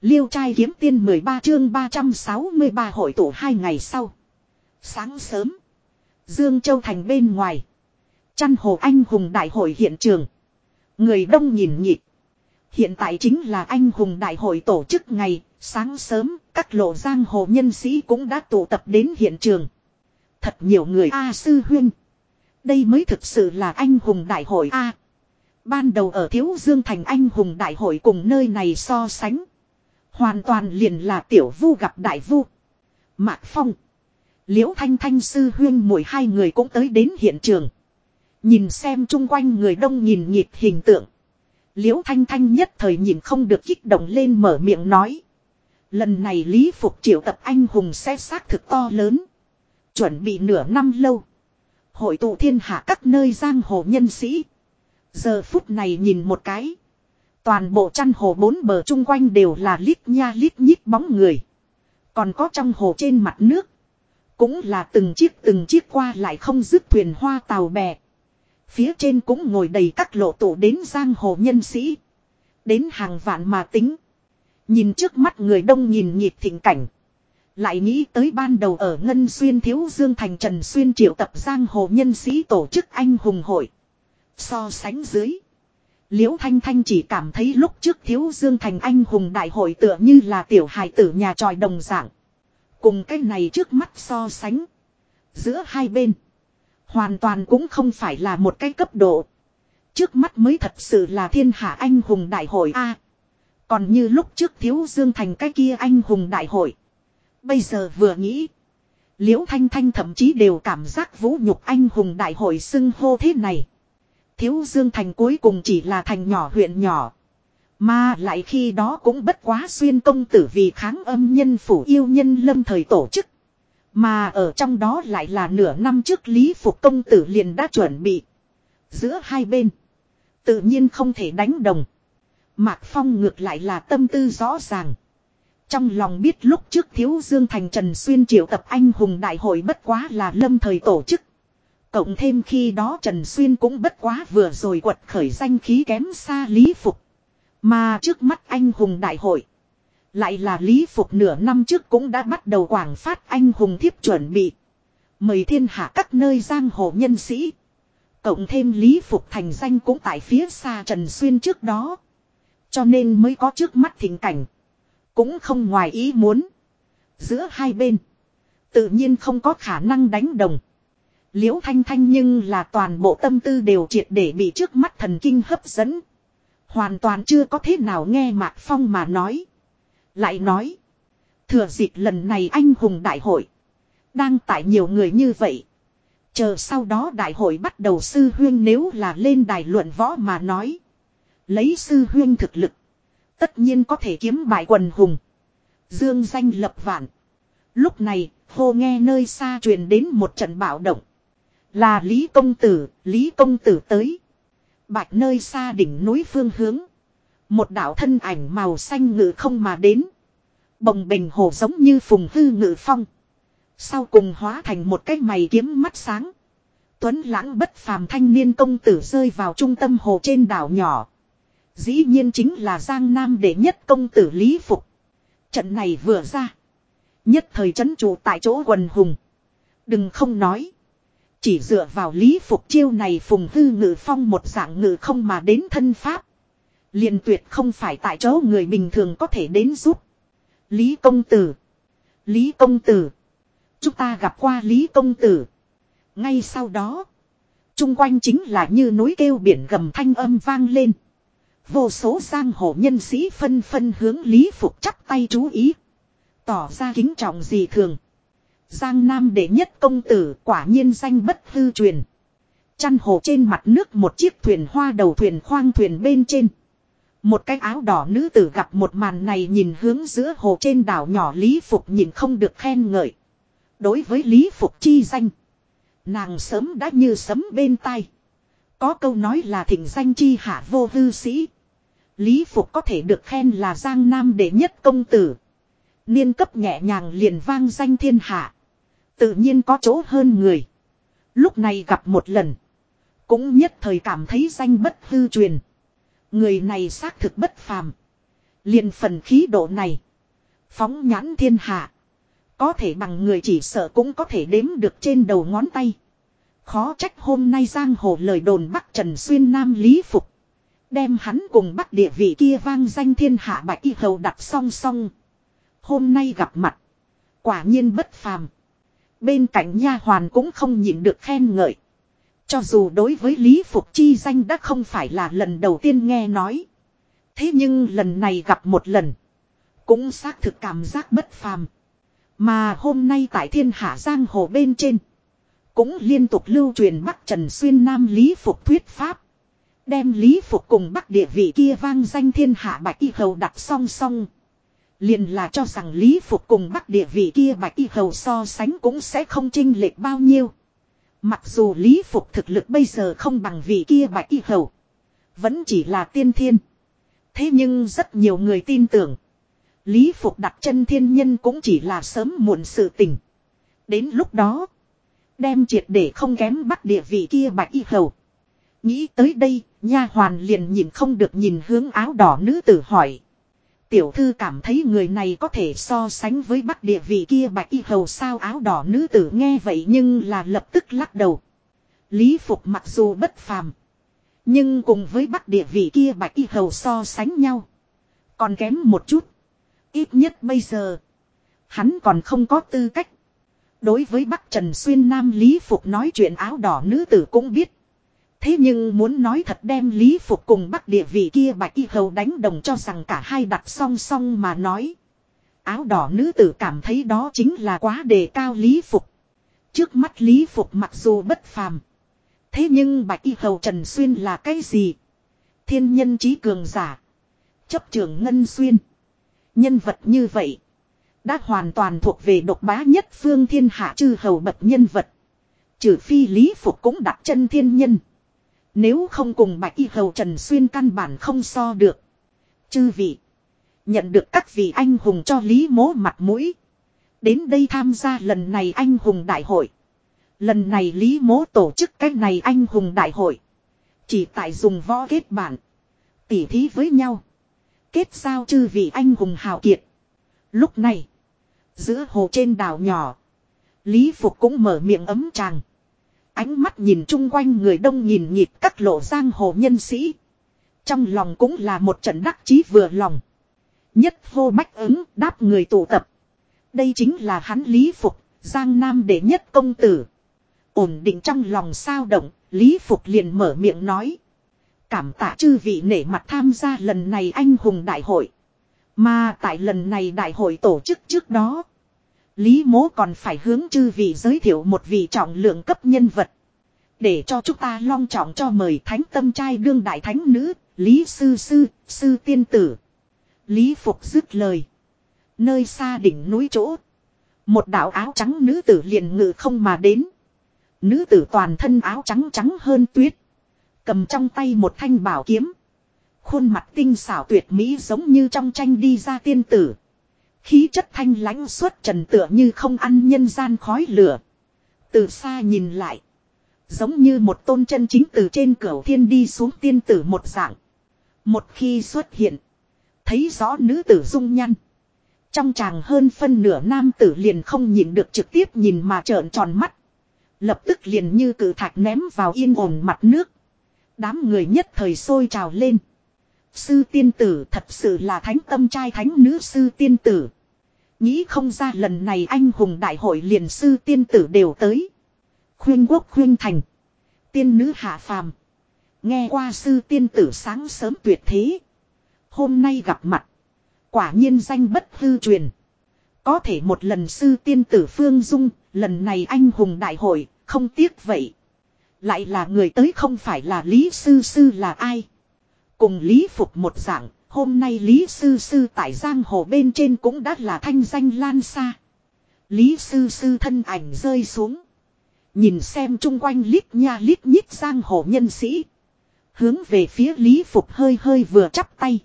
Liêu trai kiếm tiên 13 chương 363 hội tụ hai ngày sau. Sáng sớm. Dương Châu Thành bên ngoài. Chăn hồ anh hùng đại hội hiện trường. Người đông nhìn nhịp. Hiện tại chính là anh hùng đại hội tổ chức ngày, sáng sớm, các lộ giang hồ nhân sĩ cũng đã tụ tập đến hiện trường. Thật nhiều người A sư huyên. Đây mới thực sự là anh hùng đại hội A. Ban đầu ở Thiếu Dương Thành anh hùng đại hội cùng nơi này so sánh. Hoàn toàn liền là tiểu vu gặp đại vu. Mạc Phong. Liễu Thanh Thanh sư huyên mỗi hai người cũng tới đến hiện trường. Nhìn xem chung quanh người đông nhìn nhịp hình tượng. Liễu Thanh Thanh nhất thời nhìn không được kích động lên mở miệng nói. Lần này Lý Phục triệu tập anh hùng xe xác thực to lớn. Chuẩn bị nửa năm lâu. Hội tụ thiên hạ các nơi giang hồ nhân sĩ. Giờ phút này nhìn một cái. Toàn bộ chăn hồ bốn bờ chung quanh đều là lít nha lít nhít bóng người. Còn có trong hồ trên mặt nước. Cũng là từng chiếc từng chiếc qua lại không dứt thuyền hoa tàu bè. Phía trên cũng ngồi đầy các lộ tổ đến giang hồ nhân sĩ. Đến hàng vạn mà tính. Nhìn trước mắt người đông nhìn nhịp thịnh cảnh. Lại nghĩ tới ban đầu ở Ngân Xuyên Thiếu Dương Thành Trần Xuyên triệu tập giang hồ nhân sĩ tổ chức anh hùng hội. So sánh dưới. Liễu Thanh Thanh chỉ cảm thấy lúc trước Thiếu Dương Thành anh hùng đại hội tựa như là tiểu hài tử nhà tròi đồng dạng. Cùng cái này trước mắt so sánh. Giữa hai bên. Hoàn toàn cũng không phải là một cái cấp độ. Trước mắt mới thật sự là thiên hạ anh hùng đại hội A. còn như lúc trước Thiếu Dương Thành cái kia anh hùng đại hội. Bây giờ vừa nghĩ. Liễu Thanh Thanh thậm chí đều cảm giác vũ nhục anh hùng đại hội xưng hô thế này. Thiếu Dương Thành cuối cùng chỉ là thành nhỏ huyện nhỏ. Mà lại khi đó cũng bất quá xuyên công tử vì kháng âm nhân phủ yêu nhân lâm thời tổ chức. Mà ở trong đó lại là nửa năm trước Lý Phục công tử liền đã chuẩn bị. Giữa hai bên. Tự nhiên không thể đánh đồng. Mạc Phong ngược lại là tâm tư rõ ràng. Trong lòng biết lúc trước Thiếu Dương Thành Trần Xuyên triệu tập anh hùng đại hội bất quá là lâm thời tổ chức. Cộng thêm khi đó Trần Xuyên cũng bất quá vừa rồi quật khởi danh khí kém xa Lý Phục. Mà trước mắt anh hùng đại hội. Lại là Lý Phục nửa năm trước cũng đã bắt đầu quảng phát anh hùng thiếp chuẩn bị. Mời thiên hạ các nơi giang hồ nhân sĩ. Cộng thêm Lý Phục thành danh cũng tại phía xa Trần Xuyên trước đó. Cho nên mới có trước mắt thỉnh cảnh. Cũng không ngoài ý muốn. Giữa hai bên. Tự nhiên không có khả năng đánh đồng. Liễu Thanh Thanh nhưng là toàn bộ tâm tư đều triệt để bị trước mắt thần kinh hấp dẫn. Hoàn toàn chưa có thế nào nghe Mạc Phong mà nói. Lại nói. Thừa dịp lần này anh hùng đại hội. Đang tại nhiều người như vậy. Chờ sau đó đại hội bắt đầu sư huyên nếu là lên đài luận võ mà nói. Lấy sư huyên thực lực. Tất nhiên có thể kiếm bại quần hùng. Dương danh lập vạn. Lúc này, hô nghe nơi xa truyền đến một trận bạo động. Là Lý Công Tử, Lý Công Tử tới. Bạch nơi xa đỉnh núi phương hướng. Một đạo thân ảnh màu xanh ngự không mà đến. Bồng bình hồ giống như phùng hư ngự phong. Sau cùng hóa thành một cái mày kiếm mắt sáng. Tuấn lãng bất phàm thanh niên công tử rơi vào trung tâm hồ trên đảo nhỏ. Dĩ nhiên chính là Giang Nam đệ nhất công tử Lý Phục. Trận này vừa ra. Nhất thời chấn trụ tại chỗ quần hùng. Đừng không nói. Chỉ dựa vào lý phục chiêu này phùng hư ngự phong một dạng ngự không mà đến thân pháp. liền tuyệt không phải tại chỗ người bình thường có thể đến giúp. Lý công tử. Lý công tử. Chúng ta gặp qua Lý công tử. Ngay sau đó. Trung quanh chính là như núi kêu biển gầm thanh âm vang lên. Vô số giang hồ nhân sĩ phân phân hướng Lý Phục chắp tay chú ý. Tỏ ra kính trọng gì thường. Giang Nam đệ nhất công tử quả nhiên danh bất hư truyền. Chăn hồ trên mặt nước một chiếc thuyền hoa đầu thuyền khoang thuyền bên trên. Một cái áo đỏ nữ tử gặp một màn này nhìn hướng giữa hồ trên đảo nhỏ Lý Phục nhìn không được khen ngợi. Đối với Lý Phục chi danh. Nàng sớm đã như sấm bên tai. Có câu nói là thỉnh danh chi hạ vô hư sĩ. Lý Phục có thể được khen là Giang Nam đệ nhất công tử. Niên cấp nhẹ nhàng liền vang danh thiên hạ. Tự nhiên có chỗ hơn người. Lúc này gặp một lần. Cũng nhất thời cảm thấy danh bất hư truyền. Người này xác thực bất phàm. liền phần khí độ này. Phóng nhãn thiên hạ. Có thể bằng người chỉ sợ cũng có thể đếm được trên đầu ngón tay. Khó trách hôm nay giang hồ lời đồn Bắc Trần Xuyên Nam Lý Phục. Đem hắn cùng bắt địa vị kia vang danh thiên hạ bạch y hầu đặt song song. Hôm nay gặp mặt. Quả nhiên bất phàm. Bên cạnh nha hoàn cũng không nhịn được khen ngợi. Cho dù đối với Lý Phục chi danh đã không phải là lần đầu tiên nghe nói. Thế nhưng lần này gặp một lần. Cũng xác thực cảm giác bất phàm. Mà hôm nay tại thiên hạ giang hồ bên trên. Cũng liên tục lưu truyền Bắc Trần Xuyên Nam Lý Phục thuyết pháp. Đem Lý Phục cùng Bắc địa vị kia vang danh thiên hạ bạch y hầu đặt song song. Liền là cho rằng Lý Phục cùng Bắc địa vị kia bạch y hầu so sánh cũng sẽ không chênh lệch bao nhiêu. Mặc dù Lý Phục thực lực bây giờ không bằng vị kia bạch y hầu. Vẫn chỉ là tiên thiên. Thế nhưng rất nhiều người tin tưởng. Lý Phục đặt chân thiên nhân cũng chỉ là sớm muộn sự tình. Đến lúc đó. Đem triệt để không kém bắt địa vị kia bạch y hầu. Nghĩ tới đây, nha hoàn liền nhìn không được nhìn hướng áo đỏ nữ tử hỏi. Tiểu thư cảm thấy người này có thể so sánh với bắc địa vị kia bạch y hầu sao áo đỏ nữ tử nghe vậy nhưng là lập tức lắc đầu. Lý Phục mặc dù bất phàm. Nhưng cùng với bắc địa vị kia bạch y hầu so sánh nhau. Còn kém một chút. Ít nhất bây giờ. Hắn còn không có tư cách. Đối với Bắc Trần Xuyên Nam Lý Phục nói chuyện áo đỏ nữ tử cũng biết. Thế nhưng muốn nói thật đem Lý Phục cùng Bắc địa vị kia bạch y hầu đánh đồng cho rằng cả hai đặt song song mà nói. Áo đỏ nữ tử cảm thấy đó chính là quá đề cao Lý Phục. Trước mắt Lý Phục mặc dù bất phàm. Thế nhưng bạch y hầu Trần Xuyên là cái gì? Thiên nhân trí cường giả. Chấp trưởng Ngân Xuyên. Nhân vật như vậy. Đã hoàn toàn thuộc về độc bá nhất phương thiên hạ chư hầu bậc nhân vật. Trừ phi Lý Phục cũng đặt chân thiên nhân. Nếu không cùng bạch y hầu Trần Xuyên căn bản không so được. Chư vị. Nhận được các vị anh hùng cho Lý mố mặt mũi. Đến đây tham gia lần này anh hùng đại hội. Lần này Lý mố tổ chức cách này anh hùng đại hội. Chỉ tại dùng võ kết bản. Tỉ thí với nhau. Kết sao chư vị anh hùng hào kiệt. Lúc này. Giữa hồ trên đảo nhỏ. Lý Phục cũng mở miệng ấm tràng. Ánh mắt nhìn chung quanh người đông nhìn nhịp các lộ giang hồ nhân sĩ. Trong lòng cũng là một trận đắc chí vừa lòng. Nhất hô bách ứng đáp người tụ tập. Đây chính là hắn Lý Phục, Giang Nam đệ nhất công tử. Ổn định trong lòng sao động, Lý Phục liền mở miệng nói. Cảm tạ chư vị nể mặt tham gia lần này anh hùng đại hội. Mà tại lần này đại hội tổ chức trước đó. Lý mố còn phải hướng chư vị giới thiệu một vị trọng lượng cấp nhân vật. Để cho chúng ta long trọng cho mời thánh tâm trai đương đại thánh nữ, Lý sư sư, sư tiên tử. Lý Phục dứt lời. Nơi xa đỉnh núi chỗ. Một đạo áo trắng nữ tử liền ngự không mà đến. Nữ tử toàn thân áo trắng trắng hơn tuyết. Cầm trong tay một thanh bảo kiếm. Khuôn mặt tinh xảo tuyệt mỹ giống như trong tranh đi ra tiên tử. Khí chất thanh lãnh suốt trần tựa như không ăn nhân gian khói lửa. Từ xa nhìn lại. Giống như một tôn chân chính từ trên cửa thiên đi xuống tiên tử một dạng. Một khi xuất hiện. Thấy rõ nữ tử dung nhăn. Trong chàng hơn phân nửa nam tử liền không nhìn được trực tiếp nhìn mà trợn tròn mắt. Lập tức liền như cử thạch ném vào yên ổn mặt nước. Đám người nhất thời sôi trào lên. Sư tiên tử thật sự là thánh tâm trai thánh nữ sư tiên tử. Nghĩ không ra lần này anh hùng đại hội liền sư tiên tử đều tới. Khuyên quốc khuyên thành. Tiên nữ hạ phàm. Nghe qua sư tiên tử sáng sớm tuyệt thế. Hôm nay gặp mặt. Quả nhiên danh bất hư truyền. Có thể một lần sư tiên tử phương dung, lần này anh hùng đại hội, không tiếc vậy. Lại là người tới không phải là Lý Sư Sư là ai. Cùng Lý Phục một dạng, hôm nay Lý Sư Sư tại Giang Hồ bên trên cũng đã là thanh danh lan xa. Lý Sư Sư thân ảnh rơi xuống. Nhìn xem chung quanh lít nha lít nhít Giang Hồ nhân sĩ. Hướng về phía Lý Phục hơi hơi vừa chắp tay.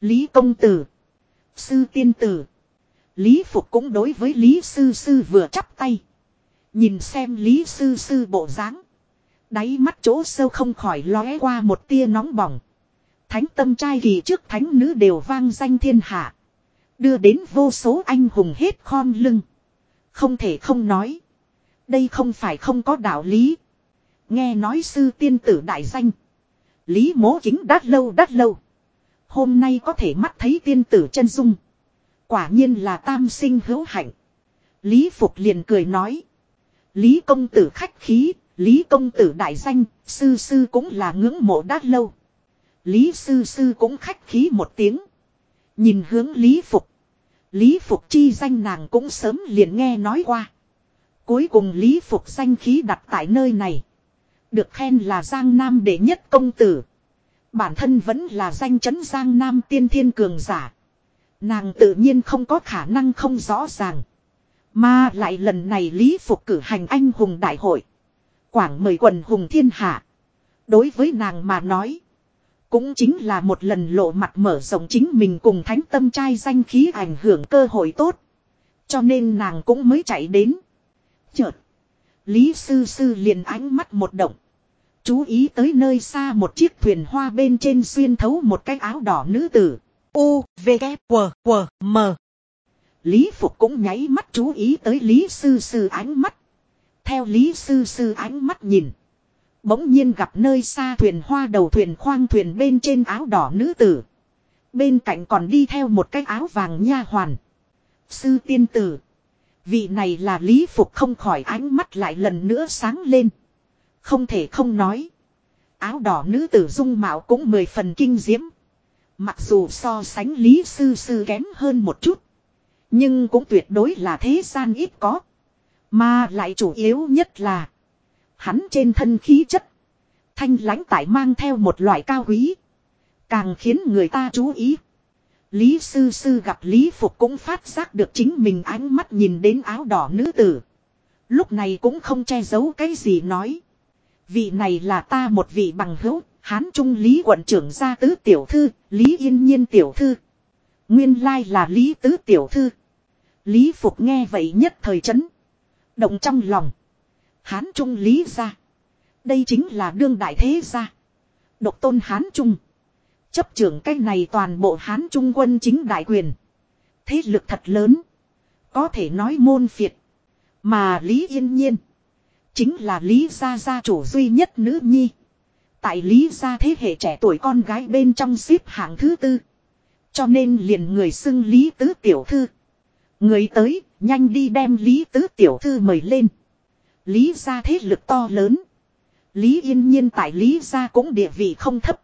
Lý Công Tử. Sư Tiên Tử. Lý Phục cũng đối với Lý Sư Sư vừa chắp tay. Nhìn xem Lý Sư Sư bộ dáng Đáy mắt chỗ sâu không khỏi lóe qua một tia nóng bỏng. Thánh tâm trai kỳ trước thánh nữ đều vang danh thiên hạ. Đưa đến vô số anh hùng hết khom lưng. Không thể không nói. Đây không phải không có đạo lý. Nghe nói sư tiên tử đại danh. Lý mố chính đắt lâu đắt lâu. Hôm nay có thể mắt thấy tiên tử chân dung. Quả nhiên là tam sinh hữu hạnh. Lý Phục liền cười nói. Lý công tử khách khí, Lý công tử đại danh, sư sư cũng là ngưỡng mộ đắt lâu. Lý sư sư cũng khách khí một tiếng. Nhìn hướng Lý Phục. Lý Phục chi danh nàng cũng sớm liền nghe nói qua. Cuối cùng Lý Phục danh khí đặt tại nơi này. Được khen là Giang Nam đệ nhất công tử. Bản thân vẫn là danh chấn Giang Nam tiên thiên cường giả. Nàng tự nhiên không có khả năng không rõ ràng. Mà lại lần này Lý Phục cử hành anh hùng đại hội. Quảng mời quần hùng thiên hạ. Đối với nàng mà nói. Cũng chính là một lần lộ mặt mở rộng chính mình cùng thánh tâm trai danh khí ảnh hưởng cơ hội tốt. Cho nên nàng cũng mới chạy đến. Chợt. Lý sư sư liền ánh mắt một động. Chú ý tới nơi xa một chiếc thuyền hoa bên trên xuyên thấu một cái áo đỏ nữ tử. U, V, K, W, W, M. Lý Phục cũng nháy mắt chú ý tới Lý Sư Sư ánh mắt. Theo Lý Sư Sư ánh mắt nhìn. Bỗng nhiên gặp nơi xa thuyền hoa đầu thuyền khoang thuyền bên trên áo đỏ nữ tử. Bên cạnh còn đi theo một cái áo vàng nha hoàn. Sư tiên tử. Vị này là Lý Phục không khỏi ánh mắt lại lần nữa sáng lên. Không thể không nói. Áo đỏ nữ tử dung mạo cũng mười phần kinh diễm. Mặc dù so sánh Lý Sư Sư kém hơn một chút. Nhưng cũng tuyệt đối là thế gian ít có. Mà lại chủ yếu nhất là. Hắn trên thân khí chất. Thanh lãnh tại mang theo một loại cao quý. Càng khiến người ta chú ý. Lý sư sư gặp Lý Phục cũng phát giác được chính mình ánh mắt nhìn đến áo đỏ nữ tử. Lúc này cũng không che giấu cái gì nói. Vị này là ta một vị bằng hữu, Hán Trung Lý quận trưởng gia tứ tiểu thư, Lý Yên Nhiên tiểu thư. Nguyên lai là Lý tứ tiểu thư. Lý Phục nghe vậy nhất thời chấn. Động trong lòng. Hán Trung Lý gia. Đây chính là đương đại thế gia. Độc tôn Hán Trung. Chấp trưởng cái này toàn bộ Hán Trung quân chính đại quyền. Thế lực thật lớn. Có thể nói môn phiệt. Mà Lý Yên Nhiên. Chính là Lý gia gia chủ duy nhất nữ nhi. Tại Lý gia thế hệ trẻ tuổi con gái bên trong xếp hạng thứ tư. Cho nên liền người xưng Lý Tứ Tiểu Thư. Người tới, nhanh đi đem Lý Tứ Tiểu Thư mời lên. Lý gia thế lực to lớn. Lý yên nhiên tại Lý gia cũng địa vị không thấp.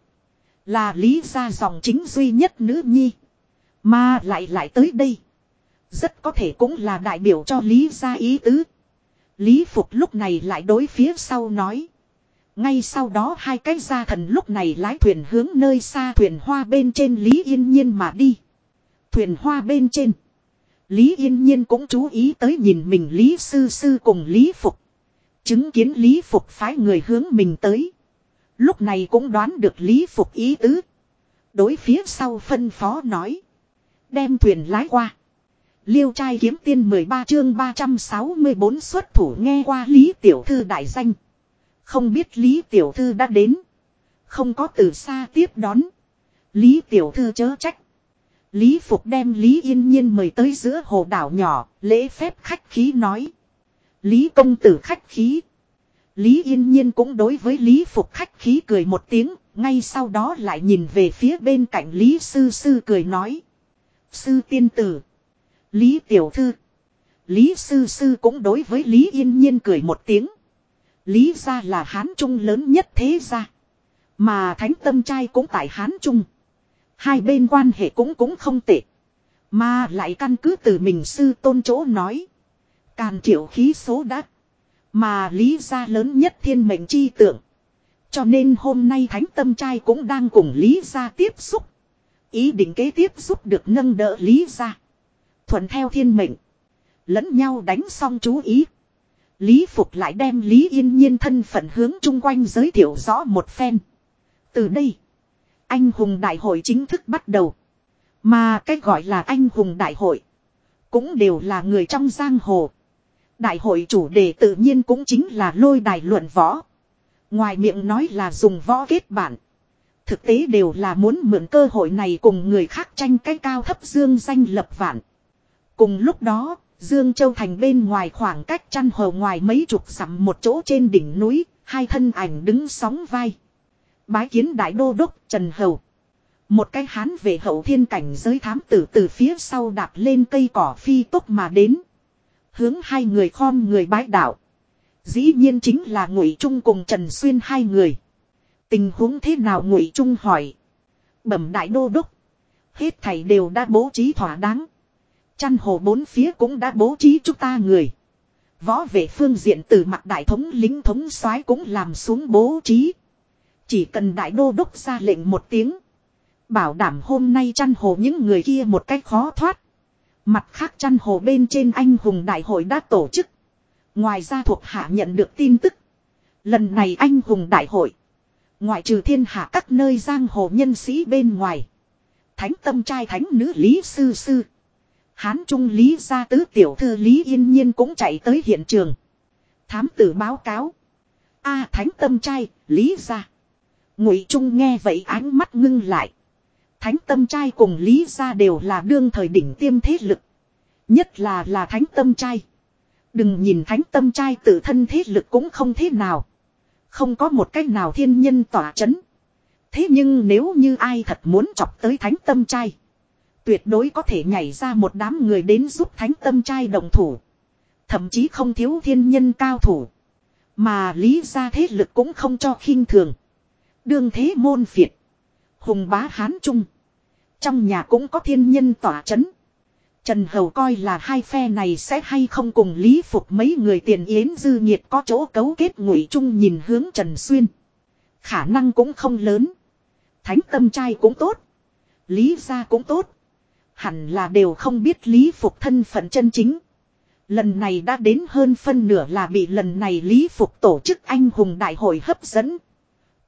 Là Lý gia dòng chính duy nhất nữ nhi. Mà lại lại tới đây. Rất có thể cũng là đại biểu cho Lý gia ý tứ. Lý Phục lúc này lại đối phía sau nói. Ngay sau đó hai cái gia thần lúc này lái thuyền hướng nơi xa thuyền hoa bên trên Lý Yên Nhiên mà đi. Thuyền hoa bên trên. Lý Yên Nhiên cũng chú ý tới nhìn mình Lý Sư Sư cùng Lý Phục. Chứng kiến Lý Phục phái người hướng mình tới. Lúc này cũng đoán được Lý Phục ý tứ. Đối phía sau phân phó nói. Đem thuyền lái qua. Liêu trai kiếm tiên 13 chương 364 xuất thủ nghe qua Lý Tiểu Thư đại danh. Không biết Lý Tiểu Thư đã đến. Không có từ xa tiếp đón. Lý Tiểu Thư chớ trách. Lý Phục đem Lý Yên Nhiên mời tới giữa hồ đảo nhỏ, lễ phép khách khí nói. Lý công tử khách khí. Lý Yên Nhiên cũng đối với Lý Phục khách khí cười một tiếng, ngay sau đó lại nhìn về phía bên cạnh Lý Sư Sư cười nói. Sư tiên tử. Lý Tiểu Thư. Lý Sư Sư cũng đối với Lý Yên Nhiên cười một tiếng. Lý gia là Hán Trung lớn nhất thế gia. Mà Thánh Tâm Trai cũng tại Hán Trung. Hai bên quan hệ cũng cũng không tệ. Mà lại căn cứ từ mình sư tôn chỗ nói. Càn triệu khí số đắc Mà lý gia lớn nhất thiên mệnh chi tượng. Cho nên hôm nay thánh tâm trai cũng đang cùng lý gia tiếp xúc. Ý định kế tiếp giúp được nâng đỡ lý gia. Thuận theo thiên mệnh. Lẫn nhau đánh xong chú ý. Lý Phục lại đem Lý Yên Nhiên thân phận hướng chung quanh giới thiệu rõ một phen. Từ đây, anh hùng đại hội chính thức bắt đầu. Mà cái gọi là anh hùng đại hội, cũng đều là người trong giang hồ. Đại hội chủ đề tự nhiên cũng chính là lôi đài luận võ. Ngoài miệng nói là dùng võ kết bản. Thực tế đều là muốn mượn cơ hội này cùng người khác tranh cái cao thấp dương danh lập vạn. Cùng lúc đó, Dương Châu Thành bên ngoài khoảng cách chăn hồ ngoài mấy chục sắm một chỗ trên đỉnh núi, hai thân ảnh đứng sóng vai. Bái kiến đại đô đốc Trần Hầu. Một cái hán về hậu thiên cảnh giới thám tử từ phía sau đạp lên cây cỏ phi tốc mà đến. Hướng hai người khom người bái đạo. Dĩ nhiên chính là Ngụy Trung cùng Trần Xuyên hai người. Tình huống thế nào Ngụy Trung hỏi. Bẩm đại đô đốc. Hết thảy đều đã bố trí thỏa đáng. Chăn hồ bốn phía cũng đã bố trí chúng ta người. Võ vệ phương diện từ mặt đại thống lính thống soái cũng làm xuống bố trí. Chỉ cần đại đô đốc ra lệnh một tiếng. Bảo đảm hôm nay chăn hồ những người kia một cách khó thoát. Mặt khác chăn hồ bên trên anh hùng đại hội đã tổ chức. Ngoài ra thuộc hạ nhận được tin tức. Lần này anh hùng đại hội. Ngoại trừ thiên hạ các nơi giang hồ nhân sĩ bên ngoài. Thánh tâm trai thánh nữ Lý Sư Sư. Hán Trung Lý gia tứ tiểu thư Lý Yên Nhiên cũng chạy tới hiện trường. Thám tử báo cáo. a thánh tâm trai, Lý gia. Ngụy Trung nghe vậy ánh mắt ngưng lại. Thánh tâm trai cùng Lý gia đều là đương thời đỉnh tiêm thế lực. Nhất là là thánh tâm trai. Đừng nhìn thánh tâm trai tự thân thế lực cũng không thế nào. Không có một cách nào thiên nhân tỏa chấn. Thế nhưng nếu như ai thật muốn chọc tới thánh tâm trai. Tuyệt đối có thể nhảy ra một đám người đến giúp thánh tâm trai đồng thủ. Thậm chí không thiếu thiên nhân cao thủ. Mà lý ra thế lực cũng không cho khinh thường. Đương thế môn phiệt. Hùng bá hán trung. Trong nhà cũng có thiên nhân tỏa chấn. Trần Hầu coi là hai phe này sẽ hay không cùng lý phục mấy người tiền yến dư nhiệt có chỗ cấu kết ngụy trung nhìn hướng Trần Xuyên. Khả năng cũng không lớn. Thánh tâm trai cũng tốt. Lý gia cũng tốt. Hẳn là đều không biết lý phục thân phận chân chính. Lần này đã đến hơn phân nửa là bị lần này lý phục tổ chức anh hùng đại hội hấp dẫn.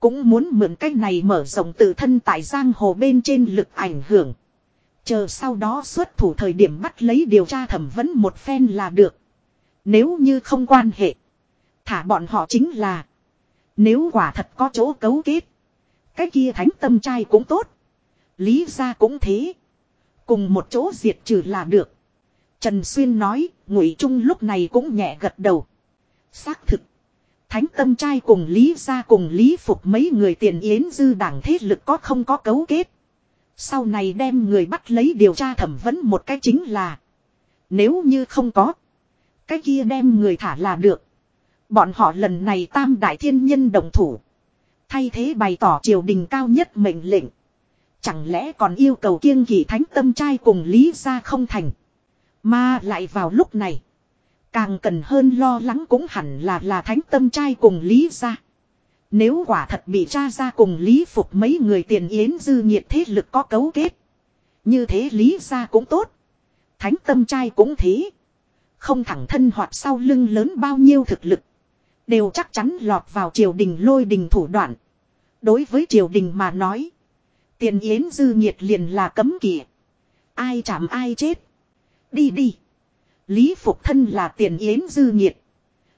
Cũng muốn mượn cách này mở rộng tự thân tại giang hồ bên trên lực ảnh hưởng. Chờ sau đó xuất thủ thời điểm bắt lấy điều tra thẩm vấn một phen là được. Nếu như không quan hệ. Thả bọn họ chính là. Nếu quả thật có chỗ cấu kết. Cái kia thánh tâm trai cũng tốt. Lý ra cũng thế. Cùng một chỗ diệt trừ là được. Trần Xuyên nói, Ngụy Trung lúc này cũng nhẹ gật đầu. Xác thực. Thánh tâm trai cùng Lý gia cùng Lý Phục mấy người tiền yến dư đảng thế lực có không có cấu kết. Sau này đem người bắt lấy điều tra thẩm vấn một cái chính là. Nếu như không có. Cái kia đem người thả là được. Bọn họ lần này tam đại thiên nhân đồng thủ. Thay thế bày tỏ triều đình cao nhất mệnh lệnh. Chẳng lẽ còn yêu cầu kiêng kỵ thánh tâm trai cùng lý ra không thành. Mà lại vào lúc này. Càng cần hơn lo lắng cũng hẳn là là thánh tâm trai cùng lý ra. Nếu quả thật bị cha ra cùng lý phục mấy người tiền yến dư nhiệt thế lực có cấu kết. Như thế lý ra cũng tốt. Thánh tâm trai cũng thế. Không thẳng thân hoặc sau lưng lớn bao nhiêu thực lực. Đều chắc chắn lọt vào triều đình lôi đình thủ đoạn. Đối với triều đình mà nói. Tiền yến dư nhiệt liền là cấm kỵ. Ai chạm ai chết. Đi đi. Lý Phục Thân là tiền yến dư nhiệt.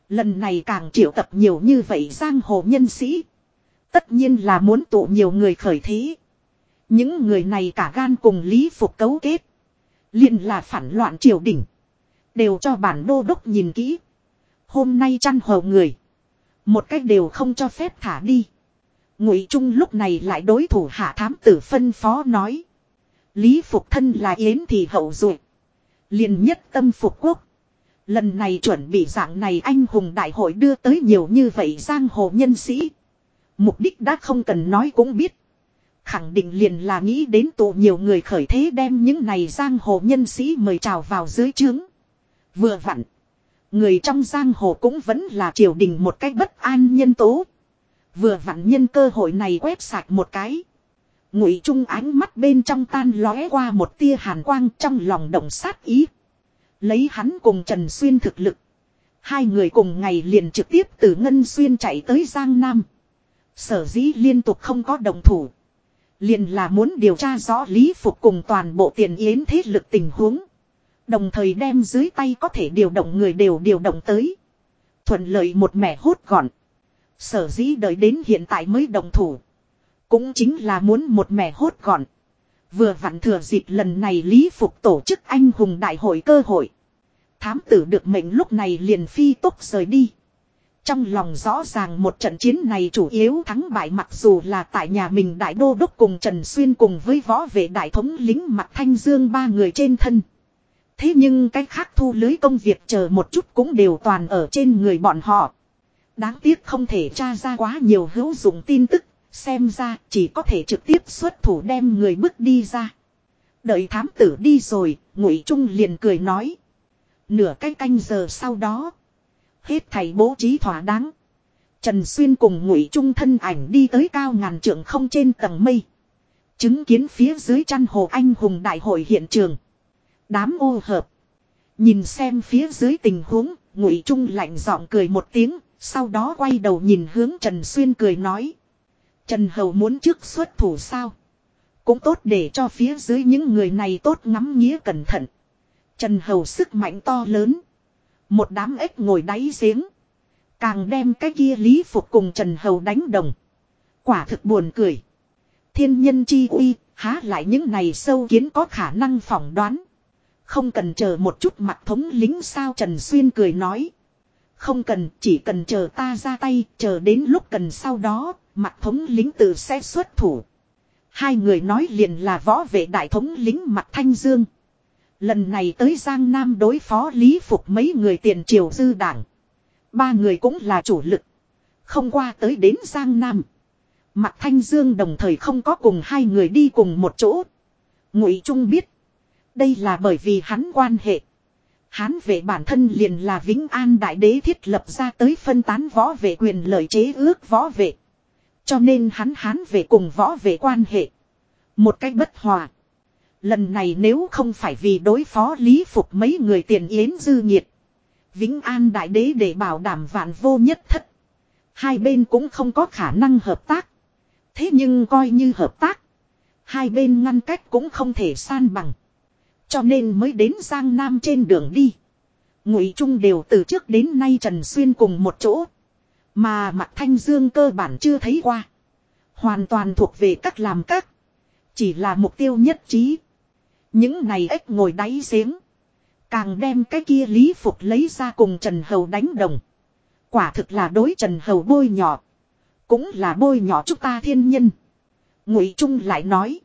Lần này càng triệu tập nhiều như vậy giang hồ nhân sĩ. Tất nhiên là muốn tụ nhiều người khởi thí. Những người này cả gan cùng Lý Phục cấu kết. liền là phản loạn triều đình. Đều cho bản đô đốc nhìn kỹ. Hôm nay chăn hầu người. Một cách đều không cho phép thả đi. Ngụy Trung lúc này lại đối thủ hạ thám tử phân phó nói. Lý Phục thân là Yến thì hậu ruột liền nhất tâm phục quốc. Lần này chuẩn bị dạng này anh hùng đại hội đưa tới nhiều như vậy giang hồ nhân sĩ. Mục đích đã không cần nói cũng biết. Khẳng định liền là nghĩ đến tụ nhiều người khởi thế đem những này giang hồ nhân sĩ mời chào vào dưới trướng. Vừa vặn. Người trong giang hồ cũng vẫn là triều đình một cách bất an nhân tố. Vừa vặn nhân cơ hội này quét sạch một cái. Ngụy Trung ánh mắt bên trong tan lóe qua một tia hàn quang trong lòng động sát ý. Lấy hắn cùng Trần Xuyên thực lực. Hai người cùng ngày liền trực tiếp từ Ngân Xuyên chạy tới Giang Nam. Sở dĩ liên tục không có đồng thủ. Liền là muốn điều tra rõ lý phục cùng toàn bộ tiền yến thế lực tình huống. Đồng thời đem dưới tay có thể điều động người đều điều động tới. Thuận lợi một mẻ hốt gọn. Sở dĩ đợi đến hiện tại mới đồng thủ. Cũng chính là muốn một mẻ hốt gọn. Vừa vặn thừa dịp lần này Lý Phục tổ chức anh hùng đại hội cơ hội. Thám tử được mệnh lúc này liền phi tốc rời đi. Trong lòng rõ ràng một trận chiến này chủ yếu thắng bại mặc dù là tại nhà mình đại đô đốc cùng Trần Xuyên cùng với võ vệ đại thống lính mặt thanh dương ba người trên thân. Thế nhưng cái khác thu lưới công việc chờ một chút cũng đều toàn ở trên người bọn họ. Đáng tiếc không thể tra ra quá nhiều hữu dụng tin tức, xem ra chỉ có thể trực tiếp xuất thủ đem người bước đi ra. Đợi thám tử đi rồi, ngụy Trung liền cười nói. Nửa cái canh giờ sau đó, hết thầy bố trí thỏa đáng. Trần Xuyên cùng ngụy Trung thân ảnh đi tới cao ngàn trượng không trên tầng mây. Chứng kiến phía dưới chăn hồ anh hùng đại hội hiện trường. Đám ô hợp. Nhìn xem phía dưới tình huống, ngụy Trung lạnh giọng cười một tiếng, sau đó quay đầu nhìn hướng Trần Xuyên cười nói. Trần Hầu muốn trước xuất thủ sao? Cũng tốt để cho phía dưới những người này tốt ngắm nghĩa cẩn thận. Trần Hầu sức mạnh to lớn. Một đám ếch ngồi đáy giếng. Càng đem cái kia lý phục cùng Trần Hầu đánh đồng. Quả thực buồn cười. Thiên nhân chi uy, há lại những này sâu kiến có khả năng phỏng đoán. Không cần chờ một chút mặt thống lính sao Trần Xuyên cười nói. Không cần, chỉ cần chờ ta ra tay, chờ đến lúc cần sau đó, mặt thống lính tự sẽ xuất thủ. Hai người nói liền là võ vệ đại thống lính mặt thanh dương. Lần này tới Giang Nam đối phó lý phục mấy người tiền triều dư đảng. Ba người cũng là chủ lực. Không qua tới đến Giang Nam. Mặt thanh dương đồng thời không có cùng hai người đi cùng một chỗ. Ngụy Trung biết. Đây là bởi vì hắn quan hệ. Hán vệ bản thân liền là Vĩnh An Đại Đế thiết lập ra tới phân tán võ vệ quyền lợi chế ước võ vệ. Cho nên hắn hán về cùng võ về quan hệ. Một cách bất hòa. Lần này nếu không phải vì đối phó lý phục mấy người tiền yến dư nhiệt. Vĩnh An Đại Đế để bảo đảm vạn vô nhất thất. Hai bên cũng không có khả năng hợp tác. Thế nhưng coi như hợp tác. Hai bên ngăn cách cũng không thể san bằng. Cho nên mới đến Giang Nam trên đường đi. Ngụy Trung đều từ trước đến nay Trần Xuyên cùng một chỗ. Mà mặt Thanh Dương cơ bản chưa thấy qua. Hoàn toàn thuộc về các làm các. Chỉ là mục tiêu nhất trí. Những này ếch ngồi đáy giếng. Càng đem cái kia lý phục lấy ra cùng Trần Hầu đánh đồng. Quả thực là đối Trần Hầu bôi nhỏ. Cũng là bôi nhỏ chúng ta thiên nhân. Ngụy Trung lại nói.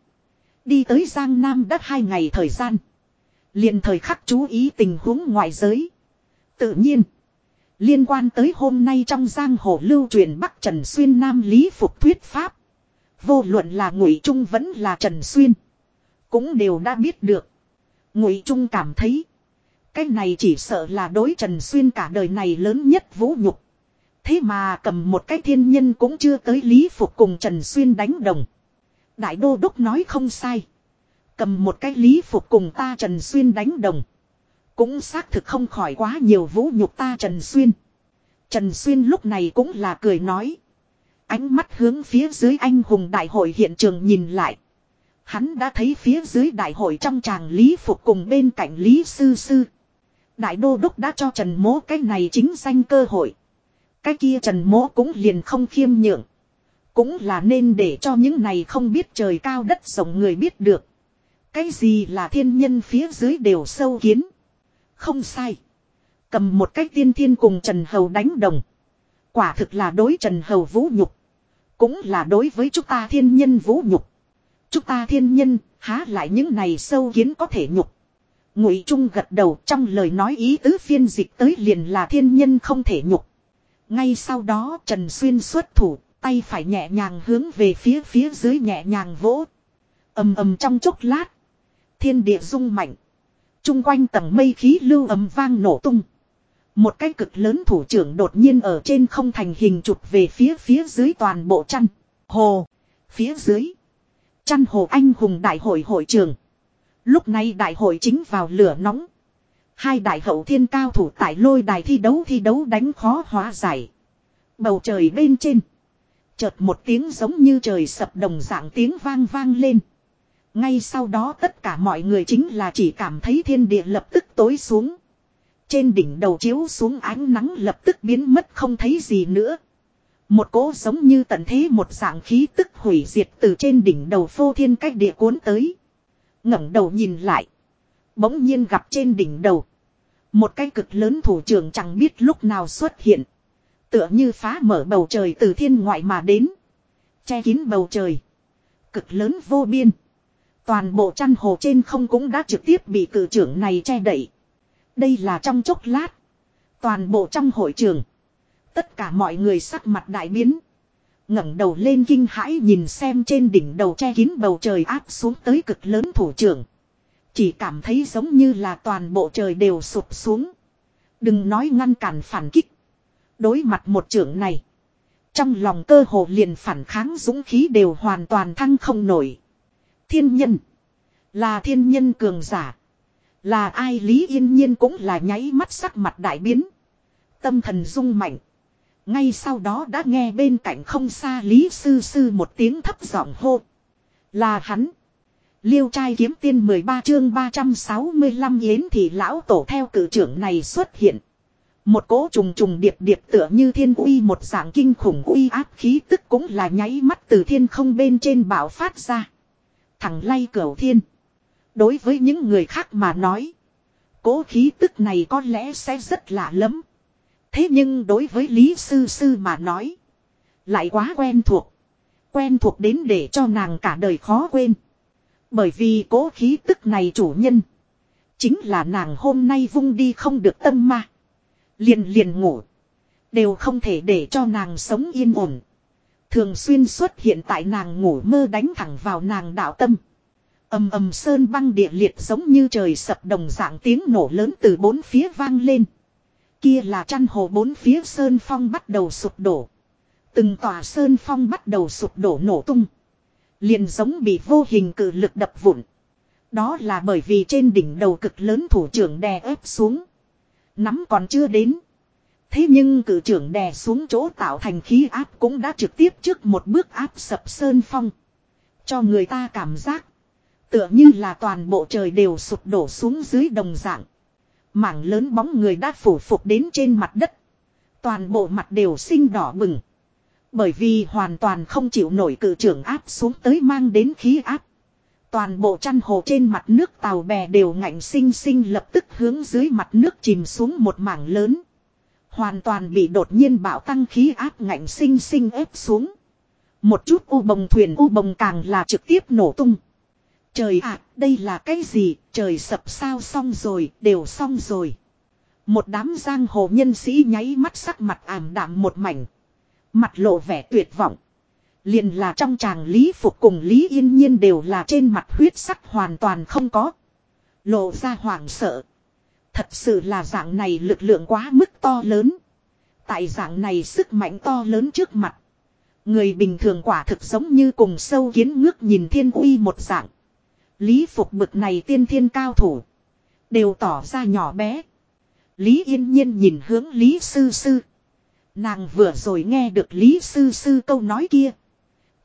Đi tới Giang Nam đất hai ngày thời gian liền thời khắc chú ý tình huống ngoại giới. Tự nhiên. Liên quan tới hôm nay trong giang hồ lưu truyền Bắc Trần Xuyên Nam Lý Phục thuyết pháp. Vô luận là Ngụy Trung vẫn là Trần Xuyên. Cũng đều đã biết được. Ngụy Trung cảm thấy. Cái này chỉ sợ là đối Trần Xuyên cả đời này lớn nhất vũ nhục. Thế mà cầm một cái thiên nhân cũng chưa tới Lý Phục cùng Trần Xuyên đánh đồng. Đại Đô Đốc nói không sai. Cầm một cái lý phục cùng ta Trần Xuyên đánh đồng. Cũng xác thực không khỏi quá nhiều vũ nhục ta Trần Xuyên. Trần Xuyên lúc này cũng là cười nói. Ánh mắt hướng phía dưới anh hùng đại hội hiện trường nhìn lại. Hắn đã thấy phía dưới đại hội trong tràng Lý Phục cùng bên cạnh Lý Sư Sư. Đại đô đốc đã cho Trần Mố cái này chính danh cơ hội. Cái kia Trần Mố cũng liền không khiêm nhượng. Cũng là nên để cho những này không biết trời cao đất rộng người biết được. Cái gì là thiên nhân phía dưới đều sâu kiến. Không sai. Cầm một cách tiên thiên cùng Trần Hầu đánh đồng. Quả thực là đối Trần Hầu vũ nhục. Cũng là đối với chúng ta thiên nhân vũ nhục. Chúng ta thiên nhân, há lại những này sâu kiến có thể nhục. Ngụy Trung gật đầu trong lời nói ý tứ phiên dịch tới liền là thiên nhân không thể nhục. Ngay sau đó Trần Xuyên xuất thủ, tay phải nhẹ nhàng hướng về phía phía dưới nhẹ nhàng vỗ. ầm ầm trong chốc lát, Thiên địa rung mạnh. Trung quanh tầng mây khí lưu ầm vang nổ tung. Một cái cực lớn thủ trưởng đột nhiên ở trên không thành hình chụp về phía phía dưới toàn bộ chăn. Hồ. Phía dưới. Chăn hồ anh hùng đại hội hội trường. Lúc này đại hội chính vào lửa nóng. Hai đại hậu thiên cao thủ tại lôi đài thi đấu thi đấu đánh khó hóa giải. Bầu trời bên trên. Chợt một tiếng giống như trời sập đồng dạng tiếng vang vang lên. Ngay sau đó tất cả mọi người chính là chỉ cảm thấy thiên địa lập tức tối xuống. Trên đỉnh đầu chiếu xuống ánh nắng lập tức biến mất không thấy gì nữa. Một cỗ giống như tận thế một dạng khí tức hủy diệt từ trên đỉnh đầu phô thiên cách địa cuốn tới. ngẩng đầu nhìn lại. Bỗng nhiên gặp trên đỉnh đầu. Một cái cực lớn thủ trưởng chẳng biết lúc nào xuất hiện. Tựa như phá mở bầu trời từ thiên ngoại mà đến. Che kín bầu trời. Cực lớn vô biên. Toàn bộ chăn hồ trên không cũng đã trực tiếp bị cử trưởng này che đậy. Đây là trong chốc lát. Toàn bộ trong hội trường. Tất cả mọi người sắc mặt đại biến. ngẩng đầu lên kinh hãi nhìn xem trên đỉnh đầu che kín bầu trời áp xuống tới cực lớn thủ trưởng. Chỉ cảm thấy giống như là toàn bộ trời đều sụp xuống. Đừng nói ngăn cản phản kích. Đối mặt một trưởng này. Trong lòng cơ hồ liền phản kháng dũng khí đều hoàn toàn thăng không nổi. Thiên nhân. Là thiên nhân cường giả. Là ai Lý Yên Nhiên cũng là nháy mắt sắc mặt đại biến. Tâm thần rung mạnh. Ngay sau đó đã nghe bên cạnh không xa Lý Sư Sư một tiếng thấp giọng hô. Là hắn. Liêu trai kiếm tiên 13 chương 365 yến thì lão tổ theo cử trưởng này xuất hiện. Một cỗ trùng trùng điệp điệp tựa như thiên uy một dạng kinh khủng uy áp khí tức cũng là nháy mắt từ thiên không bên trên bảo phát ra. Thẳng lay cửu thiên. Đối với những người khác mà nói. Cố khí tức này có lẽ sẽ rất lạ lắm. Thế nhưng đối với Lý Sư Sư mà nói. Lại quá quen thuộc. Quen thuộc đến để cho nàng cả đời khó quên. Bởi vì cố khí tức này chủ nhân. Chính là nàng hôm nay vung đi không được tâm ma. Liền liền ngủ. Đều không thể để cho nàng sống yên ổn. Thường xuyên xuất hiện tại nàng ngủ mơ đánh thẳng vào nàng đạo tâm. ầm ầm sơn băng địa liệt giống như trời sập đồng dạng tiếng nổ lớn từ bốn phía vang lên. Kia là chăn hồ bốn phía sơn phong bắt đầu sụp đổ. Từng tòa sơn phong bắt đầu sụp đổ nổ tung. Liền giống bị vô hình cử lực đập vụn. Đó là bởi vì trên đỉnh đầu cực lớn thủ trưởng đè ép xuống. Nắm còn chưa đến. Thế nhưng cử trưởng đè xuống chỗ tạo thành khí áp cũng đã trực tiếp trước một bước áp sập sơn phong. Cho người ta cảm giác. Tựa như là toàn bộ trời đều sụp đổ xuống dưới đồng dạng. Mảng lớn bóng người đã phủ phục đến trên mặt đất. Toàn bộ mặt đều sinh đỏ bừng. Bởi vì hoàn toàn không chịu nổi cử trưởng áp xuống tới mang đến khí áp. Toàn bộ chăn hồ trên mặt nước tàu bè đều ngạnh sinh sinh lập tức hướng dưới mặt nước chìm xuống một mảng lớn. Hoàn toàn bị đột nhiên bạo tăng khí áp ngạnh sinh sinh ép xuống. Một chút u bồng thuyền u bồng càng là trực tiếp nổ tung. Trời ạ, đây là cái gì, trời sập sao xong rồi, đều xong rồi. Một đám giang hồ nhân sĩ nháy mắt sắc mặt ảm đạm một mảnh. Mặt lộ vẻ tuyệt vọng. Liền là trong chàng Lý Phục cùng Lý Yên Nhiên đều là trên mặt huyết sắc hoàn toàn không có. Lộ ra hoảng sợ. Thật sự là dạng này lực lượng quá mức to lớn. Tại dạng này sức mạnh to lớn trước mặt. Người bình thường quả thực giống như cùng sâu kiến ngước nhìn thiên uy một dạng. Lý Phục bực này tiên thiên cao thủ. Đều tỏ ra nhỏ bé. Lý Yên Nhiên nhìn hướng Lý Sư Sư. Nàng vừa rồi nghe được Lý Sư Sư câu nói kia.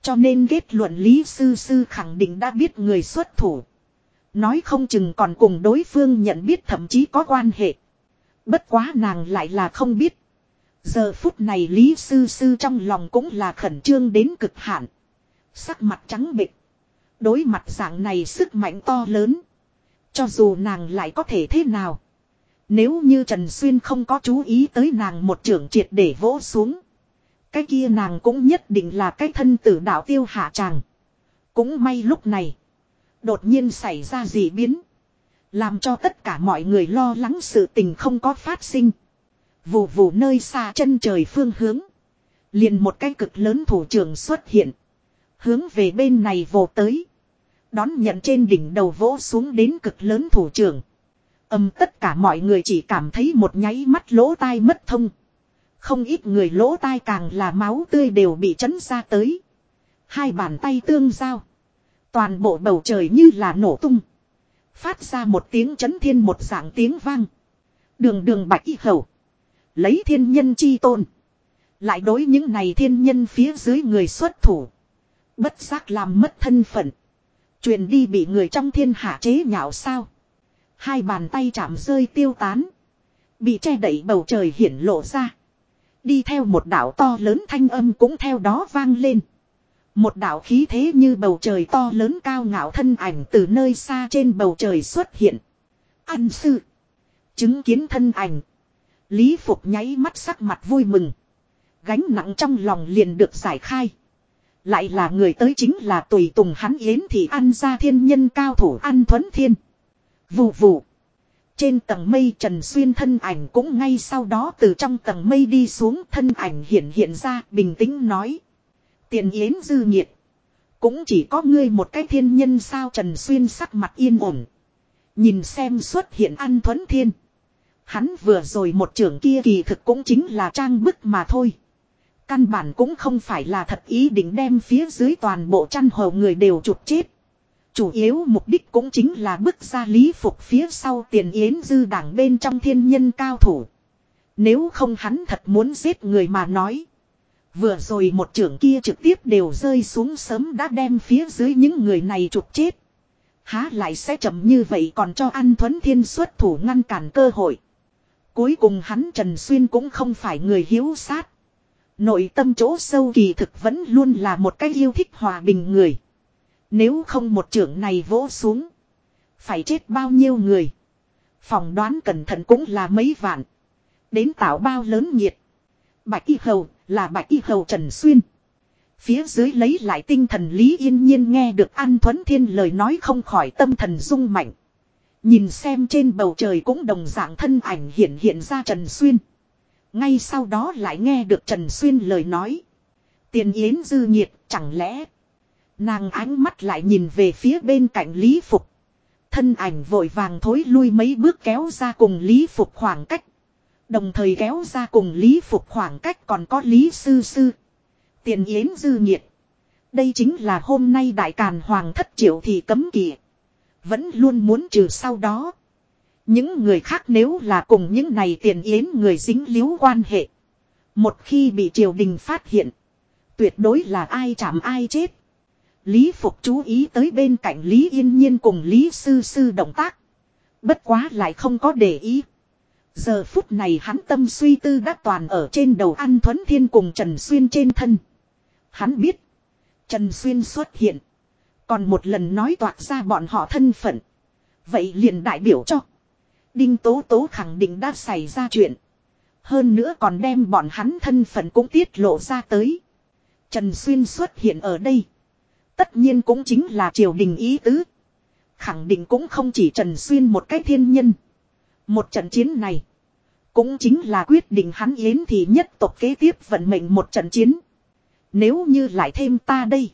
Cho nên kết luận Lý Sư Sư khẳng định đã biết người xuất thủ. Nói không chừng còn cùng đối phương nhận biết thậm chí có quan hệ. Bất quá nàng lại là không biết. Giờ phút này Lý Sư Sư trong lòng cũng là khẩn trương đến cực hạn. Sắc mặt trắng bệch. Đối mặt dạng này sức mạnh to lớn. Cho dù nàng lại có thể thế nào. Nếu như Trần Xuyên không có chú ý tới nàng một trưởng triệt để vỗ xuống. Cái kia nàng cũng nhất định là cái thân tử đạo tiêu hạ chàng. Cũng may lúc này. Đột nhiên xảy ra dị biến. Làm cho tất cả mọi người lo lắng sự tình không có phát sinh. Vù vù nơi xa chân trời phương hướng. Liền một cái cực lớn thủ trưởng xuất hiện. Hướng về bên này vồ tới. Đón nhận trên đỉnh đầu vỗ xuống đến cực lớn thủ trưởng. Âm tất cả mọi người chỉ cảm thấy một nháy mắt lỗ tai mất thông. Không ít người lỗ tai càng là máu tươi đều bị chấn ra tới. Hai bàn tay tương giao. Toàn bộ bầu trời như là nổ tung. Phát ra một tiếng chấn thiên một dạng tiếng vang. Đường đường bạch y hầu. Lấy thiên nhân chi tôn. Lại đối những này thiên nhân phía dưới người xuất thủ. Bất giác làm mất thân phận. Truyền đi bị người trong thiên hạ chế nhạo sao. Hai bàn tay chạm rơi tiêu tán. Bị che đẩy bầu trời hiển lộ ra. Đi theo một đạo to lớn thanh âm cũng theo đó vang lên. Một đạo khí thế như bầu trời to lớn cao ngạo thân ảnh từ nơi xa trên bầu trời xuất hiện. Ăn sư. Chứng kiến thân ảnh. Lý Phục nháy mắt sắc mặt vui mừng. Gánh nặng trong lòng liền được giải khai. Lại là người tới chính là tùy tùng hắn yến thì ăn ra thiên nhân cao thủ ăn thuấn thiên. Vù vù. Trên tầng mây Trần Xuyên thân ảnh cũng ngay sau đó từ trong tầng mây đi xuống thân ảnh hiện hiện ra bình tĩnh nói. Tiền yến dư nhiệt. Cũng chỉ có ngươi một cái thiên nhân sao Trần Xuyên sắc mặt yên ổn. Nhìn xem xuất hiện ăn thuấn thiên. Hắn vừa rồi một trưởng kia kỳ thực cũng chính là trang bức mà thôi. Căn bản cũng không phải là thật ý định đem phía dưới toàn bộ chăn hầu người đều chụp chết. Chủ yếu mục đích cũng chính là bức ra lý phục phía sau tiền yến dư đảng bên trong thiên nhân cao thủ. Nếu không hắn thật muốn giết người mà nói. Vừa rồi một trưởng kia trực tiếp đều rơi xuống sớm đã đem phía dưới những người này trục chết. Há lại sẽ chậm như vậy còn cho An thuấn thiên xuất thủ ngăn cản cơ hội. Cuối cùng hắn Trần Xuyên cũng không phải người hiếu sát. Nội tâm chỗ sâu kỳ thực vẫn luôn là một cái yêu thích hòa bình người. Nếu không một trưởng này vỗ xuống. Phải chết bao nhiêu người. Phòng đoán cẩn thận cũng là mấy vạn. Đến tạo bao lớn nhiệt. Bạch y hầu là bạch y hầu Trần Xuyên. Phía dưới lấy lại tinh thần Lý Yên Nhiên nghe được An Thuấn Thiên lời nói không khỏi tâm thần rung mạnh. Nhìn xem trên bầu trời cũng đồng dạng thân ảnh hiện hiện ra Trần Xuyên. Ngay sau đó lại nghe được Trần Xuyên lời nói. Tiền yến dư nhiệt, chẳng lẽ. Nàng ánh mắt lại nhìn về phía bên cạnh Lý Phục. Thân ảnh vội vàng thối lui mấy bước kéo ra cùng Lý Phục khoảng cách. Đồng thời kéo ra cùng Lý Phục khoảng cách còn có Lý Sư Sư. Tiền yến dư nhiệt. Đây chính là hôm nay đại càn hoàng thất triệu thì cấm kỵ. Vẫn luôn muốn trừ sau đó. Những người khác nếu là cùng những này tiền yến người dính líu quan hệ. Một khi bị triều đình phát hiện. Tuyệt đối là ai chạm ai chết. Lý Phục chú ý tới bên cạnh Lý Yên Nhiên cùng Lý Sư Sư động tác. Bất quá lại không có để ý. Giờ phút này hắn tâm suy tư đã toàn ở trên đầu ăn Thuấn Thiên cùng Trần Xuyên trên thân. Hắn biết. Trần Xuyên xuất hiện. Còn một lần nói toạc ra bọn họ thân phận. Vậy liền đại biểu cho. Đinh Tố Tố khẳng định đã xảy ra chuyện. Hơn nữa còn đem bọn hắn thân phận cũng tiết lộ ra tới. Trần Xuyên xuất hiện ở đây. Tất nhiên cũng chính là triều đình ý tứ. Khẳng định cũng không chỉ Trần Xuyên một cái thiên nhân. Một trận chiến này. Cũng chính là quyết định hắn yến thì nhất tộc kế tiếp vận mệnh một trận chiến. Nếu như lại thêm ta đây.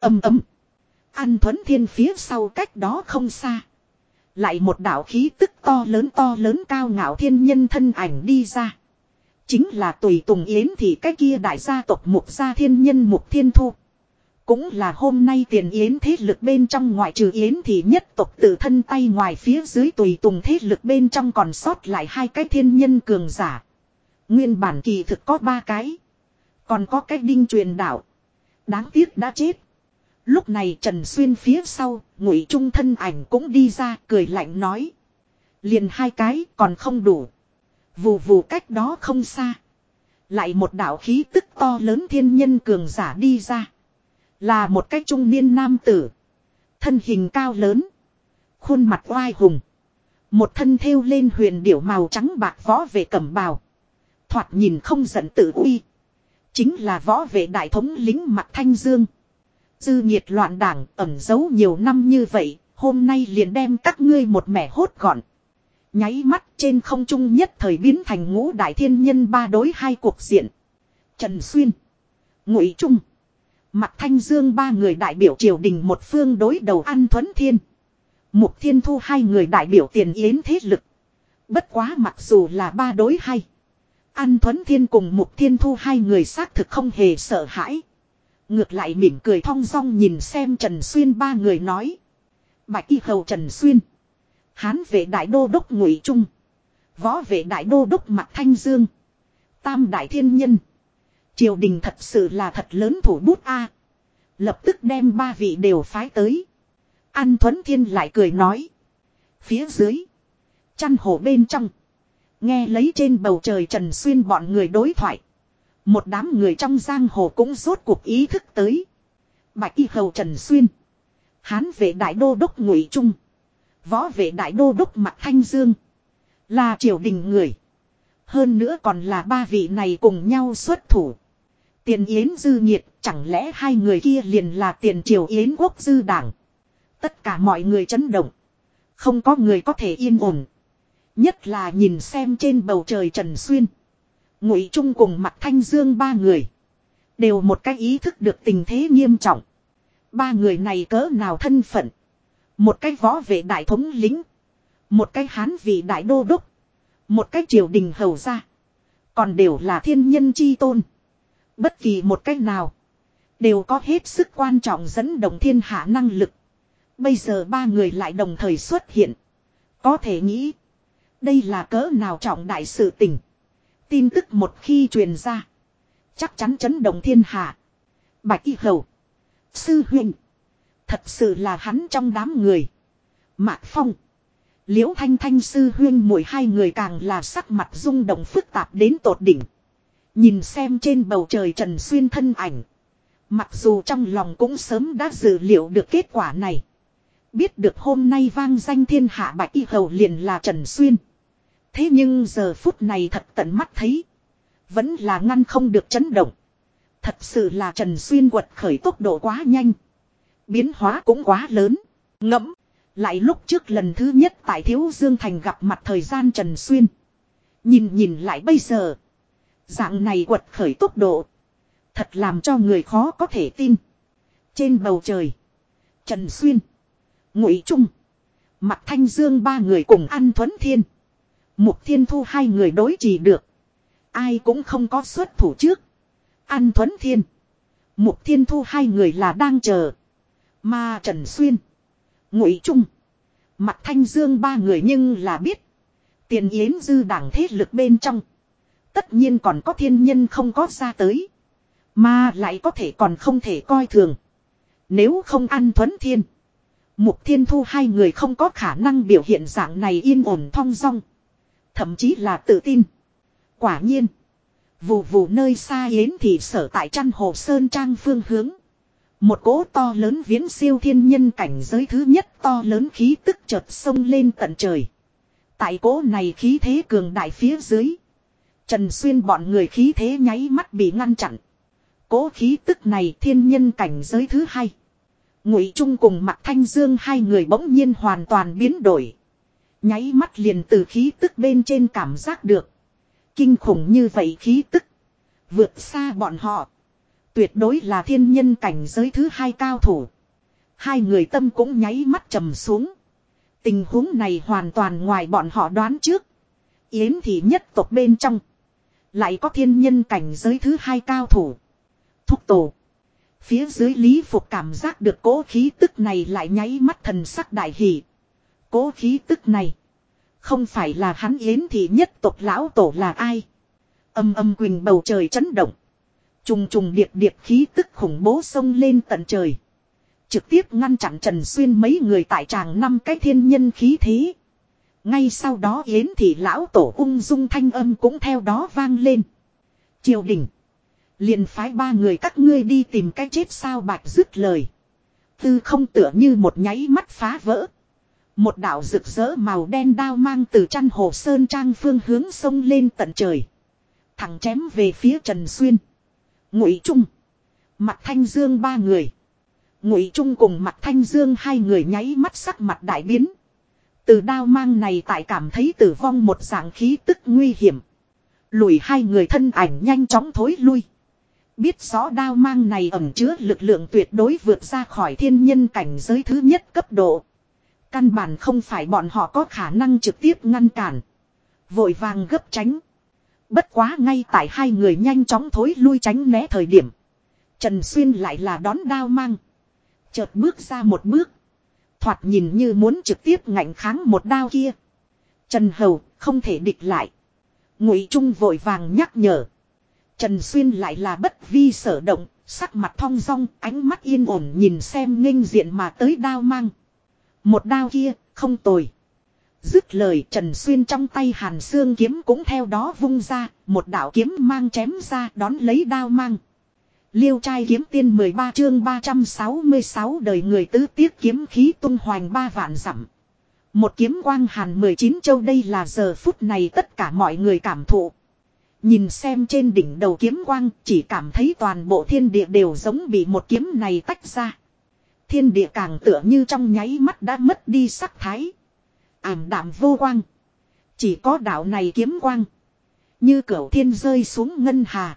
Âm ấm. An thuấn thiên phía sau cách đó không xa. Lại một đạo khí tức to lớn to lớn cao ngạo thiên nhân thân ảnh đi ra. Chính là tùy tùng yến thì cái kia đại gia tộc mục gia thiên nhân mục thiên thu. Cũng là hôm nay tiền yến thế lực bên trong ngoại trừ yến thì nhất tộc tự thân tay ngoài phía dưới tùy tùng thế lực bên trong còn sót lại hai cái thiên nhân cường giả. Nguyên bản kỳ thực có ba cái. Còn có cái đinh truyền đạo. Đáng tiếc đã chết. Lúc này Trần Xuyên phía sau, ngụy trung thân ảnh cũng đi ra cười lạnh nói. Liền hai cái còn không đủ. Vù vù cách đó không xa. Lại một đạo khí tức to lớn thiên nhân cường giả đi ra. Là một cái trung niên nam tử. Thân hình cao lớn. Khuôn mặt oai hùng. Một thân thêu lên huyền điểu màu trắng bạc võ về cẩm bào. Thoạt nhìn không giận tự uy. Chính là võ vệ đại thống lính mặt thanh dương. Dư nhiệt loạn đảng ẩn giấu nhiều năm như vậy, hôm nay liền đem các ngươi một mẻ hốt gọn. Nháy mắt trên không trung nhất thời biến thành ngũ đại thiên nhân ba đối hai cuộc diện. Trần Xuyên. Ngụy Trung. Mặt thanh dương ba người đại biểu triều đình một phương đối đầu ăn thuấn thiên. Mục thiên thu hai người đại biểu tiền yến thế lực. Bất quá mặc dù là ba đối hay. An Thuấn Thiên cùng Mục Thiên Thu hai người xác thực không hề sợ hãi. Ngược lại mỉm cười thong dong nhìn xem Trần Xuyên ba người nói. Bạch y hầu Trần Xuyên. Hán vệ đại đô đốc ngụy Trung. Võ vệ đại đô đốc mạc Thanh Dương. Tam đại thiên nhân. Triều đình thật sự là thật lớn thủ bút A. Lập tức đem ba vị đều phái tới. An Thuấn Thiên lại cười nói. Phía dưới. Chăn hồ bên trong. Nghe lấy trên bầu trời Trần Xuyên bọn người đối thoại. Một đám người trong giang hồ cũng rốt cuộc ý thức tới. Bạch y hầu Trần Xuyên. Hán vệ đại đô đốc ngụy Trung. Võ vệ đại đô đốc mặt Thanh Dương. Là triều đình người. Hơn nữa còn là ba vị này cùng nhau xuất thủ. Tiền Yến dư nhiệt, chẳng lẽ hai người kia liền là tiền triều Yến quốc dư đảng. Tất cả mọi người chấn động. Không có người có thể yên ổn. Nhất là nhìn xem trên bầu trời Trần Xuyên. Ngụy Trung cùng mặt Thanh Dương ba người. Đều một cái ý thức được tình thế nghiêm trọng. Ba người này cỡ nào thân phận. Một cái võ vệ đại thống lính. Một cái hán vị đại đô đốc. Một cái triều đình hầu ra. Còn đều là thiên nhân chi tôn. Bất kỳ một cách nào. Đều có hết sức quan trọng dẫn động thiên hạ năng lực. Bây giờ ba người lại đồng thời xuất hiện. Có thể nghĩ. Đây là cỡ nào trọng đại sự tình. Tin tức một khi truyền ra. Chắc chắn chấn động thiên hạ. Bạch y hầu. Sư huynh. Thật sự là hắn trong đám người. Mạc Phong. Liễu Thanh Thanh sư huyên mỗi hai người càng là sắc mặt rung động phức tạp đến tột đỉnh. Nhìn xem trên bầu trời Trần Xuyên thân ảnh. Mặc dù trong lòng cũng sớm đã dự liệu được kết quả này. Biết được hôm nay vang danh thiên hạ bạch y hầu liền là Trần Xuyên. Thế nhưng giờ phút này thật tận mắt thấy. Vẫn là ngăn không được chấn động. Thật sự là Trần Xuyên quật khởi tốc độ quá nhanh. Biến hóa cũng quá lớn. Ngẫm. Lại lúc trước lần thứ nhất tại Thiếu Dương Thành gặp mặt thời gian Trần Xuyên. Nhìn nhìn lại bây giờ. Dạng này quật khởi tốc độ. Thật làm cho người khó có thể tin. Trên bầu trời. Trần Xuyên. Ngụy Trung. Mặt Thanh Dương ba người cùng ăn Thuấn Thiên. Mục Thiên Thu hai người đối trì được. Ai cũng không có xuất thủ trước. An Thuấn Thiên. Mục Thiên Thu hai người là đang chờ. Mà Trần Xuyên. Ngụy Trung. Mặt Thanh Dương ba người nhưng là biết. Tiền Yến dư đảng thế lực bên trong. Tất nhiên còn có thiên nhân không có ra tới. Mà lại có thể còn không thể coi thường. Nếu không ăn thuấn thiên. Mục thiên thu hai người không có khả năng biểu hiện dạng này yên ổn thong dong. Thậm chí là tự tin. Quả nhiên. Vù vù nơi xa yến thì sở tại chăn hồ sơn trang phương hướng. Một cỗ to lớn viễn siêu thiên nhân cảnh giới thứ nhất to lớn khí tức chợt sông lên tận trời. Tại cỗ này khí thế cường đại phía dưới. Trần Xuyên bọn người khí thế nháy mắt bị ngăn chặn. Cố khí tức này thiên nhân cảnh giới thứ hai. Ngụy Trung cùng Mạc Thanh Dương hai người bỗng nhiên hoàn toàn biến đổi. Nháy mắt liền từ khí tức bên trên cảm giác được. Kinh khủng như vậy khí tức. Vượt xa bọn họ. Tuyệt đối là thiên nhân cảnh giới thứ hai cao thủ. Hai người tâm cũng nháy mắt trầm xuống. Tình huống này hoàn toàn ngoài bọn họ đoán trước. Yến thì nhất tộc bên trong. Lại có thiên nhân cảnh giới thứ hai cao thủ. Thúc tổ. Phía dưới Lý Phục cảm giác được cố khí tức này lại nháy mắt thần sắc đại hỷ. Cố khí tức này. Không phải là hắn yến thì nhất tộc lão tổ là ai. Âm âm quỳnh bầu trời chấn động. Trùng trùng điệp điệp khí tức khủng bố sông lên tận trời. Trực tiếp ngăn chặn Trần Xuyên mấy người tại tràng năm cái thiên nhân khí thế. Ngay sau đó yến thị lão tổ ung dung thanh âm cũng theo đó vang lên. Triều đình. liền phái ba người các ngươi đi tìm cái chết sao bạch dứt lời. Tư không tựa như một nháy mắt phá vỡ. Một đạo rực rỡ màu đen đao mang từ chăn hồ sơn trang phương hướng sông lên tận trời. Thẳng chém về phía Trần Xuyên. Ngụy Trung. Mặt Thanh Dương ba người. Ngụy Trung cùng Mặt Thanh Dương hai người nháy mắt sắc mặt đại biến. Từ đao mang này tại cảm thấy tử vong một dạng khí tức nguy hiểm. Lùi hai người thân ảnh nhanh chóng thối lui. Biết rõ đao mang này ẩn chứa lực lượng tuyệt đối vượt ra khỏi thiên nhân cảnh giới thứ nhất cấp độ. Căn bản không phải bọn họ có khả năng trực tiếp ngăn cản. Vội vàng gấp tránh. Bất quá ngay tại hai người nhanh chóng thối lui tránh né thời điểm. Trần Xuyên lại là đón đao mang. Chợt bước ra một bước. Thoạt nhìn như muốn trực tiếp ngạnh kháng một đao kia. Trần Hầu không thể địch lại. Ngụy Trung vội vàng nhắc nhở. Trần Xuyên lại là bất vi sở động, sắc mặt thong dong, ánh mắt yên ổn nhìn xem nghênh diện mà tới đao mang. Một đao kia, không tồi. Dứt lời Trần Xuyên trong tay hàn xương kiếm cũng theo đó vung ra, một đạo kiếm mang chém ra đón lấy đao mang. Liêu trai kiếm tiên 13 chương 366 đời người tứ tiết kiếm khí tung hoành ba vạn dặm. Một kiếm quang hàn 19 châu đây là giờ phút này tất cả mọi người cảm thụ. Nhìn xem trên đỉnh đầu kiếm quang, chỉ cảm thấy toàn bộ thiên địa đều giống bị một kiếm này tách ra. Thiên địa càng tựa như trong nháy mắt đã mất đi sắc thái. Ảm đạm vô quang. Chỉ có đạo này kiếm quang. Như cửu thiên rơi xuống ngân hà.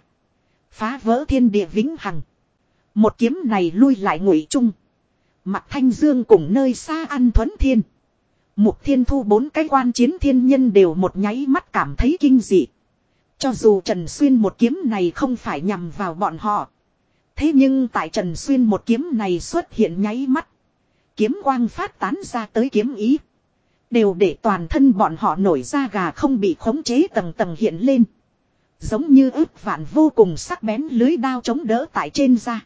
Phá vỡ thiên địa vĩnh hằng. Một kiếm này lui lại ngụy trung. Mặt thanh dương cùng nơi xa ăn thuấn thiên. Mục thiên thu bốn cái quan chiến thiên nhân đều một nháy mắt cảm thấy kinh dị. Cho dù Trần Xuyên một kiếm này không phải nhằm vào bọn họ. Thế nhưng tại Trần Xuyên một kiếm này xuất hiện nháy mắt. Kiếm quang phát tán ra tới kiếm ý. Đều để toàn thân bọn họ nổi ra gà không bị khống chế tầng tầng hiện lên. Giống như ức vạn vô cùng sắc bén lưới đao chống đỡ tại trên da.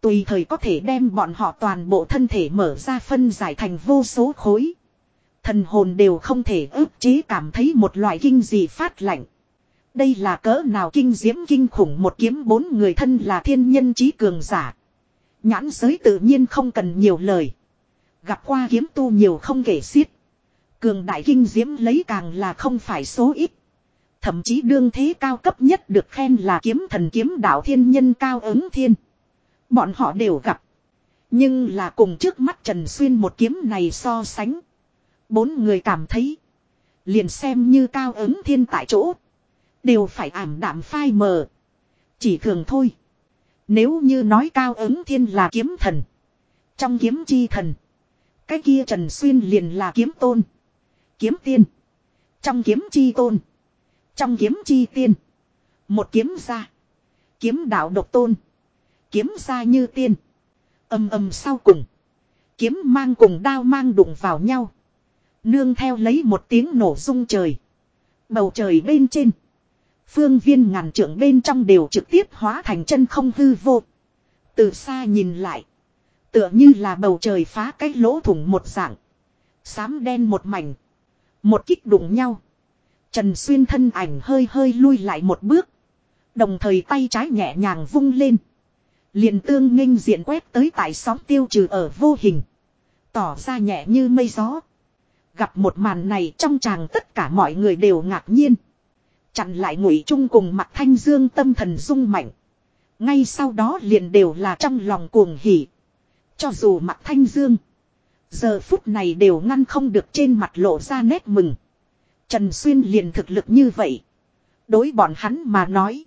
Tùy thời có thể đem bọn họ toàn bộ thân thể mở ra phân giải thành vô số khối. Thần hồn đều không thể ức chế cảm thấy một loại kinh gì phát lạnh. Đây là cỡ nào kinh diễm kinh khủng một kiếm bốn người thân là thiên nhân trí cường giả. Nhãn giới tự nhiên không cần nhiều lời. Gặp qua kiếm tu nhiều không kể xiết. Cường đại kinh diễm lấy càng là không phải số ít. Thậm chí đương thế cao cấp nhất được khen là kiếm thần kiếm đạo thiên nhân cao ứng thiên. Bọn họ đều gặp. Nhưng là cùng trước mắt Trần Xuyên một kiếm này so sánh. Bốn người cảm thấy. Liền xem như cao ứng thiên tại chỗ. Đều phải ảm đạm phai mờ. Chỉ thường thôi. Nếu như nói cao ứng thiên là kiếm thần. Trong kiếm chi thần. Cái kia Trần Xuyên liền là kiếm tôn. Kiếm tiên. Trong kiếm chi tôn. Trong kiếm chi tiên. Một kiếm ra. Kiếm đạo độc tôn. Kiếm ra như tiên. Âm âm sau cùng. Kiếm mang cùng đao mang đụng vào nhau. Nương theo lấy một tiếng nổ rung trời. Bầu trời bên trên. Phương viên ngàn trưởng bên trong đều trực tiếp hóa thành chân không hư vô. Từ xa nhìn lại. Tựa như là bầu trời phá cái lỗ thủng một dạng. Xám đen một mảnh. Một kích đụng nhau. Trần Xuyên thân ảnh hơi hơi lui lại một bước. Đồng thời tay trái nhẹ nhàng vung lên. liền tương nghênh diện quét tới tại sóng tiêu trừ ở vô hình. Tỏ ra nhẹ như mây gió. Gặp một màn này trong chàng tất cả mọi người đều ngạc nhiên. Chặn lại ngụy trung cùng mặt thanh dương tâm thần rung mạnh. Ngay sau đó liền đều là trong lòng cuồng hỉ. Cho dù mặt thanh dương. Giờ phút này đều ngăn không được trên mặt lộ ra nét mừng. Trần Xuyên liền thực lực như vậy. Đối bọn hắn mà nói.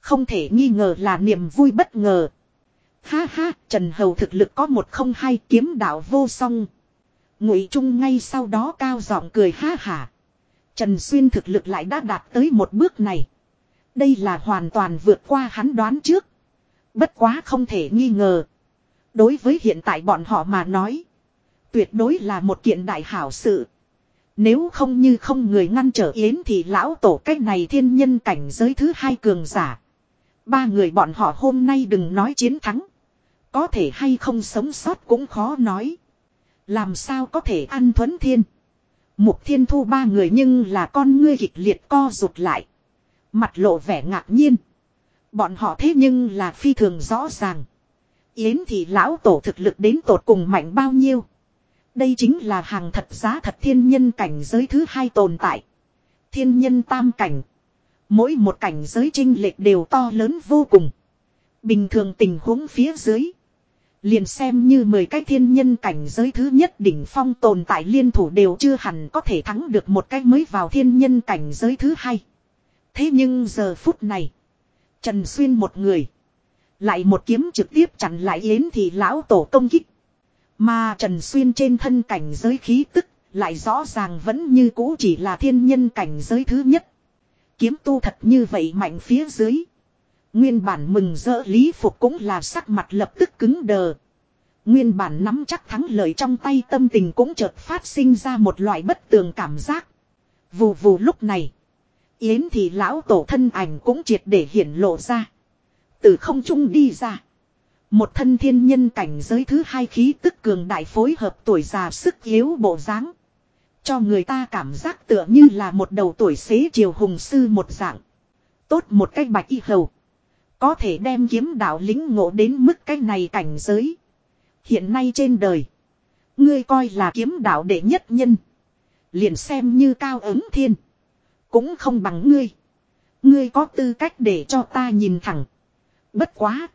Không thể nghi ngờ là niềm vui bất ngờ. Ha ha, Trần Hầu thực lực có một không hai kiếm đạo vô song. Ngụy Trung ngay sau đó cao giọng cười ha hả. Trần Xuyên thực lực lại đã đạt tới một bước này. Đây là hoàn toàn vượt qua hắn đoán trước. Bất quá không thể nghi ngờ. Đối với hiện tại bọn họ mà nói. Tuyệt đối là một kiện đại hảo sự. Nếu không như không người ngăn trở yến thì lão tổ cách này thiên nhân cảnh giới thứ hai cường giả. Ba người bọn họ hôm nay đừng nói chiến thắng. Có thể hay không sống sót cũng khó nói. Làm sao có thể ăn thuấn thiên. Mục thiên thu ba người nhưng là con ngươi kịch liệt co rụt lại. Mặt lộ vẻ ngạc nhiên. Bọn họ thế nhưng là phi thường rõ ràng. Yến thì lão tổ thực lực đến tột cùng mạnh bao nhiêu. Đây chính là hàng thật giá thật thiên nhân cảnh giới thứ hai tồn tại. Thiên nhân tam cảnh. Mỗi một cảnh giới trinh lệch đều to lớn vô cùng. Bình thường tình huống phía dưới. Liền xem như 10 cái thiên nhân cảnh giới thứ nhất đỉnh phong tồn tại liên thủ đều chưa hẳn có thể thắng được một cái mới vào thiên nhân cảnh giới thứ hai. Thế nhưng giờ phút này. Trần Xuyên một người. Lại một kiếm trực tiếp chặn lại yến thì lão tổ công kích. Mà Trần Xuyên trên thân cảnh giới khí tức. Lại rõ ràng vẫn như cũ chỉ là thiên nhân cảnh giới thứ nhất. Kiếm tu thật như vậy mạnh phía dưới. Nguyên bản mừng rỡ lý phục cũng là sắc mặt lập tức cứng đờ. Nguyên bản nắm chắc thắng lợi trong tay tâm tình cũng chợt phát sinh ra một loại bất tường cảm giác. Vù vù lúc này. Yến thì lão tổ thân ảnh cũng triệt để hiển lộ ra. Từ không trung đi ra. Một thân thiên nhân cảnh giới thứ hai khí tức cường đại phối hợp tuổi già sức yếu bộ dáng. Cho người ta cảm giác tựa như là một đầu tuổi xế chiều hùng sư một dạng. Tốt một cách bạch y hầu. Có thể đem kiếm đạo lính ngộ đến mức cái này cảnh giới. Hiện nay trên đời. Ngươi coi là kiếm đạo đệ nhất nhân. Liền xem như cao ứng thiên. Cũng không bằng ngươi. Ngươi có tư cách để cho ta nhìn thẳng. Bất quá.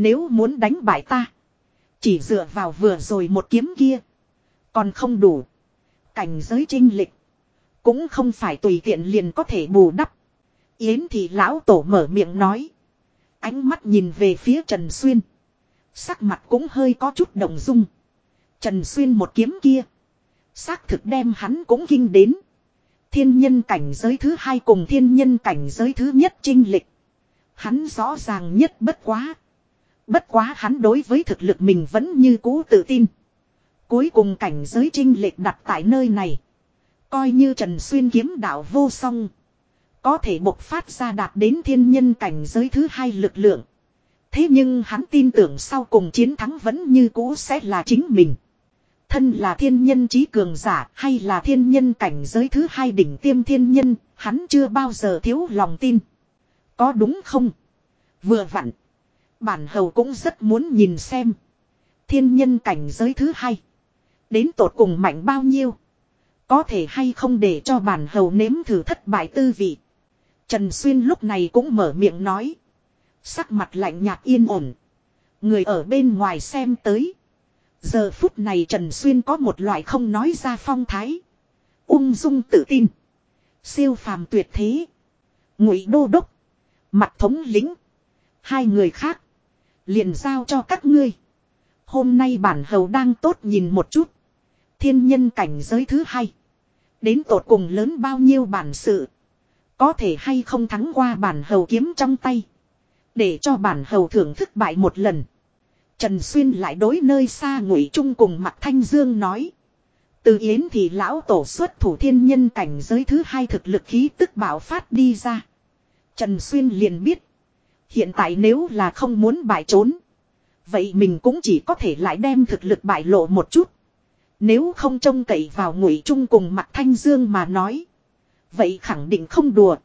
Nếu muốn đánh bại ta. Chỉ dựa vào vừa rồi một kiếm kia. Còn không đủ. Cảnh giới trinh lịch. Cũng không phải tùy tiện liền có thể bù đắp. Yến thì lão tổ mở miệng nói. Ánh mắt nhìn về phía Trần Xuyên. Sắc mặt cũng hơi có chút đồng dung. Trần Xuyên một kiếm kia. Xác thực đem hắn cũng kinh đến. Thiên nhân cảnh giới thứ hai cùng thiên nhân cảnh giới thứ nhất trinh lịch. Hắn rõ ràng nhất bất quá. Bất quá hắn đối với thực lực mình vẫn như cũ tự tin. Cuối cùng cảnh giới trinh lệch đặt tại nơi này. Coi như Trần Xuyên kiếm đạo vô song. Có thể bộc phát ra đạt đến thiên nhân cảnh giới thứ hai lực lượng. Thế nhưng hắn tin tưởng sau cùng chiến thắng vẫn như cũ sẽ là chính mình. Thân là thiên nhân trí cường giả hay là thiên nhân cảnh giới thứ hai đỉnh tiêm thiên nhân, hắn chưa bao giờ thiếu lòng tin. Có đúng không? Vừa vặn. Bản hầu cũng rất muốn nhìn xem. Thiên nhân cảnh giới thứ hai. Đến tột cùng mạnh bao nhiêu. Có thể hay không để cho bản hầu nếm thử thất bại tư vị. Trần Xuyên lúc này cũng mở miệng nói. Sắc mặt lạnh nhạt yên ổn. Người ở bên ngoài xem tới. Giờ phút này Trần Xuyên có một loại không nói ra phong thái. Ung dung tự tin. Siêu phàm tuyệt thế. Ngụy đô đốc. Mặt thống lính. Hai người khác. Liền giao cho các ngươi. Hôm nay bản hầu đang tốt nhìn một chút. Thiên nhân cảnh giới thứ hai. Đến tột cùng lớn bao nhiêu bản sự. Có thể hay không thắng qua bản hầu kiếm trong tay. Để cho bản hầu thưởng thức bại một lần. Trần Xuyên lại đối nơi xa ngụy trung cùng mặt Thanh Dương nói. Từ Yến thì lão tổ xuất thủ thiên nhân cảnh giới thứ hai thực lực khí tức bảo phát đi ra. Trần Xuyên liền biết. Hiện tại nếu là không muốn bại trốn. Vậy mình cũng chỉ có thể lại đem thực lực bại lộ một chút. Nếu không trông cậy vào ngụy trung cùng mặt thanh dương mà nói. Vậy khẳng định không đùa.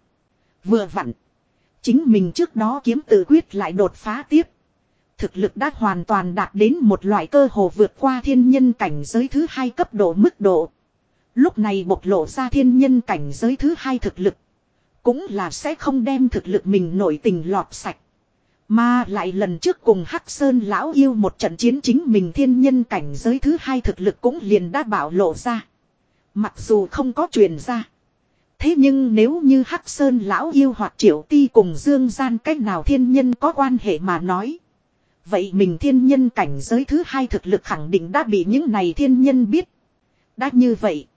Vừa vặn. Chính mình trước đó kiếm tự quyết lại đột phá tiếp. Thực lực đã hoàn toàn đạt đến một loại cơ hồ vượt qua thiên nhân cảnh giới thứ hai cấp độ mức độ. Lúc này bộc lộ ra thiên nhân cảnh giới thứ hai thực lực. Cũng là sẽ không đem thực lực mình nổi tình lọt sạch. Mà lại lần trước cùng Hắc Sơn lão yêu một trận chiến chính mình thiên nhân cảnh giới thứ hai thực lực cũng liền đã bảo lộ ra. Mặc dù không có truyền ra. Thế nhưng nếu như Hắc Sơn lão yêu hoặc triệu ti cùng Dương Gian cách nào thiên nhân có quan hệ mà nói. Vậy mình thiên nhân cảnh giới thứ hai thực lực khẳng định đã bị những này thiên nhân biết. Đã như vậy.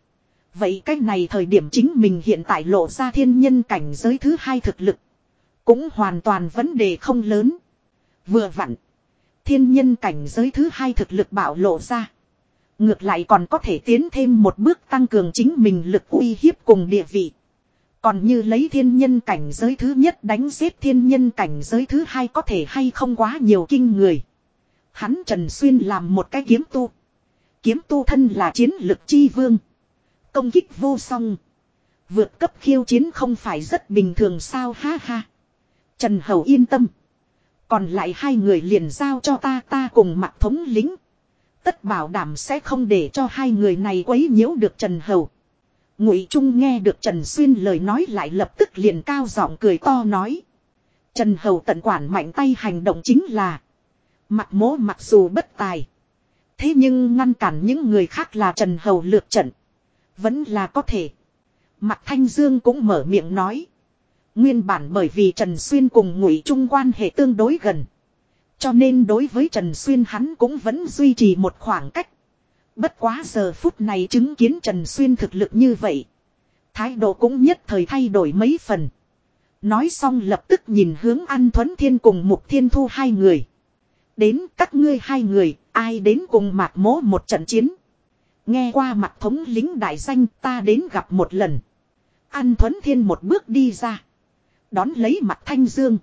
Vậy cách này thời điểm chính mình hiện tại lộ ra thiên nhân cảnh giới thứ hai thực lực. Cũng hoàn toàn vấn đề không lớn. Vừa vặn. Thiên nhân cảnh giới thứ hai thực lực bạo lộ ra. Ngược lại còn có thể tiến thêm một bước tăng cường chính mình lực uy hiếp cùng địa vị. Còn như lấy thiên nhân cảnh giới thứ nhất đánh giết thiên nhân cảnh giới thứ hai có thể hay không quá nhiều kinh người. Hắn Trần Xuyên làm một cái kiếm tu. Kiếm tu thân là chiến lực chi vương. Công kích vô song. Vượt cấp khiêu chiến không phải rất bình thường sao ha ha. Trần Hầu yên tâm. Còn lại hai người liền giao cho ta ta cùng mặt thống lính. Tất bảo đảm sẽ không để cho hai người này quấy nhiễu được Trần Hầu. Ngụy Trung nghe được Trần Xuyên lời nói lại lập tức liền cao giọng cười to nói. Trần Hầu tận quản mạnh tay hành động chính là. Mặt mố mặc dù bất tài. Thế nhưng ngăn cản những người khác là Trần Hầu lược trận. Vẫn là có thể. Mặt Thanh Dương cũng mở miệng nói. Nguyên bản bởi vì Trần Xuyên cùng Ngụy Trung quan hệ tương đối gần. Cho nên đối với Trần Xuyên hắn cũng vẫn duy trì một khoảng cách. Bất quá giờ phút này chứng kiến Trần Xuyên thực lực như vậy. Thái độ cũng nhất thời thay đổi mấy phần. Nói xong lập tức nhìn hướng An Thuấn Thiên cùng Mục Thiên Thu hai người. Đến các ngươi hai người, ai đến cùng mạc mố một trận chiến. Nghe qua mặt thống lính đại danh ta đến gặp một lần. An Thuấn Thiên một bước đi ra. Đón lấy mặt thanh dương.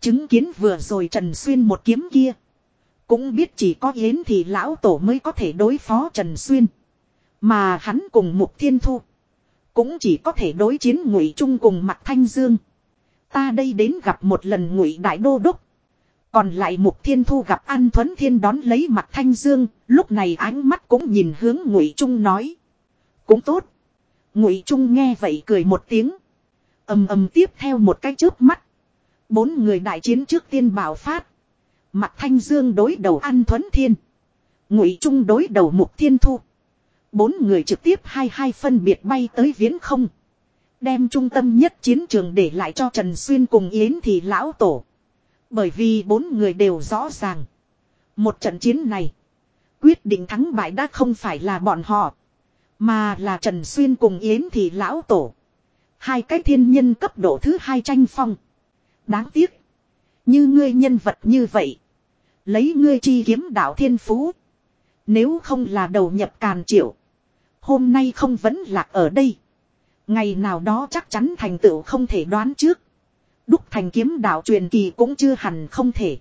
Chứng kiến vừa rồi Trần Xuyên một kiếm kia. Cũng biết chỉ có Yến thì lão tổ mới có thể đối phó Trần Xuyên. Mà hắn cùng Mục Thiên Thu. Cũng chỉ có thể đối chiến ngụy Trung cùng mặt Thanh Dương. Ta đây đến gặp một lần ngụy Đại Đô Đốc. Còn lại Mục Thiên Thu gặp An Thuấn Thiên đón lấy mặt Thanh Dương. Lúc này ánh mắt cũng nhìn hướng ngụy Trung nói. Cũng tốt. Ngụy Trung nghe vậy cười một tiếng. ầm ầm tiếp theo một cái chớp mắt. Bốn người đại chiến trước tiên bảo phát. Mặt Thanh Dương đối đầu An Thuấn Thiên. Ngụy Trung đối đầu Mục Thiên Thu. Bốn người trực tiếp hai hai phân biệt bay tới viễn không. Đem trung tâm nhất chiến trường để lại cho Trần Xuyên cùng Yến thị lão tổ. Bởi vì bốn người đều rõ ràng. Một trận chiến này. Quyết định thắng bại đã không phải là bọn họ. Mà là Trần Xuyên cùng Yến thị lão tổ. Hai cái thiên nhân cấp độ thứ hai tranh phong. Đáng tiếc. Như ngươi nhân vật như vậy. Lấy ngươi chi kiếm đạo thiên phú. Nếu không là đầu nhập càn triệu. Hôm nay không vẫn lạc ở đây. Ngày nào đó chắc chắn thành tựu không thể đoán trước. Đúc thành kiếm đạo truyền kỳ cũng chưa hẳn không thể.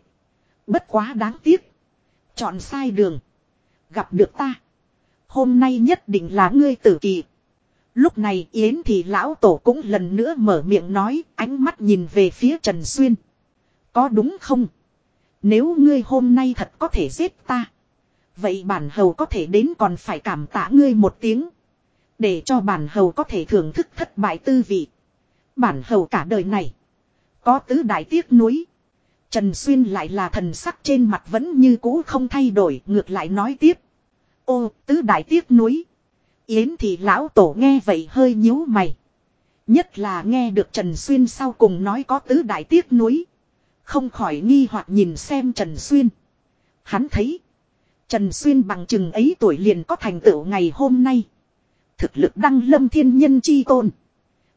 Bất quá đáng tiếc. Chọn sai đường. Gặp được ta. Hôm nay nhất định là ngươi tử kỳ. Lúc này Yến thì lão tổ cũng lần nữa mở miệng nói, ánh mắt nhìn về phía Trần Xuyên. Có đúng không? Nếu ngươi hôm nay thật có thể giết ta. Vậy bản hầu có thể đến còn phải cảm tạ ngươi một tiếng. Để cho bản hầu có thể thưởng thức thất bại tư vị. Bản hầu cả đời này. Có tứ đại tiếc núi. Trần Xuyên lại là thần sắc trên mặt vẫn như cũ không thay đổi. Ngược lại nói tiếp. Ô, tứ đại tiếc núi. Yến thì lão tổ nghe vậy hơi nhíu mày. Nhất là nghe được Trần Xuyên sau cùng nói có tứ đại tiếc núi. Không khỏi nghi hoặc nhìn xem Trần Xuyên. Hắn thấy. Trần Xuyên bằng chừng ấy tuổi liền có thành tựu ngày hôm nay. Thực lực đăng lâm thiên nhân chi tôn.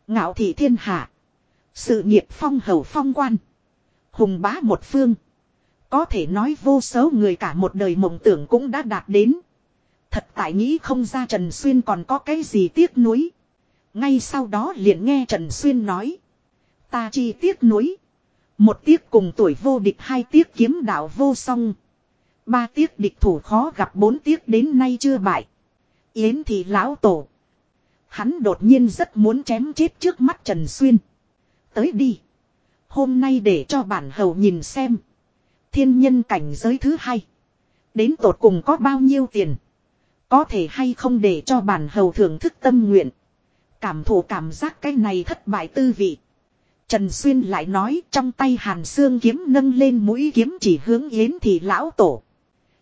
Ngạo thị thiên hạ. Sự nghiệp phong hầu phong quan. Hùng bá một phương. Có thể nói vô số người cả một đời mộng tưởng cũng đã đạt đến. Thật tại nghĩ không ra Trần Xuyên còn có cái gì tiếc nuối. Ngay sau đó liền nghe Trần Xuyên nói. Ta chi tiếc nuối. Một tiếc cùng tuổi vô địch, hai tiếc kiếm đạo vô song. Ba tiếc địch thủ khó gặp, bốn tiếc đến nay chưa bại. Yến thì lão tổ. Hắn đột nhiên rất muốn chém chết trước mắt Trần Xuyên. Tới đi. Hôm nay để cho bản hầu nhìn xem. Thiên nhân cảnh giới thứ hai. Đến tột cùng có bao nhiêu tiền. Có thể hay không để cho bản hầu thưởng thức tâm nguyện. Cảm thụ cảm giác cái này thất bại tư vị. Trần Xuyên lại nói trong tay hàn xương kiếm nâng lên mũi kiếm chỉ hướng yến thì lão tổ.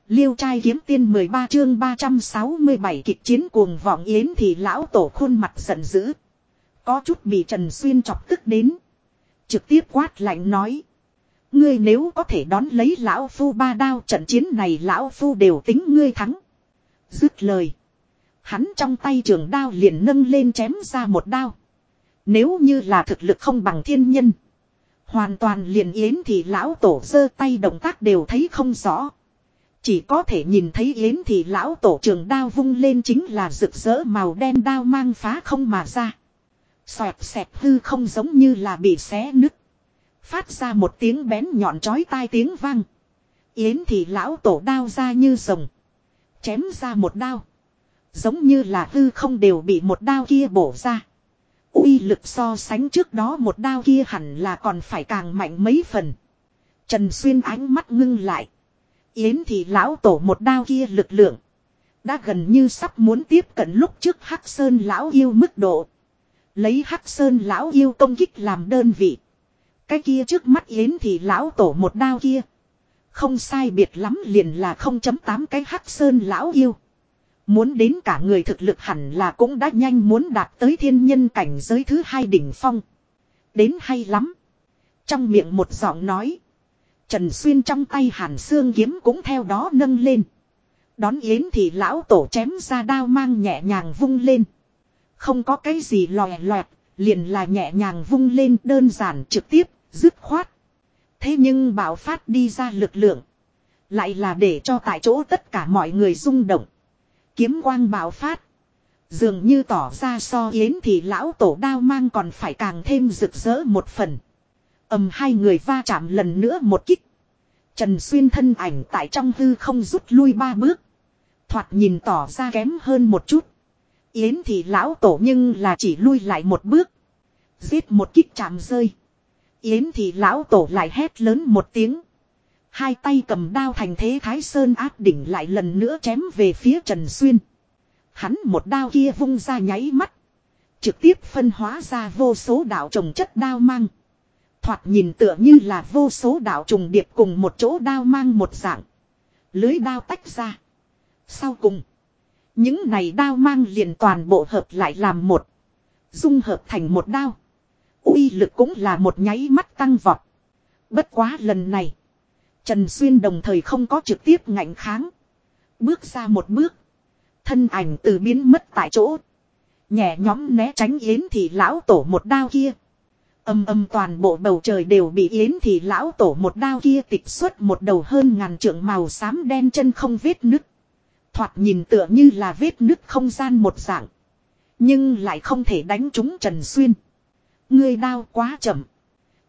Liêu trai kiếm tiên 13 chương 367 kịch chiến cuồng vọng yến thì lão tổ khuôn mặt giận dữ. Có chút bị Trần Xuyên chọc tức đến. Trực tiếp quát lạnh nói. Ngươi nếu có thể đón lấy lão phu ba đao trận chiến này lão phu đều tính ngươi thắng. Dứt lời. Hắn trong tay trường đao liền nâng lên chém ra một đao. Nếu như là thực lực không bằng thiên nhân. Hoàn toàn liền yến thì lão tổ giơ tay động tác đều thấy không rõ. Chỉ có thể nhìn thấy yến thì lão tổ trường đao vung lên chính là rực rỡ màu đen đao mang phá không mà ra. Xoẹt xẹt hư không giống như là bị xé nứt. Phát ra một tiếng bén nhọn chói tai tiếng vang. Yến thì lão tổ đao ra như rồng. Chém ra một đao. Giống như là hư không đều bị một đao kia bổ ra uy lực so sánh trước đó một đao kia hẳn là còn phải càng mạnh mấy phần. Trần Xuyên ánh mắt ngưng lại. Yến thì lão tổ một đao kia lực lượng. Đã gần như sắp muốn tiếp cận lúc trước Hắc Sơn lão yêu mức độ. Lấy Hắc Sơn lão yêu công kích làm đơn vị. Cái kia trước mắt Yến thì lão tổ một đao kia. Không sai biệt lắm liền là 0.8 cái Hắc Sơn lão yêu. Muốn đến cả người thực lực hẳn là cũng đã nhanh muốn đạt tới thiên nhân cảnh giới thứ hai đỉnh phong. Đến hay lắm. Trong miệng một giọng nói. Trần Xuyên trong tay hàn xương kiếm cũng theo đó nâng lên. Đón yến thì lão tổ chém ra đao mang nhẹ nhàng vung lên. Không có cái gì lòe loẹt, liền là nhẹ nhàng vung lên đơn giản trực tiếp, dứt khoát. Thế nhưng bảo phát đi ra lực lượng. Lại là để cho tại chỗ tất cả mọi người rung động. Kiếm quang bạo phát. Dường như tỏ ra so yến thì lão tổ đao mang còn phải càng thêm rực rỡ một phần. ầm hai người va chạm lần nữa một kích. Trần Xuyên thân ảnh tại trong hư không rút lui ba bước. Thoạt nhìn tỏ ra kém hơn một chút. Yến thì lão tổ nhưng là chỉ lui lại một bước. Giết một kích chạm rơi. Yến thì lão tổ lại hét lớn một tiếng. Hai tay cầm đao thành thế thái sơn áp đỉnh lại lần nữa chém về phía Trần Xuyên. Hắn một đao kia vung ra nháy mắt. Trực tiếp phân hóa ra vô số đạo trồng chất đao mang. Thoạt nhìn tựa như là vô số đạo trùng điệp cùng một chỗ đao mang một dạng. Lưới đao tách ra. Sau cùng. Những này đao mang liền toàn bộ hợp lại làm một. Dung hợp thành một đao. uy lực cũng là một nháy mắt tăng vọt. Bất quá lần này. Trần Xuyên đồng thời không có trực tiếp ngạnh kháng. Bước ra một bước. Thân ảnh từ biến mất tại chỗ. Nhẹ nhóm né tránh yến thì lão tổ một đao kia. Âm âm toàn bộ bầu trời đều bị yến thì lão tổ một đao kia tịch xuất một đầu hơn ngàn trượng màu xám đen chân không vết nứt. Thoạt nhìn tựa như là vết nứt không gian một dạng. Nhưng lại không thể đánh trúng Trần Xuyên. Ngươi đau quá chậm.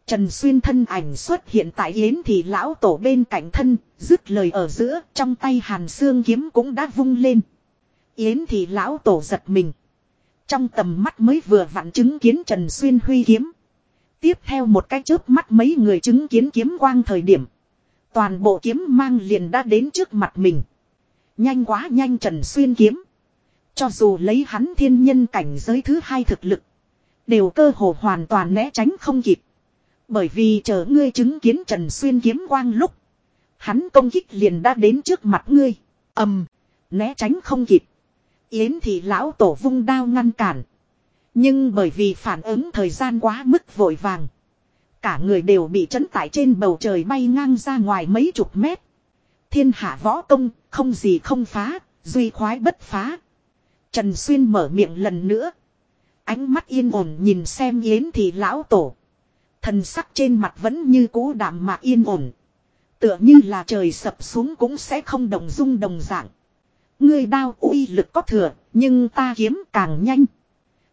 Trần Xuyên thân ảnh xuất hiện tại Yến thì lão tổ bên cạnh thân, dứt lời ở giữa, trong tay hàn xương kiếm cũng đã vung lên. Yến thì lão tổ giật mình. Trong tầm mắt mới vừa vặn chứng kiến Trần Xuyên huy kiếm. Tiếp theo một cái chớp mắt mấy người chứng kiến kiếm quang thời điểm. Toàn bộ kiếm mang liền đã đến trước mặt mình. Nhanh quá nhanh Trần Xuyên kiếm. Cho dù lấy hắn thiên nhân cảnh giới thứ hai thực lực. Đều cơ hồ hoàn toàn né tránh không kịp. Bởi vì chờ ngươi chứng kiến Trần Xuyên kiếm quang lúc. Hắn công kích liền đã đến trước mặt ngươi. ầm, né tránh không kịp. Yến thì lão tổ vung đao ngăn cản. Nhưng bởi vì phản ứng thời gian quá mức vội vàng. Cả người đều bị chấn tải trên bầu trời bay ngang ra ngoài mấy chục mét. Thiên hạ võ công, không gì không phá, duy khoái bất phá. Trần Xuyên mở miệng lần nữa. Ánh mắt yên ổn nhìn xem Yến thì lão tổ. Thần sắc trên mặt vẫn như cũ đạm mạc yên ổn. Tựa như là trời sập xuống cũng sẽ không đồng dung đồng dạng. Ngươi đao uy lực có thừa, nhưng ta kiếm càng nhanh.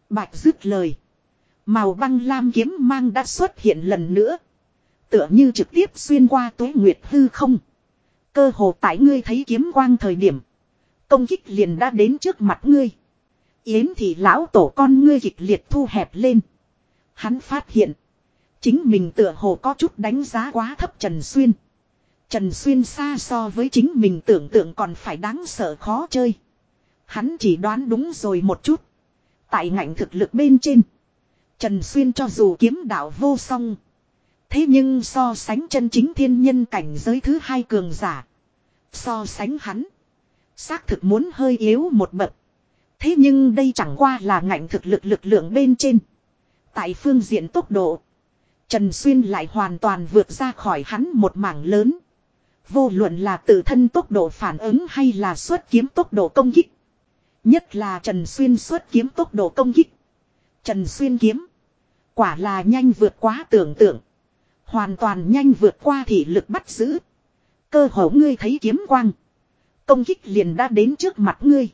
Bạch dứt lời. Màu băng lam kiếm mang đã xuất hiện lần nữa. Tựa như trực tiếp xuyên qua tuế nguyệt hư không. Cơ hồ tại ngươi thấy kiếm quang thời điểm. Công kích liền đã đến trước mặt ngươi. Yến thì lão tổ con ngươi kịch liệt thu hẹp lên. Hắn phát hiện. Chính mình tựa hồ có chút đánh giá quá thấp Trần Xuyên. Trần Xuyên xa so với chính mình tưởng tượng còn phải đáng sợ khó chơi. Hắn chỉ đoán đúng rồi một chút. Tại ngạnh thực lực bên trên. Trần Xuyên cho dù kiếm đạo vô song. Thế nhưng so sánh chân chính thiên nhân cảnh giới thứ hai cường giả. So sánh hắn. Xác thực muốn hơi yếu một bậc. Thế nhưng đây chẳng qua là ngạnh thực lực lực lượng bên trên. Tại phương diện tốc độ. Trần Xuyên lại hoàn toàn vượt ra khỏi hắn một mảng lớn. Vô luận là tự thân tốc độ phản ứng hay là xuất kiếm tốc độ công kích. Nhất là Trần Xuyên xuất kiếm tốc độ công kích. Trần Xuyên kiếm. Quả là nhanh vượt quá tưởng tượng. Hoàn toàn nhanh vượt qua thị lực bắt giữ. Cơ hồ ngươi thấy kiếm quang. Công kích liền đã đến trước mặt ngươi.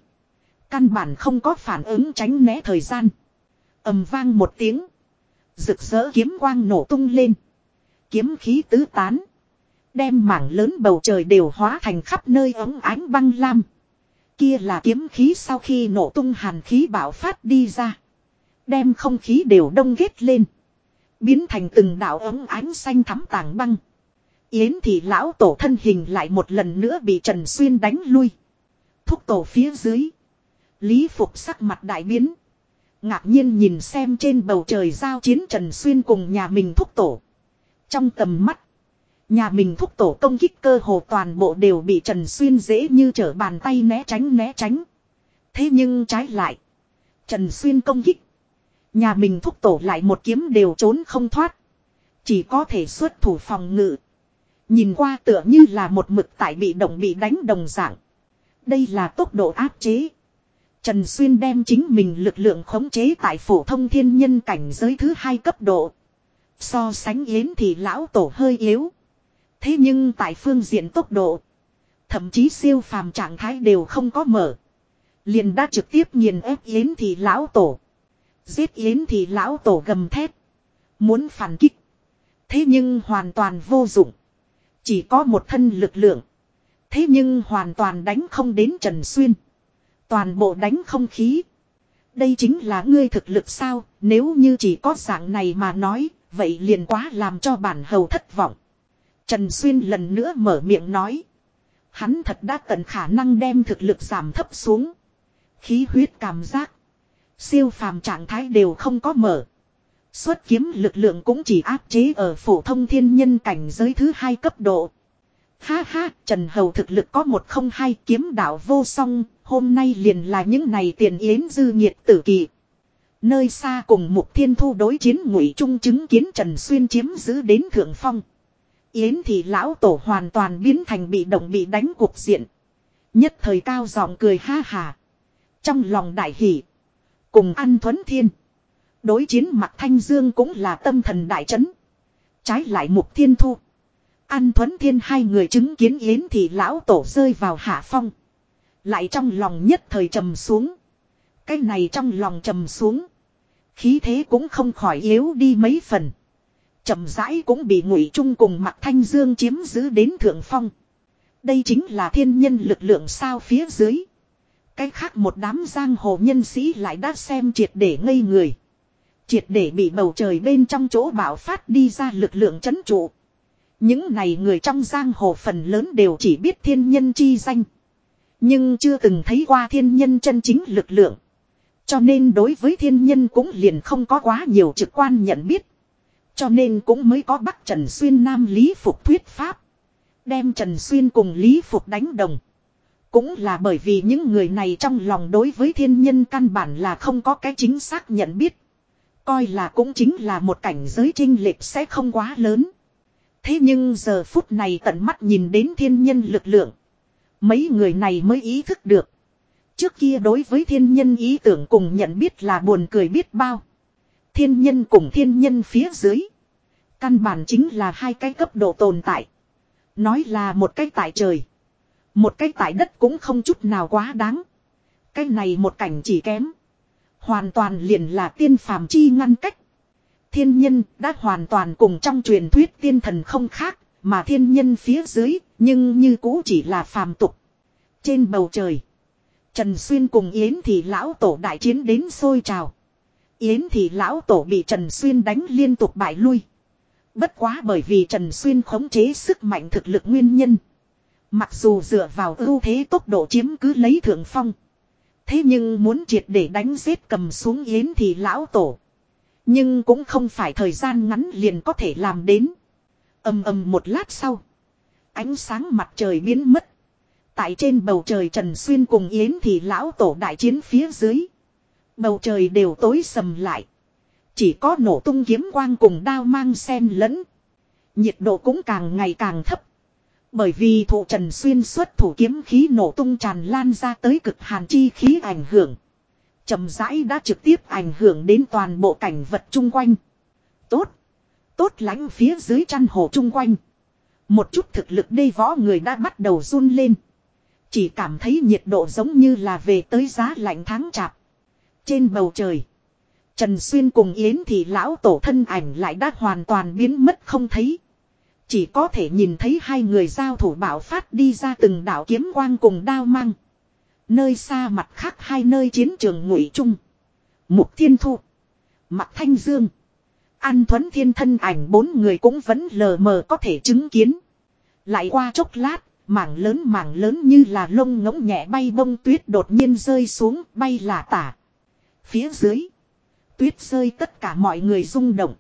Căn bản không có phản ứng tránh né thời gian. ầm vang một tiếng. Rực rỡ kiếm quang nổ tung lên. Kiếm khí tứ tán. Đem mảng lớn bầu trời đều hóa thành khắp nơi ống ánh băng lam. Kia là kiếm khí sau khi nổ tung hàn khí bạo phát đi ra. Đem không khí đều đông ghét lên. Biến thành từng đạo ống ánh xanh thắm tàng băng. Yến thì lão tổ thân hình lại một lần nữa bị Trần Xuyên đánh lui. Thúc tổ phía dưới. Lý Phục sắc mặt đại biến. Ngạc nhiên nhìn xem trên bầu trời giao chiến Trần Xuyên cùng nhà mình thúc tổ. Trong tầm mắt. Nhà mình thúc tổ công kích cơ hồ toàn bộ đều bị Trần Xuyên dễ như trở bàn tay né tránh né tránh. Thế nhưng trái lại. Trần Xuyên công kích. Nhà mình thúc tổ lại một kiếm đều trốn không thoát. Chỉ có thể xuất thủ phòng ngự. Nhìn qua tựa như là một mực tại bị động bị đánh đồng dạng. Đây là tốc độ áp chế. Trần Xuyên đem chính mình lực lượng khống chế tại phổ thông thiên nhân cảnh giới thứ hai cấp độ. So sánh yến thì lão tổ hơi yếu. Thế nhưng tại phương diện tốc độ. Thậm chí siêu phàm trạng thái đều không có mở. Liền đã trực tiếp nghiền ép yến thì lão tổ. Giết yến thì lão tổ gầm thét. Muốn phản kích. Thế nhưng hoàn toàn vô dụng. Chỉ có một thân lực lượng. Thế nhưng hoàn toàn đánh không đến Trần Xuyên. Toàn bộ đánh không khí. Đây chính là ngươi thực lực sao, nếu như chỉ có dạng này mà nói, vậy liền quá làm cho bản hầu thất vọng. Trần Xuyên lần nữa mở miệng nói. Hắn thật đã tận khả năng đem thực lực giảm thấp xuống. Khí huyết cảm giác. Siêu phàm trạng thái đều không có mở. Xuất kiếm lực lượng cũng chỉ áp chế ở phổ thông thiên nhân cảnh giới thứ hai cấp độ. Ha ha, Trần Hầu thực lực có một không hai kiếm đạo vô song, hôm nay liền là những này tiền yến dư nhiệt tử kỳ. Nơi xa cùng mục thiên thu đối chiến ngụy trung chứng kiến Trần Xuyên chiếm giữ đến thượng phong. Yến thì lão tổ hoàn toàn biến thành bị động bị đánh cuộc diện. Nhất thời cao giọng cười ha hà. Trong lòng đại hỷ. Cùng ăn thuấn thiên. Đối chiến mặt thanh dương cũng là tâm thần đại chấn. Trái lại mục thiên thu. An Thuấn Thiên hai người chứng kiến Yến thì lão tổ rơi vào hạ phong. Lại trong lòng nhất thời trầm xuống. Cái này trong lòng trầm xuống. Khí thế cũng không khỏi yếu đi mấy phần. trầm rãi cũng bị ngụy trung cùng mặt thanh dương chiếm giữ đến thượng phong. Đây chính là thiên nhân lực lượng sao phía dưới. Cái khác một đám giang hồ nhân sĩ lại đã xem triệt để ngây người. Triệt để bị bầu trời bên trong chỗ bạo phát đi ra lực lượng chấn trụ. Những này người trong giang hồ phần lớn đều chỉ biết thiên nhân chi danh. Nhưng chưa từng thấy qua thiên nhân chân chính lực lượng. Cho nên đối với thiên nhân cũng liền không có quá nhiều trực quan nhận biết. Cho nên cũng mới có Bắc Trần Xuyên Nam Lý Phục thuyết pháp. Đem Trần Xuyên cùng Lý Phục đánh đồng. Cũng là bởi vì những người này trong lòng đối với thiên nhân căn bản là không có cái chính xác nhận biết. Coi là cũng chính là một cảnh giới trinh lệch sẽ không quá lớn. Thế nhưng giờ phút này tận mắt nhìn đến thiên nhân lực lượng. Mấy người này mới ý thức được. Trước kia đối với thiên nhân ý tưởng cùng nhận biết là buồn cười biết bao. Thiên nhân cùng thiên nhân phía dưới. Căn bản chính là hai cái cấp độ tồn tại. Nói là một cái tại trời. Một cái tại đất cũng không chút nào quá đáng. Cái này một cảnh chỉ kém. Hoàn toàn liền là tiên phàm chi ngăn cách. Thiên nhân đã hoàn toàn cùng trong truyền thuyết tiên thần không khác, mà thiên nhân phía dưới, nhưng như cũ chỉ là phàm tục. Trên bầu trời, Trần Xuyên cùng Yến thì lão tổ đại chiến đến sôi trào. Yến thì lão tổ bị Trần Xuyên đánh liên tục bại lui. Bất quá bởi vì Trần Xuyên khống chế sức mạnh thực lực nguyên nhân. Mặc dù dựa vào ưu thế tốc độ chiếm cứ lấy thượng phong. Thế nhưng muốn triệt để đánh giết cầm xuống Yến thì lão tổ. Nhưng cũng không phải thời gian ngắn liền có thể làm đến. ầm ầm một lát sau. Ánh sáng mặt trời biến mất. Tại trên bầu trời Trần Xuyên cùng Yến thì lão tổ đại chiến phía dưới. Bầu trời đều tối sầm lại. Chỉ có nổ tung kiếm quang cùng đao mang sen lẫn. Nhiệt độ cũng càng ngày càng thấp. Bởi vì thủ Trần Xuyên xuất thủ kiếm khí nổ tung tràn lan ra tới cực hàn chi khí ảnh hưởng chậm rãi đã trực tiếp ảnh hưởng đến toàn bộ cảnh vật chung quanh. Tốt. Tốt lánh phía dưới chăn hồ chung quanh. Một chút thực lực đê võ người đã bắt đầu run lên. Chỉ cảm thấy nhiệt độ giống như là về tới giá lạnh tháng chạp. Trên bầu trời. Trần Xuyên cùng Yến thì lão tổ thân ảnh lại đã hoàn toàn biến mất không thấy. Chỉ có thể nhìn thấy hai người giao thủ bảo phát đi ra từng đảo kiếm quang cùng đao mang. Nơi xa mặt khác hai nơi chiến trường ngụy trung. Mục Thiên Thu. Mặt Thanh Dương. An Thuấn Thiên thân ảnh bốn người cũng vẫn lờ mờ có thể chứng kiến. Lại qua chốc lát, mảng lớn mảng lớn như là lông ngỗng nhẹ bay bông tuyết đột nhiên rơi xuống bay là tả. Phía dưới, tuyết rơi tất cả mọi người rung động.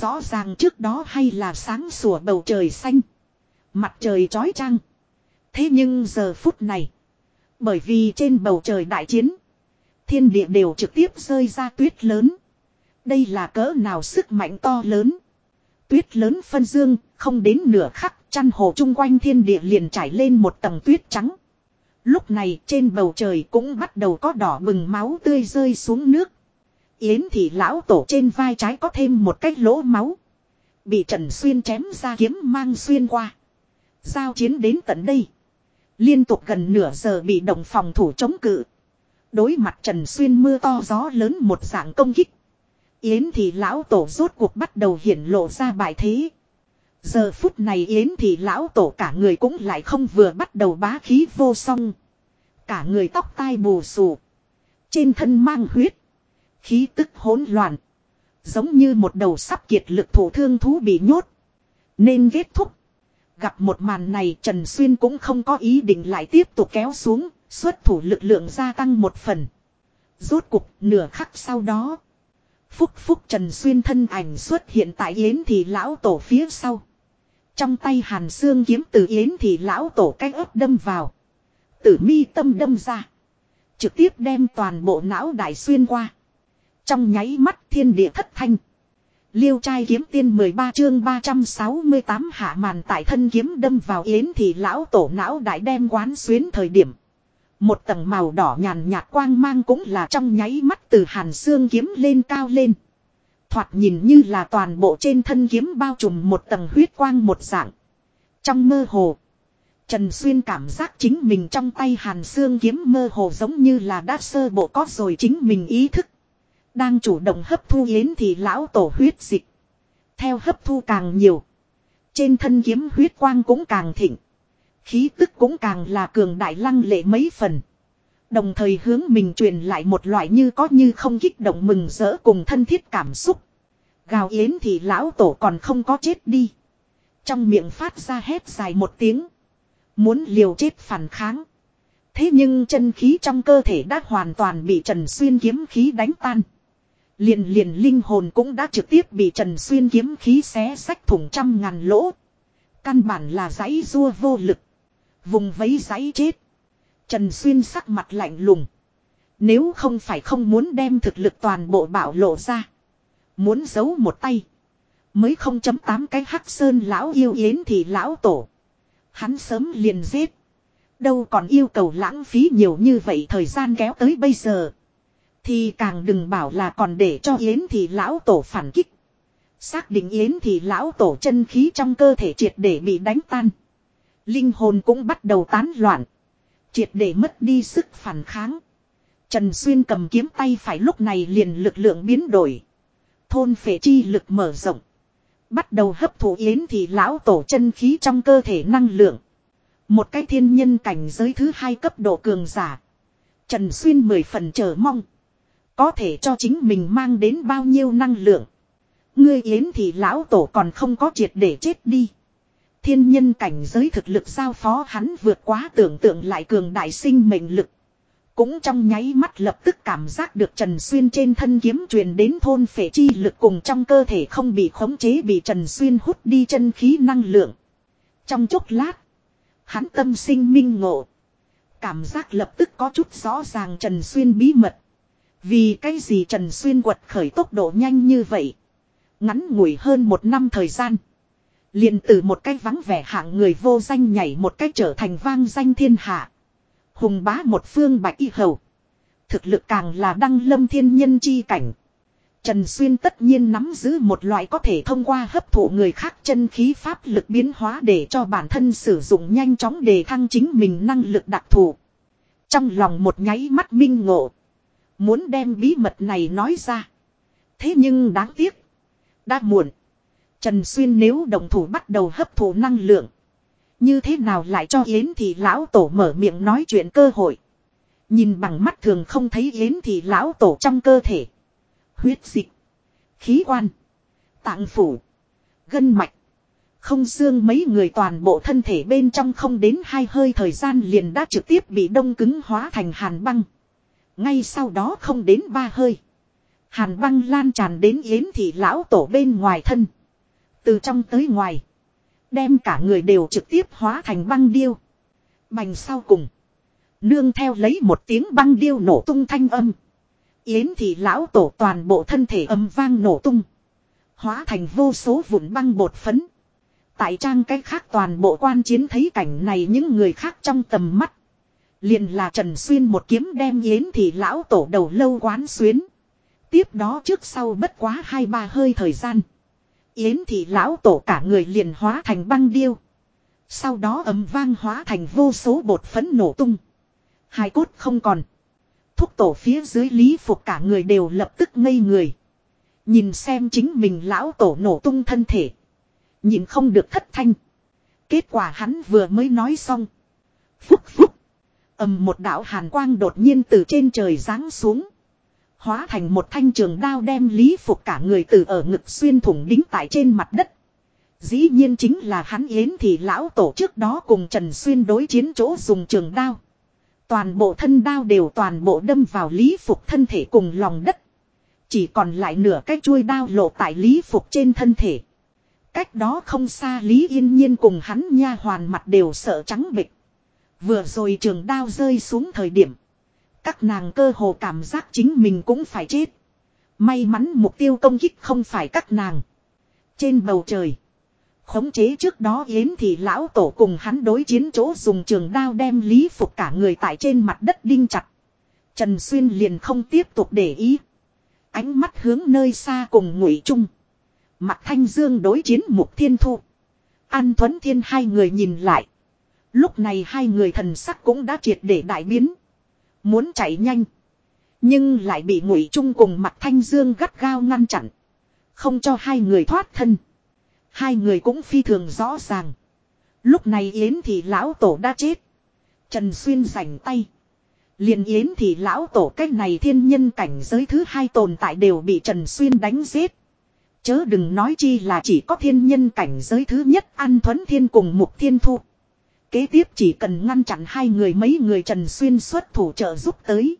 Rõ ràng trước đó hay là sáng sủa bầu trời xanh. Mặt trời trói trăng. Thế nhưng giờ phút này, bởi vì trên bầu trời đại chiến. Thiên địa đều trực tiếp rơi ra tuyết lớn. Đây là cỡ nào sức mạnh to lớn. Tuyết lớn phân dương, không đến nửa khắc, chăn hồ chung quanh thiên địa liền trải lên một tầng tuyết trắng. Lúc này trên bầu trời cũng bắt đầu có đỏ bừng máu tươi rơi xuống nước. Yến thì lão tổ trên vai trái có thêm một cái lỗ máu. Bị Trần Xuyên chém ra kiếm mang xuyên qua. Giao chiến đến tận đây. Liên tục gần nửa giờ bị động phòng thủ chống cự. Đối mặt Trần Xuyên mưa to gió lớn một dạng công kích. Yến thì lão tổ rốt cuộc bắt đầu hiển lộ ra bài thế. Giờ phút này Yến thì lão tổ cả người cũng lại không vừa bắt đầu bá khí vô song. Cả người tóc tai bù xù. Trên thân mang huyết. Khí tức hỗn loạn. Giống như một đầu sắp kiệt lực thủ thương thú bị nhốt. Nên kết thúc. Gặp một màn này Trần Xuyên cũng không có ý định lại tiếp tục kéo xuống. Xuất thủ lực lượng gia tăng một phần. Rốt cục, nửa khắc sau đó. Phúc phúc Trần Xuyên thân ảnh xuất hiện tại Yến thì lão tổ phía sau. Trong tay hàn xương kiếm từ Yến thì lão tổ cách ớt đâm vào. Tử mi tâm đâm ra. Trực tiếp đem toàn bộ não đại xuyên qua. Trong nháy mắt thiên địa thất thanh. Liêu trai kiếm tiên 13 chương 368 hạ màn tại thân kiếm đâm vào yến thì lão tổ não đại đem quán xuyến thời điểm. Một tầng màu đỏ nhàn nhạt quang mang cũng là trong nháy mắt từ hàn xương kiếm lên cao lên. Thoạt nhìn như là toàn bộ trên thân kiếm bao trùm một tầng huyết quang một dạng. Trong mơ hồ. Trần Xuyên cảm giác chính mình trong tay hàn xương kiếm mơ hồ giống như là đã sơ bộ có rồi chính mình ý thức. Đang chủ động hấp thu yến thì lão tổ huyết dịch. Theo hấp thu càng nhiều. Trên thân kiếm huyết quang cũng càng thịnh. Khí tức cũng càng là cường đại lăng lệ mấy phần. Đồng thời hướng mình truyền lại một loại như có như không kích động mừng rỡ cùng thân thiết cảm xúc. Gào yến thì lão tổ còn không có chết đi. Trong miệng phát ra hét dài một tiếng. Muốn liều chết phản kháng. Thế nhưng chân khí trong cơ thể đã hoàn toàn bị Trần Xuyên kiếm khí đánh tan. Liền liền linh hồn cũng đã trực tiếp bị Trần Xuyên kiếm khí xé sách thủng trăm ngàn lỗ. Căn bản là giấy rua vô lực. Vùng vấy giấy chết. Trần Xuyên sắc mặt lạnh lùng. Nếu không phải không muốn đem thực lực toàn bộ bảo lộ ra. Muốn giấu một tay. Mới không chấm tám cái hắc sơn lão yêu yến thì lão tổ. Hắn sớm liền giết. Đâu còn yêu cầu lãng phí nhiều như vậy thời gian kéo tới bây giờ. Thì càng đừng bảo là còn để cho Yến thì lão tổ phản kích. Xác định Yến thì lão tổ chân khí trong cơ thể triệt để bị đánh tan. Linh hồn cũng bắt đầu tán loạn. Triệt để mất đi sức phản kháng. Trần Xuyên cầm kiếm tay phải lúc này liền lực lượng biến đổi. Thôn phệ chi lực mở rộng. Bắt đầu hấp thụ yến thì lão tổ chân khí trong cơ thể năng lượng. Một cái thiên nhân cảnh giới thứ hai cấp độ cường giả. Trần Xuyên mười phần chờ mong. Có thể cho chính mình mang đến bao nhiêu năng lượng. Ngươi yến thì lão tổ còn không có triệt để chết đi. Thiên nhân cảnh giới thực lực giao phó hắn vượt quá tưởng tượng lại cường đại sinh mệnh lực. Cũng trong nháy mắt lập tức cảm giác được Trần Xuyên trên thân kiếm truyền đến thôn phệ chi lực cùng trong cơ thể không bị khống chế bị Trần Xuyên hút đi chân khí năng lượng. Trong chốc lát, hắn tâm sinh minh ngộ. Cảm giác lập tức có chút rõ ràng Trần Xuyên bí mật. Vì cái gì Trần Xuyên quật khởi tốc độ nhanh như vậy. Ngắn ngủi hơn một năm thời gian. liền từ một cái vắng vẻ hạng người vô danh nhảy một cách trở thành vang danh thiên hạ. Hùng bá một phương bạch y hầu. Thực lực càng là đăng lâm thiên nhân chi cảnh. Trần Xuyên tất nhiên nắm giữ một loại có thể thông qua hấp thụ người khác chân khí pháp lực biến hóa để cho bản thân sử dụng nhanh chóng để thăng chính mình năng lực đặc thù. Trong lòng một nháy mắt minh ngộ. Muốn đem bí mật này nói ra. Thế nhưng đáng tiếc. Đã muộn. Trần Xuyên nếu đồng thủ bắt đầu hấp thụ năng lượng. Như thế nào lại cho Yến thì lão tổ mở miệng nói chuyện cơ hội. Nhìn bằng mắt thường không thấy Yến thì lão tổ trong cơ thể. Huyết dịch. Khí quan. Tạng phủ. Gân mạch. Không xương mấy người toàn bộ thân thể bên trong không đến hai hơi thời gian liền đã trực tiếp bị đông cứng hóa thành hàn băng. Ngay sau đó không đến ba hơi. Hàn băng lan tràn đến yến thị lão tổ bên ngoài thân. Từ trong tới ngoài. Đem cả người đều trực tiếp hóa thành băng điêu. Bành sau cùng. Nương theo lấy một tiếng băng điêu nổ tung thanh âm. Yến thị lão tổ toàn bộ thân thể âm vang nổ tung. Hóa thành vô số vụn băng bột phấn. Tại trang cách khác toàn bộ quan chiến thấy cảnh này những người khác trong tầm mắt. Liền là Trần Xuyên một kiếm đem Yến thị lão tổ đầu lâu quán xuyến. Tiếp đó trước sau bất quá hai ba hơi thời gian. Yến thị lão tổ cả người liền hóa thành băng điêu. Sau đó ấm vang hóa thành vô số bột phấn nổ tung. Hai cốt không còn. Thúc tổ phía dưới lý phục cả người đều lập tức ngây người. Nhìn xem chính mình lão tổ nổ tung thân thể. Nhìn không được thất thanh. Kết quả hắn vừa mới nói xong. Phúc phúc ầm một đạo hàn quang đột nhiên từ trên trời giáng xuống. Hóa thành một thanh trường đao đem Lý Phục cả người từ ở ngực xuyên thủng đính tại trên mặt đất. Dĩ nhiên chính là hắn Yến thì lão tổ trước đó cùng Trần Xuyên đối chiến chỗ dùng trường đao. Toàn bộ thân đao đều toàn bộ đâm vào Lý Phục thân thể cùng lòng đất. Chỉ còn lại nửa cái chuôi đao lộ tại Lý Phục trên thân thể. Cách đó không xa Lý Yên Nhiên cùng hắn nha hoàn mặt đều sợ trắng bịch. Vừa rồi trường đao rơi xuống thời điểm. Các nàng cơ hồ cảm giác chính mình cũng phải chết. May mắn mục tiêu công kích không phải các nàng. Trên bầu trời. Khống chế trước đó Yến thì lão tổ cùng hắn đối chiến chỗ dùng trường đao đem lý phục cả người tại trên mặt đất đinh chặt. Trần Xuyên liền không tiếp tục để ý. Ánh mắt hướng nơi xa cùng ngụy trung. Mặt thanh dương đối chiến mục thiên thu. An Thuấn Thiên hai người nhìn lại. Lúc này hai người thần sắc cũng đã triệt để đại biến. Muốn chạy nhanh. Nhưng lại bị ngụy trung cùng mặt thanh dương gắt gao ngăn chặn. Không cho hai người thoát thân. Hai người cũng phi thường rõ ràng. Lúc này Yến thì lão tổ đã chết. Trần Xuyên rảnh tay. liền Yến thì lão tổ cách này thiên nhân cảnh giới thứ hai tồn tại đều bị Trần Xuyên đánh giết. Chớ đừng nói chi là chỉ có thiên nhân cảnh giới thứ nhất ăn Thuấn Thiên cùng Mục Thiên Thu. Kế tiếp chỉ cần ngăn chặn hai người mấy người Trần Xuyên xuất thủ trợ giúp tới.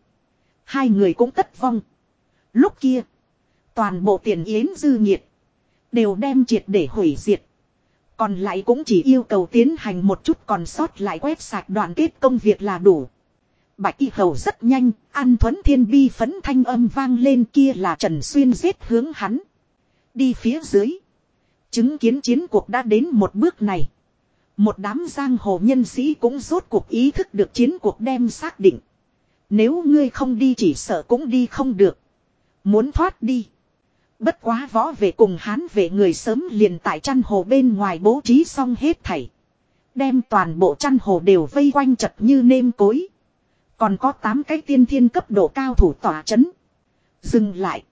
Hai người cũng tất vong. Lúc kia. Toàn bộ tiền yến dư nhiệt. Đều đem triệt để hủy diệt. Còn lại cũng chỉ yêu cầu tiến hành một chút còn sót lại quét sạch đoạn kết công việc là đủ. Bạch y hầu rất nhanh, an thuấn thiên bi phấn thanh âm vang lên kia là Trần Xuyên giết hướng hắn. Đi phía dưới. Chứng kiến chiến cuộc đã đến một bước này. Một đám giang hồ nhân sĩ cũng rốt cuộc ý thức được chiến cuộc đem xác định. Nếu ngươi không đi chỉ sợ cũng đi không được. Muốn thoát đi. Bất quá võ về cùng hán về người sớm liền tại chăn hồ bên ngoài bố trí xong hết thảy. Đem toàn bộ chăn hồ đều vây quanh chật như nêm cối. Còn có 8 cái tiên thiên cấp độ cao thủ tỏa chấn. Dừng lại.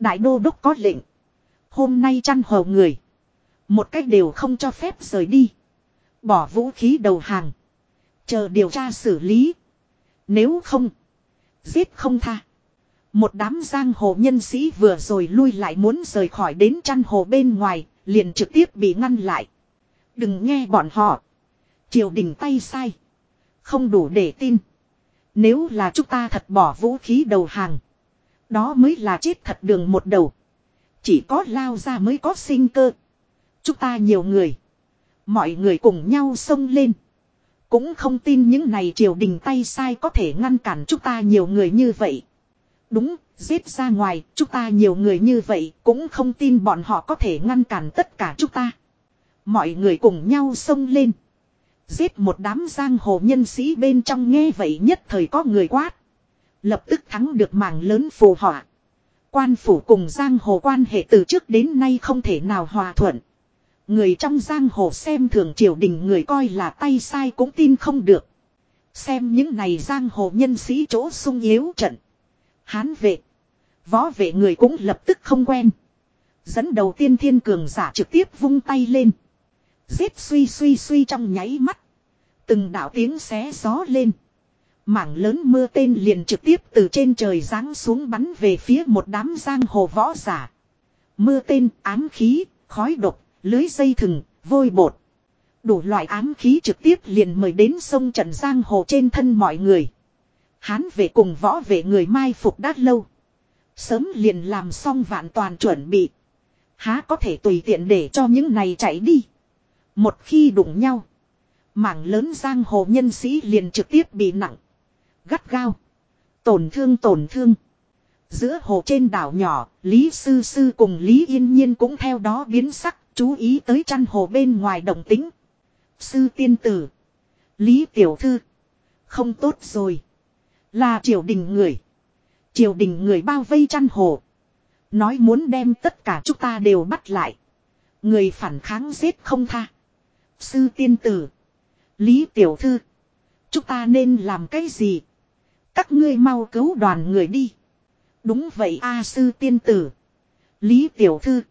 Đại đô đốc có lệnh. Hôm nay chăn hồ người. Một cách đều không cho phép rời đi. Bỏ vũ khí đầu hàng. Chờ điều tra xử lý. Nếu không. Giết không tha. Một đám giang hồ nhân sĩ vừa rồi lui lại muốn rời khỏi đến chăn hồ bên ngoài. Liền trực tiếp bị ngăn lại. Đừng nghe bọn họ. Triều đình tay sai. Không đủ để tin. Nếu là chúng ta thật bỏ vũ khí đầu hàng. Đó mới là chết thật đường một đầu. Chỉ có lao ra mới có sinh cơ. Chúng ta nhiều người. Mọi người cùng nhau xông lên. Cũng không tin những này triều đình tay sai có thể ngăn cản chúng ta nhiều người như vậy. Đúng, giết ra ngoài, chúng ta nhiều người như vậy, cũng không tin bọn họ có thể ngăn cản tất cả chúng ta. Mọi người cùng nhau xông lên. Giết một đám giang hồ nhân sĩ bên trong nghe vậy nhất thời có người quát. Lập tức thắng được mảng lớn phù họa. Quan phủ cùng giang hồ quan hệ từ trước đến nay không thể nào hòa thuận. Người trong giang hồ xem thường triều đình người coi là tay sai cũng tin không được. Xem những này giang hồ nhân sĩ chỗ sung yếu trận. Hán vệ. Võ vệ người cũng lập tức không quen. Dẫn đầu tiên thiên cường giả trực tiếp vung tay lên. Giết suy suy suy trong nháy mắt. Từng đạo tiếng xé gió lên. Mảng lớn mưa tên liền trực tiếp từ trên trời giáng xuống bắn về phía một đám giang hồ võ giả. Mưa tên, ám khí, khói độc, lưới dây thừng, vôi bột. Đủ loại ám khí trực tiếp liền mời đến sông Trần Giang Hồ trên thân mọi người. Hán về cùng võ về người mai phục đát lâu. Sớm liền làm xong vạn toàn chuẩn bị. Há có thể tùy tiện để cho những này chạy đi. Một khi đụng nhau. Mảng lớn giang hồ nhân sĩ liền trực tiếp bị nặng. Gắt gao. Tổn thương tổn thương. Giữa hồ trên đảo nhỏ, Lý Sư Sư cùng Lý Yên Nhiên cũng theo đó biến sắc, chú ý tới chăn hồ bên ngoài đồng tính. Sư tiên tử. Lý Tiểu Thư. Không tốt rồi. Là triều đình người. Triều đình người bao vây chăn hồ. Nói muốn đem tất cả chúng ta đều bắt lại. Người phản kháng giết không tha. Sư tiên tử. Lý Tiểu Thư. Chúng ta nên làm cái gì? Các ngươi mau cứu đoàn người đi. Đúng vậy A sư tiên tử. Lý Tiểu Thư.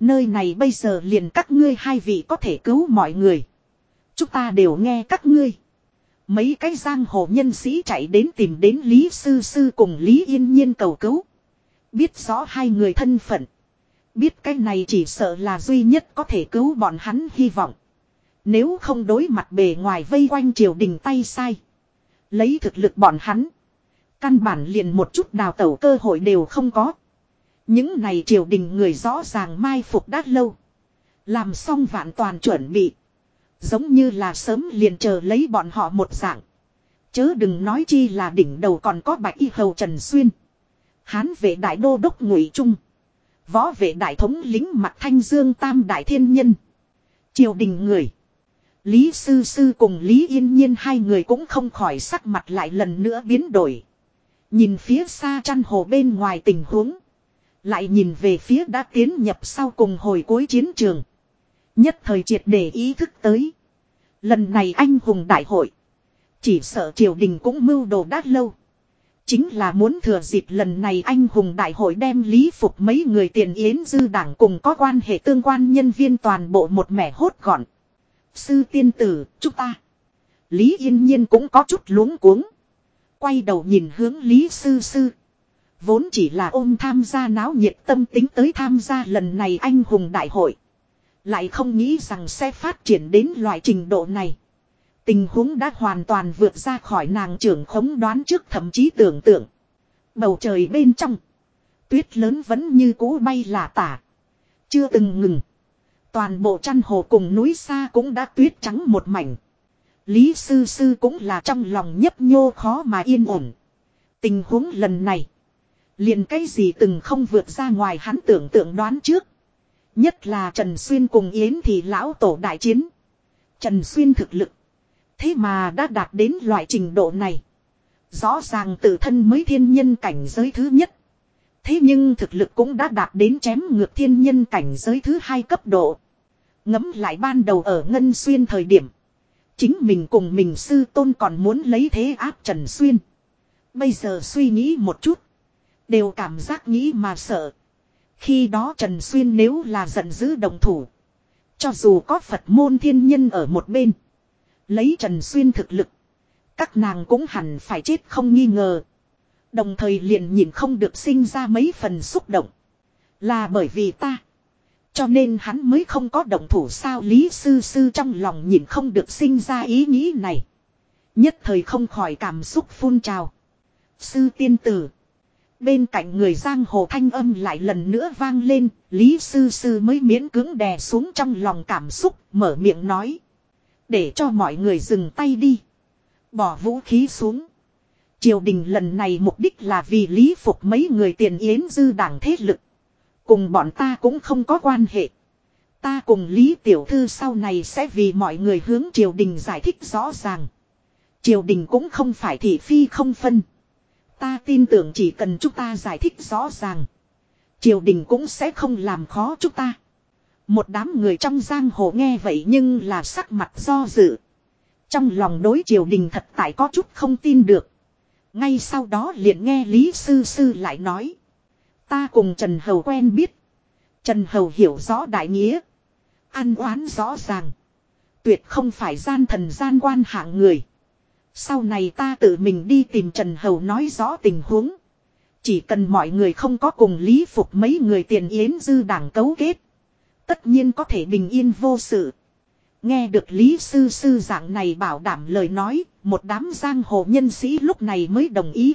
Nơi này bây giờ liền các ngươi hai vị có thể cứu mọi người. Chúng ta đều nghe các ngươi. Mấy cái giang hồ nhân sĩ chạy đến tìm đến Lý Sư Sư cùng Lý Yên Nhiên cầu cứu. Biết rõ hai người thân phận. Biết cái này chỉ sợ là duy nhất có thể cứu bọn hắn hy vọng. Nếu không đối mặt bề ngoài vây quanh triều đình tay sai. Lấy thực lực bọn hắn. Căn bản liền một chút đào tẩu cơ hội đều không có. Những này triều đình người rõ ràng mai phục đã lâu. Làm xong vạn toàn chuẩn bị. Giống như là sớm liền chờ lấy bọn họ một dạng. Chớ đừng nói chi là đỉnh đầu còn có bạch y hầu Trần Xuyên. Hán vệ đại đô đốc ngụy Trung. Võ vệ đại thống lính mặt thanh dương tam đại thiên nhân. Triều đình người. Lý Sư Sư cùng Lý Yên Nhiên hai người cũng không khỏi sắc mặt lại lần nữa biến đổi. Nhìn phía xa chăn hồ bên ngoài tình huống. Lại nhìn về phía đã tiến nhập sau cùng hồi cuối chiến trường. Nhất thời triệt để ý thức tới. Lần này anh hùng đại hội. Chỉ sợ triều đình cũng mưu đồ đã lâu. Chính là muốn thừa dịp lần này anh hùng đại hội đem lý phục mấy người tiền yến dư đảng cùng có quan hệ tương quan nhân viên toàn bộ một mẻ hốt gọn. Sư tiên tử, chúng ta. Lý yên nhiên cũng có chút luống cuống. Quay đầu nhìn hướng Lý sư sư. Vốn chỉ là ôm tham gia náo nhiệt tâm tính tới tham gia lần này anh hùng đại hội. Lại không nghĩ rằng sẽ phát triển đến loại trình độ này. Tình huống đã hoàn toàn vượt ra khỏi nàng trưởng khống đoán trước thậm chí tưởng tượng. Bầu trời bên trong. Tuyết lớn vẫn như cũ bay là tả. Chưa từng ngừng. Toàn bộ chăn hồ cùng núi xa cũng đã tuyết trắng một mảnh. Lý sư sư cũng là trong lòng nhấp nhô khó mà yên ổn. Tình huống lần này. Liền cái gì từng không vượt ra ngoài hắn tưởng tượng đoán trước. Nhất là Trần Xuyên cùng Yến thì lão tổ đại chiến. Trần Xuyên thực lực. Thế mà đã đạt đến loại trình độ này. Rõ ràng tự thân mới thiên nhân cảnh giới thứ nhất. Thế nhưng thực lực cũng đã đạt đến chém ngược thiên nhân cảnh giới thứ hai cấp độ. Ngấm lại ban đầu ở Ngân Xuyên thời điểm. Chính mình cùng mình sư tôn còn muốn lấy thế áp Trần Xuyên. Bây giờ suy nghĩ một chút. Đều cảm giác nghĩ mà sợ. Khi đó Trần Xuyên nếu là giận dữ đồng thủ. Cho dù có Phật môn thiên nhân ở một bên. Lấy Trần Xuyên thực lực. Các nàng cũng hẳn phải chết không nghi ngờ. Đồng thời liền nhìn không được sinh ra mấy phần xúc động. Là bởi vì ta. Cho nên hắn mới không có động thủ sao Lý Sư Sư trong lòng nhìn không được sinh ra ý nghĩ này. Nhất thời không khỏi cảm xúc phun trào. Sư tiên tử. Bên cạnh người giang hồ thanh âm lại lần nữa vang lên, Lý Sư Sư mới miễn cưỡng đè xuống trong lòng cảm xúc, mở miệng nói. Để cho mọi người dừng tay đi. Bỏ vũ khí xuống. Triều đình lần này mục đích là vì lý phục mấy người tiền yến dư đảng thế lực. Cùng bọn ta cũng không có quan hệ. Ta cùng Lý Tiểu Thư sau này sẽ vì mọi người hướng triều đình giải thích rõ ràng. Triều đình cũng không phải thị phi không phân. Ta tin tưởng chỉ cần chúng ta giải thích rõ ràng. Triều đình cũng sẽ không làm khó chúng ta. Một đám người trong giang hồ nghe vậy nhưng là sắc mặt do dự. Trong lòng đối triều đình thật tại có chút không tin được. Ngay sau đó liền nghe Lý Sư Sư lại nói. Ta cùng Trần Hầu quen biết. Trần Hầu hiểu rõ đại nghĩa. Ăn oán rõ ràng. Tuyệt không phải gian thần gian quan hạng người. Sau này ta tự mình đi tìm Trần Hầu nói rõ tình huống. Chỉ cần mọi người không có cùng lý phục mấy người tiền yến dư đảng cấu kết. Tất nhiên có thể bình yên vô sự. Nghe được Lý Sư Sư dạng này bảo đảm lời nói, một đám giang hồ nhân sĩ lúc này mới đồng ý.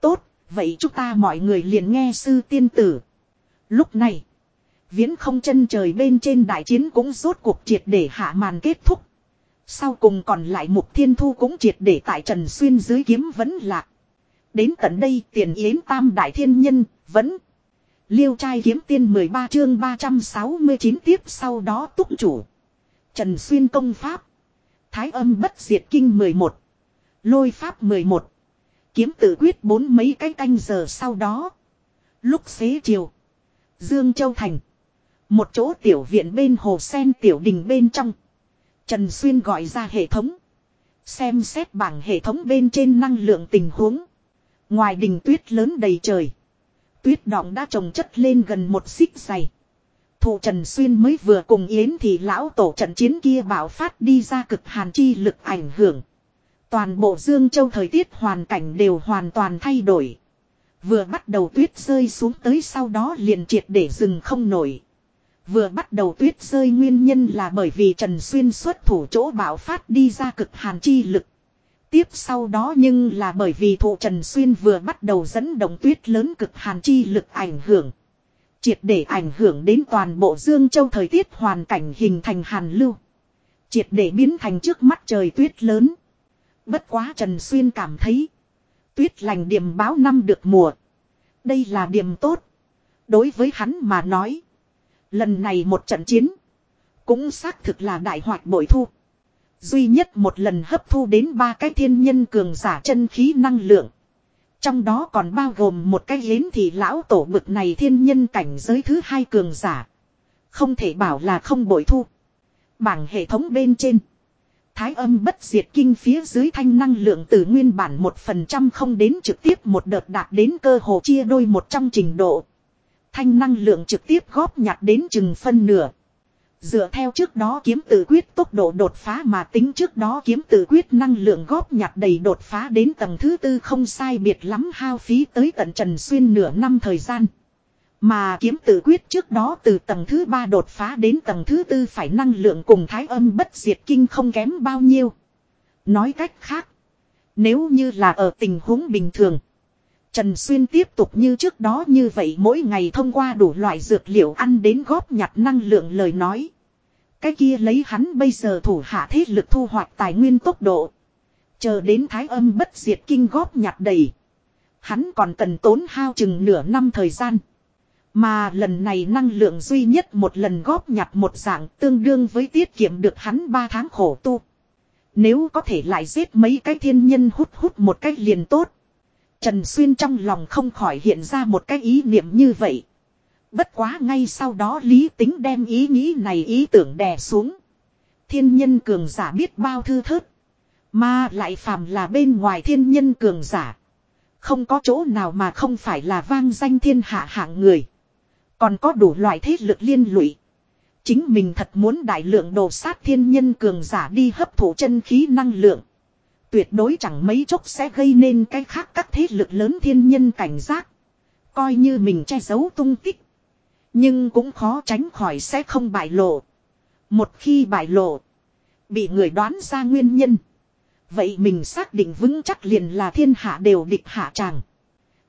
Tốt, vậy chúng ta mọi người liền nghe Sư Tiên Tử. Lúc này, viễn không chân trời bên trên đại chiến cũng rốt cuộc triệt để hạ màn kết thúc. Sau cùng còn lại Mục Thiên Thu cũng triệt để tại Trần Xuyên dưới kiếm vẫn lạc. Đến tận đây tiền yến tam đại thiên nhân vẫn. Liêu trai kiếm tiên 13 chương 369 tiếp sau đó túc chủ. Trần Xuyên công pháp. Thái âm bất diệt kinh 11. Lôi pháp 11. Kiếm tự quyết bốn mấy cái canh giờ sau đó. Lúc xế chiều. Dương Châu Thành. Một chỗ tiểu viện bên hồ sen tiểu đình bên trong. Trần Xuyên gọi ra hệ thống. Xem xét bảng hệ thống bên trên năng lượng tình huống. Ngoài đình tuyết lớn đầy trời. Tuyết đọng đã trồng chất lên gần một xích dày. Thủ Trần Xuyên mới vừa cùng Yến thì lão tổ trận chiến kia bảo phát đi ra cực hàn chi lực ảnh hưởng. Toàn bộ Dương Châu thời tiết hoàn cảnh đều hoàn toàn thay đổi. Vừa bắt đầu tuyết rơi xuống tới sau đó liền triệt để dừng không nổi. Vừa bắt đầu tuyết rơi nguyên nhân là bởi vì Trần Xuyên xuất thủ chỗ bảo phát đi ra cực hàn chi lực. Tiếp sau đó nhưng là bởi vì thụ Trần Xuyên vừa bắt đầu dẫn động tuyết lớn cực hàn chi lực ảnh hưởng. Triệt để ảnh hưởng đến toàn bộ Dương Châu thời tiết hoàn cảnh hình thành hàn lưu. Triệt để biến thành trước mắt trời tuyết lớn. Bất quá Trần Xuyên cảm thấy. Tuyết lành điểm báo năm được mùa. Đây là điểm tốt. Đối với hắn mà nói. Lần này một trận chiến. Cũng xác thực là đại hoạch bội thu. Duy nhất một lần hấp thu đến ba cái thiên nhân cường giả chân khí năng lượng. Trong đó còn bao gồm một cái yến thì lão tổ bực này thiên nhân cảnh giới thứ hai cường giả. Không thể bảo là không bội thu. Bảng hệ thống bên trên. Thái âm bất diệt kinh phía dưới thanh năng lượng từ nguyên bản một phần trăm không đến trực tiếp một đợt đạt đến cơ hồ chia đôi một trong trình độ. Thanh năng lượng trực tiếp góp nhặt đến chừng phân nửa. Dựa theo trước đó kiếm tự quyết tốc độ đột phá mà tính trước đó kiếm tự quyết năng lượng góp nhặt đầy đột phá đến tầng thứ tư không sai biệt lắm hao phí tới tận Trần Xuyên nửa năm thời gian. Mà kiếm tự quyết trước đó từ tầng thứ ba đột phá đến tầng thứ tư phải năng lượng cùng thái âm bất diệt kinh không kém bao nhiêu. Nói cách khác. Nếu như là ở tình huống bình thường. Trần Xuyên tiếp tục như trước đó như vậy mỗi ngày thông qua đủ loại dược liệu ăn đến góp nhặt năng lượng lời nói. Cái kia lấy hắn bây giờ thủ hạ thế lực thu hoạch tài nguyên tốc độ. Chờ đến thái âm bất diệt kinh góp nhặt đầy. Hắn còn cần tốn hao chừng nửa năm thời gian. Mà lần này năng lượng duy nhất một lần góp nhặt một dạng tương đương với tiết kiệm được hắn 3 tháng khổ tu. Nếu có thể lại giết mấy cái thiên nhân hút hút một cách liền tốt. Trần Xuyên trong lòng không khỏi hiện ra một cái ý niệm như vậy. Bất quá ngay sau đó lý tính đem ý nghĩ này ý tưởng đè xuống. Thiên nhân cường giả biết bao thư thớt. Mà lại phàm là bên ngoài thiên nhân cường giả. Không có chỗ nào mà không phải là vang danh thiên hạ hạng người. Còn có đủ loại thế lực liên lụy. Chính mình thật muốn đại lượng đồ sát thiên nhân cường giả đi hấp thụ chân khí năng lượng. Tuyệt đối chẳng mấy chốc sẽ gây nên cái khác các thế lực lớn thiên nhân cảnh giác. Coi như mình che giấu tung tích. Nhưng cũng khó tránh khỏi sẽ không bại lộ. Một khi bại lộ. Bị người đoán ra nguyên nhân. Vậy mình xác định vững chắc liền là thiên hạ đều địch hạ tràng.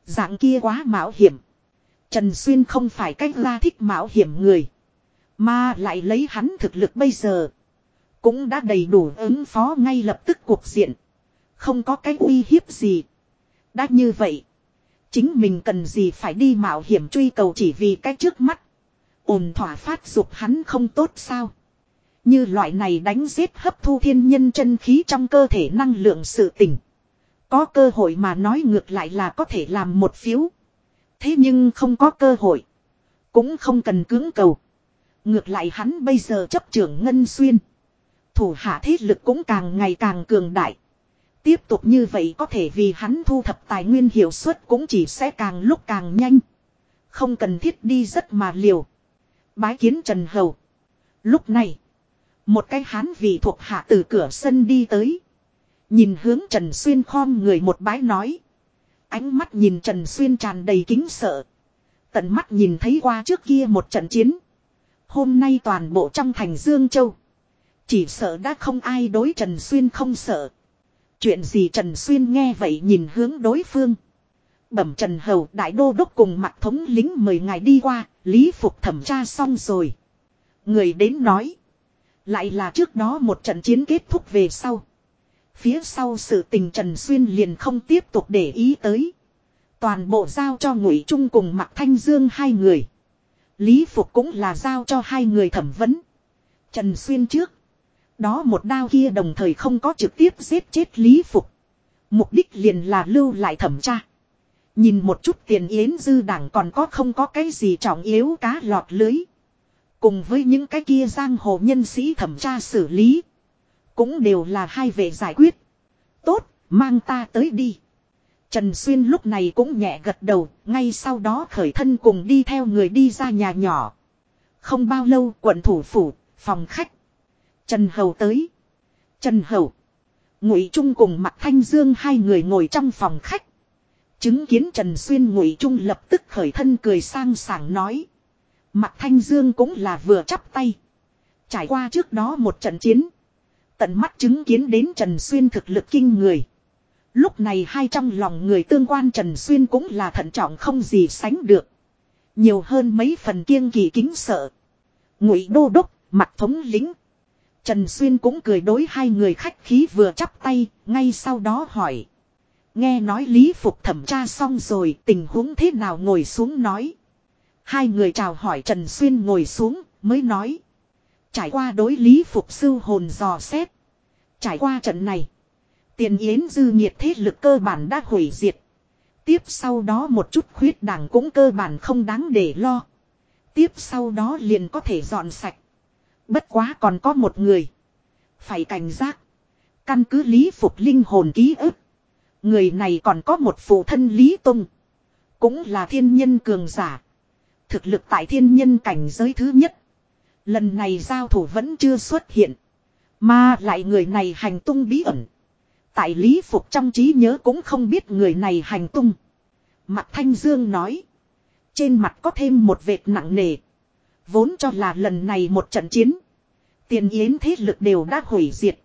Dạng kia quá mạo hiểm. Trần Xuyên không phải cách ra thích mạo hiểm người. Mà lại lấy hắn thực lực bây giờ. Cũng đã đầy đủ ứng phó ngay lập tức cuộc diện. Không có cái uy hiếp gì. Đã như vậy. Chính mình cần gì phải đi mạo hiểm truy cầu chỉ vì cái trước mắt. ổn thỏa phát dục hắn không tốt sao. Như loại này đánh giết hấp thu thiên nhân chân khí trong cơ thể năng lượng sự tỉnh. Có cơ hội mà nói ngược lại là có thể làm một phiếu. Thế nhưng không có cơ hội. Cũng không cần cưỡng cầu. Ngược lại hắn bây giờ chấp trưởng Ngân Xuyên. Thủ hạ thế lực cũng càng ngày càng cường đại. Tiếp tục như vậy có thể vì hắn thu thập tài nguyên hiệu suất cũng chỉ sẽ càng lúc càng nhanh. Không cần thiết đi rất mà liều. Bái kiến Trần Hầu. Lúc này. Một cái hán vị thuộc hạ từ cửa sân đi tới. Nhìn hướng Trần Xuyên khom người một bái nói. Ánh mắt nhìn Trần Xuyên tràn đầy kính sợ. Tận mắt nhìn thấy qua trước kia một trận chiến. Hôm nay toàn bộ trong thành Dương Châu. Chỉ sợ đã không ai đối Trần Xuyên không sợ. Chuyện gì Trần Xuyên nghe vậy nhìn hướng đối phương. Bẩm Trần Hầu đại đô đốc cùng mặt thống lính mời ngài đi qua, lý phục thẩm tra xong rồi. Người đến nói. Lại là trước đó một trận chiến kết thúc về sau. Phía sau sự tình Trần Xuyên liền không tiếp tục để ý tới. Toàn bộ giao cho Ngụy Trung cùng Mạc Thanh Dương hai người. Lý Phục cũng là giao cho hai người thẩm vấn. Trần Xuyên trước. Đó một đao kia đồng thời không có trực tiếp giết chết Lý Phục. Mục đích liền là lưu lại thẩm tra. Nhìn một chút tiền yến dư đảng còn có không có cái gì trọng yếu cá lọt lưới. Cùng với những cái kia giang hồ nhân sĩ thẩm tra xử lý. Cũng đều là hai vệ giải quyết. Tốt, mang ta tới đi. Trần Xuyên lúc này cũng nhẹ gật đầu, ngay sau đó khởi thân cùng đi theo người đi ra nhà nhỏ. Không bao lâu quận thủ phủ, phòng khách. Trần Hầu tới. Trần Hầu. Ngụy Trung cùng Mạc Thanh Dương hai người ngồi trong phòng khách. Chứng kiến Trần Xuyên Ngụy Trung lập tức khởi thân cười sang sảng nói. Mạc Thanh Dương cũng là vừa chắp tay. Trải qua trước đó một trận chiến. Tận mắt chứng kiến đến Trần Xuyên thực lực kinh người. Lúc này hai trong lòng người tương quan Trần Xuyên cũng là thận trọng không gì sánh được. Nhiều hơn mấy phần kiêng kỳ kính sợ. Ngụy Đô Đốc, mặt thống lính. Trần Xuyên cũng cười đối hai người khách khí vừa chắp tay, ngay sau đó hỏi. Nghe nói Lý Phục thẩm tra xong rồi, tình huống thế nào ngồi xuống nói. Hai người chào hỏi Trần Xuyên ngồi xuống, mới nói. Trải qua đối Lý Phục sư hồn dò xét. Trải qua trận này. Tiền yến dư nhiệt thế lực cơ bản đã hủy diệt. Tiếp sau đó một chút khuyết đảng cũng cơ bản không đáng để lo. Tiếp sau đó liền có thể dọn sạch. Bất quá còn có một người. Phải cảnh giác. Căn cứ lý phục linh hồn ký ức. Người này còn có một phụ thân Lý Tông. Cũng là thiên nhân cường giả. Thực lực tại thiên nhân cảnh giới thứ nhất. Lần này giao thủ vẫn chưa xuất hiện. Mà lại người này hành tung bí ẩn. Tại Lý Phục trong trí nhớ cũng không biết người này hành tung. Mặt Thanh Dương nói. Trên mặt có thêm một vệt nặng nề. Vốn cho là lần này một trận chiến. Tiền yến thế lực đều đã hủy diệt.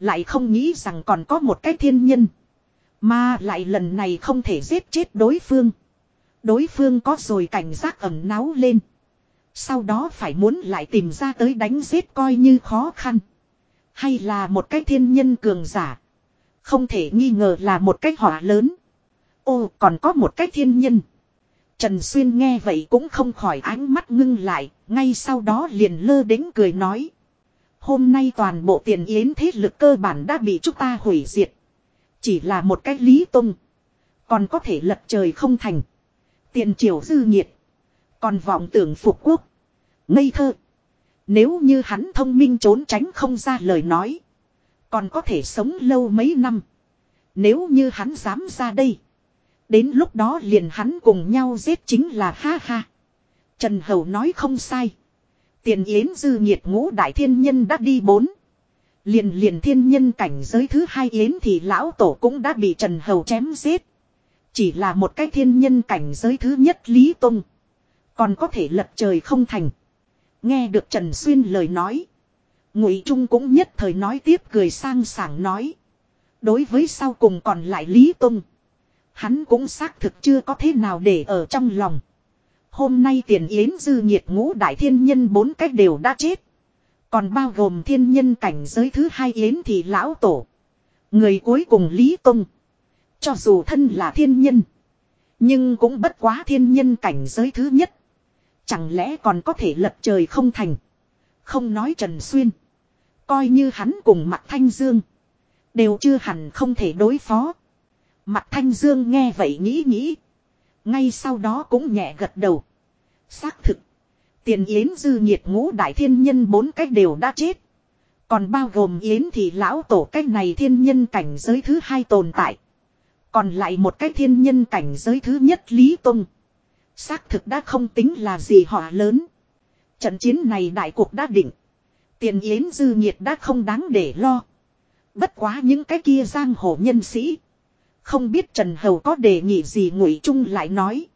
Lại không nghĩ rằng còn có một cái thiên nhân. Mà lại lần này không thể giết chết đối phương. Đối phương có rồi cảnh giác ẩm náu lên. Sau đó phải muốn lại tìm ra tới đánh giết coi như khó khăn. Hay là một cái thiên nhân cường giả. Không thể nghi ngờ là một cái họa lớn. Ô còn có một cái thiên nhân. Trần Xuyên nghe vậy cũng không khỏi ánh mắt ngưng lại, ngay sau đó liền lơ đến cười nói. Hôm nay toàn bộ tiền yến thế lực cơ bản đã bị chúng ta hủy diệt. Chỉ là một cách lý tung. Còn có thể lật trời không thành. Tiền triều dư nhiệt. Còn vọng tưởng phục quốc. Ngây thơ. Nếu như hắn thông minh trốn tránh không ra lời nói. Còn có thể sống lâu mấy năm. Nếu như hắn dám ra đây. Đến lúc đó liền hắn cùng nhau giết chính là ha ha. Trần Hầu nói không sai. Tiền yến dư nhiệt ngũ đại thiên nhân đã đi bốn. Liền liền thiên nhân cảnh giới thứ hai yến thì lão tổ cũng đã bị Trần Hầu chém giết. Chỉ là một cái thiên nhân cảnh giới thứ nhất Lý Tông. Còn có thể lật trời không thành. Nghe được Trần Xuyên lời nói. Ngụy Trung cũng nhất thời nói tiếp cười sang sảng nói. Đối với sau cùng còn lại Lý Tông. Hắn cũng xác thực chưa có thế nào để ở trong lòng. Hôm nay tiền yến dư nhiệt ngũ đại thiên nhân bốn cách đều đã chết. Còn bao gồm thiên nhân cảnh giới thứ hai yến thì lão tổ. Người cuối cùng Lý công, Cho dù thân là thiên nhân. Nhưng cũng bất quá thiên nhân cảnh giới thứ nhất. Chẳng lẽ còn có thể lật trời không thành. Không nói Trần Xuyên. Coi như hắn cùng mặt Thanh Dương. Đều chưa hẳn không thể đối phó. Mặt Thanh Dương nghe vậy nghĩ nghĩ. Ngay sau đó cũng nhẹ gật đầu. Xác thực. Tiền Yến dư nhiệt ngũ đại thiên nhân bốn cách đều đã chết. Còn bao gồm Yến thì lão tổ cách này thiên nhân cảnh giới thứ hai tồn tại. Còn lại một cái thiên nhân cảnh giới thứ nhất Lý Tông. Xác thực đã không tính là gì họ lớn. Trận chiến này đại cuộc đã định. Tiền yến dư nhiệt đã không đáng để lo. Bất quá những cái kia giang hồ nhân sĩ. Không biết Trần Hầu có đề nghị gì ngụy Trung lại nói.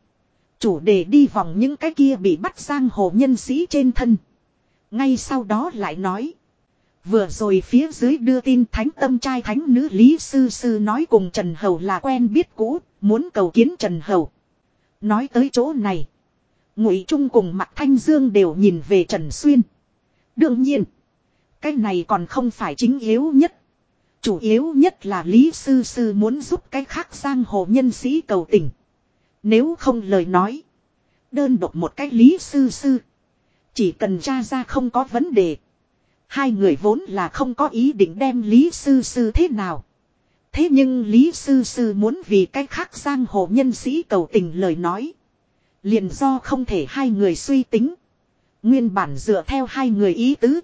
Chủ đề đi vòng những cái kia bị bắt giang hồ nhân sĩ trên thân. Ngay sau đó lại nói. Vừa rồi phía dưới đưa tin thánh tâm trai thánh nữ Lý Sư Sư nói cùng Trần Hầu là quen biết cũ, muốn cầu kiến Trần Hầu. Nói tới chỗ này. Ngụy Trung cùng mặt Thanh Dương đều nhìn về Trần Xuyên. Đương nhiên. Cái này còn không phải chính yếu nhất. Chủ yếu nhất là Lý Sư Sư muốn giúp cái khác giang hồ nhân sĩ cầu tình. Nếu không lời nói. Đơn độc một cách Lý Sư Sư. Chỉ cần tra ra không có vấn đề. Hai người vốn là không có ý định đem Lý Sư Sư thế nào. Thế nhưng Lý Sư Sư muốn vì cái khác giang hồ nhân sĩ cầu tình lời nói. Liền do không thể hai người suy tính. Nguyên bản dựa theo hai người ý tứ.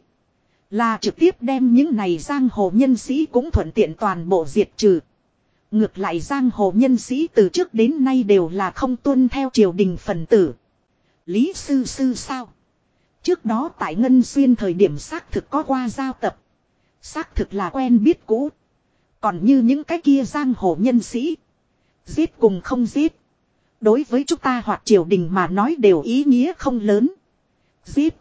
Là trực tiếp đem những này giang hồ nhân sĩ cũng thuận tiện toàn bộ diệt trừ. Ngược lại giang hồ nhân sĩ từ trước đến nay đều là không tuân theo triều đình phần tử. Lý sư sư sao? Trước đó tại Ngân Xuyên thời điểm xác thực có qua giao tập. Xác thực là quen biết cũ. Còn như những cái kia giang hồ nhân sĩ. Giết cùng không giết. Đối với chúng ta hoặc triều đình mà nói đều ý nghĩa không lớn. Giết.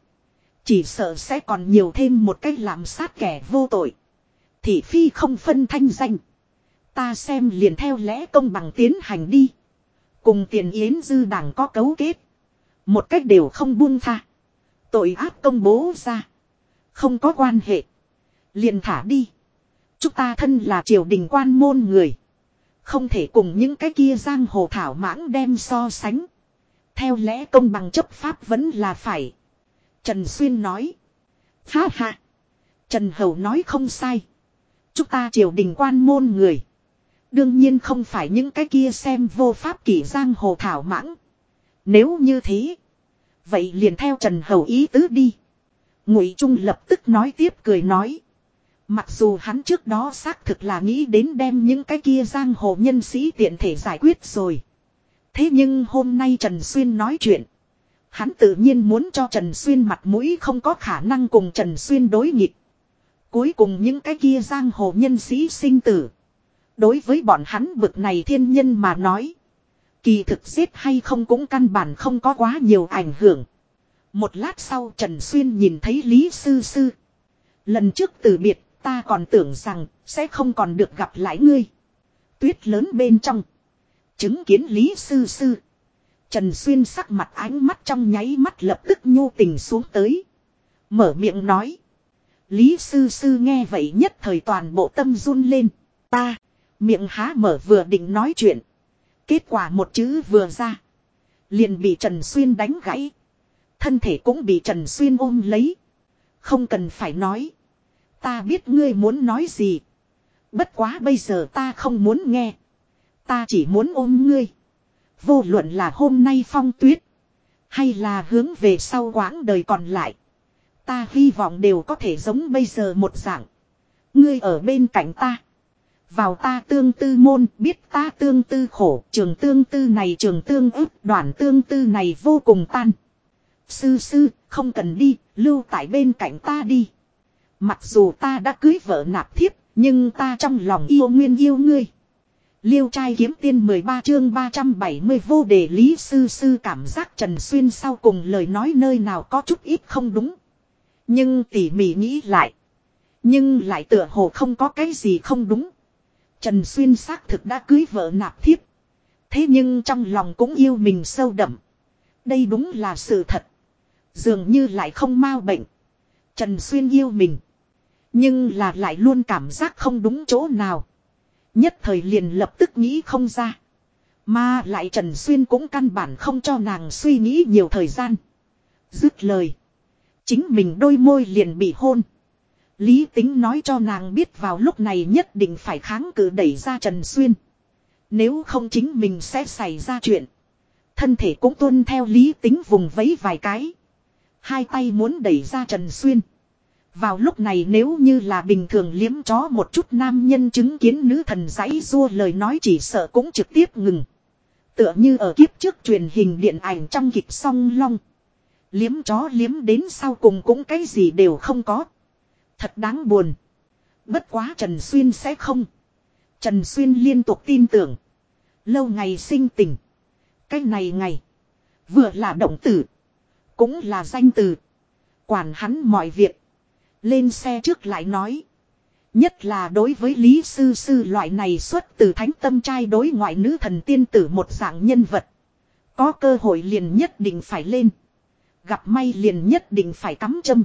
Chỉ sợ sẽ còn nhiều thêm một cách làm sát kẻ vô tội. Thị phi không phân thanh danh. Ta xem liền theo lẽ công bằng tiến hành đi. Cùng tiền yến dư đảng có cấu kết. Một cách đều không buông tha. Tội ác công bố ra. Không có quan hệ. Liền thả đi. Chúng ta thân là triều đình quan môn người. Không thể cùng những cái kia giang hồ thảo mãng đem so sánh. Theo lẽ công bằng chấp pháp vẫn là phải. Trần Xuyên nói. Ha ha. Trần Hầu nói không sai. Chúng ta triều đình quan môn người. Đương nhiên không phải những cái kia xem vô pháp kỷ giang hồ thảo mãng. Nếu như thế. Vậy liền theo Trần Hầu ý tứ đi. Ngụy Trung lập tức nói tiếp cười nói. Mặc dù hắn trước đó xác thực là nghĩ đến đem những cái kia giang hồ nhân sĩ tiện thể giải quyết rồi. Thế nhưng hôm nay Trần Xuyên nói chuyện. Hắn tự nhiên muốn cho Trần Xuyên mặt mũi không có khả năng cùng Trần Xuyên đối nghịch. Cuối cùng những cái kia giang hồ nhân sĩ sinh tử. Đối với bọn hắn bực này thiên nhân mà nói. Kỳ thực giết hay không cũng căn bản không có quá nhiều ảnh hưởng. Một lát sau Trần Xuyên nhìn thấy Lý Sư Sư. Lần trước từ biệt ta còn tưởng rằng sẽ không còn được gặp lại ngươi. Tuyết lớn bên trong. Chứng kiến Lý Sư Sư. Trần Xuyên sắc mặt ánh mắt trong nháy mắt lập tức nhu tình xuống tới. Mở miệng nói. Lý Sư Sư nghe vậy nhất thời toàn bộ tâm run lên. Ta, miệng há mở vừa định nói chuyện. Kết quả một chữ vừa ra. Liền bị Trần Xuyên đánh gãy. Thân thể cũng bị Trần Xuyên ôm lấy. Không cần phải nói. Ta biết ngươi muốn nói gì. Bất quá bây giờ ta không muốn nghe. Ta chỉ muốn ôm ngươi. Vô luận là hôm nay phong tuyết. Hay là hướng về sau quãng đời còn lại. Ta hy vọng đều có thể giống bây giờ một dạng. Ngươi ở bên cạnh ta. Vào ta tương tư môn, biết ta tương tư khổ. Trường tương tư này trường tương ức, đoạn tương tư này vô cùng tan. Sư sư, không cần đi, lưu tại bên cạnh ta đi. Mặc dù ta đã cưới vợ nạp thiếp, nhưng ta trong lòng yêu nguyên yêu ngươi. Liêu trai kiếm tiên 13 chương 370 vô đề lý sư sư cảm giác Trần Xuyên sau cùng lời nói nơi nào có chút ít không đúng. Nhưng tỉ mỉ nghĩ lại. Nhưng lại tựa hồ không có cái gì không đúng. Trần Xuyên xác thực đã cưới vợ nạp thiếp. Thế nhưng trong lòng cũng yêu mình sâu đậm. Đây đúng là sự thật. Dường như lại không mau bệnh. Trần Xuyên yêu mình. Nhưng là lại luôn cảm giác không đúng chỗ nào. Nhất thời liền lập tức nghĩ không ra. Mà lại Trần Xuyên cũng căn bản không cho nàng suy nghĩ nhiều thời gian. Dứt lời. Chính mình đôi môi liền bị hôn. Lý tính nói cho nàng biết vào lúc này nhất định phải kháng cự đẩy ra Trần Xuyên. Nếu không chính mình sẽ xảy ra chuyện. Thân thể cũng tuân theo lý tính vùng vấy vài cái. Hai tay muốn đẩy ra Trần Xuyên. Vào lúc này nếu như là bình thường liếm chó một chút nam nhân chứng kiến nữ thần giấy rua lời nói chỉ sợ cũng trực tiếp ngừng. Tựa như ở kiếp trước truyền hình điện ảnh trong kịch song long. Liếm chó liếm đến sau cùng cũng cái gì đều không có. Thật đáng buồn. Bất quá Trần Xuyên sẽ không. Trần Xuyên liên tục tin tưởng. Lâu ngày sinh tình. Cái này ngày. Vừa là động tử. Cũng là danh từ. Quản hắn mọi việc. Lên xe trước lại nói. Nhất là đối với Lý Sư Sư loại này xuất từ thánh tâm trai đối ngoại nữ thần tiên tử một dạng nhân vật. Có cơ hội liền nhất định phải lên. Gặp may liền nhất định phải cắm châm.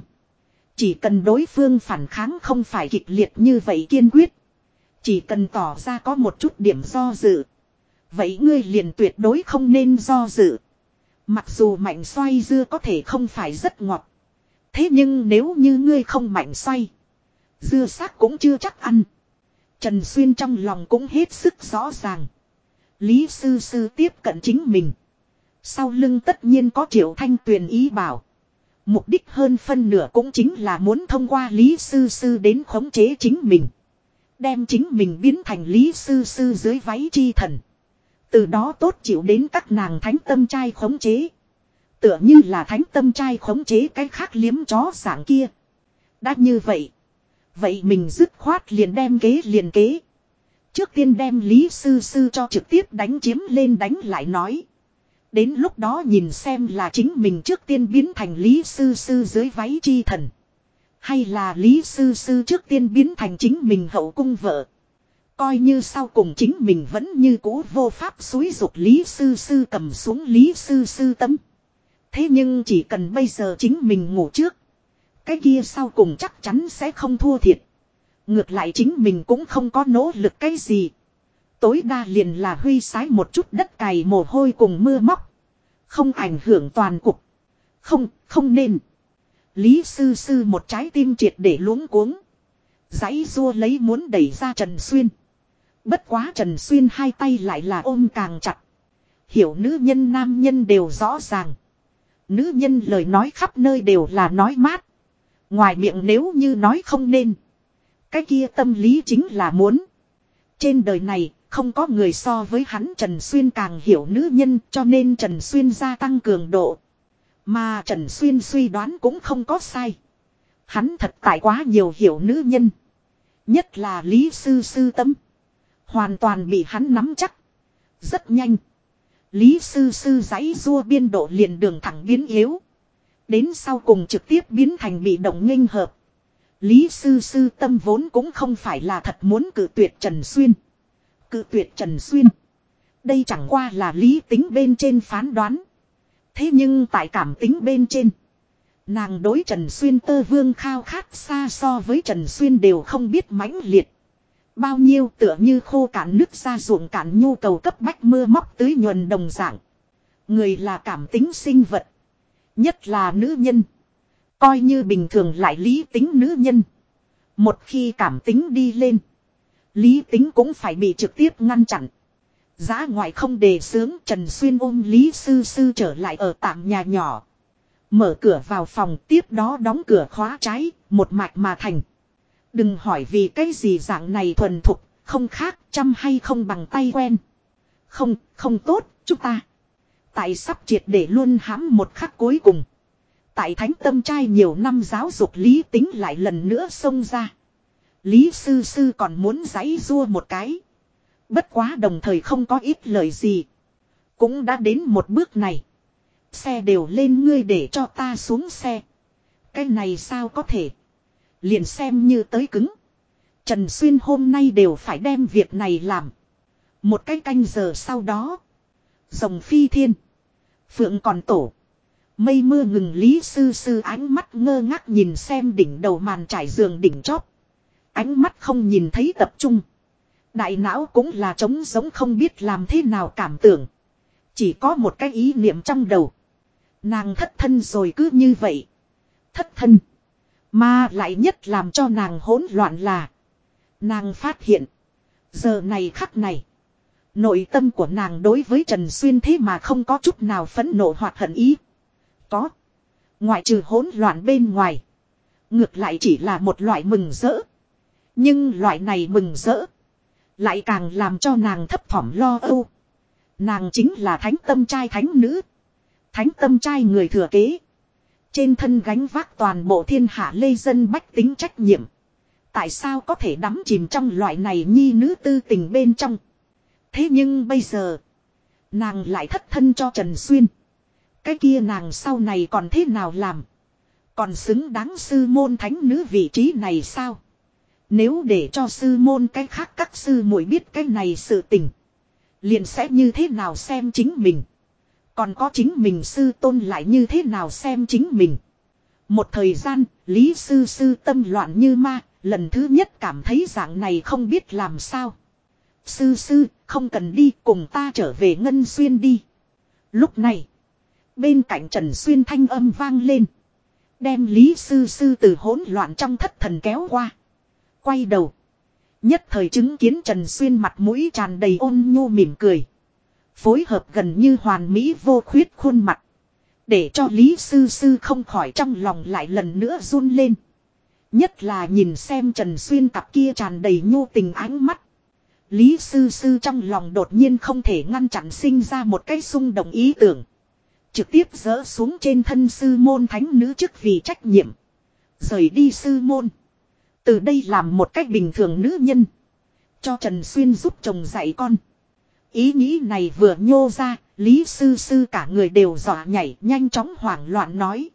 Chỉ cần đối phương phản kháng không phải kịch liệt như vậy kiên quyết. Chỉ cần tỏ ra có một chút điểm do dự. Vậy ngươi liền tuyệt đối không nên do dự. Mặc dù mạnh xoay dưa có thể không phải rất ngọt. Thế nhưng nếu như ngươi không mạnh xoay. Dưa xác cũng chưa chắc ăn. Trần Xuyên trong lòng cũng hết sức rõ ràng. Lý sư sư tiếp cận chính mình. Sau lưng tất nhiên có triệu thanh tuyền ý bảo. Mục đích hơn phân nửa cũng chính là muốn thông qua Lý sư sư đến khống chế chính mình. Đem chính mình biến thành Lý sư sư dưới váy chi thần. Từ đó tốt chịu đến các nàng thánh tâm trai khống chế. Tựa như là thánh tâm trai khống chế cái khác liếm chó dạng kia. Đã như vậy. Vậy mình dứt khoát liền đem kế liền kế. Trước tiên đem Lý Sư Sư cho trực tiếp đánh chiếm lên đánh lại nói. Đến lúc đó nhìn xem là chính mình trước tiên biến thành Lý Sư Sư dưới váy chi thần. Hay là Lý Sư Sư trước tiên biến thành chính mình hậu cung vợ. Coi như sau cùng chính mình vẫn như cũ vô pháp suối dục Lý Sư Sư cầm xuống Lý Sư Sư tấm. Thế nhưng chỉ cần bây giờ chính mình ngủ trước. Cái kia sau cùng chắc chắn sẽ không thua thiệt. Ngược lại chính mình cũng không có nỗ lực cái gì. Tối đa liền là huy sái một chút đất cày mồ hôi cùng mưa móc. Không ảnh hưởng toàn cục. Không, không nên. Lý sư sư một trái tim triệt để luống cuống. Giấy rua lấy muốn đẩy ra Trần Xuyên. Bất quá Trần Xuyên hai tay lại là ôm càng chặt. Hiểu nữ nhân nam nhân đều rõ ràng. Nữ nhân lời nói khắp nơi đều là nói mát. Ngoài miệng nếu như nói không nên. Cái kia tâm lý chính là muốn. Trên đời này, không có người so với hắn Trần Xuyên càng hiểu nữ nhân, cho nên Trần Xuyên gia tăng cường độ. Mà Trần Xuyên suy đoán cũng không có sai. Hắn thật tại quá nhiều hiểu nữ nhân. Nhất là Lý Sư Sư Tâm. Hoàn toàn bị hắn nắm chắc. Rất nhanh. Lý Sư Sư giấy rua biên độ liền đường thẳng biến yếu. Đến sau cùng trực tiếp biến thành bị động nghênh hợp. Lý Sư Sư tâm vốn cũng không phải là thật muốn cử tuyệt Trần Xuyên. Cự tuyệt Trần Xuyên. Đây chẳng qua là lý tính bên trên phán đoán. Thế nhưng tại cảm tính bên trên. Nàng đối Trần Xuyên tơ vương khao khát xa so với Trần Xuyên đều không biết mãnh liệt. Bao nhiêu tựa như khô cạn nước ra ruộng cạn nhu cầu cấp bách mưa móc tưới nhuần đồng dạng. Người là cảm tính sinh vật. Nhất là nữ nhân. Coi như bình thường lại lý tính nữ nhân. Một khi cảm tính đi lên. Lý tính cũng phải bị trực tiếp ngăn chặn. Giá ngoại không đề sướng Trần Xuyên ôm Lý Sư Sư trở lại ở tạm nhà nhỏ. Mở cửa vào phòng tiếp đó đóng cửa khóa trái, một mạch mà thành. Đừng hỏi vì cái gì dạng này thuần thục, không khác, chăm hay không bằng tay quen. Không, không tốt, chúng ta. Tại sắp triệt để luôn hãm một khắc cuối cùng. Tại thánh tâm trai nhiều năm giáo dục lý tính lại lần nữa xông ra. Lý sư sư còn muốn giãy rua một cái. Bất quá đồng thời không có ít lời gì. Cũng đã đến một bước này. Xe đều lên ngươi để cho ta xuống xe. Cái này sao có thể. Liền xem như tới cứng. Trần Xuyên hôm nay đều phải đem việc này làm. Một cái canh giờ sau đó. Rồng phi thiên. Phượng còn tổ. Mây mưa ngừng lý sư sư ánh mắt ngơ ngác nhìn xem đỉnh đầu màn trải giường đỉnh chóp. Ánh mắt không nhìn thấy tập trung. Đại não cũng là trống giống không biết làm thế nào cảm tưởng. Chỉ có một cái ý niệm trong đầu. Nàng thất thân rồi cứ như vậy. Thất thân. Mà lại nhất làm cho nàng hỗn loạn là. Nàng phát hiện. Giờ này khắc này. Nội tâm của nàng đối với Trần Xuyên thế mà không có chút nào phẫn nộ hoặc hận ý. Có. Ngoại trừ hỗn loạn bên ngoài. Ngược lại chỉ là một loại mừng rỡ. Nhưng loại này mừng rỡ. Lại càng làm cho nàng thấp thỏm lo âu. Nàng chính là thánh tâm trai thánh nữ. Thánh tâm trai người thừa kế. Trên thân gánh vác toàn bộ thiên hạ lê dân bách tính trách nhiệm. Tại sao có thể đắm chìm trong loại này nhi nữ tư tình bên trong. Thế nhưng bây giờ. Nàng lại thất thân cho Trần Xuyên. Cái kia nàng sau này còn thế nào làm. Còn xứng đáng sư môn thánh nữ vị trí này sao. Nếu để cho sư môn cái khác các sư muội biết cái này sự tình. Liền sẽ như thế nào xem chính mình. Còn có chính mình sư tôn lại như thế nào xem chính mình. Một thời gian, Lý sư sư tâm loạn như ma, lần thứ nhất cảm thấy dạng này không biết làm sao. Sư sư, không cần đi cùng ta trở về Ngân Xuyên đi. Lúc này, bên cạnh Trần Xuyên thanh âm vang lên. Đem Lý sư sư từ hỗn loạn trong thất thần kéo qua. Quay đầu. Nhất thời chứng kiến Trần Xuyên mặt mũi tràn đầy ôn nhu mỉm cười. Phối hợp gần như hoàn mỹ vô khuyết khuôn mặt. Để cho Lý Sư Sư không khỏi trong lòng lại lần nữa run lên. Nhất là nhìn xem Trần Xuyên cặp kia tràn đầy nhu tình ánh mắt. Lý Sư Sư trong lòng đột nhiên không thể ngăn chặn sinh ra một cái xung động ý tưởng. Trực tiếp dỡ xuống trên thân sư môn thánh nữ chức vì trách nhiệm. Rời đi sư môn. Từ đây làm một cách bình thường nữ nhân. Cho Trần Xuyên giúp chồng dạy con. Ý nghĩ này vừa nhô ra, Lý Sư Sư cả người đều dọa nhảy nhanh chóng hoảng loạn nói.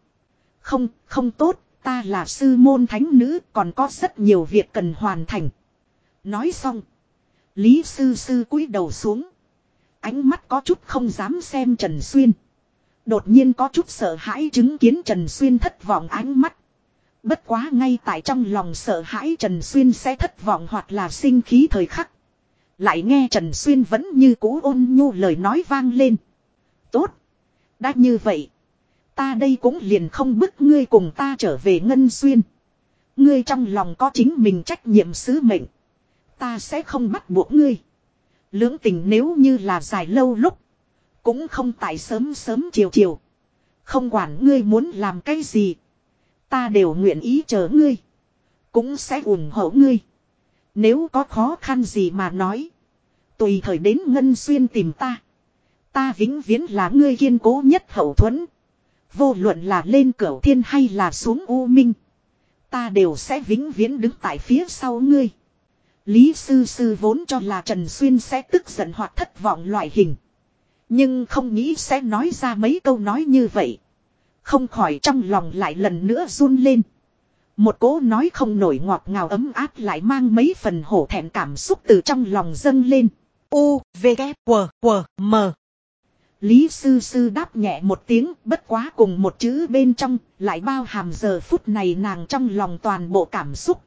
Không, không tốt, ta là sư môn thánh nữ còn có rất nhiều việc cần hoàn thành. Nói xong. Lý Sư Sư cúi đầu xuống. Ánh mắt có chút không dám xem Trần Xuyên. Đột nhiên có chút sợ hãi chứng kiến Trần Xuyên thất vọng ánh mắt. Bất quá ngay tại trong lòng sợ hãi Trần Xuyên sẽ thất vọng hoặc là sinh khí thời khắc. Lại nghe Trần Xuyên vẫn như cũ ôn nhu lời nói vang lên. Tốt. Đã như vậy. Ta đây cũng liền không bức ngươi cùng ta trở về Ngân Xuyên. Ngươi trong lòng có chính mình trách nhiệm sứ mệnh. Ta sẽ không bắt buộc ngươi. Lưỡng tình nếu như là dài lâu lúc. Cũng không tại sớm sớm chiều chiều. Không quản ngươi muốn làm cái gì. Ta đều nguyện ý chờ ngươi. Cũng sẽ ủng hộ ngươi. Nếu có khó khăn gì mà nói. Tùy thời đến Ngân Xuyên tìm ta. Ta vĩnh viễn là ngươi kiên cố nhất hậu thuẫn. Vô luận là lên cửa thiên hay là xuống u minh. Ta đều sẽ vĩnh viễn đứng tại phía sau ngươi. Lý sư sư vốn cho là Trần Xuyên sẽ tức giận hoặc thất vọng loại hình. Nhưng không nghĩ sẽ nói ra mấy câu nói như vậy. Không khỏi trong lòng lại lần nữa run lên. Một cố nói không nổi ngọt ngào ấm áp lại mang mấy phần hổ thẹn cảm xúc từ trong lòng dâng lên. U, V, K, W, W, M. Lý sư sư đáp nhẹ một tiếng bất quá cùng một chữ bên trong lại bao hàm giờ phút này nàng trong lòng toàn bộ cảm xúc.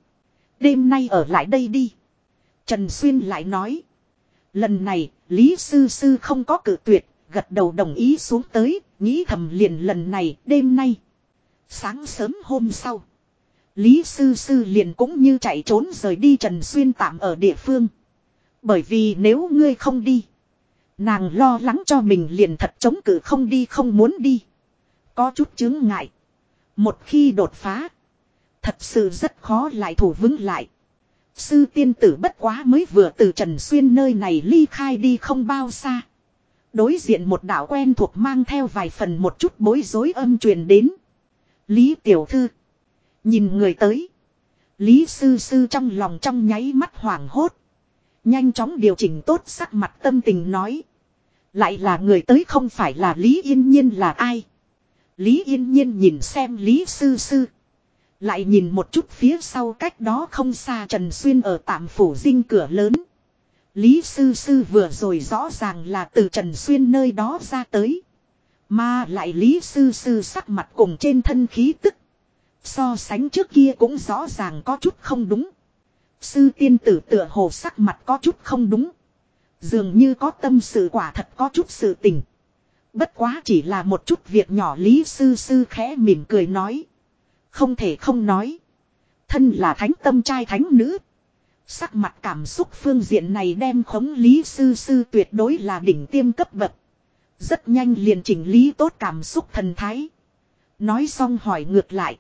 Đêm nay ở lại đây đi. Trần Xuyên lại nói. Lần này, Lý Sư Sư không có cử tuyệt, gật đầu đồng ý xuống tới, nghĩ thầm liền lần này, đêm nay. Sáng sớm hôm sau, Lý Sư Sư liền cũng như chạy trốn rời đi Trần Xuyên tạm ở địa phương. Bởi vì nếu ngươi không đi, nàng lo lắng cho mình liền thật chống cự không đi không muốn đi. Có chút chứng ngại. Một khi đột phá, thật sự rất khó lại thủ vững lại. Sư tiên tử bất quá mới vừa từ Trần Xuyên nơi này ly khai đi không bao xa. Đối diện một đạo quen thuộc mang theo vài phần một chút bối rối âm truyền đến. Lý tiểu thư. Nhìn người tới. Lý sư sư trong lòng trong nháy mắt hoảng hốt. Nhanh chóng điều chỉnh tốt sắc mặt tâm tình nói. Lại là người tới không phải là Lý Yên Nhiên là ai. Lý Yên Nhiên nhìn xem Lý sư sư. Lại nhìn một chút phía sau cách đó không xa Trần Xuyên ở tạm phủ dinh cửa lớn. Lý Sư Sư vừa rồi rõ ràng là từ Trần Xuyên nơi đó ra tới. Mà lại Lý Sư Sư sắc mặt cùng trên thân khí tức. So sánh trước kia cũng rõ ràng có chút không đúng. Sư tiên tử tựa hồ sắc mặt có chút không đúng. Dường như có tâm sự quả thật có chút sự tình. Bất quá chỉ là một chút việc nhỏ Lý Sư Sư khẽ mỉm cười nói. Không thể không nói. Thân là thánh tâm trai thánh nữ. Sắc mặt cảm xúc phương diện này đem khống lý sư sư tuyệt đối là đỉnh tiêm cấp bậc. Rất nhanh liền chỉnh lý tốt cảm xúc thần thái. Nói xong hỏi ngược lại.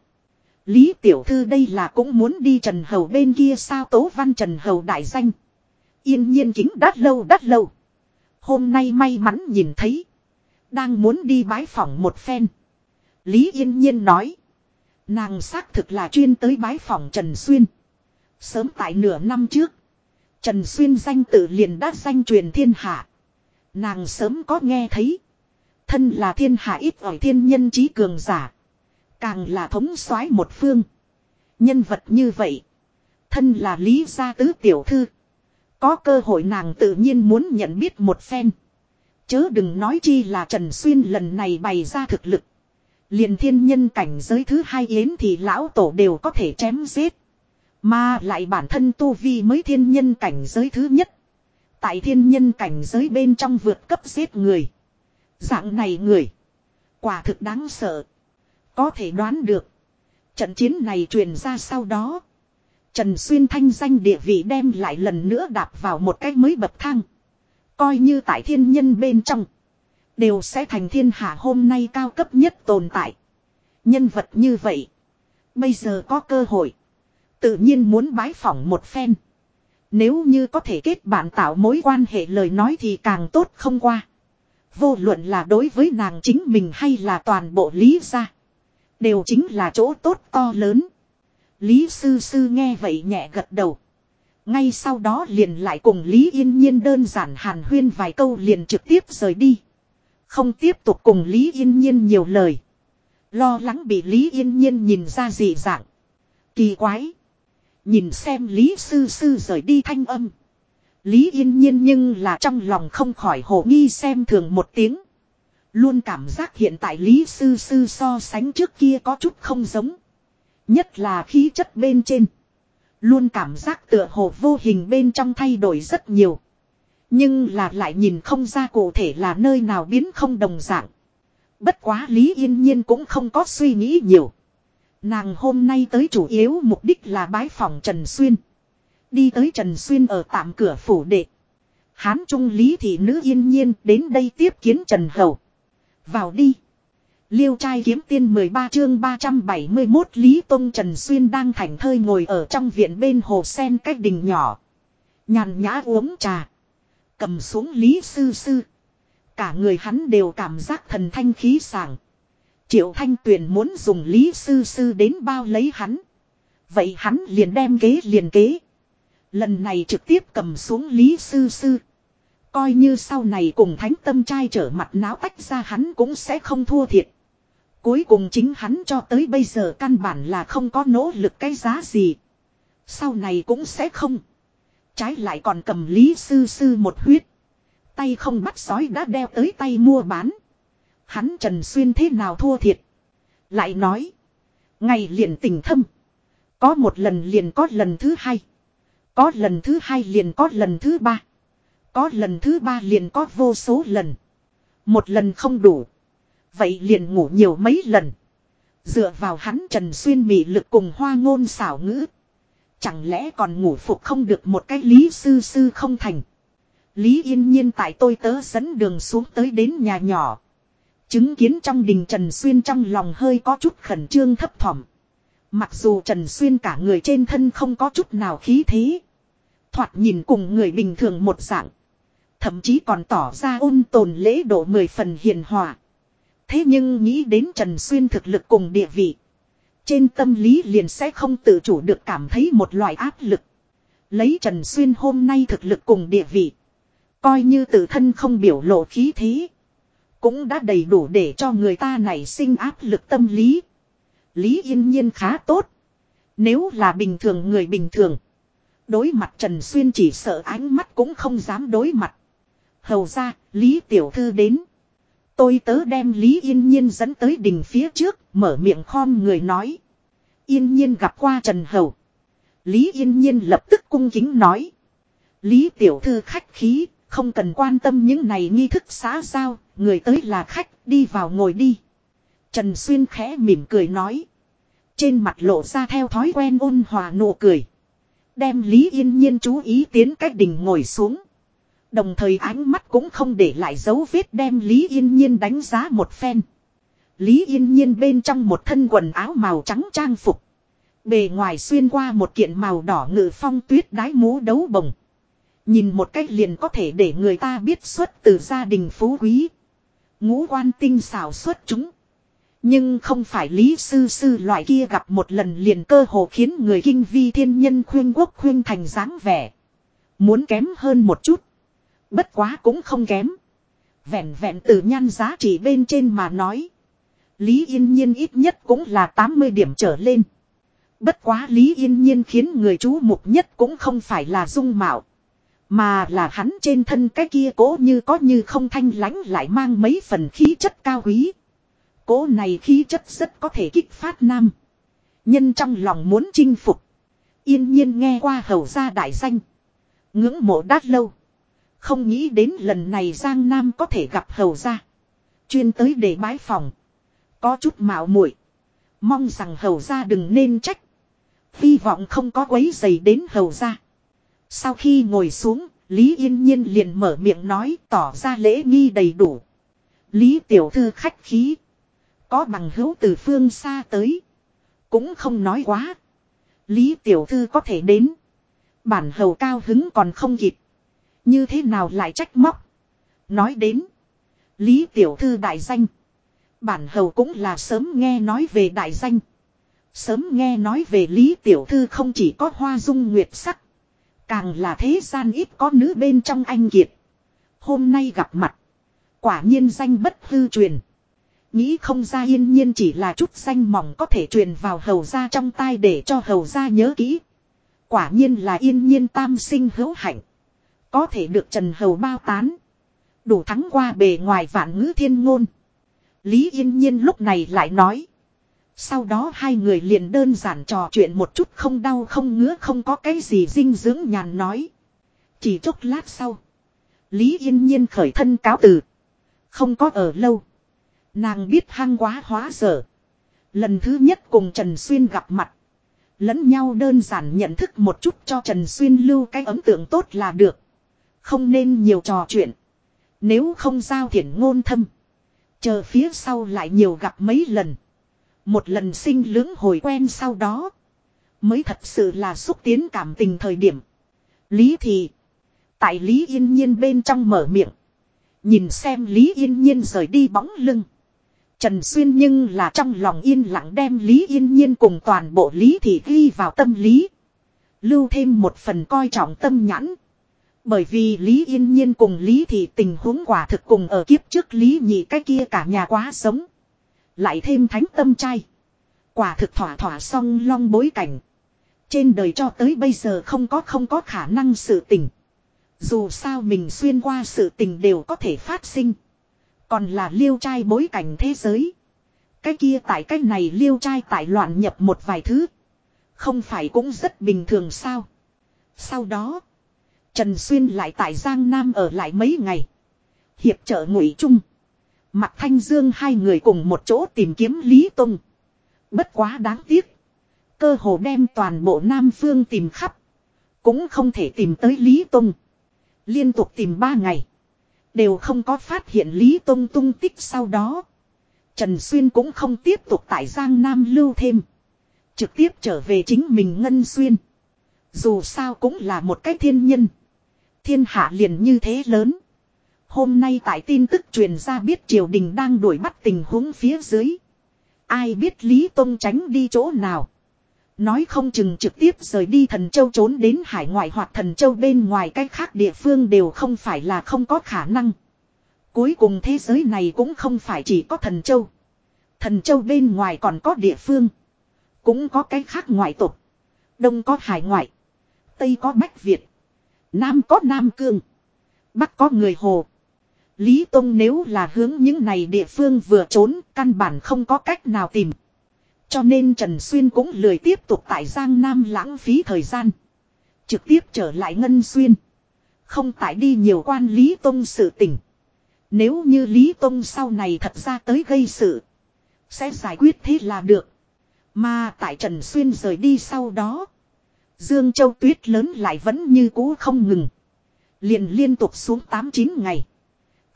Lý tiểu thư đây là cũng muốn đi Trần Hầu bên kia sao tố văn Trần Hầu đại danh. Yên nhiên chính đắt lâu đắt lâu. Hôm nay may mắn nhìn thấy. Đang muốn đi bái phỏng một phen. Lý yên nhiên nói. Nàng xác thực là chuyên tới bái phỏng Trần Xuyên. Sớm tại nửa năm trước. Trần Xuyên danh tự liền đã danh truyền thiên hạ. Nàng sớm có nghe thấy. Thân là thiên hạ ít ỏi thiên nhân trí cường giả. Càng là thống soái một phương. Nhân vật như vậy. Thân là lý gia tứ tiểu thư. Có cơ hội nàng tự nhiên muốn nhận biết một phen. Chớ đừng nói chi là Trần Xuyên lần này bày ra thực lực. Liền thiên nhân cảnh giới thứ hai yến thì lão tổ đều có thể chém giết. Mà lại bản thân tu vi mới thiên nhân cảnh giới thứ nhất. Tại thiên nhân cảnh giới bên trong vượt cấp giết người. Dạng này người. Quả thực đáng sợ. Có thể đoán được. Trận chiến này truyền ra sau đó. Trần Xuyên thanh danh địa vị đem lại lần nữa đạp vào một cách mới bậc thang. Coi như tại thiên nhân bên trong. Đều sẽ thành thiên hạ hôm nay cao cấp nhất tồn tại. Nhân vật như vậy. Bây giờ có cơ hội. Tự nhiên muốn bái phỏng một phen. Nếu như có thể kết bạn tạo mối quan hệ lời nói thì càng tốt không qua. Vô luận là đối với nàng chính mình hay là toàn bộ lý gia. Đều chính là chỗ tốt to lớn. Lý sư sư nghe vậy nhẹ gật đầu. Ngay sau đó liền lại cùng Lý Yên Nhiên đơn giản hàn huyên vài câu liền trực tiếp rời đi. Không tiếp tục cùng Lý Yên Nhiên nhiều lời. Lo lắng bị Lý Yên Nhiên nhìn ra dị dạng. Kỳ quái. Nhìn xem Lý Sư Sư rời đi thanh âm. Lý Yên Nhiên nhưng là trong lòng không khỏi hồ nghi xem thường một tiếng. Luôn cảm giác hiện tại Lý Sư Sư so sánh trước kia có chút không giống. Nhất là khí chất bên trên. Luôn cảm giác tựa hồ vô hình bên trong thay đổi rất nhiều. Nhưng là lại nhìn không ra cụ thể là nơi nào biến không đồng dạng. Bất quá Lý Yên Nhiên cũng không có suy nghĩ nhiều. Nàng hôm nay tới chủ yếu mục đích là bái phòng Trần Xuyên. Đi tới Trần Xuyên ở tạm cửa phủ đệ. Hán Trung Lý thị nữ yên nhiên đến đây tiếp kiến Trần Hầu. Vào đi. Liêu trai kiếm tiên 13 chương 371 Lý Tông Trần Xuyên đang thành thơi ngồi ở trong viện bên hồ sen cách đình nhỏ. Nhàn nhã uống trà. Cầm xuống Lý Sư Sư. Cả người hắn đều cảm giác thần thanh khí sảng. Triệu Thanh Tuyền muốn dùng Lý Sư Sư đến bao lấy hắn. Vậy hắn liền đem kế liền kế. Lần này trực tiếp cầm xuống Lý Sư Sư. Coi như sau này cùng thánh tâm trai trở mặt náo tách ra hắn cũng sẽ không thua thiệt. Cuối cùng chính hắn cho tới bây giờ căn bản là không có nỗ lực cái giá gì. Sau này cũng sẽ không. Trái lại còn cầm Lý Sư Sư một huyết. Tay không bắt sói đã đeo tới tay mua bán. Hắn Trần Xuyên thế nào thua thiệt. Lại nói. Ngày liền tình thâm. Có một lần liền có lần thứ hai. Có lần thứ hai liền có lần thứ ba. Có lần thứ ba liền có vô số lần. Một lần không đủ. Vậy liền ngủ nhiều mấy lần. Dựa vào hắn Trần Xuyên mị lực cùng hoa ngôn xảo ngữ. Chẳng lẽ còn ngủ phục không được một cái lý sư sư không thành. Lý yên nhiên tại tôi tớ dẫn đường xuống tới đến nhà nhỏ. Chứng kiến trong đình Trần Xuyên trong lòng hơi có chút khẩn trương thấp thỏm. Mặc dù Trần Xuyên cả người trên thân không có chút nào khí thế. Thoạt nhìn cùng người bình thường một dạng. Thậm chí còn tỏ ra ôn tồn lễ độ mười phần hiền hòa. Thế nhưng nghĩ đến Trần Xuyên thực lực cùng địa vị. Trên tâm lý liền sẽ không tự chủ được cảm thấy một loại áp lực. Lấy Trần Xuyên hôm nay thực lực cùng địa vị. Coi như tự thân không biểu lộ khí thế. Cũng đã đầy đủ để cho người ta nảy sinh áp lực tâm lý. Lý yên nhiên khá tốt. Nếu là bình thường người bình thường. Đối mặt Trần Xuyên chỉ sợ ánh mắt cũng không dám đối mặt. Hầu ra, Lý Tiểu Thư đến. Tôi tớ đem Lý Yên Nhiên dẫn tới đỉnh phía trước, mở miệng khom người nói. Yên Nhiên gặp qua Trần Hầu. Lý Yên Nhiên lập tức cung kính nói. Lý Tiểu Thư khách khí, không cần quan tâm những này nghi thức xã giao, người tới là khách, đi vào ngồi đi. Trần Xuyên khẽ mỉm cười nói. Trên mặt lộ ra theo thói quen ôn hòa nụ cười. Đem Lý Yên Nhiên chú ý tiến cách đỉnh ngồi xuống. Đồng thời ánh mắt cũng không để lại dấu vết đem Lý Yên Nhiên đánh giá một phen. Lý Yên Nhiên bên trong một thân quần áo màu trắng trang phục. Bề ngoài xuyên qua một kiện màu đỏ ngự phong tuyết đái mũ đấu bồng. Nhìn một cách liền có thể để người ta biết xuất từ gia đình phú quý. Ngũ quan tinh xảo xuất chúng. Nhưng không phải lý sư sư loại kia gặp một lần liền cơ hồ khiến người kinh vi thiên nhân khuyên quốc khuyên thành dáng vẻ. Muốn kém hơn một chút. Bất quá cũng không kém. Vẹn vẹn từ nhan giá trị bên trên mà nói. Lý Yên Nhiên ít nhất cũng là 80 điểm trở lên. Bất quá Lý Yên Nhiên khiến người chú mục nhất cũng không phải là dung mạo. Mà là hắn trên thân cái kia cố như có như không thanh lãnh lại mang mấy phần khí chất cao quý. Cố này khí chất rất có thể kích phát nam. Nhân trong lòng muốn chinh phục. Yên nhiên nghe qua hầu gia đại danh. Ngưỡng mộ đát lâu. Không nghĩ đến lần này Giang Nam có thể gặp hầu gia. Chuyên tới để bái phòng. Có chút mạo muội Mong rằng hầu gia đừng nên trách. Hy vọng không có quấy dày đến hầu gia. Sau khi ngồi xuống, Lý Yên Nhiên liền mở miệng nói tỏ ra lễ nghi đầy đủ. Lý Tiểu Thư khách khí. Có bằng hữu từ phương xa tới. Cũng không nói quá. Lý Tiểu Thư có thể đến. Bản hầu cao hứng còn không kịp. Như thế nào lại trách móc. Nói đến. Lý Tiểu Thư đại danh. Bản hầu cũng là sớm nghe nói về đại danh. Sớm nghe nói về Lý Tiểu Thư không chỉ có hoa dung nguyệt sắc. Càng là thế gian ít có nữ bên trong anh kiệt. Hôm nay gặp mặt. Quả nhiên danh bất hư truyền. Nghĩ không ra yên nhiên chỉ là chút danh mỏng có thể truyền vào hầu ra trong tai để cho hầu ra nhớ kỹ. Quả nhiên là yên nhiên tam sinh hữu hạnh. Có thể được Trần Hầu bao tán. Đủ thắng qua bề ngoài vạn ngữ thiên ngôn. Lý yên nhiên lúc này lại nói. Sau đó hai người liền đơn giản trò chuyện một chút không đau không ngứa không có cái gì dinh dưỡng nhàn nói. Chỉ chốc lát sau. Lý yên nhiên khởi thân cáo từ. Không có ở lâu. Nàng biết hang quá hóa dở. Lần thứ nhất cùng Trần Xuyên gặp mặt. Lẫn nhau đơn giản nhận thức một chút cho Trần Xuyên lưu cái ấn tượng tốt là được. Không nên nhiều trò chuyện. Nếu không giao thiện ngôn thâm. Chờ phía sau lại nhiều gặp mấy lần. Một lần sinh lưỡng hồi quen sau đó. Mới thật sự là xúc tiến cảm tình thời điểm. Lý thì. Tại Lý Yên Nhiên bên trong mở miệng. Nhìn xem Lý Yên Nhiên rời đi bóng lưng. Trần Xuyên nhưng là trong lòng yên lặng đem Lý Yên Nhiên cùng toàn bộ Lý Thị ghi vào tâm lý. Lưu thêm một phần coi trọng tâm nhãn. Bởi vì Lý Yên Nhiên cùng Lý Thị tình huống quả thực cùng ở kiếp trước Lý nhị cái kia cả nhà quá sống. Lại thêm thánh tâm trai. Quả thực thỏa thỏa song long bối cảnh. Trên đời cho tới bây giờ không có không có khả năng sự tình. Dù sao mình xuyên qua sự tình đều có thể phát sinh. Còn là liêu trai bối cảnh thế giới. Cái kia tại cái này liêu trai tại loạn nhập một vài thứ. Không phải cũng rất bình thường sao. Sau đó. Trần Xuyên lại tại Giang Nam ở lại mấy ngày. Hiệp trợ ngụy Trung. Mặt Thanh Dương hai người cùng một chỗ tìm kiếm Lý Tông. Bất quá đáng tiếc. Cơ hồ đem toàn bộ Nam Phương tìm khắp. Cũng không thể tìm tới Lý Tông. Liên tục tìm ba ngày. Đều không có phát hiện Lý Tông tung tích sau đó. Trần Xuyên cũng không tiếp tục tại Giang Nam lưu thêm. Trực tiếp trở về chính mình Ngân Xuyên. Dù sao cũng là một cái thiên nhân. Thiên hạ liền như thế lớn. Hôm nay tại tin tức truyền ra biết triều đình đang đuổi bắt tình huống phía dưới. Ai biết Lý Tông tránh đi chỗ nào. Nói không chừng trực tiếp rời đi thần châu trốn đến hải ngoại hoặc thần châu bên ngoài cách khác địa phương đều không phải là không có khả năng. Cuối cùng thế giới này cũng không phải chỉ có thần châu. Thần châu bên ngoài còn có địa phương. Cũng có cái khác ngoại tục. Đông có hải ngoại. Tây có Bách Việt. Nam có Nam Cương. Bắc có người Hồ. Lý Tông nếu là hướng những này địa phương vừa trốn, căn bản không có cách nào tìm. Cho nên Trần Xuyên cũng lười tiếp tục tại Giang Nam lãng phí thời gian. Trực tiếp trở lại Ngân Xuyên. Không tại đi nhiều quan Lý Tông sự tình. Nếu như Lý Tông sau này thật ra tới gây sự. Sẽ giải quyết thế là được. Mà tại Trần Xuyên rời đi sau đó. Dương Châu tuyết lớn lại vẫn như cũ không ngừng. Liền liên tục xuống 8-9 ngày.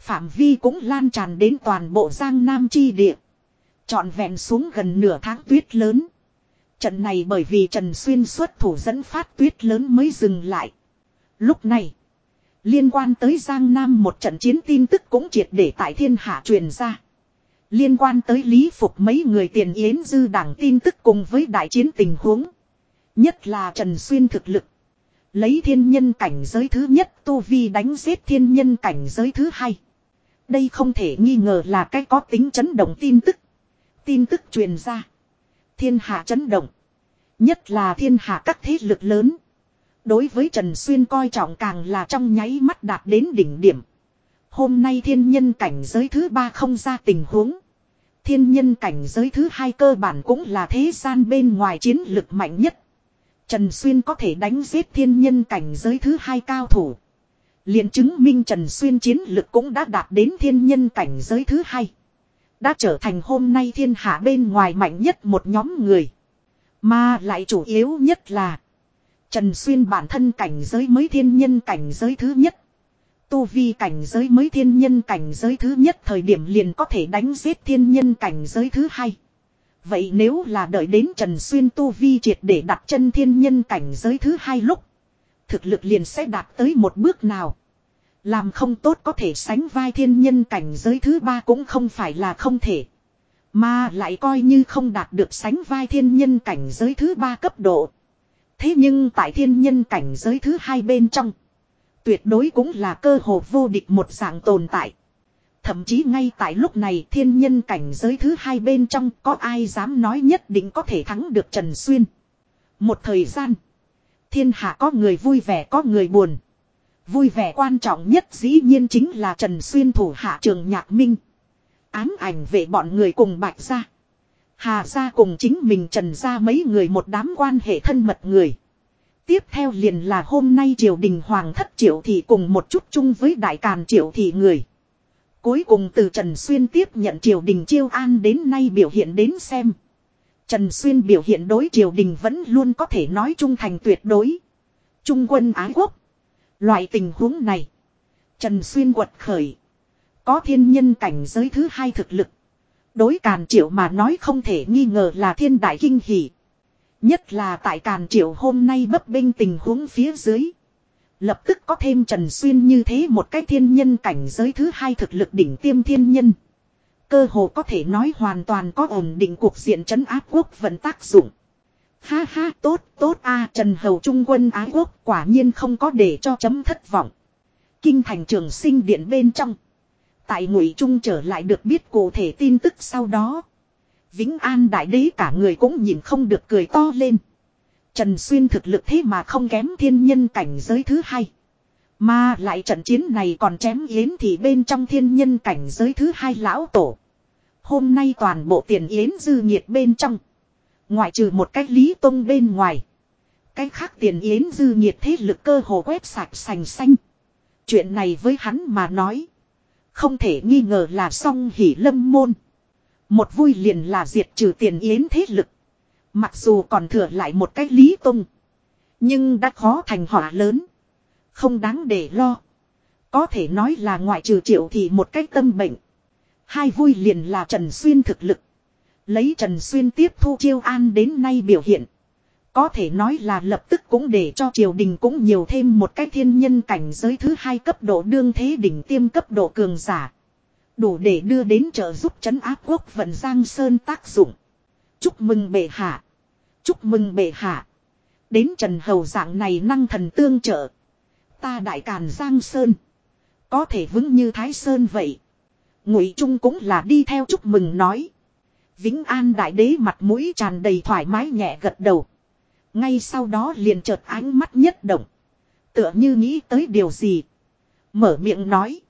Phạm vi cũng lan tràn đến toàn bộ Giang Nam chi địa. Trọn vẹn xuống gần nửa tháng tuyết lớn. Trận này bởi vì Trần Xuyên xuất thủ dẫn phát tuyết lớn mới dừng lại. Lúc này, liên quan tới Giang Nam một trận chiến tin tức cũng triệt để tại thiên hạ truyền ra. Liên quan tới Lý Phục mấy người tiền yến dư đảng tin tức cùng với đại chiến tình huống. Nhất là Trần Xuyên thực lực. Lấy thiên nhân cảnh giới thứ nhất Tu Vi đánh giết thiên nhân cảnh giới thứ hai. Đây không thể nghi ngờ là cái có tính chấn động tin tức. Tin tức truyền ra. Thiên hạ chấn động. Nhất là thiên hạ các thế lực lớn. Đối với Trần Xuyên coi trọng càng là trong nháy mắt đạt đến đỉnh điểm. Hôm nay thiên nhân cảnh giới thứ ba không ra tình huống. Thiên nhân cảnh giới thứ hai cơ bản cũng là thế gian bên ngoài chiến lực mạnh nhất. Trần Xuyên có thể đánh giết thiên nhân cảnh giới thứ hai cao thủ liền chứng minh Trần Xuyên chiến lực cũng đã đạt đến thiên nhân cảnh giới thứ hai. Đã trở thành hôm nay thiên hạ bên ngoài mạnh nhất một nhóm người. Mà lại chủ yếu nhất là. Trần Xuyên bản thân cảnh giới mới thiên nhân cảnh giới thứ nhất. Tu vi cảnh giới mới thiên nhân cảnh giới thứ nhất thời điểm liền có thể đánh giết thiên nhân cảnh giới thứ hai. Vậy nếu là đợi đến Trần Xuyên Tu vi triệt để đặt chân thiên nhân cảnh giới thứ hai lúc. Thực lực liền sẽ đạt tới một bước nào. Làm không tốt có thể sánh vai thiên nhân cảnh giới thứ ba cũng không phải là không thể. Mà lại coi như không đạt được sánh vai thiên nhân cảnh giới thứ ba cấp độ. Thế nhưng tại thiên nhân cảnh giới thứ hai bên trong. Tuyệt đối cũng là cơ hồ vô địch một dạng tồn tại. Thậm chí ngay tại lúc này thiên nhân cảnh giới thứ hai bên trong có ai dám nói nhất định có thể thắng được Trần Xuyên. Một thời gian. Thiên hạ có người vui vẻ, có người buồn. Vui vẻ quan trọng nhất dĩ nhiên chính là Trần Xuyên thủ hạ trường nhạc minh. Ám ảnh về bọn người cùng bạch ra. Hà ra cùng chính mình trần ra mấy người một đám quan hệ thân mật người. Tiếp theo liền là hôm nay triều đình hoàng thất triệu thị cùng một chút chung với đại càn triệu thị người. Cuối cùng từ Trần Xuyên tiếp nhận triều đình chiêu an đến nay biểu hiện đến xem. Trần Xuyên biểu hiện đối triều đình vẫn luôn có thể nói trung thành tuyệt đối. Trung quân Ái Quốc. Loại tình huống này. Trần Xuyên quật khởi. Có thiên nhân cảnh giới thứ hai thực lực. Đối càn triệu mà nói không thể nghi ngờ là thiên đại kinh hỷ. Nhất là tại càn triệu hôm nay bấp binh tình huống phía dưới. Lập tức có thêm Trần Xuyên như thế một cái thiên nhân cảnh giới thứ hai thực lực đỉnh tiêm thiên nhân. Cơ hồ có thể nói hoàn toàn có ổn định cuộc diện trấn áp quốc vận tác dụng. Ha ha, tốt tốt a, Trần Hầu Trung quân Ái Quốc quả nhiên không có để cho chấm thất vọng. Kinh thành trường sinh điện bên trong. Tại ngụy Trung trở lại được biết cụ thể tin tức sau đó. Vĩnh An Đại Đế cả người cũng nhìn không được cười to lên. Trần Xuyên thực lực thế mà không kém thiên nhân cảnh giới thứ hai. Mà lại trận chiến này còn chém yến thì bên trong thiên nhân cảnh giới thứ hai lão tổ. Hôm nay toàn bộ tiền yến dư nhiệt bên trong. Ngoại trừ một cách lý tông bên ngoài. Cách khác tiền yến dư nhiệt thế lực cơ hồ quét sạch sành xanh. Chuyện này với hắn mà nói. Không thể nghi ngờ là song hỉ lâm môn. Một vui liền là diệt trừ tiền yến thế lực. Mặc dù còn thừa lại một cách lý tung. Nhưng đã khó thành họa lớn. Không đáng để lo. Có thể nói là ngoại trừ triệu thì một cách tâm bệnh. Hai vui liền là Trần Xuyên thực lực. Lấy Trần Xuyên tiếp thu chiêu an đến nay biểu hiện. Có thể nói là lập tức cũng để cho triều đình cũng nhiều thêm một cái thiên nhân cảnh giới thứ hai cấp độ đương thế đỉnh tiêm cấp độ cường giả. Đủ để đưa đến trợ giúp chấn áp quốc vận Giang Sơn tác dụng. Chúc mừng bệ hạ. Chúc mừng bệ hạ. Đến Trần Hầu dạng này năng thần tương trợ. Ta đại càn Giang Sơn. Có thể vững như Thái Sơn vậy. Ngụy Trung cũng là đi theo chúc mừng nói. Vĩnh An Đại Đế mặt mũi tràn đầy thoải mái nhẹ gật đầu. Ngay sau đó liền chợt ánh mắt nhất động. Tựa như nghĩ tới điều gì. Mở miệng nói.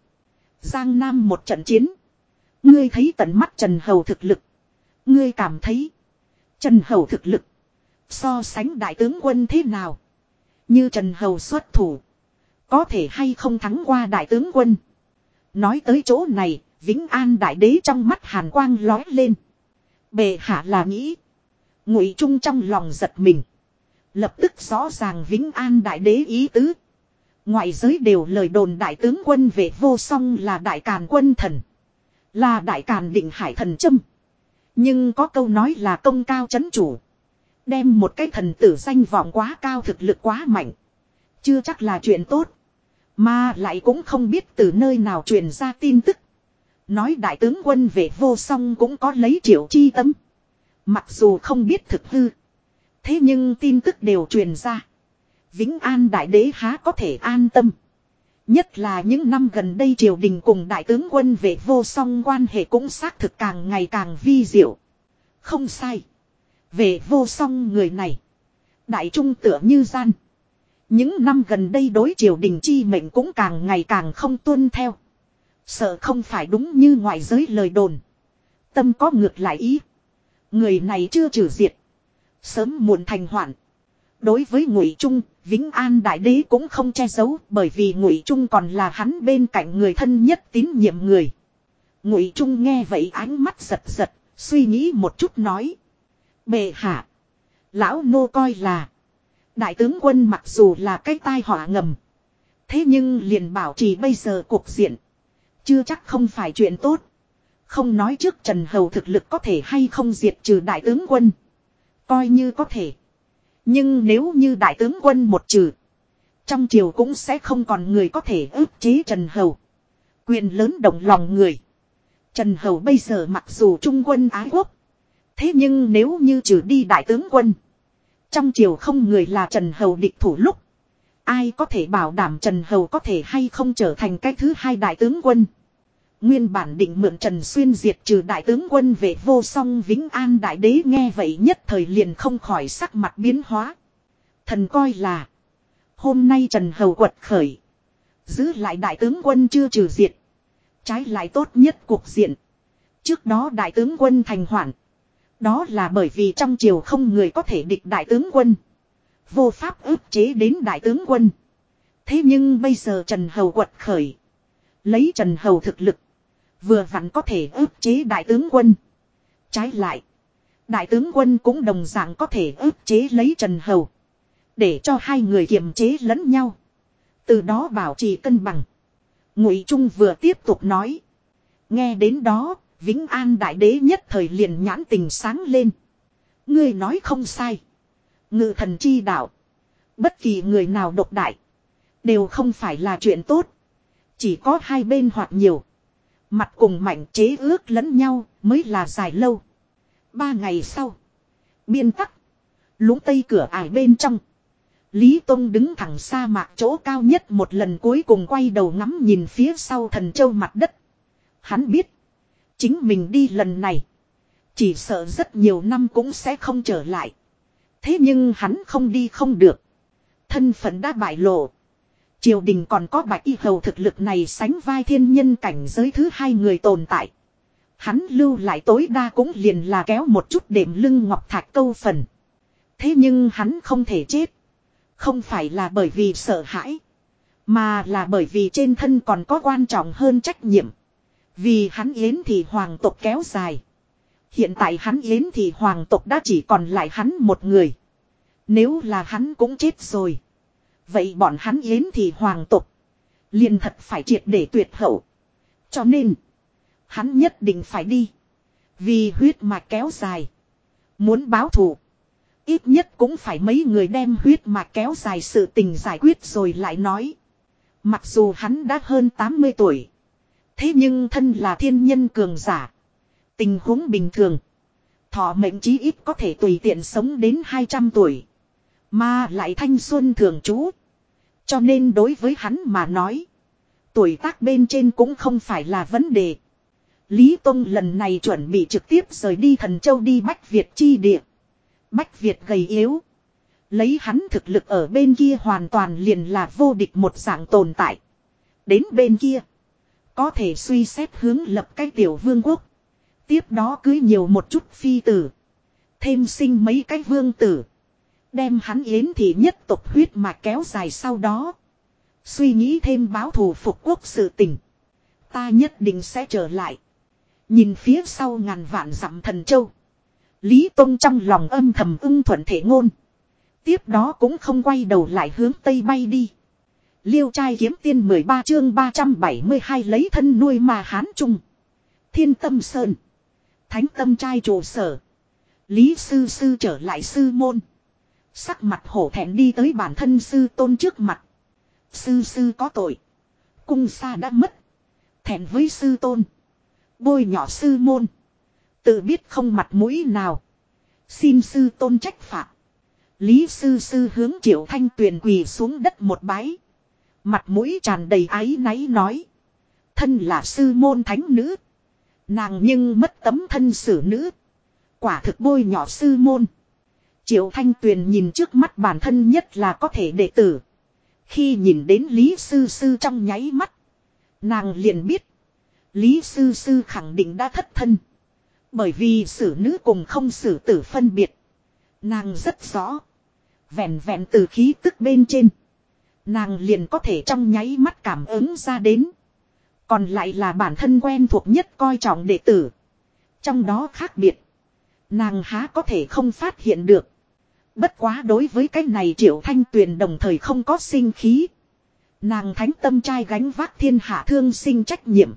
Giang Nam một trận chiến. Ngươi thấy tận mắt Trần Hầu thực lực. Ngươi cảm thấy. Trần Hầu thực lực. So sánh đại tướng quân thế nào. Như Trần Hầu xuất thủ. Có thể hay không thắng qua đại tướng quân. Nói tới chỗ này. Vĩnh An đại đế trong mắt hàn quang lói lên. Bệ hạ là nghĩ. Ngụy Trung trong lòng giật mình. Lập tức rõ ràng Vĩnh An đại đế ý tứ. Ngoại giới đều lời đồn đại tướng quân về vô song là đại càn quân thần. Là đại càn định hải thần châm. Nhưng có câu nói là công cao chấn chủ. Đem một cái thần tử danh vọng quá cao thực lực quá mạnh. Chưa chắc là chuyện tốt. Mà lại cũng không biết từ nơi nào truyền ra tin tức. Nói đại tướng quân về vô song cũng có lấy triệu chi tâm. Mặc dù không biết thực hư. Thế nhưng tin tức đều truyền ra. Vĩnh An Đại Đế há có thể an tâm. Nhất là những năm gần đây triều đình cùng đại tướng quân về vô song quan hệ cũng xác thực càng ngày càng vi diệu. Không sai. Về vô song người này. Đại trung tựa như gian. Những năm gần đây đối triều đình chi mệnh cũng càng ngày càng không tuân theo. Sợ không phải đúng như ngoại giới lời đồn. Tâm có ngược lại ý. Người này chưa trừ diệt. Sớm muộn thành hoạn. Đối với Ngụy Trung, Vĩnh An Đại Đế cũng không che giấu bởi vì Ngụy Trung còn là hắn bên cạnh người thân nhất tín nhiệm người. Ngụy Trung nghe vậy ánh mắt giật giật, suy nghĩ một chút nói. Bệ hạ. Lão nô coi là. Đại tướng quân mặc dù là cái tai họa ngầm. Thế nhưng liền bảo trì bây giờ cuộc diện. Chưa chắc không phải chuyện tốt. Không nói trước Trần Hầu thực lực có thể hay không diệt trừ đại tướng quân. Coi như có thể. Nhưng nếu như đại tướng quân một trừ. Trong triều cũng sẽ không còn người có thể ức chế Trần Hầu. Quyền lớn động lòng người. Trần Hầu bây giờ mặc dù trung quân ái quốc. Thế nhưng nếu như trừ đi đại tướng quân. Trong triều không người là Trần Hầu địch thủ lúc. Ai có thể bảo đảm Trần Hầu có thể hay không trở thành cái thứ hai đại tướng quân. Nguyên bản định mượn Trần Xuyên diệt trừ đại tướng quân về vô song Vĩnh An đại đế nghe vậy nhất thời liền không khỏi sắc mặt biến hóa. Thần coi là. Hôm nay Trần Hầu quật khởi. Giữ lại đại tướng quân chưa trừ diệt. Trái lại tốt nhất cuộc diện. Trước đó đại tướng quân thành hoạn. Đó là bởi vì trong triều không người có thể địch đại tướng quân. Vô pháp ức chế đến đại tướng quân. Thế nhưng bây giờ Trần Hầu quật khởi. Lấy Trần Hầu thực lực. Vừa vặn có thể ức chế đại tướng quân. Trái lại. Đại tướng quân cũng đồng dạng có thể ức chế lấy Trần Hầu. Để cho hai người kiềm chế lẫn nhau. Từ đó bảo trì cân bằng. Ngụy Trung vừa tiếp tục nói. Nghe đến đó, Vĩnh An Đại Đế nhất thời liền nhãn tình sáng lên. Ngươi nói không sai. Ngự thần chi đạo. Bất kỳ người nào độc đại. Đều không phải là chuyện tốt. Chỉ có hai bên hoặc nhiều. Mặt cùng mạnh chế ước lẫn nhau mới là dài lâu. Ba ngày sau. Biên tắc. Lũng tây cửa ải bên trong. Lý Tông đứng thẳng sa mạc chỗ cao nhất một lần cuối cùng quay đầu ngắm nhìn phía sau thần châu mặt đất. Hắn biết. Chính mình đi lần này. Chỉ sợ rất nhiều năm cũng sẽ không trở lại. Thế nhưng hắn không đi không được. Thân phận đã bại lộ. Triều đình còn có bạch y hầu thực lực này sánh vai thiên nhân cảnh giới thứ hai người tồn tại. Hắn lưu lại tối đa cũng liền là kéo một chút đệm lưng ngọc thạch câu phần. Thế nhưng hắn không thể chết. Không phải là bởi vì sợ hãi. Mà là bởi vì trên thân còn có quan trọng hơn trách nhiệm. Vì hắn yến thì hoàng tộc kéo dài. Hiện tại hắn yến thì hoàng tộc đã chỉ còn lại hắn một người. Nếu là hắn cũng chết rồi. Vậy bọn hắn yến thì hoàng tộc. liền thật phải triệt để tuyệt hậu. Cho nên. Hắn nhất định phải đi. Vì huyết mạch kéo dài. Muốn báo thù. Ít nhất cũng phải mấy người đem huyết mạch kéo dài sự tình giải quyết rồi lại nói. Mặc dù hắn đã hơn 80 tuổi. Thế nhưng thân là thiên nhân cường giả. Tình huống bình thường. Thọ mệnh chí ít có thể tùy tiện sống đến 200 tuổi. Mà lại thanh xuân thường trú. Cho nên đối với hắn mà nói. Tuổi tác bên trên cũng không phải là vấn đề. Lý Tông lần này chuẩn bị trực tiếp rời đi thần châu đi Bách Việt chi địa. Bách Việt gầy yếu. Lấy hắn thực lực ở bên kia hoàn toàn liền là vô địch một dạng tồn tại. Đến bên kia. Có thể suy xét hướng lập cái tiểu vương quốc. Tiếp đó cưới nhiều một chút phi tử. Thêm sinh mấy cái vương tử. Đem hắn yến thì nhất tục huyết mà kéo dài sau đó. Suy nghĩ thêm báo thù phục quốc sự tình. Ta nhất định sẽ trở lại. Nhìn phía sau ngàn vạn dặm thần châu. Lý Tông trong lòng âm thầm ưng thuận thể ngôn. Tiếp đó cũng không quay đầu lại hướng Tây bay đi. Liêu trai kiếm tiên 13 chương 372 lấy thân nuôi mà hán trung. Thiên tâm sơn. Thánh tâm trai trụ sở. Lý sư sư trở lại sư môn. Sắc mặt hổ thẹn đi tới bản thân sư tôn trước mặt. Sư sư có tội. Cung xa đã mất. Thẹn với sư tôn. Bôi nhỏ sư môn. Tự biết không mặt mũi nào. Xin sư tôn trách phạt. Lý sư sư hướng triệu thanh tuyền quỳ xuống đất một bái. Mặt mũi tràn đầy áy náy nói. Thân là sư môn thánh nữ. Nàng nhưng mất tấm thân xử nữ. Quả thực bôi nhỏ sư môn. Triệu Thanh Tuyền nhìn trước mắt bản thân nhất là có thể đệ tử. Khi nhìn đến Lý Sư Sư trong nháy mắt. Nàng liền biết. Lý Sư Sư khẳng định đã thất thân. Bởi vì xử nữ cùng không xử tử phân biệt. Nàng rất rõ. Vẹn vẹn từ khí tức bên trên. Nàng liền có thể trong nháy mắt cảm ứng ra đến. Còn lại là bản thân quen thuộc nhất coi trọng đệ tử. Trong đó khác biệt. Nàng há có thể không phát hiện được. Bất quá đối với cái này triệu thanh tuyền đồng thời không có sinh khí. Nàng thánh tâm trai gánh vác thiên hạ thương sinh trách nhiệm.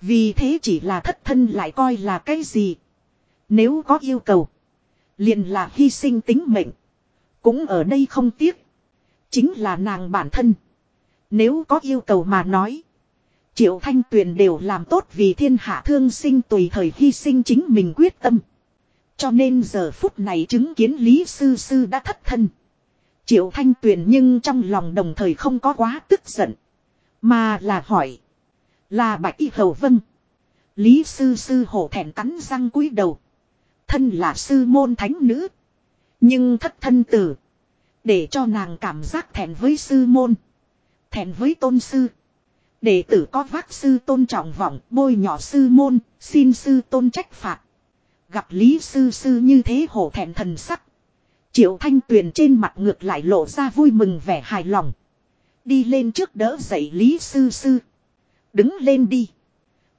Vì thế chỉ là thất thân lại coi là cái gì. Nếu có yêu cầu. liền là hy sinh tính mệnh. Cũng ở đây không tiếc. Chính là nàng bản thân. Nếu có yêu cầu mà nói. Triệu Thanh Tuyền đều làm tốt vì thiên hạ thương sinh tùy thời hy sinh chính mình quyết tâm. Cho nên giờ phút này chứng kiến Lý Sư Sư đã thất thân. Triệu Thanh Tuyền nhưng trong lòng đồng thời không có quá tức giận. Mà là hỏi. Là bạch y hầu vâng. Lý Sư Sư hổ thẹn cắn răng cúi đầu. Thân là sư môn thánh nữ. Nhưng thất thân tử. Để cho nàng cảm giác thẹn với sư môn. Thẹn với tôn sư. Đệ tử có vác sư tôn trọng vọng bôi nhỏ sư môn, xin sư tôn trách phạt. Gặp Lý sư sư như thế hổ thẹn thần sắc. Triệu thanh tuyền trên mặt ngược lại lộ ra vui mừng vẻ hài lòng. Đi lên trước đỡ dậy Lý sư sư. Đứng lên đi.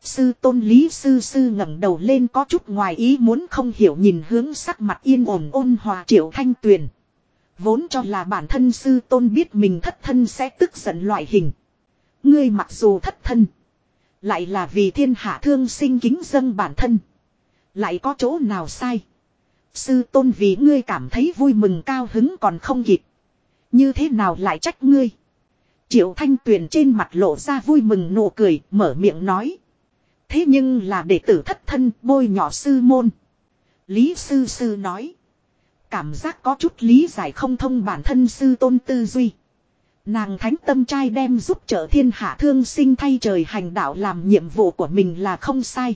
Sư tôn Lý sư sư ngẩng đầu lên có chút ngoài ý muốn không hiểu nhìn hướng sắc mặt yên ổn ôn hòa triệu thanh tuyền. Vốn cho là bản thân sư tôn biết mình thất thân sẽ tức giận loại hình. Ngươi mặc dù thất thân. Lại là vì thiên hạ thương sinh kính dân bản thân. Lại có chỗ nào sai. Sư tôn vì ngươi cảm thấy vui mừng cao hứng còn không kịp. Như thế nào lại trách ngươi. Triệu thanh tuyền trên mặt lộ ra vui mừng nụ cười, mở miệng nói. Thế nhưng là đệ tử thất thân, bôi nhỏ sư môn. Lý sư sư nói. Cảm giác có chút lý giải không thông bản thân sư tôn tư duy. Nàng thánh tâm trai đem giúp trợ thiên hạ thương sinh thay trời hành đạo làm nhiệm vụ của mình là không sai.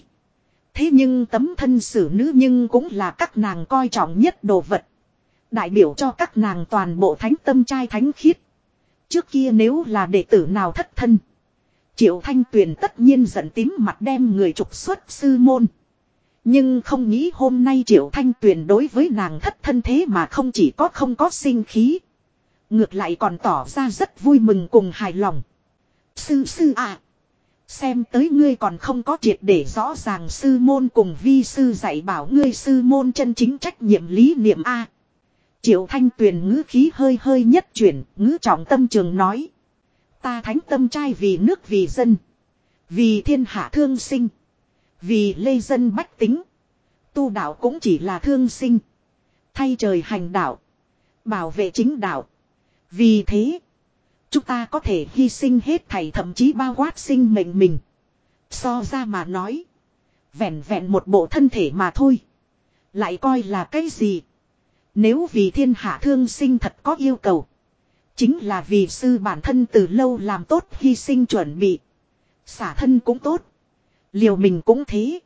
Thế nhưng tấm thân xử nữ nhưng cũng là các nàng coi trọng nhất đồ vật. Đại biểu cho các nàng toàn bộ thánh tâm trai thánh khiết. Trước kia nếu là đệ tử nào thất thân. Triệu Thanh Tuyền tất nhiên giận tím mặt đem người trục xuất sư môn. Nhưng không nghĩ hôm nay Triệu Thanh Tuyền đối với nàng thất thân thế mà không chỉ có không có sinh khí. Ngược lại còn tỏ ra rất vui mừng cùng hài lòng. Sư sư à. Xem tới ngươi còn không có triệt để rõ ràng sư môn cùng vi sư dạy bảo ngươi sư môn chân chính trách nhiệm lý niệm A. Triệu thanh tuyền ngữ khí hơi hơi nhất chuyển, ngữ trọng tâm trường nói. Ta thánh tâm trai vì nước vì dân. Vì thiên hạ thương sinh. Vì lê dân bách tính. Tu đạo cũng chỉ là thương sinh. Thay trời hành đạo. Bảo vệ chính đạo. Vì thế. Chúng ta có thể hy sinh hết thảy thậm chí bao quát sinh mệnh mình. So ra mà nói. Vẹn vẹn một bộ thân thể mà thôi. Lại coi là cái gì. Nếu vì thiên hạ thương sinh thật có yêu cầu. Chính là vì sư bản thân từ lâu làm tốt hy sinh chuẩn bị. Xả thân cũng tốt. Liều mình cũng thế.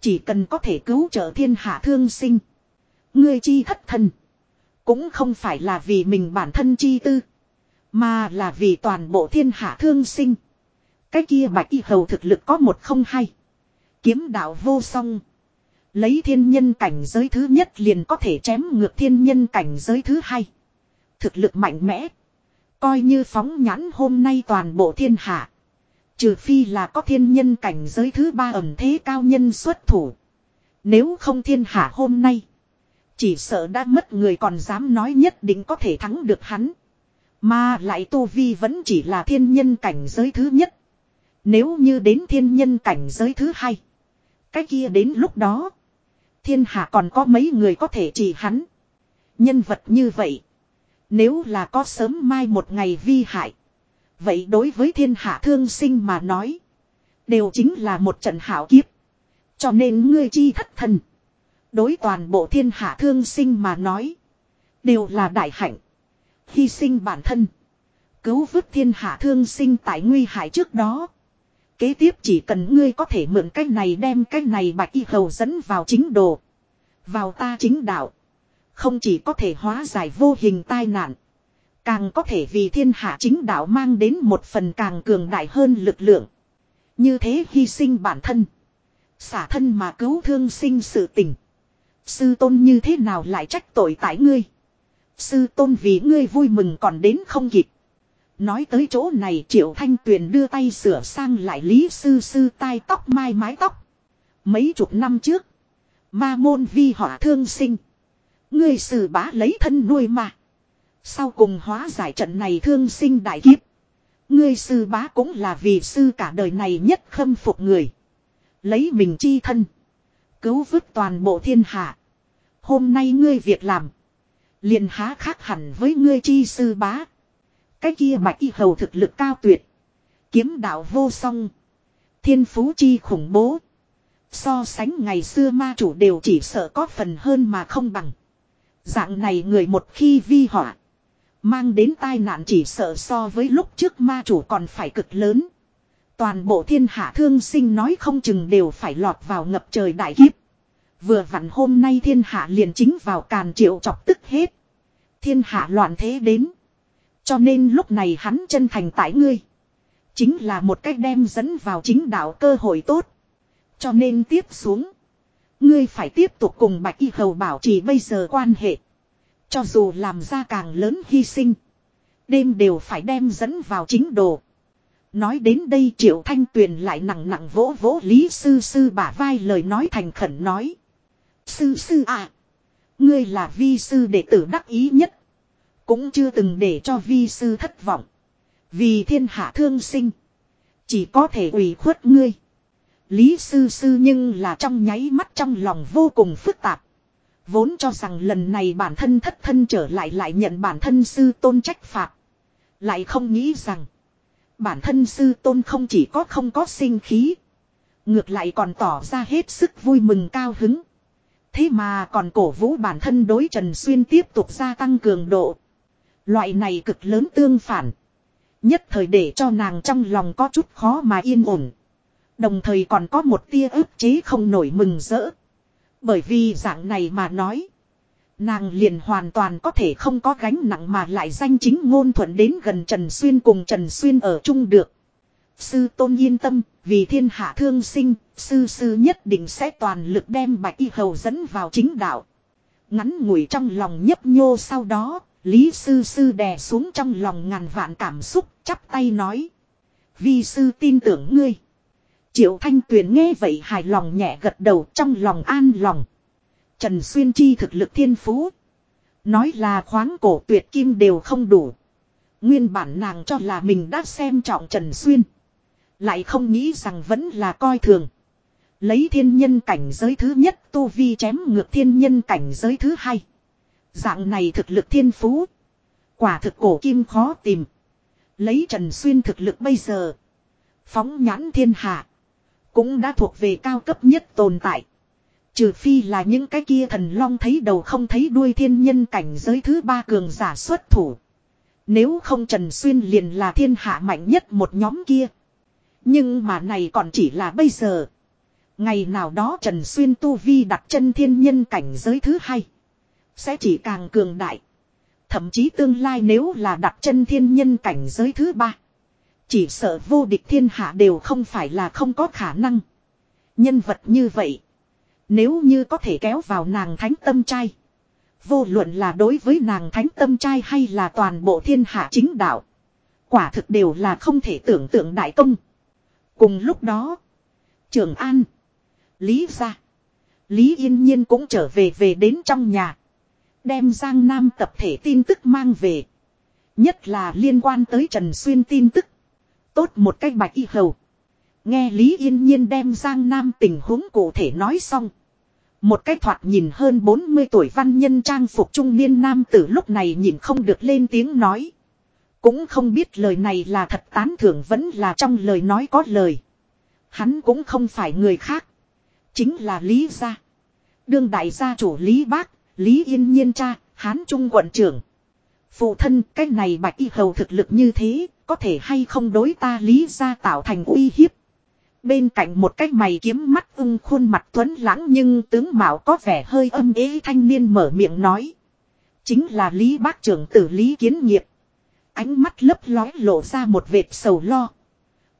Chỉ cần có thể cứu trợ thiên hạ thương sinh. Ngươi chi thất thân. Cũng không phải là vì mình bản thân chi tư. Mà là vì toàn bộ thiên hạ thương sinh. Cái kia bạch y hầu thực lực có một không hai, Kiếm đạo vô song. Lấy thiên nhân cảnh giới thứ nhất liền có thể chém ngược thiên nhân cảnh giới thứ hai. Thực lực mạnh mẽ. Coi như phóng nhãn hôm nay toàn bộ thiên hạ. Trừ phi là có thiên nhân cảnh giới thứ ba ẩm thế cao nhân xuất thủ. Nếu không thiên hạ hôm nay. Chỉ sợ đã mất người còn dám nói nhất định có thể thắng được hắn. Mà lại Tu Vi vẫn chỉ là thiên nhân cảnh giới thứ nhất. Nếu như đến thiên nhân cảnh giới thứ hai. Cái kia đến lúc đó. Thiên hạ còn có mấy người có thể chỉ hắn. Nhân vật như vậy. Nếu là có sớm mai một ngày vi hại. Vậy đối với thiên hạ thương sinh mà nói. Đều chính là một trận hảo kiếp. Cho nên ngươi chi thất thần. Đối toàn bộ thiên hạ thương sinh mà nói. Đều là đại hạnh. Hy sinh bản thân. Cứu vớt thiên hạ thương sinh tại nguy hại trước đó. Kế tiếp chỉ cần ngươi có thể mượn cách này đem cách này bạch y hầu dẫn vào chính đồ. Vào ta chính đạo. Không chỉ có thể hóa giải vô hình tai nạn. Càng có thể vì thiên hạ chính đạo mang đến một phần càng cường đại hơn lực lượng. Như thế hy sinh bản thân. Xả thân mà cứu thương sinh sự tình. Sư tôn như thế nào lại trách tội tại ngươi. Sư tôn vì ngươi vui mừng còn đến không kịp. Nói tới chỗ này, triệu thanh tuyền đưa tay sửa sang lại lý sư sư tai tóc mai mái tóc. Mấy chục năm trước. Ma môn vi họa thương sinh. Ngươi sư bá lấy thân nuôi mà. Sau cùng hóa giải trận này thương sinh đại kiếp. Ngươi sư bá cũng là vì sư cả đời này nhất khâm phục người. Lấy mình chi thân. Cứu vứt toàn bộ thiên hạ. Hôm nay ngươi việc làm. liền há khác hẳn với ngươi chi sư bá. Cái kia bạch y hầu thực lực cao tuyệt. Kiếm đạo vô song. Thiên phú chi khủng bố. So sánh ngày xưa ma chủ đều chỉ sợ có phần hơn mà không bằng. Dạng này người một khi vi họa. Mang đến tai nạn chỉ sợ so với lúc trước ma chủ còn phải cực lớn. Toàn bộ thiên hạ thương sinh nói không chừng đều phải lọt vào ngập trời đại kiếp. Vừa vặn hôm nay thiên hạ liền chính vào càn triệu chọc tức hết. Thiên hạ loạn thế đến. Cho nên lúc này hắn chân thành tại ngươi. Chính là một cách đem dẫn vào chính đạo cơ hội tốt. Cho nên tiếp xuống. Ngươi phải tiếp tục cùng Bạch Y Hầu bảo trì bây giờ quan hệ. Cho dù làm ra càng lớn hy sinh. Đêm đều phải đem dẫn vào chính đồ. Nói đến đây Triệu Thanh Tuyền lại nặng nặng vỗ vỗ Lý Sư Sư bả vai lời nói thành khẩn nói. Sư Sư à. Ngươi là vi sư đệ tử đắc ý nhất. Cũng chưa từng để cho vi sư thất vọng. Vì thiên hạ thương sinh. Chỉ có thể ủy khuất ngươi. Lý sư sư nhưng là trong nháy mắt trong lòng vô cùng phức tạp. Vốn cho rằng lần này bản thân thất thân trở lại lại nhận bản thân sư tôn trách phạt. Lại không nghĩ rằng. Bản thân sư tôn không chỉ có không có sinh khí. Ngược lại còn tỏ ra hết sức vui mừng cao hứng. Thế mà còn cổ vũ bản thân đối Trần Xuyên tiếp tục gia tăng cường độ. Loại này cực lớn tương phản. Nhất thời để cho nàng trong lòng có chút khó mà yên ổn. Đồng thời còn có một tia ức chế không nổi mừng rỡ. Bởi vì dạng này mà nói. Nàng liền hoàn toàn có thể không có gánh nặng mà lại danh chính ngôn thuận đến gần Trần Xuyên cùng Trần Xuyên ở chung được. Sư tôn yên tâm, vì thiên hạ thương sinh, sư sư nhất định sẽ toàn lực đem bạch y hầu dẫn vào chính đạo. Ngắn ngủi trong lòng nhấp nhô sau đó, Lý sư sư đè xuống trong lòng ngàn vạn cảm xúc, chắp tay nói. Vi sư tin tưởng ngươi. Triệu Thanh Tuyền nghe vậy hài lòng nhẹ gật đầu trong lòng an lòng. Trần Xuyên chi thực lực thiên phú. Nói là khoáng cổ tuyệt kim đều không đủ. Nguyên bản nàng cho là mình đã xem trọng Trần Xuyên. Lại không nghĩ rằng vẫn là coi thường. Lấy thiên nhân cảnh giới thứ nhất tu vi chém ngược thiên nhân cảnh giới thứ hai. Dạng này thực lực thiên phú. Quả thực cổ kim khó tìm. Lấy Trần Xuyên thực lực bây giờ. Phóng nhãn thiên hạ. Cũng đã thuộc về cao cấp nhất tồn tại. Trừ phi là những cái kia thần long thấy đầu không thấy đuôi thiên nhân cảnh giới thứ ba cường giả xuất thủ. Nếu không Trần Xuyên liền là thiên hạ mạnh nhất một nhóm kia. Nhưng mà này còn chỉ là bây giờ. Ngày nào đó Trần Xuyên tu vi đặt chân thiên nhân cảnh giới thứ hai. Sẽ chỉ càng cường đại. Thậm chí tương lai nếu là đặt chân thiên nhân cảnh giới thứ ba. Chỉ sợ vô địch thiên hạ đều không phải là không có khả năng. Nhân vật như vậy. Nếu như có thể kéo vào nàng thánh tâm trai. Vô luận là đối với nàng thánh tâm trai hay là toàn bộ thiên hạ chính đạo. Quả thực đều là không thể tưởng tượng đại công. Cùng lúc đó. Trường An. Lý gia. Lý Yên Nhiên cũng trở về về đến trong nhà. Đem Giang Nam tập thể tin tức mang về. Nhất là liên quan tới Trần Xuyên tin tức. Tốt một cách bạch y hầu. Nghe Lý Yên Nhiên đem Giang Nam tình huống cụ thể nói xong. Một cái thoạt nhìn hơn 40 tuổi văn nhân trang phục trung niên nam tử lúc này nhìn không được lên tiếng nói. Cũng không biết lời này là thật tán thưởng vẫn là trong lời nói có lời. Hắn cũng không phải người khác. Chính là Lý Gia. Đương đại gia chủ Lý Bác, Lý Yên Nhiên cha, Hán Trung quận trưởng. Phụ thân, cái này bạch y hầu thực lực như thế, có thể hay không đối ta Lý Gia tạo thành uy hiếp. Bên cạnh một cái mày kiếm mắt ưng khuôn mặt tuấn lãng nhưng tướng mạo có vẻ hơi âm ế thanh niên mở miệng nói. Chính là Lý Bác trưởng tử Lý Kiến Nghiệp. Ánh mắt lấp lói lộ ra một vệt sầu lo.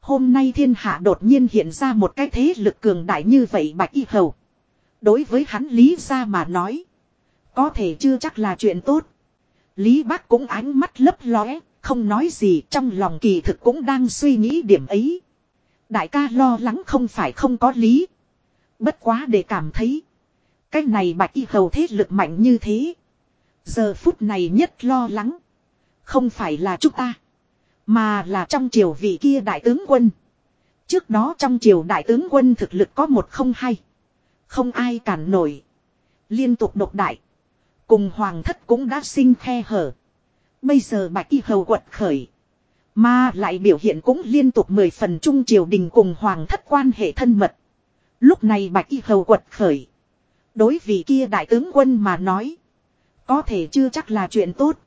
Hôm nay thiên hạ đột nhiên hiện ra một cái thế lực cường đại như vậy bạch y hầu. Đối với hắn Lý ra mà nói. Có thể chưa chắc là chuyện tốt. Lý bác cũng ánh mắt lấp lóe, không nói gì trong lòng kỳ thực cũng đang suy nghĩ điểm ấy. Đại ca lo lắng không phải không có lý. Bất quá để cảm thấy. Cái này bạch y hầu thế lực mạnh như thế. Giờ phút này nhất lo lắng. Không phải là chúng ta. Mà là trong triều vị kia đại tướng quân. Trước đó trong triều đại tướng quân thực lực có một không hay. Không ai cản nổi. Liên tục độc đại. Cùng hoàng thất cũng đã sinh khe hở. Bây giờ bạch y hầu quật khởi. Mà lại biểu hiện cũng liên tục mười phần trung triều đình cùng hoàng thất quan hệ thân mật. Lúc này bạch y hầu quật khởi. Đối vị kia đại tướng quân mà nói. Có thể chưa chắc là chuyện tốt.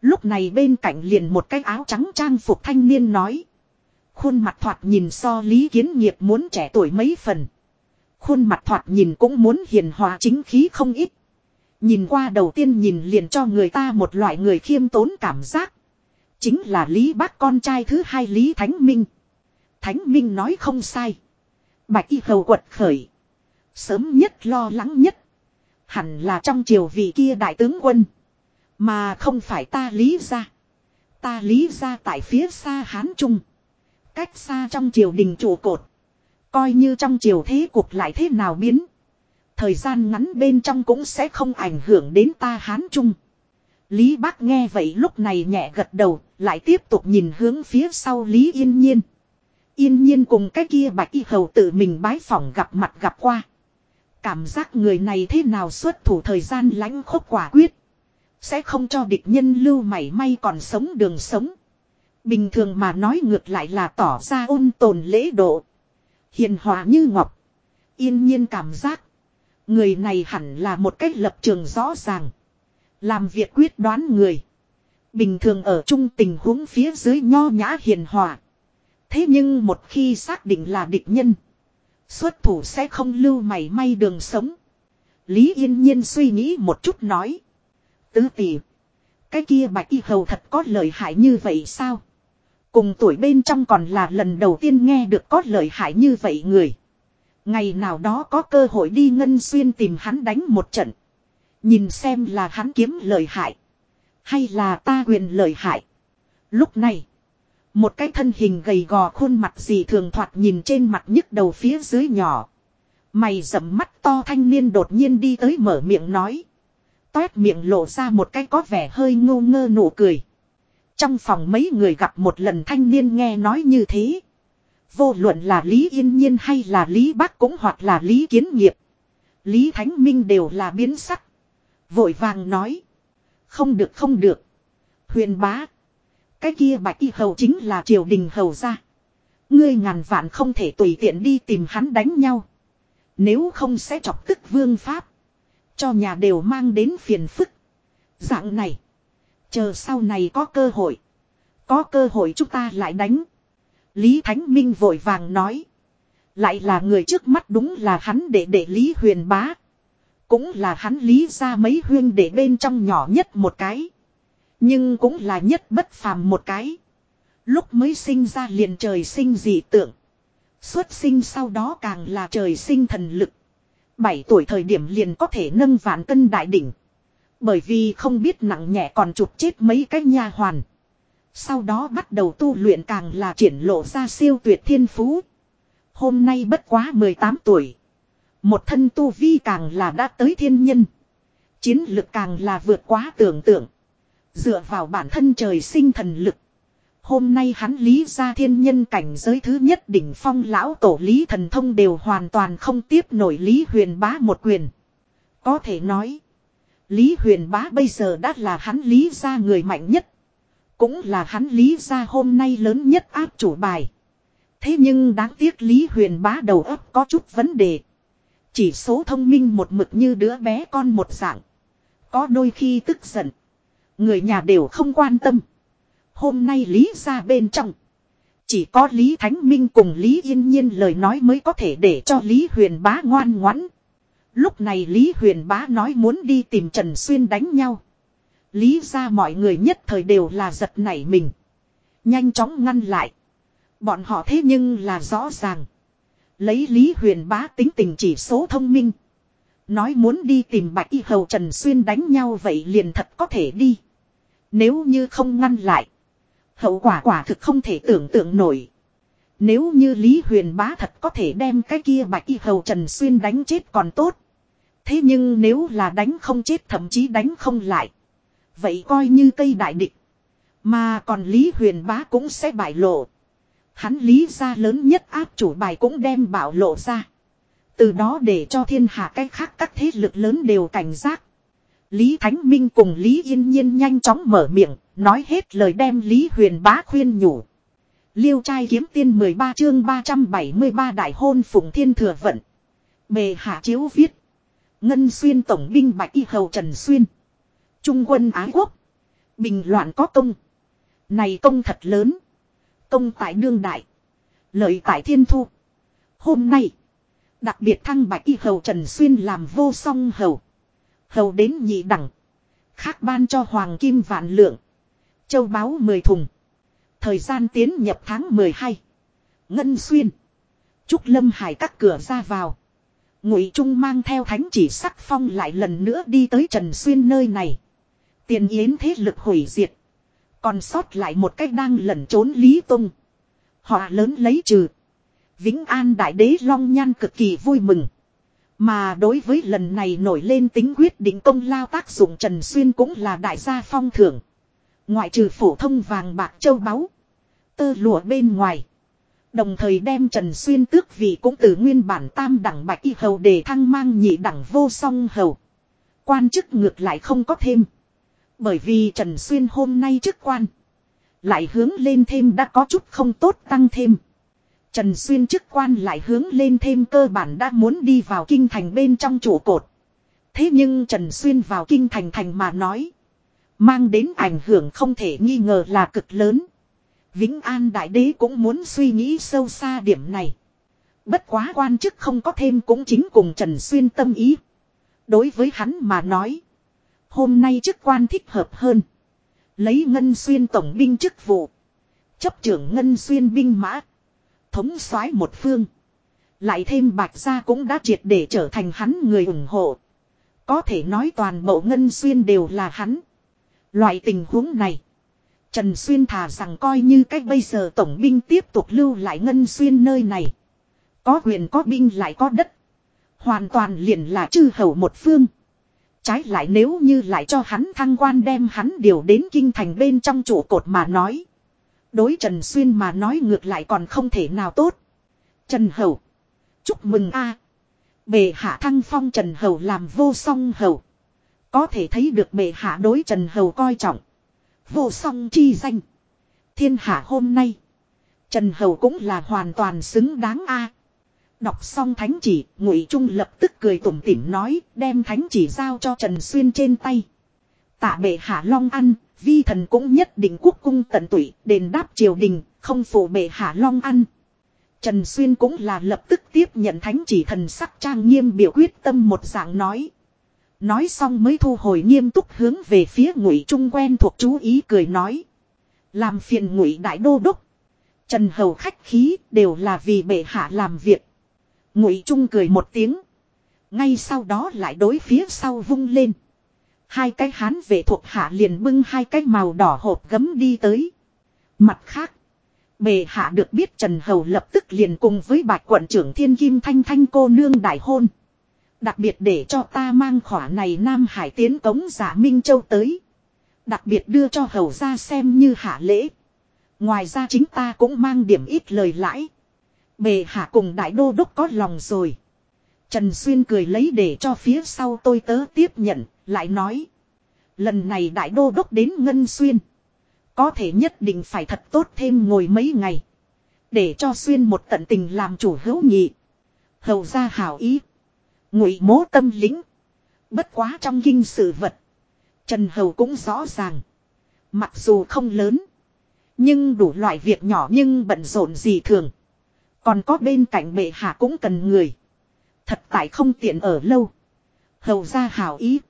Lúc này bên cạnh liền một cái áo trắng trang phục thanh niên nói. Khuôn mặt thoạt nhìn so lý kiến nghiệp muốn trẻ tuổi mấy phần. Khuôn mặt thoạt nhìn cũng muốn hiền hòa chính khí không ít. Nhìn qua đầu tiên nhìn liền cho người ta một loại người khiêm tốn cảm giác. Chính là Lý bác con trai thứ hai Lý Thánh Minh. Thánh Minh nói không sai. Bạch y hầu quật khởi. Sớm nhất lo lắng nhất. Hẳn là trong triều vị kia đại tướng quân. Mà không phải ta lý ra. Ta lý ra tại phía xa Hán Trung. Cách xa trong triều đình trụ cột. Coi như trong triều thế cuộc lại thế nào biến. Thời gian ngắn bên trong cũng sẽ không ảnh hưởng đến ta Hán Trung. Lý Bác nghe vậy lúc này nhẹ gật đầu, lại tiếp tục nhìn hướng phía sau Lý Yên Nhiên. Yên Nhiên cùng cái kia bạch y hầu tự mình bái phỏng gặp mặt gặp qua. Cảm giác người này thế nào xuất thủ thời gian lãnh khốc quả quyết. Sẽ không cho địch nhân lưu mảy may còn sống đường sống. Bình thường mà nói ngược lại là tỏ ra ôn tồn lễ độ. Hiền hòa như ngọc. Yên nhiên cảm giác. Người này hẳn là một cách lập trường rõ ràng. Làm việc quyết đoán người. Bình thường ở chung tình huống phía dưới nho nhã hiền hòa. Thế nhưng một khi xác định là địch nhân. Xuất thủ sẽ không lưu mảy may đường sống. Lý yên nhiên suy nghĩ một chút nói. Tứ tỷ. Cái kia bạch y hầu thật có lợi hại như vậy sao? Cùng tuổi bên trong còn là lần đầu tiên nghe được có lợi hại như vậy người. Ngày nào đó có cơ hội đi ngân xuyên tìm hắn đánh một trận. Nhìn xem là hắn kiếm lợi hại. Hay là ta quyền lợi hại. Lúc này. Một cái thân hình gầy gò khuôn mặt gì thường thoạt nhìn trên mặt nhức đầu phía dưới nhỏ. Mày rậm mắt to thanh niên đột nhiên đi tới mở miệng nói. Toét miệng lộ ra một cái có vẻ hơi ngô ngơ nụ cười. Trong phòng mấy người gặp một lần thanh niên nghe nói như thế. Vô luận là Lý Yên Nhiên hay là Lý Bác cũng hoặc là Lý Kiến Nghiệp. Lý Thánh Minh đều là biến sắc. Vội vàng nói. Không được không được. Huyền bá. Cái kia bạch y hầu chính là triều đình hầu ra. Ngươi ngàn vạn không thể tùy tiện đi tìm hắn đánh nhau. Nếu không sẽ chọc tức vương pháp. Cho nhà đều mang đến phiền phức. Dạng này. Chờ sau này có cơ hội. Có cơ hội chúng ta lại đánh. Lý Thánh Minh vội vàng nói. Lại là người trước mắt đúng là hắn để để Lý Huyền Bá. Cũng là hắn Lý ra mấy huyên để bên trong nhỏ nhất một cái. Nhưng cũng là nhất bất phàm một cái. Lúc mới sinh ra liền trời sinh dị tượng. Xuất sinh sau đó càng là trời sinh thần lực. 7 tuổi thời điểm liền có thể nâng vạn cân đại đỉnh. Bởi vì không biết nặng nhẹ còn chụp chết mấy cái nha hoàn. Sau đó bắt đầu tu luyện càng là triển lộ ra siêu tuyệt thiên phú. Hôm nay bất quá 18 tuổi. Một thân tu vi càng là đã tới thiên nhân. Chiến lực càng là vượt quá tưởng tượng. Dựa vào bản thân trời sinh thần lực. Hôm nay hắn lý ra thiên nhân cảnh giới thứ nhất đỉnh phong lão tổ lý thần thông đều hoàn toàn không tiếp nổi lý huyền bá một quyền. Có thể nói. Lý huyền bá bây giờ đã là hắn lý ra người mạnh nhất. Cũng là hắn lý ra hôm nay lớn nhất áp chủ bài. Thế nhưng đáng tiếc Lý huyền bá đầu óc có chút vấn đề. Chỉ số thông minh một mực như đứa bé con một dạng. Có đôi khi tức giận. Người nhà đều không quan tâm. Hôm nay Lý ra bên trong. Chỉ có Lý Thánh Minh cùng Lý Yên Nhiên lời nói mới có thể để cho Lý Huyền Bá ngoan ngoãn. Lúc này Lý Huyền Bá nói muốn đi tìm Trần Xuyên đánh nhau. Lý ra mọi người nhất thời đều là giật nảy mình. Nhanh chóng ngăn lại. Bọn họ thế nhưng là rõ ràng. Lấy Lý Huyền Bá tính tình chỉ số thông minh. Nói muốn đi tìm Bạch Y Hầu Trần Xuyên đánh nhau vậy liền thật có thể đi. Nếu như không ngăn lại. Hậu quả quả thực không thể tưởng tượng nổi. Nếu như Lý Huyền Bá thật có thể đem cái kia Bạch Y Hầu Trần Xuyên đánh chết còn tốt. Thế nhưng nếu là đánh không chết thậm chí đánh không lại. Vậy coi như cây đại địch. Mà còn Lý Huyền Bá cũng sẽ bại lộ. Hắn lý ra lớn nhất áp chủ bài cũng đem bảo lộ ra. Từ đó để cho thiên hạ cách khác các thế lực lớn đều cảnh giác. Lý Thánh Minh cùng Lý Yên Nhiên nhanh chóng mở miệng, nói hết lời đem Lý Huyền bá khuyên nhủ. Liêu trai kiếm tiên 13 chương 373 đại hôn phụng thiên thừa vận. Bề hạ chiếu viết. Ngân xuyên tổng binh bạch y hầu Trần Xuyên. Trung quân Ái Quốc. Bình loạn có công. Này công thật lớn. Công tại đương đại. Lợi tại thiên thu. Hôm nay. Đặc biệt thăng bạch y hầu Trần Xuyên làm vô song hầu. Hầu đến nhị đẳng. Khác ban cho hoàng kim vạn lượng. Châu báo mười thùng. Thời gian tiến nhập tháng 12. Ngân xuyên. Trúc Lâm Hải các cửa ra vào. Ngụy Trung mang theo thánh chỉ sắc phong lại lần nữa đi tới Trần Xuyên nơi này. Tiền yến thế lực hủy diệt. Còn sót lại một cách đang lẩn trốn Lý tông Họ lớn lấy trừ. Vĩnh An Đại Đế Long Nhan cực kỳ vui mừng. Mà đối với lần này nổi lên tính quyết định công lao tác dụng Trần Xuyên cũng là đại gia phong thưởng. Ngoại trừ phổ thông vàng bạc châu báu. Tơ lụa bên ngoài. Đồng thời đem Trần Xuyên tước vị cũng từ nguyên bản tam đẳng bạch y hầu để thăng mang nhị đẳng vô song hầu. Quan chức ngược lại không có thêm. Bởi vì Trần Xuyên hôm nay chức quan. Lại hướng lên thêm đã có chút không tốt tăng thêm. Trần Xuyên chức quan lại hướng lên thêm cơ bản đã muốn đi vào kinh thành bên trong trụ cột. Thế nhưng Trần Xuyên vào kinh thành thành mà nói. Mang đến ảnh hưởng không thể nghi ngờ là cực lớn. Vĩnh An Đại Đế cũng muốn suy nghĩ sâu xa điểm này. Bất quá quan chức không có thêm cũng chính cùng Trần Xuyên tâm ý. Đối với hắn mà nói. Hôm nay chức quan thích hợp hơn. Lấy Ngân Xuyên tổng binh chức vụ. Chấp trưởng Ngân Xuyên binh mã. Thống soái một phương. Lại thêm Bạch Gia cũng đã triệt để trở thành hắn người ủng hộ. Có thể nói toàn bộ Ngân Xuyên đều là hắn. Loại tình huống này. Trần Xuyên thà rằng coi như cách bây giờ tổng binh tiếp tục lưu lại Ngân Xuyên nơi này. Có quyền có binh lại có đất. Hoàn toàn liền là chư hầu một phương. Trái lại nếu như lại cho hắn thăng quan đem hắn điều đến kinh thành bên trong trụ cột mà nói. Đối Trần Xuyên mà nói ngược lại còn không thể nào tốt. Trần Hầu. Chúc mừng a Bề hạ thăng phong Trần Hầu làm vô song hầu. Có thể thấy được bề hạ đối Trần Hầu coi trọng. Vô song chi danh. Thiên hạ hôm nay. Trần Hầu cũng là hoàn toàn xứng đáng a Đọc xong thánh chỉ, Ngụy Trung lập tức cười tủm tỉm nói, đem thánh chỉ giao cho Trần Xuyên trên tay. Tạ bệ hạ long ăn, vi thần cũng nhất định quốc cung tận tụy, đền đáp triều đình, không phụ bệ hạ long ăn. Trần Xuyên cũng là lập tức tiếp nhận thánh chỉ thần sắc trang nghiêm biểu quyết tâm một dạng nói. Nói xong mới thu hồi nghiêm túc hướng về phía ngụy trung quen thuộc chú ý cười nói. Làm phiền ngụy đại đô đốc. Trần hầu khách khí đều là vì bệ hạ làm việc. Ngụy trung cười một tiếng. Ngay sau đó lại đối phía sau vung lên. Hai cái hán vệ thuộc hạ liền bưng hai cái màu đỏ hộp gấm đi tới. Mặt khác. Bề hạ được biết Trần Hầu lập tức liền cùng với bạch quận trưởng Thiên Kim Thanh Thanh cô nương đại hôn. Đặc biệt để cho ta mang khỏa này Nam Hải tiến cống giả Minh Châu tới. Đặc biệt đưa cho hầu ra xem như hạ lễ. Ngoài ra chính ta cũng mang điểm ít lời lãi. Bề hạ cùng đại đô đốc có lòng rồi. Trần Xuyên cười lấy để cho phía sau tôi tớ tiếp nhận, lại nói. Lần này đại đô đốc đến Ngân Xuyên. Có thể nhất định phải thật tốt thêm ngồi mấy ngày. Để cho Xuyên một tận tình làm chủ hữu nhị. Hầu ra hảo ý. Ngụy mố tâm lính. Bất quá trong kinh sự vật. Trần Hầu cũng rõ ràng. Mặc dù không lớn. Nhưng đủ loại việc nhỏ nhưng bận rộn gì thường. Còn có bên cạnh bệ hạ cũng cần người. Thật tại không tiện ở lâu. Hầu ra hảo ý.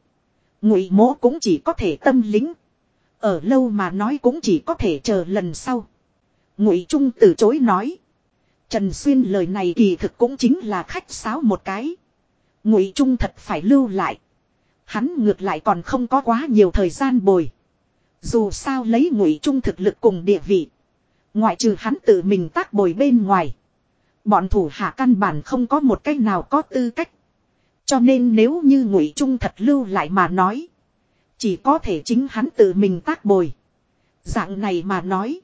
Ngụy mỗ cũng chỉ có thể tâm lính. Ở lâu mà nói cũng chỉ có thể chờ lần sau. Ngụy Trung từ chối nói. Trần Xuyên lời này kỳ thực cũng chính là khách sáo một cái. Ngụy Trung thật phải lưu lại. Hắn ngược lại còn không có quá nhiều thời gian bồi. Dù sao lấy Ngụy Trung thực lực cùng địa vị. Ngoại trừ hắn tự mình tác bồi bên ngoài. Bọn thủ hạ căn bản không có một cách nào có tư cách. Cho nên nếu như Ngụy Trung thật lưu lại mà nói. Chỉ có thể chính hắn tự mình tác bồi. Dạng này mà nói.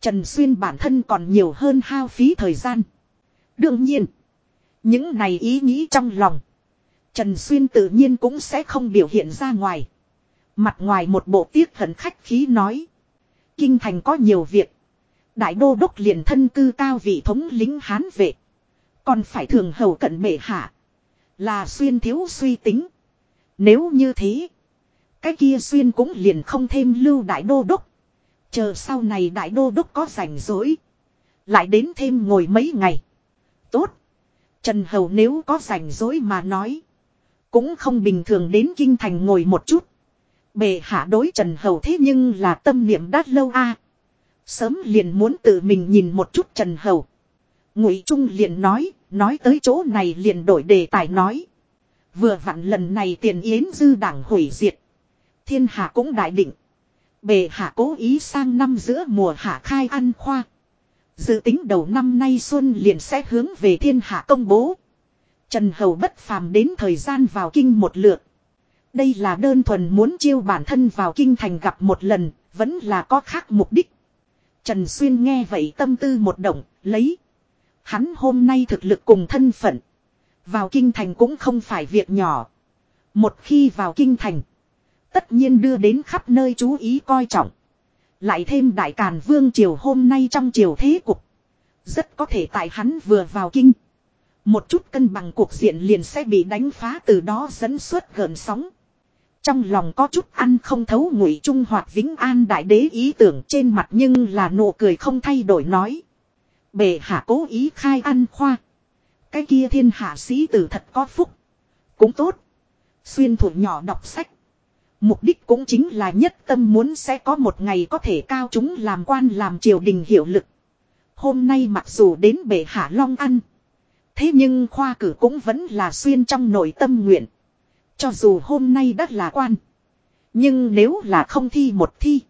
Trần Xuyên bản thân còn nhiều hơn hao phí thời gian. Đương nhiên. Những này ý nghĩ trong lòng. Trần Xuyên tự nhiên cũng sẽ không biểu hiện ra ngoài. Mặt ngoài một bộ tiếc hận khách khí nói. Kinh thành có nhiều việc. Đại đô đốc liền thân cư cao vị thống lính hán vệ. Còn phải thường hầu cận bệ hạ. Là xuyên thiếu suy tính. Nếu như thế. Cái kia xuyên cũng liền không thêm lưu đại đô đốc. Chờ sau này đại đô đốc có rảnh rỗi. Lại đến thêm ngồi mấy ngày. Tốt. Trần Hầu nếu có rảnh rỗi mà nói. Cũng không bình thường đến kinh thành ngồi một chút. Bề hạ đối Trần Hầu thế nhưng là tâm niệm đắt lâu a. Sớm liền muốn tự mình nhìn một chút Trần Hầu. Ngụy Trung liền nói, nói tới chỗ này liền đổi đề tài nói. Vừa vặn lần này tiền yến dư đảng hủy diệt. Thiên hạ cũng đại định. Bề hạ cố ý sang năm giữa mùa hạ khai ăn khoa. Dự tính đầu năm nay xuân liền sẽ hướng về thiên hạ công bố. Trần Hầu bất phàm đến thời gian vào kinh một lượt. Đây là đơn thuần muốn chiêu bản thân vào kinh thành gặp một lần, vẫn là có khác mục đích. Trần Xuyên nghe vậy tâm tư một động, lấy. Hắn hôm nay thực lực cùng thân phận. Vào kinh thành cũng không phải việc nhỏ. Một khi vào kinh thành. Tất nhiên đưa đến khắp nơi chú ý coi trọng. Lại thêm đại càn vương triều hôm nay trong triều thế cục. Rất có thể tại hắn vừa vào kinh. Một chút cân bằng cuộc diện liền sẽ bị đánh phá từ đó dẫn xuất gần sóng. Trong lòng có chút ăn không thấu ngụy trung hoạt vĩnh an đại đế ý tưởng trên mặt nhưng là nụ cười không thay đổi nói. Bệ hạ cố ý khai ăn khoa. Cái kia thiên hạ sĩ tử thật có phúc. Cũng tốt. Xuyên thủ nhỏ đọc sách. Mục đích cũng chính là nhất tâm muốn sẽ có một ngày có thể cao chúng làm quan làm triều đình hiệu lực. Hôm nay mặc dù đến bệ hạ long ăn. Thế nhưng khoa cử cũng vẫn là xuyên trong nội tâm nguyện. Cho dù hôm nay đã là quan. Nhưng nếu là không thi một thi.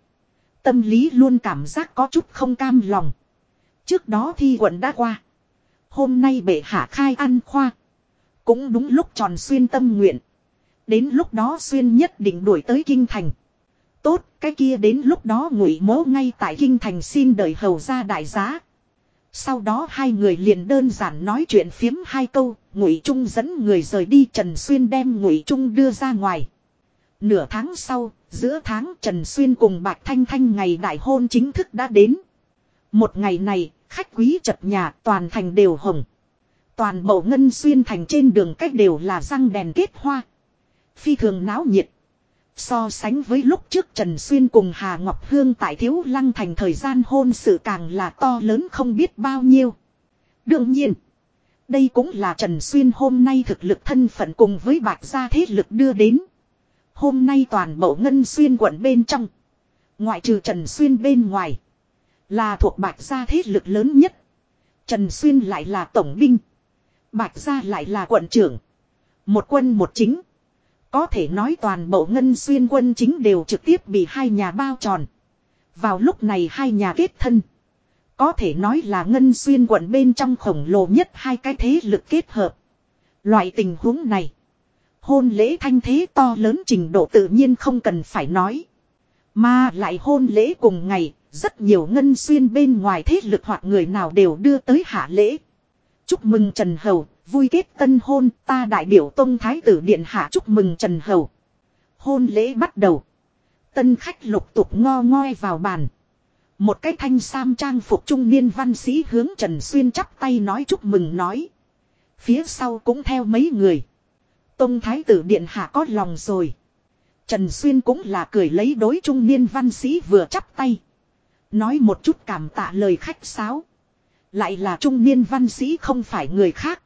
Tâm lý luôn cảm giác có chút không cam lòng. Trước đó thi quận đã qua. Hôm nay bệ hạ khai ăn khoa. Cũng đúng lúc tròn xuyên tâm nguyện. Đến lúc đó xuyên nhất định đuổi tới kinh thành. Tốt, cái kia đến lúc đó ngụy mố ngay tại kinh thành xin đợi hầu ra đại giá. Sau đó hai người liền đơn giản nói chuyện phiếm hai câu, Ngụy Trung dẫn người rời đi Trần Xuyên đem Ngụy Trung đưa ra ngoài. Nửa tháng sau, giữa tháng Trần Xuyên cùng Bạch Thanh Thanh ngày đại hôn chính thức đã đến. Một ngày này, khách quý chật nhà toàn thành đều hồng. Toàn bộ ngân xuyên thành trên đường cách đều là răng đèn kết hoa. Phi thường náo nhiệt. So sánh với lúc trước Trần Xuyên cùng Hà Ngọc Hương tại Thiếu Lăng thành thời gian hôn sự càng là to lớn không biết bao nhiêu. Đương nhiên, đây cũng là Trần Xuyên hôm nay thực lực thân phận cùng với bạc gia thế lực đưa đến. Hôm nay toàn bộ Ngân Xuyên quận bên trong. Ngoại trừ Trần Xuyên bên ngoài. Là thuộc bạc gia thế lực lớn nhất. Trần Xuyên lại là tổng binh. Bạch gia lại là quận trưởng. Một quân một chính. Có thể nói toàn bộ ngân xuyên quân chính đều trực tiếp bị hai nhà bao tròn. Vào lúc này hai nhà kết thân. Có thể nói là ngân xuyên quận bên trong khổng lồ nhất hai cái thế lực kết hợp. Loại tình huống này. Hôn lễ thanh thế to lớn trình độ tự nhiên không cần phải nói. Mà lại hôn lễ cùng ngày, rất nhiều ngân xuyên bên ngoài thế lực hoặc người nào đều đưa tới hạ lễ. Chúc mừng Trần Hầu, vui kết tân hôn, ta đại biểu Tông Thái tử Điện Hạ chúc mừng Trần Hầu. Hôn lễ bắt đầu. Tân khách lục tục ngo ngoi vào bàn. Một cái thanh sam trang phục trung niên văn sĩ hướng Trần Xuyên chắp tay nói chúc mừng nói. Phía sau cũng theo mấy người. Tông Thái tử Điện Hạ có lòng rồi. Trần Xuyên cũng là cười lấy đối trung niên văn sĩ vừa chắp tay. Nói một chút cảm tạ lời khách sáo. Lại là trung niên văn sĩ không phải người khác.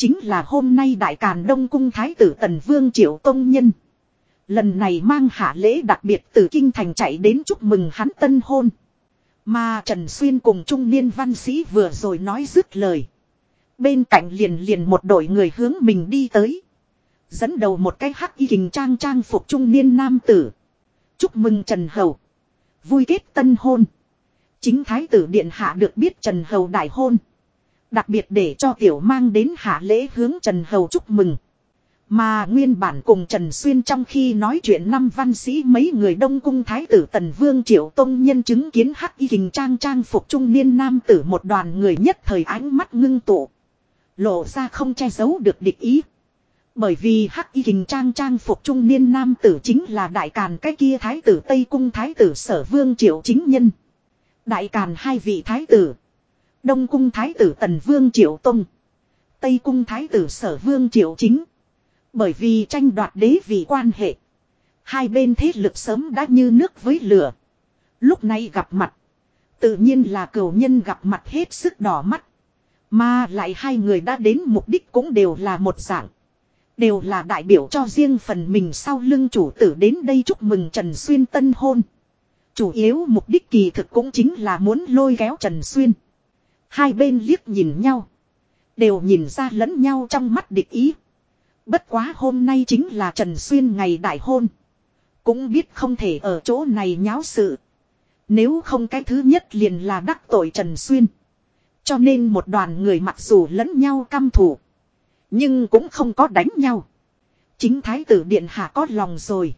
Chính là hôm nay Đại Càn Đông Cung Thái tử Tần Vương Triệu Công Nhân. Lần này mang hạ lễ đặc biệt từ Kinh Thành chạy đến chúc mừng hắn tân hôn. Mà Trần Xuyên cùng trung niên văn sĩ vừa rồi nói dứt lời. Bên cạnh liền liền một đội người hướng mình đi tới. Dẫn đầu một cái hắc y hình trang trang phục trung niên nam tử. Chúc mừng Trần Hầu. Vui kết tân hôn. Chính thái tử điện hạ được biết Trần Hầu đại hôn. Đặc biệt để cho tiểu mang đến hạ lễ hướng Trần Hầu chúc mừng. Mà nguyên bản cùng Trần Xuyên trong khi nói chuyện năm văn sĩ mấy người đông cung thái tử Tần Vương Triệu Tông nhân chứng kiến hắc y hình trang trang phục trung niên nam tử một đoàn người nhất thời ánh mắt ngưng tụ. Lộ ra không che giấu được địch ý. Bởi vì hắc y hình trang trang phục trung niên nam tử chính là đại càn cái kia thái tử Tây Cung thái tử sở vương triệu chính nhân. Đại càn hai vị thái tử. Đông cung thái tử Tần Vương Triệu Tông. Tây cung thái tử sở vương triệu chính. Bởi vì tranh đoạt đế vị quan hệ. Hai bên thế lực sớm đã như nước với lửa. Lúc này gặp mặt. Tự nhiên là cửu nhân gặp mặt hết sức đỏ mắt. Mà lại hai người đã đến mục đích cũng đều là một dạng. Đều là đại biểu cho riêng phần mình sau lưng chủ tử đến đây chúc mừng Trần Xuyên tân hôn. Chủ yếu mục đích kỳ thực cũng chính là muốn lôi kéo Trần Xuyên. Hai bên liếc nhìn nhau. Đều nhìn ra lẫn nhau trong mắt địch ý. Bất quá hôm nay chính là Trần Xuyên ngày đại hôn. Cũng biết không thể ở chỗ này nháo sự. Nếu không cái thứ nhất liền là đắc tội Trần Xuyên. Cho nên một đoàn người mặc dù lẫn nhau căm thủ. Nhưng cũng không có đánh nhau. Chính thái tử điện hạ có lòng rồi.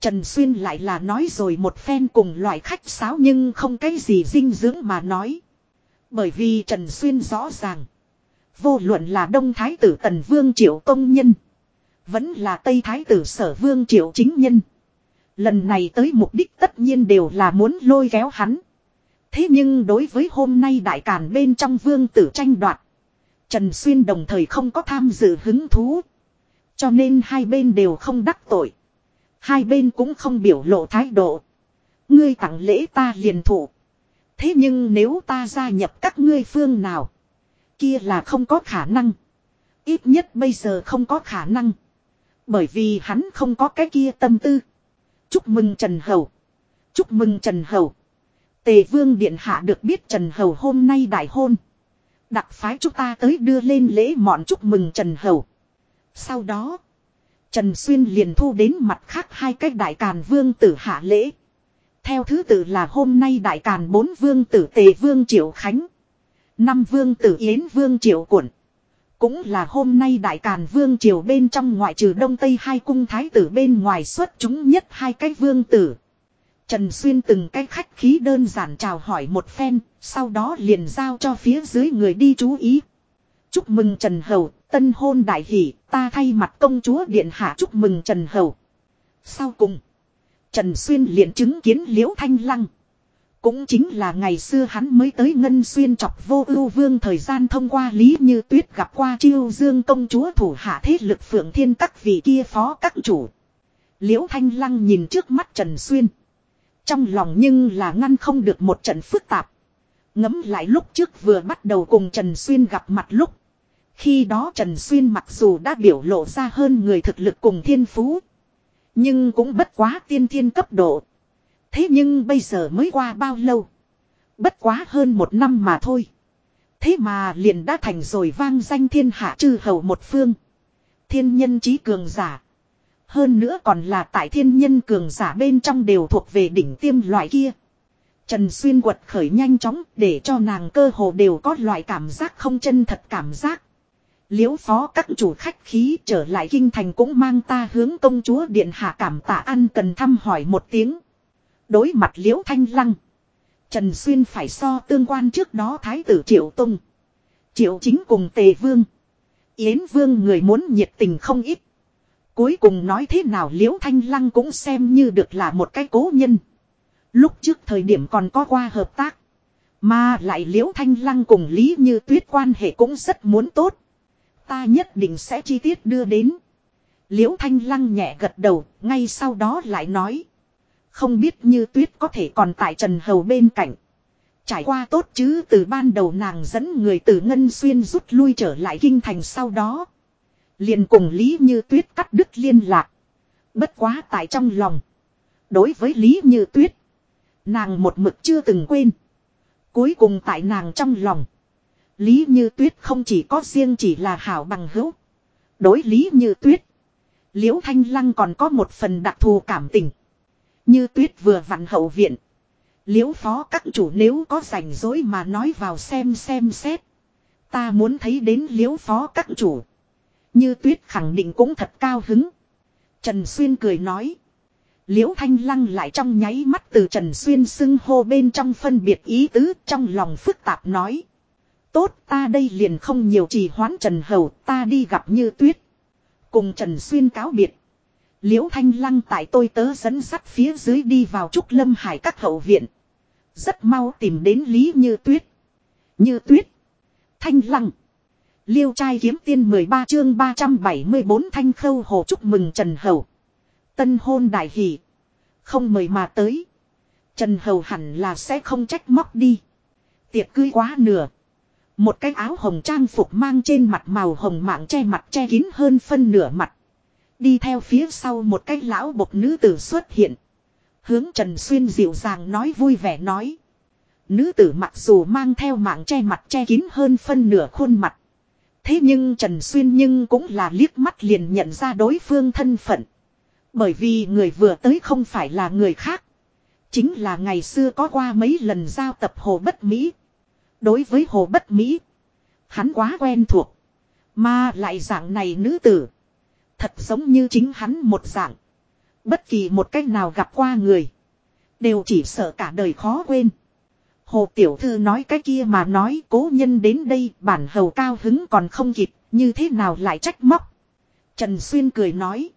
Trần Xuyên lại là nói rồi một phen cùng loại khách sáo nhưng không cái gì dinh dưỡng mà nói. Bởi vì Trần Xuyên rõ ràng. Vô luận là Đông Thái tử Tần Vương Triệu Công Nhân. Vẫn là Tây Thái tử Sở Vương Triệu Chính Nhân. Lần này tới mục đích tất nhiên đều là muốn lôi kéo hắn. Thế nhưng đối với hôm nay đại càn bên trong vương tử tranh đoạt. Trần Xuyên đồng thời không có tham dự hứng thú. Cho nên hai bên đều không đắc tội. Hai bên cũng không biểu lộ thái độ. Ngươi tặng lễ ta liền thủ. Thế nhưng nếu ta gia nhập các ngươi phương nào. Kia là không có khả năng. Ít nhất bây giờ không có khả năng. Bởi vì hắn không có cái kia tâm tư. Chúc mừng Trần Hầu. Chúc mừng Trần Hầu. Tề Vương Điện Hạ được biết Trần Hầu hôm nay đại hôn. Đặc phái chúng ta tới đưa lên lễ mọn chúc mừng Trần Hầu. Sau đó. Trần Xuyên liền thu đến mặt khác hai cái đại càn vương tử hạ lễ. Theo thứ tự là hôm nay đại càn bốn vương tử Tề Vương Triệu Khánh. Năm vương tử Yến Vương Triệu Quẩn. Cũng là hôm nay đại càn vương triều bên trong ngoại trừ đông tây hai cung thái tử bên ngoài xuất chúng nhất hai cái vương tử. Trần Xuyên từng cái khách khí đơn giản chào hỏi một phen, sau đó liền giao cho phía dưới người đi chú ý. Chúc mừng Trần Hầu, tân hôn đại hỷ, ta thay mặt công chúa điện hạ chúc mừng Trần Hầu. Sau cùng, Trần Xuyên liền chứng kiến Liễu Thanh Lăng. Cũng chính là ngày xưa hắn mới tới Ngân Xuyên chọc vô ưu vương thời gian thông qua Lý Như Tuyết gặp qua chiêu dương công chúa thủ hạ thế lực phượng thiên các vị kia phó các chủ. Liễu Thanh Lăng nhìn trước mắt Trần Xuyên. Trong lòng nhưng là ngăn không được một trận phức tạp. Ngấm lại lúc trước vừa bắt đầu cùng Trần Xuyên gặp mặt lúc. Khi đó Trần Xuyên mặc dù đã biểu lộ ra hơn người thực lực cùng thiên phú. Nhưng cũng bất quá tiên thiên cấp độ. Thế nhưng bây giờ mới qua bao lâu? Bất quá hơn một năm mà thôi. Thế mà liền đã thành rồi vang danh thiên hạ chư hầu một phương. Thiên nhân trí cường giả. Hơn nữa còn là tại thiên nhân cường giả bên trong đều thuộc về đỉnh tiêm loại kia. Trần Xuyên quật khởi nhanh chóng để cho nàng cơ hồ đều có loại cảm giác không chân thật cảm giác. Liễu phó các chủ khách khí trở lại kinh thành cũng mang ta hướng công chúa điện hạ cảm tạ ăn cần thăm hỏi một tiếng. Đối mặt liễu thanh lăng. Trần Xuyên phải so tương quan trước đó thái tử Triệu Tông. Triệu chính cùng tề vương. Yến vương người muốn nhiệt tình không ít. Cuối cùng nói thế nào liễu thanh lăng cũng xem như được là một cái cố nhân. Lúc trước thời điểm còn có qua hợp tác. Mà lại liễu thanh lăng cùng Lý Như Tuyết quan hệ cũng rất muốn tốt. Ta nhất định sẽ chi tiết đưa đến. Liễu thanh lăng nhẹ gật đầu, ngay sau đó lại nói. Không biết như tuyết có thể còn tại Trần Hầu bên cạnh. Trải qua tốt chứ từ ban đầu nàng dẫn người từ Ngân Xuyên rút lui trở lại kinh thành sau đó. Liền cùng Lý Như Tuyết cắt đứt liên lạc. Bất quá tại trong lòng. Đối với Lý Như Tuyết. Nàng một mực chưa từng quên. Cuối cùng tại nàng trong lòng. Lý Như Tuyết không chỉ có riêng chỉ là hảo bằng hữu. Đối Lý Như Tuyết. Liễu Thanh Lăng còn có một phần đặc thù cảm tình. Như Tuyết vừa vặn hậu viện. Liễu phó các chủ nếu có rảnh rỗi mà nói vào xem xem xét. Ta muốn thấy đến liễu phó các chủ. Như tuyết khẳng định cũng thật cao hứng. Trần Xuyên cười nói. Liễu Thanh Lăng lại trong nháy mắt từ Trần Xuyên xưng hô bên trong phân biệt ý tứ trong lòng phức tạp nói. Tốt, ta đây liền không nhiều trì hoãn Trần Hầu, ta đi gặp như tuyết. Cùng Trần Xuyên cáo biệt. Liễu Thanh Lăng tại tôi tớ dẫn sắt phía dưới đi vào Trúc Lâm Hải các hậu viện. Rất mau tìm đến Lý Như Tuyết. Như Tuyết. Thanh Lăng. Liêu trai kiếm tiên 13 chương 374 thanh khâu hồ chúc mừng Trần Hầu. Tân hôn đại hỷ. Không mời mà tới. Trần Hầu hẳn là sẽ không trách móc đi. Tiệc cưới quá nửa. Một cái áo hồng trang phục mang trên mặt màu hồng mạng che mặt che kín hơn phân nửa mặt. Đi theo phía sau một cái lão bộc nữ tử xuất hiện. Hướng Trần Xuyên dịu dàng nói vui vẻ nói. Nữ tử mặc dù mang theo mạng che mặt che kín hơn phân nửa khuôn mặt. Thế nhưng Trần Xuyên nhưng cũng là liếc mắt liền nhận ra đối phương thân phận. Bởi vì người vừa tới không phải là người khác. Chính là ngày xưa có qua mấy lần giao tập Hồ Bất Mỹ. Đối với Hồ Bất Mỹ. Hắn quá quen thuộc. Mà lại dạng này nữ tử. Thật giống như chính hắn một dạng. Bất kỳ một cách nào gặp qua người. Đều chỉ sợ cả đời khó quên. Hồ Tiểu Thư nói cái kia mà nói cố nhân đến đây bản hầu cao hứng còn không kịp, như thế nào lại trách móc. Trần Xuyên cười nói.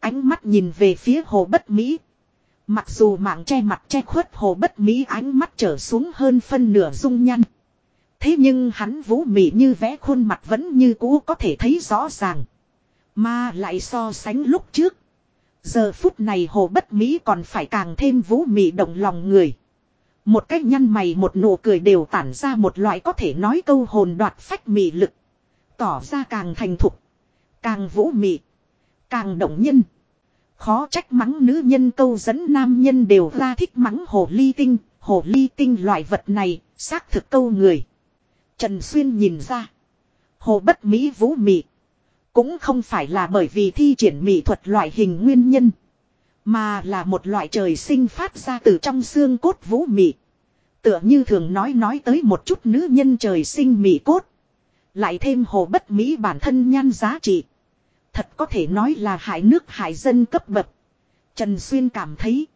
Ánh mắt nhìn về phía hồ bất Mỹ. Mặc dù mạng che mặt che khuất hồ bất Mỹ ánh mắt trở xuống hơn phân nửa dung nhăn. Thế nhưng hắn vũ mị như vẽ khuôn mặt vẫn như cũ có thể thấy rõ ràng. Mà lại so sánh lúc trước. Giờ phút này hồ bất Mỹ còn phải càng thêm vũ mị động lòng người. Một cách nhăn mày một nụ cười đều tản ra một loại có thể nói câu hồn đoạt phách mị lực. Tỏ ra càng thành thục. Càng vũ mị. Càng động nhân. Khó trách mắng nữ nhân câu dẫn nam nhân đều ra thích mắng hồ ly tinh. Hồ ly tinh loại vật này, xác thực câu người. Trần Xuyên nhìn ra. Hồ bất mỹ vũ mị. Cũng không phải là bởi vì thi triển mỹ thuật loại hình nguyên nhân. Mà là một loại trời sinh phát ra từ trong xương cốt vũ mị. Tựa như thường nói nói tới một chút nữ nhân trời sinh mị cốt. Lại thêm hồ bất mỹ bản thân nhan giá trị. Thật có thể nói là hại nước hại dân cấp bậc. Trần Xuyên cảm thấy.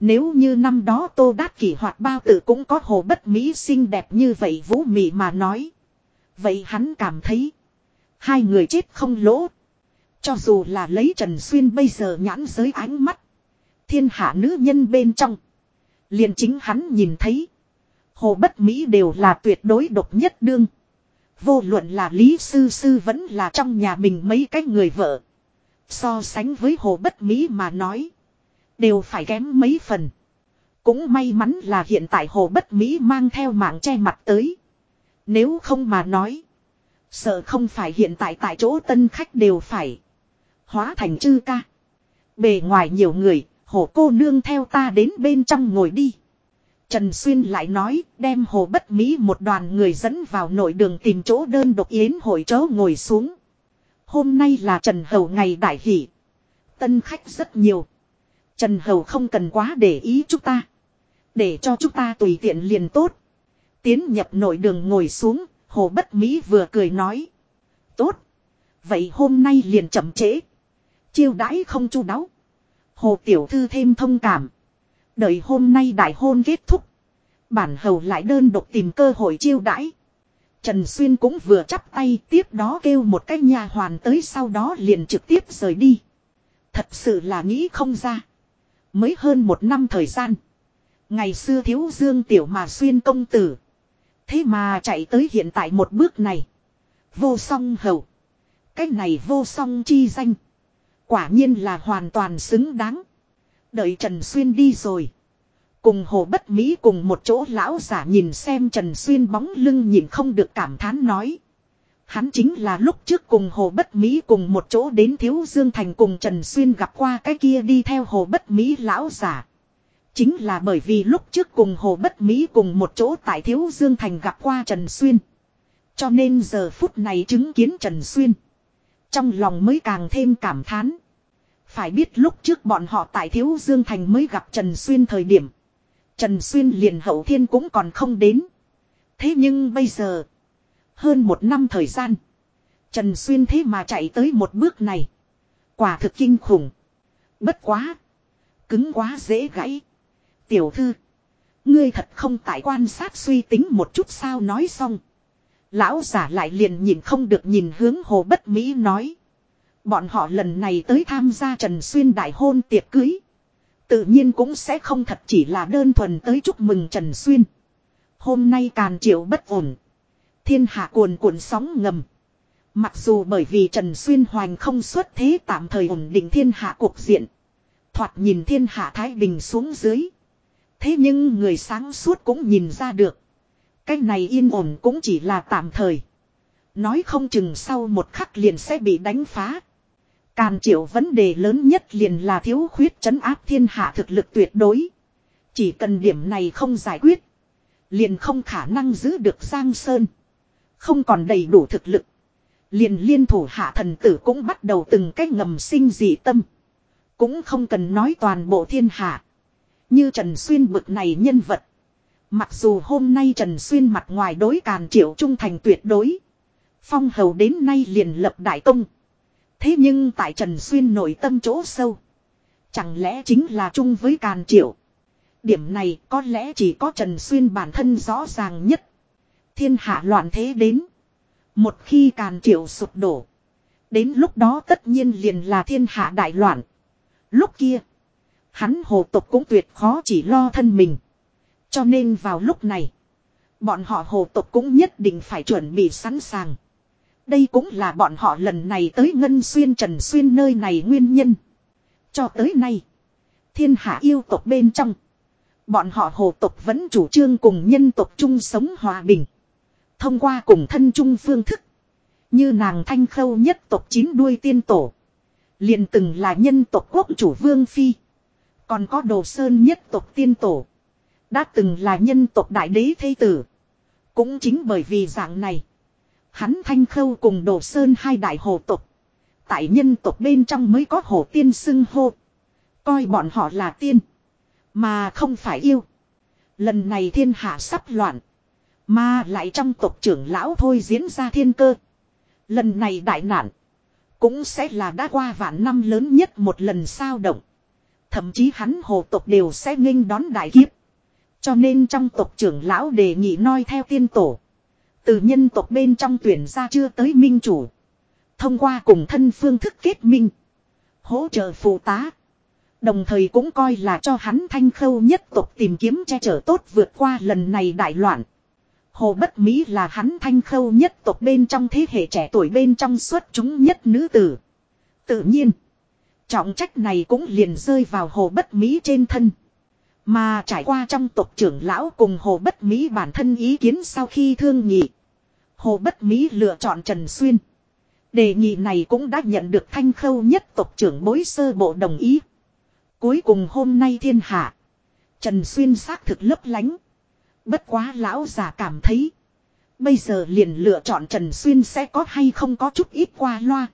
Nếu như năm đó Tô Đát Kỷ hoạt bao tử cũng có hồ bất mỹ xinh đẹp như vậy vũ mị mà nói. Vậy hắn cảm thấy. Hai người chết không lỗ. Cho dù là lấy Trần Xuyên bây giờ nhãn giới ánh mắt. Thiên hạ nữ nhân bên trong. liền chính hắn nhìn thấy. Hồ Bất Mỹ đều là tuyệt đối độc nhất đương. Vô luận là Lý Sư Sư vẫn là trong nhà mình mấy cái người vợ. So sánh với Hồ Bất Mỹ mà nói. Đều phải kém mấy phần. Cũng may mắn là hiện tại Hồ Bất Mỹ mang theo mạng che mặt tới. Nếu không mà nói. Sợ không phải hiện tại tại chỗ tân khách đều phải. Hóa thành chư ca. Bề ngoài nhiều người, hồ cô nương theo ta đến bên trong ngồi đi. Trần Xuyên lại nói, đem hồ bất mỹ một đoàn người dẫn vào nội đường tìm chỗ đơn độc yến hội chỗ ngồi xuống. Hôm nay là Trần Hầu ngày đại hỷ. Tân khách rất nhiều. Trần Hầu không cần quá để ý chúng ta. Để cho chúng ta tùy tiện liền tốt. Tiến nhập nội đường ngồi xuống, hồ bất mỹ vừa cười nói. Tốt. Vậy hôm nay liền chậm trễ. Chiêu đãi không chu đáo. Hồ tiểu thư thêm thông cảm. Đợi hôm nay đại hôn kết thúc. Bản hầu lại đơn độc tìm cơ hội chiêu đãi. Trần Xuyên cũng vừa chắp tay tiếp đó kêu một cái nhà hoàn tới sau đó liền trực tiếp rời đi. Thật sự là nghĩ không ra. Mới hơn một năm thời gian. Ngày xưa thiếu dương tiểu mà xuyên công tử. Thế mà chạy tới hiện tại một bước này. Vô song hầu. Cái này vô song chi danh. Quả nhiên là hoàn toàn xứng đáng. Đợi Trần Xuyên đi rồi. Cùng hồ bất mỹ cùng một chỗ lão giả nhìn xem Trần Xuyên bóng lưng nhìn không được cảm thán nói. Hắn chính là lúc trước cùng hồ bất mỹ cùng một chỗ đến Thiếu Dương Thành cùng Trần Xuyên gặp qua cái kia đi theo hồ bất mỹ lão giả. Chính là bởi vì lúc trước cùng hồ bất mỹ cùng một chỗ tại Thiếu Dương Thành gặp qua Trần Xuyên. Cho nên giờ phút này chứng kiến Trần Xuyên. Trong lòng mới càng thêm cảm thán. Phải biết lúc trước bọn họ tại Thiếu Dương Thành mới gặp Trần Xuyên thời điểm. Trần Xuyên liền hậu thiên cũng còn không đến. Thế nhưng bây giờ. Hơn một năm thời gian. Trần Xuyên thế mà chạy tới một bước này. Quả thực kinh khủng. Bất quá. Cứng quá dễ gãy. Tiểu thư. Ngươi thật không tại quan sát suy tính một chút sao nói xong. Lão giả lại liền nhìn không được nhìn hướng hồ bất Mỹ nói. Bọn họ lần này tới tham gia Trần Xuyên đại hôn tiệc cưới. Tự nhiên cũng sẽ không thật chỉ là đơn thuần tới chúc mừng Trần Xuyên. Hôm nay càn triệu bất ổn. Thiên hạ cuồn cuộn sóng ngầm. Mặc dù bởi vì Trần Xuyên Hoành không xuất thế tạm thời ổn định thiên hạ cuộc diện. Thoạt nhìn thiên hạ Thái Bình xuống dưới. Thế nhưng người sáng suốt cũng nhìn ra được. Cái này yên ổn cũng chỉ là tạm thời. Nói không chừng sau một khắc liền sẽ bị đánh phá. Càn triệu vấn đề lớn nhất liền là thiếu khuyết chấn áp thiên hạ thực lực tuyệt đối. Chỉ cần điểm này không giải quyết. Liền không khả năng giữ được Giang Sơn. Không còn đầy đủ thực lực. Liền liên thủ hạ thần tử cũng bắt đầu từng cách ngầm sinh dị tâm. Cũng không cần nói toàn bộ thiên hạ. Như Trần Xuyên bực này nhân vật. Mặc dù hôm nay Trần Xuyên mặt ngoài đối càn triệu trung thành tuyệt đối. Phong hầu đến nay liền lập đại công. Thế nhưng tại Trần Xuyên nội tâm chỗ sâu. Chẳng lẽ chính là chung với càn triệu. Điểm này có lẽ chỉ có Trần Xuyên bản thân rõ ràng nhất. Thiên hạ loạn thế đến. Một khi càn triệu sụp đổ. Đến lúc đó tất nhiên liền là thiên hạ đại loạn. Lúc kia. Hắn hồ tục cũng tuyệt khó chỉ lo thân mình. Cho nên vào lúc này. Bọn họ hồ tục cũng nhất định phải chuẩn bị sẵn sàng. Đây cũng là bọn họ lần này tới Ngân Xuyên Trần Xuyên nơi này nguyên nhân. Cho tới nay. Thiên hạ yêu tộc bên trong. Bọn họ hồ tộc vẫn chủ trương cùng nhân tộc chung sống hòa bình. Thông qua cùng thân chung phương thức. Như nàng thanh khâu nhất tộc chín đuôi tiên tổ. liền từng là nhân tộc quốc chủ vương phi. Còn có đồ sơn nhất tộc tiên tổ. Đã từng là nhân tộc đại đế thây tử. Cũng chính bởi vì dạng này. Hắn thanh khâu cùng đồ sơn hai đại hồ tộc. Tại nhân tộc bên trong mới có hồ tiên xưng hô. Coi bọn họ là tiên. Mà không phải yêu. Lần này thiên hạ sắp loạn. Mà lại trong tộc trưởng lão thôi diễn ra thiên cơ. Lần này đại nạn. Cũng sẽ là đã qua vạn năm lớn nhất một lần sao động. Thậm chí hắn hồ tộc đều sẽ nghênh đón đại kiếp. Cho nên trong tộc trưởng lão đề nghị noi theo tiên tổ. Từ nhân tộc bên trong tuyển ra chưa tới minh chủ. Thông qua cùng thân phương thức kết minh. Hỗ trợ phụ tá. Đồng thời cũng coi là cho hắn thanh khâu nhất tộc tìm kiếm che chở tốt vượt qua lần này đại loạn. Hồ Bất Mỹ là hắn thanh khâu nhất tộc bên trong thế hệ trẻ tuổi bên trong xuất chúng nhất nữ tử. Tự nhiên, trọng trách này cũng liền rơi vào Hồ Bất Mỹ trên thân. Mà trải qua trong tộc trưởng lão cùng Hồ Bất Mỹ bản thân ý kiến sau khi thương nghị. Hồ Bất Mỹ lựa chọn Trần Xuyên. Đề nghị này cũng đã nhận được thanh khâu nhất tộc trưởng bối sơ bộ đồng ý. Cuối cùng hôm nay thiên hạ. Trần Xuyên xác thực lấp lánh. Bất quá lão già cảm thấy. Bây giờ liền lựa chọn Trần Xuyên sẽ có hay không có chút ít qua loa.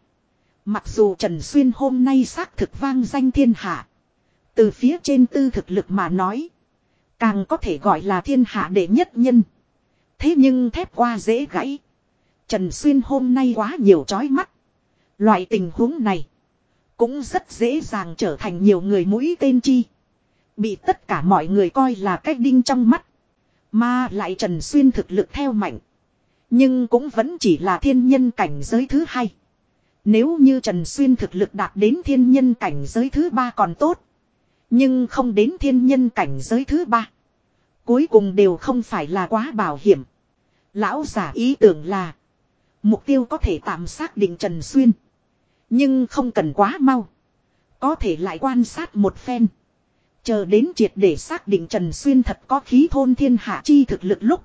Mặc dù Trần Xuyên hôm nay xác thực vang danh thiên hạ. Từ phía trên tư thực lực mà nói. Càng có thể gọi là thiên hạ đệ nhất nhân. Thế nhưng thép qua dễ gãy. Trần Xuyên hôm nay quá nhiều chói mắt. Loại tình huống này. Cũng rất dễ dàng trở thành nhiều người mũi tên chi. Bị tất cả mọi người coi là cách đinh trong mắt. Mà lại Trần Xuyên thực lực theo mạnh. Nhưng cũng vẫn chỉ là thiên nhân cảnh giới thứ hai. Nếu như Trần Xuyên thực lực đạt đến thiên nhân cảnh giới thứ ba còn tốt. Nhưng không đến thiên nhân cảnh giới thứ ba. Cuối cùng đều không phải là quá bảo hiểm. Lão giả ý tưởng là. Mục tiêu có thể tạm xác định Trần Xuyên. Nhưng không cần quá mau. Có thể lại quan sát một phen. Chờ đến triệt để xác định Trần Xuyên thật có khí thôn thiên hạ chi thực lực lúc.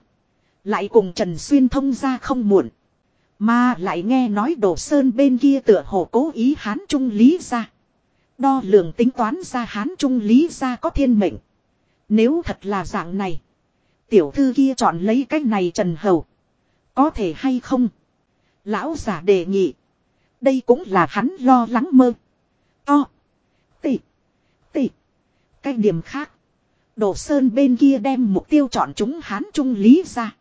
Lại cùng Trần Xuyên thông ra không muộn. Mà lại nghe nói Đồ Sơn bên kia tựa hồ cố ý hán trung lý ra. Đo lường tính toán ra hán trung lý ra có thiên mệnh. Nếu thật là dạng này. Tiểu thư kia chọn lấy cách này Trần Hầu. Có thể hay không? Lão giả đề nghị. Đây cũng là hắn lo lắng mơ. To. Tị. Tị. Cái điểm khác. Đồ Sơn bên kia đem mục tiêu chọn chúng Hán Trung Lý ra.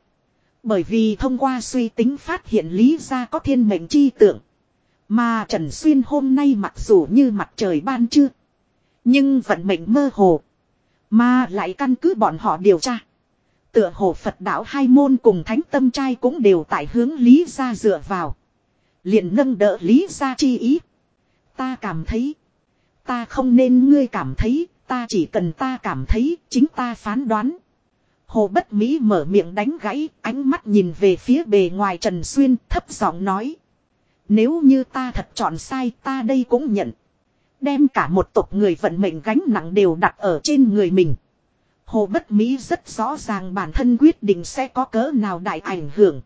Bởi vì thông qua suy tính phát hiện Lý ra có thiên mệnh chi tượng. Mà Trần Xuyên hôm nay mặc dù như mặt trời ban trưa. Nhưng vận mệnh mơ hồ. Mà lại căn cứ bọn họ điều tra. Tựa hồ Phật đạo hai môn cùng thánh tâm trai cũng đều tại hướng Lý ra dựa vào liền nâng đỡ lý ra chi ý. Ta cảm thấy. Ta không nên ngươi cảm thấy, ta chỉ cần ta cảm thấy, chính ta phán đoán. Hồ Bất Mỹ mở miệng đánh gãy, ánh mắt nhìn về phía bề ngoài Trần Xuyên, thấp giọng nói. Nếu như ta thật chọn sai ta đây cũng nhận. Đem cả một tộc người vận mệnh gánh nặng đều đặt ở trên người mình. Hồ Bất Mỹ rất rõ ràng bản thân quyết định sẽ có cỡ nào đại ảnh hưởng.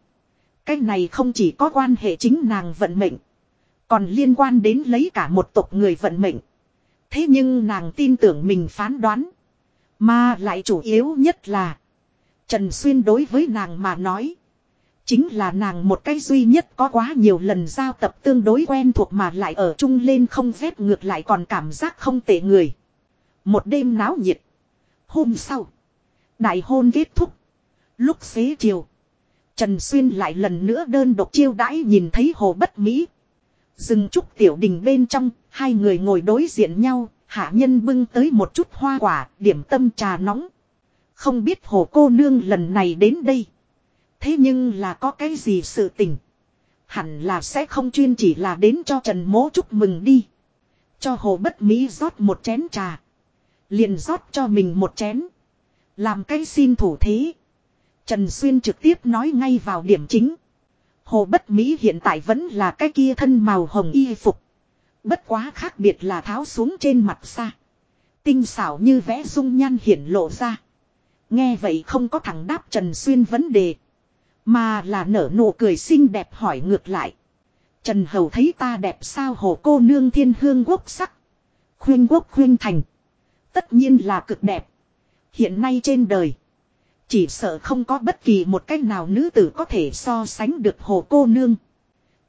Cái này không chỉ có quan hệ chính nàng vận mệnh. Còn liên quan đến lấy cả một tộc người vận mệnh. Thế nhưng nàng tin tưởng mình phán đoán. Mà lại chủ yếu nhất là. Trần Xuyên đối với nàng mà nói. Chính là nàng một cái duy nhất có quá nhiều lần giao tập tương đối quen thuộc mà lại ở chung lên không phép ngược lại còn cảm giác không tệ người. Một đêm náo nhiệt. Hôm sau. Đại hôn kết thúc. Lúc xế chiều. Trần Xuyên lại lần nữa đơn độc chiêu đãi nhìn thấy hồ bất mỹ. Dừng chút tiểu đình bên trong, hai người ngồi đối diện nhau, hạ nhân bưng tới một chút hoa quả, điểm tâm trà nóng. Không biết hồ cô nương lần này đến đây. Thế nhưng là có cái gì sự tình. Hẳn là sẽ không chuyên chỉ là đến cho Trần Mố chúc mừng đi. Cho hồ bất mỹ rót một chén trà. Liền rót cho mình một chén. Làm cái xin thủ thế. Trần Xuyên trực tiếp nói ngay vào điểm chính. Hồ Bất Mỹ hiện tại vẫn là cái kia thân màu hồng y phục. Bất quá khác biệt là tháo xuống trên mặt xa. Tinh xảo như vẽ dung nhan hiển lộ ra. Nghe vậy không có thằng đáp Trần Xuyên vấn đề. Mà là nở nụ cười xinh đẹp hỏi ngược lại. Trần Hầu thấy ta đẹp sao hồ cô nương thiên hương quốc sắc. Khuyên quốc khuyên thành. Tất nhiên là cực đẹp. Hiện nay trên đời. Chỉ sợ không có bất kỳ một cách nào nữ tử có thể so sánh được hồ cô nương.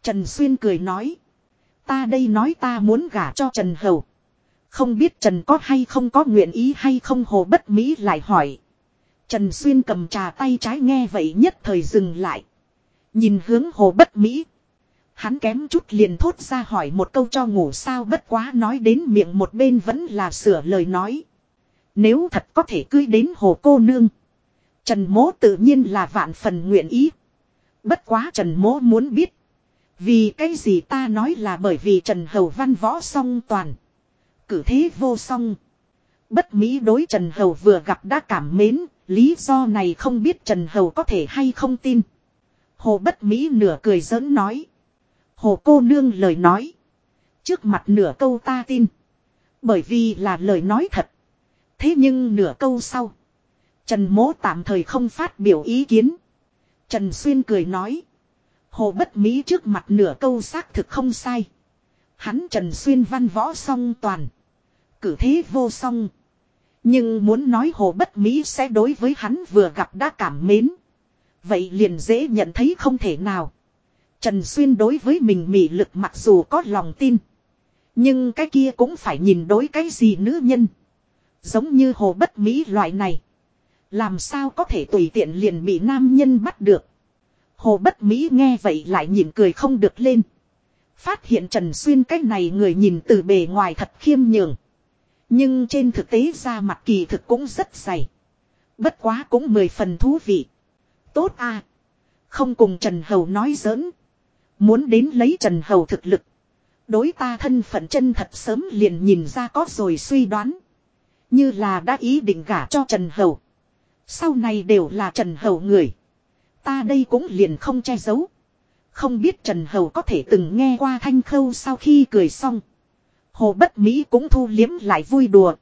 Trần Xuyên cười nói. Ta đây nói ta muốn gả cho Trần Hầu. Không biết Trần có hay không có nguyện ý hay không hồ bất mỹ lại hỏi. Trần Xuyên cầm trà tay trái nghe vậy nhất thời dừng lại. Nhìn hướng hồ bất mỹ. Hắn kém chút liền thốt ra hỏi một câu cho ngủ sao bất quá nói đến miệng một bên vẫn là sửa lời nói. Nếu thật có thể cưới đến hồ cô nương. Trần mố tự nhiên là vạn phần nguyện ý. Bất quá Trần mố muốn biết. Vì cái gì ta nói là bởi vì Trần Hầu văn võ song toàn. Cử thế vô song. Bất Mỹ đối Trần Hầu vừa gặp đã cảm mến, lý do này không biết Trần Hầu có thể hay không tin. Hồ Bất Mỹ nửa cười giỡn nói. Hồ cô nương lời nói. Trước mặt nửa câu ta tin. Bởi vì là lời nói thật. Thế nhưng nửa câu sau. Trần mố tạm thời không phát biểu ý kiến. Trần Xuyên cười nói. Hồ bất mỹ trước mặt nửa câu xác thực không sai. Hắn Trần Xuyên văn võ song toàn. Cử thế vô song. Nhưng muốn nói hồ bất mỹ sẽ đối với hắn vừa gặp đã cảm mến. Vậy liền dễ nhận thấy không thể nào. Trần Xuyên đối với mình mị lực mặc dù có lòng tin. Nhưng cái kia cũng phải nhìn đối cái gì nữ nhân. Giống như hồ bất mỹ loại này. Làm sao có thể tùy tiện liền bị nam nhân bắt được. Hồ bất Mỹ nghe vậy lại nhìn cười không được lên. Phát hiện Trần Xuyên cái này người nhìn từ bề ngoài thật khiêm nhường. Nhưng trên thực tế ra mặt kỳ thực cũng rất dày. Bất quá cũng mười phần thú vị. Tốt à. Không cùng Trần Hầu nói giỡn. Muốn đến lấy Trần Hầu thực lực. Đối ta thân phận chân thật sớm liền nhìn ra có rồi suy đoán. Như là đã ý định gả cho Trần Hầu. Sau này đều là Trần Hầu người. Ta đây cũng liền không che giấu. Không biết Trần Hầu có thể từng nghe qua thanh khâu sau khi cười xong. Hồ Bất Mỹ cũng thu liếm lại vui đùa.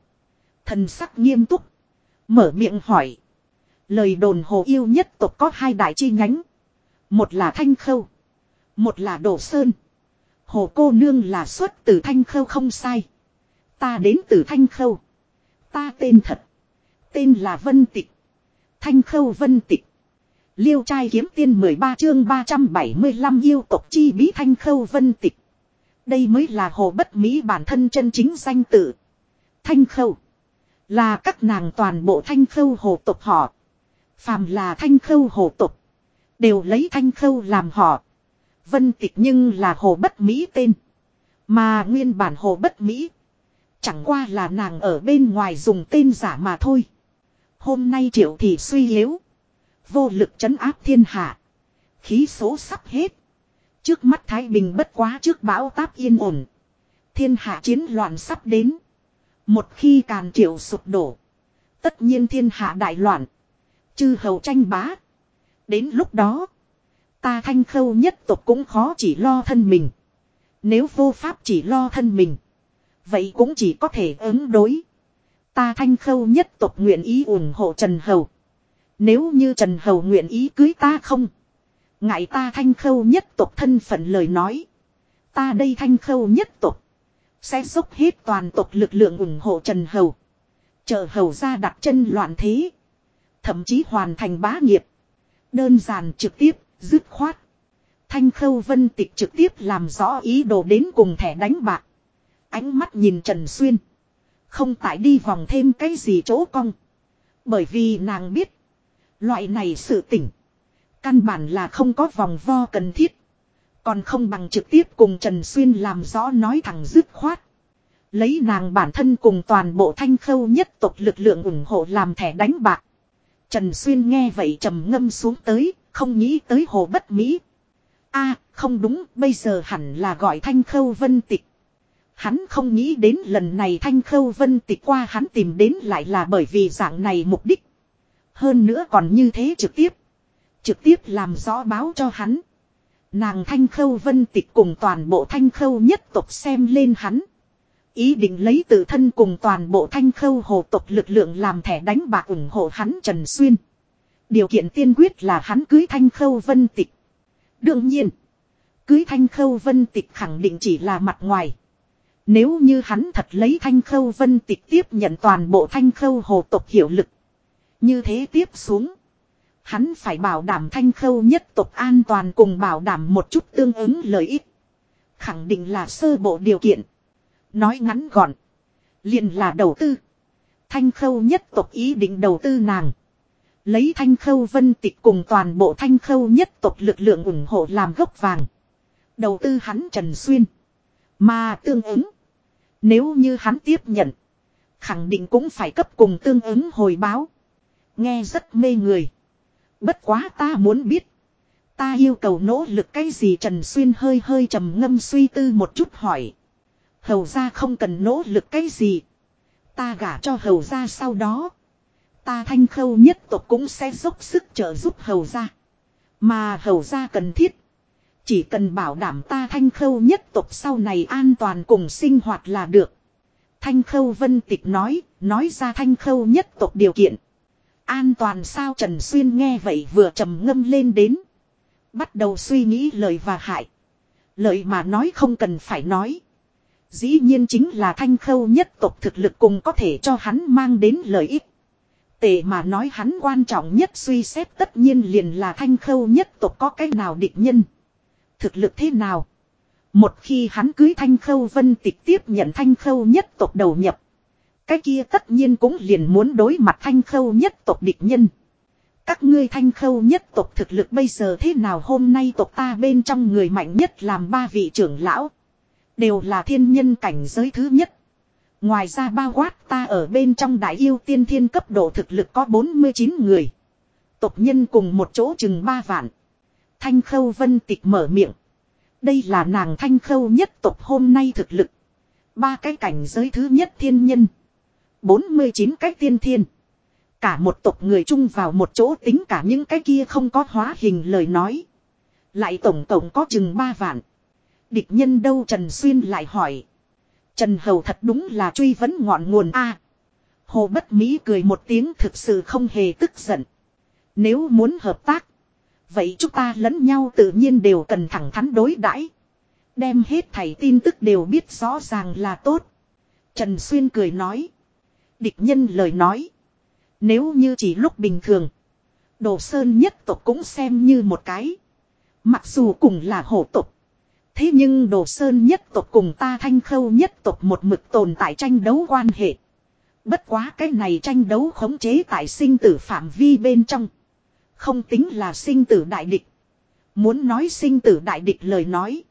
Thần sắc nghiêm túc. Mở miệng hỏi. Lời đồn hồ yêu nhất tộc có hai đại chi nhánh. Một là thanh khâu. Một là đổ sơn. Hồ cô nương là xuất từ thanh khâu không sai. Ta đến từ thanh khâu. Ta tên thật. Tên là Vân Tịch. Thanh khâu vân tịch. Liêu trai kiếm tiên 13 chương 375 yêu tộc chi bí thanh khâu vân tịch. Đây mới là hồ bất mỹ bản thân chân chính danh tự. Thanh khâu. Là các nàng toàn bộ thanh khâu hồ tộc họ. Phàm là thanh khâu hồ tộc. Đều lấy thanh khâu làm họ. Vân tịch nhưng là hồ bất mỹ tên. Mà nguyên bản hồ bất mỹ. Chẳng qua là nàng ở bên ngoài dùng tên giả mà thôi. Hôm nay triệu thì suy yếu. Vô lực chấn áp thiên hạ. Khí số sắp hết. Trước mắt Thái Bình bất quá trước bão táp yên ổn. Thiên hạ chiến loạn sắp đến. Một khi càn triệu sụp đổ. Tất nhiên thiên hạ đại loạn. Chư hầu tranh bá. Đến lúc đó. Ta thanh khâu nhất tộc cũng khó chỉ lo thân mình. Nếu vô pháp chỉ lo thân mình. Vậy cũng chỉ có thể ứng đối. Ta thanh khâu nhất tộc nguyện ý ủng hộ Trần Hầu. Nếu như Trần Hầu nguyện ý cưới ta không. Ngại ta thanh khâu nhất tộc thân phận lời nói. Ta đây thanh khâu nhất tộc. Sẽ dốc hết toàn tộc lực lượng ủng hộ Trần Hầu. Chờ Hầu ra đặt chân loạn thế. Thậm chí hoàn thành bá nghiệp. Đơn giản trực tiếp, dứt khoát. Thanh khâu vân tịch trực tiếp làm rõ ý đồ đến cùng thẻ đánh bạc. Ánh mắt nhìn Trần Xuyên. Không tại đi vòng thêm cái gì chỗ cong. Bởi vì nàng biết. Loại này sự tỉnh. Căn bản là không có vòng vo cần thiết. Còn không bằng trực tiếp cùng Trần Xuyên làm rõ nói thẳng dứt khoát. Lấy nàng bản thân cùng toàn bộ thanh khâu nhất tộc lực lượng ủng hộ làm thẻ đánh bạc. Trần Xuyên nghe vậy trầm ngâm xuống tới, không nghĩ tới hồ bất mỹ. a không đúng, bây giờ hẳn là gọi thanh khâu vân tịch. Hắn không nghĩ đến lần này thanh khâu vân tịch qua hắn tìm đến lại là bởi vì dạng này mục đích. Hơn nữa còn như thế trực tiếp. Trực tiếp làm rõ báo cho hắn. Nàng thanh khâu vân tịch cùng toàn bộ thanh khâu nhất tộc xem lên hắn. Ý định lấy tự thân cùng toàn bộ thanh khâu hồ tộc lực lượng làm thẻ đánh bạc ủng hộ hắn Trần Xuyên. Điều kiện tiên quyết là hắn cưới thanh khâu vân tịch. Đương nhiên, cưới thanh khâu vân tịch khẳng định chỉ là mặt ngoài. Nếu như hắn thật lấy thanh khâu vân tịch tiếp nhận toàn bộ thanh khâu hồ tộc hiệu lực. Như thế tiếp xuống. Hắn phải bảo đảm thanh khâu nhất tộc an toàn cùng bảo đảm một chút tương ứng lợi ích. Khẳng định là sơ bộ điều kiện. Nói ngắn gọn. liền là đầu tư. Thanh khâu nhất tộc ý định đầu tư nàng. Lấy thanh khâu vân tịch cùng toàn bộ thanh khâu nhất tộc lực lượng ủng hộ làm gốc vàng. Đầu tư hắn Trần Xuyên. Mà tương ứng. Nếu như hắn tiếp nhận. Khẳng định cũng phải cấp cùng tương ứng hồi báo. Nghe rất mê người. Bất quá ta muốn biết. Ta yêu cầu nỗ lực cái gì Trần Xuyên hơi hơi trầm ngâm suy tư một chút hỏi. Hầu ra không cần nỗ lực cái gì. Ta gả cho hầu ra sau đó. Ta thanh khâu nhất tộc cũng sẽ dốc sức trợ giúp hầu ra. Mà hầu ra cần thiết. Chỉ cần bảo đảm ta thanh khâu nhất tộc sau này an toàn cùng sinh hoạt là được. Thanh khâu vân tịch nói, nói ra thanh khâu nhất tộc điều kiện. An toàn sao Trần Xuyên nghe vậy vừa trầm ngâm lên đến. Bắt đầu suy nghĩ lời và hại. Lợi mà nói không cần phải nói. Dĩ nhiên chính là thanh khâu nhất tộc thực lực cùng có thể cho hắn mang đến lợi ích. Tệ mà nói hắn quan trọng nhất suy xét tất nhiên liền là thanh khâu nhất tộc có cái nào địch nhân. Thực lực thế nào? Một khi hắn cưới thanh khâu vân tịch tiếp nhận thanh khâu nhất tộc đầu nhập. Cái kia tất nhiên cũng liền muốn đối mặt thanh khâu nhất tộc địch nhân. Các ngươi thanh khâu nhất tộc thực lực bây giờ thế nào hôm nay tộc ta bên trong người mạnh nhất làm ba vị trưởng lão. Đều là thiên nhân cảnh giới thứ nhất. Ngoài ra bao quát ta ở bên trong đại yêu tiên thiên cấp độ thực lực có 49 người. Tộc nhân cùng một chỗ chừng ba vạn. Thanh khâu vân tịch mở miệng. Đây là nàng thanh khâu nhất tộc hôm nay thực lực. Ba cái cảnh giới thứ nhất thiên nhân. 49 cái tiên thiên. Cả một tộc người chung vào một chỗ tính cả những cái kia không có hóa hình lời nói. Lại tổng tổng có chừng ba vạn. Địch nhân đâu Trần Xuyên lại hỏi. Trần Hầu thật đúng là truy vấn ngọn nguồn A. Hồ Bất Mỹ cười một tiếng thực sự không hề tức giận. Nếu muốn hợp tác. Vậy chúng ta lẫn nhau tự nhiên đều cần thẳng thắn đối đãi Đem hết thảy tin tức đều biết rõ ràng là tốt. Trần Xuyên cười nói. Địch nhân lời nói. Nếu như chỉ lúc bình thường. Đồ Sơn nhất tộc cũng xem như một cái. Mặc dù cùng là hổ tộc. Thế nhưng Đồ Sơn nhất tộc cùng ta thanh khâu nhất tộc một mực tồn tại tranh đấu quan hệ. Bất quá cái này tranh đấu khống chế tại sinh tử phạm vi bên trong. Không tính là sinh tử đại địch. Muốn nói sinh tử đại địch lời nói.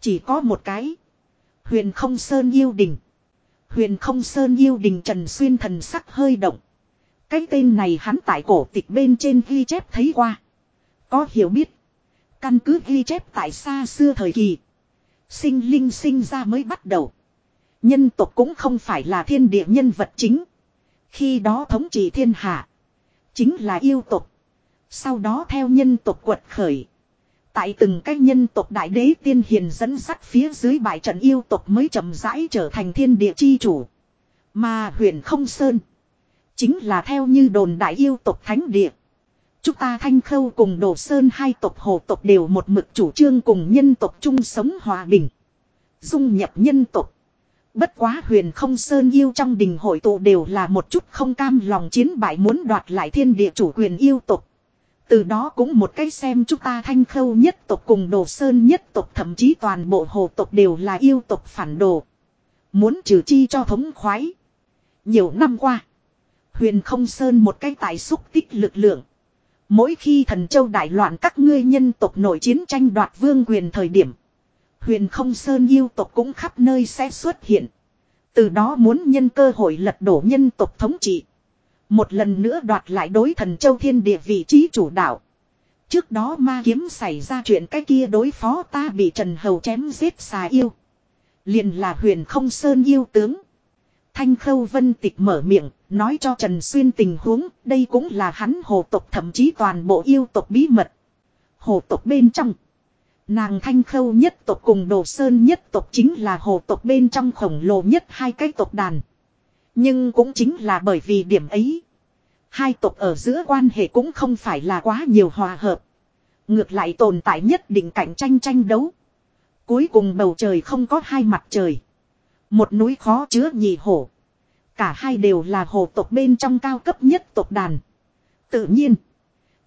Chỉ có một cái. Huyền không sơn yêu đình. Huyền không sơn yêu đình Trần Xuyên thần sắc hơi động. Cái tên này hắn tại cổ tịch bên trên ghi chép thấy qua. Có hiểu biết. Căn cứ ghi chép tại xa xưa thời kỳ. Sinh linh sinh ra mới bắt đầu. Nhân tộc cũng không phải là thiên địa nhân vật chính. Khi đó thống trị thiên hạ. Chính là yêu tộc. Sau đó theo nhân tộc quật khởi. Tại từng cái nhân tộc đại đế tiên hiền dẫn sắt phía dưới bại trận yêu tộc mới chậm rãi trở thành thiên địa chi chủ. Mà huyền không sơn. Chính là theo như đồn đại yêu tộc thánh địa. Chúng ta thanh khâu cùng đồ sơn hai tộc hồ tộc đều một mực chủ trương cùng nhân tộc chung sống hòa bình. Dung nhập nhân tộc. Bất quá huyền không sơn yêu trong đình hội tụ đều là một chút không cam lòng chiến bại muốn đoạt lại thiên địa chủ quyền yêu tộc. Từ đó cũng một cách xem chúng ta thanh khâu nhất tộc cùng đồ sơn nhất tộc, thậm chí toàn bộ hồ tộc đều là yêu tộc phản đồ. Muốn trừ chi cho thống khoái. Nhiều năm qua. Huyền không sơn một cái tài xúc tích lực lượng. Mỗi khi thần châu đại loạn các ngươi nhân tộc nổi chiến tranh đoạt vương quyền thời điểm. Huyền không sơn yêu tộc cũng khắp nơi sẽ xuất hiện. Từ đó muốn nhân cơ hội lật đổ nhân tộc thống trị. Một lần nữa đoạt lại đối thần châu thiên địa vị trí chủ đạo. Trước đó ma kiếm xảy ra chuyện cái kia đối phó ta bị Trần Hầu chém giết xà yêu. Liền là huyền không sơn yêu tướng. Thanh Khâu Vân Tịch mở miệng, nói cho Trần Xuyên tình huống, đây cũng là hắn hồ tộc thậm chí toàn bộ yêu tộc bí mật. Hồ tộc bên trong. Nàng Thanh Khâu nhất tộc cùng Đồ Sơn nhất tộc chính là hồ tộc bên trong khổng lồ nhất hai cái tộc đàn. Nhưng cũng chính là bởi vì điểm ấy. Hai tộc ở giữa quan hệ cũng không phải là quá nhiều hòa hợp. Ngược lại tồn tại nhất định cạnh tranh tranh đấu. Cuối cùng bầu trời không có hai mặt trời. Một núi khó chứa nhị hổ. Cả hai đều là hồ tộc bên trong cao cấp nhất tộc đàn. Tự nhiên.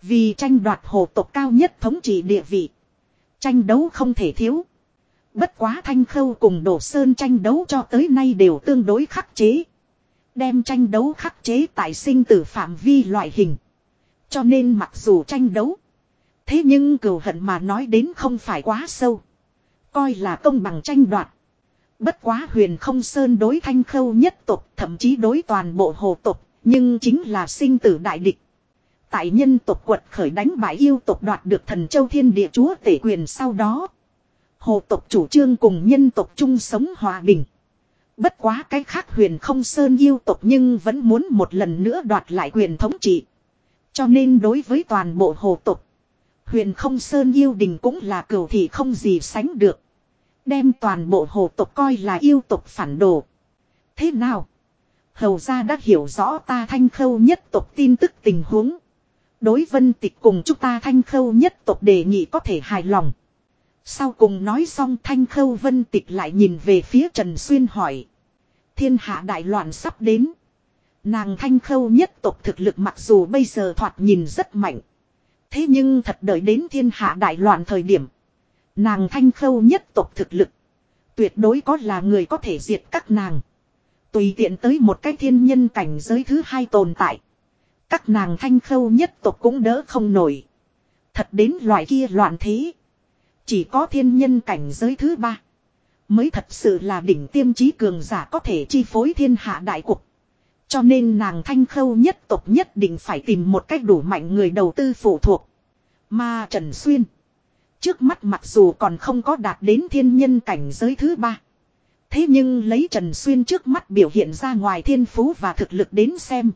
Vì tranh đoạt hồ tộc cao nhất thống trị địa vị. Tranh đấu không thể thiếu. Bất quá thanh khâu cùng đổ sơn tranh đấu cho tới nay đều tương đối khắc chế. Đem tranh đấu khắc chế tại sinh tử phạm vi loại hình. Cho nên mặc dù tranh đấu. Thế nhưng cừu hận mà nói đến không phải quá sâu. Coi là công bằng tranh đoạt. Bất quá huyền không sơn đối thanh khâu nhất tộc thậm chí đối toàn bộ hồ tộc. Nhưng chính là sinh tử đại địch. Tại nhân tộc quật khởi đánh bại yêu tộc đoạt được thần châu thiên địa chúa tể quyền sau đó. Hồ tộc chủ trương cùng nhân tộc chung sống hòa bình. Bất quá cái khác huyền không sơn yêu tộc nhưng vẫn muốn một lần nữa đoạt lại quyền thống trị. Cho nên đối với toàn bộ hồ tộc. Huyền không sơn yêu đình cũng là cửu thị không gì sánh được. Đem toàn bộ hồ tộc coi là yêu tộc phản đồ. Thế nào? Hầu ra đã hiểu rõ ta thanh khâu nhất tộc tin tức tình huống. Đối vân tịch cùng chúng ta thanh khâu nhất tộc đề nghị có thể hài lòng. Sau cùng nói xong thanh khâu vân tịch lại nhìn về phía Trần Xuyên hỏi. Thiên hạ đại loạn sắp đến. Nàng thanh khâu nhất tộc thực lực mặc dù bây giờ thoạt nhìn rất mạnh. Thế nhưng thật đợi đến thiên hạ đại loạn thời điểm. Nàng thanh khâu nhất tộc thực lực. Tuyệt đối có là người có thể diệt các nàng. Tùy tiện tới một cái thiên nhân cảnh giới thứ hai tồn tại. Các nàng thanh khâu nhất tộc cũng đỡ không nổi. Thật đến loại kia loạn thế. Chỉ có thiên nhân cảnh giới thứ ba. Mới thật sự là đỉnh tiêm trí cường giả có thể chi phối thiên hạ đại cục. Cho nên nàng thanh khâu nhất tộc nhất định phải tìm một cách đủ mạnh người đầu tư phụ thuộc. Mà Trần Xuyên. Trước mắt mặc dù còn không có đạt đến thiên nhân cảnh giới thứ ba. Thế nhưng lấy Trần Xuyên trước mắt biểu hiện ra ngoài thiên phú và thực lực đến xem.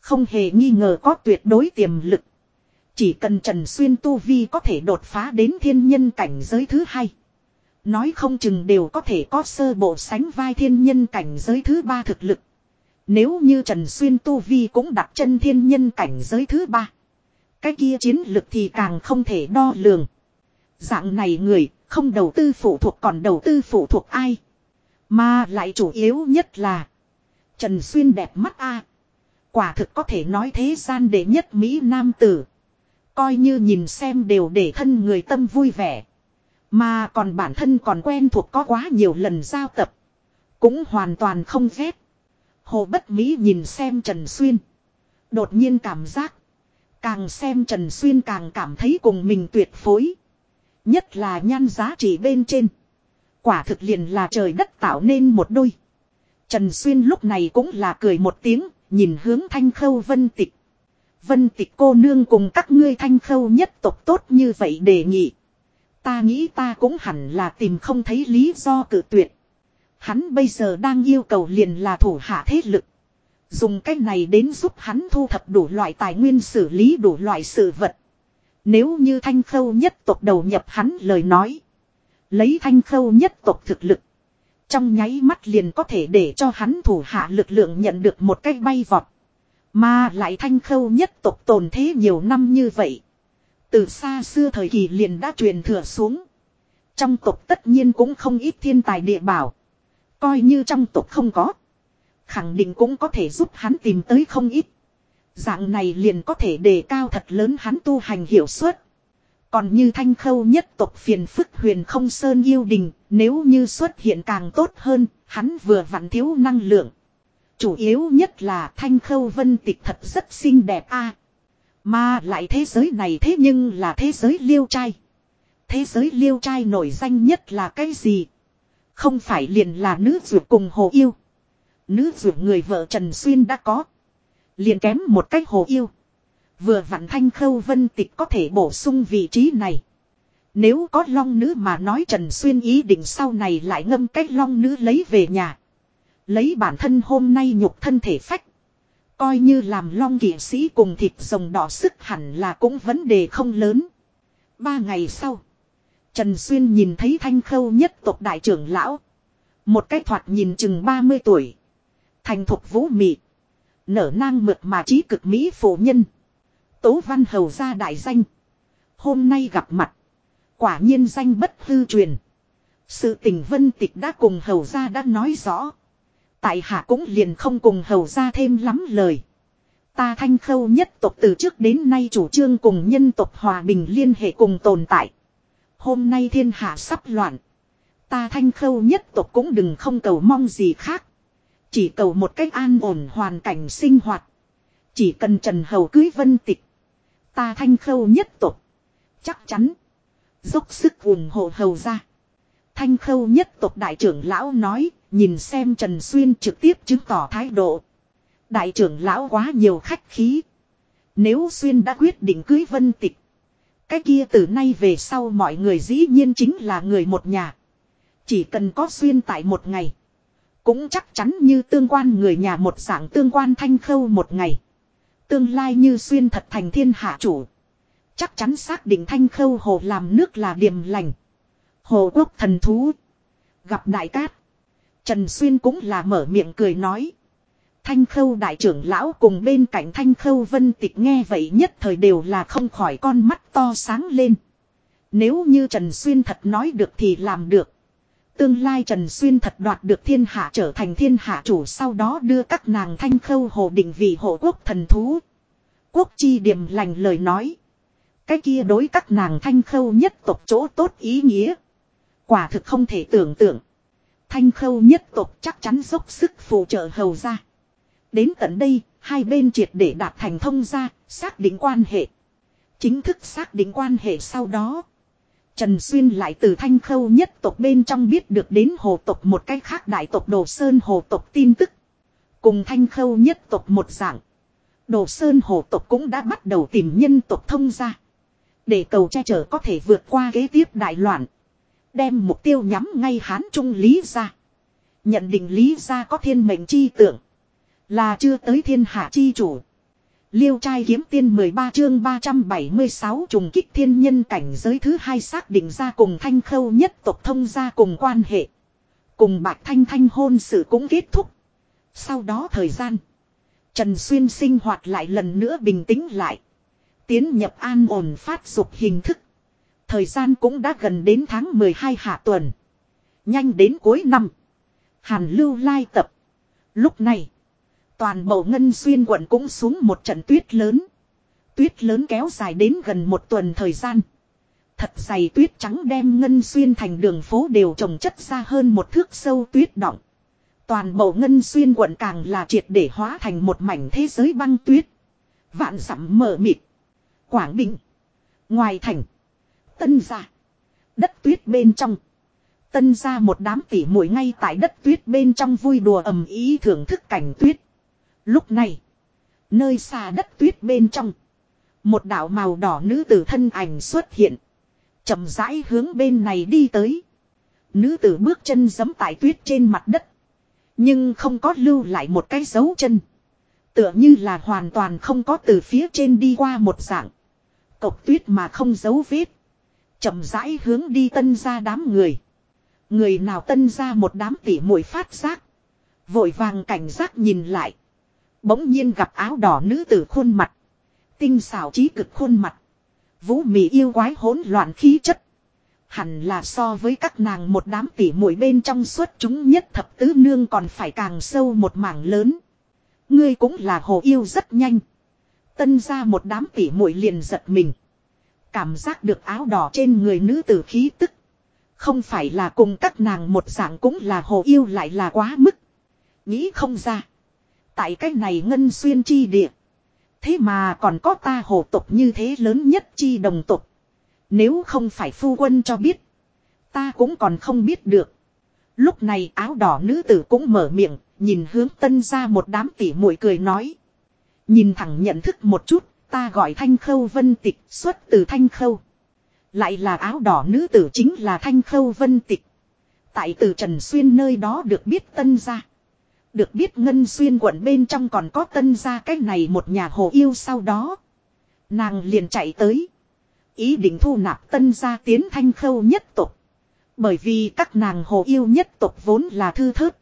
Không hề nghi ngờ có tuyệt đối tiềm lực. Chỉ cần Trần Xuyên Tu Vi có thể đột phá đến thiên nhân cảnh giới thứ hai. Nói không chừng đều có thể có sơ bộ sánh vai thiên nhân cảnh giới thứ ba thực lực. Nếu như Trần Xuyên Tu Vi cũng đặt chân thiên nhân cảnh giới thứ ba. Cái kia chiến lực thì càng không thể đo lường. Dạng này người, không đầu tư phụ thuộc còn đầu tư phụ thuộc ai. Mà lại chủ yếu nhất là. Trần Xuyên đẹp mắt a Quả thực có thể nói thế gian đệ nhất Mỹ Nam Tử. Coi như nhìn xem đều để thân người tâm vui vẻ. Mà còn bản thân còn quen thuộc có quá nhiều lần giao tập. Cũng hoàn toàn không ghét. Hồ Bất Mỹ nhìn xem Trần Xuyên. Đột nhiên cảm giác. Càng xem Trần Xuyên càng cảm thấy cùng mình tuyệt phối. Nhất là nhan giá trị bên trên. Quả thực liền là trời đất tạo nên một đôi. Trần Xuyên lúc này cũng là cười một tiếng, nhìn hướng thanh khâu vân tịch. Vân tịch cô nương cùng các ngươi thanh khâu nhất tộc tốt như vậy đề nghị. Ta nghĩ ta cũng hẳn là tìm không thấy lý do cự tuyệt. Hắn bây giờ đang yêu cầu liền là thủ hạ thế lực. Dùng cách này đến giúp hắn thu thập đủ loại tài nguyên xử lý đủ loại sự vật. Nếu như thanh khâu nhất tộc đầu nhập hắn lời nói. Lấy thanh khâu nhất tộc thực lực. Trong nháy mắt liền có thể để cho hắn thủ hạ lực lượng nhận được một cách bay vọt. Mà lại thanh khâu nhất tộc tồn thế nhiều năm như vậy. Từ xa xưa thời kỳ liền đã truyền thừa xuống. Trong tộc tất nhiên cũng không ít thiên tài địa bảo. Coi như trong tộc không có. Khẳng định cũng có thể giúp hắn tìm tới không ít. Dạng này liền có thể đề cao thật lớn hắn tu hành hiệu suất. Còn như thanh khâu nhất tộc phiền phức huyền không sơn yêu đình, nếu như xuất hiện càng tốt hơn, hắn vừa vặn thiếu năng lượng. Chủ yếu nhất là thanh khâu vân tịch thật rất xinh đẹp a Mà lại thế giới này thế nhưng là thế giới liêu trai. Thế giới liêu trai nổi danh nhất là cái gì? Không phải liền là nữ dược cùng hồ yêu. Nữ dược người vợ Trần Xuyên đã có. Liền kém một cách hồ yêu. Vừa vặn thanh khâu vân tịch có thể bổ sung vị trí này. Nếu có long nữ mà nói Trần Xuyên ý định sau này lại ngâm cách long nữ lấy về nhà. Lấy bản thân hôm nay nhục thân thể phách. Coi như làm long kỷ sĩ cùng thịt rồng đỏ sức hẳn là cũng vấn đề không lớn. Ba ngày sau. Trần Xuyên nhìn thấy thanh khâu nhất tộc đại trưởng lão. Một cái thoạt nhìn chừng 30 tuổi. Thành thục vũ mị. Nở nang mượt mà trí cực mỹ phụ nhân. Tố văn hầu ra đại danh. Hôm nay gặp mặt. Quả nhiên danh bất hư truyền. Sự tình vân tịch đã cùng hầu ra đã nói rõ. Tại hạ cũng liền không cùng hầu ra thêm lắm lời. Ta thanh khâu nhất tộc từ trước đến nay chủ trương cùng nhân tộc hòa bình liên hệ cùng tồn tại. Hôm nay thiên hạ sắp loạn. Ta thanh khâu nhất tộc cũng đừng không cầu mong gì khác. Chỉ cầu một cách an ổn hoàn cảnh sinh hoạt. Chỉ cần Trần Hầu cưới vân tịch. Ta thanh khâu nhất tộc. Chắc chắn. Dốc sức ủng hộ hầu ra. Thanh khâu nhất tộc đại trưởng lão nói. Nhìn xem Trần Xuyên trực tiếp chứng tỏ thái độ. Đại trưởng lão quá nhiều khách khí. Nếu Xuyên đã quyết định cưới vân tịch. Cái kia từ nay về sau mọi người dĩ nhiên chính là người một nhà. Chỉ cần có Xuyên tại một ngày. Cũng chắc chắn như tương quan người nhà một dạng tương quan thanh khâu một ngày. Tương lai như xuyên thật thành thiên hạ chủ. Chắc chắn xác định thanh khâu hồ làm nước là điểm lành. Hồ quốc thần thú. Gặp đại cát. Trần Xuyên cũng là mở miệng cười nói. Thanh khâu đại trưởng lão cùng bên cạnh thanh khâu vân tịch nghe vậy nhất thời đều là không khỏi con mắt to sáng lên. Nếu như Trần Xuyên thật nói được thì làm được. Tương lai Trần Xuyên thật đoạt được thiên hạ trở thành thiên hạ chủ sau đó đưa các nàng thanh khâu hồ định vị hộ quốc thần thú. Quốc chi điểm lành lời nói. Cái kia đối các nàng thanh khâu nhất tộc chỗ tốt ý nghĩa. Quả thực không thể tưởng tượng. Thanh khâu nhất tộc chắc chắn dốc sức phụ trợ hầu ra. Đến tận đây, hai bên triệt để đạt thành thông gia, xác định quan hệ. Chính thức xác định quan hệ sau đó. Trần Xuyên lại từ thanh khâu nhất tộc bên trong biết được đến hồ tộc một cách khác đại tộc Đồ Sơn hồ tộc tin tức. Cùng thanh khâu nhất tộc một dạng. Đồ Sơn hồ tộc cũng đã bắt đầu tìm nhân tộc thông ra. Để cầu che chở có thể vượt qua kế tiếp đại loạn. Đem mục tiêu nhắm ngay hán trung lý ra. Nhận định lý ra có thiên mệnh chi tưởng. Là chưa tới thiên hạ chi chủ. Liêu trai kiếm tiên 13 chương 376 trùng kích thiên nhân cảnh giới thứ hai xác định ra cùng thanh khâu nhất tộc thông ra cùng quan hệ. Cùng bạc thanh thanh hôn sự cũng kết thúc. Sau đó thời gian. Trần Xuyên sinh hoạt lại lần nữa bình tĩnh lại. Tiến nhập an ổn phát dục hình thức. Thời gian cũng đã gần đến tháng 12 hạ tuần. Nhanh đến cuối năm. Hàn lưu lai tập. Lúc này. Toàn bộ ngân xuyên quận cũng xuống một trận tuyết lớn. Tuyết lớn kéo dài đến gần một tuần thời gian. Thật dày tuyết trắng đem ngân xuyên thành đường phố đều trồng chất ra hơn một thước sâu tuyết động. Toàn bộ ngân xuyên quận càng là triệt để hóa thành một mảnh thế giới băng tuyết. Vạn dặm mở mịt. Quảng Bình. Ngoài thành. Tân gia. Đất tuyết bên trong. Tân gia một đám tỉ muội ngay tại đất tuyết bên trong vui đùa ầm ý thưởng thức cảnh tuyết. Lúc này, nơi xa đất tuyết bên trong, một đạo màu đỏ nữ tử thân ảnh xuất hiện, chậm rãi hướng bên này đi tới. Nữ tử bước chân giẫm tại tuyết trên mặt đất, nhưng không có lưu lại một cái dấu chân. Tựa như là hoàn toàn không có từ phía trên đi qua một dạng. Cộc tuyết mà không dấu vết. chậm rãi hướng đi tân ra đám người. Người nào tân ra một đám tỉ muội phát giác. Vội vàng cảnh giác nhìn lại. Bỗng nhiên gặp áo đỏ nữ tử khuôn mặt. Tinh xảo trí cực khuôn mặt. Vũ mị yêu quái hỗn loạn khí chất. Hẳn là so với các nàng một đám tỉ mũi bên trong suốt chúng nhất thập tứ nương còn phải càng sâu một mảng lớn. Ngươi cũng là hồ yêu rất nhanh. Tân ra một đám tỉ mũi liền giật mình. Cảm giác được áo đỏ trên người nữ tử khí tức. Không phải là cùng các nàng một dạng cũng là hồ yêu lại là quá mức. Nghĩ không ra. Tại cách này ngân xuyên chi địa. Thế mà còn có ta hồ tộc như thế lớn nhất chi đồng tộc. Nếu không phải phu quân cho biết. Ta cũng còn không biết được. Lúc này áo đỏ nữ tử cũng mở miệng. Nhìn hướng tân ra một đám tỉ muội cười nói. Nhìn thẳng nhận thức một chút. Ta gọi thanh khâu vân tịch, xuất từ thanh khâu. Lại là áo đỏ nữ tử chính là thanh khâu vân tịch. Tại từ Trần Xuyên nơi đó được biết tân ra. Được biết Ngân Xuyên quận bên trong còn có tân ra cái này một nhà hồ yêu sau đó. Nàng liền chạy tới. Ý định thu nạp tân gia tiến thanh khâu nhất tục. Bởi vì các nàng hồ yêu nhất tục vốn là thư thớt.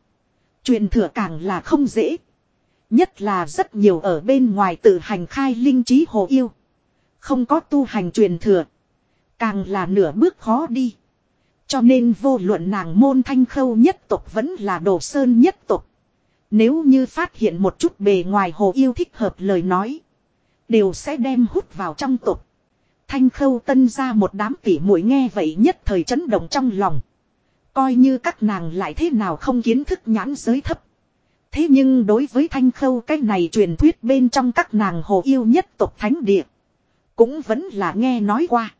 Truyền thừa càng là không dễ. Nhất là rất nhiều ở bên ngoài tự hành khai linh trí hồ yêu. Không có tu hành truyền thừa. Càng là nửa bước khó đi. Cho nên vô luận nàng môn thanh khâu nhất tục vẫn là đồ sơn nhất tục. Nếu như phát hiện một chút bề ngoài hồ yêu thích hợp lời nói. Đều sẽ đem hút vào trong tục. Thanh khâu tân ra một đám tỉ mũi nghe vậy nhất thời chấn động trong lòng. Coi như các nàng lại thế nào không kiến thức nhãn giới thấp. Thế nhưng đối với thanh khâu cái này truyền thuyết bên trong các nàng hồ yêu nhất tộc thánh địa. Cũng vẫn là nghe nói qua.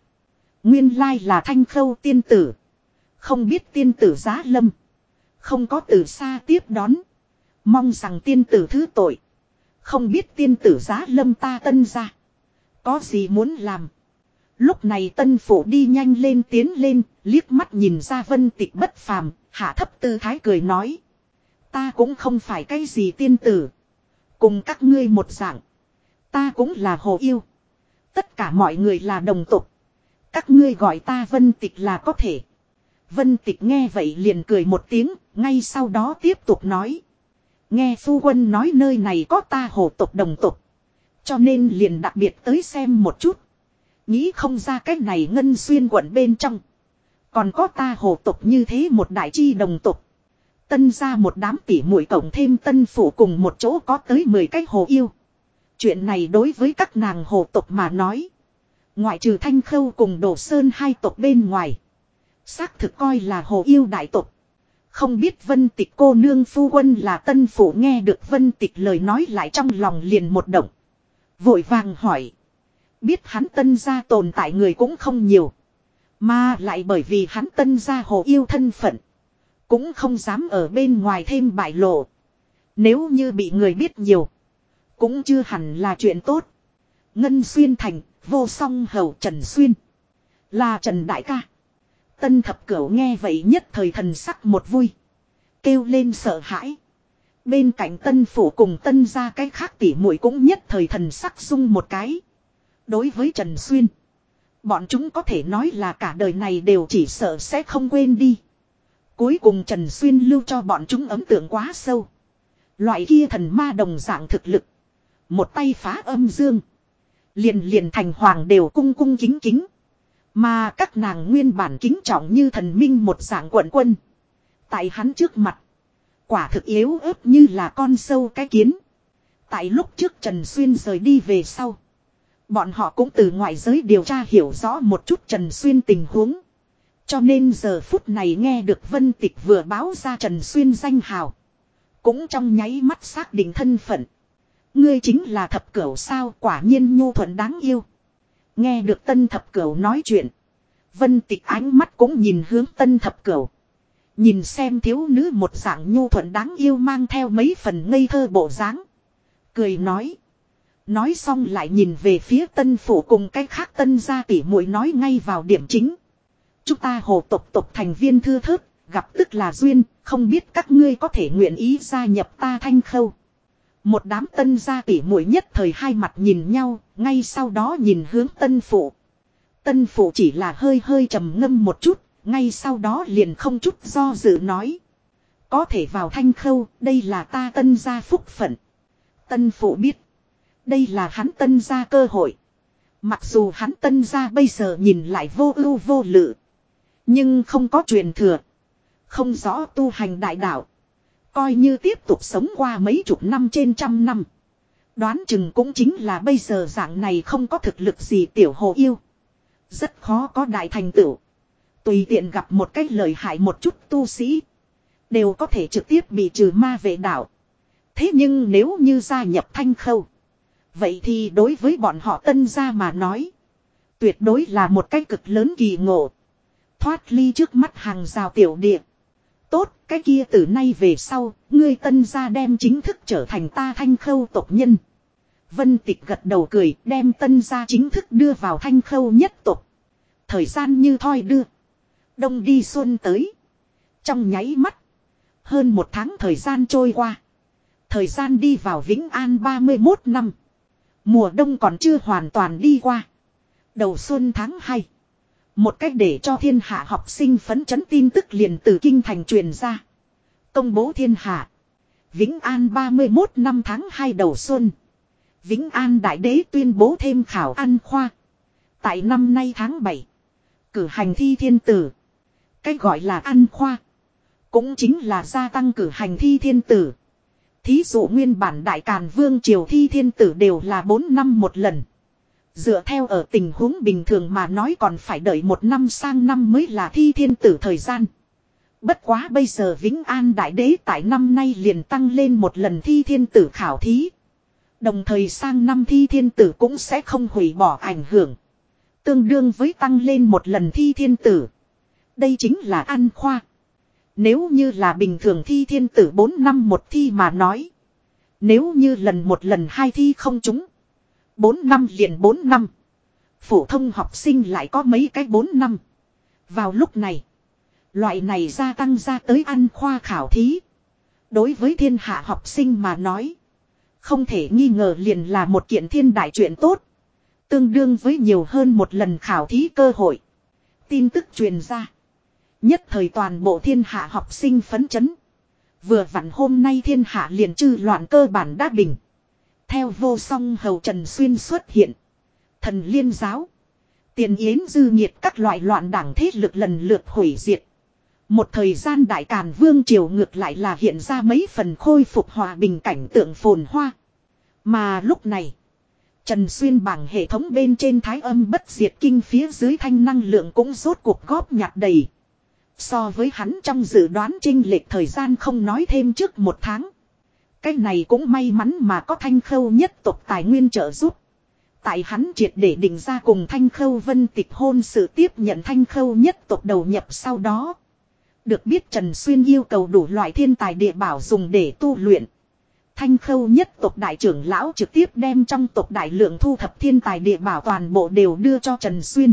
Nguyên lai là thanh khâu tiên tử. Không biết tiên tử giá lâm. Không có từ xa tiếp đón. Mong rằng tiên tử thứ tội. Không biết tiên tử giá lâm ta tân ra. Có gì muốn làm. Lúc này tân phủ đi nhanh lên tiến lên, liếc mắt nhìn ra vân tịch bất phàm, hạ thấp tư thái cười nói. Ta cũng không phải cái gì tiên tử. Cùng các ngươi một dạng. Ta cũng là hồ yêu. Tất cả mọi người là đồng tục. Các ngươi gọi ta vân tịch là có thể. Vân tịch nghe vậy liền cười một tiếng, ngay sau đó tiếp tục nói. Nghe phu quân nói nơi này có ta hồ tộc đồng tộc, Cho nên liền đặc biệt tới xem một chút. Nghĩ không ra cái này ngân xuyên quận bên trong. Còn có ta hồ tộc như thế một đại chi đồng tộc, Tân ra một đám tỉ muội cộng thêm tân phủ cùng một chỗ có tới 10 cái hồ yêu. Chuyện này đối với các nàng hồ tộc mà nói. Ngoại trừ thanh khâu cùng đổ sơn hai tộc bên ngoài. Xác thực coi là hồ yêu đại tộc. Không biết vân tịch cô nương phu quân là tân phủ nghe được vân tịch lời nói lại trong lòng liền một động. Vội vàng hỏi. Biết hắn tân gia tồn tại người cũng không nhiều. Mà lại bởi vì hắn tân gia hồ yêu thân phận. Cũng không dám ở bên ngoài thêm bại lộ. Nếu như bị người biết nhiều. Cũng chưa hẳn là chuyện tốt. Ngân Xuyên Thành, vô song hầu Trần Xuyên. Là Trần Đại ca. Tân thập cửu nghe vậy nhất thời thần sắc một vui. Kêu lên sợ hãi. Bên cạnh tân phủ cùng tân ra cái khác tỉ muội cũng nhất thời thần sắc sung một cái. Đối với Trần Xuyên. Bọn chúng có thể nói là cả đời này đều chỉ sợ sẽ không quên đi. Cuối cùng Trần Xuyên lưu cho bọn chúng ấm tượng quá sâu. Loại kia thần ma đồng dạng thực lực. Một tay phá âm dương. Liền liền thành hoàng đều cung cung kính kính. Mà các nàng nguyên bản kính trọng như thần minh một dạng quận quân. Tại hắn trước mặt. Quả thực yếu ớt như là con sâu cái kiến. Tại lúc trước Trần Xuyên rời đi về sau. Bọn họ cũng từ ngoại giới điều tra hiểu rõ một chút Trần Xuyên tình huống. Cho nên giờ phút này nghe được Vân Tịch vừa báo ra Trần Xuyên danh hào. Cũng trong nháy mắt xác định thân phận. Ngươi chính là thập cửu sao quả nhiên nhu thuận đáng yêu. Nghe được tân thập cửu nói chuyện. Vân Tịch ánh mắt cũng nhìn hướng tân thập cửu. Nhìn xem thiếu nữ một dạng nhu thuận đáng yêu mang theo mấy phần ngây thơ bộ dáng. Cười nói. Nói xong lại nhìn về phía tân phủ cùng cái khác tân gia tỷ muội nói ngay vào điểm chính. Chúng ta hồ tộc tộc thành viên thư thớt, gặp tức là duyên, không biết các ngươi có thể nguyện ý gia nhập ta thanh khâu. Một đám tân gia tỉ muội nhất thời hai mặt nhìn nhau, ngay sau đó nhìn hướng tân phụ. Tân phụ chỉ là hơi hơi trầm ngâm một chút, ngay sau đó liền không chút do dự nói. Có thể vào thanh khâu, đây là ta tân gia phúc phận. Tân phụ biết. Đây là hắn tân gia cơ hội. Mặc dù hắn tân gia bây giờ nhìn lại vô ưu vô lự. Nhưng không có truyền thừa. Không rõ tu hành đại đạo. Coi như tiếp tục sống qua mấy chục năm trên trăm năm. Đoán chừng cũng chính là bây giờ dạng này không có thực lực gì tiểu hồ yêu. Rất khó có đại thành tựu. Tùy tiện gặp một cách lời hại một chút tu sĩ. Đều có thể trực tiếp bị trừ ma vệ đảo. Thế nhưng nếu như gia nhập thanh khâu. Vậy thì đối với bọn họ tân gia mà nói. Tuyệt đối là một cái cực lớn kỳ ngộ. Thoát ly trước mắt hàng rào tiểu địa. Tốt, cái kia từ nay về sau, ngươi tân gia đem chính thức trở thành ta thanh khâu tộc nhân. Vân tịch gật đầu cười, đem tân gia chính thức đưa vào thanh khâu nhất tộc. Thời gian như thoi đưa. Đông đi xuân tới. Trong nháy mắt. Hơn một tháng thời gian trôi qua. Thời gian đi vào Vĩnh An 31 năm. Mùa đông còn chưa hoàn toàn đi qua. Đầu xuân tháng 2. Một cách để cho thiên hạ học sinh phấn chấn tin tức liền từ kinh thành truyền ra. Công bố thiên hạ. Vĩnh An 31 năm tháng 2 đầu xuân. Vĩnh An Đại Đế tuyên bố thêm khảo ăn khoa. Tại năm nay tháng 7. Cử hành thi thiên tử. Cách gọi là ăn khoa. Cũng chính là gia tăng cử hành thi thiên tử. Thí dụ nguyên bản Đại Càn Vương Triều thi thiên tử đều là 4 năm một lần. Dựa theo ở tình huống bình thường mà nói còn phải đợi một năm sang năm mới là thi thiên tử thời gian. Bất quá bây giờ Vĩnh An Đại Đế tại năm nay liền tăng lên một lần thi thiên tử khảo thí. Đồng thời sang năm thi thiên tử cũng sẽ không hủy bỏ ảnh hưởng. Tương đương với tăng lên một lần thi thiên tử. Đây chính là ăn khoa. Nếu như là bình thường thi thiên tử 4 năm một thi mà nói. Nếu như lần một lần hai thi không trúng. 4 năm liền 4 năm. Phổ thông học sinh lại có mấy cái 4 năm. Vào lúc này. Loại này gia tăng ra tới ăn khoa khảo thí. Đối với thiên hạ học sinh mà nói. Không thể nghi ngờ liền là một kiện thiên đại chuyện tốt. Tương đương với nhiều hơn một lần khảo thí cơ hội. Tin tức truyền ra. Nhất thời toàn bộ thiên hạ học sinh phấn chấn. Vừa vặn hôm nay thiên hạ liền chư loạn cơ bản đã bình. Theo vô song hầu Trần Xuyên xuất hiện. Thần liên giáo. Tiền yến dư nhiệt các loại loạn đảng thế lực lần lượt hủy diệt. Một thời gian đại càn vương triều ngược lại là hiện ra mấy phần khôi phục hòa bình cảnh tượng phồn hoa. Mà lúc này. Trần Xuyên bằng hệ thống bên trên thái âm bất diệt kinh phía dưới thanh năng lượng cũng rốt cuộc góp nhặt đầy. So với hắn trong dự đoán trinh lệch thời gian không nói thêm trước một tháng. Cái này cũng may mắn mà có thanh khâu nhất tộc tài nguyên trợ giúp. Tại hắn triệt để định ra cùng thanh khâu vân tịch hôn sự tiếp nhận thanh khâu nhất tộc đầu nhập sau đó. Được biết Trần Xuyên yêu cầu đủ loại thiên tài địa bảo dùng để tu luyện. Thanh khâu nhất tộc đại trưởng lão trực tiếp đem trong tộc đại lượng thu thập thiên tài địa bảo toàn bộ đều đưa cho Trần Xuyên.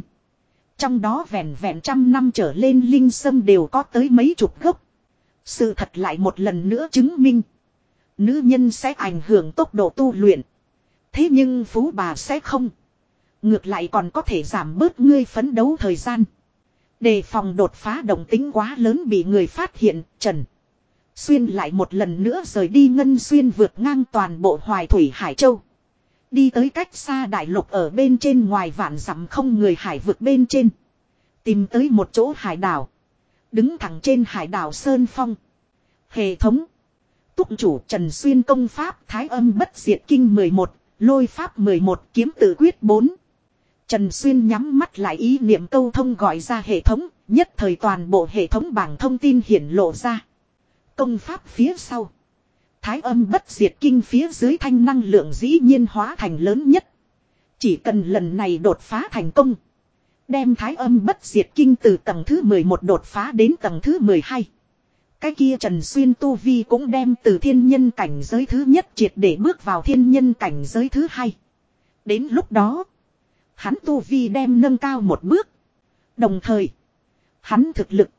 Trong đó vẹn vẹn trăm năm trở lên linh sâm đều có tới mấy chục gốc. Sự thật lại một lần nữa chứng minh. Nữ nhân sẽ ảnh hưởng tốc độ tu luyện. Thế nhưng phú bà sẽ không. Ngược lại còn có thể giảm bớt ngươi phấn đấu thời gian. Đề phòng đột phá động tính quá lớn bị người phát hiện, Trần. Xuyên lại một lần nữa rời đi Ngân Xuyên vượt ngang toàn bộ Hoài Thủy Hải Châu. Đi tới cách xa đại lục ở bên trên ngoài vạn dặm không người hải vượt bên trên. Tìm tới một chỗ hải đảo. Đứng thẳng trên hải đảo Sơn Phong. Hệ thống. Túc chủ Trần Xuyên công pháp Thái âm bất diệt kinh 11, lôi pháp 11 kiếm tự quyết 4. Trần Xuyên nhắm mắt lại ý niệm câu thông gọi ra hệ thống, nhất thời toàn bộ hệ thống bảng thông tin hiển lộ ra. Công pháp phía sau. Thái âm bất diệt kinh phía dưới thanh năng lượng dĩ nhiên hóa thành lớn nhất. Chỉ cần lần này đột phá thành công. Đem thái âm bất diệt kinh từ tầng thứ 11 đột phá đến tầng thứ 12. Cái kia Trần Xuyên Tu Vi cũng đem từ thiên nhân cảnh giới thứ nhất triệt để bước vào thiên nhân cảnh giới thứ hai. Đến lúc đó, hắn Tu Vi đem nâng cao một bước. Đồng thời, hắn thực lực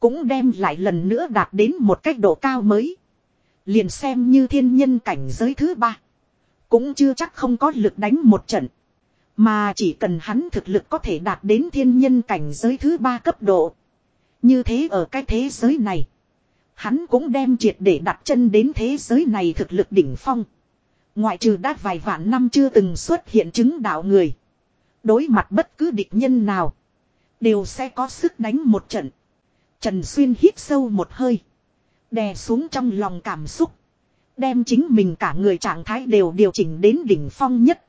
cũng đem lại lần nữa đạt đến một cách độ cao mới. Liền xem như thiên nhân cảnh giới thứ ba. Cũng chưa chắc không có lực đánh một trận. Mà chỉ cần hắn thực lực có thể đạt đến thiên nhân cảnh giới thứ ba cấp độ. Như thế ở cái thế giới này. Hắn cũng đem triệt để đặt chân đến thế giới này thực lực đỉnh phong. Ngoại trừ đã vài vạn năm chưa từng xuất hiện chứng đạo người. Đối mặt bất cứ địch nhân nào. Đều sẽ có sức đánh một trận. Trần Xuyên hít sâu một hơi. Đè xuống trong lòng cảm xúc. Đem chính mình cả người trạng thái đều điều chỉnh đến đỉnh phong nhất.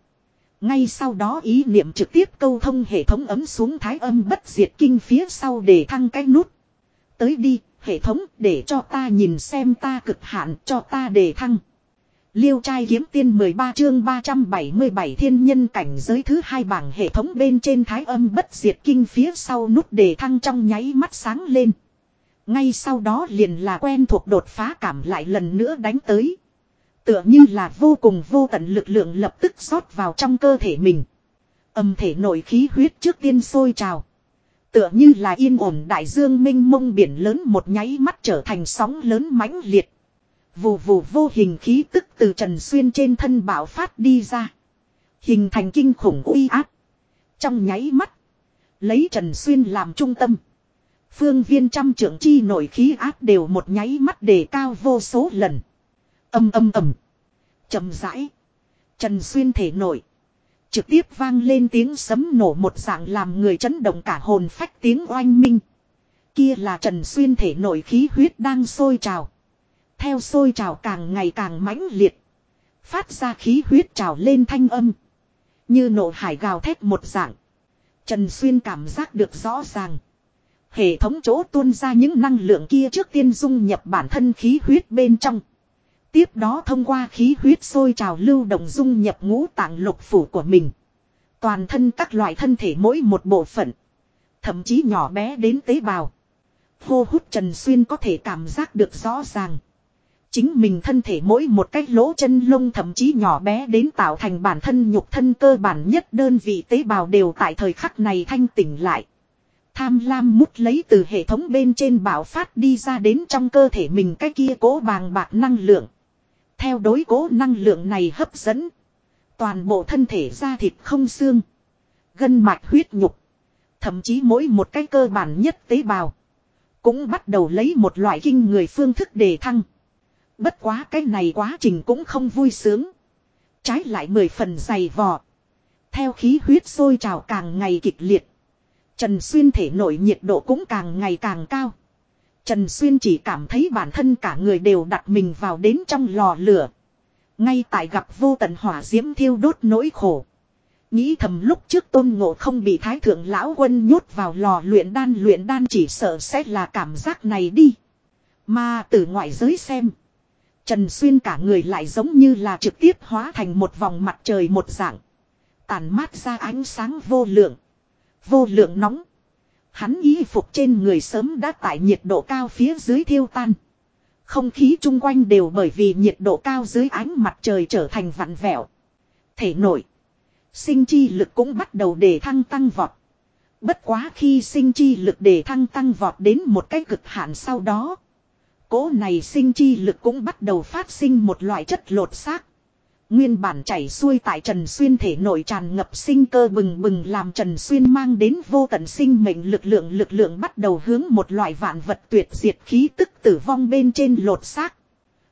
Ngay sau đó ý niệm trực tiếp câu thông hệ thống ấm xuống thái âm bất diệt kinh phía sau để thăng cái nút. Tới đi, hệ thống để cho ta nhìn xem ta cực hạn cho ta đề thăng. Liêu trai kiếm tiên 13 chương 377 thiên nhân cảnh giới thứ hai bảng hệ thống bên trên thái âm bất diệt kinh phía sau nút đề thăng trong nháy mắt sáng lên. Ngay sau đó liền là quen thuộc đột phá cảm lại lần nữa đánh tới. Tựa như là vô cùng vô tận lực lượng lập tức rót vào trong cơ thể mình. Âm thể nội khí huyết trước tiên sôi trào. Tựa như là yên ổn đại dương minh mông biển lớn một nháy mắt trở thành sóng lớn mãnh liệt. Vù vù vô hình khí tức từ Trần Xuyên trên thân bạo phát đi ra. Hình thành kinh khủng uy áp. Trong nháy mắt. Lấy Trần Xuyên làm trung tâm. Phương viên trăm trưởng chi nổi khí áp đều một nháy mắt đề cao vô số lần. Âm âm ầm. chậm rãi. Trần Xuyên thể nổi. Trực tiếp vang lên tiếng sấm nổ một dạng làm người chấn động cả hồn phách tiếng oanh minh. Kia là Trần Xuyên thể nổi khí huyết đang sôi trào. Theo sôi trào càng ngày càng mãnh liệt. Phát ra khí huyết trào lên thanh âm. Như nổ hải gào thét một dạng. Trần Xuyên cảm giác được rõ ràng. Hệ thống chỗ tuôn ra những năng lượng kia trước tiên dung nhập bản thân khí huyết bên trong. Tiếp đó thông qua khí huyết sôi trào lưu động dung nhập ngũ tạng lục phủ của mình. Toàn thân các loại thân thể mỗi một bộ phận. Thậm chí nhỏ bé đến tế bào. Hô hút Trần Xuyên có thể cảm giác được rõ ràng. Chính mình thân thể mỗi một cái lỗ chân lông thậm chí nhỏ bé đến tạo thành bản thân nhục thân cơ bản nhất đơn vị tế bào đều tại thời khắc này thanh tỉnh lại. Tham lam mút lấy từ hệ thống bên trên bảo phát đi ra đến trong cơ thể mình cái kia cố bàng bạc năng lượng. Theo đối cố năng lượng này hấp dẫn. Toàn bộ thân thể da thịt không xương. Gân mạch huyết nhục. Thậm chí mỗi một cái cơ bản nhất tế bào. Cũng bắt đầu lấy một loại kinh người phương thức đề thăng. Bất quá cái này quá trình cũng không vui sướng. Trái lại mười phần dày vò. Theo khí huyết sôi trào càng ngày kịch liệt. Trần Xuyên thể nội nhiệt độ cũng càng ngày càng cao. Trần Xuyên chỉ cảm thấy bản thân cả người đều đặt mình vào đến trong lò lửa. Ngay tại gặp vô tận hỏa diễm thiêu đốt nỗi khổ. Nghĩ thầm lúc trước tôn ngộ không bị thái thượng lão quân nhốt vào lò luyện đan luyện đan chỉ sợ sẽ là cảm giác này đi. Mà từ ngoại giới xem. Trần Xuyên cả người lại giống như là trực tiếp hóa thành một vòng mặt trời một dạng. Tàn mát ra ánh sáng vô lượng. Vô lượng nóng. Hắn y phục trên người sớm đã tại nhiệt độ cao phía dưới thiêu tan. Không khí chung quanh đều bởi vì nhiệt độ cao dưới ánh mặt trời trở thành vặn vẹo. Thể nổi. Sinh chi lực cũng bắt đầu để thăng tăng vọt. Bất quá khi sinh chi lực để thăng tăng vọt đến một cái cực hạn sau đó. Cố này sinh chi lực cũng bắt đầu phát sinh một loại chất lột xác. Nguyên bản chảy xuôi tại Trần Xuyên thể nội tràn ngập sinh cơ bừng bừng làm Trần Xuyên mang đến vô tận sinh mệnh lực lượng lực lượng bắt đầu hướng một loại vạn vật tuyệt diệt khí tức tử vong bên trên lột xác.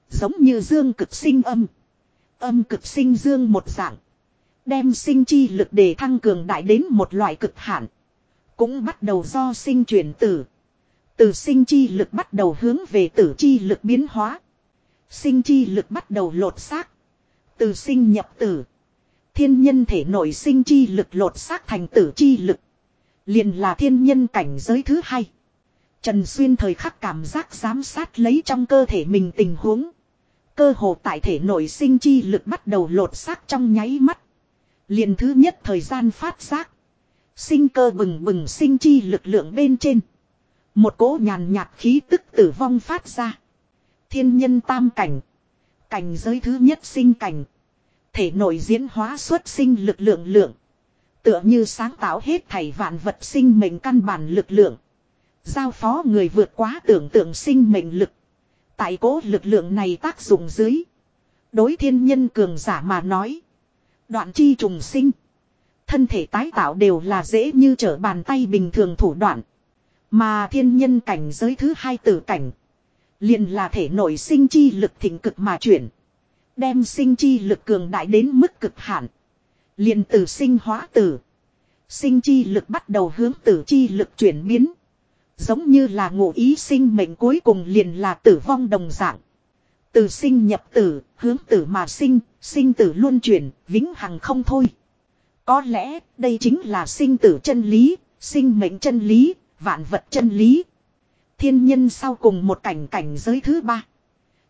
Giống như dương cực sinh âm. Âm cực sinh dương một dạng. Đem sinh chi lực để thăng cường đại đến một loại cực hạn. Cũng bắt đầu do sinh chuyển tử. Từ sinh chi lực bắt đầu hướng về tử chi lực biến hóa. Sinh chi lực bắt đầu lột xác. Từ sinh nhập tử. Thiên nhân thể nội sinh chi lực lột xác thành tử chi lực. Liền là thiên nhân cảnh giới thứ hai. Trần Xuyên thời khắc cảm giác giám sát lấy trong cơ thể mình tình huống. Cơ hồ tại thể nội sinh chi lực bắt đầu lột xác trong nháy mắt. Liền thứ nhất thời gian phát giác. Sinh cơ bừng bừng sinh chi lực lượng bên trên. Một cỗ nhàn nhạt khí tức tử vong phát ra. Thiên nhân tam cảnh. Cảnh giới thứ nhất sinh cảnh. Thể nội diễn hóa xuất sinh lực lượng lượng. Tựa như sáng tạo hết thảy vạn vật sinh mệnh căn bản lực lượng. Giao phó người vượt quá tưởng tượng sinh mệnh lực. Tại cố lực lượng này tác dụng dưới. Đối thiên nhân cường giả mà nói. Đoạn chi trùng sinh. Thân thể tái tạo đều là dễ như trở bàn tay bình thường thủ đoạn. Mà thiên nhân cảnh giới thứ hai tử cảnh liền là thể nội sinh chi lực thịnh cực mà chuyển. Đem sinh chi lực cường đại đến mức cực hạn. liền từ sinh hóa tử. Sinh chi lực bắt đầu hướng tử chi lực chuyển biến. Giống như là ngụ ý sinh mệnh cuối cùng liền là tử vong đồng dạng. Từ sinh nhập tử, hướng tử mà sinh, sinh tử luôn chuyển, vĩnh hằng không thôi. Có lẽ đây chính là sinh tử chân lý, sinh mệnh chân lý, vạn vật chân lý. Thiên nhân sau cùng một cảnh cảnh giới thứ ba.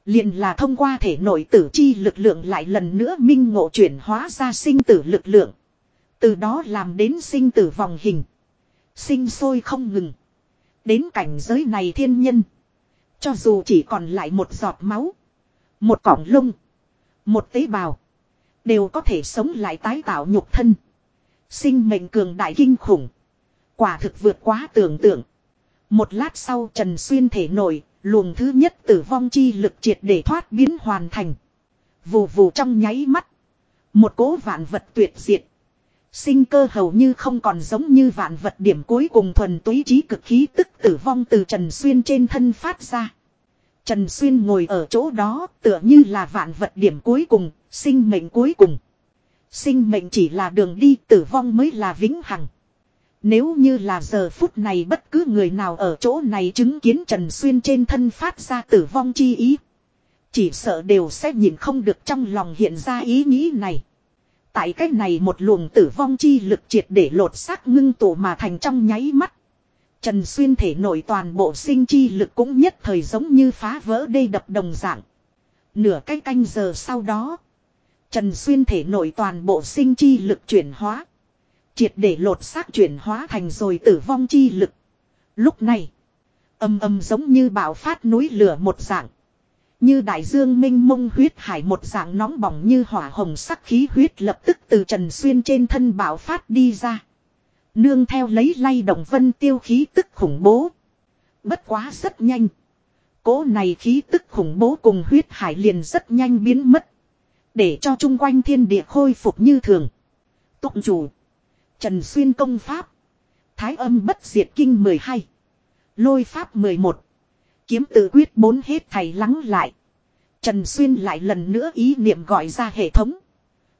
Liền là thông qua thể nội tử chi lực lượng lại lần nữa minh ngộ chuyển hóa ra sinh tử lực lượng. Từ đó làm đến sinh tử vòng hình. Sinh sôi không ngừng. Đến cảnh giới này thiên nhân. Cho dù chỉ còn lại một giọt máu. Một cọng lông. Một tế bào. Đều có thể sống lại tái tạo nhục thân. Sinh mệnh cường đại kinh khủng. Quả thực vượt quá tưởng tượng. Một lát sau Trần Xuyên thể nổi, luồng thứ nhất tử vong chi lực triệt để thoát biến hoàn thành. Vù vù trong nháy mắt. Một cố vạn vật tuyệt diệt. Sinh cơ hầu như không còn giống như vạn vật điểm cuối cùng thuần túy trí cực khí tức tử vong từ Trần Xuyên trên thân phát ra. Trần Xuyên ngồi ở chỗ đó tựa như là vạn vật điểm cuối cùng, sinh mệnh cuối cùng. Sinh mệnh chỉ là đường đi tử vong mới là vĩnh hằng. Nếu như là giờ phút này bất cứ người nào ở chỗ này chứng kiến Trần Xuyên trên thân phát ra tử vong chi ý. Chỉ sợ đều sẽ nhìn không được trong lòng hiện ra ý nghĩ này. Tại cách này một luồng tử vong chi lực triệt để lột xác ngưng tụ mà thành trong nháy mắt. Trần Xuyên thể nổi toàn bộ sinh chi lực cũng nhất thời giống như phá vỡ đê đập đồng dạng. Nửa cách canh giờ sau đó. Trần Xuyên thể nổi toàn bộ sinh chi lực chuyển hóa. Triệt để lột xác chuyển hóa thành rồi tử vong chi lực. Lúc này. Âm âm giống như bạo phát núi lửa một dạng. Như đại dương minh mông huyết hải một dạng nóng bỏng như hỏa hồng sắc khí huyết lập tức từ Trần Xuyên trên thân bạo phát đi ra. Nương theo lấy lay động vân tiêu khí tức khủng bố. Bất quá rất nhanh. Cố này khí tức khủng bố cùng huyết hải liền rất nhanh biến mất. Để cho chung quanh thiên địa khôi phục như thường. Tụng chủ. Trần Xuyên công pháp. Thái âm bất diệt kinh 12. Lôi pháp 11. Kiếm tự quyết bốn hết thầy lắng lại. Trần Xuyên lại lần nữa ý niệm gọi ra hệ thống.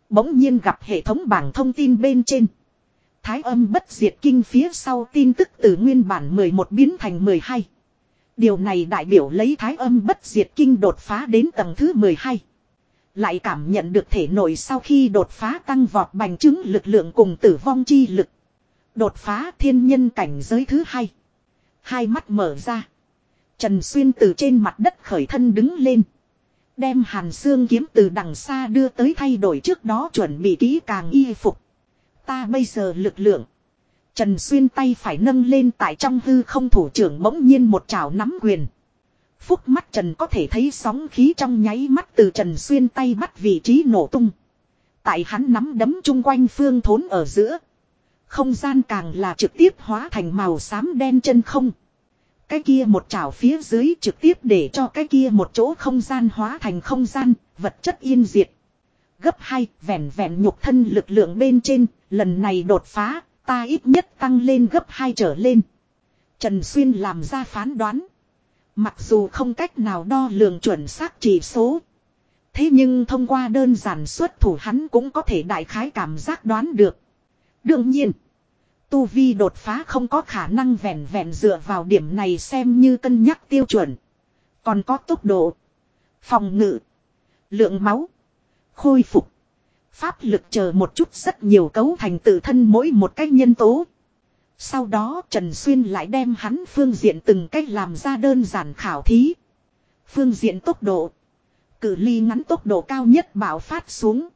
Bỗng nhiên gặp hệ thống bảng thông tin bên trên. Thái âm bất diệt kinh phía sau tin tức từ nguyên bản 11 biến thành 12. Điều này đại biểu lấy thái âm bất diệt kinh đột phá đến tầng thứ 12. Lại cảm nhận được thể nội sau khi đột phá tăng vọt bành chứng lực lượng cùng tử vong chi lực. Đột phá thiên nhân cảnh giới thứ hai. Hai mắt mở ra. Trần Xuyên từ trên mặt đất khởi thân đứng lên. Đem hàn xương kiếm từ đằng xa đưa tới thay đổi trước đó chuẩn bị kỹ càng y phục. Ta bây giờ lực lượng. Trần Xuyên tay phải nâng lên tại trong hư không thủ trưởng bỗng nhiên một chảo nắm quyền. Phúc mắt Trần có thể thấy sóng khí trong nháy mắt từ Trần Xuyên tay bắt vị trí nổ tung. Tại hắn nắm đấm chung quanh phương thốn ở giữa. Không gian càng là trực tiếp hóa thành màu xám đen chân không. Cái kia một chảo phía dưới trực tiếp để cho cái kia một chỗ không gian hóa thành không gian, vật chất yên diệt. Gấp hai, vẹn vẹn nhục thân lực lượng bên trên, lần này đột phá, ta ít nhất tăng lên gấp hai trở lên. Trần Xuyên làm ra phán đoán. Mặc dù không cách nào đo lường chuẩn xác chỉ số. Thế nhưng thông qua đơn giản xuất thủ hắn cũng có thể đại khái cảm giác đoán được. Đương nhiên. Tu Vi đột phá không có khả năng vẹn vẹn dựa vào điểm này xem như cân nhắc tiêu chuẩn. Còn có tốc độ. Phòng ngự. Lượng máu. Khôi phục. Pháp lực chờ một chút rất nhiều cấu thành tự thân mỗi một cách nhân tố. Sau đó Trần Xuyên lại đem hắn phương diện từng cách làm ra đơn giản khảo thí. Phương diện tốc độ. Cự ly ngắn tốc độ cao nhất bảo phát xuống.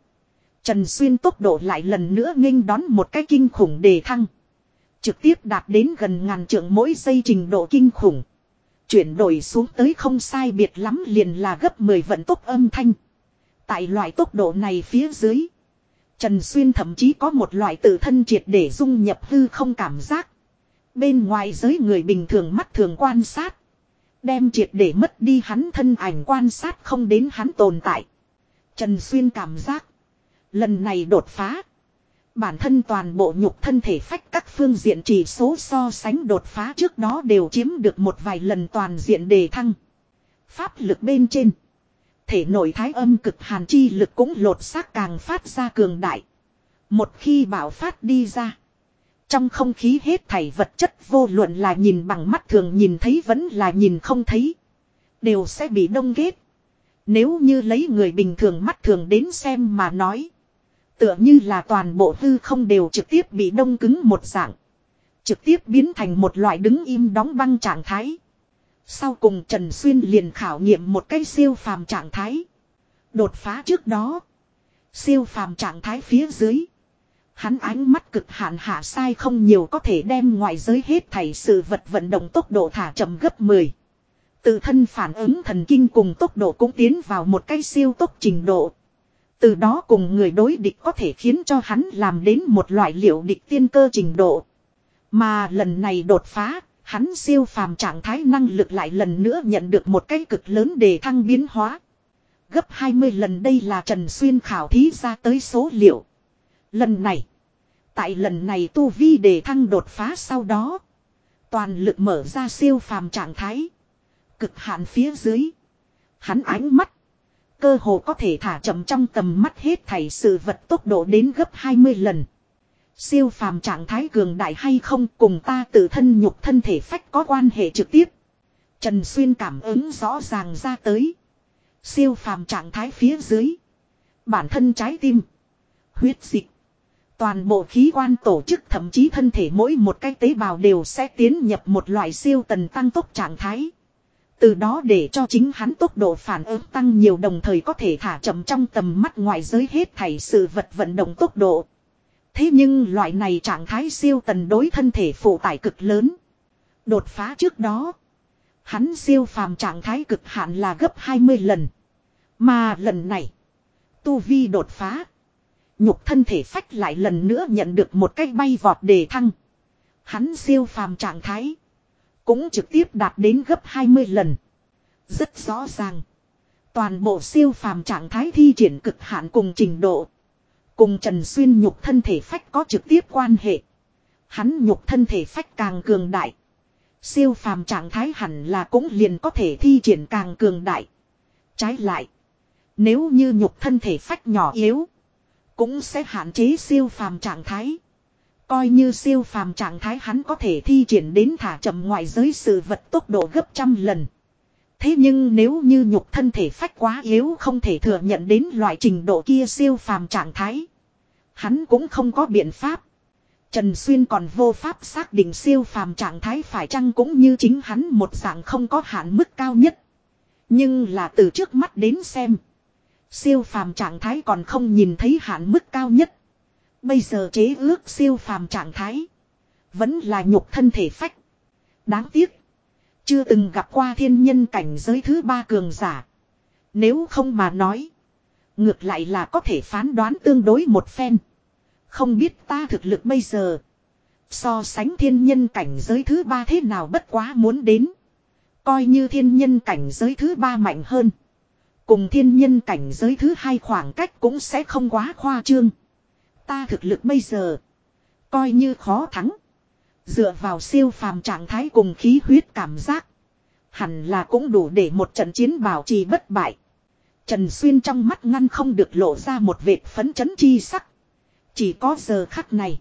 Trần Xuyên tốc độ lại lần nữa nghênh đón một cái kinh khủng đề thăng. Trực tiếp đạt đến gần ngàn trượng mỗi giây trình độ kinh khủng. Chuyển đổi xuống tới không sai biệt lắm liền là gấp 10 vận tốc âm thanh. Tại loại tốc độ này phía dưới. Trần Xuyên thậm chí có một loại tự thân triệt để dung nhập hư không cảm giác. Bên ngoài giới người bình thường mắt thường quan sát. Đem triệt để mất đi hắn thân ảnh quan sát không đến hắn tồn tại. Trần Xuyên cảm giác. Lần này đột phá. Bản thân toàn bộ nhục thân thể phách các phương diện chỉ số so sánh đột phá trước đó đều chiếm được một vài lần toàn diện đề thăng. Pháp lực bên trên. Thể nội thái âm cực hàn chi lực cũng lột xác càng phát ra cường đại. Một khi bảo phát đi ra. Trong không khí hết thảy vật chất vô luận là nhìn bằng mắt thường nhìn thấy vẫn là nhìn không thấy. Đều sẽ bị đông kết. Nếu như lấy người bình thường mắt thường đến xem mà nói. Tựa như là toàn bộ hư không đều trực tiếp bị đông cứng một dạng. Trực tiếp biến thành một loại đứng im đóng băng trạng thái. Sau cùng Trần Xuyên liền khảo nghiệm một cái siêu phàm trạng thái. Đột phá trước đó. Siêu phàm trạng thái phía dưới. Hắn ánh mắt cực hạn hạ sai không nhiều có thể đem ngoại giới hết thảy sự vật vận động tốc độ thả chậm gấp 10. Tự thân phản ứng thần kinh cùng tốc độ cũng tiến vào một cái siêu tốc trình độ. Từ đó cùng người đối địch có thể khiến cho hắn làm đến một loại liệu địch tiên cơ trình độ. Mà lần này đột phá, hắn siêu phàm trạng thái năng lực lại lần nữa nhận được một cái cực lớn để thăng biến hóa. Gấp 20 lần đây là Trần Xuyên khảo thí ra tới số liệu. Lần này, tại lần này tu vi để thăng đột phá sau đó, toàn lực mở ra siêu phàm trạng thái. Cực hạn phía dưới, hắn ánh mắt Cơ hồ có thể thả chậm trong tầm mắt hết thảy sự vật tốc độ đến gấp 20 lần. Siêu phàm trạng thái cường đại hay không cùng ta tự thân nhục thân thể phách có quan hệ trực tiếp. Trần Xuyên cảm ứng rõ ràng ra tới. Siêu phàm trạng thái phía dưới. Bản thân trái tim. Huyết dịch. Toàn bộ khí quan tổ chức thậm chí thân thể mỗi một cái tế bào đều sẽ tiến nhập một loại siêu tần tăng tốc trạng thái. Từ đó để cho chính hắn tốc độ phản ứng tăng nhiều đồng thời có thể thả chậm trong tầm mắt ngoài giới hết thảy sự vật vận động tốc độ. Thế nhưng loại này trạng thái siêu tần đối thân thể phụ tải cực lớn. Đột phá trước đó. Hắn siêu phàm trạng thái cực hạn là gấp 20 lần. Mà lần này. Tu Vi đột phá. Nhục thân thể phách lại lần nữa nhận được một cách bay vọt đề thăng. Hắn siêu phàm trạng thái. Cũng trực tiếp đạt đến gấp 20 lần. Rất rõ ràng. Toàn bộ siêu phàm trạng thái thi triển cực hạn cùng trình độ. Cùng Trần Xuyên nhục thân thể phách có trực tiếp quan hệ. Hắn nhục thân thể phách càng cường đại. Siêu phàm trạng thái hẳn là cũng liền có thể thi triển càng cường đại. Trái lại. Nếu như nhục thân thể phách nhỏ yếu. Cũng sẽ hạn chế siêu phàm trạng thái. Coi như siêu phàm trạng thái hắn có thể thi triển đến thả chậm ngoại giới sự vật tốc độ gấp trăm lần. Thế nhưng nếu như nhục thân thể phách quá yếu không thể thừa nhận đến loại trình độ kia siêu phàm trạng thái. Hắn cũng không có biện pháp. Trần Xuyên còn vô pháp xác định siêu phàm trạng thái phải chăng cũng như chính hắn một dạng không có hạn mức cao nhất. Nhưng là từ trước mắt đến xem. Siêu phàm trạng thái còn không nhìn thấy hạn mức cao nhất. Bây giờ chế ước siêu phàm trạng thái. Vẫn là nhục thân thể phách. Đáng tiếc. Chưa từng gặp qua thiên nhân cảnh giới thứ ba cường giả. Nếu không mà nói. Ngược lại là có thể phán đoán tương đối một phen. Không biết ta thực lực bây giờ. So sánh thiên nhân cảnh giới thứ ba thế nào bất quá muốn đến. Coi như thiên nhân cảnh giới thứ ba mạnh hơn. Cùng thiên nhân cảnh giới thứ hai khoảng cách cũng sẽ không quá khoa trương. Ta thực lực bây giờ. Coi như khó thắng. Dựa vào siêu phàm trạng thái cùng khí huyết cảm giác. Hẳn là cũng đủ để một trận chiến bảo trì bất bại. Trần Xuyên trong mắt ngăn không được lộ ra một vệt phấn chấn chi sắc. Chỉ có giờ khắc này.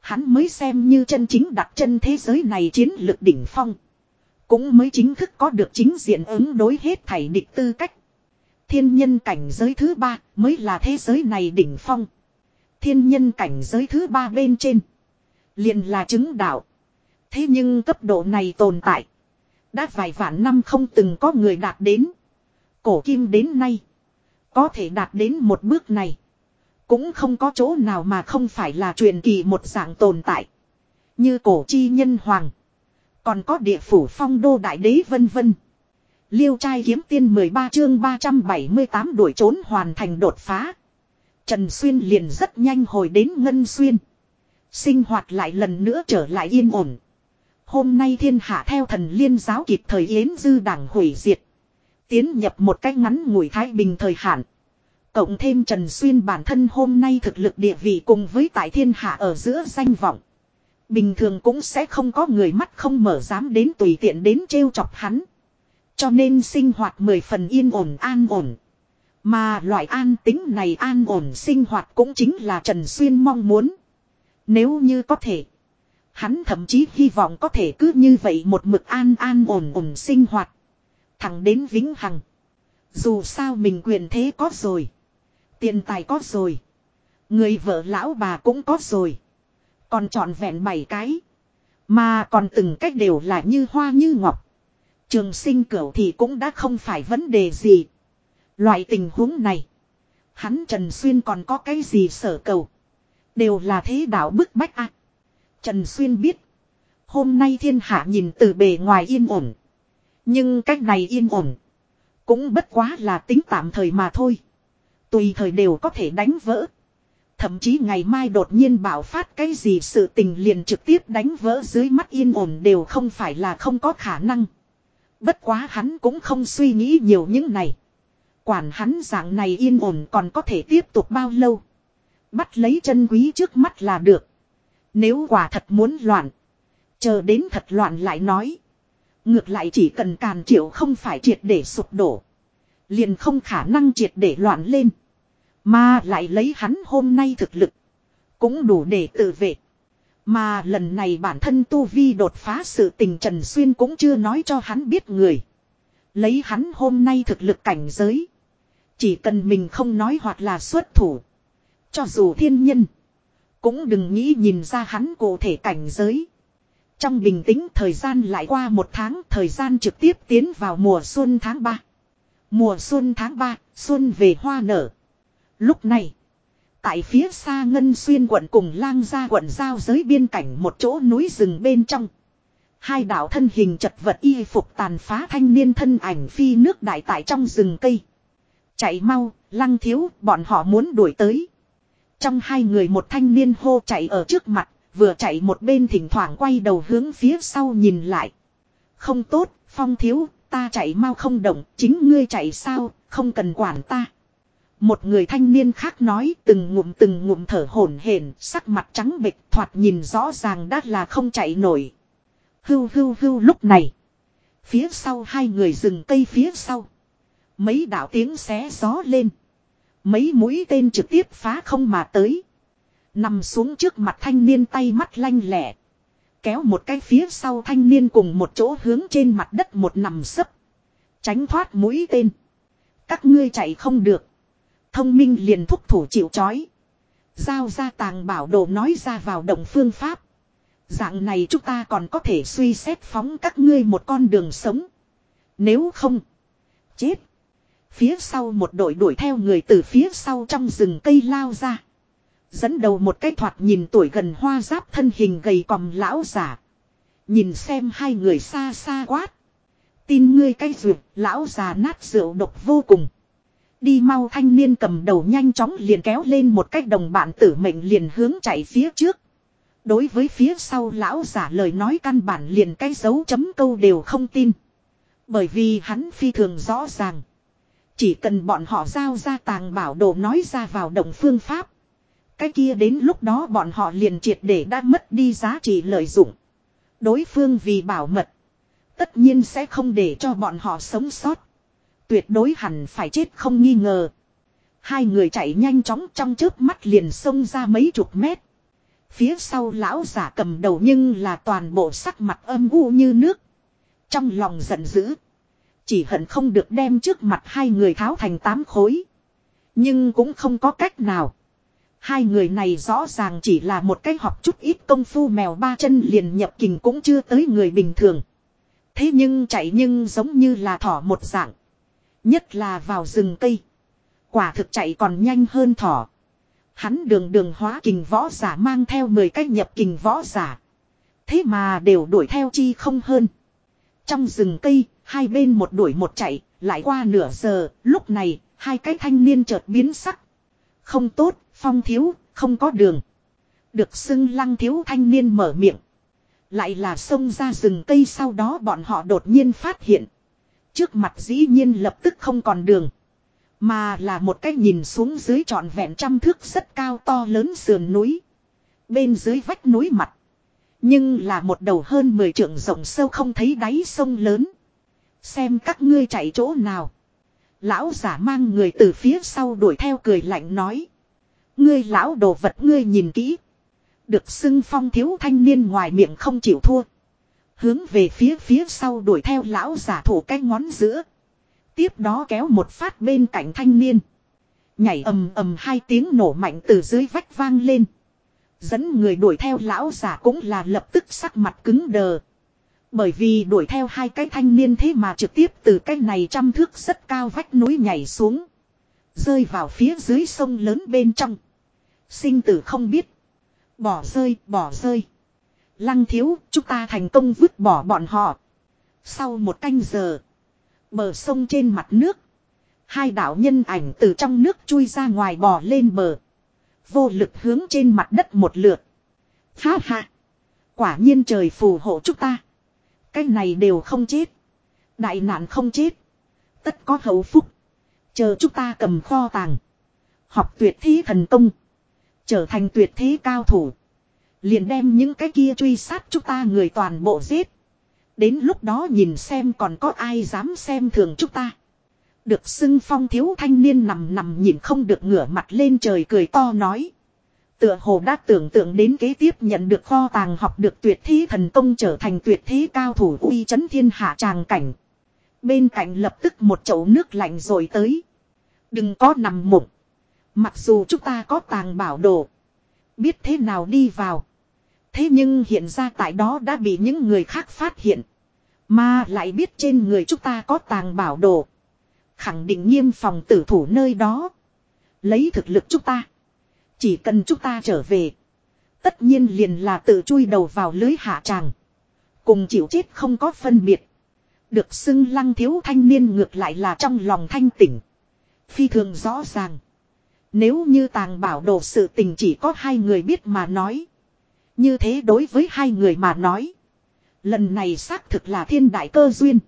Hắn mới xem như chân chính đặt chân thế giới này chiến lược đỉnh phong. Cũng mới chính thức có được chính diện ứng đối hết thảy địch tư cách. Thiên nhân cảnh giới thứ ba mới là thế giới này đỉnh phong. Thiên nhân cảnh giới thứ ba bên trên. liền là chứng đạo. Thế nhưng cấp độ này tồn tại. Đã vài vạn năm không từng có người đạt đến. Cổ kim đến nay. Có thể đạt đến một bước này. Cũng không có chỗ nào mà không phải là truyền kỳ một dạng tồn tại. Như cổ chi nhân hoàng. Còn có địa phủ phong đô đại đế vân vân. Liêu trai kiếm tiên 13 chương 378 đuổi trốn hoàn thành đột phá. Trần Xuyên liền rất nhanh hồi đến Ngân Xuyên. Sinh hoạt lại lần nữa trở lại yên ổn. Hôm nay thiên hạ theo thần liên giáo kịp thời yến dư đảng hủy diệt. Tiến nhập một cách ngắn ngủi thái bình thời hạn. Cộng thêm Trần Xuyên bản thân hôm nay thực lực địa vị cùng với tại thiên hạ ở giữa danh vọng. Bình thường cũng sẽ không có người mắt không mở dám đến tùy tiện đến trêu chọc hắn. Cho nên sinh hoạt mười phần yên ổn an ổn. Mà loại an tính này an ổn sinh hoạt cũng chính là Trần Xuyên mong muốn. Nếu như có thể. Hắn thậm chí hy vọng có thể cứ như vậy một mực an an ổn ổn sinh hoạt. Thẳng đến vĩnh hằng. Dù sao mình quyền thế có rồi. Tiền tài có rồi. Người vợ lão bà cũng có rồi. Còn chọn vẹn bảy cái. Mà còn từng cách đều là như hoa như ngọc. Trường sinh cửu thì cũng đã không phải vấn đề gì. Loại tình huống này. Hắn Trần Xuyên còn có cái gì sở cầu. Đều là thế đạo bức bách ạ. Trần Xuyên biết. Hôm nay thiên hạ nhìn từ bề ngoài yên ổn. Nhưng cách này yên ổn. Cũng bất quá là tính tạm thời mà thôi. Tùy thời đều có thể đánh vỡ. Thậm chí ngày mai đột nhiên bảo phát cái gì sự tình liền trực tiếp đánh vỡ dưới mắt yên ổn đều không phải là không có khả năng. Bất quá hắn cũng không suy nghĩ nhiều những này. Quản hắn dạng này yên ổn còn có thể tiếp tục bao lâu. Bắt lấy chân quý trước mắt là được. Nếu quả thật muốn loạn. Chờ đến thật loạn lại nói. Ngược lại chỉ cần càn triệu không phải triệt để sụp đổ. Liền không khả năng triệt để loạn lên. Mà lại lấy hắn hôm nay thực lực. Cũng đủ để tự vệ. Mà lần này bản thân Tu Vi đột phá sự tình Trần Xuyên cũng chưa nói cho hắn biết người. Lấy hắn hôm nay thực lực cảnh giới. Chỉ cần mình không nói hoặc là xuất thủ. Cho dù thiên nhân. Cũng đừng nghĩ nhìn ra hắn cụ thể cảnh giới. Trong bình tĩnh thời gian lại qua một tháng thời gian trực tiếp tiến vào mùa xuân tháng 3. Mùa xuân tháng 3, xuân về hoa nở. Lúc này, tại phía xa Ngân Xuyên quận cùng lang gia quận giao giới biên cảnh một chỗ núi rừng bên trong. Hai đạo thân hình chật vật y phục tàn phá thanh niên thân ảnh phi nước đại tại trong rừng cây. Chạy mau, lăng thiếu, bọn họ muốn đuổi tới. Trong hai người một thanh niên hô chạy ở trước mặt, vừa chạy một bên thỉnh thoảng quay đầu hướng phía sau nhìn lại. Không tốt, phong thiếu, ta chạy mau không động, chính ngươi chạy sao, không cần quản ta. Một người thanh niên khác nói từng ngụm từng ngụm thở hổn hển, sắc mặt trắng bệch thoạt nhìn rõ ràng đã là không chạy nổi. Hưu hưu hưu lúc này. Phía sau hai người dừng cây phía sau. Mấy đạo tiếng xé gió lên. Mấy mũi tên trực tiếp phá không mà tới. Nằm xuống trước mặt thanh niên tay mắt lanh lẹ. Kéo một cái phía sau thanh niên cùng một chỗ hướng trên mặt đất một nằm sấp. Tránh thoát mũi tên. Các ngươi chạy không được. Thông minh liền thúc thủ chịu chói. Giao ra tàng bảo đồ nói ra vào động phương pháp. Dạng này chúng ta còn có thể suy xét phóng các ngươi một con đường sống. Nếu không. Chết. Phía sau một đội đuổi theo người từ phía sau trong rừng cây lao ra. Dẫn đầu một cái thoạt nhìn tuổi gần hoa giáp thân hình gầy còm lão giả. Nhìn xem hai người xa xa quát. Tin ngươi cái ruột, lão già nát rượu độc vô cùng. Đi mau thanh niên cầm đầu nhanh chóng liền kéo lên một cách đồng bạn tử mệnh liền hướng chạy phía trước. Đối với phía sau lão giả lời nói căn bản liền cái dấu chấm câu đều không tin. Bởi vì hắn phi thường rõ ràng. Chỉ cần bọn họ giao ra tàng bảo đồ nói ra vào động phương pháp. Cái kia đến lúc đó bọn họ liền triệt để đã mất đi giá trị lợi dụng. Đối phương vì bảo mật. Tất nhiên sẽ không để cho bọn họ sống sót. Tuyệt đối hẳn phải chết không nghi ngờ. Hai người chạy nhanh chóng trong chớp mắt liền xông ra mấy chục mét. Phía sau lão giả cầm đầu nhưng là toàn bộ sắc mặt âm u như nước. Trong lòng giận dữ. Chỉ hận không được đem trước mặt hai người tháo thành tám khối. Nhưng cũng không có cách nào. Hai người này rõ ràng chỉ là một cái học chút ít công phu mèo ba chân liền nhập kình cũng chưa tới người bình thường. Thế nhưng chạy nhưng giống như là thỏ một dạng. Nhất là vào rừng cây. Quả thực chạy còn nhanh hơn thỏ. Hắn đường đường hóa kình võ giả mang theo 10 cách nhập kình võ giả. Thế mà đều đuổi theo chi không hơn. Trong rừng cây, hai bên một đuổi một chạy, lại qua nửa giờ, lúc này, hai cái thanh niên chợt biến sắc. Không tốt, phong thiếu, không có đường. Được xưng lăng thiếu thanh niên mở miệng. Lại là xông ra rừng cây sau đó bọn họ đột nhiên phát hiện. Trước mặt dĩ nhiên lập tức không còn đường. Mà là một cái nhìn xuống dưới trọn vẹn trăm thước rất cao to lớn sườn núi. Bên dưới vách núi mặt. Nhưng là một đầu hơn 10 trượng rộng sâu không thấy đáy sông lớn. Xem các ngươi chạy chỗ nào. Lão giả mang người từ phía sau đuổi theo cười lạnh nói. Ngươi lão đồ vật ngươi nhìn kỹ. Được xưng phong thiếu thanh niên ngoài miệng không chịu thua. Hướng về phía phía sau đuổi theo lão giả thủ cái ngón giữa. Tiếp đó kéo một phát bên cạnh thanh niên. Nhảy ầm ầm hai tiếng nổ mạnh từ dưới vách vang lên. Dẫn người đuổi theo lão giả cũng là lập tức sắc mặt cứng đờ. Bởi vì đuổi theo hai cái thanh niên thế mà trực tiếp từ cái này trăm thước rất cao vách núi nhảy xuống. Rơi vào phía dưới sông lớn bên trong. Sinh tử không biết. Bỏ rơi, bỏ rơi. Lăng thiếu, chúng ta thành công vứt bỏ bọn họ. Sau một canh giờ. Bờ sông trên mặt nước. Hai đạo nhân ảnh từ trong nước chui ra ngoài bò lên bờ. Vô lực hướng trên mặt đất một lượt. Ha ha. Quả nhiên trời phù hộ chúng ta. Cái này đều không chết. Đại nạn không chết. Tất có hậu phúc. Chờ chúng ta cầm kho tàng. Học tuyệt thí thần công. Trở thành tuyệt thế cao thủ. Liền đem những cái kia truy sát chúng ta người toàn bộ giết. Đến lúc đó nhìn xem còn có ai dám xem thường chúng ta. Được xưng phong thiếu thanh niên nằm nằm nhìn không được ngửa mặt lên trời cười to nói. Tựa hồ đã tưởng tượng đến kế tiếp nhận được kho tàng học được tuyệt thế thần công trở thành tuyệt thế cao thủ uy chấn thiên hạ tràng cảnh. Bên cạnh lập tức một chậu nước lạnh rồi tới. Đừng có nằm mộng. Mặc dù chúng ta có tàng bảo đồ. Biết thế nào đi vào. Thế nhưng hiện ra tại đó đã bị những người khác phát hiện. Mà lại biết trên người chúng ta có tàng bảo đồ. Khẳng định nghiêm phòng tử thủ nơi đó. Lấy thực lực chúng ta. Chỉ cần chúng ta trở về. Tất nhiên liền là tự chui đầu vào lưới hạ tràng. Cùng chịu chết không có phân biệt. Được xưng lăng thiếu thanh niên ngược lại là trong lòng thanh tỉnh. Phi thường rõ ràng. Nếu như tàng bảo đồ sự tình chỉ có hai người biết mà nói. Như thế đối với hai người mà nói. Lần này xác thực là thiên đại cơ duyên.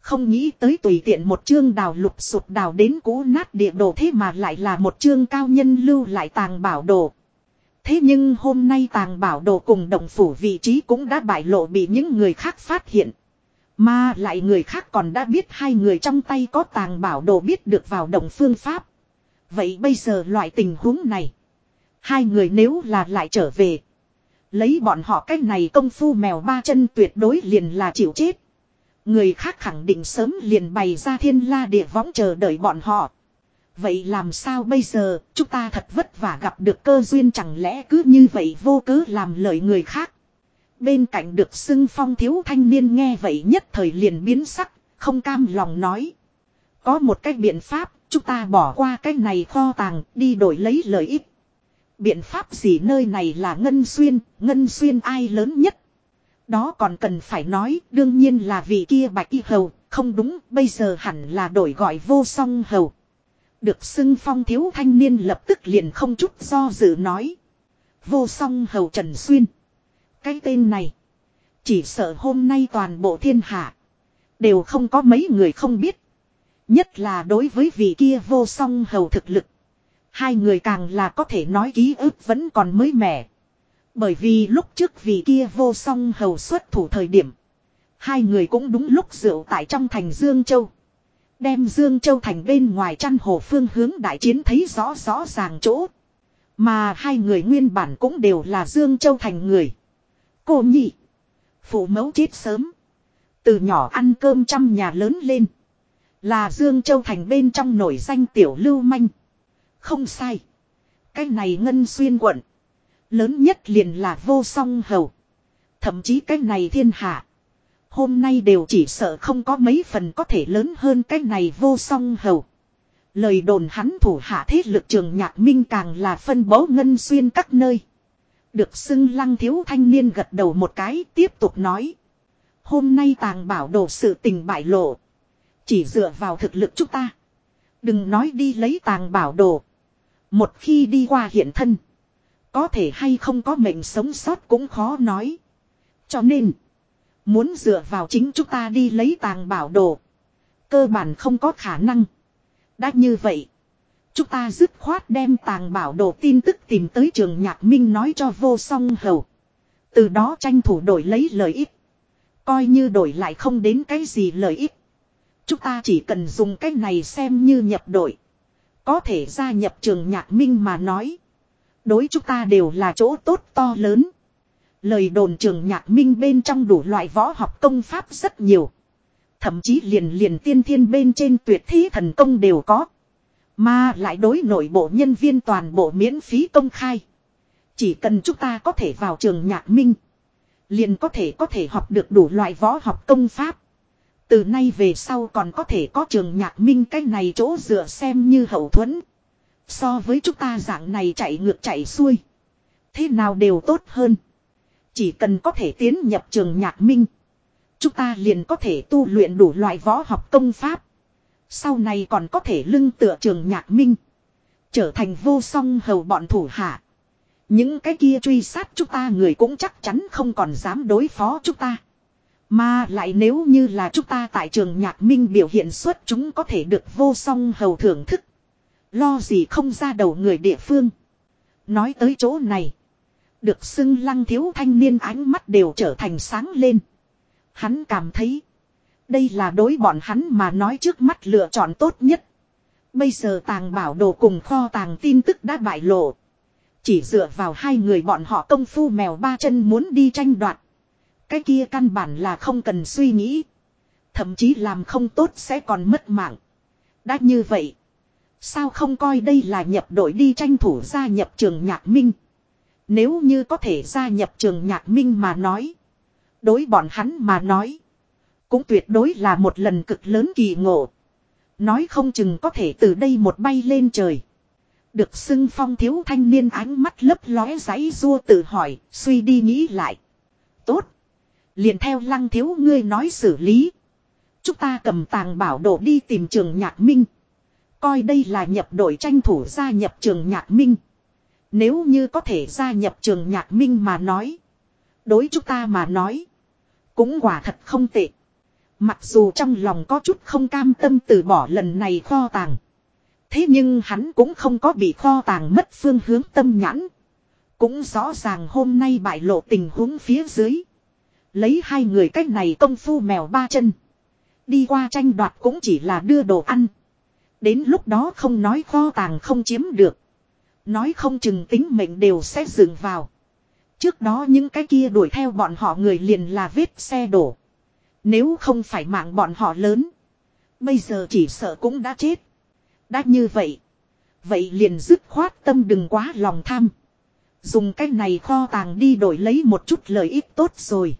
Không nghĩ tới tùy tiện một chương đào lục sụp đào đến cũ nát địa đồ thế mà lại là một chương cao nhân lưu lại tàng bảo đồ. Thế nhưng hôm nay tàng bảo đồ cùng đồng phủ vị trí cũng đã bại lộ bị những người khác phát hiện. Mà lại người khác còn đã biết hai người trong tay có tàng bảo đồ biết được vào đồng phương pháp. Vậy bây giờ loại tình huống này. Hai người nếu là lại trở về. Lấy bọn họ cách này công phu mèo ba chân tuyệt đối liền là chịu chết. Người khác khẳng định sớm liền bày ra thiên la địa võng chờ đợi bọn họ. Vậy làm sao bây giờ, chúng ta thật vất vả gặp được cơ duyên chẳng lẽ cứ như vậy vô cớ làm lợi người khác. Bên cạnh được xưng phong thiếu thanh niên nghe vậy nhất thời liền biến sắc, không cam lòng nói. Có một cách biện pháp, chúng ta bỏ qua cái này kho tàng, đi đổi lấy lợi ích. Biện pháp gì nơi này là Ngân Xuyên, Ngân Xuyên ai lớn nhất đó còn cần phải nói, đương nhiên là vị kia bạch y hầu, không đúng, bây giờ hẳn là đổi gọi vô song hầu. Được xưng phong thiếu thanh niên lập tức liền không chút do dự nói. Vô song hầu Trần Xuyên. Cái tên này. Chỉ sợ hôm nay toàn bộ thiên hạ. Đều không có mấy người không biết. Nhất là đối với vị kia vô song hầu thực lực. Hai người càng là có thể nói ký ức vẫn còn mới mẻ. Bởi vì lúc trước vì kia vô song hầu xuất thủ thời điểm. Hai người cũng đúng lúc rượu tại trong thành Dương Châu. Đem Dương Châu thành bên ngoài chăn hồ phương hướng đại chiến thấy rõ rõ ràng chỗ. Mà hai người nguyên bản cũng đều là Dương Châu thành người. Cô nhị. Phụ mẫu chết sớm. Từ nhỏ ăn cơm trăm nhà lớn lên. Là Dương Châu thành bên trong nổi danh tiểu lưu manh. Không sai. Cái này ngân xuyên quận. Lớn nhất liền là vô song hầu. Thậm chí cái này thiên hạ. Hôm nay đều chỉ sợ không có mấy phần có thể lớn hơn cái này vô song hầu. Lời đồn hắn thủ hạ thế lực trường nhạc minh càng là phân bố ngân xuyên các nơi. Được xưng lăng thiếu thanh niên gật đầu một cái, tiếp tục nói. Hôm nay tàng bảo đồ sự tình bại lộ. Chỉ dựa vào thực lực chúng ta. Đừng nói đi lấy tàng bảo đồ. Một khi đi qua hiện thân. Có thể hay không có mệnh sống sót cũng khó nói. Cho nên. Muốn dựa vào chính chúng ta đi lấy tàng bảo đồ. Cơ bản không có khả năng. Đã như vậy. Chúng ta dứt khoát đem tàng bảo đồ tin tức tìm tới trường nhạc minh nói cho vô song hầu. Từ đó tranh thủ đổi lấy lợi ích. Coi như đổi lại không đến cái gì lợi ích. Chúng ta chỉ cần dùng cái này xem như nhập đội. Có thể gia nhập trường nhạc minh mà nói. Đối chúng ta đều là chỗ tốt to lớn. Lời đồn trường nhạc minh bên trong đủ loại võ học công pháp rất nhiều. Thậm chí liền liền tiên thiên bên trên tuyệt thí thần công đều có. Mà lại đối nội bộ nhân viên toàn bộ miễn phí công khai. Chỉ cần chúng ta có thể vào trường nhạc minh. Liền có thể có thể học được đủ loại võ học công pháp. Từ nay về sau còn có thể có trường nhạc minh cái này chỗ dựa xem như hậu thuẫn. So với chúng ta dạng này chạy ngược chạy xuôi. Thế nào đều tốt hơn. Chỉ cần có thể tiến nhập trường nhạc minh. Chúng ta liền có thể tu luyện đủ loại võ học công pháp. Sau này còn có thể lưng tựa trường nhạc minh. Trở thành vô song hầu bọn thủ hạ. Những cái kia truy sát chúng ta người cũng chắc chắn không còn dám đối phó chúng ta. Mà lại nếu như là chúng ta tại trường nhạc minh biểu hiện xuất chúng có thể được vô song hầu thưởng thức. Lo gì không ra đầu người địa phương. Nói tới chỗ này. Được xưng lăng thiếu thanh niên ánh mắt đều trở thành sáng lên. Hắn cảm thấy. Đây là đối bọn hắn mà nói trước mắt lựa chọn tốt nhất. Bây giờ tàng bảo đồ cùng kho tàng tin tức đã bại lộ. Chỉ dựa vào hai người bọn họ công phu mèo ba chân muốn đi tranh đoạt. Cái kia căn bản là không cần suy nghĩ. Thậm chí làm không tốt sẽ còn mất mạng. Đã như vậy. Sao không coi đây là nhập đội đi tranh thủ gia nhập trường nhạc minh. Nếu như có thể gia nhập trường nhạc minh mà nói. Đối bọn hắn mà nói. Cũng tuyệt đối là một lần cực lớn kỳ ngộ. Nói không chừng có thể từ đây một bay lên trời. Được xưng phong thiếu thanh niên ánh mắt lấp lóe giấy rua tự hỏi, suy đi nghĩ lại. Tốt. Liền theo lăng thiếu ngươi nói xử lý. Chúng ta cầm tàng bảo đồ đi tìm trường nhạc minh. Coi đây là nhập đội tranh thủ gia nhập trường nhạc minh. Nếu như có thể gia nhập trường nhạc minh mà nói. Đối chúng ta mà nói. Cũng quả thật không tệ. Mặc dù trong lòng có chút không cam tâm từ bỏ lần này kho tàng. Thế nhưng hắn cũng không có bị kho tàng mất phương hướng tâm nhãn. Cũng rõ ràng hôm nay bại lộ tình huống phía dưới. Lấy hai người cách này công phu mèo ba chân. Đi qua tranh đoạt cũng chỉ là đưa đồ ăn. Đến lúc đó không nói kho tàng không chiếm được. Nói không chừng tính mệnh đều sẽ dừng vào. Trước đó những cái kia đuổi theo bọn họ người liền là vết xe đổ. Nếu không phải mạng bọn họ lớn. Bây giờ chỉ sợ cũng đã chết. Đã như vậy. Vậy liền dứt khoát tâm đừng quá lòng tham. Dùng cái này kho tàng đi đổi lấy một chút lợi ích tốt rồi.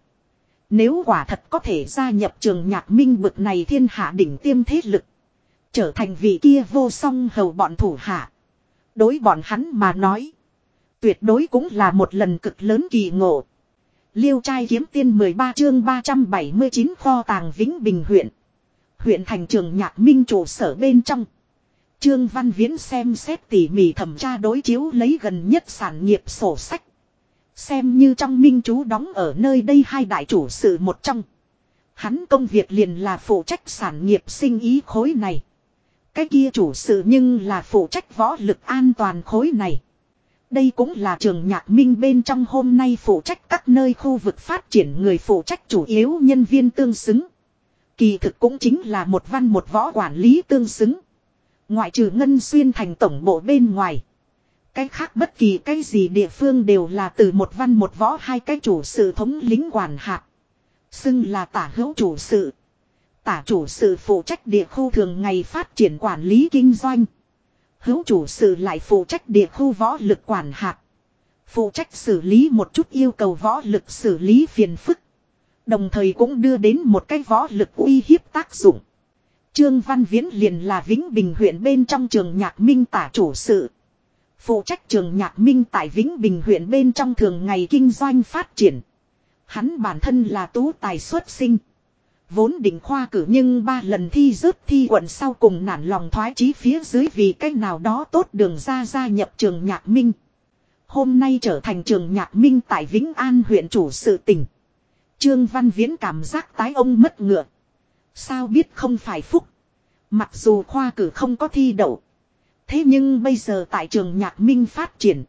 Nếu quả thật có thể gia nhập trường nhạc minh bực này thiên hạ đỉnh tiêm thế lực. Trở thành vị kia vô song hầu bọn thủ hạ. Đối bọn hắn mà nói. Tuyệt đối cũng là một lần cực lớn kỳ ngộ. Liêu trai kiếm tiên 13 chương 379 kho tàng Vĩnh Bình huyện. Huyện thành trường nhạc minh trụ sở bên trong. Trương Văn Viễn xem xét tỉ mỉ thẩm tra đối chiếu lấy gần nhất sản nghiệp sổ sách. Xem như trong minh chú đóng ở nơi đây hai đại chủ sự một trong. Hắn công việc liền là phụ trách sản nghiệp sinh ý khối này. Cái kia chủ sự nhưng là phụ trách võ lực an toàn khối này. Đây cũng là trường nhạc minh bên trong hôm nay phụ trách các nơi khu vực phát triển người phụ trách chủ yếu nhân viên tương xứng. Kỳ thực cũng chính là một văn một võ quản lý tương xứng. Ngoại trừ ngân xuyên thành tổng bộ bên ngoài. Cái khác bất kỳ cái gì địa phương đều là từ một văn một võ hai cái chủ sự thống lính quản hạt. Xưng là tả hữu chủ sự. Tả chủ sự phụ trách địa khu thường ngày phát triển quản lý kinh doanh. Hữu chủ sự lại phụ trách địa khu võ lực quản hạt. Phụ trách xử lý một chút yêu cầu võ lực xử lý phiền phức. Đồng thời cũng đưa đến một cái võ lực uy hiếp tác dụng. Trương Văn Viễn liền là Vĩnh Bình huyện bên trong trường nhạc minh tả chủ sự. Phụ trách trường nhạc minh tại Vĩnh Bình huyện bên trong thường ngày kinh doanh phát triển. Hắn bản thân là tú tài xuất sinh. Vốn định khoa cử nhưng ba lần thi rớt thi quận sau cùng nản lòng thoái chí phía dưới vì cách nào đó tốt đường ra gia nhập trường nhạc minh. Hôm nay trở thành trường nhạc minh tại Vĩnh An huyện chủ sự tỉnh. Trương Văn Viễn cảm giác tái ông mất ngựa. Sao biết không phải phúc. Mặc dù khoa cử không có thi đậu. Thế nhưng bây giờ tại trường nhạc minh phát triển.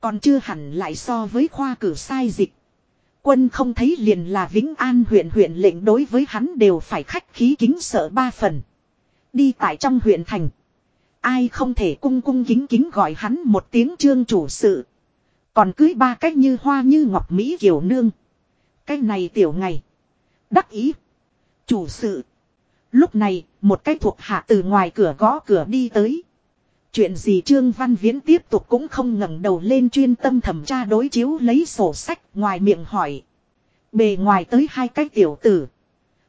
Còn chưa hẳn lại so với khoa cử sai dịch. Quân không thấy liền là Vĩnh An huyện huyện lệnh đối với hắn đều phải khách khí kính sợ ba phần. Đi tại trong huyện thành. Ai không thể cung cung kính kính gọi hắn một tiếng trương chủ sự. Còn cưới ba cách như hoa như ngọc Mỹ kiều nương. Cái này tiểu ngày. Đắc ý. Chủ sự. Lúc này, một cái thuộc hạ từ ngoài cửa gõ cửa đi tới. Chuyện gì Trương Văn Viễn tiếp tục cũng không ngẩng đầu lên chuyên tâm thẩm tra đối chiếu lấy sổ sách ngoài miệng hỏi. Bề ngoài tới hai cái tiểu tử.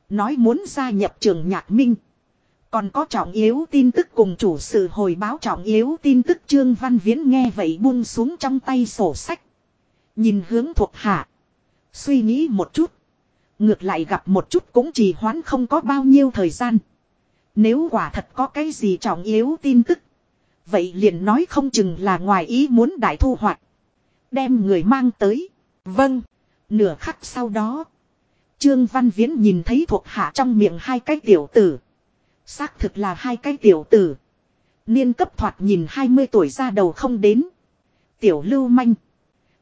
Nói muốn gia nhập trường nhạc minh. Còn có trọng yếu tin tức cùng chủ sự hồi báo trọng yếu tin tức Trương Văn Viễn nghe vậy buông xuống trong tay sổ sách. Nhìn hướng thuộc hạ. Suy nghĩ một chút. Ngược lại gặp một chút cũng chỉ hoãn không có bao nhiêu thời gian. Nếu quả thật có cái gì trọng yếu tin tức. Vậy liền nói không chừng là ngoài ý muốn đại thu hoạch. Đem người mang tới. Vâng. Nửa khắc sau đó. Trương Văn Viễn nhìn thấy thuộc hạ trong miệng hai cái tiểu tử. Xác thực là hai cái tiểu tử. Niên cấp thoạt nhìn 20 tuổi ra đầu không đến. Tiểu lưu manh.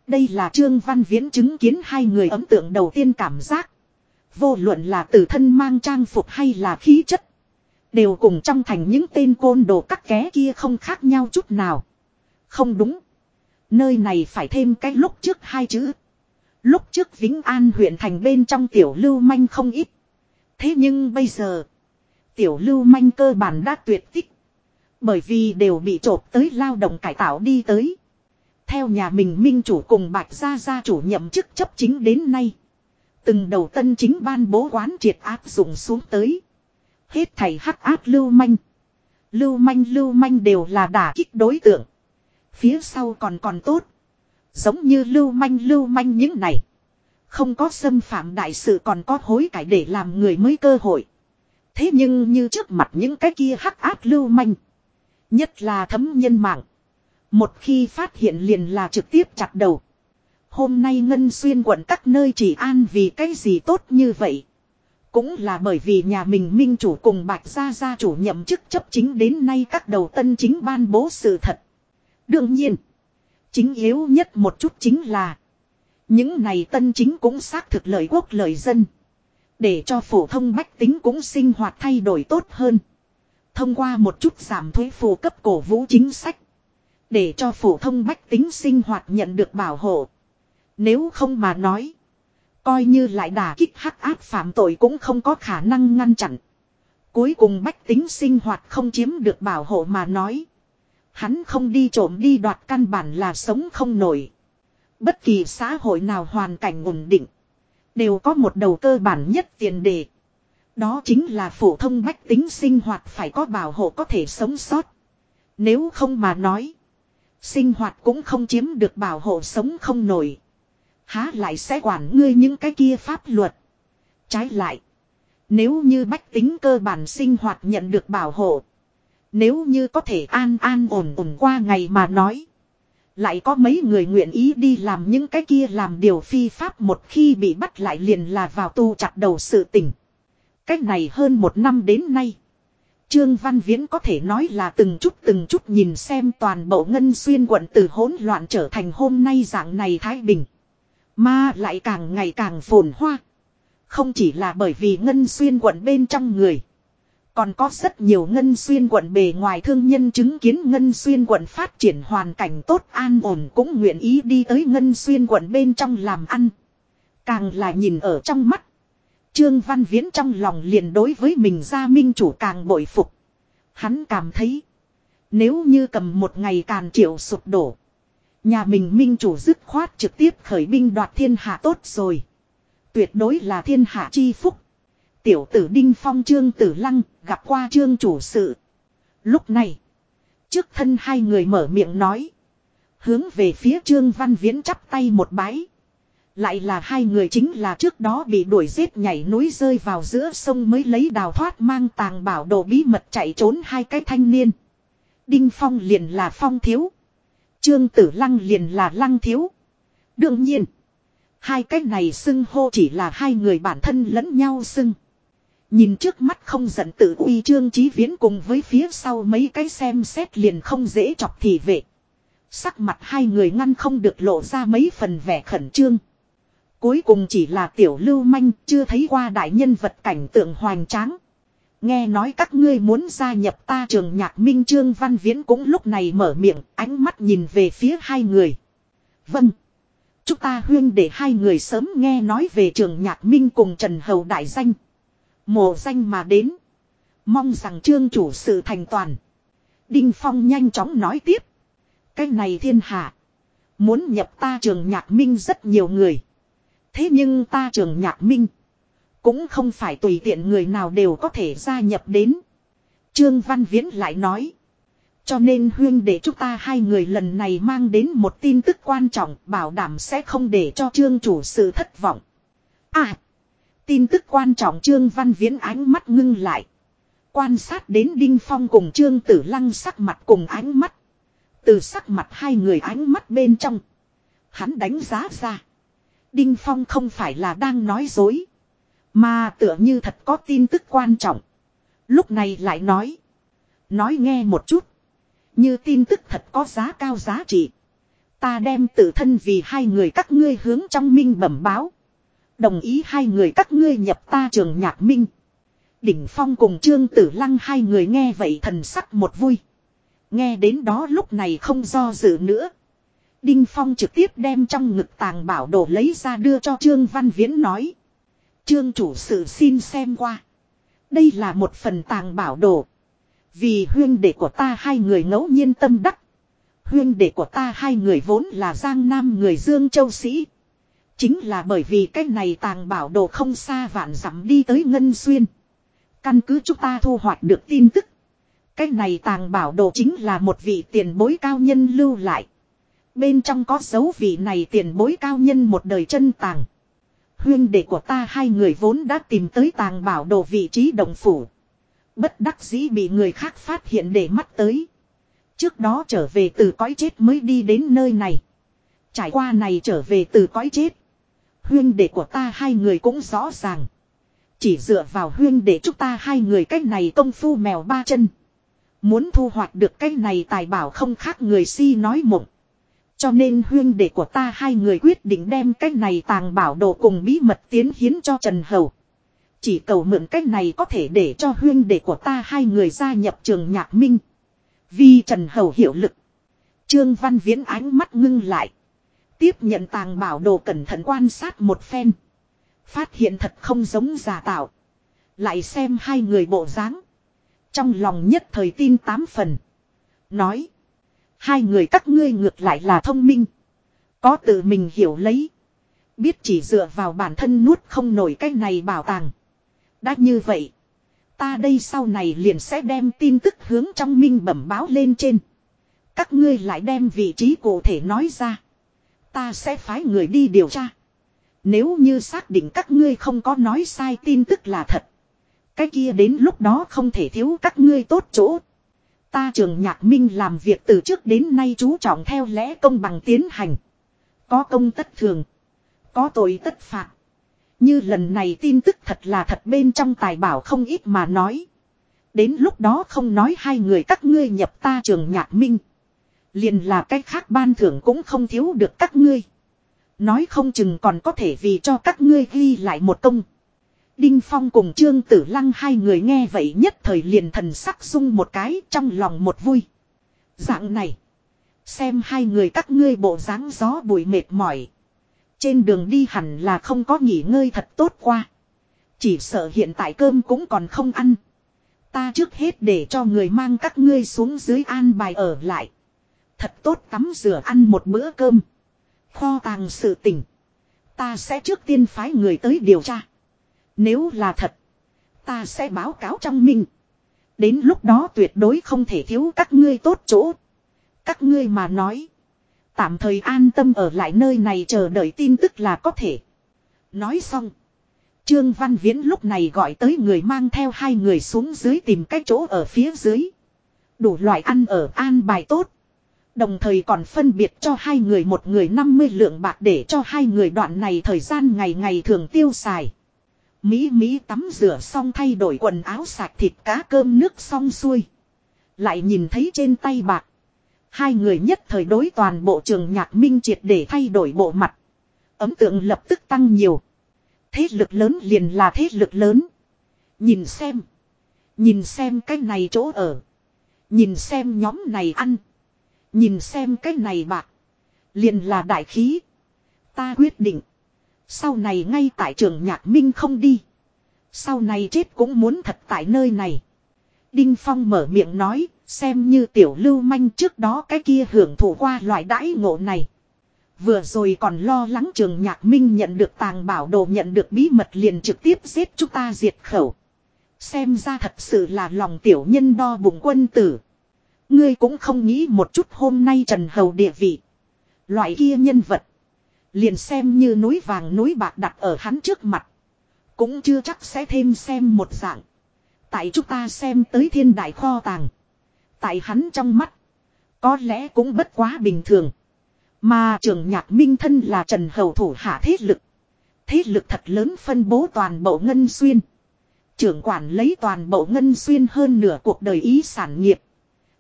Đây là Trương Văn Viễn chứng kiến hai người ấn tượng đầu tiên cảm giác. Vô luận là tử thân mang trang phục hay là khí chất. Đều cùng trong thành những tên côn đồ cắt ké kia không khác nhau chút nào. Không đúng. Nơi này phải thêm cái lúc trước hai chữ. Lúc trước Vĩnh An huyện thành bên trong tiểu lưu manh không ít. Thế nhưng bây giờ. Tiểu lưu manh cơ bản đã tuyệt tích. Bởi vì đều bị trộp tới lao động cải tạo đi tới. Theo nhà mình minh chủ cùng bạch gia gia chủ nhậm chức chấp chính đến nay. Từng đầu tân chính ban bố quán triệt áp dụng xuống tới. Hết thầy hắc áp lưu manh. Lưu manh lưu manh đều là đả kích đối tượng. Phía sau còn còn tốt. Giống như lưu manh lưu manh những này. Không có xâm phạm đại sự còn có hối cải để làm người mới cơ hội. Thế nhưng như trước mặt những cái kia hắc áp lưu manh. Nhất là thấm nhân mạng. Một khi phát hiện liền là trực tiếp chặt đầu. Hôm nay Ngân Xuyên quận các nơi chỉ an vì cái gì tốt như vậy. Cũng là bởi vì nhà mình minh chủ cùng bạch gia gia chủ nhậm chức chấp chính đến nay các đầu tân chính ban bố sự thật. Đương nhiên, chính yếu nhất một chút chính là những này tân chính cũng xác thực lợi quốc lợi dân. Để cho phổ thông bách tính cũng sinh hoạt thay đổi tốt hơn. Thông qua một chút giảm thuế phù cấp cổ vũ chính sách. Để cho phổ thông bách tính sinh hoạt nhận được bảo hộ. Nếu không mà nói. Coi như lại đả kích hắc áp phạm tội cũng không có khả năng ngăn chặn. Cuối cùng bách tính sinh hoạt không chiếm được bảo hộ mà nói. Hắn không đi trộm đi đoạt căn bản là sống không nổi. Bất kỳ xã hội nào hoàn cảnh ổn định. Đều có một đầu cơ bản nhất tiền đề. Đó chính là phổ thông bách tính sinh hoạt phải có bảo hộ có thể sống sót. Nếu không mà nói. Sinh hoạt cũng không chiếm được bảo hộ sống không nổi. Há lại sẽ quản ngươi những cái kia pháp luật. Trái lại. Nếu như bách tính cơ bản sinh hoạt nhận được bảo hộ. Nếu như có thể an an ổn ổn qua ngày mà nói. Lại có mấy người nguyện ý đi làm những cái kia làm điều phi pháp một khi bị bắt lại liền là vào tu chặt đầu sự tình. Cách này hơn một năm đến nay. Trương Văn Viễn có thể nói là từng chút từng chút nhìn xem toàn bộ ngân xuyên quận từ hỗn loạn trở thành hôm nay dạng này Thái Bình. Mà lại càng ngày càng phồn hoa. Không chỉ là bởi vì ngân xuyên quận bên trong người. Còn có rất nhiều ngân xuyên quận bề ngoài thương nhân chứng kiến ngân xuyên quận phát triển hoàn cảnh tốt an ổn cũng nguyện ý đi tới ngân xuyên quận bên trong làm ăn. Càng là nhìn ở trong mắt. Trương Văn Viễn trong lòng liền đối với mình gia minh chủ càng bội phục. Hắn cảm thấy. Nếu như cầm một ngày càn triệu sụp đổ. Nhà mình minh chủ dứt khoát trực tiếp khởi binh đoạt thiên hạ tốt rồi. Tuyệt đối là thiên hạ chi phúc. Tiểu tử Đinh Phong, Trương Tử Lăng gặp qua Trương chủ sự. Lúc này. Trước thân hai người mở miệng nói. Hướng về phía Trương Văn Viễn chắp tay một bái. Lại là hai người chính là trước đó bị đuổi giết nhảy núi rơi vào giữa sông mới lấy đào thoát mang tàng bảo đồ bí mật chạy trốn hai cái thanh niên. Đinh Phong liền là Phong Thiếu. Trương Tử Lăng liền là Lăng Thiếu. Đương nhiên. Hai cái này xưng hô chỉ là hai người bản thân lẫn nhau xưng. Nhìn trước mắt không giận tự uy trương chí viễn cùng với phía sau mấy cái xem xét liền không dễ chọc thì vệ. Sắc mặt hai người ngăn không được lộ ra mấy phần vẻ khẩn trương. Cuối cùng chỉ là tiểu lưu manh, chưa thấy qua đại nhân vật cảnh tượng hoành tráng. Nghe nói các ngươi muốn gia nhập ta trường nhạc minh trương văn viễn cũng lúc này mở miệng, ánh mắt nhìn về phía hai người. Vâng. Chúng ta huyên để hai người sớm nghe nói về trường nhạc minh cùng Trần Hầu đại danh. Mộ danh mà đến. Mong rằng trương chủ sự thành toàn. Đinh Phong nhanh chóng nói tiếp. Cái này thiên hạ. Muốn nhập ta trường nhạc minh rất nhiều người. Thế nhưng ta trường nhạc minh. Cũng không phải tùy tiện người nào đều có thể gia nhập đến. Trương Văn Viễn lại nói. Cho nên huyên để chúng ta hai người lần này mang đến một tin tức quan trọng, bảo đảm sẽ không để cho trương chủ sự thất vọng. À! Tin tức quan trọng trương văn viễn ánh mắt ngưng lại. Quan sát đến Đinh Phong cùng trương tử lăng sắc mặt cùng ánh mắt. Từ sắc mặt hai người ánh mắt bên trong. Hắn đánh giá ra. Đinh Phong không phải là đang nói dối. Mà tựa như thật có tin tức quan trọng. Lúc này lại nói. Nói nghe một chút. Như tin tức thật có giá cao giá trị. Ta đem tự thân vì hai người các ngươi hướng trong minh bẩm báo. Đồng ý hai người các ngươi nhập ta trường nhạc minh. Đỉnh Phong cùng Trương Tử Lăng hai người nghe vậy thần sắc một vui. Nghe đến đó lúc này không do dự nữa. Đinh Phong trực tiếp đem trong ngực tàng bảo đồ lấy ra đưa cho Trương Văn Viễn nói. Trương chủ sự xin xem qua. Đây là một phần tàng bảo đồ. Vì huyên đệ của ta hai người ngẫu nhiên tâm đắc. Huyên đệ của ta hai người vốn là Giang Nam người Dương Châu Sĩ. Chính là bởi vì cái này tàng bảo đồ không xa vạn dặm đi tới Ngân Xuyên. Căn cứ chúng ta thu hoạch được tin tức. Cái này tàng bảo đồ chính là một vị tiền bối cao nhân lưu lại. Bên trong có dấu vị này tiền bối cao nhân một đời chân tàng. Huyên đệ của ta hai người vốn đã tìm tới tàng bảo đồ vị trí đồng phủ. Bất đắc dĩ bị người khác phát hiện để mắt tới. Trước đó trở về từ cõi chết mới đi đến nơi này. Trải qua này trở về từ cõi chết. Huyên đệ của ta hai người cũng rõ ràng. Chỉ dựa vào huyên đệ chúng ta hai người cách này công phu mèo ba chân. Muốn thu hoạch được cái này tài bảo không khác người si nói mộng. Cho nên huyên đệ của ta hai người quyết định đem cái này tàng bảo đồ cùng bí mật tiến hiến cho Trần Hầu. Chỉ cầu mượn cách này có thể để cho huyên đệ của ta hai người gia nhập trường nhạc minh. Vì Trần Hầu hiệu lực. Trương Văn Viễn ánh mắt ngưng lại. Tiếp nhận tàng bảo đồ cẩn thận quan sát một phen. Phát hiện thật không giống giả tạo. Lại xem hai người bộ dáng. Trong lòng nhất thời tin tám phần. Nói. Hai người các ngươi ngược lại là thông minh. Có tự mình hiểu lấy. Biết chỉ dựa vào bản thân nuốt không nổi cái này bảo tàng. Đã như vậy. Ta đây sau này liền sẽ đem tin tức hướng trong minh bẩm báo lên trên. Các ngươi lại đem vị trí cụ thể nói ra. Ta sẽ phái người đi điều tra. Nếu như xác định các ngươi không có nói sai tin tức là thật. Cái kia đến lúc đó không thể thiếu các ngươi tốt chỗ. Ta trường nhạc minh làm việc từ trước đến nay chú trọng theo lẽ công bằng tiến hành. Có công tất thường. Có tội tất phạt. Như lần này tin tức thật là thật bên trong tài bảo không ít mà nói. Đến lúc đó không nói hai người các ngươi nhập ta trường nhạc minh. Liền là cách khác ban thưởng cũng không thiếu được các ngươi. Nói không chừng còn có thể vì cho các ngươi ghi lại một công. Đinh Phong cùng Trương Tử Lăng hai người nghe vậy nhất thời liền thần sắc sung một cái trong lòng một vui. Dạng này. Xem hai người các ngươi bộ dáng gió bụi mệt mỏi. Trên đường đi hẳn là không có nghỉ ngơi thật tốt qua. Chỉ sợ hiện tại cơm cũng còn không ăn. Ta trước hết để cho người mang các ngươi xuống dưới an bài ở lại. Thật tốt tắm rửa ăn một bữa cơm. Kho tàng sự tỉnh. Ta sẽ trước tiên phái người tới điều tra. Nếu là thật. Ta sẽ báo cáo trong minh. Đến lúc đó tuyệt đối không thể thiếu các ngươi tốt chỗ. Các ngươi mà nói. Tạm thời an tâm ở lại nơi này chờ đợi tin tức là có thể. Nói xong. Trương Văn Viễn lúc này gọi tới người mang theo hai người xuống dưới tìm cách chỗ ở phía dưới. Đủ loại ăn ở, an bài tốt. Đồng thời còn phân biệt cho hai người một người 50 lượng bạc để cho hai người đoạn này thời gian ngày ngày thường tiêu xài. Mỹ Mỹ tắm rửa xong thay đổi quần áo sạch thịt cá cơm nước xong xuôi. Lại nhìn thấy trên tay bạc. Hai người nhất thời đối toàn bộ trường nhạc minh triệt để thay đổi bộ mặt. Ấm tượng lập tức tăng nhiều. Thế lực lớn liền là thế lực lớn. Nhìn xem. Nhìn xem cái này chỗ ở. Nhìn xem nhóm này ăn. Nhìn xem cái này bạc. Liền là đại khí. Ta quyết định. Sau này ngay tại trường nhạc minh không đi. Sau này chết cũng muốn thật tại nơi này. Đinh Phong mở miệng nói, xem như tiểu lưu manh trước đó cái kia hưởng thụ qua loại đãi ngộ này. Vừa rồi còn lo lắng trường nhạc minh nhận được tàng bảo đồ nhận được bí mật liền trực tiếp giết chúng ta diệt khẩu. Xem ra thật sự là lòng tiểu nhân đo bụng quân tử. Ngươi cũng không nghĩ một chút hôm nay trần hầu địa vị. Loại kia nhân vật. Liền xem như núi vàng núi bạc đặt ở hắn trước mặt. Cũng chưa chắc sẽ thêm xem một dạng. Tại chúng ta xem tới thiên đại kho tàng. Tại hắn trong mắt. Có lẽ cũng bất quá bình thường. Mà trường nhạc minh thân là Trần Hầu thủ hạ thế lực. Thế lực thật lớn phân bố toàn bộ ngân xuyên. Trưởng quản lấy toàn bộ ngân xuyên hơn nửa cuộc đời ý sản nghiệp.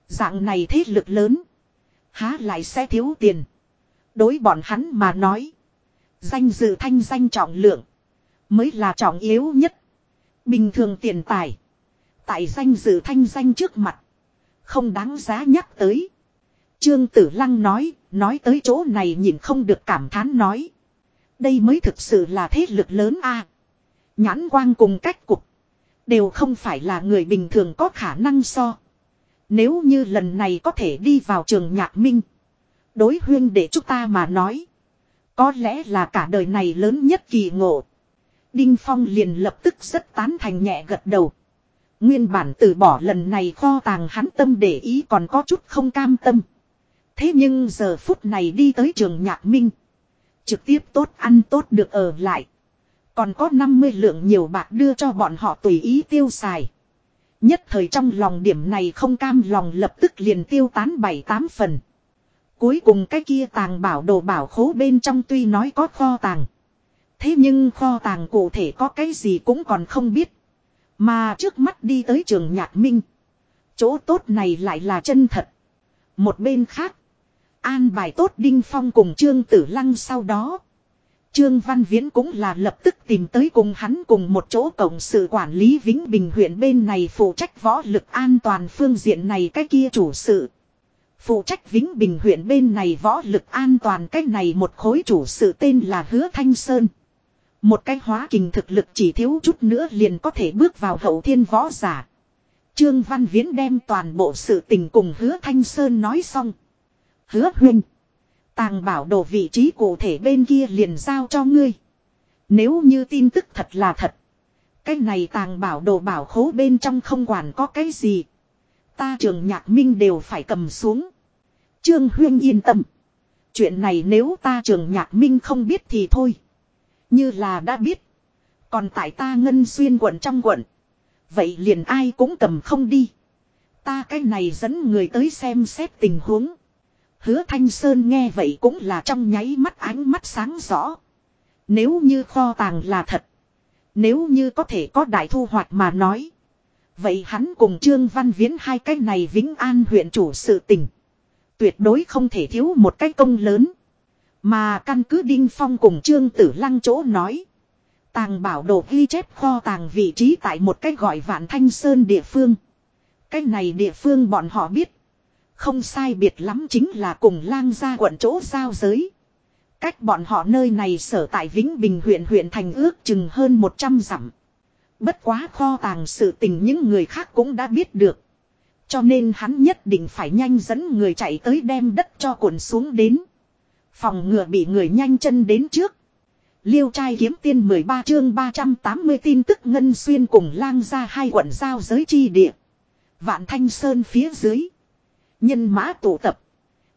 Dạng này thế lực lớn. Há lại sẽ thiếu tiền. Đối bọn hắn mà nói. Danh dự thanh danh trọng lượng. Mới là trọng yếu nhất. Bình thường tiền tài. Tại danh dự thanh danh trước mặt. Không đáng giá nhắc tới. Trương Tử Lăng nói, nói tới chỗ này nhìn không được cảm thán nói. Đây mới thực sự là thế lực lớn a. Nhãn quang cùng cách cục. Đều không phải là người bình thường có khả năng so. Nếu như lần này có thể đi vào trường nhạc minh. Đối huyên để chúng ta mà nói. Có lẽ là cả đời này lớn nhất kỳ ngộ. Đinh Phong liền lập tức rất tán thành nhẹ gật đầu. Nguyên bản từ bỏ lần này kho tàng hắn tâm để ý còn có chút không cam tâm. Thế nhưng giờ phút này đi tới trường nhạc minh. Trực tiếp tốt ăn tốt được ở lại. Còn có 50 lượng nhiều bạc đưa cho bọn họ tùy ý tiêu xài. Nhất thời trong lòng điểm này không cam lòng lập tức liền tiêu tán bảy tám phần. Cuối cùng cái kia tàng bảo đồ bảo khố bên trong tuy nói có kho tàng. Thế nhưng kho tàng cụ thể có cái gì cũng còn không biết. Mà trước mắt đi tới trường nhạc minh. Chỗ tốt này lại là chân thật. Một bên khác. An bài tốt Đinh Phong cùng Trương Tử Lăng sau đó. Trương Văn Viễn cũng là lập tức tìm tới cùng hắn cùng một chỗ cộng sự quản lý Vĩnh Bình huyện bên này phụ trách võ lực an toàn phương diện này cái kia chủ sự. Phụ trách Vĩnh Bình huyện bên này võ lực an toàn cái này một khối chủ sự tên là Hứa Thanh Sơn. Một cái hóa kình thực lực chỉ thiếu chút nữa liền có thể bước vào hậu thiên võ giả. Trương Văn Viễn đem toàn bộ sự tình cùng Hứa Thanh Sơn nói xong. Hứa huynh. Tàng bảo đồ vị trí cụ thể bên kia liền giao cho ngươi. Nếu như tin tức thật là thật. Cái này tàng bảo đồ bảo khố bên trong không quản có cái gì. Ta trường nhạc minh đều phải cầm xuống. Trương Huyên yên tâm. Chuyện này nếu ta trường nhạc minh không biết thì thôi. Như là đã biết. Còn tại ta ngân xuyên quận trong quận. Vậy liền ai cũng cầm không đi. Ta cái này dẫn người tới xem xét tình huống. Hứa Thanh Sơn nghe vậy cũng là trong nháy mắt ánh mắt sáng rõ. Nếu như kho tàng là thật. Nếu như có thể có đại thu hoạch mà nói. Vậy hắn cùng Trương Văn Viễn hai cái này Vĩnh An huyện chủ sự tình. Tuyệt đối không thể thiếu một cái công lớn. Mà căn cứ Đinh Phong cùng Trương Tử Lăng chỗ nói. Tàng bảo đồ ghi chép kho tàng vị trí tại một cái gọi Vạn Thanh Sơn địa phương. Cái này địa phương bọn họ biết. Không sai biệt lắm chính là cùng lang gia quận chỗ giao giới. Cách bọn họ nơi này sở tại Vĩnh Bình huyện huyện thành ước chừng hơn 100 dặm. Bất quá kho tàng sự tình những người khác cũng đã biết được. Cho nên hắn nhất định phải nhanh dẫn người chạy tới đem đất cho cuộn xuống đến. Phòng ngừa bị người nhanh chân đến trước. Liêu trai kiếm tiên 13 chương 380 tin tức ngân xuyên cùng lang ra hai quận giao giới chi địa. Vạn Thanh Sơn phía dưới. Nhân mã tụ tập.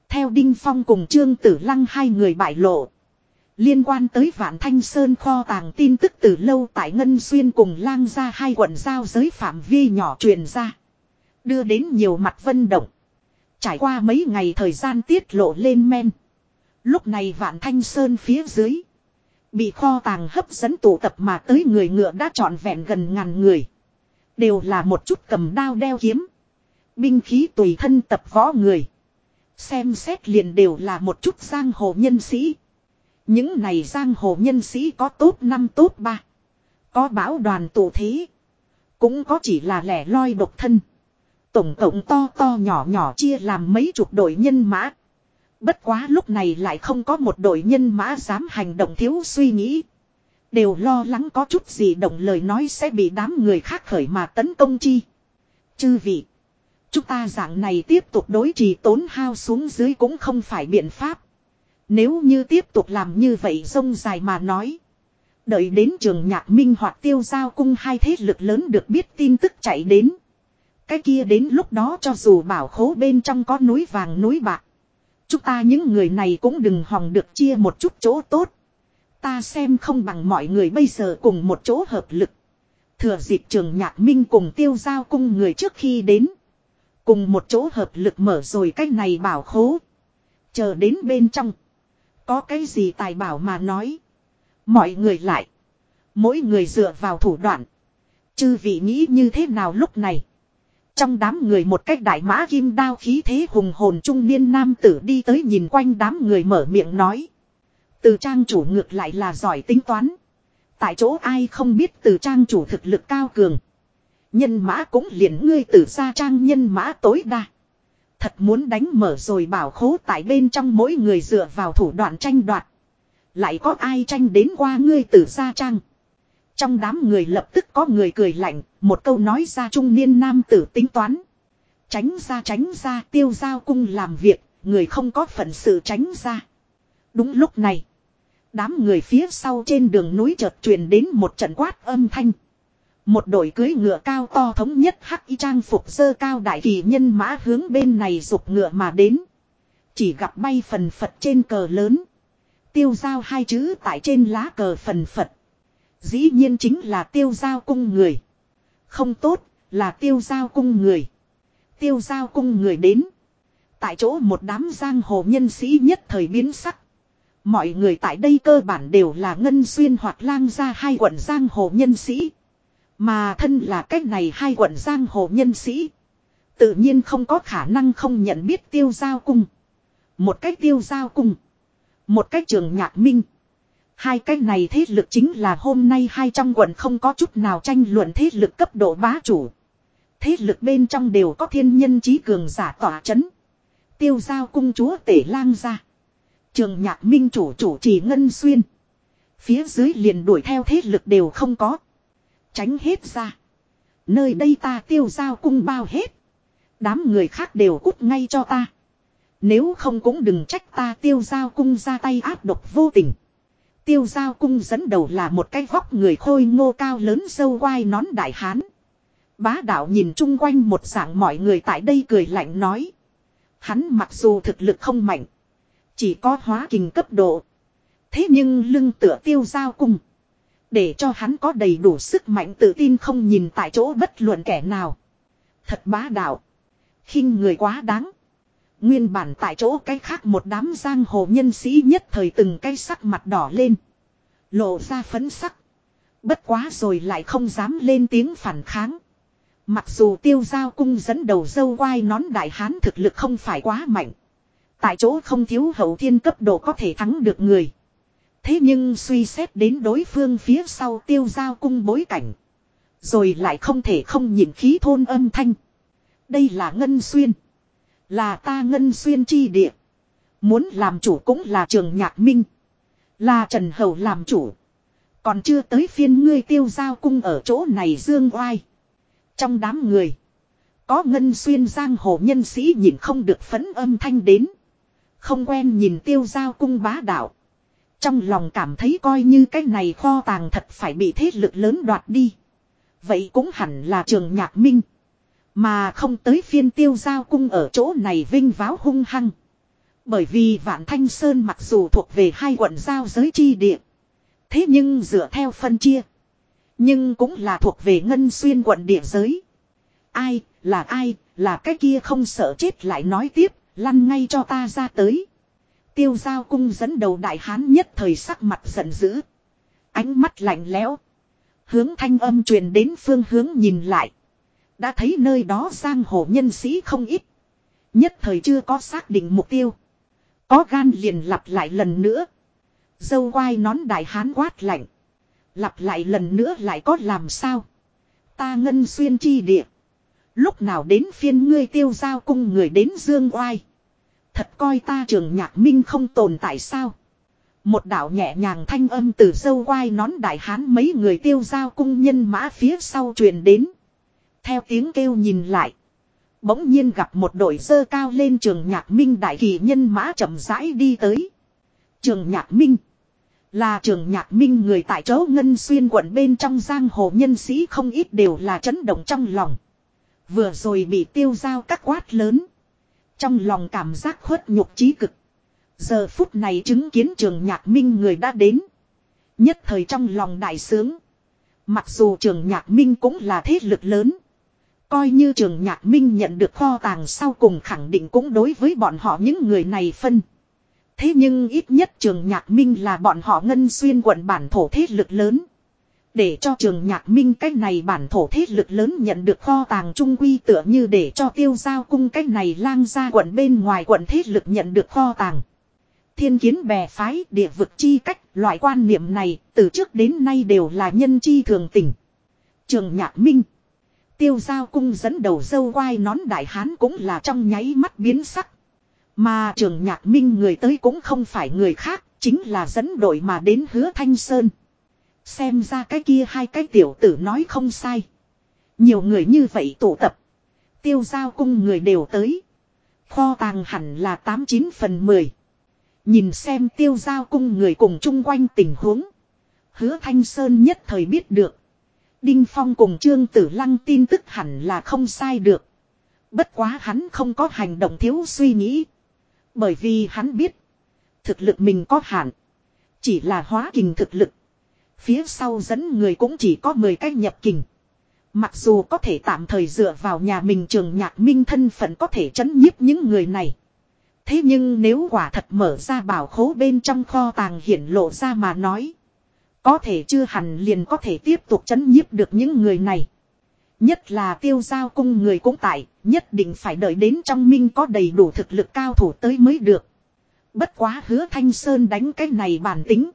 Theo Đinh Phong cùng Trương Tử Lăng hai người bại lộ. Liên quan tới Vạn Thanh Sơn kho tàng tin tức từ lâu tại Ngân Xuyên cùng lang ra hai quận giao giới phạm vi nhỏ truyền ra. Đưa đến nhiều mặt vân động. Trải qua mấy ngày thời gian tiết lộ lên men. Lúc này vạn thanh sơn phía dưới. Bị kho tàng hấp dẫn tụ tập mà tới người ngựa đã trọn vẹn gần ngàn người. Đều là một chút cầm đao đeo kiếm. Binh khí tùy thân tập võ người. Xem xét liền đều là một chút giang hồ nhân sĩ. Những này giang hồ nhân sĩ có tốt năm tốt ba. Có bảo đoàn tụ thế. Cũng có chỉ là lẻ loi độc thân. Tổng cộng to to nhỏ nhỏ chia làm mấy chục đội nhân mã. Bất quá lúc này lại không có một đội nhân mã dám hành động thiếu suy nghĩ. Đều lo lắng có chút gì động lời nói sẽ bị đám người khác khởi mà tấn công chi. Chư vị. Chúng ta dạng này tiếp tục đối trì tốn hao xuống dưới cũng không phải biện pháp. Nếu như tiếp tục làm như vậy sông dài mà nói. Đợi đến trường nhạc minh hoặc tiêu giao cung hai thế lực lớn được biết tin tức chạy đến. Cái kia đến lúc đó cho dù bảo khố bên trong có núi vàng núi bạc. Chúng ta những người này cũng đừng hòng được chia một chút chỗ tốt. Ta xem không bằng mọi người bây giờ cùng một chỗ hợp lực. Thừa dịp trường nhạc minh cùng tiêu giao cung người trước khi đến. Cùng một chỗ hợp lực mở rồi cái này bảo khố. Chờ đến bên trong. Có cái gì tài bảo mà nói. Mọi người lại. Mỗi người dựa vào thủ đoạn. Chư vị nghĩ như thế nào lúc này. Trong đám người một cách đại mã kim đao khí thế hùng hồn trung niên nam tử đi tới nhìn quanh đám người mở miệng nói. Từ trang chủ ngược lại là giỏi tính toán. Tại chỗ ai không biết từ trang chủ thực lực cao cường. Nhân mã cũng liền ngươi từ xa trang nhân mã tối đa. Thật muốn đánh mở rồi bảo khố tại bên trong mỗi người dựa vào thủ đoạn tranh đoạt. Lại có ai tranh đến qua ngươi từ xa trang. Trong đám người lập tức có người cười lạnh, một câu nói ra trung niên nam tử tính toán. Tránh ra tránh ra tiêu giao cung làm việc, người không có phận sự tránh ra. Đúng lúc này, đám người phía sau trên đường núi chợt truyền đến một trận quát âm thanh. Một đội cưới ngựa cao to thống nhất hắc y trang phục dơ cao đại kỳ nhân mã hướng bên này rục ngựa mà đến. Chỉ gặp bay phần phật trên cờ lớn. Tiêu giao hai chữ tại trên lá cờ phần phật. Dĩ nhiên chính là tiêu giao cung người. Không tốt, là tiêu giao cung người. Tiêu giao cung người đến. Tại chỗ một đám giang hồ nhân sĩ nhất thời biến sắc. Mọi người tại đây cơ bản đều là ngân xuyên hoặc lang ra hai quận giang hồ nhân sĩ. Mà thân là cách này hai quận giang hồ nhân sĩ. Tự nhiên không có khả năng không nhận biết tiêu giao cung. Một cách tiêu giao cung. Một cách trường nhạc minh. Hai cách này thế lực chính là hôm nay hai trong quận không có chút nào tranh luận thế lực cấp độ bá chủ. Thế lực bên trong đều có thiên nhân trí cường giả tỏa chấn. Tiêu giao cung chúa tể lang ra. Trường nhạc minh chủ chủ trì ngân xuyên. Phía dưới liền đuổi theo thế lực đều không có. Tránh hết ra. Nơi đây ta tiêu giao cung bao hết. Đám người khác đều cút ngay cho ta. Nếu không cũng đừng trách ta tiêu giao cung ra tay áp độc vô tình. Tiêu giao cung dẫn đầu là một cái vóc người khôi ngô cao lớn sâu quai nón đại hán. Bá đạo nhìn chung quanh một dạng mọi người tại đây cười lạnh nói. Hắn mặc dù thực lực không mạnh. Chỉ có hóa kình cấp độ. Thế nhưng lưng tựa tiêu giao cung. Để cho hắn có đầy đủ sức mạnh tự tin không nhìn tại chỗ bất luận kẻ nào. Thật bá đạo. khinh người quá đáng. Nguyên bản tại chỗ cái khác một đám giang hồ nhân sĩ nhất thời từng cái sắc mặt đỏ lên. Lộ ra phấn sắc. Bất quá rồi lại không dám lên tiếng phản kháng. Mặc dù tiêu giao cung dẫn đầu dâu quai nón đại hán thực lực không phải quá mạnh. Tại chỗ không thiếu hậu thiên cấp độ có thể thắng được người. Thế nhưng suy xét đến đối phương phía sau tiêu giao cung bối cảnh. Rồi lại không thể không nhìn khí thôn âm thanh. Đây là ngân xuyên. Là ta ngân xuyên chi địa. Muốn làm chủ cũng là trường nhạc minh. Là Trần Hầu làm chủ. Còn chưa tới phiên ngươi tiêu giao cung ở chỗ này dương oai. Trong đám người. Có ngân xuyên giang hồ nhân sĩ nhìn không được phấn âm thanh đến. Không quen nhìn tiêu giao cung bá đạo. Trong lòng cảm thấy coi như cái này kho tàng thật phải bị thế lực lớn đoạt đi. Vậy cũng hẳn là trường nhạc minh. Mà không tới phiên tiêu giao cung ở chỗ này vinh váo hung hăng. Bởi vì Vạn Thanh Sơn mặc dù thuộc về hai quận giao giới chi địa. Thế nhưng dựa theo phân chia. Nhưng cũng là thuộc về Ngân Xuyên quận địa giới. Ai, là ai, là cái kia không sợ chết lại nói tiếp, lăn ngay cho ta ra tới. Tiêu giao cung dẫn đầu đại hán nhất thời sắc mặt giận dữ. Ánh mắt lạnh lẽo. Hướng thanh âm truyền đến phương hướng nhìn lại. Đã thấy nơi đó giang hồ nhân sĩ không ít. Nhất thời chưa có xác định mục tiêu. Có gan liền lặp lại lần nữa. Dâu quai nón đại hán quát lạnh. Lặp lại lần nữa lại có làm sao. Ta ngân xuyên chi địa. Lúc nào đến phiên ngươi tiêu giao cung người đến dương oai. Thật coi ta trường nhạc minh không tồn tại sao. Một đạo nhẹ nhàng thanh âm từ dâu quai nón đại hán mấy người tiêu giao cung nhân mã phía sau truyền đến. Theo tiếng kêu nhìn lại. Bỗng nhiên gặp một đội dơ cao lên trường nhạc minh đại kỳ nhân mã chậm rãi đi tới. Trường nhạc minh. Là trường nhạc minh người tại chỗ ngân xuyên quận bên trong giang hồ nhân sĩ không ít đều là chấn động trong lòng. Vừa rồi bị tiêu giao các quát lớn. Trong lòng cảm giác khuất nhục trí cực. Giờ phút này chứng kiến trường nhạc minh người đã đến. Nhất thời trong lòng đại sướng. Mặc dù trường nhạc minh cũng là thế lực lớn. Coi như trường nhạc minh nhận được kho tàng sau cùng khẳng định cũng đối với bọn họ những người này phân. Thế nhưng ít nhất trường nhạc minh là bọn họ ngân xuyên quận bản thổ thế lực lớn. Để cho trường nhạc minh cách này bản thổ thế lực lớn nhận được kho tàng trung quy tựa như để cho tiêu giao cung cách này lang ra quận bên ngoài quận thế lực nhận được kho tàng. Thiên kiến bè phái địa vực chi cách loại quan niệm này từ trước đến nay đều là nhân chi thường tình. Trường nhạc minh. Tiêu giao cung dẫn đầu dâu quai nón đại hán cũng là trong nháy mắt biến sắc. Mà trường nhạc minh người tới cũng không phải người khác, chính là dẫn đội mà đến hứa thanh sơn. Xem ra cái kia hai cái tiểu tử nói không sai. Nhiều người như vậy tụ tập. Tiêu giao cung người đều tới. Kho tàng hẳn là 89 phần 10. Nhìn xem tiêu giao cung người cùng chung quanh tình huống. Hứa Thanh Sơn nhất thời biết được. Đinh Phong cùng Trương Tử Lăng tin tức hẳn là không sai được. Bất quá hắn không có hành động thiếu suy nghĩ. Bởi vì hắn biết. Thực lực mình có hạn. Chỉ là hóa kình thực lực. Phía sau dẫn người cũng chỉ có 10 cách nhập kình. Mặc dù có thể tạm thời dựa vào nhà mình trường nhạc minh thân phận có thể chấn nhiếp những người này. Thế nhưng nếu quả thật mở ra bảo khố bên trong kho tàng hiển lộ ra mà nói. Có thể chưa hẳn liền có thể tiếp tục chấn nhiếp được những người này. Nhất là tiêu giao cung người cũng tại, nhất định phải đợi đến trong minh có đầy đủ thực lực cao thủ tới mới được. Bất quá hứa Thanh Sơn đánh cái này bản tính.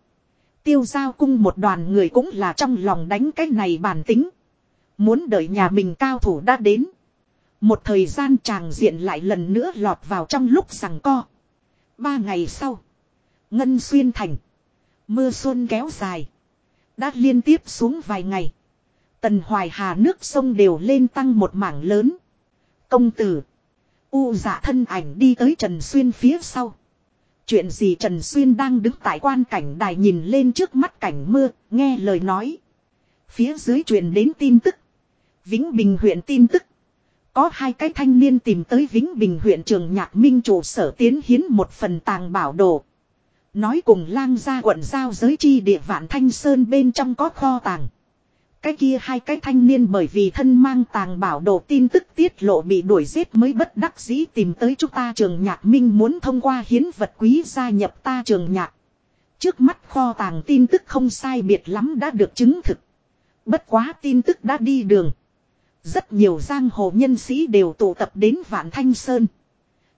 Tiêu giao cung một đoàn người cũng là trong lòng đánh cái này bản tính. Muốn đợi nhà mình cao thủ đã đến. Một thời gian chàng diện lại lần nữa lọt vào trong lúc sằng co. Ba ngày sau. Ngân xuyên thành. Mưa xuân kéo dài. Đã liên tiếp xuống vài ngày. Tần Hoài Hà nước sông đều lên tăng một mảng lớn. Công tử. U dạ thân ảnh đi tới Trần Xuyên phía sau. Chuyện gì Trần Xuyên đang đứng tại quan cảnh đài nhìn lên trước mắt cảnh mưa, nghe lời nói. Phía dưới truyền đến tin tức. Vĩnh Bình huyện tin tức. Có hai cái thanh niên tìm tới Vĩnh Bình huyện trường nhạc minh chủ sở tiến hiến một phần tàng bảo đồ. Nói cùng lang ra quận giao giới chi địa vạn thanh sơn bên trong có kho tàng. Cái kia hai cái thanh niên bởi vì thân mang tàng bảo đồ tin tức tiết lộ bị đuổi giết mới bất đắc dĩ tìm tới chúng ta trường nhạc minh muốn thông qua hiến vật quý gia nhập ta trường nhạc. Trước mắt kho tàng tin tức không sai biệt lắm đã được chứng thực. Bất quá tin tức đã đi đường. Rất nhiều giang hồ nhân sĩ đều tụ tập đến Vạn Thanh Sơn.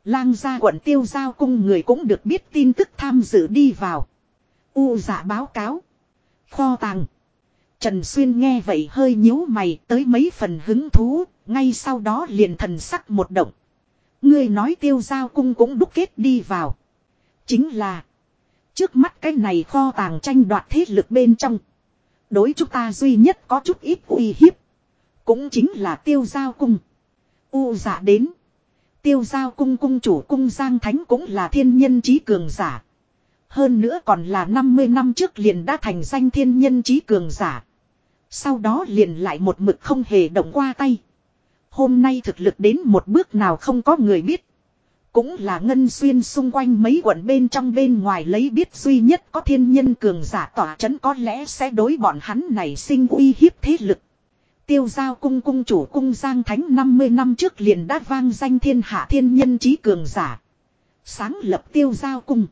Lang gia quận tiêu giao cung người cũng được biết tin tức tham dự đi vào. U dạ báo cáo. Kho tàng. Trần Xuyên nghe vậy hơi nhíu mày tới mấy phần hứng thú, ngay sau đó liền thần sắc một động. Ngươi nói tiêu giao cung cũng đúc kết đi vào. Chính là. Trước mắt cái này kho tàng tranh đoạt thế lực bên trong. Đối chúng ta duy nhất có chút ít uy hiếp. Cũng chính là tiêu giao cung. U giả đến. Tiêu giao cung cung chủ cung Giang Thánh cũng là thiên nhân trí cường giả. Hơn nữa còn là 50 năm trước liền đã thành danh thiên nhân trí cường giả. Sau đó liền lại một mực không hề động qua tay. Hôm nay thực lực đến một bước nào không có người biết. Cũng là ngân xuyên xung quanh mấy quận bên trong bên ngoài lấy biết duy nhất có thiên nhân cường giả tỏa chấn có lẽ sẽ đối bọn hắn này sinh uy hiếp thế lực. Tiêu giao cung cung chủ cung Giang Thánh 50 năm trước liền đã vang danh thiên hạ thiên nhân trí cường giả. Sáng lập tiêu giao cung.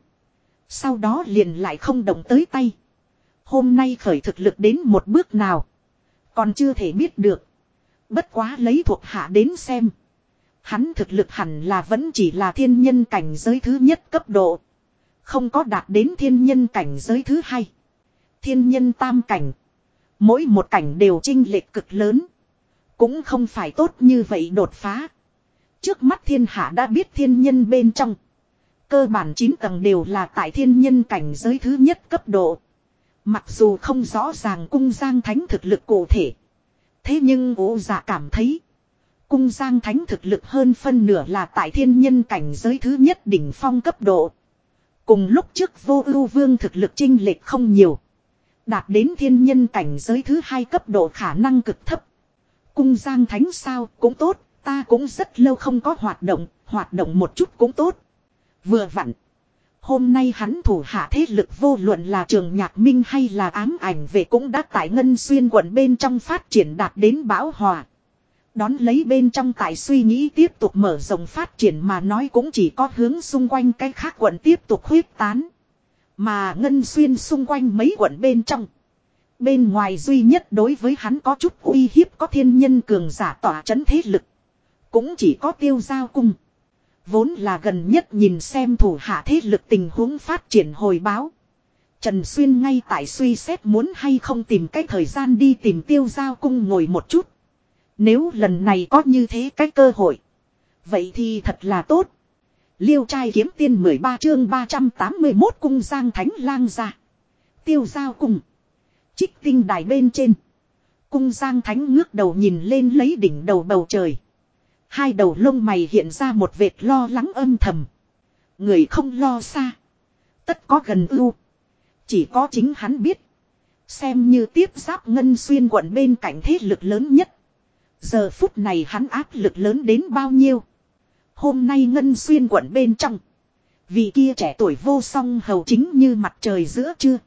Sau đó liền lại không động tới tay. Hôm nay khởi thực lực đến một bước nào. Còn chưa thể biết được. Bất quá lấy thuộc hạ đến xem. Hắn thực lực hẳn là vẫn chỉ là thiên nhân cảnh giới thứ nhất cấp độ. Không có đạt đến thiên nhân cảnh giới thứ hai. Thiên nhân tam cảnh. Mỗi một cảnh đều trinh lệch cực lớn. Cũng không phải tốt như vậy đột phá. Trước mắt thiên hạ đã biết thiên nhân bên trong. Cơ bản 9 tầng đều là tại thiên nhân cảnh giới thứ nhất cấp độ. Mặc dù không rõ ràng cung giang thánh thực lực cụ thể. Thế nhưng ố giả dạ cảm thấy. Cung giang thánh thực lực hơn phân nửa là tại thiên nhân cảnh giới thứ nhất đỉnh phong cấp độ. Cùng lúc trước vô ưu vương thực lực chinh lệch không nhiều. Đạt đến thiên nhân cảnh giới thứ hai cấp độ khả năng cực thấp. Cung giang thánh sao cũng tốt, ta cũng rất lâu không có hoạt động, hoạt động một chút cũng tốt. Vừa vặn. Hôm nay hắn thủ hạ thế lực vô luận là trường nhạc minh hay là ám ảnh về cũng đã tại ngân xuyên quận bên trong phát triển đạt đến bão hòa. Đón lấy bên trong tại suy nghĩ tiếp tục mở rộng phát triển mà nói cũng chỉ có hướng xung quanh cái khác quận tiếp tục huyết tán. Mà ngân xuyên xung quanh mấy quận bên trong. Bên ngoài duy nhất đối với hắn có chút uy hiếp có thiên nhân cường giả tỏa chấn thế lực. Cũng chỉ có tiêu giao cung. Vốn là gần nhất nhìn xem thủ hạ thế lực tình huống phát triển hồi báo. Trần Xuyên ngay tại suy xét muốn hay không tìm cái thời gian đi tìm tiêu giao cung ngồi một chút. Nếu lần này có như thế cái cơ hội. Vậy thì thật là tốt. Liêu trai kiếm tiên 13 chương 381 cung giang thánh lang ra. Tiêu giao cung. Trích tinh đài bên trên. Cung giang thánh ngước đầu nhìn lên lấy đỉnh đầu bầu trời. Hai đầu lông mày hiện ra một vệt lo lắng âm thầm. Người không lo xa. Tất có gần ưu. Chỉ có chính hắn biết. Xem như tiếp giáp ngân xuyên quận bên cạnh thế lực lớn nhất. Giờ phút này hắn áp lực lớn đến bao nhiêu. Hôm nay ngân xuyên quận bên trong. Vị kia trẻ tuổi vô song hầu chính như mặt trời giữa trưa.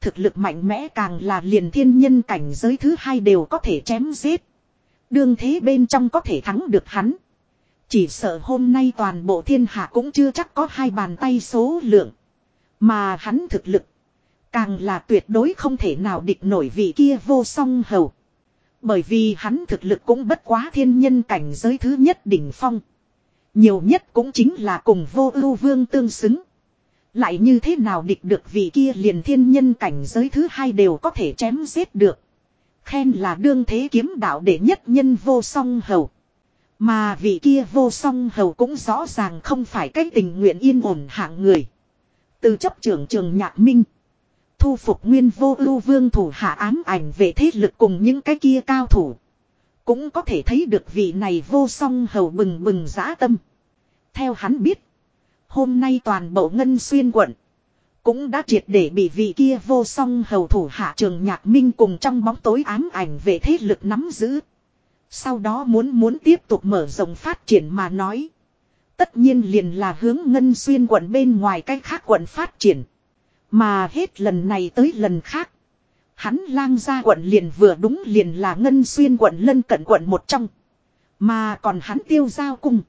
Thực lực mạnh mẽ càng là liền thiên nhân cảnh giới thứ hai đều có thể chém giết. Đương thế bên trong có thể thắng được hắn. Chỉ sợ hôm nay toàn bộ thiên hạ cũng chưa chắc có hai bàn tay số lượng. Mà hắn thực lực. Càng là tuyệt đối không thể nào địch nổi vị kia vô song hầu. Bởi vì hắn thực lực cũng bất quá thiên nhân cảnh giới thứ nhất đỉnh phong. Nhiều nhất cũng chính là cùng vô ưu vương tương xứng. Lại như thế nào địch được vị kia liền thiên nhân cảnh giới thứ hai đều có thể chém giết được. Khen là đương thế kiếm đạo đệ nhất nhân vô song hầu. Mà vị kia vô song hầu cũng rõ ràng không phải cái tình nguyện yên ổn hạng người. Từ chấp trưởng trường nhạc minh. Thu phục nguyên vô ưu vương thủ hạ ám ảnh về thế lực cùng những cái kia cao thủ. Cũng có thể thấy được vị này vô song hầu bừng bừng giã tâm. Theo hắn biết. Hôm nay toàn bộ ngân xuyên quận. Cũng đã triệt để bị vị kia vô song hầu thủ hạ trường nhạc minh cùng trong bóng tối ám ảnh về thế lực nắm giữ. Sau đó muốn muốn tiếp tục mở rộng phát triển mà nói. Tất nhiên liền là hướng ngân xuyên quận bên ngoài cách khác quận phát triển. Mà hết lần này tới lần khác. Hắn lang ra quận liền vừa đúng liền là ngân xuyên quận lân cận quận một trong. Mà còn hắn tiêu giao cung.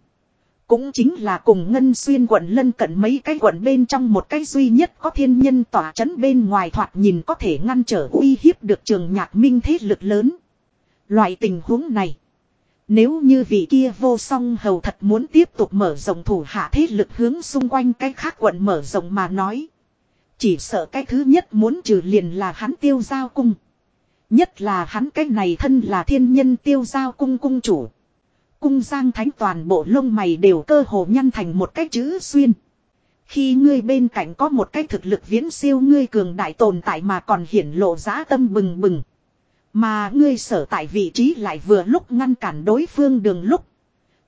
Cũng chính là cùng ngân xuyên quận lân cận mấy cái quận bên trong một cái duy nhất có thiên nhân tỏa chấn bên ngoài thoạt nhìn có thể ngăn trở uy hiếp được trường nhạc minh thế lực lớn. Loại tình huống này. Nếu như vị kia vô song hầu thật muốn tiếp tục mở rộng thủ hạ thế lực hướng xung quanh cái khác quận mở rộng mà nói. Chỉ sợ cái thứ nhất muốn trừ liền là hắn tiêu giao cung. Nhất là hắn cái này thân là thiên nhân tiêu giao cung cung chủ. Cung giang thánh toàn bộ lông mày đều cơ hồ nhăn thành một cái chữ xuyên. Khi ngươi bên cạnh có một cái thực lực viễn siêu ngươi cường đại tồn tại mà còn hiển lộ giá tâm bừng bừng. Mà ngươi sở tại vị trí lại vừa lúc ngăn cản đối phương đường lúc.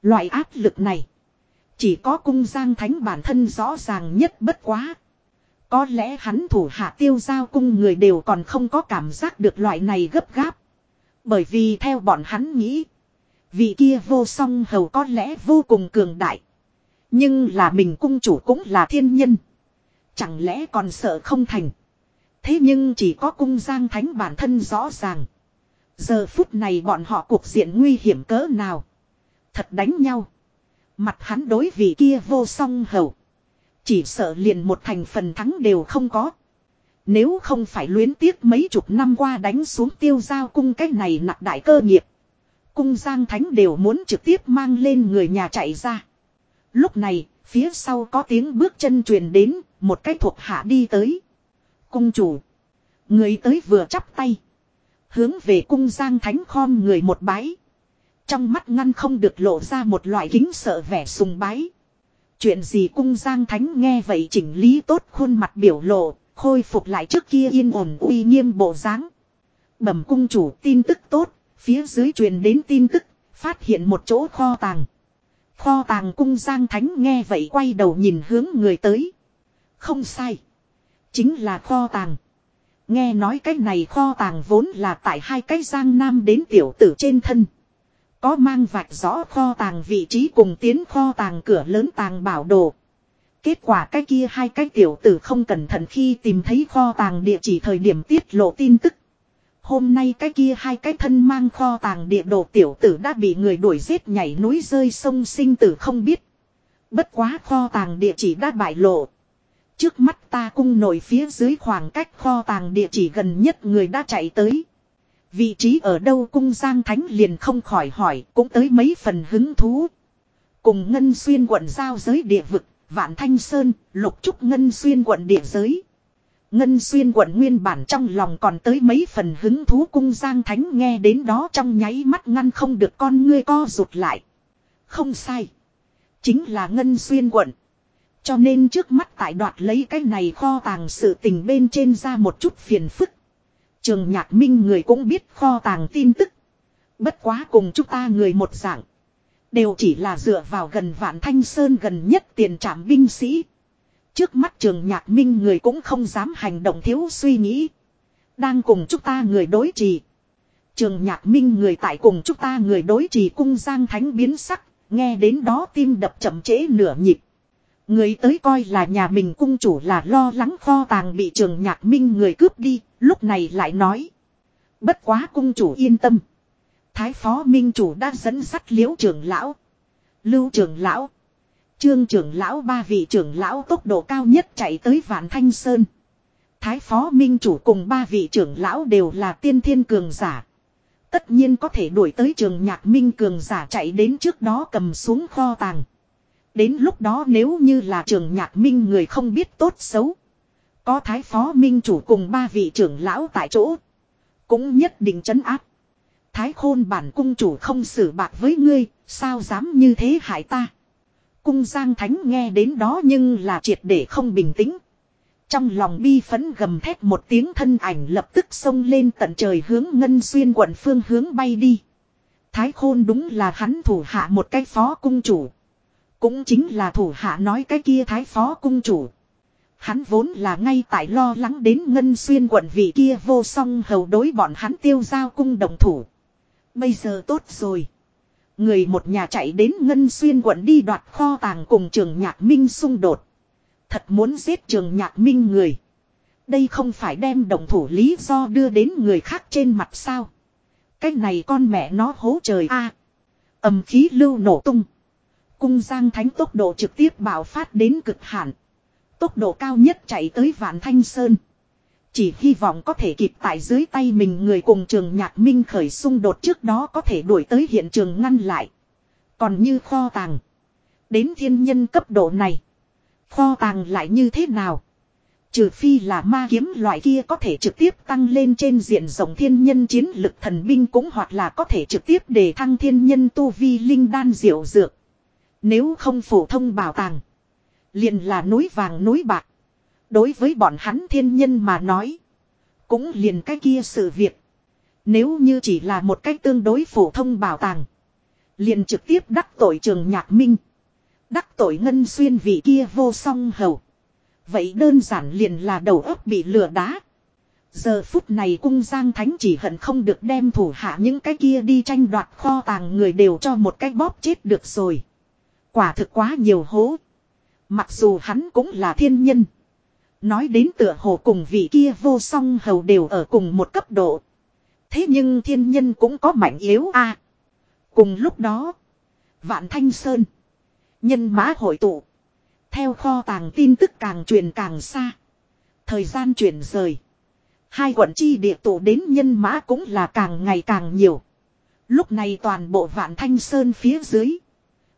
Loại áp lực này. Chỉ có cung giang thánh bản thân rõ ràng nhất bất quá. Có lẽ hắn thủ hạ tiêu giao cung người đều còn không có cảm giác được loại này gấp gáp. Bởi vì theo bọn hắn nghĩ. Vị kia vô song hầu có lẽ vô cùng cường đại. Nhưng là mình cung chủ cũng là thiên nhân. Chẳng lẽ còn sợ không thành. Thế nhưng chỉ có cung giang thánh bản thân rõ ràng. Giờ phút này bọn họ cuộc diện nguy hiểm cỡ nào. Thật đánh nhau. Mặt hắn đối vị kia vô song hầu. Chỉ sợ liền một thành phần thắng đều không có. Nếu không phải luyến tiếc mấy chục năm qua đánh xuống tiêu giao cung cái này nặng đại cơ nghiệp. Cung Giang Thánh đều muốn trực tiếp mang lên người nhà chạy ra. Lúc này, phía sau có tiếng bước chân truyền đến, một cái thuộc hạ đi tới. Cung chủ. Người tới vừa chắp tay. Hướng về cung Giang Thánh khom người một bái. Trong mắt ngăn không được lộ ra một loại kính sợ vẻ sùng bái. Chuyện gì cung Giang Thánh nghe vậy chỉnh lý tốt khuôn mặt biểu lộ, khôi phục lại trước kia yên ổn uy nghiêm bộ dáng. Bẩm cung chủ tin tức tốt, phía dưới truyền đến tin tức, phát hiện một chỗ kho tàng. Kho tàng cung Giang Thánh nghe vậy quay đầu nhìn hướng người tới. Không sai. Chính là kho tàng. Nghe nói cái này kho tàng vốn là tại hai cái Giang Nam đến tiểu tử trên thân. Có mang vạch rõ kho tàng vị trí cùng tiến kho tàng cửa lớn tàng bảo đồ. Kết quả cái kia hai cái tiểu tử không cẩn thận khi tìm thấy kho tàng địa chỉ thời điểm tiết lộ tin tức. Hôm nay cái kia hai cái thân mang kho tàng địa đồ tiểu tử đã bị người đuổi giết nhảy núi rơi sông sinh tử không biết. Bất quá kho tàng địa chỉ đã bại lộ. Trước mắt ta cung nổi phía dưới khoảng cách kho tàng địa chỉ gần nhất người đã chạy tới. Vị trí ở đâu cung Giang Thánh liền không khỏi hỏi cũng tới mấy phần hứng thú. Cùng Ngân Xuyên quận giao giới địa vực, Vạn Thanh Sơn, Lục Trúc Ngân Xuyên quận địa giới. Ngân Xuyên quận nguyên bản trong lòng còn tới mấy phần hứng thú cung Giang Thánh nghe đến đó trong nháy mắt ngăn không được con ngươi co rụt lại. Không sai. Chính là Ngân Xuyên quận. Cho nên trước mắt tại đoạt lấy cái này kho tàng sự tình bên trên ra một chút phiền phức. Trường nhạc minh người cũng biết kho tàng tin tức. Bất quá cùng chúng ta người một dạng. Đều chỉ là dựa vào gần vạn thanh sơn gần nhất tiền trạm binh sĩ. Trước mắt trường nhạc minh người cũng không dám hành động thiếu suy nghĩ. Đang cùng chúng ta người đối trì. Trường nhạc minh người tại cùng chúng ta người đối trì cung giang thánh biến sắc. Nghe đến đó tim đập chậm trễ nửa nhịp. Người tới coi là nhà mình cung chủ là lo lắng kho tàng bị trường nhạc minh người cướp đi, lúc này lại nói. Bất quá cung chủ yên tâm. Thái phó minh chủ đã dẫn sắt liễu trưởng lão. Lưu trưởng lão. Trương trưởng lão ba vị trưởng lão tốc độ cao nhất chạy tới Vạn Thanh Sơn. Thái phó minh chủ cùng ba vị trưởng lão đều là tiên thiên cường giả. Tất nhiên có thể đuổi tới trường nhạc minh cường giả chạy đến trước đó cầm xuống kho tàng. Đến lúc đó nếu như là trường nhạc minh người không biết tốt xấu. Có thái phó minh chủ cùng ba vị trưởng lão tại chỗ. Cũng nhất định chấn áp. Thái khôn bản cung chủ không xử bạc với ngươi, sao dám như thế hại ta. Cung Giang Thánh nghe đến đó nhưng là triệt để không bình tĩnh. Trong lòng bi phấn gầm thét một tiếng thân ảnh lập tức xông lên tận trời hướng ngân xuyên quận phương hướng bay đi. Thái khôn đúng là hắn thủ hạ một cái phó cung chủ. Cũng chính là thủ hạ nói cái kia thái phó cung chủ. Hắn vốn là ngay tại lo lắng đến ngân xuyên quận vị kia vô song hầu đối bọn hắn tiêu giao cung đồng thủ. Bây giờ tốt rồi. Người một nhà chạy đến ngân xuyên quận đi đoạt kho tàng cùng trường nhạc minh xung đột. Thật muốn giết trường nhạc minh người. Đây không phải đem đồng thủ lý do đưa đến người khác trên mặt sao. Cái này con mẹ nó hố trời a ầm khí lưu nổ tung. Cung giang thánh tốc độ trực tiếp bạo phát đến cực hạn. Tốc độ cao nhất chạy tới Vạn Thanh Sơn. Chỉ hy vọng có thể kịp tại dưới tay mình người cùng trường nhạc minh khởi xung đột trước đó có thể đuổi tới hiện trường ngăn lại. Còn như kho tàng. Đến thiên nhân cấp độ này. Kho tàng lại như thế nào? Trừ phi là ma kiếm loại kia có thể trực tiếp tăng lên trên diện rộng thiên nhân chiến lực thần binh cũng hoặc là có thể trực tiếp để thăng thiên nhân tu vi linh đan diệu dược. Nếu không phổ thông bảo tàng. liền là núi vàng núi bạc. Đối với bọn hắn thiên nhân mà nói. Cũng liền cái kia sự việc. Nếu như chỉ là một cách tương đối phổ thông bảo tàng. Liền trực tiếp đắc tội trường nhạc minh. Đắc tội ngân xuyên vị kia vô song hầu. Vậy đơn giản liền là đầu óc bị lừa đá. Giờ phút này cung giang thánh chỉ hận không được đem thủ hạ những cái kia đi tranh đoạt kho tàng người đều cho một cái bóp chết được rồi. Quả thực quá nhiều hố. Mặc dù hắn cũng là thiên nhân. Nói đến tựa hồ cùng vị kia vô song hầu đều ở cùng một cấp độ. Thế nhưng thiên nhân cũng có mạnh yếu a. Cùng lúc đó, Vạn Thanh Sơn, nhân mã hội tụ. Theo kho tàng tin tức càng truyền càng xa. Thời gian chuyển rời. Hai quận chi địa tụ đến nhân mã cũng là càng ngày càng nhiều. Lúc này toàn bộ Vạn Thanh Sơn phía dưới.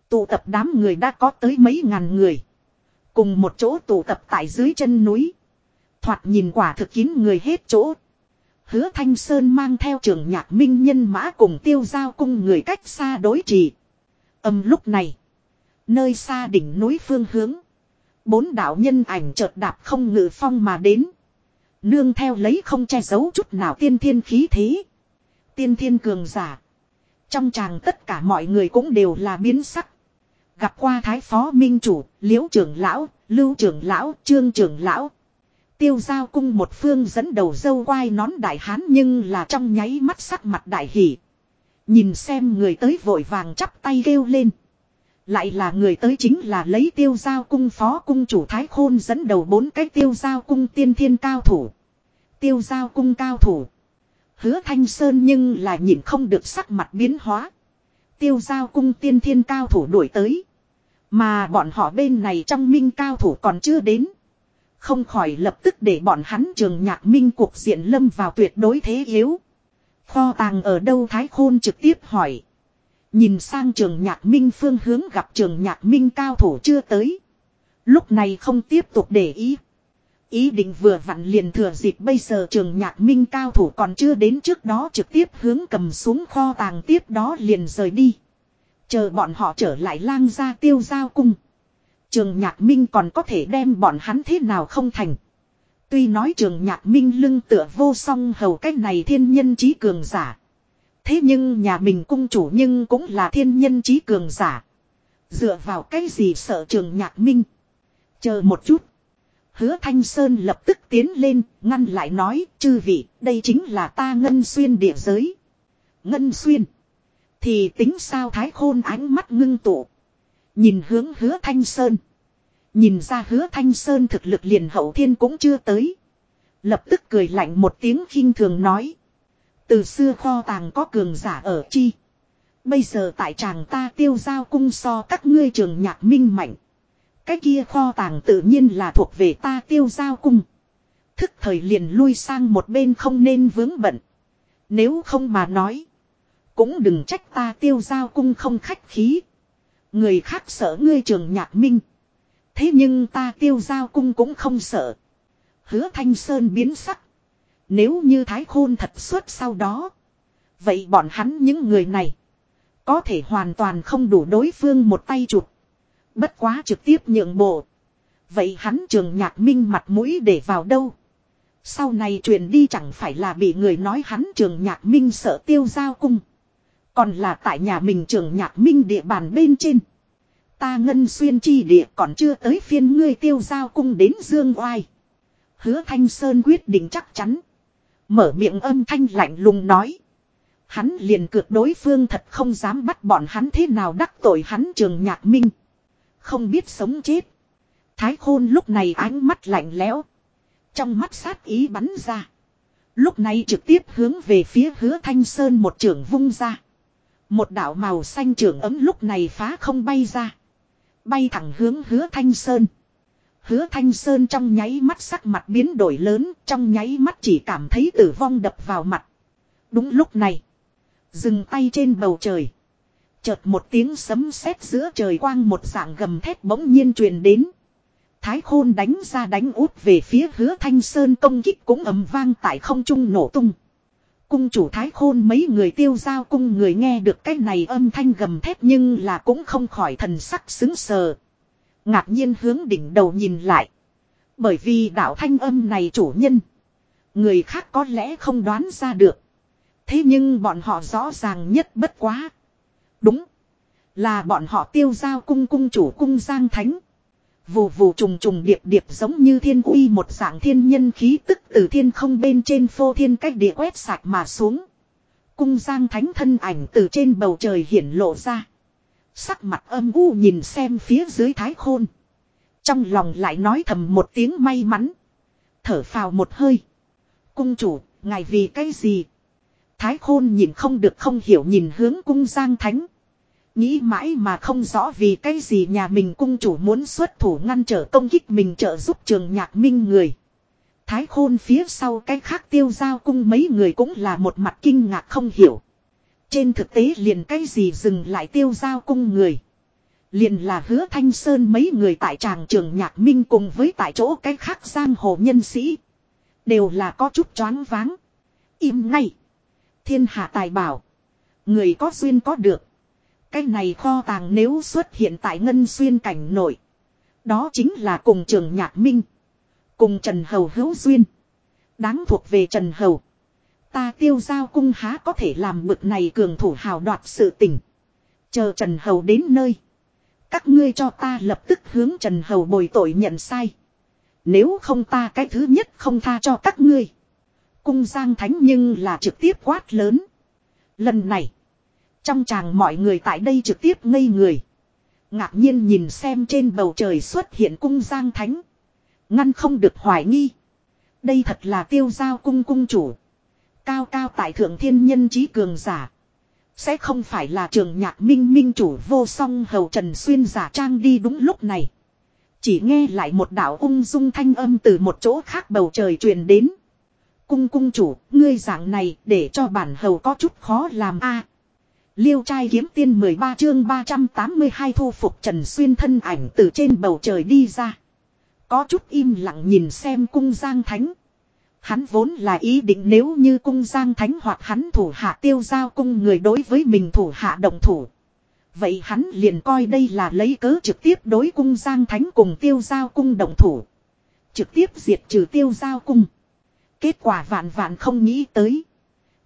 Tụ tập đám người đã có tới mấy ngàn người. Cùng một chỗ tụ tập tại dưới chân núi. Thoạt nhìn quả thực kín người hết chỗ. Hứa Thanh Sơn mang theo trường nhạc minh nhân mã cùng tiêu giao cung người cách xa đối trì. Âm lúc này. Nơi xa đỉnh núi phương hướng. Bốn đạo nhân ảnh chợt đạp không ngự phong mà đến. Nương theo lấy không che giấu chút nào tiên thiên khí thế. Tiên thiên cường giả. Trong chàng tất cả mọi người cũng đều là biến sắc. Gặp qua thái phó minh chủ, liễu trưởng lão, lưu trưởng lão, trương trưởng lão. Tiêu giao cung một phương dẫn đầu dâu quai nón đại hán nhưng là trong nháy mắt sắc mặt đại hỷ. Nhìn xem người tới vội vàng chắp tay kêu lên. Lại là người tới chính là lấy tiêu giao cung phó cung chủ thái khôn dẫn đầu bốn cái tiêu giao cung tiên thiên cao thủ. Tiêu giao cung cao thủ. Hứa thanh sơn nhưng là nhìn không được sắc mặt biến hóa. Tiêu giao cung tiên thiên cao thủ đuổi tới. Mà bọn họ bên này trong minh cao thủ còn chưa đến. Không khỏi lập tức để bọn hắn trường nhạc minh cuộc diện lâm vào tuyệt đối thế yếu. Kho tàng ở đâu Thái Khôn trực tiếp hỏi. Nhìn sang trường nhạc minh phương hướng gặp trường nhạc minh cao thủ chưa tới. Lúc này không tiếp tục để ý. Ý định vừa vặn liền thừa dịp bây giờ trường nhạc minh cao thủ còn chưa đến trước đó trực tiếp hướng cầm xuống kho tàng tiếp đó liền rời đi. Chờ bọn họ trở lại lang ra tiêu giao cung. Trường nhạc minh còn có thể đem bọn hắn thế nào không thành. Tuy nói trường nhạc minh lưng tựa vô song hầu cách này thiên nhân trí cường giả. Thế nhưng nhà mình cung chủ nhưng cũng là thiên nhân trí cường giả. Dựa vào cái gì sợ trường nhạc minh. Chờ một chút. Hứa Thanh Sơn lập tức tiến lên, ngăn lại nói, chư vị, đây chính là ta ngân xuyên địa giới. Ngân xuyên. Thì tính sao thái khôn ánh mắt ngưng tụ. Nhìn hướng hứa Thanh Sơn. Nhìn ra hứa Thanh Sơn thực lực liền hậu thiên cũng chưa tới. Lập tức cười lạnh một tiếng khinh thường nói. Từ xưa kho tàng có cường giả ở chi. Bây giờ tại tràng ta tiêu giao cung so các ngươi trường nhạc minh mạnh. Cái kia kho tàng tự nhiên là thuộc về ta tiêu giao cung. Thức thời liền lui sang một bên không nên vướng bận. Nếu không mà nói. Cũng đừng trách ta tiêu giao cung không khách khí. Người khác sợ ngươi trường nhạc minh. Thế nhưng ta tiêu giao cung cũng không sợ. Hứa thanh sơn biến sắc. Nếu như thái khôn thật suốt sau đó. Vậy bọn hắn những người này. Có thể hoàn toàn không đủ đối phương một tay chụp. Bất quá trực tiếp nhượng bộ. Vậy hắn trường nhạc minh mặt mũi để vào đâu? Sau này truyền đi chẳng phải là bị người nói hắn trường nhạc minh sợ tiêu giao cung. Còn là tại nhà mình trường nhạc minh địa bàn bên trên. Ta ngân xuyên chi địa còn chưa tới phiên ngươi tiêu giao cung đến dương oai. Hứa Thanh Sơn quyết định chắc chắn. Mở miệng âm thanh lạnh lùng nói. Hắn liền cược đối phương thật không dám bắt bọn hắn thế nào đắc tội hắn trường nhạc minh. Không biết sống chết. Thái khôn lúc này ánh mắt lạnh lẽo. Trong mắt sát ý bắn ra. Lúc này trực tiếp hướng về phía hứa thanh sơn một trường vung ra. Một đạo màu xanh trưởng ấm lúc này phá không bay ra. Bay thẳng hướng hứa thanh sơn. Hứa thanh sơn trong nháy mắt sắc mặt biến đổi lớn. Trong nháy mắt chỉ cảm thấy tử vong đập vào mặt. Đúng lúc này. Dừng tay trên bầu trời. Chợt một tiếng sấm sét giữa trời quang một dạng gầm thét bỗng nhiên truyền đến. Thái khôn đánh ra đánh út về phía hứa thanh sơn công kích cũng ầm vang tại không trung nổ tung. Cung chủ thái khôn mấy người tiêu giao cung người nghe được cái này âm thanh gầm thép nhưng là cũng không khỏi thần sắc xứng sờ. Ngạc nhiên hướng đỉnh đầu nhìn lại. Bởi vì đạo thanh âm này chủ nhân. Người khác có lẽ không đoán ra được. Thế nhưng bọn họ rõ ràng nhất bất quá. Đúng. Là bọn họ tiêu giao cung cung chủ cung giang thánh. Vù vù trùng trùng điệp điệp giống như thiên uy một dạng thiên nhân khí tức từ thiên không bên trên phô thiên cách địa quét sạch mà xuống. Cung giang thánh thân ảnh từ trên bầu trời hiển lộ ra. Sắc mặt âm u nhìn xem phía dưới thái khôn. Trong lòng lại nói thầm một tiếng may mắn. Thở phào một hơi. Cung chủ, ngài vì cái gì? Thái Khôn nhìn không được không hiểu nhìn hướng cung Giang Thánh. Nghĩ mãi mà không rõ vì cái gì nhà mình cung chủ muốn xuất thủ ngăn trở công kích mình trợ giúp trường nhạc minh người. Thái khôn phía sau cái khác tiêu giao cung mấy người cũng là một mặt kinh ngạc không hiểu. Trên thực tế liền cái gì dừng lại tiêu giao cung người. Liền là hứa thanh sơn mấy người tại tràng trường nhạc minh cùng với tại chỗ cái khác giang hồ nhân sĩ. Đều là có chút choáng váng. Im ngay. Thiên hạ tài bảo. Người có duyên có được. Cái này kho tàng nếu xuất hiện tại ngân xuyên cảnh nội. Đó chính là cùng trường nhạc minh. Cùng Trần Hầu hữu duyên. Đáng thuộc về Trần Hầu. Ta tiêu giao cung há có thể làm bực này cường thủ hào đoạt sự tình. Chờ Trần Hầu đến nơi. Các ngươi cho ta lập tức hướng Trần Hầu bồi tội nhận sai. Nếu không ta cái thứ nhất không tha cho các ngươi. Cung Giang Thánh nhưng là trực tiếp quát lớn. Lần này. Trong chàng mọi người tại đây trực tiếp ngây người. Ngạc nhiên nhìn xem trên bầu trời xuất hiện cung Giang Thánh. Ngăn không được hoài nghi. Đây thật là tiêu giao cung cung chủ. Cao cao tại thượng thiên nhân trí cường giả. Sẽ không phải là trường nhạc minh minh chủ vô song hầu trần xuyên giả trang đi đúng lúc này. Chỉ nghe lại một đạo ung dung thanh âm từ một chỗ khác bầu trời truyền đến. Cung cung chủ, ngươi dạng này để cho bản hầu có chút khó làm a. Liêu trai kiếm tiên 13 chương 382 thu phục Trần Xuyên thân ảnh từ trên bầu trời đi ra. Có chút im lặng nhìn xem cung giang thánh. Hắn vốn là ý định nếu như cung giang thánh hoặc hắn thủ hạ tiêu giao cung người đối với mình thủ hạ đồng thủ. Vậy hắn liền coi đây là lấy cớ trực tiếp đối cung giang thánh cùng tiêu giao cung đồng thủ. Trực tiếp diệt trừ tiêu giao cung. Kết quả vạn vạn không nghĩ tới.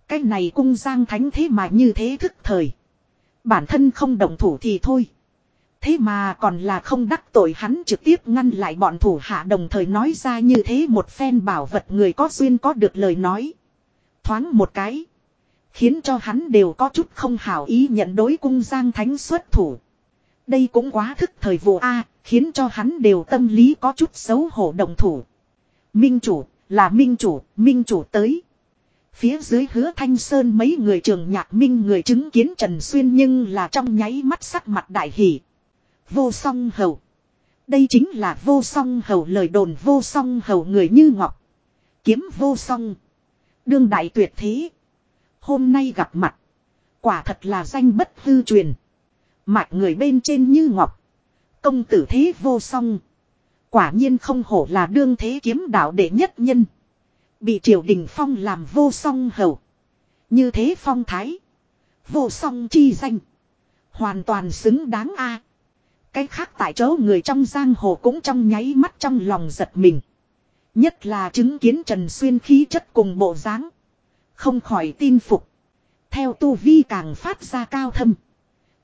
Cái này cung giang thánh thế mà như thế thức thời. Bản thân không đồng thủ thì thôi. Thế mà còn là không đắc tội hắn trực tiếp ngăn lại bọn thủ hạ đồng thời nói ra như thế một phen bảo vật người có duyên có được lời nói. Thoáng một cái. Khiến cho hắn đều có chút không hảo ý nhận đối cung giang thánh xuất thủ. Đây cũng quá thức thời vụ A, khiến cho hắn đều tâm lý có chút xấu hổ đồng thủ. Minh chủ, là minh chủ, minh chủ tới. Phía dưới hứa thanh sơn mấy người trường nhạc minh người chứng kiến Trần Xuyên nhưng là trong nháy mắt sắc mặt đại hỷ. Vô song hầu. Đây chính là vô song hầu lời đồn vô song hầu người như ngọc. Kiếm vô song. Đương đại tuyệt thế. Hôm nay gặp mặt. Quả thật là danh bất hư truyền. Mạch người bên trên như ngọc. Công tử thế vô song. Quả nhiên không hổ là đương thế kiếm đạo đệ nhất nhân. Bị triều đình phong làm vô song hầu. Như thế phong thái. Vô song chi danh. Hoàn toàn xứng đáng a. Cái khác tại chỗ người trong giang hồ cũng trong nháy mắt trong lòng giật mình. Nhất là chứng kiến Trần Xuyên khí chất cùng bộ dáng, Không khỏi tin phục. Theo tu vi càng phát ra cao thâm.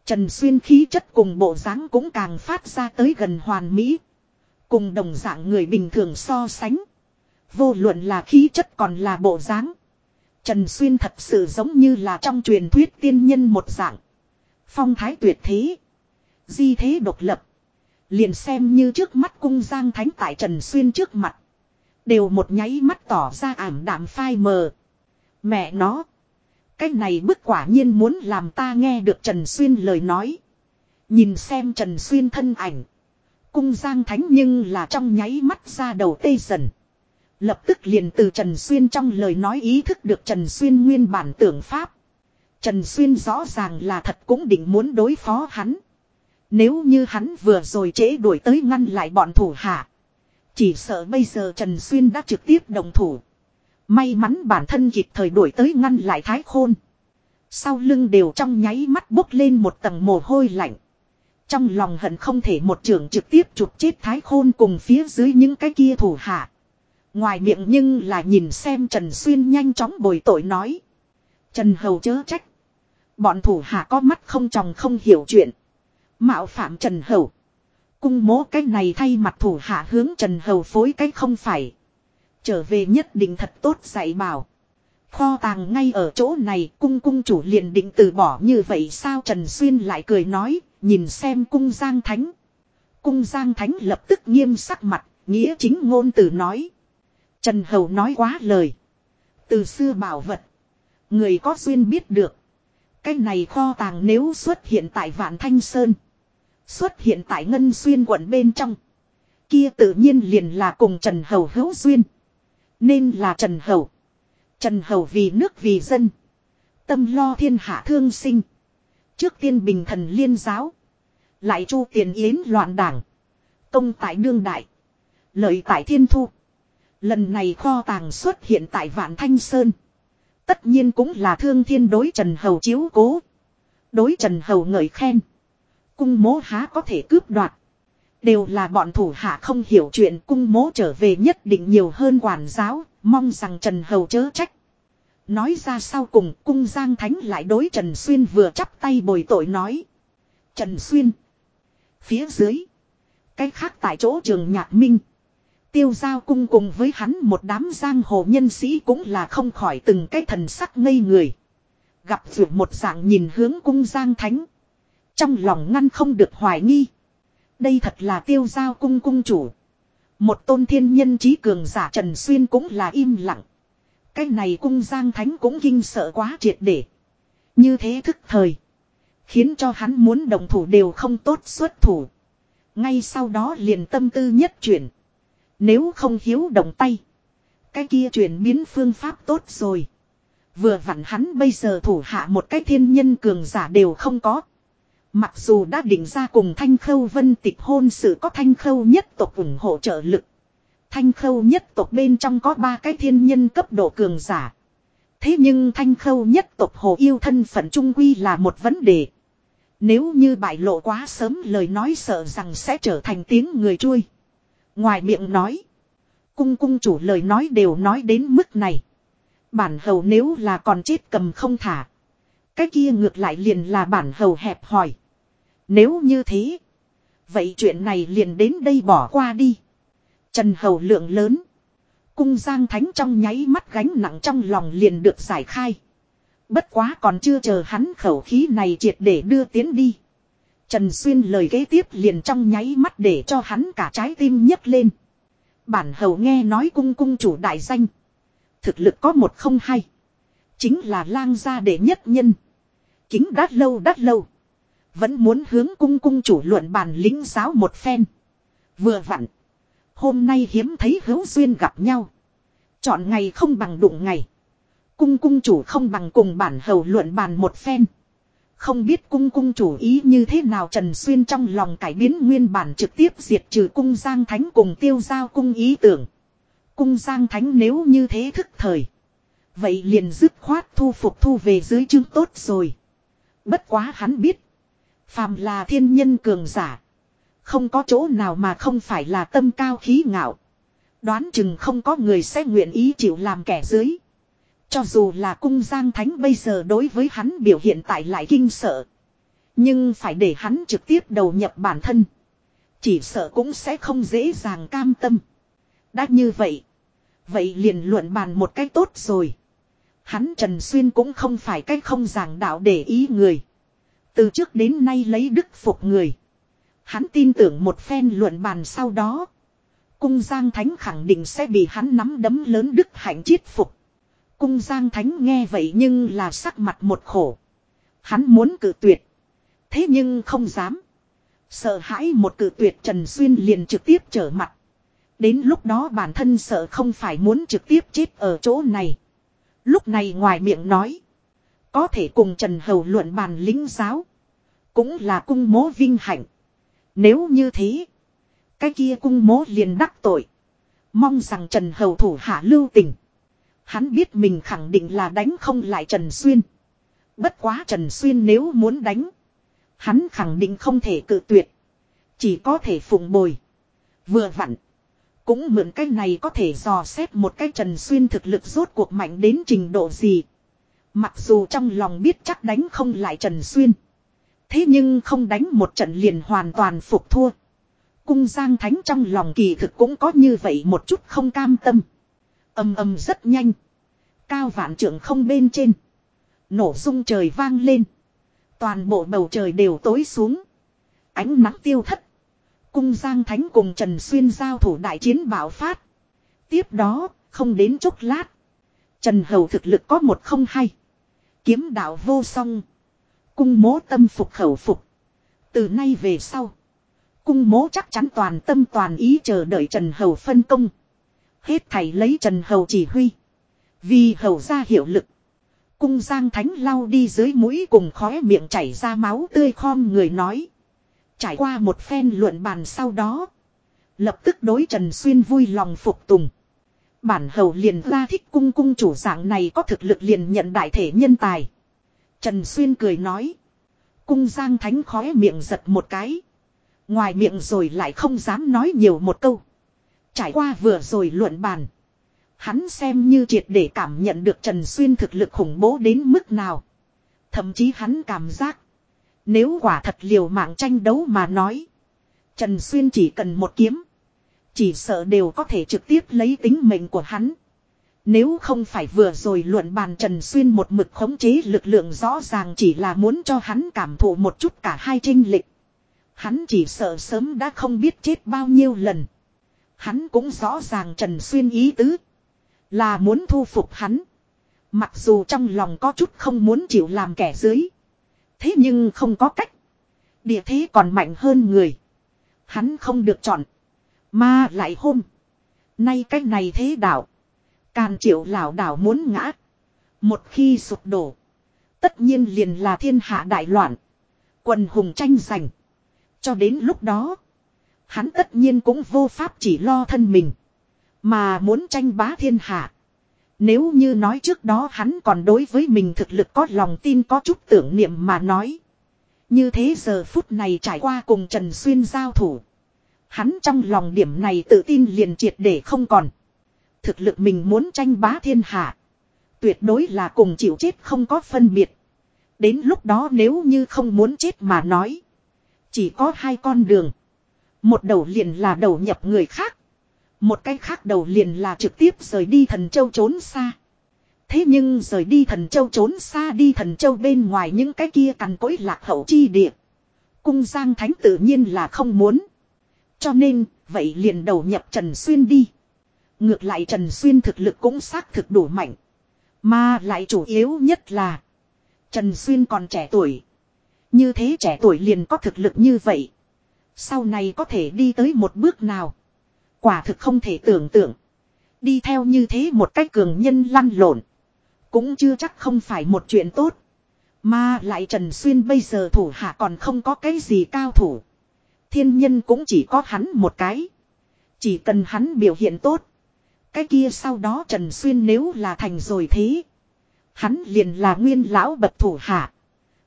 Trần Xuyên khí chất cùng bộ dáng cũng càng phát ra tới gần hoàn mỹ. Cùng đồng dạng người bình thường so sánh. Vô luận là khí chất còn là bộ dáng. Trần Xuyên thật sự giống như là trong truyền thuyết tiên nhân một dạng. Phong thái tuyệt thế. Di thế độc lập. Liền xem như trước mắt cung giang thánh tại Trần Xuyên trước mặt. Đều một nháy mắt tỏ ra ảm đạm phai mờ. Mẹ nó. Cái này bức quả nhiên muốn làm ta nghe được Trần Xuyên lời nói. Nhìn xem Trần Xuyên thân ảnh. Cung giang thánh nhưng là trong nháy mắt ra đầu tê dần. Lập tức liền từ Trần Xuyên trong lời nói ý thức được Trần Xuyên nguyên bản tưởng pháp. Trần Xuyên rõ ràng là thật cũng định muốn đối phó hắn. Nếu như hắn vừa rồi trễ đuổi tới ngăn lại bọn thủ hạ. Chỉ sợ bây giờ Trần Xuyên đã trực tiếp đồng thủ. May mắn bản thân kịp thời đuổi tới ngăn lại Thái Khôn. Sau lưng đều trong nháy mắt bốc lên một tầng mồ hôi lạnh. Trong lòng hận không thể một trường trực tiếp chụp chết Thái Khôn cùng phía dưới những cái kia thủ hạ. Ngoài miệng nhưng là nhìn xem Trần Xuyên nhanh chóng bồi tội nói. Trần Hầu chớ trách. Bọn thủ hạ có mắt không chồng không hiểu chuyện. Mạo phạm Trần Hầu. Cung mố cái này thay mặt thủ hạ hướng Trần Hầu phối cái không phải. Trở về nhất định thật tốt dạy bảo. Kho tàng ngay ở chỗ này cung cung chủ liền định từ bỏ như vậy sao Trần Xuyên lại cười nói, nhìn xem cung Giang Thánh. Cung Giang Thánh lập tức nghiêm sắc mặt, nghĩa chính ngôn từ nói. Trần Hầu nói quá lời. Từ xưa bảo vật. Người có duyên biết được. Cái này kho tàng nếu xuất hiện tại Vạn Thanh Sơn. Xuất hiện tại Ngân Xuyên quận bên trong. Kia tự nhiên liền là cùng Trần Hầu hữu duyên. Nên là Trần Hầu. Trần Hầu vì nước vì dân. Tâm lo thiên hạ thương sinh. Trước tiên bình thần liên giáo. Lại chu tiền yến loạn đảng. Công tại đương đại. Lợi tại thiên thu. Lần này kho tàng xuất hiện tại Vạn Thanh Sơn. Tất nhiên cũng là thương thiên đối Trần Hầu chiếu cố. Đối Trần Hầu ngợi khen. Cung mố há có thể cướp đoạt. Đều là bọn thủ hạ không hiểu chuyện cung mố trở về nhất định nhiều hơn quản giáo, mong rằng Trần Hầu chớ trách. Nói ra sau cùng cung Giang Thánh lại đối Trần Xuyên vừa chắp tay bồi tội nói. Trần Xuyên. Phía dưới. Cái khác tại chỗ trường nhạc minh. Tiêu giao cung cùng với hắn một đám giang hồ nhân sĩ cũng là không khỏi từng cái thần sắc ngây người. Gặp vượt một dạng nhìn hướng cung giang thánh. Trong lòng ngăn không được hoài nghi. Đây thật là tiêu giao cung cung chủ. Một tôn thiên nhân trí cường giả Trần Xuyên cũng là im lặng. Cái này cung giang thánh cũng kinh sợ quá triệt để. Như thế thức thời. Khiến cho hắn muốn đồng thủ đều không tốt xuất thủ. Ngay sau đó liền tâm tư nhất chuyển. Nếu không hiếu động tay. Cái kia chuyển biến phương pháp tốt rồi. Vừa vặn hắn bây giờ thủ hạ một cái thiên nhân cường giả đều không có. Mặc dù đã định ra cùng Thanh Khâu Vân tịch hôn sự có Thanh Khâu nhất tộc ủng hộ trợ lực. Thanh Khâu nhất tộc bên trong có ba cái thiên nhân cấp độ cường giả. Thế nhưng Thanh Khâu nhất tộc hồ yêu thân phận trung quy là một vấn đề. Nếu như bại lộ quá sớm lời nói sợ rằng sẽ trở thành tiếng người chui. Ngoài miệng nói. Cung cung chủ lời nói đều nói đến mức này. Bản hầu nếu là còn chết cầm không thả. Cái kia ngược lại liền là bản hầu hẹp hỏi. Nếu như thế. Vậy chuyện này liền đến đây bỏ qua đi. Trần hầu lượng lớn. Cung giang thánh trong nháy mắt gánh nặng trong lòng liền được giải khai. Bất quá còn chưa chờ hắn khẩu khí này triệt để đưa tiến đi. Trần Xuyên lời kế tiếp liền trong nháy mắt để cho hắn cả trái tim nhấc lên. Bản hầu nghe nói cung cung chủ đại danh. Thực lực có một không hay. Chính là lang gia đệ nhất nhân. Kính đắt lâu đắt lâu. Vẫn muốn hướng cung cung chủ luận bàn lính giáo một phen. Vừa vặn. Hôm nay hiếm thấy hữu duyên gặp nhau. Chọn ngày không bằng đụng ngày. Cung cung chủ không bằng cùng bản hầu luận bàn một phen. Không biết cung cung chủ ý như thế nào Trần Xuyên trong lòng cải biến nguyên bản trực tiếp diệt trừ cung Giang Thánh cùng tiêu giao cung ý tưởng. Cung Giang Thánh nếu như thế thức thời. Vậy liền dứt khoát thu phục thu về dưới chương tốt rồi. Bất quá hắn biết. Phàm là thiên nhân cường giả. Không có chỗ nào mà không phải là tâm cao khí ngạo. Đoán chừng không có người sẽ nguyện ý chịu làm kẻ dưới. Cho dù là cung giang thánh bây giờ đối với hắn biểu hiện tại lại kinh sợ. Nhưng phải để hắn trực tiếp đầu nhập bản thân. Chỉ sợ cũng sẽ không dễ dàng cam tâm. Đã như vậy. Vậy liền luận bàn một cách tốt rồi. Hắn Trần Xuyên cũng không phải cách không giảng đạo để ý người. Từ trước đến nay lấy đức phục người. Hắn tin tưởng một phen luận bàn sau đó. Cung Giang Thánh khẳng định sẽ bị hắn nắm đấm lớn đức hạnh chiết phục. Cung Giang Thánh nghe vậy nhưng là sắc mặt một khổ. Hắn muốn cử tuyệt. Thế nhưng không dám. Sợ hãi một cử tuyệt Trần Xuyên liền trực tiếp trở mặt. Đến lúc đó bản thân sợ không phải muốn trực tiếp chết ở chỗ này. Lúc này ngoài miệng nói. Có thể cùng Trần Hầu luận bàn lính giáo. Cũng là cung mố vinh hạnh. Nếu như thế. Cái kia cung mố liền đắc tội. Mong rằng Trần Hầu thủ hạ lưu tình. Hắn biết mình khẳng định là đánh không lại Trần Xuyên. Bất quá Trần Xuyên nếu muốn đánh. Hắn khẳng định không thể cự tuyệt. Chỉ có thể phụng bồi. Vừa vặn. Cũng mượn cái này có thể dò xét một cái Trần Xuyên thực lực rốt cuộc mạnh đến trình độ gì. Mặc dù trong lòng biết chắc đánh không lại Trần Xuyên. Thế nhưng không đánh một trận liền hoàn toàn phục thua. Cung Giang Thánh trong lòng kỳ thực cũng có như vậy một chút không cam tâm. Âm âm rất nhanh. Cao vạn trượng không bên trên. Nổ rung trời vang lên. Toàn bộ bầu trời đều tối xuống. Ánh nắng tiêu thất. Cung Giang Thánh cùng Trần Xuyên giao thủ đại chiến bạo phát. Tiếp đó, không đến chốc lát. Trần Hầu thực lực có một không hay. Kiếm đạo vô song. Cung mố tâm phục khẩu phục. Từ nay về sau. Cung mố chắc chắn toàn tâm toàn ý chờ đợi Trần Hầu phân công. Hết thầy lấy Trần Hầu chỉ huy. Vì hầu ra hiệu lực. Cung giang thánh lau đi dưới mũi cùng khóe miệng chảy ra máu tươi khom người nói. Trải qua một phen luận bàn sau đó. Lập tức đối Trần Xuyên vui lòng phục tùng. Bản hầu liền ra thích cung cung chủ dạng này có thực lực liền nhận đại thể nhân tài. Trần Xuyên cười nói. Cung giang thánh khóe miệng giật một cái. Ngoài miệng rồi lại không dám nói nhiều một câu. Trải qua vừa rồi luận bàn. Hắn xem như triệt để cảm nhận được Trần Xuyên thực lực khủng bố đến mức nào. Thậm chí hắn cảm giác. Nếu quả thật liều mạng tranh đấu mà nói. Trần Xuyên chỉ cần một kiếm. Chỉ sợ đều có thể trực tiếp lấy tính mệnh của hắn. Nếu không phải vừa rồi luận bàn Trần Xuyên một mực khống chế lực lượng rõ ràng chỉ là muốn cho hắn cảm thụ một chút cả hai trinh lịch. Hắn chỉ sợ sớm đã không biết chết bao nhiêu lần. Hắn cũng rõ ràng Trần Xuyên ý tứ. Là muốn thu phục hắn. Mặc dù trong lòng có chút không muốn chịu làm kẻ dưới. Thế nhưng không có cách. Địa thế còn mạnh hơn người. Hắn không được chọn. Mà lại hôm. Nay cách này thế đảo, Càn triệu lão đảo muốn ngã. Một khi sụp đổ. Tất nhiên liền là thiên hạ đại loạn. Quần hùng tranh giành. Cho đến lúc đó. Hắn tất nhiên cũng vô pháp chỉ lo thân mình. Mà muốn tranh bá thiên hạ. Nếu như nói trước đó hắn còn đối với mình thực lực có lòng tin, có chút tưởng niệm mà nói. Như thế giờ phút này trải qua cùng Trần Xuyên giao thủ. Hắn trong lòng điểm này tự tin liền triệt để không còn. Thực lực mình muốn tranh bá thiên hạ. Tuyệt đối là cùng chịu chết không có phân biệt. Đến lúc đó nếu như không muốn chết mà nói. Chỉ có hai con đường. Một đầu liền là đầu nhập người khác. Một cái khác đầu liền là trực tiếp rời đi thần châu trốn xa. Thế nhưng rời đi thần châu trốn xa đi thần châu bên ngoài những cái kia cằn cỗi lạc hậu chi địa. Cung Giang Thánh tự nhiên là không muốn. Cho nên, vậy liền đầu nhập Trần Xuyên đi. Ngược lại Trần Xuyên thực lực cũng xác thực đủ mạnh. Mà lại chủ yếu nhất là Trần Xuyên còn trẻ tuổi. Như thế trẻ tuổi liền có thực lực như vậy. Sau này có thể đi tới một bước nào. Quả thực không thể tưởng tượng. Đi theo như thế một cách cường nhân lăn lộn. Cũng chưa chắc không phải một chuyện tốt. Mà lại Trần Xuyên bây giờ thủ hạ còn không có cái gì cao thủ. Thiên nhân cũng chỉ có hắn một cái. Chỉ cần hắn biểu hiện tốt. Cái kia sau đó Trần Xuyên nếu là thành rồi thế. Hắn liền là nguyên lão bậc thủ hạ.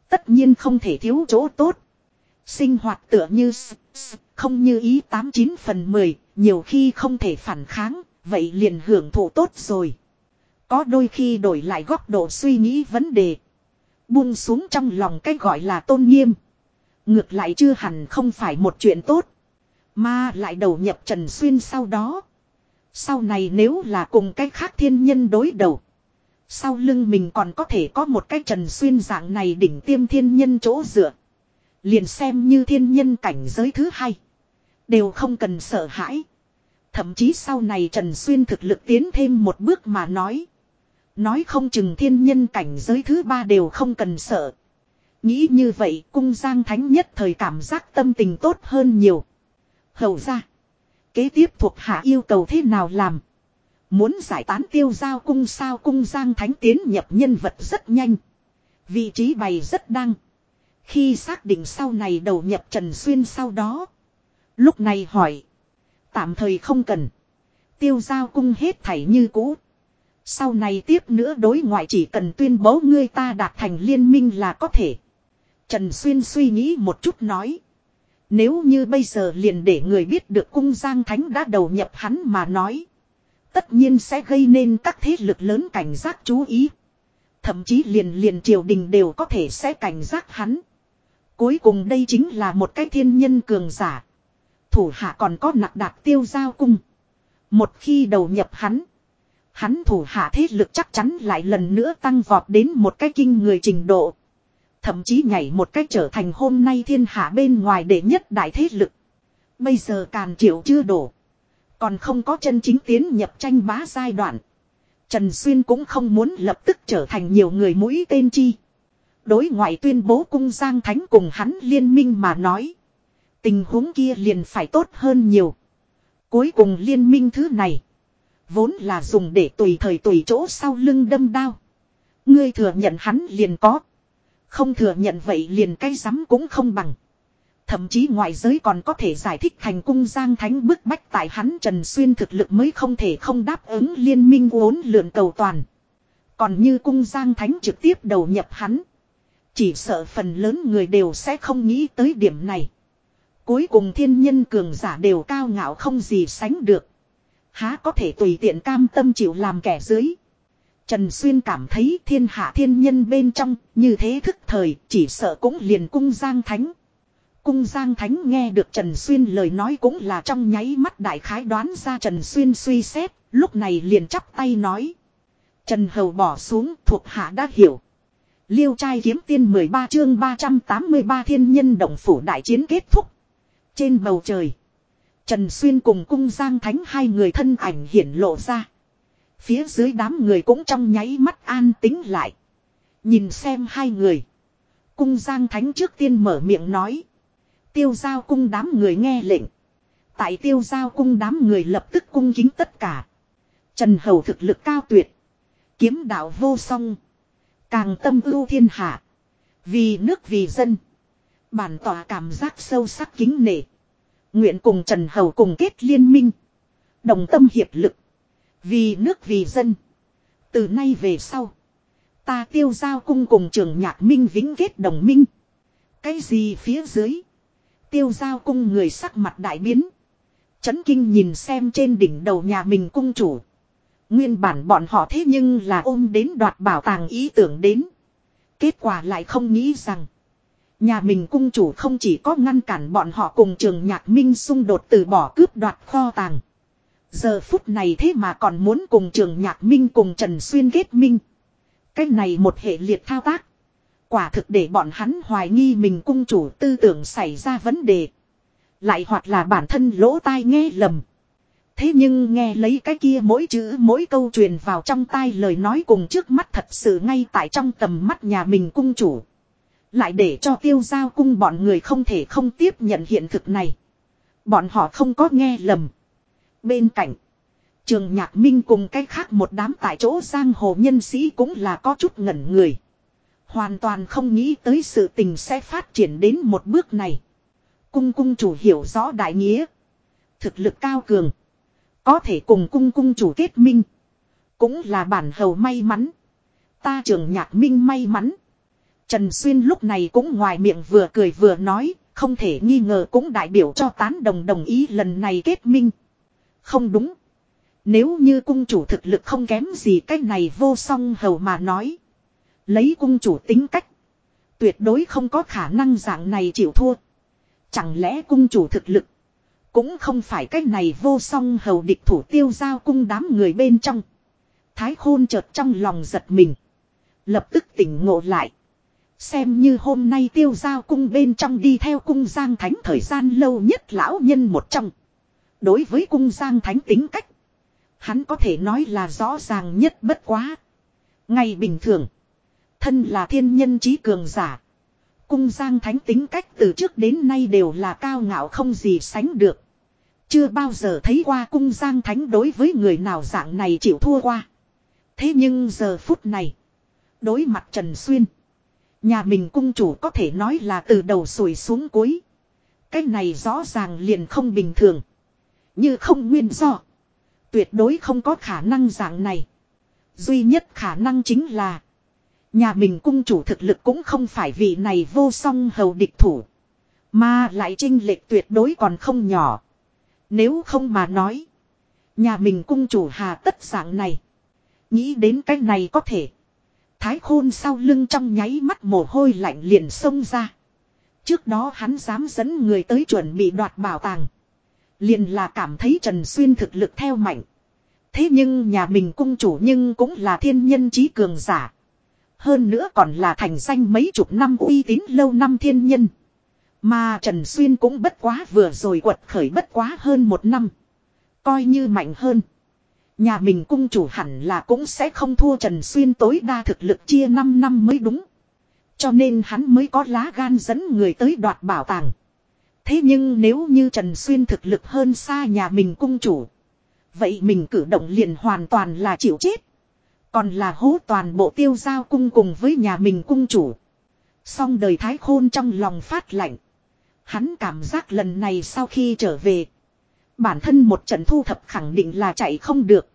Tất nhiên không thể thiếu chỗ tốt. Sinh hoạt tựa như không như ý 89 phần 10, nhiều khi không thể phản kháng, vậy liền hưởng thụ tốt rồi. Có đôi khi đổi lại góc độ suy nghĩ vấn đề. Buông xuống trong lòng cái gọi là tôn nghiêm. Ngược lại chưa hẳn không phải một chuyện tốt. Mà lại đầu nhập Trần Xuyên sau đó. Sau này nếu là cùng cái khác thiên nhân đối đầu. Sau lưng mình còn có thể có một cái Trần Xuyên dạng này đỉnh tiêm thiên nhân chỗ dựa. Liền xem như thiên nhân cảnh giới thứ hai. Đều không cần sợ hãi. Thậm chí sau này Trần Xuyên thực lực tiến thêm một bước mà nói. Nói không chừng thiên nhân cảnh giới thứ ba đều không cần sợ. Nghĩ như vậy, cung giang thánh nhất thời cảm giác tâm tình tốt hơn nhiều. Hầu ra. Kế tiếp thuộc hạ yêu cầu thế nào làm. Muốn giải tán tiêu giao cung sao cung giang thánh tiến nhập nhân vật rất nhanh. Vị trí bày rất đăng. Khi xác định sau này đầu nhập Trần Xuyên sau đó. Lúc này hỏi. Tạm thời không cần. Tiêu giao cung hết thảy như cũ. Sau này tiếp nữa đối ngoại chỉ cần tuyên bố ngươi ta đạt thành liên minh là có thể. Trần Xuyên suy nghĩ một chút nói. Nếu như bây giờ liền để người biết được cung Giang Thánh đã đầu nhập hắn mà nói. Tất nhiên sẽ gây nên các thế lực lớn cảnh giác chú ý. Thậm chí liền liền triều đình đều có thể sẽ cảnh giác hắn. Cuối cùng đây chính là một cái thiên nhân cường giả. Thủ hạ còn có nặc đạt tiêu giao cung. Một khi đầu nhập hắn. Hắn thủ hạ thế lực chắc chắn lại lần nữa tăng vọt đến một cái kinh người trình độ. Thậm chí nhảy một cách trở thành hôm nay thiên hạ bên ngoài để nhất đại thế lực. Bây giờ càn triệu chưa đổ. Còn không có chân chính tiến nhập tranh bá giai đoạn. Trần Xuyên cũng không muốn lập tức trở thành nhiều người mũi tên chi. Đối ngoại tuyên bố cung Giang Thánh cùng hắn liên minh mà nói. Tình huống kia liền phải tốt hơn nhiều. Cuối cùng liên minh thứ này. Vốn là dùng để tùy thời tùy chỗ sau lưng đâm đao. Ngươi thừa nhận hắn liền có. Không thừa nhận vậy liền cái rắm cũng không bằng. Thậm chí ngoại giới còn có thể giải thích thành cung giang thánh bức bách tại hắn Trần Xuyên thực lực mới không thể không đáp ứng liên minh uốn lượn cầu toàn. Còn như cung giang thánh trực tiếp đầu nhập hắn. Chỉ sợ phần lớn người đều sẽ không nghĩ tới điểm này. Cuối cùng thiên nhân cường giả đều cao ngạo không gì sánh được. Há có thể tùy tiện cam tâm chịu làm kẻ dưới. Trần Xuyên cảm thấy thiên hạ thiên nhân bên trong, như thế thức thời, chỉ sợ cũng liền cung giang thánh. Cung giang thánh nghe được Trần Xuyên lời nói cũng là trong nháy mắt đại khái đoán ra Trần Xuyên suy xét, lúc này liền chắp tay nói. Trần Hầu bỏ xuống thuộc hạ đã hiểu. Liêu trai kiếm tiên 13 chương 383 thiên nhân động phủ đại chiến kết thúc. Trên bầu trời. Trần Xuyên cùng cung giang thánh hai người thân ảnh hiển lộ ra. Phía dưới đám người cũng trong nháy mắt an tính lại. Nhìn xem hai người. Cung giang thánh trước tiên mở miệng nói. Tiêu giao cung đám người nghe lệnh. Tại tiêu giao cung đám người lập tức cung kính tất cả. Trần Hầu thực lực cao tuyệt. Kiếm đạo vô song. Càng tâm ưu thiên hạ. Vì nước vì dân. Bản tỏa cảm giác sâu sắc kính nể. Nguyện cùng Trần Hầu cùng kết liên minh. Đồng tâm hiệp lực. Vì nước vì dân. Từ nay về sau. Ta tiêu giao cung cùng trường nhạc minh vĩnh kết đồng minh. Cái gì phía dưới. Tiêu giao cung người sắc mặt đại biến. Chấn kinh nhìn xem trên đỉnh đầu nhà mình cung chủ. Nguyên bản bọn họ thế nhưng là ôm đến đoạt bảo tàng ý tưởng đến. Kết quả lại không nghĩ rằng. Nhà mình cung chủ không chỉ có ngăn cản bọn họ cùng trường nhạc minh xung đột từ bỏ cướp đoạt kho tàng. Giờ phút này thế mà còn muốn cùng trường nhạc minh cùng Trần Xuyên kết minh. Cái này một hệ liệt thao tác. Quả thực để bọn hắn hoài nghi mình cung chủ tư tưởng xảy ra vấn đề. Lại hoặc là bản thân lỗ tai nghe lầm. Thế nhưng nghe lấy cái kia mỗi chữ, mỗi câu truyền vào trong tai lời nói cùng trước mắt thật sự ngay tại trong tầm mắt nhà mình cung chủ. Lại để cho tiêu giao cung bọn người không thể không tiếp nhận hiện thực này. Bọn họ không có nghe lầm. Bên cạnh. Trường Nhạc Minh cùng cái khác một đám tại chỗ giang hồ nhân sĩ cũng là có chút ngẩn người. Hoàn toàn không nghĩ tới sự tình sẽ phát triển đến một bước này. Cung cung chủ hiểu rõ đại nghĩa. Thực lực cao cường. Có thể cùng cung cung chủ kết minh. Cũng là bản hầu may mắn. Ta trường nhạc minh may mắn. Trần Xuyên lúc này cũng ngoài miệng vừa cười vừa nói. Không thể nghi ngờ cũng đại biểu cho tán đồng đồng ý lần này kết minh. Không đúng. Nếu như cung chủ thực lực không kém gì cách này vô song hầu mà nói. Lấy cung chủ tính cách. Tuyệt đối không có khả năng dạng này chịu thua. Chẳng lẽ cung chủ thực lực. Cũng không phải cách này vô song hầu địch thủ tiêu giao cung đám người bên trong. Thái khôn chợt trong lòng giật mình. Lập tức tỉnh ngộ lại. Xem như hôm nay tiêu giao cung bên trong đi theo cung giang thánh thời gian lâu nhất lão nhân một trong. Đối với cung giang thánh tính cách. Hắn có thể nói là rõ ràng nhất bất quá. Ngày bình thường. Thân là thiên nhân trí cường giả. Cung giang thánh tính cách từ trước đến nay đều là cao ngạo không gì sánh được. Chưa bao giờ thấy qua cung giang thánh đối với người nào dạng này chịu thua qua. Thế nhưng giờ phút này. Đối mặt Trần Xuyên. Nhà mình cung chủ có thể nói là từ đầu sủi xuống cuối. Cái này rõ ràng liền không bình thường. Như không nguyên do. Tuyệt đối không có khả năng dạng này. Duy nhất khả năng chính là. Nhà mình cung chủ thực lực cũng không phải vị này vô song hầu địch thủ. Mà lại trinh lệch tuyệt đối còn không nhỏ. Nếu không mà nói. Nhà mình cung chủ hà tất dạng này. Nghĩ đến cái này có thể. Thái khôn sau lưng trong nháy mắt mồ hôi lạnh liền xông ra. Trước đó hắn dám dẫn người tới chuẩn bị đoạt bảo tàng. Liền là cảm thấy Trần Xuyên thực lực theo mạnh. Thế nhưng nhà mình cung chủ nhưng cũng là thiên nhân trí cường giả. Hơn nữa còn là thành danh mấy chục năm uy tín lâu năm thiên nhân. Mà Trần Xuyên cũng bất quá vừa rồi quật khởi bất quá hơn một năm. Coi như mạnh hơn. Nhà mình cung chủ hẳn là cũng sẽ không thua Trần Xuyên tối đa thực lực chia 5 năm mới đúng. Cho nên hắn mới có lá gan dẫn người tới đoạt bảo tàng. Thế nhưng nếu như Trần Xuyên thực lực hơn xa nhà mình cung chủ. Vậy mình cử động liền hoàn toàn là chịu chết. Còn là hố toàn bộ tiêu giao cung cùng với nhà mình cung chủ. Song đời thái khôn trong lòng phát lạnh. Hắn cảm giác lần này sau khi trở về. Bản thân một trận thu thập khẳng định là chạy không được.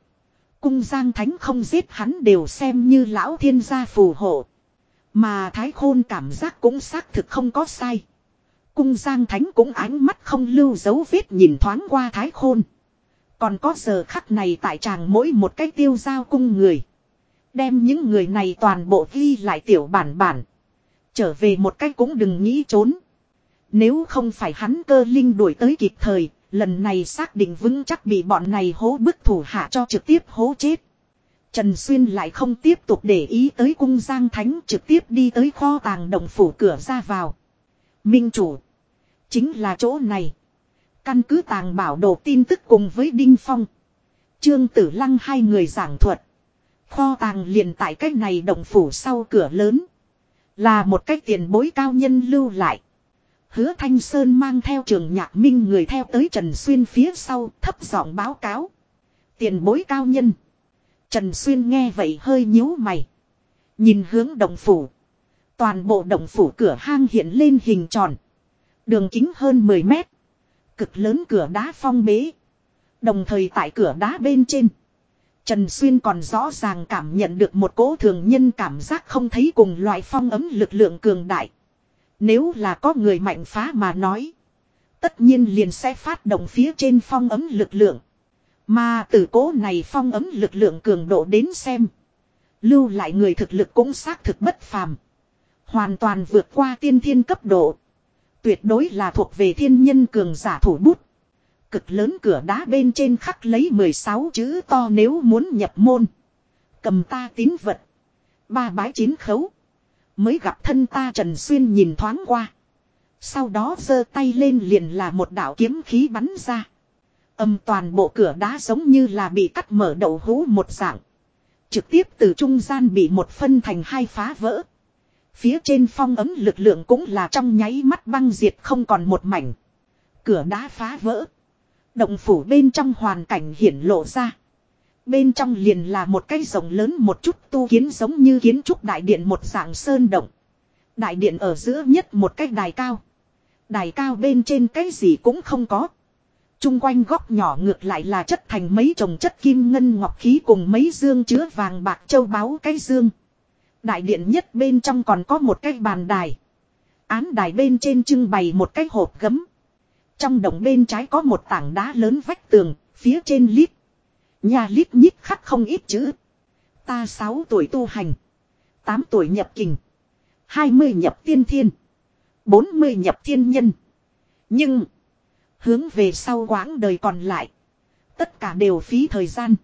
Cung giang thánh không giết hắn đều xem như lão thiên gia phù hộ. Mà thái khôn cảm giác cũng xác thực không có sai. Cung giang thánh cũng ánh mắt không lưu dấu vết nhìn thoáng qua thái khôn. Còn có giờ khắc này tại tràng mỗi một cái tiêu giao cung người. Đem những người này toàn bộ ghi lại tiểu bản bản. Trở về một cách cũng đừng nghĩ trốn. Nếu không phải hắn cơ linh đuổi tới kịp thời, lần này xác định vững chắc bị bọn này hố bức thủ hạ cho trực tiếp hố chết. Trần Xuyên lại không tiếp tục để ý tới cung giang thánh trực tiếp đi tới kho tàng đồng phủ cửa ra vào. Minh chủ. Chính là chỗ này. Căn cứ tàng bảo đồ tin tức cùng với Đinh Phong. Trương Tử Lăng hai người giảng thuật. Kho tàng liền tại cách này đồng phủ sau cửa lớn. Là một cách tiền bối cao nhân lưu lại. Hứa Thanh Sơn mang theo trường nhạc minh người theo tới Trần Xuyên phía sau, thấp giọng báo cáo. Tiền bối cao nhân. Trần Xuyên nghe vậy hơi nhíu mày. Nhìn hướng đồng phủ. Toàn bộ đồng phủ cửa hang hiện lên hình tròn. Đường kính hơn 10 mét. Cực lớn cửa đá phong bế. Đồng thời tại cửa đá bên trên. Trần Xuyên còn rõ ràng cảm nhận được một cỗ thường nhân cảm giác không thấy cùng loại phong ấm lực lượng cường đại. Nếu là có người mạnh phá mà nói. Tất nhiên liền sẽ phát động phía trên phong ấm lực lượng. Mà từ cố này phong ấm lực lượng cường độ đến xem. Lưu lại người thực lực cũng xác thực bất phàm. Hoàn toàn vượt qua tiên thiên cấp độ. Tuyệt đối là thuộc về thiên nhân cường giả thủ bút. Cực lớn cửa đá bên trên khắc lấy 16 chữ to nếu muốn nhập môn. Cầm ta tín vật. Ba bái chín khấu. Mới gặp thân ta Trần Xuyên nhìn thoáng qua. Sau đó giơ tay lên liền là một đạo kiếm khí bắn ra. Âm toàn bộ cửa đá giống như là bị cắt mở đầu hũ một dạng. Trực tiếp từ trung gian bị một phân thành hai phá vỡ. Phía trên phong ấm lực lượng cũng là trong nháy mắt băng diệt không còn một mảnh. Cửa đá phá vỡ. Động phủ bên trong hoàn cảnh hiển lộ ra. Bên trong liền là một cái rồng lớn một chút tu kiến giống như kiến trúc đại điện một dạng sơn động. Đại điện ở giữa nhất một cái đài cao. Đài cao bên trên cái gì cũng không có. Trung quanh góc nhỏ ngược lại là chất thành mấy trồng chất kim ngân ngọc khí cùng mấy dương chứa vàng bạc châu báu cái dương. Đại điện nhất bên trong còn có một cái bàn đài. Án đài bên trên trưng bày một cái hộp gấm. Trong đồng bên trái có một tảng đá lớn vách tường, phía trên lít. Nhà lít nhít khắc không ít chữ. Ta 6 tuổi tu hành. 8 tuổi nhập kình. 20 nhập tiên thiên. 40 nhập thiên nhân. Nhưng. Hướng về sau quãng đời còn lại. Tất cả đều phí thời gian.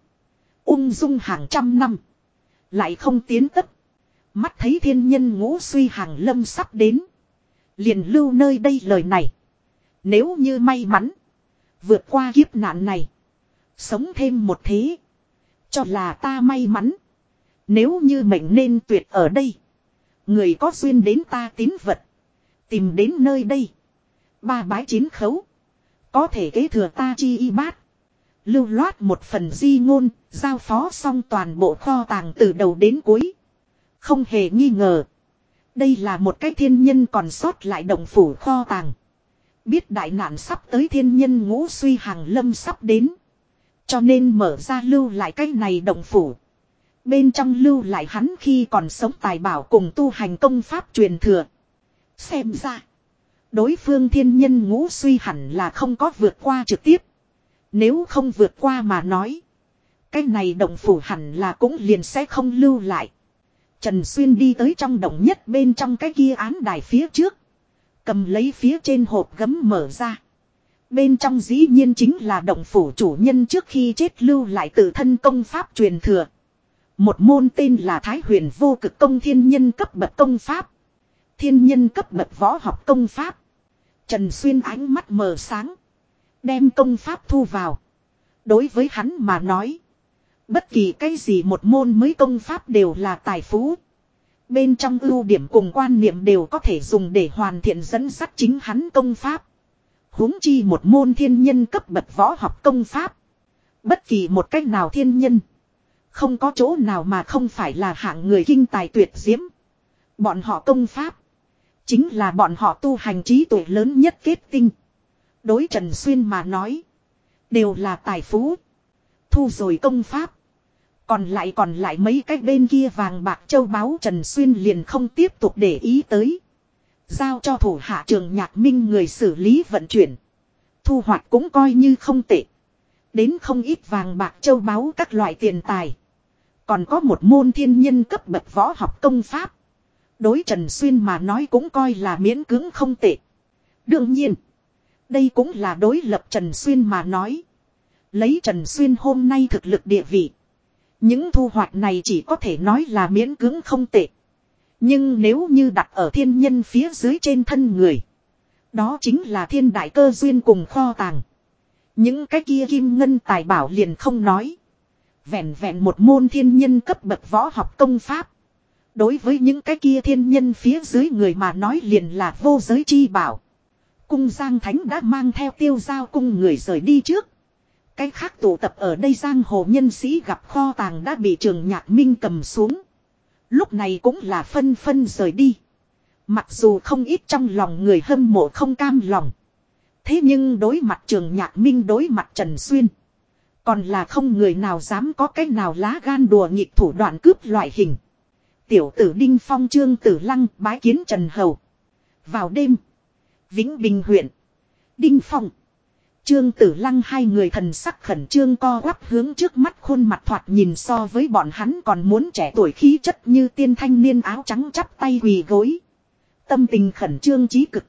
Ung dung hàng trăm năm. Lại không tiến tất. Mắt thấy thiên nhân ngũ suy hàng lâm sắp đến. Liền lưu nơi đây lời này. Nếu như may mắn. Vượt qua kiếp nạn này. Sống thêm một thế. Cho là ta may mắn. Nếu như mệnh nên tuyệt ở đây. Người có duyên đến ta tín vật. Tìm đến nơi đây. Ba bái chín khấu. Có thể kế thừa ta chi y bát. Lưu loát một phần di ngôn. Giao phó xong toàn bộ kho tàng từ đầu đến cuối. Không hề nghi ngờ. Đây là một cái thiên nhân còn sót lại động phủ kho tàng. Biết đại nạn sắp tới thiên nhân ngũ suy hàng lâm sắp đến. Cho nên mở ra lưu lại cái này động phủ. Bên trong lưu lại hắn khi còn sống tài bảo cùng tu hành công pháp truyền thừa. Xem ra. Đối phương thiên nhân ngũ suy hẳn là không có vượt qua trực tiếp. Nếu không vượt qua mà nói. Cái này động phủ hẳn là cũng liền sẽ không lưu lại. Trần Xuyên đi tới trong động nhất bên trong cái kia án đài phía trước. Cầm lấy phía trên hộp gấm mở ra. Bên trong dĩ nhiên chính là động phủ chủ nhân trước khi chết lưu lại tự thân công pháp truyền thừa. Một môn tên là Thái huyền vô cực công thiên nhân cấp bậc công pháp. Thiên nhân cấp bậc võ học công pháp. Trần Xuyên ánh mắt mờ sáng. Đem công pháp thu vào. Đối với hắn mà nói. Bất kỳ cái gì một môn mới công pháp đều là tài phú. Bên trong ưu điểm cùng quan niệm đều có thể dùng để hoàn thiện dẫn dắt chính hắn công pháp huống chi một môn thiên nhân cấp bậc võ học công pháp. Bất kỳ một cách nào thiên nhân. Không có chỗ nào mà không phải là hạng người kinh tài tuyệt diễm. Bọn họ công pháp. Chính là bọn họ tu hành trí tuệ lớn nhất kết tinh. Đối Trần Xuyên mà nói. Đều là tài phú. Thu rồi công pháp. Còn lại còn lại mấy cái bên kia vàng bạc châu báu Trần Xuyên liền không tiếp tục để ý tới. Giao cho thủ hạ trường nhạc minh người xử lý vận chuyển. Thu hoạch cũng coi như không tệ. Đến không ít vàng bạc châu báu các loại tiền tài. Còn có một môn thiên nhân cấp bậc võ học công pháp. Đối Trần Xuyên mà nói cũng coi là miễn cưỡng không tệ. Đương nhiên. Đây cũng là đối lập Trần Xuyên mà nói. Lấy Trần Xuyên hôm nay thực lực địa vị. Những thu hoạch này chỉ có thể nói là miễn cưỡng không tệ. Nhưng nếu như đặt ở thiên nhân phía dưới trên thân người. Đó chính là thiên đại cơ duyên cùng kho tàng. Những cái kia kim ngân tài bảo liền không nói. Vẹn vẹn một môn thiên nhân cấp bậc võ học công pháp. Đối với những cái kia thiên nhân phía dưới người mà nói liền là vô giới chi bảo. Cung Giang Thánh đã mang theo tiêu giao cung người rời đi trước. Cái khác tụ tập ở đây giang hồ nhân sĩ gặp kho tàng đã bị trường nhạc minh cầm xuống. Lúc này cũng là phân phân rời đi. Mặc dù không ít trong lòng người hâm mộ không cam lòng. Thế nhưng đối mặt trường nhạc minh, đối mặt Trần Xuyên. Còn là không người nào dám có cái nào lá gan đùa nghịch thủ đoạn cướp loại hình. Tiểu tử Đinh Phong, Trương Tử Lăng, bái kiến Trần Hầu. Vào đêm. Vĩnh Bình huyện. Đinh Phong. Trương Tử Lăng hai người thần sắc khẩn trương co quắp hướng trước mắt khuôn mặt thoạt nhìn so với bọn hắn còn muốn trẻ tuổi khí chất như tiên thanh niên áo trắng chắp tay quỳ gối. Tâm tình khẩn trương trí cực.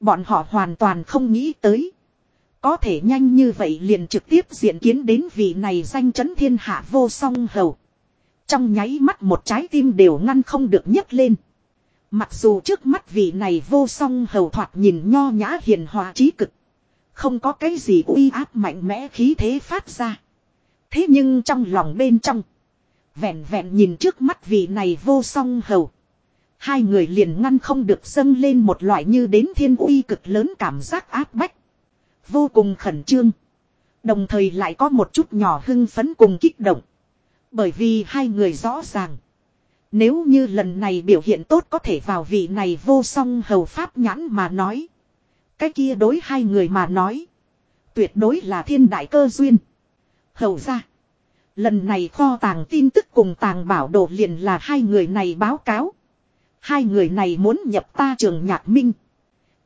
Bọn họ hoàn toàn không nghĩ tới. Có thể nhanh như vậy liền trực tiếp diện kiến đến vị này danh chấn thiên hạ vô song hầu. Trong nháy mắt một trái tim đều ngăn không được nhấc lên. Mặc dù trước mắt vị này vô song hầu thoạt nhìn nho nhã hiền hòa trí cực. Không có cái gì uy áp mạnh mẽ khí thế phát ra. Thế nhưng trong lòng bên trong. Vẹn vẹn nhìn trước mắt vị này vô song hầu. Hai người liền ngăn không được dâng lên một loại như đến thiên uy cực lớn cảm giác áp bách. Vô cùng khẩn trương. Đồng thời lại có một chút nhỏ hưng phấn cùng kích động. Bởi vì hai người rõ ràng. Nếu như lần này biểu hiện tốt có thể vào vị này vô song hầu pháp nhãn mà nói. Cái kia đối hai người mà nói. Tuyệt đối là thiên đại cơ duyên. Hầu ra. Lần này kho tàng tin tức cùng tàng bảo đồ liền là hai người này báo cáo. Hai người này muốn nhập ta trường nhạc minh.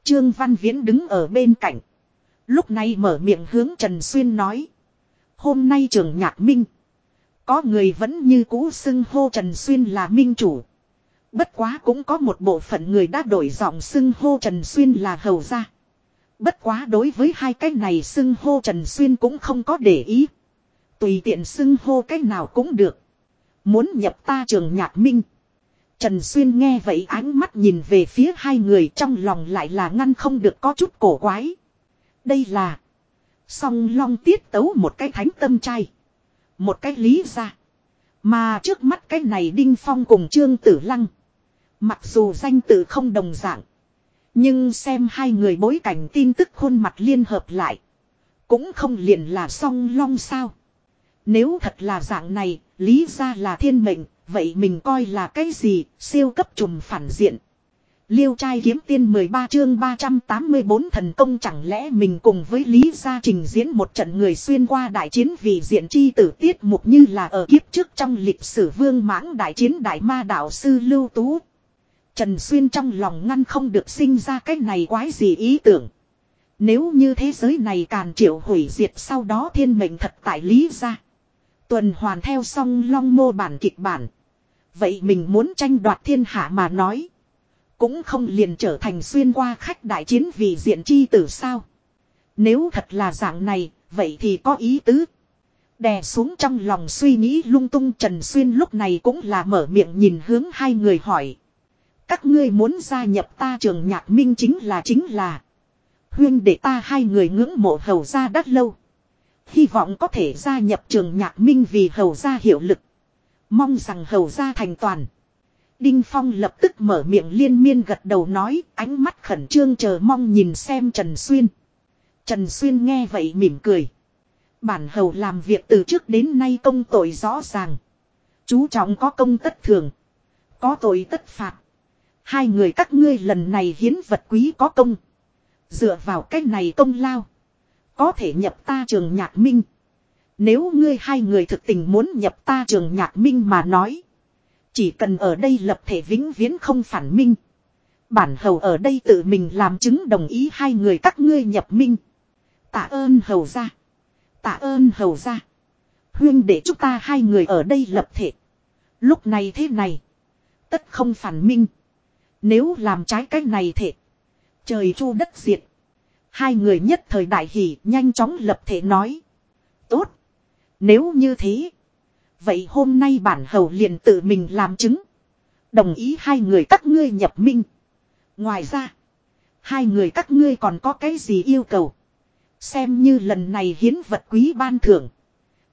Trương Văn Viễn đứng ở bên cạnh. Lúc này mở miệng hướng Trần Xuyên nói. Hôm nay trường nhạc minh. Có người vẫn như cũ xưng hô Trần Xuyên là minh chủ. Bất quá cũng có một bộ phận người đã đổi giọng xưng hô Trần Xuyên là hầu gia. Bất quá đối với hai cái này xưng hô Trần Xuyên cũng không có để ý. Tùy tiện xưng hô cái nào cũng được. Muốn nhập ta trường nhạc minh. Trần Xuyên nghe vậy ánh mắt nhìn về phía hai người trong lòng lại là ngăn không được có chút cổ quái. Đây là song long tiết tấu một cái thánh tâm trai. Một cái lý ra. Mà trước mắt cái này Đinh Phong cùng Trương Tử Lăng. Mặc dù danh tự không đồng dạng. Nhưng xem hai người bối cảnh tin tức khuôn mặt liên hợp lại. Cũng không liền là song long sao. Nếu thật là dạng này, lý ra là thiên mệnh, vậy mình coi là cái gì, siêu cấp trùm phản diện. Liêu trai kiếm tiên 13 chương 384 thần công chẳng lẽ mình cùng với Lý Gia trình diễn một trận người xuyên qua đại chiến vì diện chi tử tiết mục như là ở kiếp trước trong lịch sử vương mãng đại chiến đại ma đạo sư Lưu Tú. Trần Xuyên trong lòng ngăn không được sinh ra cái này quái gì ý tưởng. Nếu như thế giới này càn triệu hủy diệt sau đó thiên mệnh thật tại Lý ra Tuần hoàn theo song long mô bản kịch bản. Vậy mình muốn tranh đoạt thiên hạ mà nói. Cũng không liền trở thành xuyên qua khách đại chiến vì diện chi tử sao. Nếu thật là dạng này, vậy thì có ý tứ. Đè xuống trong lòng suy nghĩ lung tung Trần Xuyên lúc này cũng là mở miệng nhìn hướng hai người hỏi. Các ngươi muốn gia nhập ta trường nhạc minh chính là chính là. Huyên để ta hai người ngưỡng mộ hầu gia đắt lâu. Hy vọng có thể gia nhập trường nhạc minh vì hầu gia hiệu lực. Mong rằng hầu gia thành toàn. Đinh Phong lập tức mở miệng liên miên gật đầu nói, ánh mắt khẩn trương chờ mong nhìn xem Trần Xuyên. Trần Xuyên nghe vậy mỉm cười. Bản hầu làm việc từ trước đến nay công tội rõ ràng. Chú trọng có công tất thường. Có tội tất phạt. Hai người các ngươi lần này hiến vật quý có công. Dựa vào cách này công lao. Có thể nhập ta trường nhạc minh. Nếu ngươi hai người thực tình muốn nhập ta trường nhạc minh mà nói. Chỉ cần ở đây lập thể vĩnh viễn không phản minh. Bản hầu ở đây tự mình làm chứng đồng ý hai người các ngươi nhập minh. Tạ ơn hầu ra. Tạ ơn hầu ra. Huyên để chúng ta hai người ở đây lập thể. Lúc này thế này. Tất không phản minh. Nếu làm trái cách này thể. Trời chu đất diệt. Hai người nhất thời đại hỷ nhanh chóng lập thể nói. Tốt. Nếu như thế. Vậy hôm nay bản hầu liền tự mình làm chứng. Đồng ý hai người các ngươi nhập minh. Ngoài ra. Hai người các ngươi còn có cái gì yêu cầu. Xem như lần này hiến vật quý ban thưởng.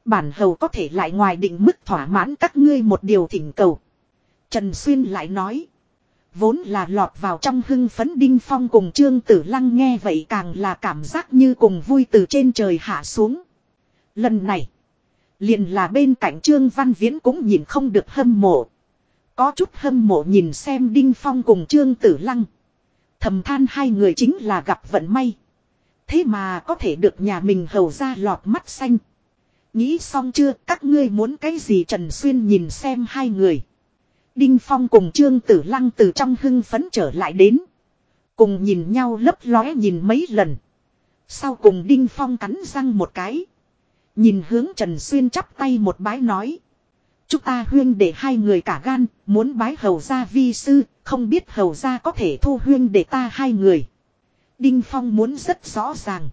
Bản hầu có thể lại ngoài định mức thỏa mãn các ngươi một điều thỉnh cầu. Trần Xuyên lại nói. Vốn là lọt vào trong hưng phấn đinh phong cùng trương tử lăng nghe vậy càng là cảm giác như cùng vui từ trên trời hạ xuống. Lần này. Liền là bên cạnh trương văn viễn cũng nhìn không được hâm mộ. Có chút hâm mộ nhìn xem đinh phong cùng trương tử lăng. Thầm than hai người chính là gặp vận may. Thế mà có thể được nhà mình hầu ra lọt mắt xanh. Nghĩ xong chưa, các ngươi muốn cái gì Trần Xuyên nhìn xem hai người. Đinh Phong cùng Trương Tử Lăng từ trong hưng phấn trở lại đến. Cùng nhìn nhau lấp lóe nhìn mấy lần. Sau cùng Đinh Phong cắn răng một cái. Nhìn hướng Trần Xuyên chắp tay một bái nói. Chúng ta huyên để hai người cả gan, muốn bái hầu gia vi sư, không biết hầu gia có thể thu huyên để ta hai người. Đinh Phong muốn rất rõ ràng.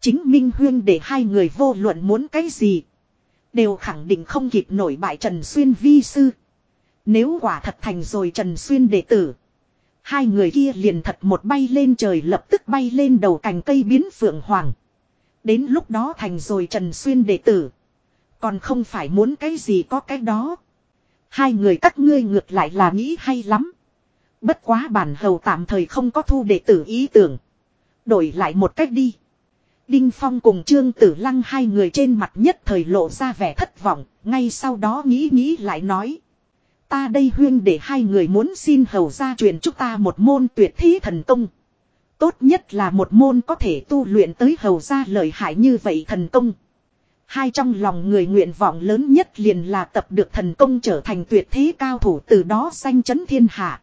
Chính Minh Huyên để hai người vô luận muốn cái gì. Đều khẳng định không kịp nổi bại Trần Xuyên vi sư. Nếu quả thật thành rồi Trần Xuyên đệ tử. Hai người kia liền thật một bay lên trời lập tức bay lên đầu cành cây biến phượng hoàng. Đến lúc đó thành rồi Trần Xuyên đệ tử. Còn không phải muốn cái gì có cái đó. Hai người các ngươi ngược lại là nghĩ hay lắm. Bất quá bản hầu tạm thời không có thu đệ tử ý tưởng. Đổi lại một cách đi. Đinh Phong cùng Trương Tử Lăng hai người trên mặt nhất thời lộ ra vẻ thất vọng, ngay sau đó nghĩ nghĩ lại nói. Ta đây huyên để hai người muốn xin hầu gia truyền chúng ta một môn tuyệt thí thần công. Tốt nhất là một môn có thể tu luyện tới hầu gia lợi hại như vậy thần công. Hai trong lòng người nguyện vọng lớn nhất liền là tập được thần công trở thành tuyệt thế cao thủ từ đó sanh chấn thiên hạ.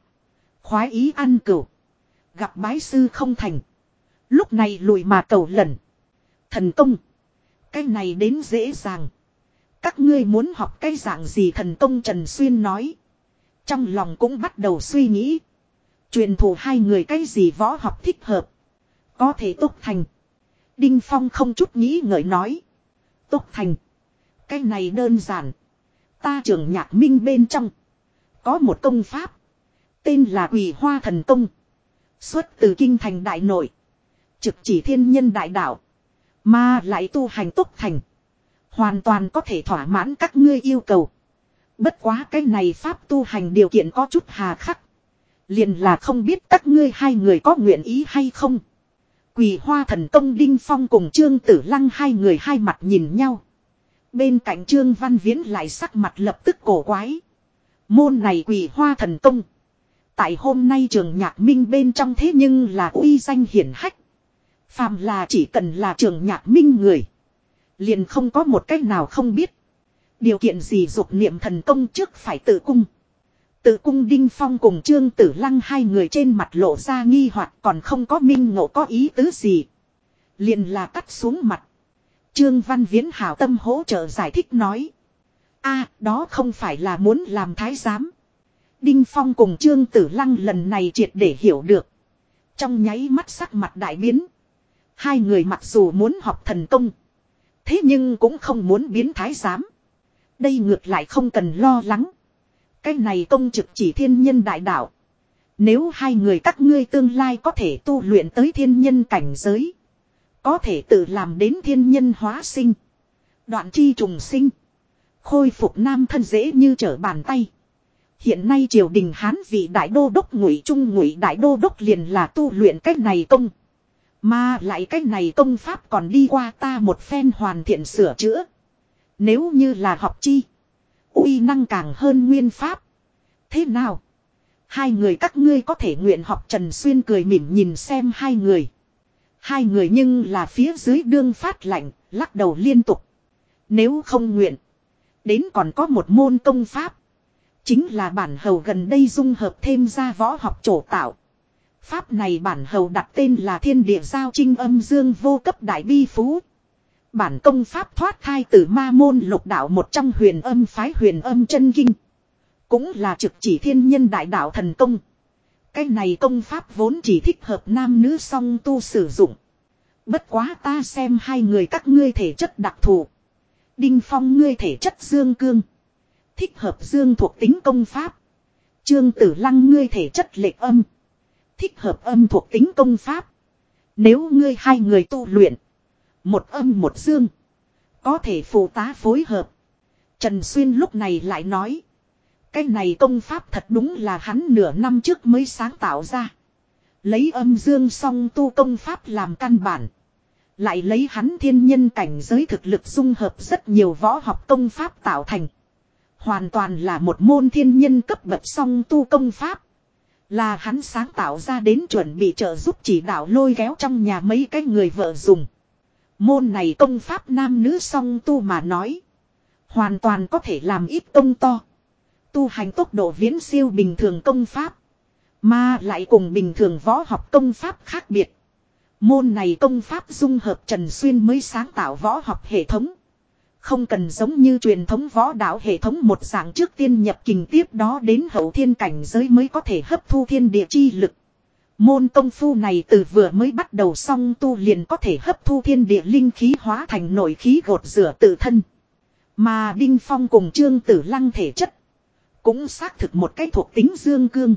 Khoái ý ăn cửu. Gặp bái sư không thành. Lúc này lùi mà cầu lần. Thần công. Cái này đến dễ dàng. Các ngươi muốn học cái dạng gì thần công Trần Xuyên nói. Trong lòng cũng bắt đầu suy nghĩ. Truyền thụ hai người cái gì võ học thích hợp. Có thể tốt thành. Đinh Phong không chút nghĩ ngợi nói. Tốt thành. Cái này đơn giản. Ta trưởng nhạc minh bên trong. Có một công pháp. Tên là quỷ hoa thần công. Xuất từ kinh thành đại nội. Trực chỉ thiên nhân đại đạo. Mà lại tu hành tốt thành. Hoàn toàn có thể thỏa mãn các ngươi yêu cầu. Bất quá cái này pháp tu hành điều kiện có chút hà khắc. Liền là không biết các ngươi hai người có nguyện ý hay không. Quỳ hoa thần công, Đinh Phong cùng Trương Tử Lăng hai người hai mặt nhìn nhau. Bên cạnh Trương Văn Viễn lại sắc mặt lập tức cổ quái. Môn này quỳ hoa thần công. Tại hôm nay trường nhạc minh bên trong thế nhưng là uy danh hiển hách. Phàm là chỉ cần là trường nhạc minh người. Liền không có một cách nào không biết. Điều kiện gì dục niệm thần công trước phải tự cung. Tự cung Đinh Phong cùng Trương Tử Lăng hai người trên mặt lộ ra nghi hoặc còn không có minh ngộ có ý tứ gì. Liền là cắt xuống mặt. Trương Văn Viễn hảo tâm hỗ trợ giải thích nói. a, đó không phải là muốn làm thái giám. Đinh Phong cùng Trương Tử Lăng lần này triệt để hiểu được. Trong nháy mắt sắc mặt đại biến. Hai người mặc dù muốn học thần công. Thế nhưng cũng không muốn biến thái giám. Đây ngược lại không cần lo lắng. Cái này công trực chỉ thiên nhân đại đạo. Nếu hai người các ngươi tương lai có thể tu luyện tới thiên nhân cảnh giới. Có thể tự làm đến thiên nhân hóa sinh. Đoạn chi trùng sinh. Khôi phục nam thân dễ như trở bàn tay. Hiện nay triều đình Hán vị đại đô đốc ngụy trung ngụy đại đô đốc liền là tu luyện cách này công. Mà lại cách này công pháp còn đi qua ta một phen hoàn thiện sửa chữa. Nếu như là học chi. uy năng càng hơn nguyên pháp. Thế nào? Hai người các ngươi có thể nguyện học Trần Xuyên cười mỉm nhìn xem hai người. Hai người nhưng là phía dưới đương phát lạnh, lắc đầu liên tục. Nếu không nguyện. Đến còn có một môn công pháp. Chính là bản hầu gần đây dung hợp thêm ra võ học trổ tạo. Pháp này bản hầu đặt tên là thiên địa giao trinh âm dương vô cấp đại bi phú. Bản công pháp thoát thai từ ma môn lục đạo một trong huyền âm phái huyền âm chân kinh. Cũng là trực chỉ thiên nhân đại đạo thần công. Cái này công pháp vốn chỉ thích hợp nam nữ song tu sử dụng. Bất quá ta xem hai người các ngươi thể chất đặc thù. Đinh phong ngươi thể chất dương cương. Thích hợp dương thuộc tính công pháp. Trương tử lăng ngươi thể chất lệch âm. Thích hợp âm thuộc tính công pháp. Nếu ngươi hai người tu luyện. Một âm một dương. Có thể phụ tá phối hợp. Trần Xuyên lúc này lại nói. Cái này công pháp thật đúng là hắn nửa năm trước mới sáng tạo ra. Lấy âm dương song tu công pháp làm căn bản. Lại lấy hắn thiên nhân cảnh giới thực lực dung hợp rất nhiều võ học công pháp tạo thành. Hoàn toàn là một môn thiên nhân cấp bậc song tu công pháp. Là hắn sáng tạo ra đến chuẩn bị trợ giúp chỉ đạo lôi kéo trong nhà mấy cái người vợ dùng. Môn này công pháp nam nữ song tu mà nói. Hoàn toàn có thể làm ít công to. Tu hành tốc độ viễn siêu bình thường công pháp. Mà lại cùng bình thường võ học công pháp khác biệt. Môn này công pháp dung hợp Trần Xuyên mới sáng tạo võ học hệ thống. Không cần giống như truyền thống võ đạo hệ thống một dạng trước tiên nhập kình tiếp đó đến hậu thiên cảnh giới mới có thể hấp thu thiên địa chi lực. Môn công phu này từ vừa mới bắt đầu xong tu liền có thể hấp thu thiên địa linh khí hóa thành nội khí gột rửa tự thân. Mà Đinh Phong cùng Trương Tử Lăng thể chất. Cũng xác thực một cái thuộc tính dương cương.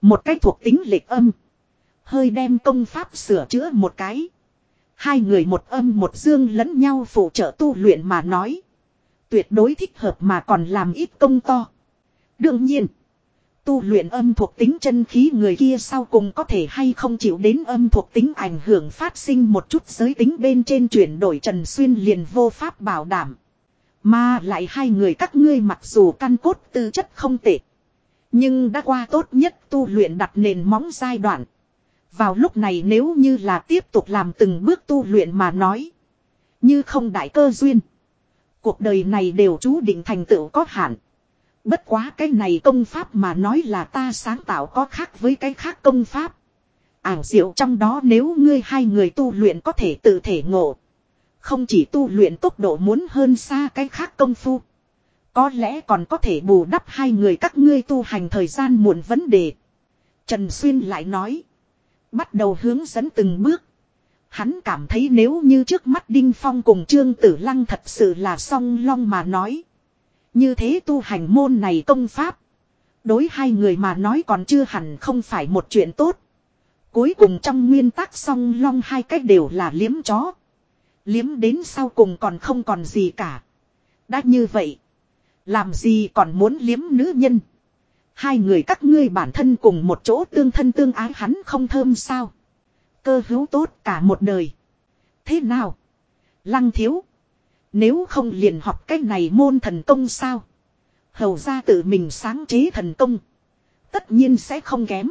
Một cái thuộc tính lệch âm. Hơi đem công pháp sửa chữa một cái. Hai người một âm một dương lẫn nhau phụ trợ tu luyện mà nói. Tuyệt đối thích hợp mà còn làm ít công to. Đương nhiên. Tu luyện âm thuộc tính chân khí người kia sau cùng có thể hay không chịu đến âm thuộc tính ảnh hưởng phát sinh một chút giới tính bên trên chuyển đổi Trần Xuyên liền vô pháp bảo đảm. Mà lại hai người các ngươi mặc dù căn cốt tư chất không tệ. Nhưng đã qua tốt nhất tu luyện đặt nền móng giai đoạn. Vào lúc này nếu như là tiếp tục làm từng bước tu luyện mà nói. Như không đại cơ duyên. Cuộc đời này đều chú định thành tựu có hạn. Bất quá cái này công pháp mà nói là ta sáng tạo có khác với cái khác công pháp. Ảo diệu trong đó nếu ngươi hai người tu luyện có thể tự thể ngộ. Không chỉ tu luyện tốc độ muốn hơn xa cái khác công phu. Có lẽ còn có thể bù đắp hai người các ngươi tu hành thời gian muộn vấn đề. Trần Xuyên lại nói. Bắt đầu hướng dẫn từng bước. Hắn cảm thấy nếu như trước mắt Đinh Phong cùng Trương Tử Lăng thật sự là song long mà nói. Như thế tu hành môn này công pháp. Đối hai người mà nói còn chưa hẳn không phải một chuyện tốt. Cuối cùng trong nguyên tắc song long hai cách đều là liếm chó. Liếm đến sau cùng còn không còn gì cả. Đã như vậy. Làm gì còn muốn liếm nữ nhân. Hai người các ngươi bản thân cùng một chỗ tương thân tương ái hắn không thơm sao. Cơ hữu tốt cả một đời. Thế nào? Lăng thiếu. Nếu không liền học cái này môn thần công sao? Hầu ra tự mình sáng chế thần công. Tất nhiên sẽ không kém.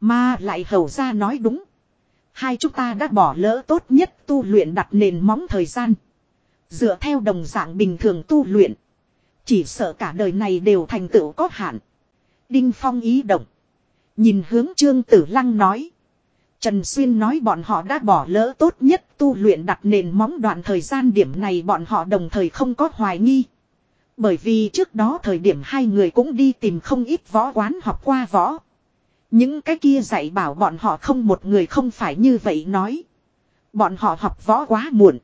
Mà lại hầu ra nói đúng. Hai chúng ta đã bỏ lỡ tốt nhất tu luyện đặt nền móng thời gian. Dựa theo đồng dạng bình thường tu luyện. Chỉ sợ cả đời này đều thành tựu có hạn. Đinh Phong ý động. Nhìn hướng Trương Tử Lăng nói. Trần Xuyên nói bọn họ đã bỏ lỡ tốt nhất tu luyện đặt nền móng đoạn thời gian điểm này bọn họ đồng thời không có hoài nghi. Bởi vì trước đó thời điểm hai người cũng đi tìm không ít võ quán học qua võ. Những cái kia dạy bảo bọn họ không một người không phải như vậy nói. Bọn họ học võ quá muộn.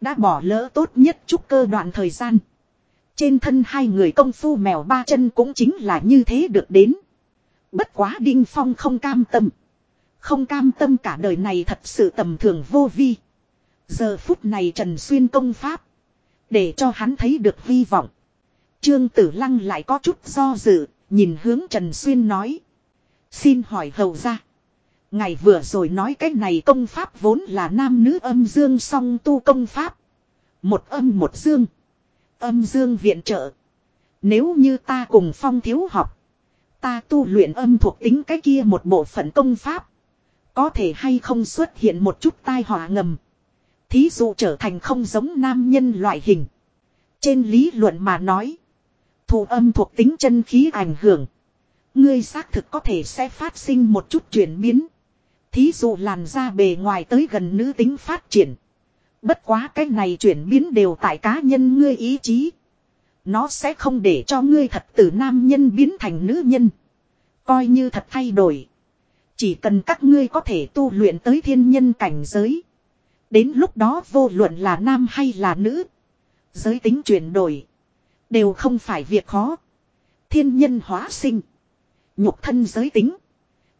Đã bỏ lỡ tốt nhất chút cơ đoạn thời gian. Trên thân hai người công phu mèo ba chân cũng chính là như thế được đến. Bất quá Đinh Phong không cam tâm. Không cam tâm cả đời này thật sự tầm thường vô vi. Giờ phút này Trần Xuyên công pháp. Để cho hắn thấy được hy vọng. Trương Tử Lăng lại có chút do dự, nhìn hướng Trần Xuyên nói. Xin hỏi hầu ra. ngày vừa rồi nói cái này công pháp vốn là nam nữ âm dương song tu công pháp. Một âm một dương. Âm dương viện trợ. Nếu như ta cùng phong thiếu học. Ta tu luyện âm thuộc tính cái kia một bộ phận công pháp. Có thể hay không xuất hiện một chút tai họa ngầm. Thí dụ trở thành không giống nam nhân loại hình. Trên lý luận mà nói. Thù âm thuộc tính chân khí ảnh hưởng. Ngươi xác thực có thể sẽ phát sinh một chút chuyển biến. Thí dụ làn da bề ngoài tới gần nữ tính phát triển. Bất quá cái này chuyển biến đều tại cá nhân ngươi ý chí. Nó sẽ không để cho ngươi thật từ nam nhân biến thành nữ nhân. Coi như thật thay đổi. Chỉ cần các ngươi có thể tu luyện tới thiên nhân cảnh giới. Đến lúc đó vô luận là nam hay là nữ. Giới tính chuyển đổi. Đều không phải việc khó. Thiên nhân hóa sinh. Nhục thân giới tính.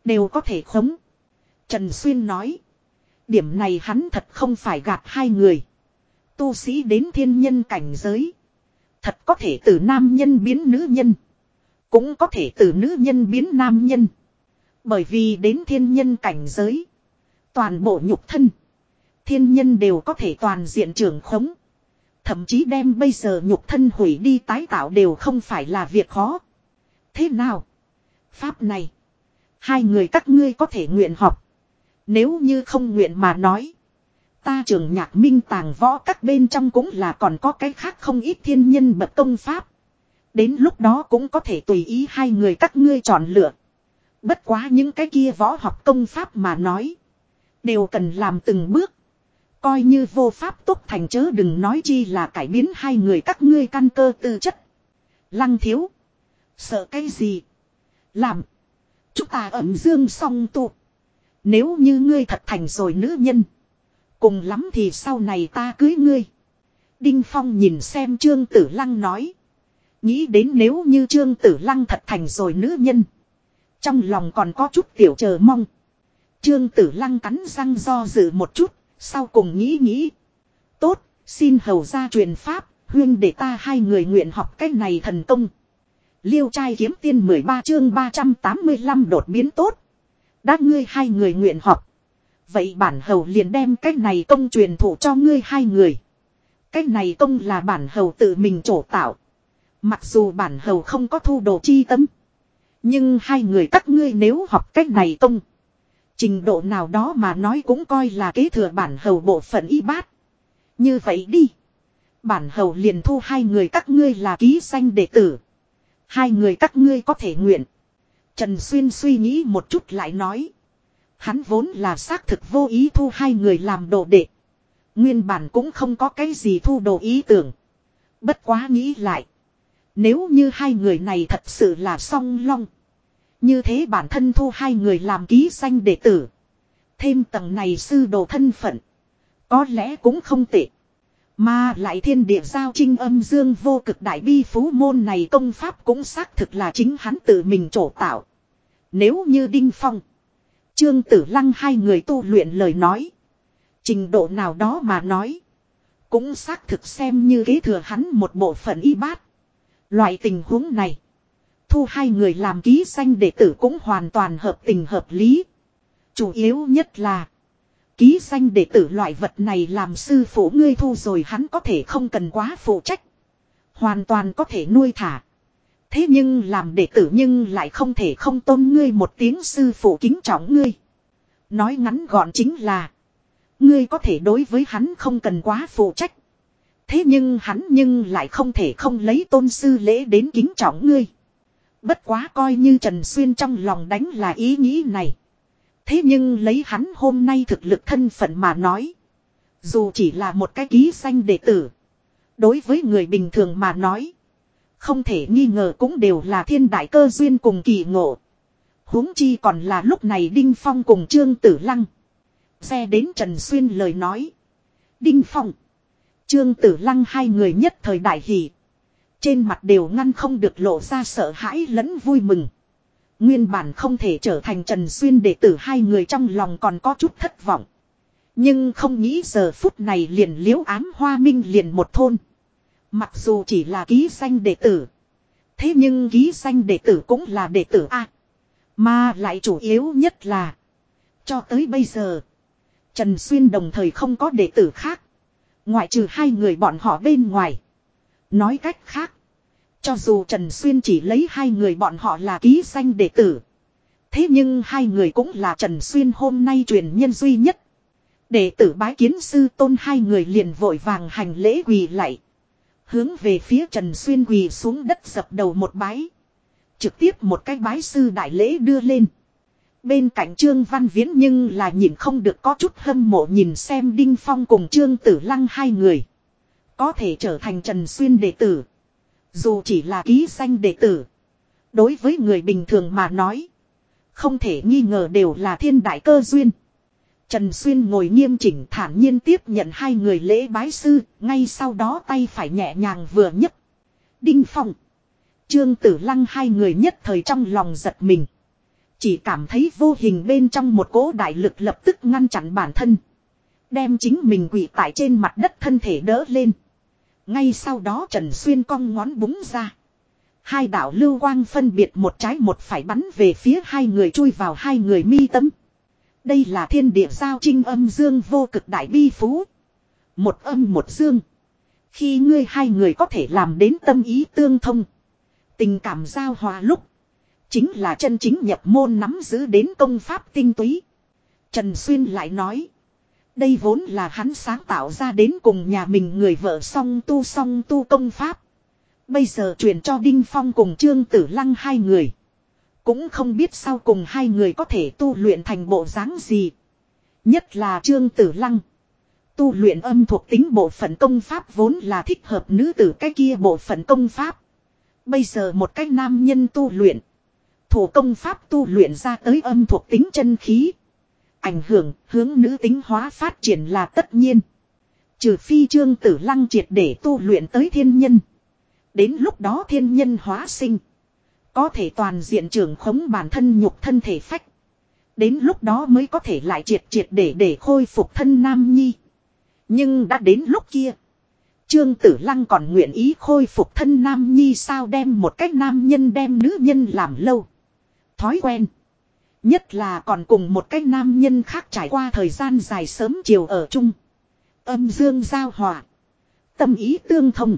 Đều có thể khống. Trần Xuyên nói. Điểm này hắn thật không phải gạt hai người. Tu sĩ đến thiên nhân cảnh giới. Thật có thể từ nam nhân biến nữ nhân. Cũng có thể từ nữ nhân biến nam nhân. Bởi vì đến thiên nhân cảnh giới. Toàn bộ nhục thân. Thiên nhân đều có thể toàn diện trưởng khống. Thậm chí đem bây giờ nhục thân hủy đi tái tạo đều không phải là việc khó. Thế nào? Pháp này. Hai người các ngươi có thể nguyện học. Nếu như không nguyện mà nói. Ta trường nhạc minh tàng võ các bên trong cũng là còn có cái khác không ít thiên nhân bậc công pháp. Đến lúc đó cũng có thể tùy ý hai người các ngươi chọn lựa. Bất quá những cái kia võ học công pháp mà nói. Đều cần làm từng bước. Coi như vô pháp tốt thành chớ đừng nói chi là cải biến hai người các ngươi căn cơ tư chất. Lăng thiếu. Sợ cái gì? Làm. Chúng ta ẩm dương song tu. Nếu như ngươi thật thành rồi nữ nhân. Cùng lắm thì sau này ta cưới ngươi. Đinh Phong nhìn xem Trương Tử Lăng nói. Nghĩ đến nếu như Trương Tử Lăng thật thành rồi nữ nhân. Trong lòng còn có chút tiểu chờ mong. Trương Tử Lăng cắn răng do dự một chút. Sau cùng nghĩ nghĩ. Tốt, xin hầu ra truyền pháp. Huyên để ta hai người nguyện học cách này thần công. Liêu trai kiếm tiên 13 chương 385 đột biến tốt. Đã ngươi hai người nguyện học. Vậy bản hầu liền đem cách này công truyền thụ cho ngươi hai người. Cách này công là bản hầu tự mình trổ tạo. Mặc dù bản hầu không có thu đồ chi tâm. Nhưng hai người các ngươi nếu học cách này tông. Trình độ nào đó mà nói cũng coi là kế thừa bản hầu bộ phận y bát. Như vậy đi. Bản hầu liền thu hai người các ngươi là ký danh đệ tử. Hai người các ngươi có thể nguyện. Trần Xuyên suy nghĩ một chút lại nói. Hắn vốn là xác thực vô ý thu hai người làm đồ đệ. Nguyên bản cũng không có cái gì thu đồ ý tưởng. Bất quá nghĩ lại. Nếu như hai người này thật sự là song long. Như thế bản thân thu hai người làm ký danh đệ tử. Thêm tầng này sư đồ thân phận. Có lẽ cũng không tệ. Mà lại thiên địa giao trinh âm dương vô cực đại bi phú môn này công pháp cũng xác thực là chính hắn tự mình trổ tạo. Nếu như Đinh Phong, Trương Tử Lăng hai người tu luyện lời nói. Trình độ nào đó mà nói. Cũng xác thực xem như kế thừa hắn một bộ phận y bát. Loại tình huống này. Thu hai người làm ký danh đệ tử cũng hoàn toàn hợp tình hợp lý. Chủ yếu nhất là. Ký danh đệ tử loại vật này làm sư phụ ngươi thu rồi hắn có thể không cần quá phụ trách. Hoàn toàn có thể nuôi thả. Thế nhưng làm đệ tử nhưng lại không thể không tôn ngươi một tiếng sư phụ kính trọng ngươi. Nói ngắn gọn chính là. Ngươi có thể đối với hắn không cần quá phụ trách. Thế nhưng hắn nhưng lại không thể không lấy tôn sư lễ đến kính trọng ngươi. Bất quá coi như Trần Xuyên trong lòng đánh là ý nghĩ này. Thế nhưng lấy hắn hôm nay thực lực thân phận mà nói. Dù chỉ là một cái ký xanh đệ tử. Đối với người bình thường mà nói. Không thể nghi ngờ cũng đều là thiên đại cơ duyên cùng kỳ ngộ. huống chi còn là lúc này Đinh Phong cùng Trương Tử Lăng. Xe đến Trần Xuyên lời nói. Đinh Phong. Trương Tử Lăng hai người nhất thời đại hỷ. Trên mặt đều ngăn không được lộ ra sợ hãi lẫn vui mừng. Nguyên bản không thể trở thành Trần Xuyên đệ tử hai người trong lòng còn có chút thất vọng. Nhưng không nghĩ giờ phút này liền liễu ám hoa minh liền một thôn. Mặc dù chỉ là ký danh đệ tử. Thế nhưng ký danh đệ tử cũng là đệ tử A. Mà lại chủ yếu nhất là. Cho tới bây giờ. Trần Xuyên đồng thời không có đệ tử khác. Ngoại trừ hai người bọn họ bên ngoài. Nói cách khác. Cho dù Trần Xuyên chỉ lấy hai người bọn họ là ký danh đệ tử. Thế nhưng hai người cũng là Trần Xuyên hôm nay truyền nhân duy nhất. Đệ tử bái kiến sư tôn hai người liền vội vàng hành lễ quỳ lại. Hướng về phía Trần Xuyên quỳ xuống đất dập đầu một bái. Trực tiếp một cái bái sư đại lễ đưa lên. Bên cạnh Trương Văn Viễn nhưng là nhìn không được có chút hâm mộ nhìn xem Đinh Phong cùng Trương Tử Lăng hai người. Có thể trở thành Trần Xuyên đệ tử. Dù chỉ là ký danh đệ tử. Đối với người bình thường mà nói. Không thể nghi ngờ đều là thiên đại cơ duyên. Trần Xuyên ngồi nghiêm chỉnh thản nhiên tiếp nhận hai người lễ bái sư, ngay sau đó tay phải nhẹ nhàng vừa nhấc. Đinh Phong. Trương Tử Lăng hai người nhất thời trong lòng giật mình. Chỉ cảm thấy vô hình bên trong một cỗ đại lực lập tức ngăn chặn bản thân. Đem chính mình quỳ tại trên mặt đất thân thể đỡ lên. Ngay sau đó Trần Xuyên cong ngón búng ra. Hai đạo lưu quang phân biệt một trái một phải bắn về phía hai người chui vào hai người mi tâm. Đây là thiên địa giao trinh âm dương vô cực đại bi phú. Một âm một dương. Khi ngươi hai người có thể làm đến tâm ý tương thông. Tình cảm giao hòa lúc. Chính là chân chính nhập môn nắm giữ đến công pháp tinh túy. Trần Xuyên lại nói. Đây vốn là hắn sáng tạo ra đến cùng nhà mình người vợ song tu song tu công pháp. Bây giờ truyền cho Đinh Phong cùng Trương Tử Lăng hai người. Cũng không biết sau cùng hai người có thể tu luyện thành bộ dáng gì. Nhất là Trương Tử Lăng. Tu luyện âm thuộc tính bộ phận công pháp vốn là thích hợp nữ tử cái kia bộ phận công pháp. Bây giờ một cách nam nhân tu luyện. Thủ công pháp tu luyện ra tới âm thuộc tính chân khí. Ảnh hưởng, hướng nữ tính hóa phát triển là tất nhiên. Trừ phi trương tử lăng triệt để tu luyện tới thiên nhân. Đến lúc đó thiên nhân hóa sinh. Có thể toàn diện trưởng khống bản thân nhục thân thể phách. Đến lúc đó mới có thể lại triệt triệt để để khôi phục thân nam nhi. Nhưng đã đến lúc kia. Trương Tử Lăng còn nguyện ý khôi phục thân nam nhi sao đem một cách nam nhân đem nữ nhân làm lâu. Thói quen. Nhất là còn cùng một cách nam nhân khác trải qua thời gian dài sớm chiều ở chung. Âm dương giao hòa. Tâm ý tương thông.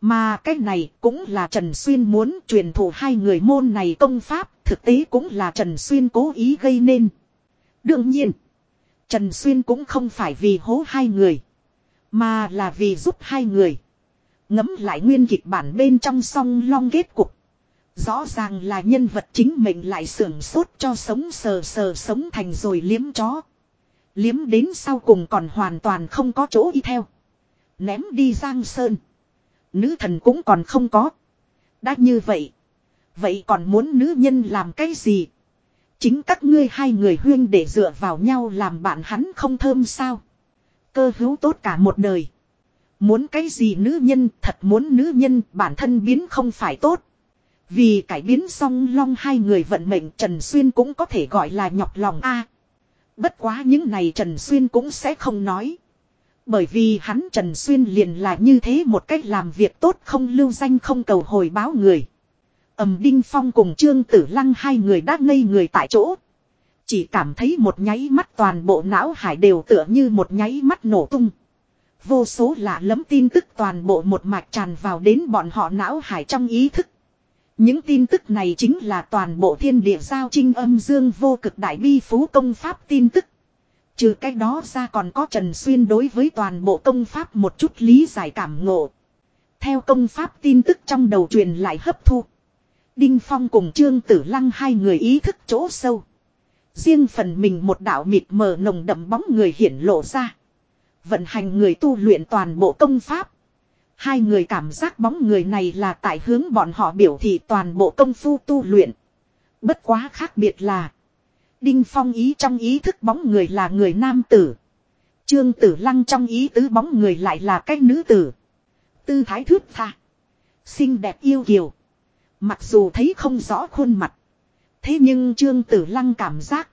Mà cái này cũng là Trần Xuyên muốn truyền thụ hai người môn này công pháp, thực tế cũng là Trần Xuyên cố ý gây nên. Đương nhiên, Trần Xuyên cũng không phải vì hố hai người, mà là vì giúp hai người. Ngấm lại nguyên kịch bản bên trong song long kết cục. Rõ ràng là nhân vật chính mình lại sưởng sốt cho sống sờ sờ sống thành rồi liếm chó. Liếm đến sau cùng còn hoàn toàn không có chỗ y theo. Ném đi Giang Sơn. Nữ thần cũng còn không có. Đã như vậy. Vậy còn muốn nữ nhân làm cái gì? Chính các ngươi hai người huyên để dựa vào nhau làm bạn hắn không thơm sao? Cơ hữu tốt cả một đời. Muốn cái gì nữ nhân, thật muốn nữ nhân, bản thân biến không phải tốt. Vì cải biến song long hai người vận mệnh Trần Xuyên cũng có thể gọi là nhọc lòng a. bất quá những này Trần Xuyên cũng sẽ không nói. Bởi vì hắn Trần Xuyên liền là như thế một cách làm việc tốt không lưu danh không cầu hồi báo người. ầm Đinh Phong cùng Trương Tử Lăng hai người đã ngây người tại chỗ. Chỉ cảm thấy một nháy mắt toàn bộ não hải đều tựa như một nháy mắt nổ tung. Vô số lạ lẫm tin tức toàn bộ một mạch tràn vào đến bọn họ não hải trong ý thức. Những tin tức này chính là toàn bộ thiên địa giao trinh âm dương vô cực đại bi phú công pháp tin tức. Trừ cái đó ra còn có Trần Xuyên đối với toàn bộ công pháp một chút lý giải cảm ngộ. Theo công pháp tin tức trong đầu truyền lại hấp thu. Đinh Phong cùng Trương Tử Lăng hai người ý thức chỗ sâu. Riêng phần mình một đạo mịt mờ nồng đậm bóng người hiển lộ ra. Vận hành người tu luyện toàn bộ công pháp. Hai người cảm giác bóng người này là tại hướng bọn họ biểu thị toàn bộ công phu tu luyện. Bất quá khác biệt là. Đinh Phong ý trong ý thức bóng người là người nam tử. Trương Tử Lăng trong ý tứ bóng người lại là cái nữ tử. Tư thái thước tha. Xinh đẹp yêu kiều. Mặc dù thấy không rõ khuôn mặt. Thế nhưng Trương Tử Lăng cảm giác.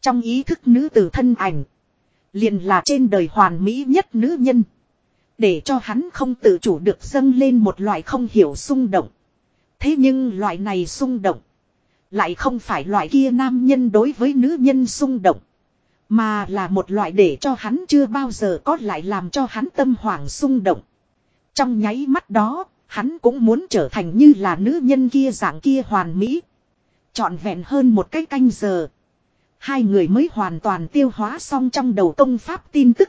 Trong ý thức nữ tử thân ảnh. Liền là trên đời hoàn mỹ nhất nữ nhân. Để cho hắn không tự chủ được dâng lên một loại không hiểu xung động. Thế nhưng loại này xung động. Lại không phải loại kia nam nhân đối với nữ nhân xung động. Mà là một loại để cho hắn chưa bao giờ có lại làm cho hắn tâm hoảng xung động. Trong nháy mắt đó, hắn cũng muốn trở thành như là nữ nhân kia dạng kia hoàn mỹ. Chọn vẹn hơn một cái canh giờ. Hai người mới hoàn toàn tiêu hóa xong trong đầu công pháp tin tức.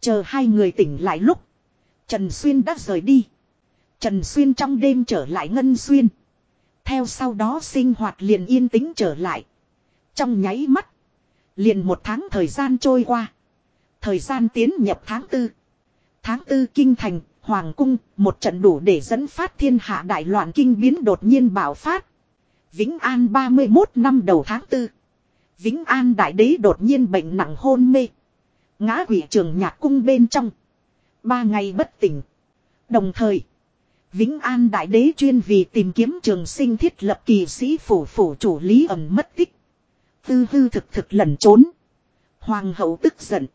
Chờ hai người tỉnh lại lúc. Trần Xuyên đã rời đi. Trần Xuyên trong đêm trở lại Ngân Xuyên. Theo sau đó sinh hoạt liền yên tĩnh trở lại. Trong nháy mắt. Liền một tháng thời gian trôi qua. Thời gian tiến nhập tháng tư. Tháng tư kinh thành, hoàng cung, một trận đủ để dẫn phát thiên hạ đại loạn kinh biến đột nhiên bạo phát. Vĩnh An 31 năm đầu tháng tư. Vĩnh An đại đế đột nhiên bệnh nặng hôn mê. Ngã quỷ trường nhạc cung bên trong. Ba ngày bất tỉnh. Đồng thời. Vĩnh An Đại Đế chuyên vì tìm kiếm trường sinh thiết lập kỳ sĩ phủ phủ chủ lý ẩn mất tích. Tư hư thực thực lẩn trốn. Hoàng hậu tức giận.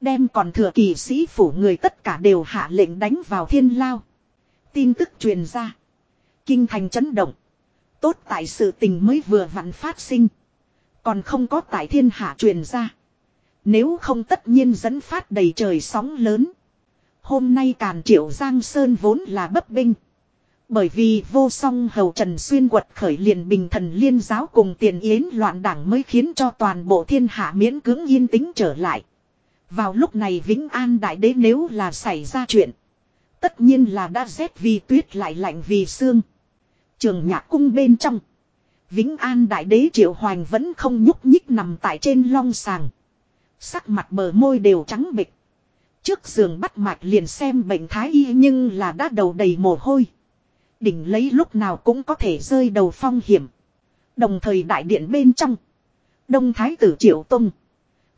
Đem còn thừa kỳ sĩ phủ người tất cả đều hạ lệnh đánh vào thiên lao. Tin tức truyền ra. Kinh thành chấn động. Tốt tại sự tình mới vừa vặn phát sinh. Còn không có tại thiên hạ truyền ra. Nếu không tất nhiên dẫn phát đầy trời sóng lớn. Hôm nay Càn Triệu Giang Sơn vốn là bấp binh. Bởi vì vô song hầu Trần Xuyên quật khởi liền bình thần liên giáo cùng tiền yến loạn đảng mới khiến cho toàn bộ thiên hạ miễn cưỡng yên tĩnh trở lại. Vào lúc này Vĩnh An Đại Đế nếu là xảy ra chuyện. Tất nhiên là đã rét vì tuyết lại lạnh vì xương. Trường nhạc cung bên trong. Vĩnh An Đại Đế Triệu Hoành vẫn không nhúc nhích nằm tại trên long sàng. Sắc mặt bờ môi đều trắng bịch. Trước giường bắt mạch liền xem bệnh thái y nhưng là đã đầu đầy mồ hôi. Đỉnh lấy lúc nào cũng có thể rơi đầu phong hiểm. Đồng thời đại điện bên trong. Đông thái tử Triệu tung.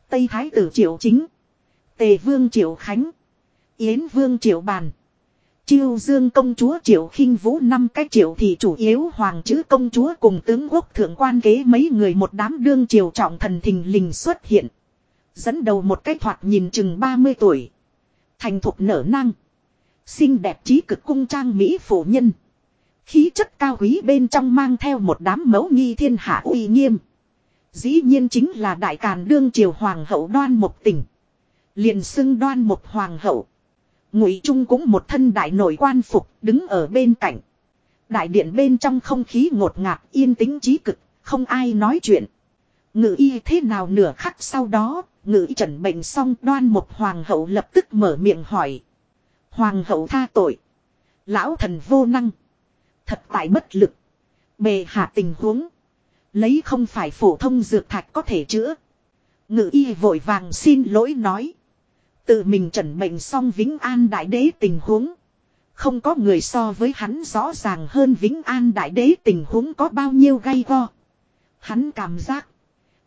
Tây thái tử Triệu Chính. Tề vương Triệu Khánh. Yến vương Triệu Bàn. Chiêu dương công chúa Triệu khinh Vũ năm cái triệu thì chủ yếu hoàng chữ công chúa cùng tướng quốc thượng quan kế mấy người một đám đương triều trọng thần thình lình xuất hiện. Dẫn đầu một cái thoạt nhìn chừng 30 tuổi. Thành thục nở năng. Xinh đẹp trí cực cung trang Mỹ phụ nhân. Khí chất cao quý bên trong mang theo một đám mẫu nghi thiên hạ uy nghiêm. Dĩ nhiên chính là đại càn đương triều hoàng hậu đoan một tỉnh. Liền xưng đoan một hoàng hậu. Ngụy Trung cũng một thân đại nội quan phục đứng ở bên cạnh. Đại điện bên trong không khí ngột ngạt yên tĩnh trí cực, không ai nói chuyện. Ngự y thế nào nửa khắc sau đó, ngự trần bệnh xong đoan một hoàng hậu lập tức mở miệng hỏi. Hoàng hậu tha tội. Lão thần vô năng. Thật tại bất lực. Bề hạ tình huống. Lấy không phải phổ thông dược thạch có thể chữa. Ngự y vội vàng xin lỗi nói. Tự mình trần bệnh xong Vĩnh An Đại Đế tình huống. Không có người so với hắn rõ ràng hơn Vĩnh An Đại Đế tình huống có bao nhiêu gay go. Hắn cảm giác.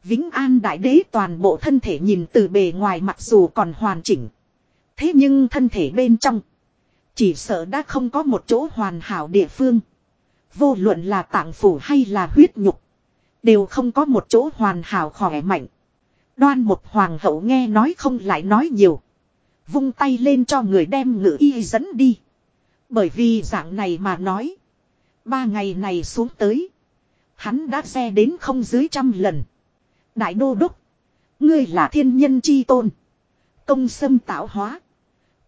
Vĩnh An Đại Đế toàn bộ thân thể nhìn từ bề ngoài mặc dù còn hoàn chỉnh. Thế nhưng thân thể bên trong. Chỉ sợ đã không có một chỗ hoàn hảo địa phương. Vô luận là tạng phủ hay là huyết nhục. Đều không có một chỗ hoàn hảo khỏe mạnh. Đoan một hoàng hậu nghe nói không lại nói nhiều. Vung tay lên cho người đem ngự y dẫn đi. Bởi vì dạng này mà nói. Ba ngày này xuống tới. Hắn đã xe đến không dưới trăm lần. Đại đô đốc. Ngươi là thiên nhân chi tôn. Công sâm tạo hóa.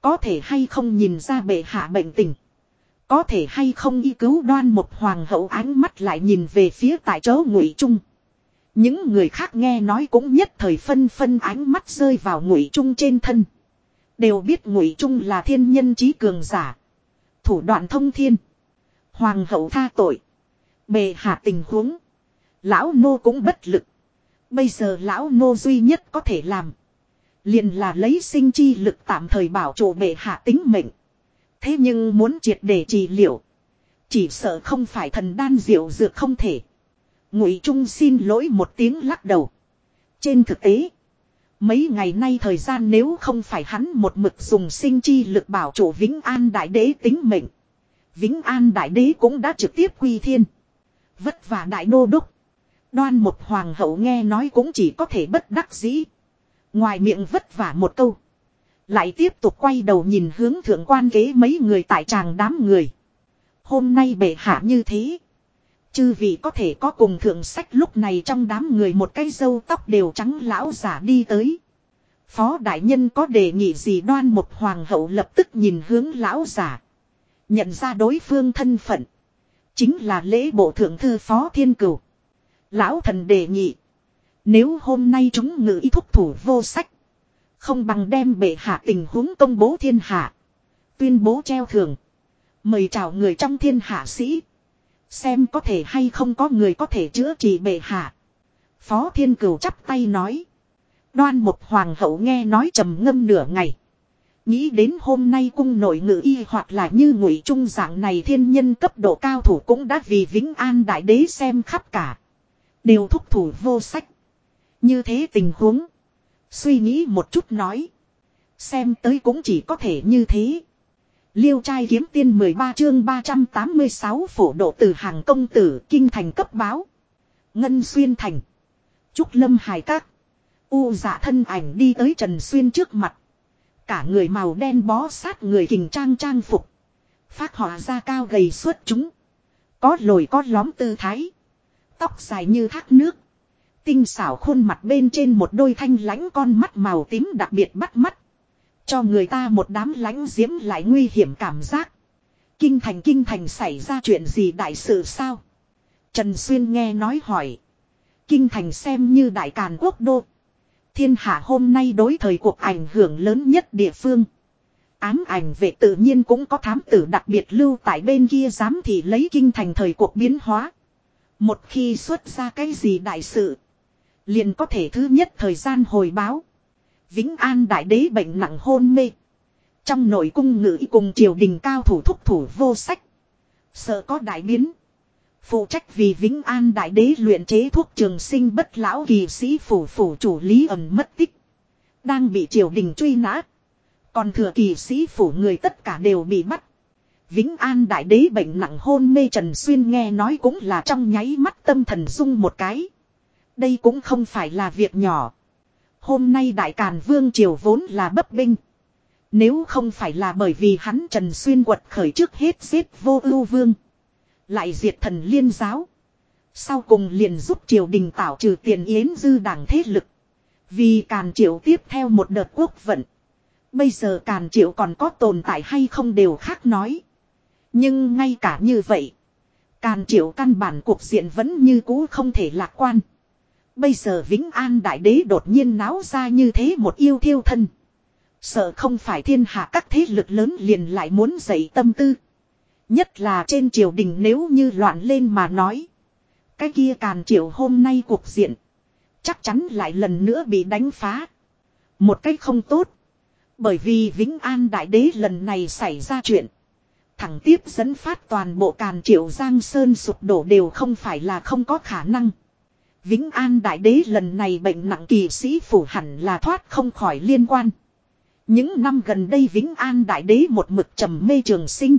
Có thể hay không nhìn ra bệ hạ bệnh tình. Có thể hay không y cứu đoan một hoàng hậu ánh mắt lại nhìn về phía tại chỗ ngụy trung. Những người khác nghe nói cũng nhất thời phân phân ánh mắt rơi vào ngụy trung trên thân. Đều biết ngụy trung là thiên nhân trí cường giả. Thủ đoạn thông thiên. Hoàng hậu tha tội. Bề hạ tình huống. Lão nô cũng bất lực. Bây giờ lão Ngô duy nhất có thể làm. Liền là lấy sinh chi lực tạm thời bảo trụ bệ hạ tính mệnh. Thế nhưng muốn triệt để trị liệu. Chỉ sợ không phải thần đan diệu dược không thể. Ngụy Trung xin lỗi một tiếng lắc đầu. Trên thực tế. Mấy ngày nay thời gian nếu không phải hắn một mực dùng sinh chi lực bảo chủ Vĩnh An Đại Đế tính mệnh. Vĩnh An Đại Đế cũng đã trực tiếp quy thiên. Vất vả Đại Đô Đốc. Đoan một hoàng hậu nghe nói cũng chỉ có thể bất đắc dĩ. Ngoài miệng vất vả một câu. Lại tiếp tục quay đầu nhìn hướng thượng quan ghế mấy người tại tràng đám người. Hôm nay bệ hạ như thế. Chư vị có thể có cùng thượng sách lúc này trong đám người một cái dâu tóc đều trắng lão giả đi tới. Phó đại nhân có đề nghị gì đoan một hoàng hậu lập tức nhìn hướng lão giả. Nhận ra đối phương thân phận. Chính là lễ bộ thượng thư phó thiên cửu. Lão thần đề nghị. Nếu hôm nay chúng ngự ý thúc thủ vô sách. Không bằng đem bệ hạ tình huống công bố thiên hạ. Tuyên bố treo thường. Mời chào người trong thiên hạ sĩ. Xem có thể hay không có người có thể chữa trị bệ hạ. Phó thiên cửu chắp tay nói. Đoan một hoàng hậu nghe nói trầm ngâm nửa ngày. Nghĩ đến hôm nay cung nội ngự y hoặc là như ngụy trung dạng này thiên nhân cấp độ cao thủ cũng đã vì vĩnh an đại đế xem khắp cả. Đều thúc thủ vô sách. Như thế tình huống. Suy nghĩ một chút nói. Xem tới cũng chỉ có thể như thế. Liêu trai kiếm tiên 13 chương 386 phổ độ từ hàng công tử kinh thành cấp báo. Ngân xuyên thành. Trúc lâm hài các. U dạ thân ảnh đi tới Trần Xuyên trước mặt. Cả người màu đen bó sát người kình trang trang phục. Phát họa ra cao gầy suốt chúng. Có lồi có lóm tư thái. Tóc dài như thác nước. Tinh xảo khuôn mặt bên trên một đôi thanh lãnh con mắt màu tím đặc biệt bắt mắt. Cho người ta một đám lãnh diễm lại nguy hiểm cảm giác. Kinh thành kinh thành xảy ra chuyện gì đại sự sao? Trần Xuyên nghe nói hỏi. Kinh thành xem như đại càn quốc đô. Thiên hạ hôm nay đối thời cuộc ảnh hưởng lớn nhất địa phương. Ám ảnh vệ tự nhiên cũng có thám tử đặc biệt lưu tại bên kia dám thì lấy kinh thành thời cuộc biến hóa. Một khi xuất ra cái gì đại sự. Liền có thể thứ nhất thời gian hồi báo. Vĩnh An đại đế bệnh nặng hôn mê. Trong nội cung ngự cùng triều đình cao thủ thúc thủ vô sách. Sợ có đại biến. Phụ trách vì Vĩnh An đại đế luyện chế thuốc trường sinh bất lão kỳ sĩ phủ phủ chủ lý ẩn mất tích. Đang bị triều đình truy nã. Còn thừa kỳ sĩ phủ người tất cả đều bị bắt. Vĩnh An đại đế bệnh nặng hôn mê Trần Xuyên nghe nói cũng là trong nháy mắt tâm thần dung một cái. Đây cũng không phải là việc nhỏ. Hôm nay đại càn vương triều vốn là bấp binh. Nếu không phải là bởi vì hắn Trần Xuyên quật khởi trước hết giết vô ưu vương. Lại diệt thần liên giáo. Sau cùng liền giúp triều đình tạo trừ tiền yến dư đảng thế lực. Vì càn triệu tiếp theo một đợt quốc vận. Bây giờ càn triệu còn có tồn tại hay không đều khác nói. Nhưng ngay cả như vậy. Càn triệu căn bản cuộc diện vẫn như cũ không thể lạc quan. Bây giờ Vĩnh An Đại Đế đột nhiên náo ra như thế một yêu thiêu thân. Sợ không phải thiên hạ các thế lực lớn liền lại muốn dậy tâm tư. Nhất là trên triều đình nếu như loạn lên mà nói. Cái kia càn triệu hôm nay cuộc diện. Chắc chắn lại lần nữa bị đánh phá. Một cách không tốt. Bởi vì Vĩnh An Đại Đế lần này xảy ra chuyện. Thẳng tiếp dẫn phát toàn bộ càn triệu Giang Sơn sụp đổ đều không phải là không có khả năng. Vĩnh An Đại Đế lần này bệnh nặng kỳ sĩ phủ hẳn là thoát không khỏi liên quan. Những năm gần đây Vĩnh An Đại Đế một mực trầm mê trường sinh.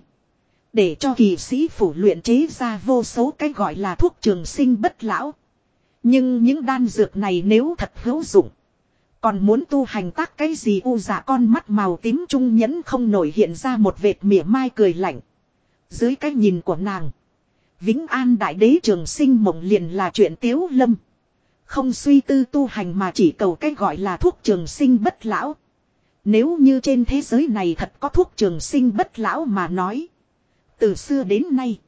Để cho kỳ sĩ phủ luyện chế ra vô số cái gọi là thuốc trường sinh bất lão. Nhưng những đan dược này nếu thật hữu dụng. Còn muốn tu hành tác cái gì u dạ con mắt màu tím trung nhẫn không nổi hiện ra một vệt mỉa mai cười lạnh. Dưới cái nhìn của nàng. Vĩnh An Đại Đế trường sinh mộng liền là chuyện tiếu lâm. Không suy tư tu hành mà chỉ cầu cái gọi là thuốc trường sinh bất lão. Nếu như trên thế giới này thật có thuốc trường sinh bất lão mà nói. Từ xưa đến nay.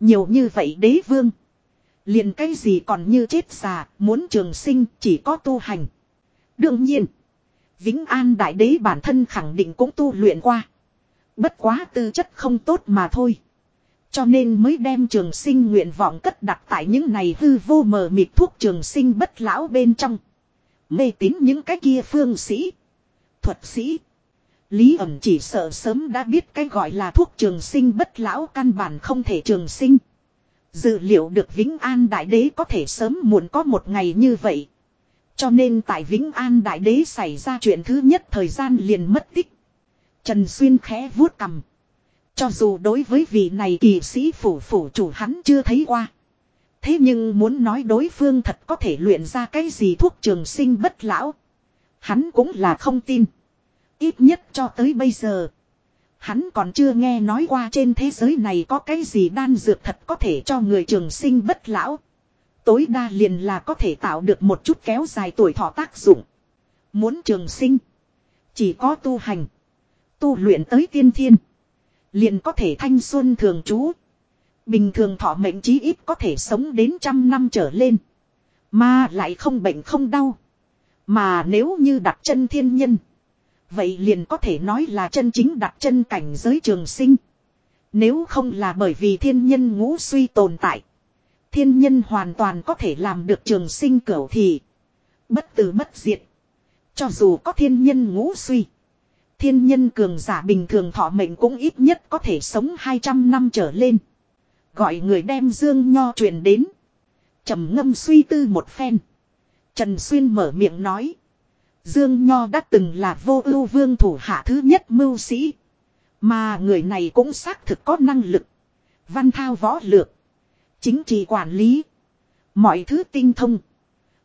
Nhiều như vậy đế vương. Liền cái gì còn như chết già, muốn trường sinh chỉ có tu hành. Đương nhiên. Vĩnh An Đại Đế bản thân khẳng định cũng tu luyện qua. Bất quá tư chất không tốt mà thôi. Cho nên mới đem trường sinh nguyện vọng cất đặt tại những này hư vô mờ mịt thuốc trường sinh bất lão bên trong. Mê tín những cái kia phương sĩ. Thuật sĩ. Lý ẩm chỉ sợ sớm đã biết cái gọi là thuốc trường sinh bất lão căn bản không thể trường sinh. Dự liệu được Vĩnh An Đại Đế có thể sớm muộn có một ngày như vậy. Cho nên tại Vĩnh An Đại Đế xảy ra chuyện thứ nhất thời gian liền mất tích. Trần Xuyên khẽ vuốt cầm. Cho dù đối với vị này kỳ sĩ phủ phủ chủ hắn chưa thấy qua. Thế nhưng muốn nói đối phương thật có thể luyện ra cái gì thuốc trường sinh bất lão. Hắn cũng là không tin. Ít nhất cho tới bây giờ. Hắn còn chưa nghe nói qua trên thế giới này có cái gì đan dược thật có thể cho người trường sinh bất lão. Tối đa liền là có thể tạo được một chút kéo dài tuổi thọ tác dụng. Muốn trường sinh. Chỉ có tu hành. Tu luyện tới tiên thiên. Liền có thể thanh xuân thường trú. Bình thường thọ mệnh chí ít có thể sống đến trăm năm trở lên. Mà lại không bệnh không đau. Mà nếu như đặt chân thiên nhân. Vậy liền có thể nói là chân chính đặt chân cảnh giới trường sinh. Nếu không là bởi vì thiên nhân ngũ suy tồn tại. Thiên nhân hoàn toàn có thể làm được trường sinh cửu thì. Bất tử bất diệt. Cho dù có thiên nhân ngũ suy. Thiên nhân cường giả bình thường thọ mệnh cũng ít nhất có thể sống 200 năm trở lên. Gọi người đem dương nho truyền đến. trầm ngâm suy tư một phen. Trần Xuyên mở miệng nói. Dương Nho đã từng là vô ưu vương thủ hạ thứ nhất mưu sĩ. Mà người này cũng xác thực có năng lực. Văn thao võ lược. Chính trị quản lý. Mọi thứ tinh thông.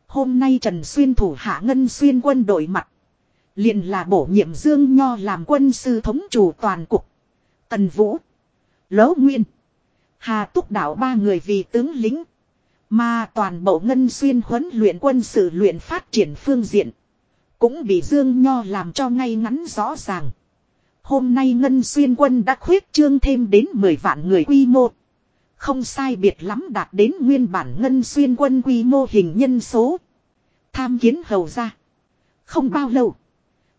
Hôm nay Trần Xuyên thủ hạ ngân xuyên quân đội mặt. Liền là bổ nhiệm Dương Nho làm quân sư thống chủ toàn cục. Tần Vũ. Lỗ Nguyên. Hà Túc Đạo ba người vì tướng lính. Mà toàn bộ ngân xuyên huấn luyện quân sự luyện phát triển phương diện. Cũng bị Dương Nho làm cho ngay ngắn rõ ràng. Hôm nay ngân xuyên quân đã khuyết trương thêm đến 10 vạn người quy mô. Không sai biệt lắm đạt đến nguyên bản ngân xuyên quân quy mô hình nhân số. Tham kiến hầu ra. Không bao lâu.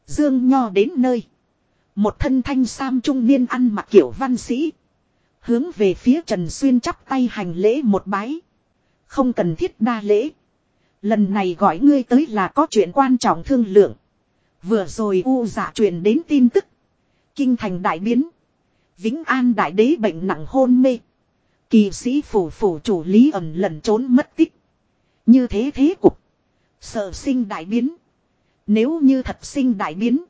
Dương Nho đến nơi. Một thân thanh sam trung niên ăn mặc kiểu văn sĩ. Hướng về phía Trần Xuyên chắp tay hành lễ một bái. Không cần thiết đa lễ. Lần này gọi ngươi tới là có chuyện quan trọng thương lượng. Vừa rồi U giả truyền đến tin tức. Kinh thành đại biến. Vĩnh An đại đế bệnh nặng hôn mê. Kỳ sĩ phủ phủ chủ lý ẩn lần trốn mất tích. Như thế thế cục. Sợ sinh đại biến. Nếu như thật sinh đại biến.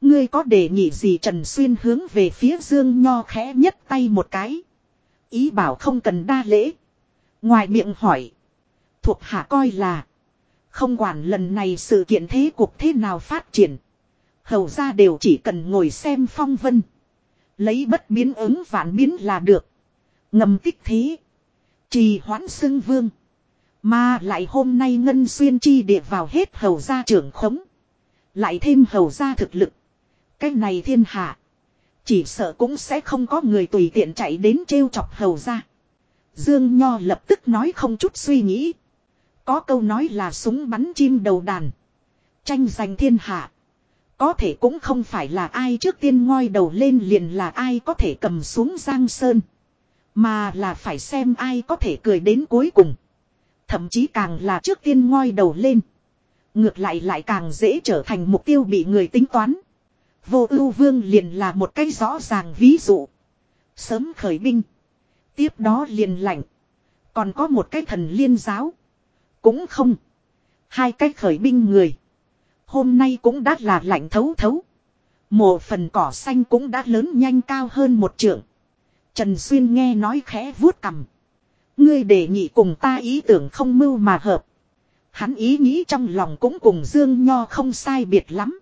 Ngươi có đề nghị gì Trần Xuyên hướng về phía Dương Nho khẽ nhất tay một cái. Ý bảo không cần đa lễ. Ngoài miệng hỏi. Thuộc hạ coi là. Không quản lần này sự kiện thế cuộc thế nào phát triển. Hầu ra đều chỉ cần ngồi xem phong vân. Lấy bất biến ứng vạn biến là được. Ngầm tích thế. Trì hoãn xưng vương. Mà lại hôm nay ngân xuyên chi địa vào hết hầu gia trưởng khống. Lại thêm hầu gia thực lực. Cái này thiên hạ. Chỉ sợ cũng sẽ không có người tùy tiện chạy đến trêu chọc hầu gia. Dương Nho lập tức nói không chút suy nghĩ. Có câu nói là súng bắn chim đầu đàn. Tranh giành thiên hạ. Có thể cũng không phải là ai trước tiên ngoi đầu lên liền là ai có thể cầm xuống giang sơn. Mà là phải xem ai có thể cười đến cuối cùng. Thậm chí càng là trước tiên ngoi đầu lên. Ngược lại lại càng dễ trở thành mục tiêu bị người tính toán. Vô ưu vương liền là một cái rõ ràng ví dụ. Sớm khởi binh. Tiếp đó liền lạnh. Còn có một cái thần liên giáo. Cũng không. Hai cái khởi binh người. Hôm nay cũng đã là lạnh thấu thấu. Một phần cỏ xanh cũng đã lớn nhanh cao hơn một trượng. Trần Xuyên nghe nói khẽ vuốt cầm. Ngươi đề nghị cùng ta ý tưởng không mưu mà hợp. Hắn ý nghĩ trong lòng cũng cùng Dương Nho không sai biệt lắm.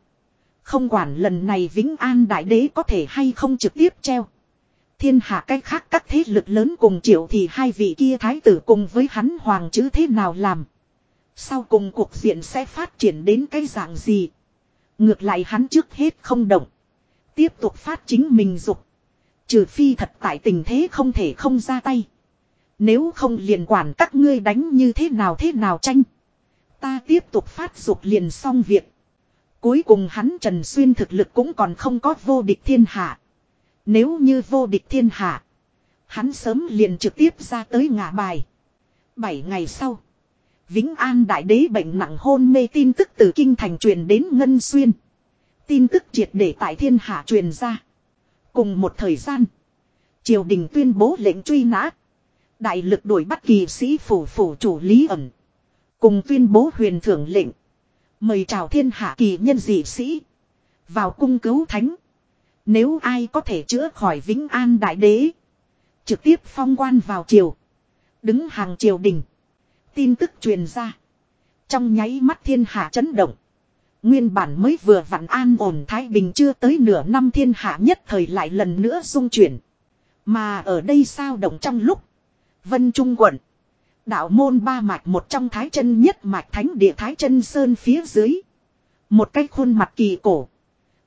Không quản lần này Vĩnh An Đại Đế có thể hay không trực tiếp treo. Thiên hạ cách khác các thế lực lớn cùng triệu thì hai vị kia thái tử cùng với hắn hoàng chứ thế nào làm. Sau cùng cuộc diện sẽ phát triển đến cái dạng gì. Ngược lại hắn trước hết không động. Tiếp tục phát chính mình dục. Trừ phi thật tại tình thế không thể không ra tay. Nếu không liền quản các ngươi đánh như thế nào thế nào tranh. Ta tiếp tục phát dục liền xong việc. Cuối cùng hắn Trần Xuyên thực lực cũng còn không có vô địch thiên hạ. Nếu như vô địch thiên hạ. Hắn sớm liền trực tiếp ra tới ngã bài. Bảy ngày sau. Vĩnh An Đại Đế bệnh nặng hôn mê tin tức từ Kinh Thành truyền đến Ngân Xuyên. Tin tức triệt để tại thiên hạ truyền ra. Cùng một thời gian. Triều đình tuyên bố lệnh truy nã. Đại lực đuổi bắt kỳ sĩ phủ phủ chủ lý ẩn. Cùng tuyên bố huyền thưởng lệnh. Mời chào thiên hạ kỳ nhân dị sĩ. Vào cung cứu thánh. Nếu ai có thể chữa khỏi Vĩnh An Đại Đế. Trực tiếp phong quan vào triều. Đứng hàng triều đình. Tin tức truyền ra. Trong nháy mắt thiên hạ chấn động. Nguyên bản mới vừa vặn an ổn Thái Bình chưa tới nửa năm thiên hạ nhất thời lại lần nữa dung chuyển. Mà ở đây sao động trong lúc. Vân Trung quận. Đạo môn ba mạch một trong thái chân nhất mạch thánh địa thái chân sơn phía dưới. Một cái khuôn mặt kỳ cổ.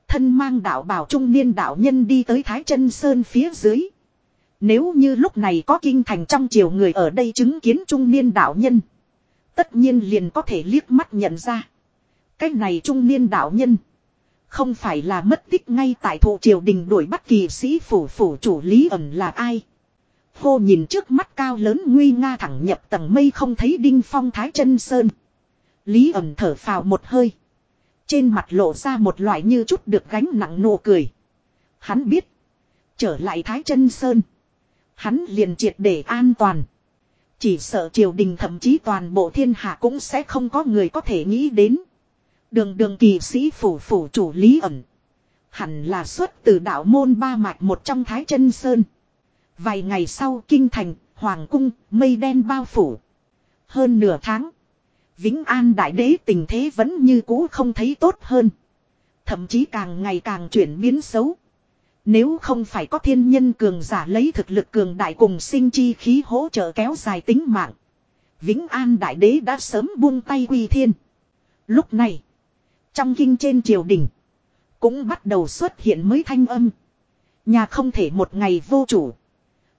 Thân mang đạo bảo trung niên đạo nhân đi tới thái chân sơn phía dưới. Nếu như lúc này có kinh thành trong triều người ở đây chứng kiến trung niên đạo nhân. Tất nhiên liền có thể liếc mắt nhận ra. Cái này trung niên đạo nhân. Không phải là mất tích ngay tại thụ triều đình đuổi bắt kỳ sĩ phủ phủ chủ lý ẩn là ai. Hô nhìn trước mắt cao lớn nguy nga thẳng nhập tầng mây không thấy đinh phong thái chân sơn. Lý ẩn thở phào một hơi. Trên mặt lộ ra một loại như chút được gánh nặng nụ cười. Hắn biết. Trở lại thái chân sơn. Hắn liền triệt để an toàn. Chỉ sợ triều đình thậm chí toàn bộ thiên hạ cũng sẽ không có người có thể nghĩ đến. Đường đường kỳ sĩ phủ phủ chủ lý ẩn. Hẳn là xuất từ đạo môn ba mạch một trong thái chân sơn. Vài ngày sau kinh thành, hoàng cung, mây đen bao phủ. Hơn nửa tháng. Vĩnh An đại đế tình thế vẫn như cũ không thấy tốt hơn. Thậm chí càng ngày càng chuyển biến xấu. Nếu không phải có thiên nhân cường giả lấy thực lực cường đại cùng sinh chi khí hỗ trợ kéo dài tính mạng. Vĩnh An Đại Đế đã sớm buông tay quy thiên. Lúc này, trong kinh trên triều đình, cũng bắt đầu xuất hiện mới thanh âm. Nhà không thể một ngày vô chủ.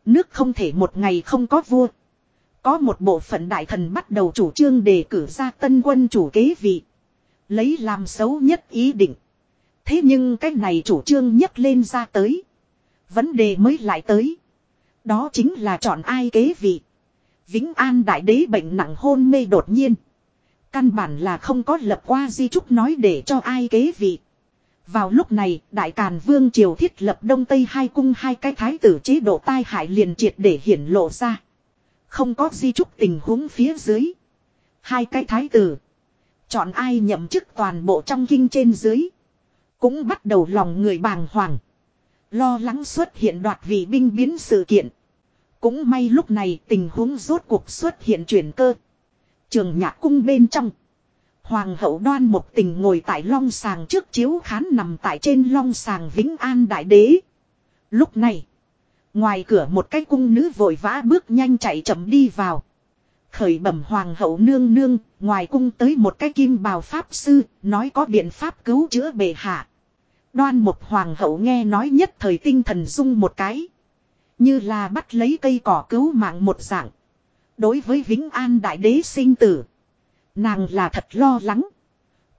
Nước không thể một ngày không có vua. Có một bộ phận đại thần bắt đầu chủ trương đề cử ra tân quân chủ kế vị. Lấy làm xấu nhất ý định. Thế nhưng cái này chủ trương nhấc lên ra tới. Vấn đề mới lại tới. Đó chính là chọn ai kế vị. Vĩnh An Đại Đế bệnh nặng hôn mê đột nhiên. Căn bản là không có lập qua di trúc nói để cho ai kế vị. Vào lúc này, Đại Càn Vương Triều thiết lập Đông Tây hai cung hai cái thái tử chế độ tai hại liền triệt để hiển lộ ra. Không có di trúc tình huống phía dưới. Hai cái thái tử. Chọn ai nhậm chức toàn bộ trong kinh trên dưới. Cũng bắt đầu lòng người bàng hoàng. Lo lắng xuất hiện đoạt vị binh biến sự kiện. Cũng may lúc này tình huống rốt cuộc xuất hiện chuyển cơ. Trường nhạc cung bên trong. Hoàng hậu đoan một tình ngồi tại long sàng trước chiếu khán nằm tại trên long sàng vĩnh an đại đế. Lúc này. Ngoài cửa một cái cung nữ vội vã bước nhanh chạy chậm đi vào. Khởi bẩm hoàng hậu nương nương, ngoài cung tới một cái kim bào pháp sư, nói có biện pháp cứu chữa bệ hạ. Đoan một hoàng hậu nghe nói nhất thời tinh thần dung một cái. Như là bắt lấy cây cỏ cứu mạng một dạng. Đối với Vĩnh An Đại Đế sinh tử. Nàng là thật lo lắng.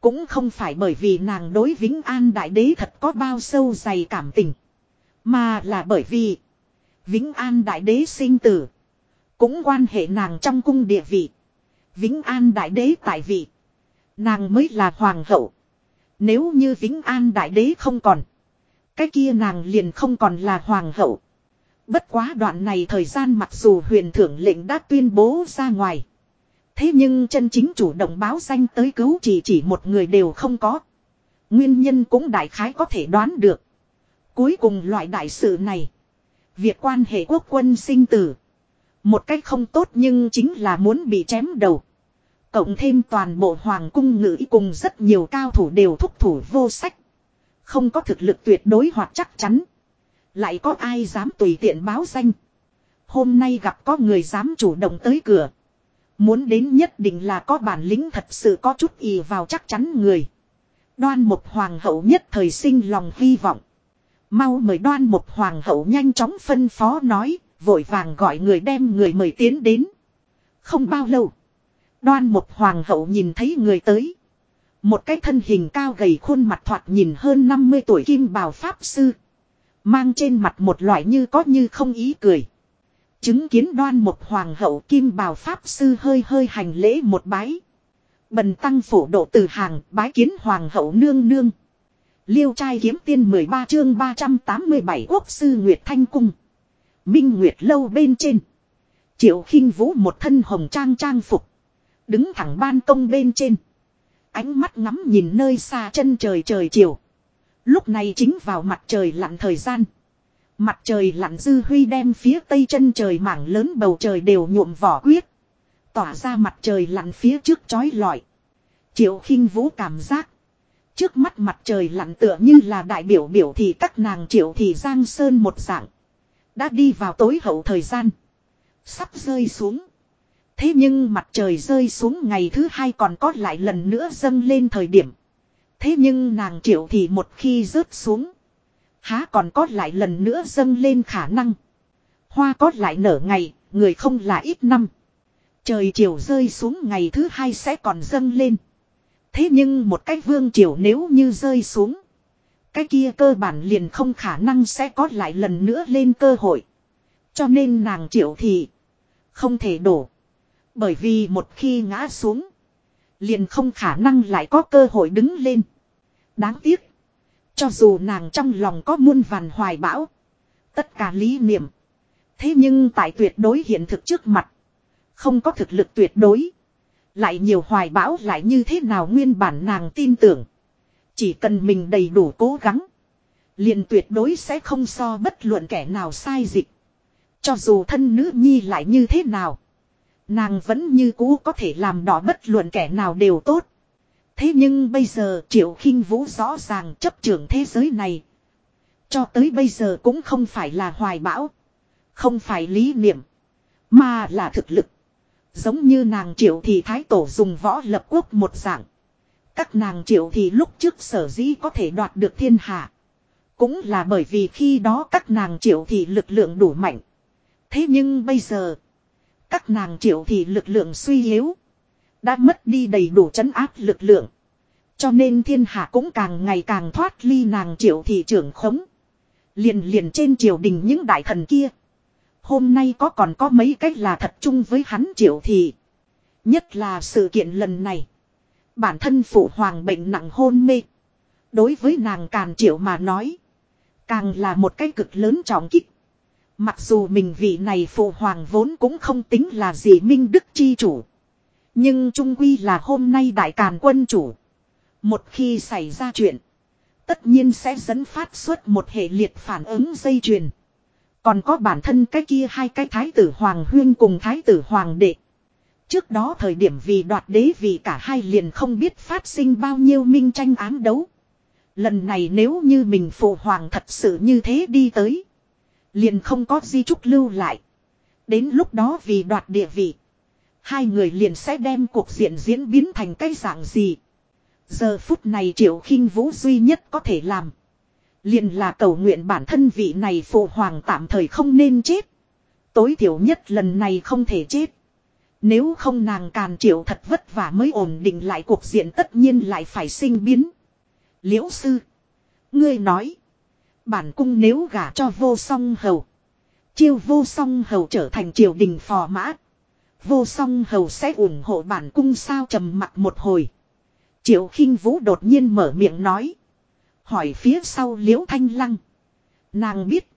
Cũng không phải bởi vì nàng đối Vĩnh An Đại Đế thật có bao sâu dày cảm tình. Mà là bởi vì. Vĩnh An Đại Đế sinh tử. Cũng quan hệ nàng trong cung địa vị. Vĩnh An Đại Đế tại vị. Nàng mới là hoàng hậu. Nếu như Vĩnh An Đại Đế không còn. Cái kia nàng liền không còn là hoàng hậu. Bất quá đoạn này thời gian mặc dù huyền thưởng lệnh đã tuyên bố ra ngoài. Thế nhưng chân chính chủ động báo danh tới cứu chỉ chỉ một người đều không có. Nguyên nhân cũng đại khái có thể đoán được. Cuối cùng loại đại sự này. Việc quan hệ quốc quân sinh tử. Một cách không tốt nhưng chính là muốn bị chém đầu. Cộng thêm toàn bộ hoàng cung ngữ cùng rất nhiều cao thủ đều thúc thủ vô sách. Không có thực lực tuyệt đối hoặc chắc chắn. Lại có ai dám tùy tiện báo danh. Hôm nay gặp có người dám chủ động tới cửa. Muốn đến nhất định là có bản lĩnh thật sự có chút ý vào chắc chắn người. Đoan một hoàng hậu nhất thời sinh lòng hy vọng. Mau mời đoan một hoàng hậu nhanh chóng phân phó nói, vội vàng gọi người đem người mời tiến đến. Không bao lâu. Đoan một hoàng hậu nhìn thấy người tới. Một cái thân hình cao gầy khuôn mặt thoạt nhìn hơn 50 tuổi kim bào pháp sư. Mang trên mặt một loại như có như không ý cười. Chứng kiến đoan một hoàng hậu kim bào pháp sư hơi hơi hành lễ một bái. Bần tăng phổ độ từ hàng, bái kiến hoàng hậu nương nương. Liêu trai kiếm tiên 13 chương 387 quốc sư Nguyệt Thanh Cung. Minh Nguyệt lâu bên trên. Triệu khinh vũ một thân hồng trang trang phục. Đứng thẳng ban công bên trên. Ánh mắt ngắm nhìn nơi xa chân trời trời chiều. Lúc này chính vào mặt trời lặn thời gian. Mặt trời lặn dư huy đem phía tây chân trời mảng lớn bầu trời đều nhuộm vỏ quyết. Tỏa ra mặt trời lặn phía trước chói lọi. Triệu khinh vũ cảm giác. Trước mắt mặt trời lặn tựa như là đại biểu biểu thì các nàng triệu thì giang sơn một dạng. Đã đi vào tối hậu thời gian. Sắp rơi xuống. Thế nhưng mặt trời rơi xuống ngày thứ hai còn có lại lần nữa dâng lên thời điểm. Thế nhưng nàng triệu thì một khi rớt xuống. Há còn có lại lần nữa dâng lên khả năng. Hoa có lại nở ngày, người không là ít năm. Trời chiều rơi xuống ngày thứ hai sẽ còn dâng lên. Thế nhưng một cái vương triều nếu như rơi xuống. Cái kia cơ bản liền không khả năng sẽ có lại lần nữa lên cơ hội. Cho nên nàng triệu thì không thể đổ. Bởi vì một khi ngã xuống. Liền không khả năng lại có cơ hội đứng lên. Đáng tiếc. Cho dù nàng trong lòng có muôn vàn hoài bão. Tất cả lý niệm. Thế nhưng tại tuyệt đối hiện thực trước mặt. Không có thực lực tuyệt đối. Lại nhiều hoài bão lại như thế nào nguyên bản nàng tin tưởng. Chỉ cần mình đầy đủ cố gắng. Liền tuyệt đối sẽ không so bất luận kẻ nào sai dịch. Cho dù thân nữ nhi lại như thế nào. Nàng vẫn như cũ có thể làm đỏ bất luận kẻ nào đều tốt. Thế nhưng bây giờ triệu khinh vũ rõ ràng chấp trưởng thế giới này. Cho tới bây giờ cũng không phải là hoài bão. Không phải lý niệm. Mà là thực lực. Giống như nàng triệu thì thái tổ dùng võ lập quốc một dạng. Các nàng triệu thì lúc trước sở dĩ có thể đoạt được thiên hạ. Cũng là bởi vì khi đó các nàng triệu thì lực lượng đủ mạnh. Thế nhưng bây giờ. Các nàng triệu thì lực lượng suy yếu. Đã mất đi đầy đủ chấn áp lực lượng. Cho nên thiên hạ cũng càng ngày càng thoát ly nàng triệu thị trưởng khống. Liền liền trên triều đình những đại thần kia. Hôm nay có còn có mấy cách là thật chung với hắn triệu thị. Nhất là sự kiện lần này. Bản thân phụ hoàng bệnh nặng hôn mê. Đối với nàng càn triệu mà nói. Càng là một cái cực lớn trọng kích. Mặc dù mình vị này phụ hoàng vốn cũng không tính là gì minh đức chi chủ. Nhưng trung quy là hôm nay đại càn quân chủ. Một khi xảy ra chuyện. Tất nhiên sẽ dẫn phát xuất một hệ liệt phản ứng dây chuyền. Còn có bản thân cái kia hai cái thái tử hoàng huyên cùng thái tử hoàng đệ. Trước đó thời điểm vì đoạt đế vì cả hai liền không biết phát sinh bao nhiêu minh tranh ám đấu. Lần này nếu như mình phụ hoàng thật sự như thế đi tới. Liền không có di trúc lưu lại. Đến lúc đó vì đoạt địa vị. Hai người liền sẽ đem cuộc diện diễn biến thành cái dạng gì. Giờ phút này triệu khinh vũ duy nhất có thể làm. Liền là cầu nguyện bản thân vị này phụ hoàng tạm thời không nên chết. Tối thiểu nhất lần này không thể chết. Nếu không nàng càn triệu thật vất vả mới ổn định lại cuộc diện tất nhiên lại phải sinh biến. Liễu sư. Ngươi nói. Bản cung nếu gả cho vô song hầu. Chiêu vô song hầu trở thành triều đình phò mã. Vô song hầu sẽ ủng hộ bản cung sao trầm mặt một hồi. Triệu khinh vũ đột nhiên mở miệng nói. Hỏi phía sau liễu thanh lăng. Nàng biết.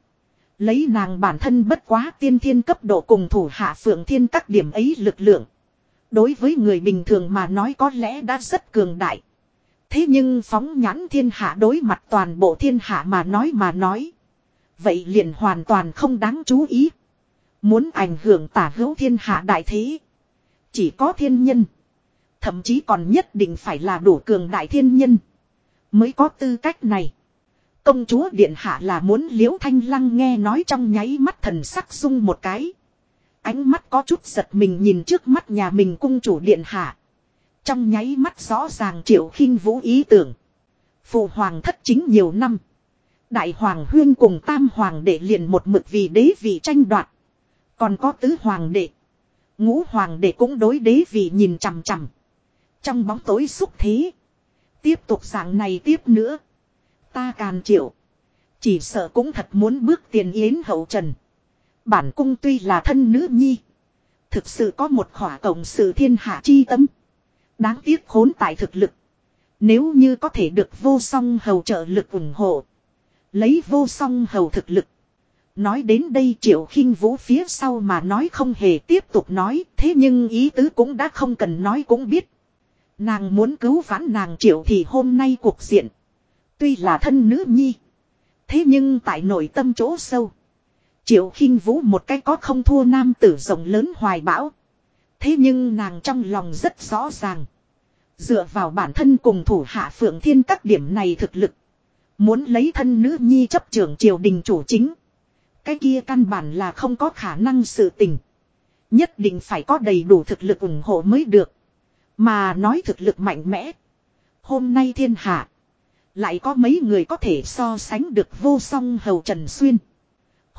Lấy nàng bản thân bất quá tiên thiên cấp độ cùng thủ hạ phượng thiên các điểm ấy lực lượng. Đối với người bình thường mà nói có lẽ đã rất cường đại. Thế nhưng phóng nhãn thiên hạ đối mặt toàn bộ thiên hạ mà nói mà nói. Vậy liền hoàn toàn không đáng chú ý. Muốn ảnh hưởng tả hữu thiên hạ đại thế. Chỉ có thiên nhân. Thậm chí còn nhất định phải là đủ cường đại thiên nhân. Mới có tư cách này. Công chúa điện hạ là muốn liễu thanh lăng nghe nói trong nháy mắt thần sắc sung một cái. Ánh mắt có chút giật mình nhìn trước mắt nhà mình cung chủ điện hạ. Trong nháy mắt rõ ràng triệu khinh vũ ý tưởng. Phụ hoàng thất chính nhiều năm. Đại hoàng huyên cùng tam hoàng đệ liền một mực vì đế vị tranh đoạt. Còn có tứ hoàng đệ. Ngũ hoàng đệ cũng đối đế vị nhìn chằm chằm. Trong bóng tối xúc thế. Tiếp tục dạng này tiếp nữa. Ta càn chịu. Chỉ sợ cũng thật muốn bước tiền yến hậu trần. Bản cung tuy là thân nữ nhi. Thực sự có một khỏa cộng sự thiên hạ chi tâm. Đáng tiếc khốn tại thực lực. Nếu như có thể được vô song hầu trợ lực ủng hộ. Lấy vô song hầu thực lực. Nói đến đây triệu khinh vũ phía sau mà nói không hề tiếp tục nói. Thế nhưng ý tứ cũng đã không cần nói cũng biết. Nàng muốn cứu vãn nàng triệu thì hôm nay cuộc diện. Tuy là thân nữ nhi. Thế nhưng tại nội tâm chỗ sâu. Triệu khinh vũ một cái có không thua nam tử rộng lớn hoài bão. Thế nhưng nàng trong lòng rất rõ ràng. Dựa vào bản thân cùng thủ hạ phượng thiên các điểm này thực lực. Muốn lấy thân nữ nhi chấp trưởng triều đình chủ chính. Cái kia căn bản là không có khả năng sự tình. Nhất định phải có đầy đủ thực lực ủng hộ mới được. Mà nói thực lực mạnh mẽ. Hôm nay thiên hạ. Lại có mấy người có thể so sánh được vô song hầu Trần Xuyên.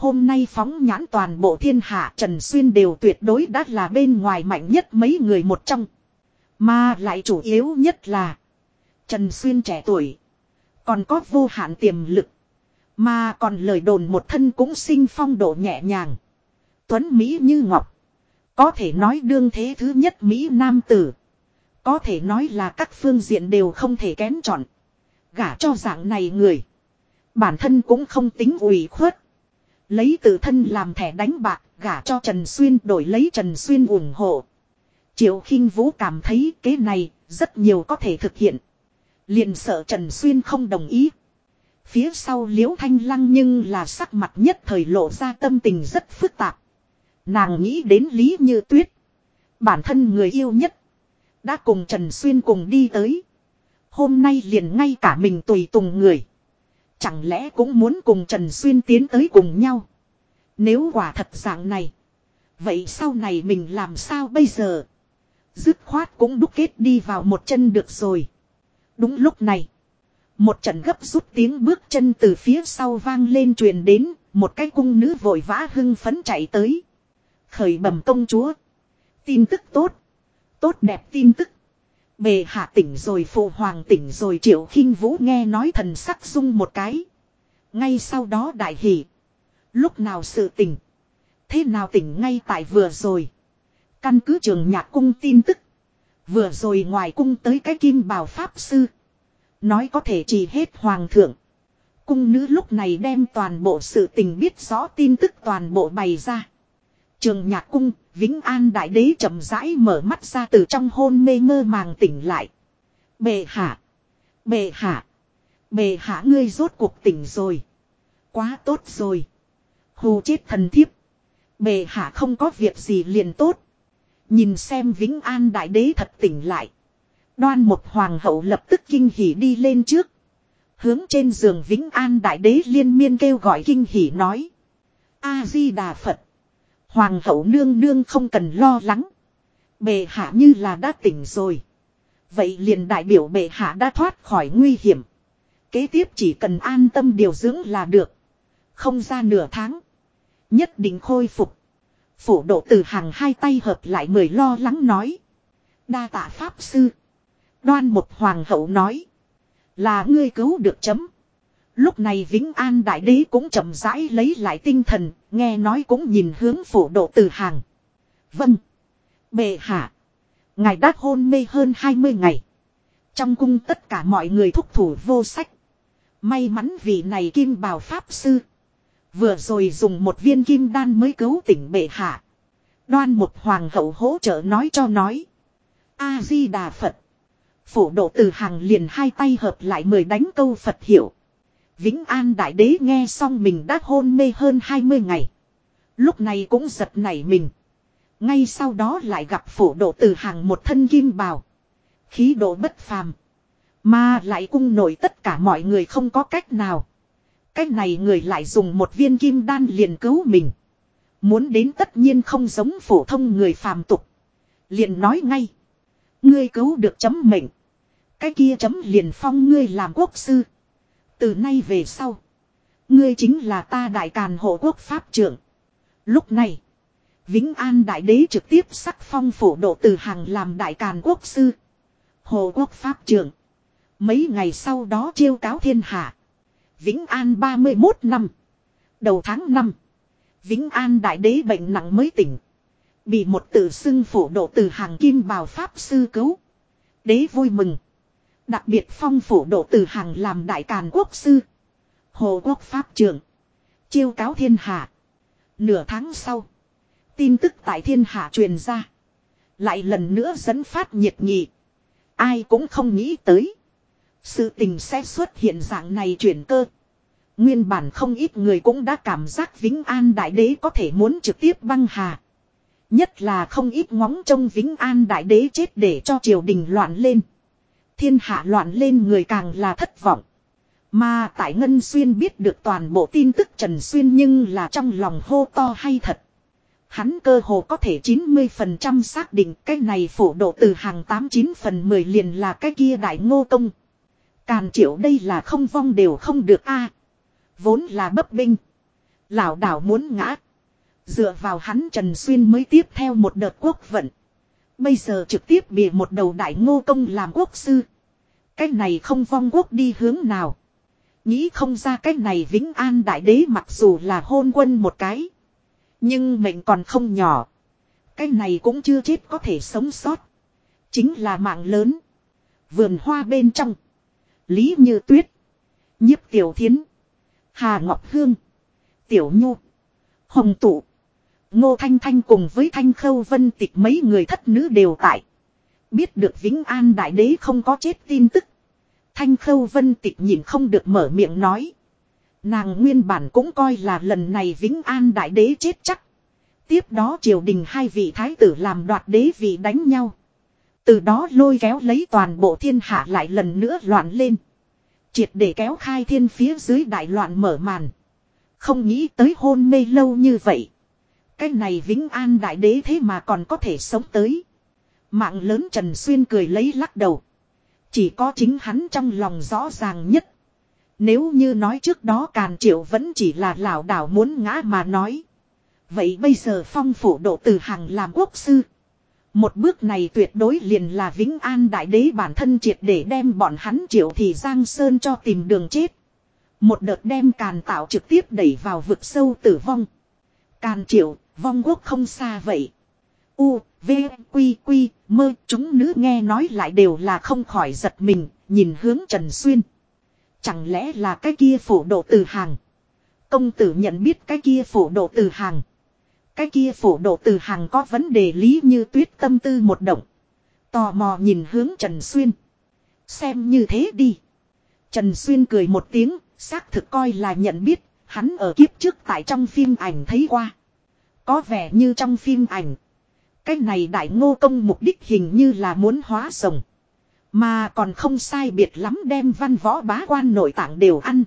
Hôm nay phóng nhãn toàn bộ thiên hạ, Trần Xuyên đều tuyệt đối đã là bên ngoài mạnh nhất mấy người một trong. Mà lại chủ yếu nhất là, Trần Xuyên trẻ tuổi. Còn có vô hạn tiềm lực. Mà còn lời đồn một thân cũng sinh phong độ nhẹ nhàng. Tuấn Mỹ như Ngọc. Có thể nói đương thế thứ nhất Mỹ Nam Tử. Có thể nói là các phương diện đều không thể kén chọn. Gả cho dạng này người. Bản thân cũng không tính ủy khuất. Lấy tự thân làm thẻ đánh bạc, gả cho Trần Xuyên đổi lấy Trần Xuyên ủng hộ. Triệu khinh Vũ cảm thấy kế này rất nhiều có thể thực hiện. Liền sợ Trần Xuyên không đồng ý. Phía sau liễu thanh lăng nhưng là sắc mặt nhất thời lộ ra tâm tình rất phức tạp. Nàng nghĩ đến Lý Như Tuyết. Bản thân người yêu nhất. Đã cùng Trần Xuyên cùng đi tới. Hôm nay liền ngay cả mình tùy tùng người. Chẳng lẽ cũng muốn cùng Trần Xuyên tiến tới cùng nhau. Nếu quả thật dạng này. Vậy sau này mình làm sao bây giờ? Dứt khoát cũng đúc kết đi vào một chân được rồi. Đúng lúc này. Một trận gấp rút tiếng bước chân từ phía sau vang lên truyền đến. Một cái cung nữ vội vã hưng phấn chạy tới. Khởi bẩm công chúa. Tin tức tốt. Tốt đẹp tin tức. Bề hạ tỉnh rồi, phụ hoàng tỉnh rồi, triệu khinh vũ nghe nói thần sắc dung một cái. Ngay sau đó đại hỷ. Lúc nào sự tỉnh. Thế nào tỉnh ngay tại vừa rồi. Căn cứ trường nhạc cung tin tức. Vừa rồi ngoài cung tới cái kim bào pháp sư. Nói có thể chỉ hết hoàng thượng. Cung nữ lúc này đem toàn bộ sự tình biết rõ tin tức toàn bộ bày ra. Trường nhạc cung, Vĩnh An Đại Đế chậm rãi mở mắt ra từ trong hôn mê mơ màng tỉnh lại. Bệ hạ! Bệ hạ! Bệ hạ ngươi rốt cuộc tỉnh rồi. Quá tốt rồi. Hù chết thần thiếp. Bệ hạ không có việc gì liền tốt. Nhìn xem Vĩnh An Đại Đế thật tỉnh lại. Đoan một hoàng hậu lập tức kinh hỉ đi lên trước. Hướng trên giường Vĩnh An Đại Đế liên miên kêu gọi kinh hỉ nói. A-di-đà Phật. Hoàng hậu nương nương không cần lo lắng. Bệ hạ như là đã tỉnh rồi. Vậy liền đại biểu bệ hạ đã thoát khỏi nguy hiểm. Kế tiếp chỉ cần an tâm điều dưỡng là được. Không ra nửa tháng. Nhất định khôi phục. Phủ độ từ hàng hai tay hợp lại mười lo lắng nói. Đa tạ pháp sư. Đoan một hoàng hậu nói. Là ngươi cứu được chấm. Lúc này Vĩnh An Đại Đế cũng chậm rãi lấy lại tinh thần, nghe nói cũng nhìn hướng phổ độ từ hàng. Vâng. Bệ hạ. Ngài đã hôn mê hơn 20 ngày. Trong cung tất cả mọi người thúc thủ vô sách. May mắn vì này kim bào pháp sư. Vừa rồi dùng một viên kim đan mới cứu tỉnh bệ hạ. Đoan một hoàng hậu hỗ trợ nói cho nói. A-di-đà Phật. phổ độ từ hàng liền hai tay hợp lại mời đánh câu Phật hiểu. Vĩnh An Đại Đế nghe xong mình đã hôn mê hơn 20 ngày. Lúc này cũng giật nảy mình. Ngay sau đó lại gặp phổ độ từ hàng một thân kim bào. Khí độ bất phàm. Mà lại cung nổi tất cả mọi người không có cách nào. Cách này người lại dùng một viên kim đan liền cứu mình. Muốn đến tất nhiên không giống phổ thông người phàm tục. Liền nói ngay. Ngươi cứu được chấm mệnh. Cái kia chấm liền phong ngươi làm quốc sư. Từ nay về sau. Ngươi chính là ta đại càn hộ quốc pháp trưởng. Lúc này. Vĩnh An Đại Đế trực tiếp sắc phong phổ độ từ hàng làm đại càn quốc sư. hộ quốc pháp trưởng. Mấy ngày sau đó chiêu cáo thiên hạ. Vĩnh An 31 năm. Đầu tháng 5. Vĩnh An Đại Đế bệnh nặng mới tỉnh. Bị một tử xưng phổ độ từ hàng kim bào pháp sư cứu. Đế vui mừng. Đặc biệt phong phủ độ từ hàng làm đại càn quốc sư. Hồ quốc pháp trưởng. Chiêu cáo thiên hạ. Nửa tháng sau. Tin tức tại thiên hạ truyền ra. Lại lần nữa dẫn phát nhiệt nghị. Ai cũng không nghĩ tới. Sự tình sẽ xuất hiện dạng này chuyển cơ. Nguyên bản không ít người cũng đã cảm giác Vĩnh An Đại Đế có thể muốn trực tiếp băng hà. Nhất là không ít ngóng trông Vĩnh An Đại Đế chết để cho triều đình loạn lên. Thiên hạ loạn lên người càng là thất vọng. Mà tại Ngân Xuyên biết được toàn bộ tin tức Trần Xuyên nhưng là trong lòng hô to hay thật. Hắn cơ hồ có thể 90% xác định cái này phổ độ từ hàng 89 phần 10 liền là cái kia đại ngô công. Càn triệu đây là không vong đều không được a Vốn là bấp binh. Lão đảo muốn ngã. Dựa vào hắn Trần Xuyên mới tiếp theo một đợt quốc vận. Bây giờ trực tiếp bị một đầu đại ngô công làm quốc sư. Cái này không vong quốc đi hướng nào. Nghĩ không ra cái này Vĩnh An Đại Đế mặc dù là hôn quân một cái. Nhưng mệnh còn không nhỏ. Cái này cũng chưa chết có thể sống sót. Chính là mạng lớn. Vườn hoa bên trong. Lý Như Tuyết. Nhiếp Tiểu Thiến. Hà Ngọc Hương. Tiểu Nhu. Hồng Tụ. Ngô Thanh Thanh cùng với Thanh Khâu Vân Tịch mấy người thất nữ đều tại. Biết được Vĩnh An Đại Đế không có chết tin tức. Thanh Khâu Vân Tịch nhìn không được mở miệng nói. Nàng nguyên bản cũng coi là lần này Vĩnh An Đại Đế chết chắc. Tiếp đó triều đình hai vị thái tử làm đoạt đế vị đánh nhau. Từ đó lôi kéo lấy toàn bộ thiên hạ lại lần nữa loạn lên. Triệt để kéo khai thiên phía dưới đại loạn mở màn. Không nghĩ tới hôn mê lâu như vậy. Cái này Vĩnh An Đại Đế thế mà còn có thể sống tới. Mạng lớn Trần Xuyên cười lấy lắc đầu. Chỉ có chính hắn trong lòng rõ ràng nhất. Nếu như nói trước đó Càn Triệu vẫn chỉ là lão đảo muốn ngã mà nói. Vậy bây giờ phong phủ độ từ hàng làm quốc sư. Một bước này tuyệt đối liền là Vĩnh An Đại Đế bản thân triệt để đem bọn hắn triệu thì Giang Sơn cho tìm đường chết. Một đợt đem càn tạo trực tiếp đẩy vào vực sâu tử vong. Càn triệu, vong quốc không xa vậy. U, V, Quy, Quy, mơ, chúng nữ nghe nói lại đều là không khỏi giật mình, nhìn hướng Trần Xuyên. Chẳng lẽ là cái kia phổ độ từ hàng. Công tử nhận biết cái kia phổ độ từ hàng. Cái kia phổ độ từ hàng có vấn đề lý như tuyết tâm tư một động. Tò mò nhìn hướng Trần Xuyên. Xem như thế đi. Trần Xuyên cười một tiếng, xác thực coi là nhận biết, hắn ở kiếp trước tại trong phim ảnh thấy qua. Có vẻ như trong phim ảnh. Cái này đại ngô công mục đích hình như là muốn hóa rồng. Mà còn không sai biệt lắm đem văn võ bá quan nội tạng đều ăn.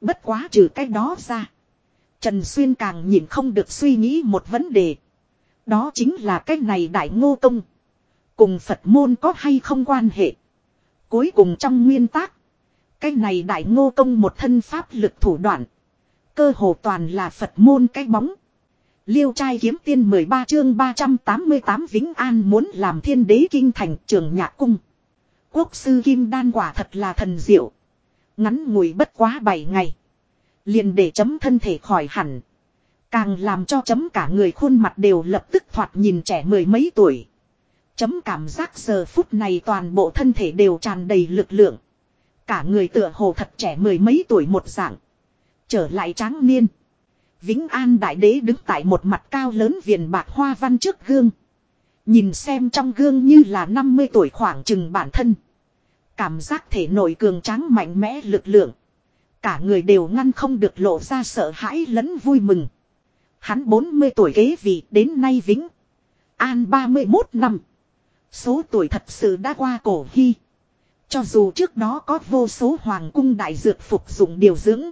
Bất quá trừ cái đó ra. Trần Xuyên càng nhìn không được suy nghĩ một vấn đề. Đó chính là cái này đại ngô công. Cùng Phật môn có hay không quan hệ. Cuối cùng trong nguyên tắc. Cái này đại ngô công một thân pháp lực thủ đoạn. Cơ hồ toàn là Phật môn cái bóng. Liêu trai kiếm tiên 13 chương 388 Vĩnh An muốn làm thiên đế kinh thành trường nhạc cung. Quốc sư Kim Đan quả thật là thần diệu. Ngắn ngủi bất quá 7 ngày. Liền để chấm thân thể khỏi hẳn. Càng làm cho chấm cả người khuôn mặt đều lập tức thoạt nhìn trẻ mười mấy tuổi. Chấm cảm giác giờ phút này toàn bộ thân thể đều tràn đầy lực lượng. Cả người tựa hồ thật trẻ mười mấy tuổi một dạng. Trở lại tráng niên. Vĩnh An Đại Đế đứng tại một mặt cao lớn viền bạc hoa văn trước gương. Nhìn xem trong gương như là 50 tuổi khoảng chừng bản thân. Cảm giác thể nội cường tráng mạnh mẽ lực lượng. Cả người đều ngăn không được lộ ra sợ hãi lẫn vui mừng. Hắn 40 tuổi ghế vị đến nay Vĩnh. An 31 năm. Số tuổi thật sự đã qua cổ hy. Cho dù trước đó có vô số hoàng cung đại dược phục dụng điều dưỡng.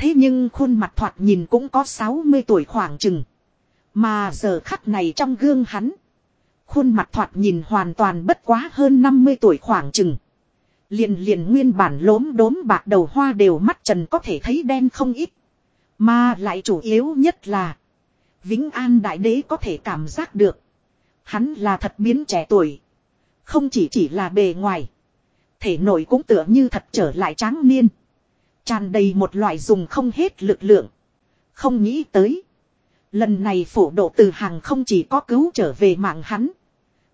Thế nhưng khuôn mặt thoạt nhìn cũng có 60 tuổi khoảng chừng. Mà giờ khắc này trong gương hắn. Khuôn mặt thoạt nhìn hoàn toàn bất quá hơn 50 tuổi khoảng chừng. Liền liền nguyên bản lốm đốm bạc đầu hoa đều mắt trần có thể thấy đen không ít. Mà lại chủ yếu nhất là. Vĩnh An Đại Đế có thể cảm giác được. Hắn là thật biến trẻ tuổi. Không chỉ chỉ là bề ngoài. Thể nội cũng tựa như thật trở lại tráng niên. Tràn đầy một loại dùng không hết lực lượng. Không nghĩ tới. Lần này phổ độ từ hàng không chỉ có cứu trở về mạng hắn.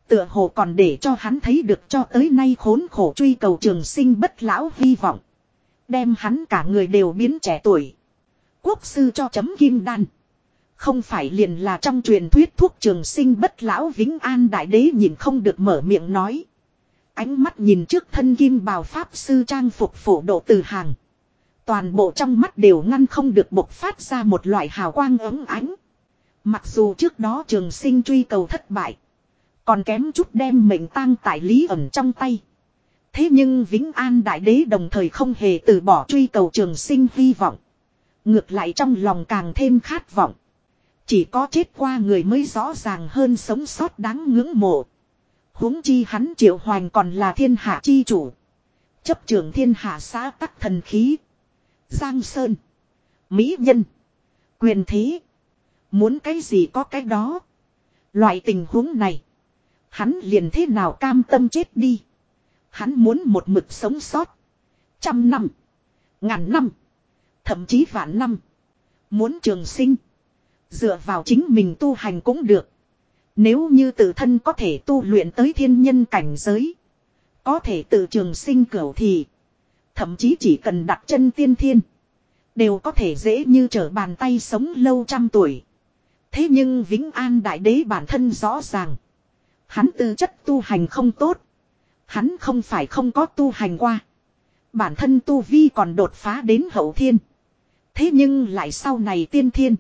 Tựa hồ còn để cho hắn thấy được cho tới nay khốn khổ truy cầu trường sinh bất lão hy vọng. Đem hắn cả người đều biến trẻ tuổi. Quốc sư cho chấm kim đan. Không phải liền là trong truyền thuyết thuốc trường sinh bất lão vĩnh an đại đế nhìn không được mở miệng nói. Ánh mắt nhìn trước thân kim bào pháp sư trang phục phổ độ từ hàng. Toàn bộ trong mắt đều ngăn không được bộc phát ra một loại hào quang ấm ánh. Mặc dù trước đó trường sinh truy cầu thất bại. Còn kém chút đem mệnh tang tại lý ẩn trong tay. Thế nhưng Vĩnh An Đại Đế đồng thời không hề từ bỏ truy cầu trường sinh hy vọng. Ngược lại trong lòng càng thêm khát vọng. Chỉ có chết qua người mới rõ ràng hơn sống sót đáng ngưỡng mộ. huống chi hắn triệu hoành còn là thiên hạ chi chủ. Chấp trường thiên hạ xã tắc thần khí. Giang Sơn. Mỹ nhân. Quyền thế. Muốn cái gì có cái đó. Loại tình huống này. Hắn liền thế nào cam tâm chết đi. Hắn muốn một mực sống sót. Trăm năm. Ngàn năm. Thậm chí vạn năm. Muốn trường sinh. Dựa vào chính mình tu hành cũng được. Nếu như tự thân có thể tu luyện tới thiên nhân cảnh giới. Có thể tự trường sinh cửu thì. Thậm chí chỉ cần đặt chân tiên thiên. Đều có thể dễ như trở bàn tay sống lâu trăm tuổi. Thế nhưng Vĩnh An Đại Đế bản thân rõ ràng. Hắn tư chất tu hành không tốt. Hắn không phải không có tu hành qua. Bản thân tu vi còn đột phá đến hậu thiên. Thế nhưng lại sau này tiên thiên.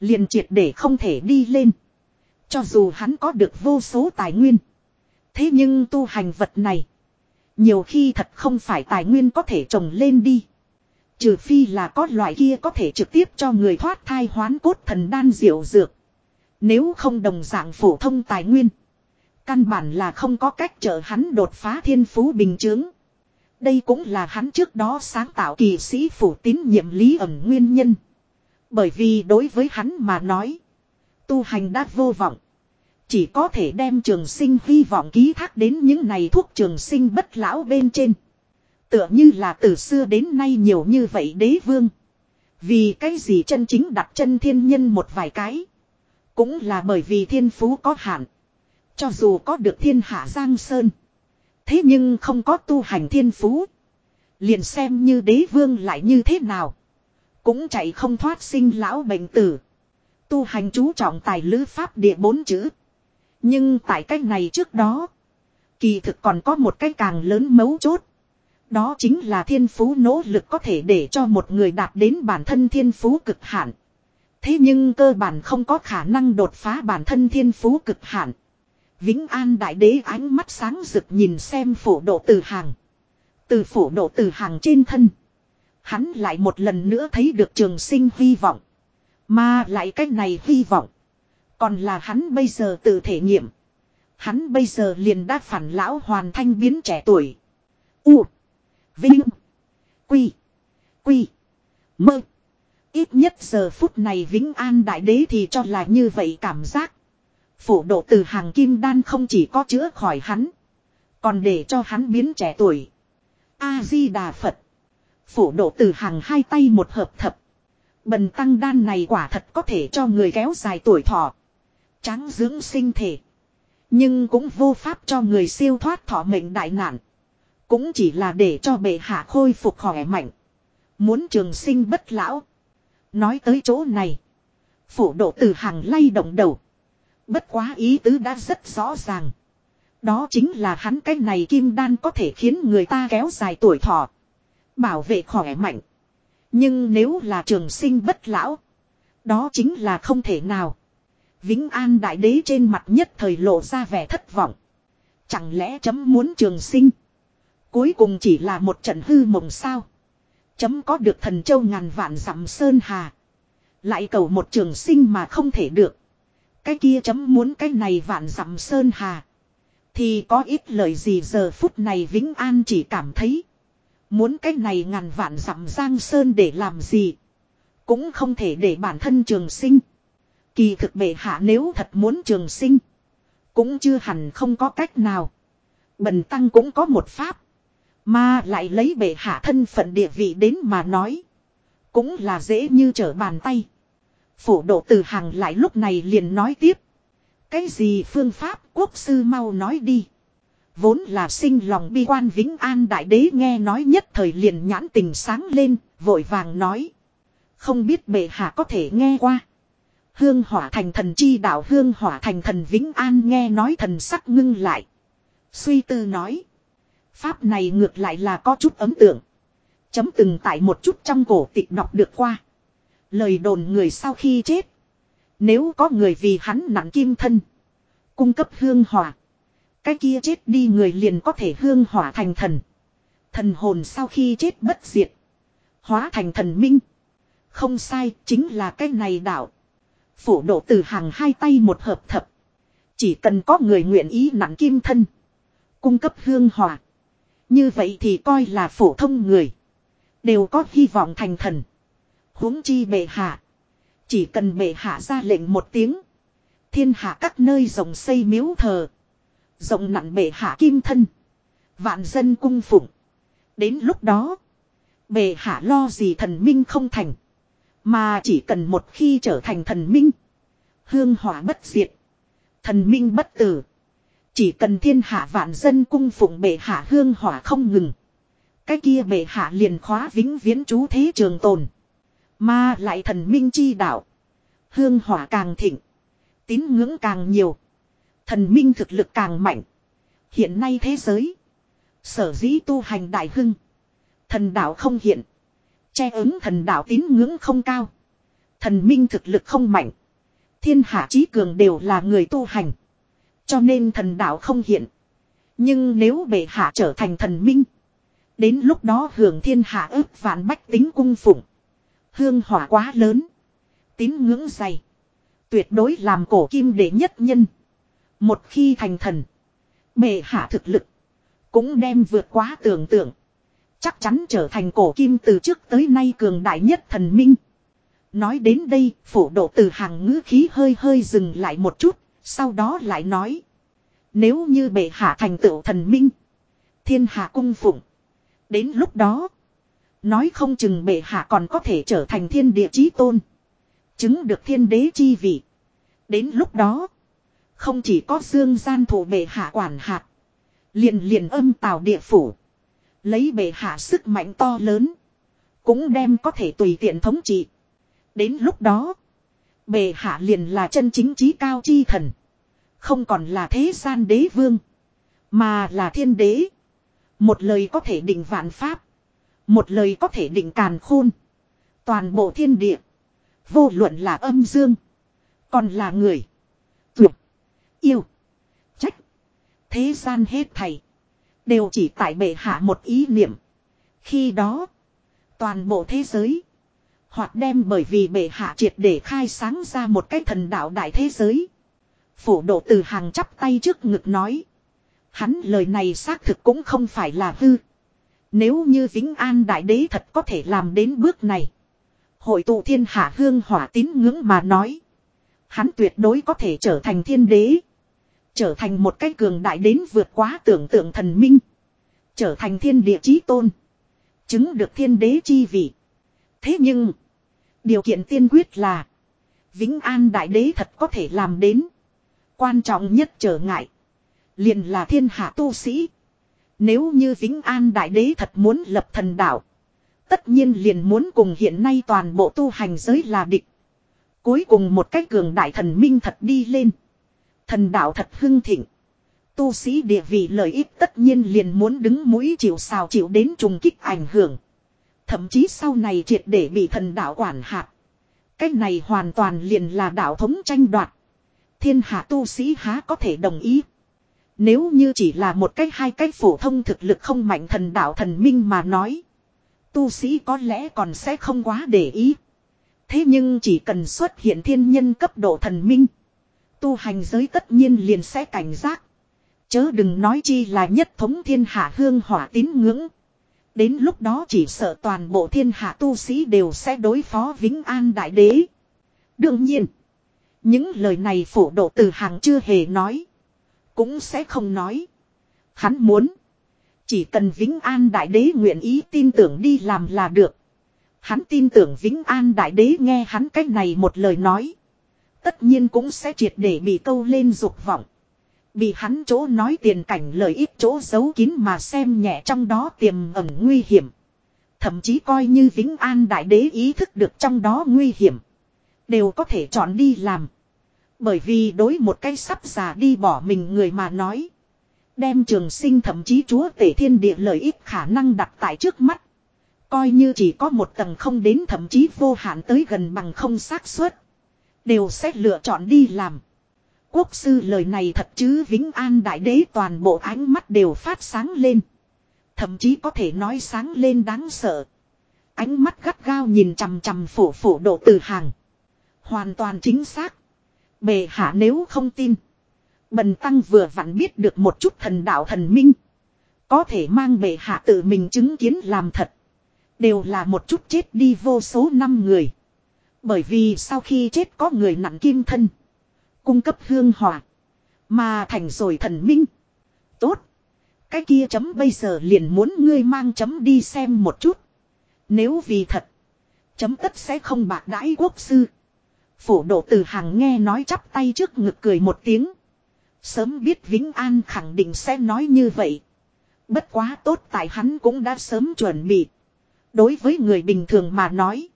Liền triệt để không thể đi lên. Cho dù hắn có được vô số tài nguyên. Thế nhưng tu hành vật này. Nhiều khi thật không phải tài nguyên có thể trồng lên đi. Trừ phi là có loại kia có thể trực tiếp cho người thoát thai hoán cốt thần đan diệu dược. Nếu không đồng dạng phổ thông tài nguyên. Căn bản là không có cách trợ hắn đột phá thiên phú bình chướng. Đây cũng là hắn trước đó sáng tạo kỳ sĩ phủ tín nhiệm lý ẩn nguyên nhân. Bởi vì đối với hắn mà nói. Tu hành đã vô vọng. Chỉ có thể đem trường sinh hy vọng ký thác đến những này thuốc trường sinh bất lão bên trên. Tựa như là từ xưa đến nay nhiều như vậy đế vương. Vì cái gì chân chính đặt chân thiên nhân một vài cái. Cũng là bởi vì thiên phú có hạn. Cho dù có được thiên hạ giang sơn. Thế nhưng không có tu hành thiên phú. Liền xem như đế vương lại như thế nào. Cũng chạy không thoát sinh lão bệnh tử. Tu hành chú trọng tài lữ pháp địa bốn chữ. Nhưng tại cách này trước đó. Kỳ thực còn có một cái càng lớn mấu chốt. Đó chính là thiên phú nỗ lực có thể để cho một người đạt đến bản thân thiên phú cực hạn. Thế nhưng cơ bản không có khả năng đột phá bản thân thiên phú cực hạn. Vĩnh An Đại Đế ánh mắt sáng rực nhìn xem phổ độ từ hàng. Từ phổ độ từ hàng trên thân. Hắn lại một lần nữa thấy được trường sinh hy vọng. Mà lại cách này hy vọng. Còn là hắn bây giờ tự thể nghiệm. Hắn bây giờ liền đã phản lão hoàn thanh biến trẻ tuổi. U. Vinh. Quy. Quy. Mơ. Ít nhất giờ phút này Vĩnh An Đại Đế thì cho là như vậy cảm giác. Phổ độ từ hàng kim đan không chỉ có chữa khỏi hắn. Còn để cho hắn biến trẻ tuổi. A-di-đà Phật. Phổ độ từ hàng hai tay một hợp thập. Bần tăng đan này quả thật có thể cho người kéo dài tuổi thọ. Tráng dưỡng sinh thể. Nhưng cũng vô pháp cho người siêu thoát thọ mệnh đại nạn. Cũng chỉ là để cho bệ hạ khôi phục khỏe mạnh. Muốn trường sinh bất lão. Nói tới chỗ này. phủ độ từ hàng lay động đầu. Bất quá ý tứ đã rất rõ ràng. Đó chính là hắn cái này kim đan có thể khiến người ta kéo dài tuổi thọ. Bảo vệ khỏe mạnh. Nhưng nếu là trường sinh bất lão. Đó chính là không thể nào. Vĩnh An Đại Đế trên mặt nhất thời lộ ra vẻ thất vọng. Chẳng lẽ chấm muốn trường sinh. Cuối cùng chỉ là một trận hư mộng sao. Chấm có được thần châu ngàn vạn dặm sơn hà. Lại cầu một trường sinh mà không thể được. Cái kia chấm muốn cái này vạn dặm sơn hà. Thì có ít lời gì giờ phút này Vĩnh An chỉ cảm thấy. Muốn cái này ngàn vạn dặm giang sơn để làm gì. Cũng không thể để bản thân trường sinh. Kỳ thực bệ hạ nếu thật muốn trường sinh. Cũng chưa hẳn không có cách nào. Bần tăng cũng có một pháp. Mà lại lấy bệ hạ thân phận địa vị đến mà nói. Cũng là dễ như trở bàn tay. Phổ độ từ hàng lại lúc này liền nói tiếp. Cái gì phương pháp quốc sư mau nói đi. Vốn là sinh lòng bi quan vĩnh an đại đế nghe nói nhất thời liền nhãn tình sáng lên, vội vàng nói. Không biết bệ hạ có thể nghe qua. Hương hỏa thành thần chi đạo hương hỏa thành thần vĩnh an nghe nói thần sắc ngưng lại. Suy tư nói. Pháp này ngược lại là có chút ấm tượng. Chấm từng tại một chút trong cổ tịch đọc được qua. Lời đồn người sau khi chết. Nếu có người vì hắn nặng kim thân. Cung cấp hương hỏa. Cái kia chết đi người liền có thể hương hỏa thành thần. Thần hồn sau khi chết bất diệt. Hóa thành thần minh. Không sai, chính là cái này đạo. Phủ độ từ hàng hai tay một hợp thập. Chỉ cần có người nguyện ý nặng kim thân. Cung cấp hương hỏa. Như vậy thì coi là phổ thông người. Đều có hy vọng thành thần. huống chi bệ hạ. Chỉ cần bệ hạ ra lệnh một tiếng. Thiên hạ các nơi rồng xây miếu thờ. Rộng nặng bệ hạ kim thân. Vạn dân cung phụng. Đến lúc đó. Bệ hạ lo gì thần minh không thành. Mà chỉ cần một khi trở thành thần minh. Hương hỏa bất diệt. Thần minh bất tử. Chỉ cần thiên hạ vạn dân cung phụng bệ hạ hương hỏa không ngừng. Cái kia bệ hạ liền khóa vĩnh viễn chú thế trường tồn. Mà lại thần minh chi đạo. Hương hỏa càng thịnh. Tín ngưỡng càng nhiều. Thần minh thực lực càng mạnh. Hiện nay thế giới. Sở dĩ tu hành đại hưng. Thần đạo không hiện. Che ứng thần đạo tín ngưỡng không cao. Thần minh thực lực không mạnh. Thiên hạ trí cường đều là người tu hành. Cho nên thần đạo không hiện. Nhưng nếu bệ hạ trở thành thần minh. Đến lúc đó hưởng thiên hạ ước vạn bách tính cung phụng. Hương hỏa quá lớn. Tín ngưỡng dày. Tuyệt đối làm cổ kim đệ nhất nhân. Một khi thành thần. Bệ hạ thực lực. Cũng đem vượt quá tưởng tượng. Chắc chắn trở thành cổ kim từ trước tới nay cường đại nhất thần minh. Nói đến đây, phủ độ từ hàng ngữ khí hơi hơi dừng lại một chút, sau đó lại nói. Nếu như bệ hạ thành tựu thần minh, thiên hạ cung phụng. Đến lúc đó, nói không chừng bệ hạ còn có thể trở thành thiên địa chí tôn. Chứng được thiên đế chi vị. Đến lúc đó, không chỉ có dương gian thủ bệ hạ quản hạt. Liền liền âm tào địa phủ. Lấy bệ hạ sức mạnh to lớn. Cũng đem có thể tùy tiện thống trị. Đến lúc đó. Bệ hạ liền là chân chính trí cao chi thần. Không còn là thế gian đế vương. Mà là thiên đế. Một lời có thể định vạn pháp. Một lời có thể định càn khôn. Toàn bộ thiên địa. Vô luận là âm dương. Còn là người. Tuyệt. Yêu. Trách. Thế gian hết thầy. Đều chỉ tại bệ hạ một ý niệm. Khi đó. Toàn bộ thế giới. Hoặc đem bởi vì bệ hạ triệt để khai sáng ra một cái thần đạo đại thế giới. Phổ độ từ hàng chắp tay trước ngực nói. Hắn lời này xác thực cũng không phải là hư. Nếu như Vĩnh An Đại Đế thật có thể làm đến bước này. Hội tụ thiên hạ hương hỏa tín ngưỡng mà nói. Hắn tuyệt đối có thể trở thành thiên đế. Trở thành một cái cường đại đến vượt quá tưởng tượng thần minh. Trở thành thiên địa chí tôn. Chứng được thiên đế chi vị. Thế nhưng. Điều kiện tiên quyết là. Vĩnh An Đại Đế thật có thể làm đến. Quan trọng nhất trở ngại. Liền là thiên hạ tu sĩ. Nếu như Vĩnh An Đại Đế thật muốn lập thần đạo. Tất nhiên liền muốn cùng hiện nay toàn bộ tu hành giới là địch. Cuối cùng một cái cường đại thần minh thật đi lên. Thần đạo thật hưng thịnh. Tu sĩ địa vị lợi ích tất nhiên liền muốn đứng mũi chịu sào chịu đến trùng kích ảnh hưởng. Thậm chí sau này triệt để bị thần đạo quản hạt. Cái này hoàn toàn liền là đạo thống tranh đoạt. Thiên hạ tu sĩ há có thể đồng ý. Nếu như chỉ là một cách hai cách phổ thông thực lực không mạnh thần đạo thần minh mà nói. Tu sĩ có lẽ còn sẽ không quá để ý. Thế nhưng chỉ cần xuất hiện thiên nhân cấp độ thần minh. Tu hành giới tất nhiên liền sẽ cảnh giác. Chớ đừng nói chi là nhất thống thiên hạ hương hỏa tín ngưỡng. Đến lúc đó chỉ sợ toàn bộ thiên hạ tu sĩ đều sẽ đối phó Vĩnh An Đại Đế. Đương nhiên, những lời này phổ độ từ hàng chưa hề nói. Cũng sẽ không nói. Hắn muốn. Chỉ cần Vĩnh An Đại Đế nguyện ý tin tưởng đi làm là được. Hắn tin tưởng Vĩnh An Đại Đế nghe hắn cách này một lời nói. Tất nhiên cũng sẽ triệt để bị câu lên dục vọng. Bị hắn chỗ nói tiền cảnh lợi ích chỗ giấu kín mà xem nhẹ trong đó tiềm ẩn nguy hiểm. Thậm chí coi như Vĩnh An Đại Đế ý thức được trong đó nguy hiểm. Đều có thể chọn đi làm. Bởi vì đối một cái sắp già đi bỏ mình người mà nói. Đem trường sinh thậm chí chúa tể thiên địa lợi ích khả năng đặt tại trước mắt. Coi như chỉ có một tầng không đến thậm chí vô hạn tới gần bằng không xác suất Đều sẽ lựa chọn đi làm. Quốc sư lời này thật chứ Vĩnh An Đại Đế toàn bộ ánh mắt đều phát sáng lên. Thậm chí có thể nói sáng lên đáng sợ. Ánh mắt gắt gao nhìn chằm chằm phổ phổ độ từ hàng. Hoàn toàn chính xác. Bề hạ nếu không tin. Bần tăng vừa vặn biết được một chút thần đạo thần minh. Có thể mang bệ hạ tự mình chứng kiến làm thật. Đều là một chút chết đi vô số năm người. Bởi vì sau khi chết có người nặng kim thân. Cung cấp hương hỏa. Mà thành rồi thần minh. Tốt. Cái kia chấm bây giờ liền muốn ngươi mang chấm đi xem một chút. Nếu vì thật. Chấm tất sẽ không bạc đãi quốc sư. Phổ độ từ hàng nghe nói chắp tay trước ngực cười một tiếng. Sớm biết Vĩnh An khẳng định sẽ nói như vậy. Bất quá tốt tại hắn cũng đã sớm chuẩn bị. Đối với người bình thường mà nói.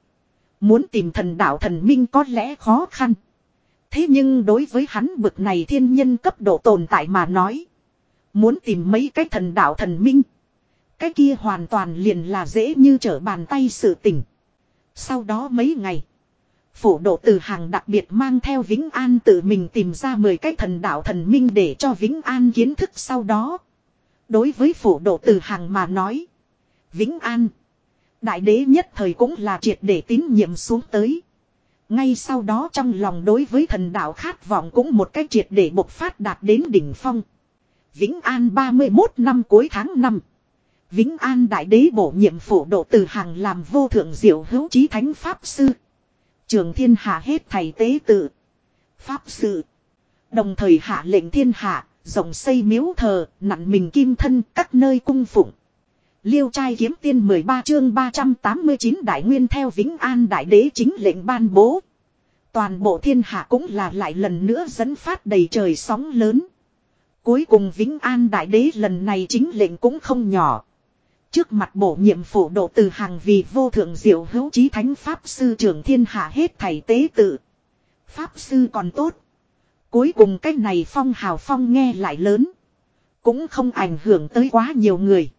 Muốn tìm thần đạo thần minh có lẽ khó khăn. Thế nhưng đối với hắn bực này thiên nhân cấp độ tồn tại mà nói. Muốn tìm mấy cái thần đạo thần minh. Cái kia hoàn toàn liền là dễ như trở bàn tay sự tình. Sau đó mấy ngày. Phủ độ từ hàng đặc biệt mang theo Vĩnh An tự mình tìm ra 10 cái thần đạo thần minh để cho Vĩnh An kiến thức sau đó. Đối với phủ độ từ hàng mà nói. Vĩnh An. Đại đế nhất thời cũng là triệt để tín nhiệm xuống tới. Ngay sau đó trong lòng đối với thần đạo khát vọng cũng một cách triệt để bộc phát đạt đến đỉnh phong. Vĩnh An 31 năm cuối tháng 5. Vĩnh An Đại Đế bổ nhiệm phổ độ từ hàng làm vô thượng diệu hữu trí thánh Pháp Sư. Trường thiên hạ hết thầy tế tự. Pháp Sư. Đồng thời hạ lệnh thiên hạ, rộng xây miếu thờ, nặn mình kim thân các nơi cung phụng. Liêu trai kiếm tiên 13 chương 389 đại nguyên theo Vĩnh An Đại Đế chính lệnh ban bố. Toàn bộ thiên hạ cũng là lại lần nữa dẫn phát đầy trời sóng lớn. Cuối cùng Vĩnh An Đại Đế lần này chính lệnh cũng không nhỏ. Trước mặt bổ nhiệm phủ độ từ hàng vì vô thượng diệu hữu trí thánh Pháp Sư trưởng thiên hạ hết thầy tế tự. Pháp Sư còn tốt. Cuối cùng cách này phong hào phong nghe lại lớn. Cũng không ảnh hưởng tới quá nhiều người.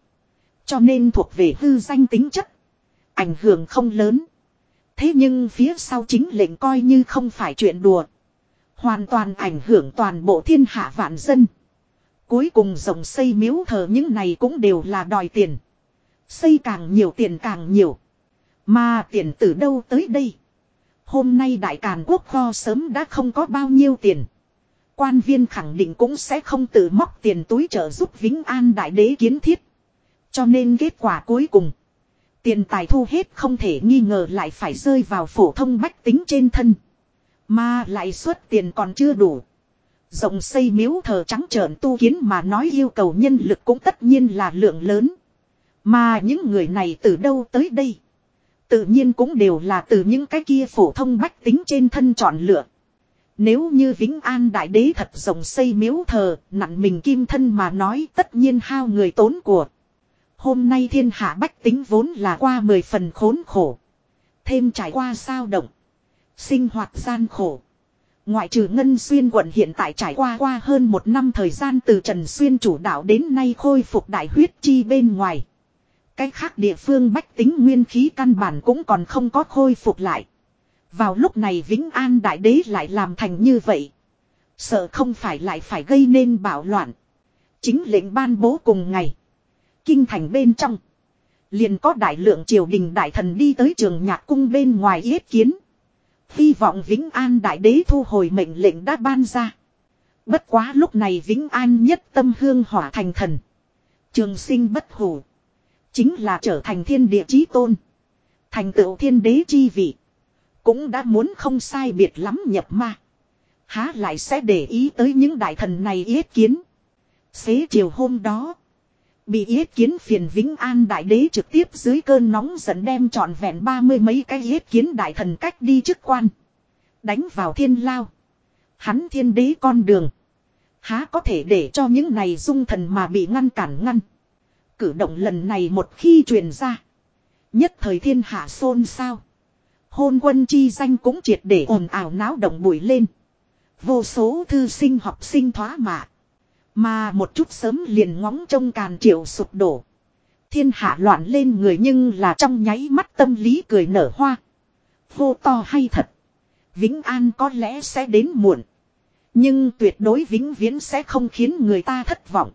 Cho nên thuộc về hư danh tính chất. Ảnh hưởng không lớn. Thế nhưng phía sau chính lệnh coi như không phải chuyện đùa. Hoàn toàn ảnh hưởng toàn bộ thiên hạ vạn dân. Cuối cùng rồng xây miếu thờ những này cũng đều là đòi tiền. Xây càng nhiều tiền càng nhiều. Mà tiền từ đâu tới đây? Hôm nay đại càn quốc kho sớm đã không có bao nhiêu tiền. Quan viên khẳng định cũng sẽ không tự móc tiền túi trợ giúp Vĩnh An đại đế kiến thiết. Cho nên kết quả cuối cùng. Tiền tài thu hết không thể nghi ngờ lại phải rơi vào phổ thông bách tính trên thân. Mà lại suất tiền còn chưa đủ. Rộng xây miếu thờ trắng trợn tu kiến mà nói yêu cầu nhân lực cũng tất nhiên là lượng lớn. Mà những người này từ đâu tới đây? Tự nhiên cũng đều là từ những cái kia phổ thông bách tính trên thân chọn lựa. Nếu như Vĩnh An Đại Đế thật rộng xây miếu thờ, nặng mình kim thân mà nói tất nhiên hao người tốn của. Hôm nay thiên hạ bách tính vốn là qua mười phần khốn khổ. Thêm trải qua sao động. Sinh hoạt gian khổ. Ngoại trừ Ngân Xuyên quận hiện tại trải qua qua hơn một năm thời gian từ Trần Xuyên chủ đạo đến nay khôi phục đại huyết chi bên ngoài. cách khác địa phương bách tính nguyên khí căn bản cũng còn không có khôi phục lại. Vào lúc này Vĩnh An Đại Đế lại làm thành như vậy. Sợ không phải lại phải gây nên bạo loạn. Chính lệnh ban bố cùng ngày. Kinh thành bên trong. Liền có đại lượng triều đình đại thần đi tới trường nhạc cung bên ngoài yết kiến. Hy vọng Vĩnh An Đại Đế thu hồi mệnh lệnh đã ban ra. Bất quá lúc này Vĩnh An nhất tâm hương hỏa thành thần. Trường sinh bất hủ. Chính là trở thành thiên địa chí tôn. Thành tựu thiên đế chi vị. Cũng đã muốn không sai biệt lắm nhập ma. Há lại sẽ để ý tới những đại thần này yết kiến. Xế chiều hôm đó. Bị yết kiến phiền Vĩnh An Đại Đế trực tiếp dưới cơn nóng giận đem trọn vẹn ba mươi mấy cái yết kiến đại thần cách đi chức quan. Đánh vào thiên lao. Hắn thiên đế con đường. Há có thể để cho những này dung thần mà bị ngăn cản ngăn. Cử động lần này một khi truyền ra. Nhất thời thiên hạ xôn xao. Hôn quân chi danh cũng triệt để ồn ào náo động bụi lên. Vô số thư sinh học sinh thoá mạ. Mà một chút sớm liền ngóng trông càn triệu sụp đổ. Thiên hạ loạn lên người nhưng là trong nháy mắt tâm lý cười nở hoa. Vô to hay thật. Vĩnh An có lẽ sẽ đến muộn. Nhưng tuyệt đối vĩnh viễn sẽ không khiến người ta thất vọng.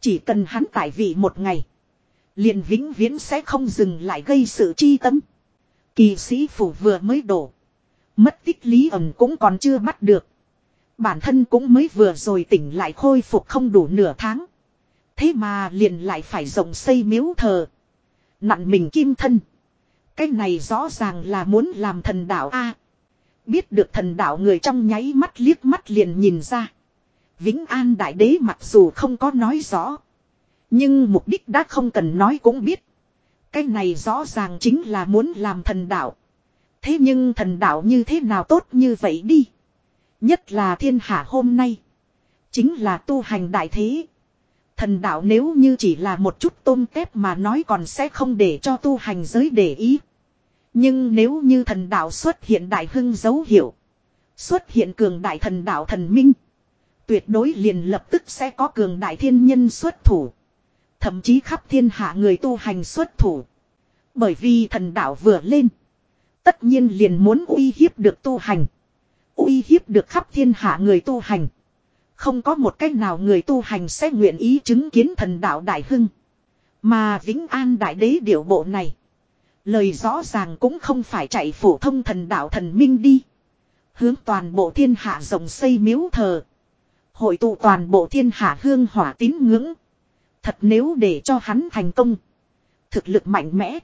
Chỉ cần hắn tại vị một ngày. Liền vĩnh viễn sẽ không dừng lại gây sự chi tâm. Kỳ sĩ phủ vừa mới đổ. Mất tích lý ẩn cũng còn chưa bắt được. Bản thân cũng mới vừa rồi tỉnh lại khôi phục không đủ nửa tháng. Thế mà liền lại phải rộng xây miếu thờ. Nặn mình kim thân. Cái này rõ ràng là muốn làm thần đạo A. biết được thần đạo người trong nháy mắt liếc mắt liền nhìn ra. Vĩnh An Đại Đế mặc dù không có nói rõ. Nhưng mục đích đã không cần nói cũng biết. Cái này rõ ràng chính là muốn làm thần đạo. Thế nhưng thần đạo như thế nào tốt như vậy đi. Nhất là thiên hạ hôm nay. Chính là tu hành đại thế. Thần đạo nếu như chỉ là một chút tôm tép mà nói còn sẽ không để cho tu hành giới để ý. Nhưng nếu như thần đạo xuất hiện đại hưng dấu hiệu. Xuất hiện cường đại thần đạo thần minh. Tuyệt đối liền lập tức sẽ có cường đại thiên nhân xuất thủ. Thậm chí khắp thiên hạ người tu hành xuất thủ. Bởi vì thần đạo vừa lên. Tất nhiên liền muốn uy hiếp được tu hành. Uy hiếp được khắp thiên hạ người tu hành. Không có một cách nào người tu hành sẽ nguyện ý chứng kiến thần đạo đại hưng. Mà Vĩnh An Đại Đế điệu bộ này. Lời rõ ràng cũng không phải chạy phổ thông thần đạo thần minh đi. Hướng toàn bộ thiên hạ rộng xây miếu thờ. Hội tụ toàn bộ thiên hạ hương hỏa tín ngưỡng. Thật nếu để cho hắn thành công. Thực lực mạnh mẽ.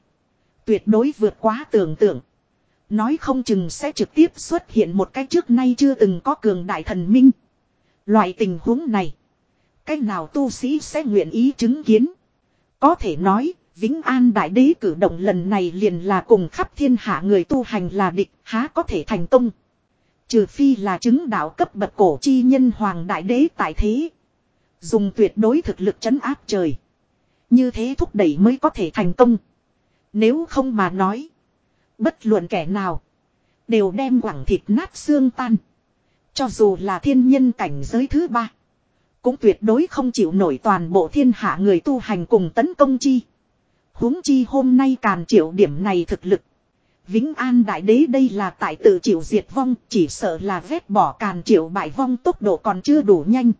Tuyệt đối vượt quá tưởng tượng. Nói không chừng sẽ trực tiếp xuất hiện một cái trước nay chưa từng có cường đại thần minh. Loại tình huống này. Cách nào tu sĩ sẽ nguyện ý chứng kiến. Có thể nói, Vĩnh An Đại Đế cử động lần này liền là cùng khắp thiên hạ người tu hành là địch, há có thể thành công. Trừ phi là chứng đạo cấp bậc cổ chi nhân Hoàng Đại Đế tại thế. Dùng tuyệt đối thực lực chấn áp trời. Như thế thúc đẩy mới có thể thành công. Nếu không mà nói. Bất luận kẻ nào. Đều đem quảng thịt nát xương tan. Cho dù là thiên nhân cảnh giới thứ ba. Cũng tuyệt đối không chịu nổi toàn bộ thiên hạ người tu hành cùng tấn công chi. huống chi hôm nay càn triệu điểm này thực lực. Vĩnh An Đại Đế đây là tại tự chịu diệt vong, chỉ sợ là vét bỏ càn triệu bại vong tốc độ còn chưa đủ nhanh.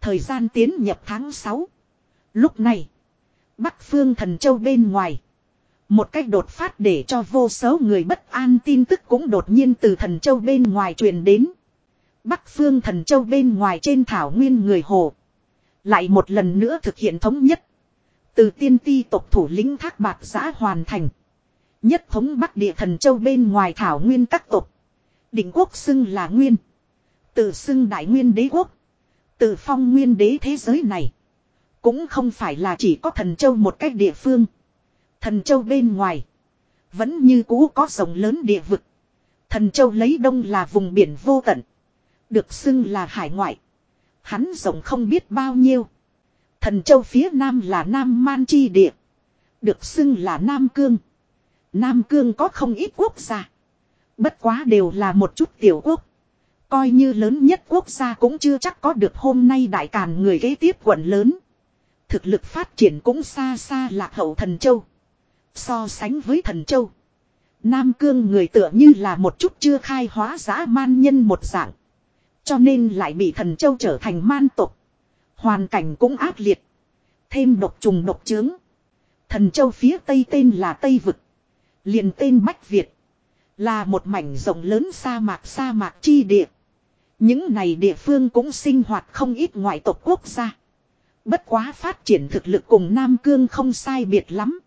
Thời gian tiến nhập tháng 6. Lúc này, Bắc Phương Thần Châu bên ngoài. Một cách đột phát để cho vô số người bất an tin tức cũng đột nhiên từ Thần Châu bên ngoài truyền đến. Bắc Phương Thần Châu bên ngoài trên thảo nguyên người Hồ. Lại một lần nữa thực hiện thống nhất. Từ tiên ti tộc thủ lĩnh thác bạc giã hoàn thành. Nhất thống Bắc địa Thần Châu bên ngoài thảo nguyên các tộc. Định quốc xưng là nguyên. Từ xưng đại nguyên đế quốc. Từ phong nguyên đế thế giới này. Cũng không phải là chỉ có thần châu một cách địa phương. Thần châu bên ngoài. Vẫn như cũ có rộng lớn địa vực. Thần châu lấy đông là vùng biển vô tận. Được xưng là hải ngoại. Hắn rộng không biết bao nhiêu. Thần châu phía nam là Nam Man Chi Địa. Được xưng là Nam Cương. Nam Cương có không ít quốc gia. Bất quá đều là một chút tiểu quốc. Coi như lớn nhất quốc gia cũng chưa chắc có được hôm nay đại càn người kế tiếp quận lớn. Thực lực phát triển cũng xa xa lạc hậu thần châu. So sánh với thần châu. Nam cương người tựa như là một chút chưa khai hóa giã man nhân một dạng. Cho nên lại bị thần châu trở thành man tục. Hoàn cảnh cũng ác liệt. Thêm độc trùng độc trướng. Thần châu phía tây tên là Tây Vực. liền tên Bách Việt. Là một mảnh rộng lớn sa mạc sa mạc chi địa. Những này địa phương cũng sinh hoạt không ít ngoại tộc quốc gia. Bất quá phát triển thực lực cùng Nam Cương không sai biệt lắm.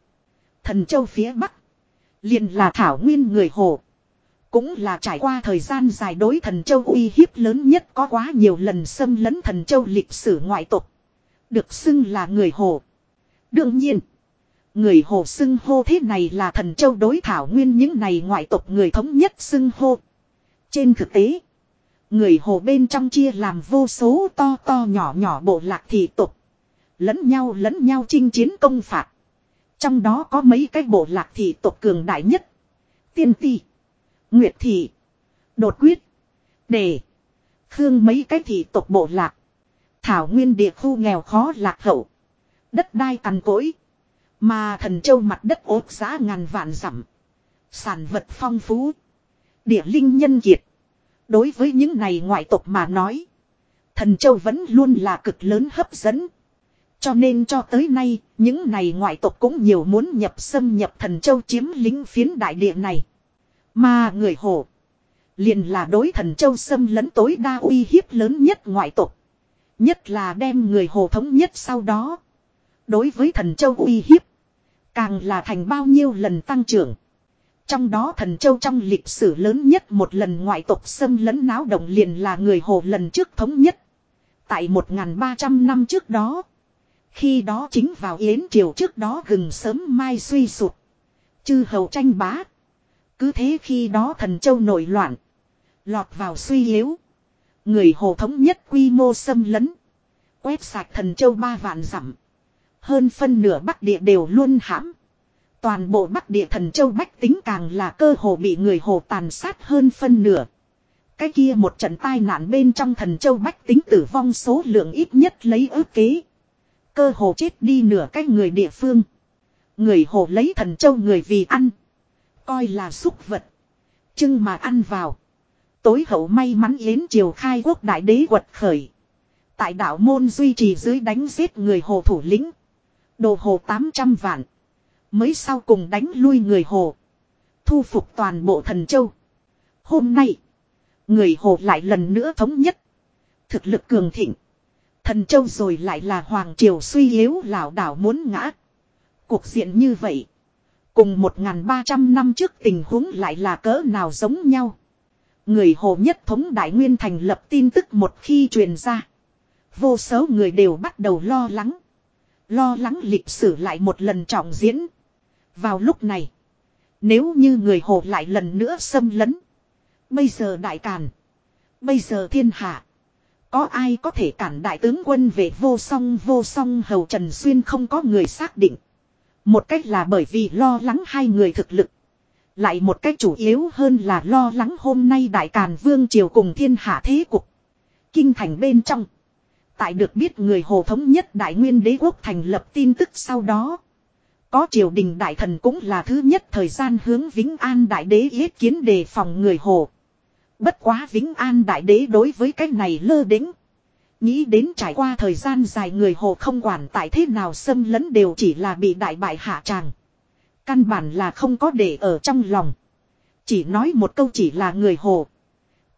Thần châu phía Bắc. liền là Thảo Nguyên người Hồ. Cũng là trải qua thời gian dài đối thần châu uy hiếp lớn nhất có quá nhiều lần xâm lấn thần châu lịch sử ngoại tộc. Được xưng là người Hồ. Đương nhiên. Người Hồ xưng hô thế này là thần châu đối thảo nguyên những này ngoại tộc người thống nhất xưng hô. Trên thực tế. Người hồ bên trong chia làm vô số to to nhỏ nhỏ bộ lạc thị tục. Lẫn nhau lẫn nhau chinh chiến công phạt. Trong đó có mấy cái bộ lạc thị tộc cường đại nhất. Tiên ti. Nguyệt thị. Đột quyết. Đề. Khương mấy cái thị tộc bộ lạc. Thảo nguyên địa khu nghèo khó lạc hậu. Đất đai cằn cỗi. Mà thần châu mặt đất ốt giá ngàn vạn dặm Sản vật phong phú. Địa linh nhân kiệt. Đối với những này ngoại tộc mà nói. Thần châu vẫn luôn là cực lớn hấp dẫn. Cho nên cho tới nay, những này ngoại tộc cũng nhiều muốn nhập xâm nhập thần châu chiếm lính phiến đại địa này. Mà người hồ liền là đối thần châu xâm lấn tối đa uy hiếp lớn nhất ngoại tộc. Nhất là đem người hồ thống nhất sau đó. Đối với thần châu uy hiếp, càng là thành bao nhiêu lần tăng trưởng. Trong đó thần châu trong lịch sử lớn nhất một lần ngoại tộc xâm lấn náo động liền là người hồ lần trước thống nhất. Tại 1.300 năm trước đó. Khi đó chính vào yến triều trước đó gừng sớm mai suy sụp, Chư hầu tranh bá. Cứ thế khi đó thần châu nổi loạn. Lọt vào suy yếu. Người hồ thống nhất quy mô xâm lấn. Quét sạch thần châu ba vạn dặm Hơn phân nửa bắc địa đều luôn hãm. Toàn bộ bắc địa thần châu bách tính càng là cơ hồ bị người hồ tàn sát hơn phân nửa. Cái kia một trận tai nạn bên trong thần châu bách tính tử vong số lượng ít nhất lấy ước kế. Cơ hồ chết đi nửa cái người địa phương. Người hồ lấy thần châu người vì ăn. Coi là xúc vật. Chưng mà ăn vào. Tối hậu may mắn yến triều khai quốc đại đế quật khởi. Tại đạo môn duy trì dưới đánh giết người hồ thủ lĩnh. Đồ hồ 800 vạn. Mới sau cùng đánh lui người hồ. Thu phục toàn bộ thần châu. Hôm nay. Người hồ lại lần nữa thống nhất. Thực lực cường thịnh. Thần châu rồi lại là hoàng triều suy yếu lão đảo muốn ngã. Cuộc diện như vậy. Cùng 1.300 năm trước tình huống lại là cỡ nào giống nhau. Người hồ nhất thống đại nguyên thành lập tin tức một khi truyền ra. Vô số người đều bắt đầu lo lắng. Lo lắng lịch sử lại một lần trọng diễn. Vào lúc này. Nếu như người hồ lại lần nữa xâm lấn. Bây giờ đại càn. Bây giờ thiên hạ. Có ai có thể cản đại tướng quân về vô song vô song hầu Trần Xuyên không có người xác định. Một cách là bởi vì lo lắng hai người thực lực. Lại một cách chủ yếu hơn là lo lắng hôm nay đại càn vương triều cùng thiên hạ thế cục. Kinh thành bên trong. Tại được biết người hồ thống nhất đại nguyên đế quốc thành lập tin tức sau đó. Có triều đình đại thần cũng là thứ nhất thời gian hướng Vĩnh An đại đế yết kiến đề phòng người hồ. Bất quá Vĩnh An đại đế đối với cái này lơ đính. Nghĩ đến trải qua thời gian dài người hồ không quản tại thế nào xâm lấn đều chỉ là bị đại bại hạ tràng. Căn bản là không có để ở trong lòng. Chỉ nói một câu chỉ là người hồ.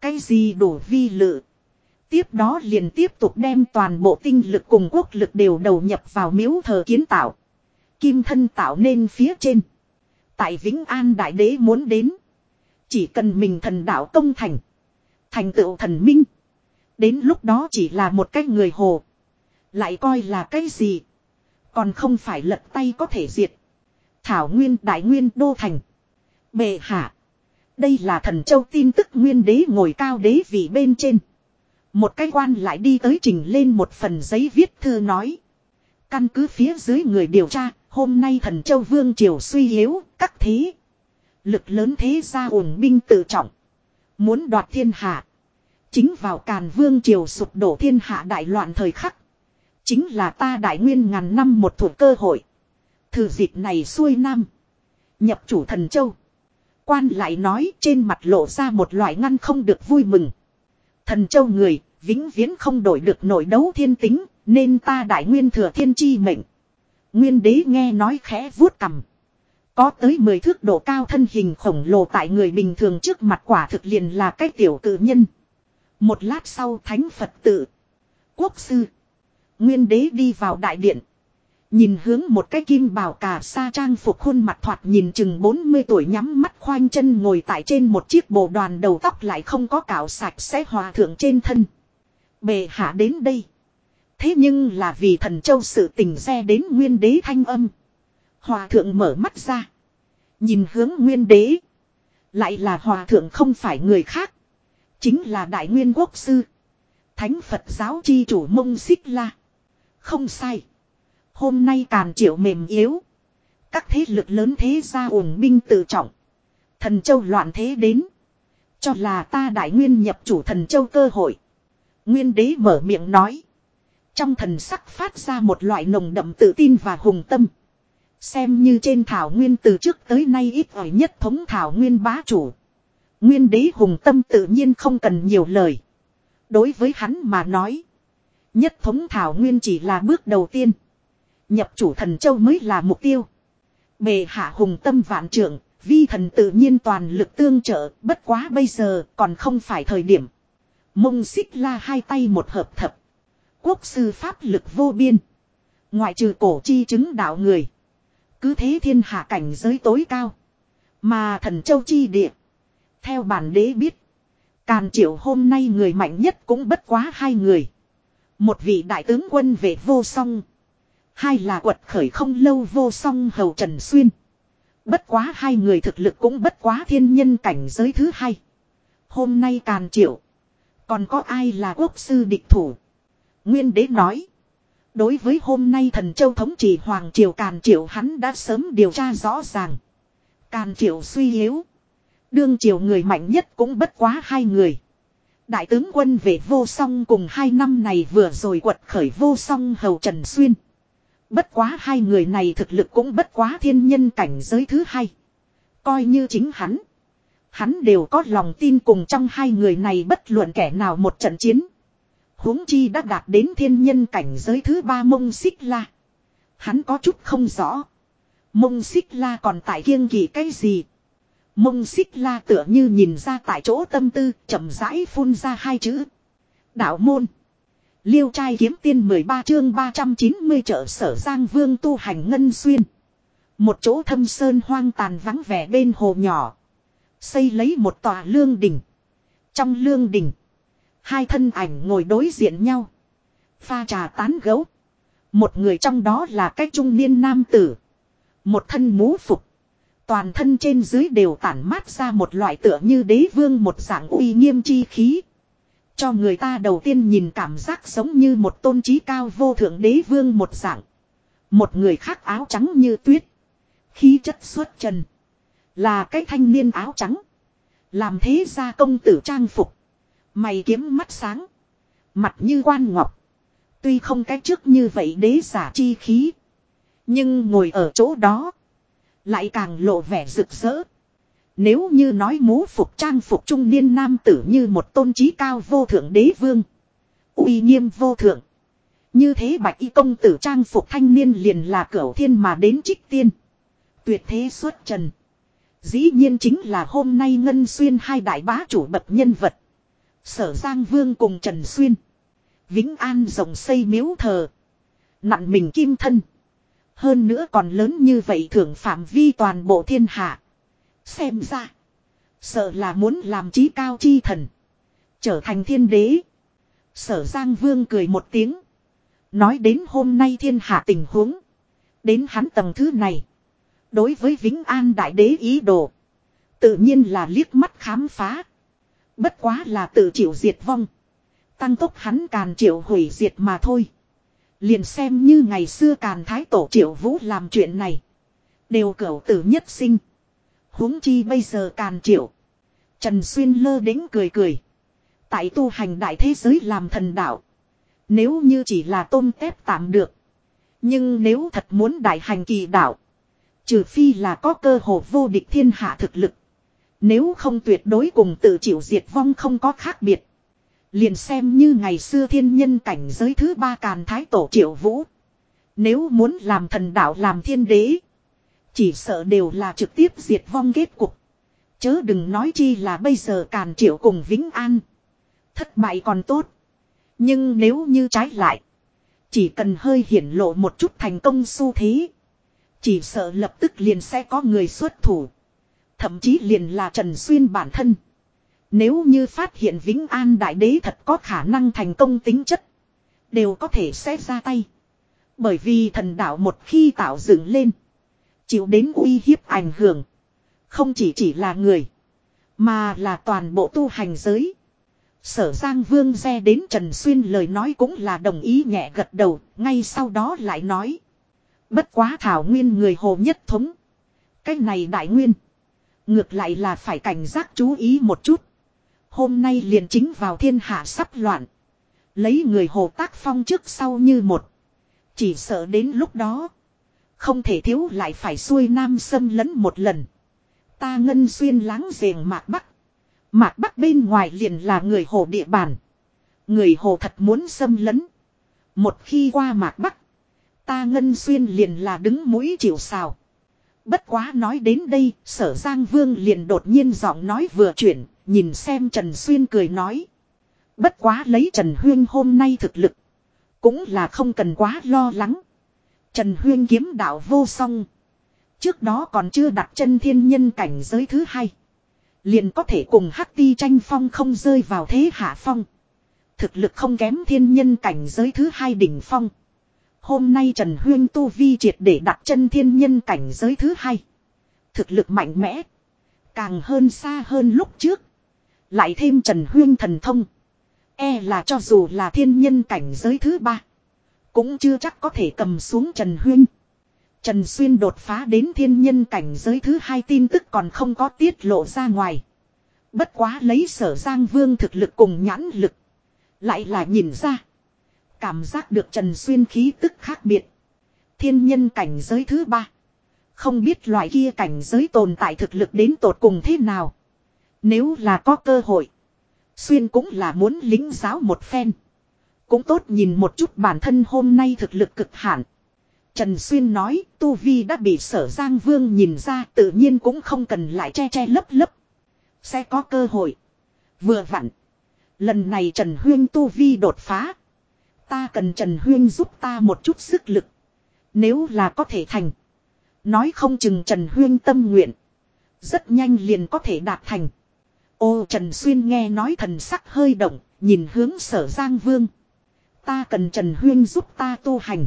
Cái gì đủ vi lự. Tiếp đó liền tiếp tục đem toàn bộ tinh lực cùng quốc lực đều đầu nhập vào miếu thờ kiến tạo. Kim thân tạo nên phía trên. Tại Vĩnh An Đại Đế muốn đến. Chỉ cần mình thần đạo công thành. Thành tựu thần minh. Đến lúc đó chỉ là một cái người hồ. Lại coi là cái gì. Còn không phải lật tay có thể diệt. Thảo Nguyên Đại Nguyên Đô Thành. Bệ hạ. Đây là thần châu tin tức nguyên đế ngồi cao đế vị bên trên. Một cái quan lại đi tới trình lên một phần giấy viết thư nói. Căn cứ phía dưới người điều tra, hôm nay thần châu vương triều suy yếu, các thế. Lực lớn thế ra ổn binh tự trọng. Muốn đoạt thiên hạ. Chính vào càn vương triều sụp đổ thiên hạ đại loạn thời khắc. Chính là ta đại nguyên ngàn năm một thuộc cơ hội. Thử dịp này xuôi nam. Nhập chủ thần châu. Quan lại nói trên mặt lộ ra một loại ngăn không được vui mừng. Thần châu người, vĩnh viễn không đổi được nội đấu thiên tính, nên ta đại nguyên thừa thiên chi mệnh. Nguyên đế nghe nói khẽ vuốt cầm. Có tới 10 thước độ cao thân hình khổng lồ tại người bình thường trước mặt quả thực liền là cái tiểu cử nhân. Một lát sau thánh Phật tự. Quốc sư. Nguyên đế đi vào đại điện. Nhìn hướng một cái kim bào cà sa trang phục khuôn mặt thoạt nhìn chừng 40 tuổi nhắm mắt khoanh chân ngồi tại trên một chiếc bồ đoàn đầu tóc lại không có cạo sạch sẽ hòa thượng trên thân. Bề hạ đến đây. Thế nhưng là vì thần châu sự tình xe đến nguyên đế thanh âm. Hòa thượng mở mắt ra. Nhìn hướng nguyên đế. Lại là hòa thượng không phải người khác. Chính là đại nguyên quốc sư. Thánh Phật giáo chi chủ mông xích la. Không sai. Hôm nay càn triệu mềm yếu. Các thế lực lớn thế ra ủng binh tự trọng. Thần châu loạn thế đến. Cho là ta đại nguyên nhập chủ thần châu cơ hội. Nguyên đế mở miệng nói. Trong thần sắc phát ra một loại nồng đậm tự tin và hùng tâm. Xem như trên thảo nguyên từ trước tới nay ít ỏi nhất thống thảo nguyên bá chủ. Nguyên đế hùng tâm tự nhiên không cần nhiều lời. Đối với hắn mà nói. Nhất thống thảo nguyên chỉ là bước đầu tiên. Nhập chủ thần châu mới là mục tiêu. Bề hạ hùng tâm vạn trưởng, vi thần tự nhiên toàn lực tương trợ, bất quá bây giờ còn không phải thời điểm. Mông xích la hai tay một hợp thập. Quốc sư pháp lực vô biên. Ngoại trừ cổ chi chứng đạo người. Cứ thế thiên hạ cảnh giới tối cao. Mà thần châu chi địa. Theo bản đế biết. Càn triệu hôm nay người mạnh nhất cũng bất quá hai người. Một vị đại tướng quân về vô song. Hai là quật khởi không lâu vô song hầu Trần Xuyên. Bất quá hai người thực lực cũng bất quá thiên nhân cảnh giới thứ hai. Hôm nay càn triệu. Còn có ai là quốc sư địch thủ? Nguyên đế nói. Đối với hôm nay thần châu thống trị Hoàng Triều Càn triều hắn đã sớm điều tra rõ ràng. Càn triều suy yếu. Đương triều người mạnh nhất cũng bất quá hai người. Đại tướng quân về vô song cùng hai năm này vừa rồi quật khởi vô song hầu Trần Xuyên. Bất quá hai người này thực lực cũng bất quá thiên nhân cảnh giới thứ hai. Coi như chính hắn. Hắn đều có lòng tin cùng trong hai người này bất luận kẻ nào một trận chiến huống chi đã đạt đến thiên nhân cảnh giới thứ ba mông xích la. Hắn có chút không rõ. Mông xích la còn tại kiêng kỳ cái gì? Mông xích la tựa như nhìn ra tại chỗ tâm tư, chậm rãi phun ra hai chữ. Đạo môn. Liêu trai kiếm tiên 13 chương 390 trợ sở Giang Vương tu hành ngân xuyên. Một chỗ thâm sơn hoang tàn vắng vẻ bên hồ nhỏ. Xây lấy một tòa lương đỉnh. Trong lương đỉnh. Hai thân ảnh ngồi đối diện nhau. Pha trà tán gấu. Một người trong đó là cái trung niên nam tử. Một thân mũ phục. Toàn thân trên dưới đều tản mát ra một loại tựa như đế vương một dạng uy nghiêm chi khí. Cho người ta đầu tiên nhìn cảm giác giống như một tôn trí cao vô thượng đế vương một dạng. Một người khác áo trắng như tuyết. Khí chất xuất trần. Là cái thanh niên áo trắng. Làm thế ra công tử trang phục. Mày kiếm mắt sáng. Mặt như quan ngọc. Tuy không cái trước như vậy đế giả chi khí. Nhưng ngồi ở chỗ đó. Lại càng lộ vẻ rực rỡ. Nếu như nói mũ phục trang phục trung niên nam tử như một tôn trí cao vô thượng đế vương. uy nghiêm vô thượng. Như thế bạch y công tử trang phục thanh niên liền là cửu thiên mà đến trích tiên. Tuyệt thế xuất trần. Dĩ nhiên chính là hôm nay ngân xuyên hai đại bá chủ bậc nhân vật. Sở Giang Vương cùng Trần Xuyên. Vĩnh An rồng xây miếu thờ. nặn mình kim thân. Hơn nữa còn lớn như vậy thưởng phạm vi toàn bộ thiên hạ. Xem ra. Sợ là muốn làm trí cao chi thần. Trở thành thiên đế. Sở Giang Vương cười một tiếng. Nói đến hôm nay thiên hạ tình huống. Đến hắn tầng thứ này. Đối với Vĩnh An Đại Đế ý đồ. Tự nhiên là liếc mắt khám phá. Bất quá là tự chịu diệt vong. Tăng tốc hắn càn triệu hủy diệt mà thôi. Liền xem như ngày xưa càn thái tổ triệu vũ làm chuyện này. Đều cửu tử nhất sinh. huống chi bây giờ càn triệu. Trần Xuyên lơ đến cười cười. Tại tu hành đại thế giới làm thần đạo. Nếu như chỉ là tôm tép tạm được. Nhưng nếu thật muốn đại hành kỳ đạo. Trừ phi là có cơ hồ vô địch thiên hạ thực lực. Nếu không tuyệt đối cùng tự chịu diệt vong không có khác biệt. Liền xem như ngày xưa thiên nhân cảnh giới thứ ba càn thái tổ triệu vũ. Nếu muốn làm thần đạo làm thiên đế. Chỉ sợ đều là trực tiếp diệt vong kết cục. Chớ đừng nói chi là bây giờ càn triệu cùng Vĩnh An. Thất bại còn tốt. Nhưng nếu như trái lại. Chỉ cần hơi hiển lộ một chút thành công xu thế. Chỉ sợ lập tức liền sẽ có người xuất thủ. Thậm chí liền là Trần Xuyên bản thân. Nếu như phát hiện Vĩnh An Đại Đế thật có khả năng thành công tính chất. Đều có thể sẽ ra tay. Bởi vì thần đạo một khi tạo dựng lên. Chịu đến uy hiếp ảnh hưởng. Không chỉ chỉ là người. Mà là toàn bộ tu hành giới. Sở Giang Vương xe đến Trần Xuyên lời nói cũng là đồng ý nhẹ gật đầu. Ngay sau đó lại nói. Bất quá thảo nguyên người hồ nhất thống. Cái này đại nguyên. Ngược lại là phải cảnh giác chú ý một chút. Hôm nay liền chính vào thiên hạ sắp loạn. Lấy người hồ tác phong trước sau như một. Chỉ sợ đến lúc đó. Không thể thiếu lại phải xuôi nam xâm lấn một lần. Ta ngân xuyên láng giềng mạc bắc. Mạc Bắc bên ngoài liền là người hồ địa bàn. Người hồ thật muốn xâm lấn. Một khi qua Mạc Bắc. Ta Ngân Xuyên liền là đứng mũi chịu sào. Bất quá nói đến đây, sở Giang Vương liền đột nhiên giọng nói vừa chuyển, nhìn xem Trần Xuyên cười nói. Bất quá lấy Trần Huyên hôm nay thực lực. Cũng là không cần quá lo lắng. Trần Huyên kiếm đạo vô song. Trước đó còn chưa đặt chân thiên nhân cảnh giới thứ hai. Liền có thể cùng Hắc Ti tranh phong không rơi vào thế hạ phong. Thực lực không kém thiên nhân cảnh giới thứ hai đỉnh phong. Hôm nay Trần Huyên tu vi triệt để đặt chân thiên nhân cảnh giới thứ hai. Thực lực mạnh mẽ. Càng hơn xa hơn lúc trước. Lại thêm Trần Huyên thần thông. E là cho dù là thiên nhân cảnh giới thứ ba. Cũng chưa chắc có thể cầm xuống Trần Huyên. Trần Xuyên đột phá đến thiên nhân cảnh giới thứ hai tin tức còn không có tiết lộ ra ngoài. Bất quá lấy sở Giang Vương thực lực cùng nhãn lực. Lại là nhìn ra. Cảm giác được Trần Xuyên khí tức khác biệt. Thiên nhân cảnh giới thứ ba. Không biết loại kia cảnh giới tồn tại thực lực đến tột cùng thế nào. Nếu là có cơ hội. Xuyên cũng là muốn lính giáo một phen. Cũng tốt nhìn một chút bản thân hôm nay thực lực cực hạn. Trần Xuyên nói, Tu Vi đã bị sở Giang Vương nhìn ra, tự nhiên cũng không cần lại che che lấp lấp. Sẽ có cơ hội. Vừa vặn. Lần này Trần Huyên Tu Vi đột phá. Ta cần Trần Huyên giúp ta một chút sức lực. Nếu là có thể thành. Nói không chừng Trần Huyên tâm nguyện. Rất nhanh liền có thể đạt thành. Ô Trần Xuyên nghe nói thần sắc hơi động, nhìn hướng sở Giang Vương. Ta cần Trần Huyên giúp ta tu hành.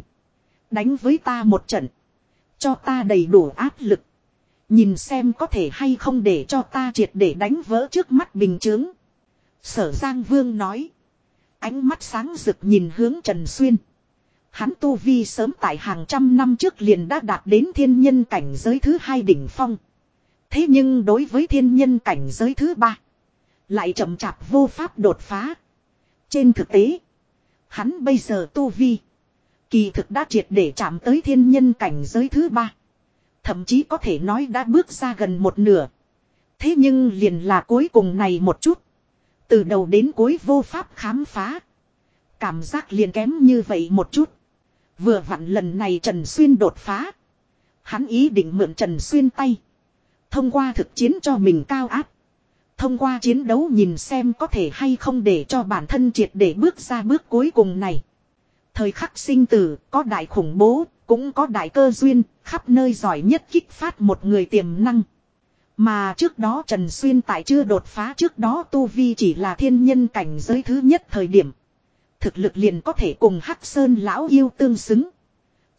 Đánh với ta một trận. Cho ta đầy đủ áp lực. Nhìn xem có thể hay không để cho ta triệt để đánh vỡ trước mắt bình chướng. Sở Giang Vương nói. Ánh mắt sáng rực nhìn hướng Trần Xuyên. Hắn tu vi sớm tại hàng trăm năm trước liền đã đạt đến thiên nhân cảnh giới thứ hai đỉnh phong. Thế nhưng đối với thiên nhân cảnh giới thứ ba. Lại chậm chạp vô pháp đột phá. Trên thực tế. Hắn bây giờ tu vi. Kỳ thực đã triệt để chạm tới thiên nhân cảnh giới thứ ba. Thậm chí có thể nói đã bước ra gần một nửa. Thế nhưng liền là cuối cùng này một chút. Từ đầu đến cuối vô pháp khám phá. Cảm giác liền kém như vậy một chút. Vừa vặn lần này Trần Xuyên đột phá. Hắn ý định mượn Trần Xuyên tay. Thông qua thực chiến cho mình cao áp. Thông qua chiến đấu nhìn xem có thể hay không để cho bản thân triệt để bước ra bước cuối cùng này. Thời khắc sinh tử, có đại khủng bố, cũng có đại cơ duyên, khắp nơi giỏi nhất kích phát một người tiềm năng. Mà trước đó Trần Xuyên tại chưa đột phá trước đó Tu Vi chỉ là thiên nhân cảnh giới thứ nhất thời điểm. Thực lực liền có thể cùng Hắc Sơn lão yêu tương xứng.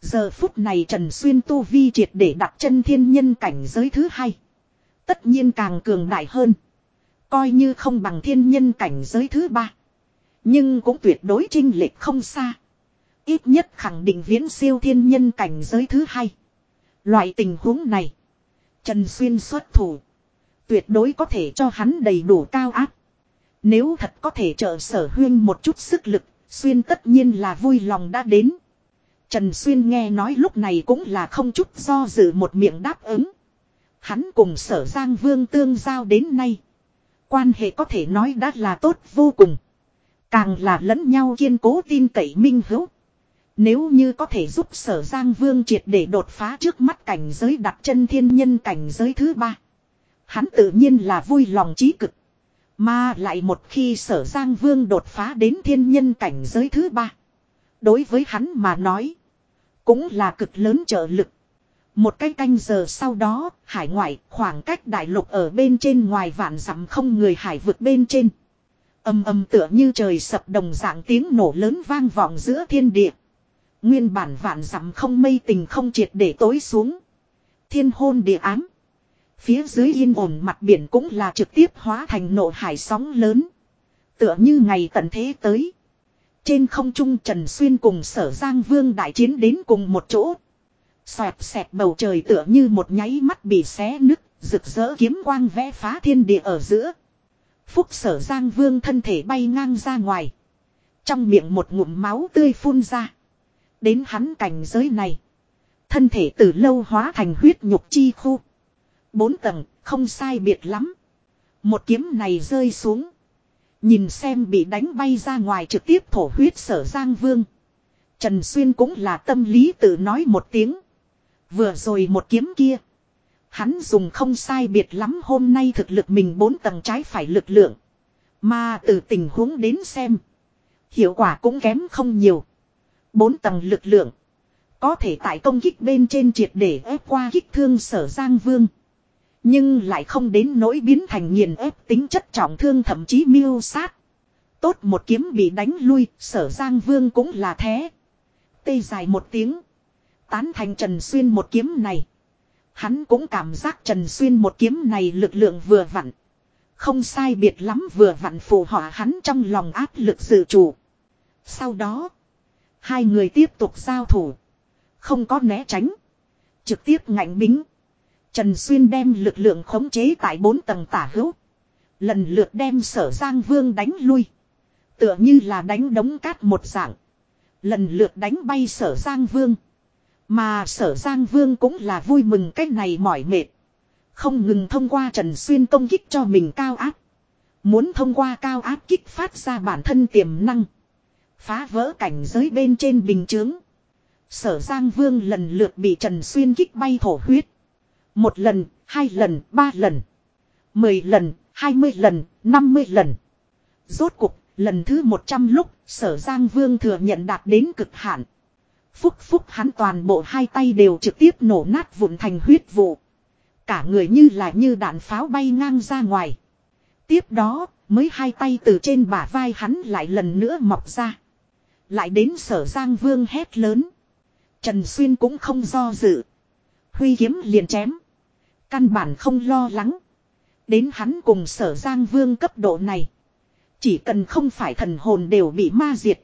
Giờ phút này Trần Xuyên Tu Vi triệt để đặt chân thiên nhân cảnh giới thứ hai. Tất nhiên càng cường đại hơn. Coi như không bằng thiên nhân cảnh giới thứ ba. Nhưng cũng tuyệt đối trinh lệch không xa. Ít nhất khẳng định viễn siêu thiên nhân cảnh giới thứ hai. Loại tình huống này. Trần Xuyên xuất thủ. Tuyệt đối có thể cho hắn đầy đủ cao áp. Nếu thật có thể trợ sở huyên một chút sức lực. Xuyên tất nhiên là vui lòng đã đến. Trần Xuyên nghe nói lúc này cũng là không chút do dự một miệng đáp ứng. Hắn cùng sở Giang Vương tương giao đến nay. Quan hệ có thể nói đã là tốt vô cùng. Càng là lẫn nhau kiên cố tin cậy minh hữu. Nếu như có thể giúp sở Giang Vương triệt để đột phá trước mắt cảnh giới đặt chân thiên nhân cảnh giới thứ ba. Hắn tự nhiên là vui lòng trí cực. Mà lại một khi sở Giang Vương đột phá đến thiên nhân cảnh giới thứ ba. Đối với hắn mà nói. Cũng là cực lớn trợ lực. Một cái canh giờ sau đó, hải ngoại, khoảng cách đại lục ở bên trên ngoài vạn dặm không người hải vực bên trên. Âm âm tựa như trời sập đồng dạng tiếng nổ lớn vang vọng giữa thiên địa. Nguyên bản vạn dặm không mây tình không triệt để tối xuống. Thiên hôn địa ám. Phía dưới yên ổn mặt biển cũng là trực tiếp hóa thành nổ hải sóng lớn. Tựa như ngày tận thế tới. Trên không trung Trần Xuyên cùng sở Giang Vương đại chiến đến cùng một chỗ. Xoẹt xẹt bầu trời tựa như một nháy mắt bị xé nứt, rực rỡ kiếm quang vẽ phá thiên địa ở giữa. Phúc sở Giang Vương thân thể bay ngang ra ngoài. Trong miệng một ngụm máu tươi phun ra. Đến hắn cảnh giới này. Thân thể từ lâu hóa thành huyết nhục chi khu. Bốn tầng, không sai biệt lắm. Một kiếm này rơi xuống. Nhìn xem bị đánh bay ra ngoài trực tiếp thổ huyết sở Giang Vương. Trần Xuyên cũng là tâm lý tự nói một tiếng. Vừa rồi một kiếm kia. Hắn dùng không sai biệt lắm hôm nay thực lực mình bốn tầng trái phải lực lượng. Mà từ tình huống đến xem. Hiệu quả cũng kém không nhiều. Bốn tầng lực lượng. Có thể tại công kích bên trên triệt để ép qua kích thương sở Giang Vương. Nhưng lại không đến nỗi biến thành nghiền ép tính chất trọng thương thậm chí miêu sát. Tốt một kiếm bị đánh lui, sở Giang Vương cũng là thế. Tê dài một tiếng. Tán thành Trần Xuyên một kiếm này. Hắn cũng cảm giác Trần Xuyên một kiếm này lực lượng vừa vặn. Không sai biệt lắm vừa vặn phù họa hắn trong lòng áp lực dự chủ. Sau đó, hai người tiếp tục giao thủ. Không có né tránh. Trực tiếp ngạnh bính. Trần Xuyên đem lực lượng khống chế tại bốn tầng tả hữu. Lần lượt đem sở Giang Vương đánh lui. Tựa như là đánh đống cát một dạng. Lần lượt đánh bay sở Giang Vương. Mà sở Giang Vương cũng là vui mừng cách này mỏi mệt. Không ngừng thông qua Trần Xuyên công kích cho mình cao áp. Muốn thông qua cao áp kích phát ra bản thân tiềm năng. Phá vỡ cảnh giới bên trên bình chướng. Sở Giang Vương lần lượt bị Trần Xuyên kích bay thổ huyết. Một lần, hai lần, ba lần. Mười lần, hai mươi lần, năm mươi lần. Rốt cục, lần thứ một trăm lúc, sở Giang Vương thừa nhận đạt đến cực hạn. Phúc phúc hắn toàn bộ hai tay đều trực tiếp nổ nát vụn thành huyết vụ. Cả người như là như đạn pháo bay ngang ra ngoài. Tiếp đó, mới hai tay từ trên bả vai hắn lại lần nữa mọc ra. Lại đến sở Giang Vương hét lớn. Trần Xuyên cũng không do dự. Huy kiếm liền chém. Căn bản không lo lắng. Đến hắn cùng sở Giang Vương cấp độ này. Chỉ cần không phải thần hồn đều bị ma diệt.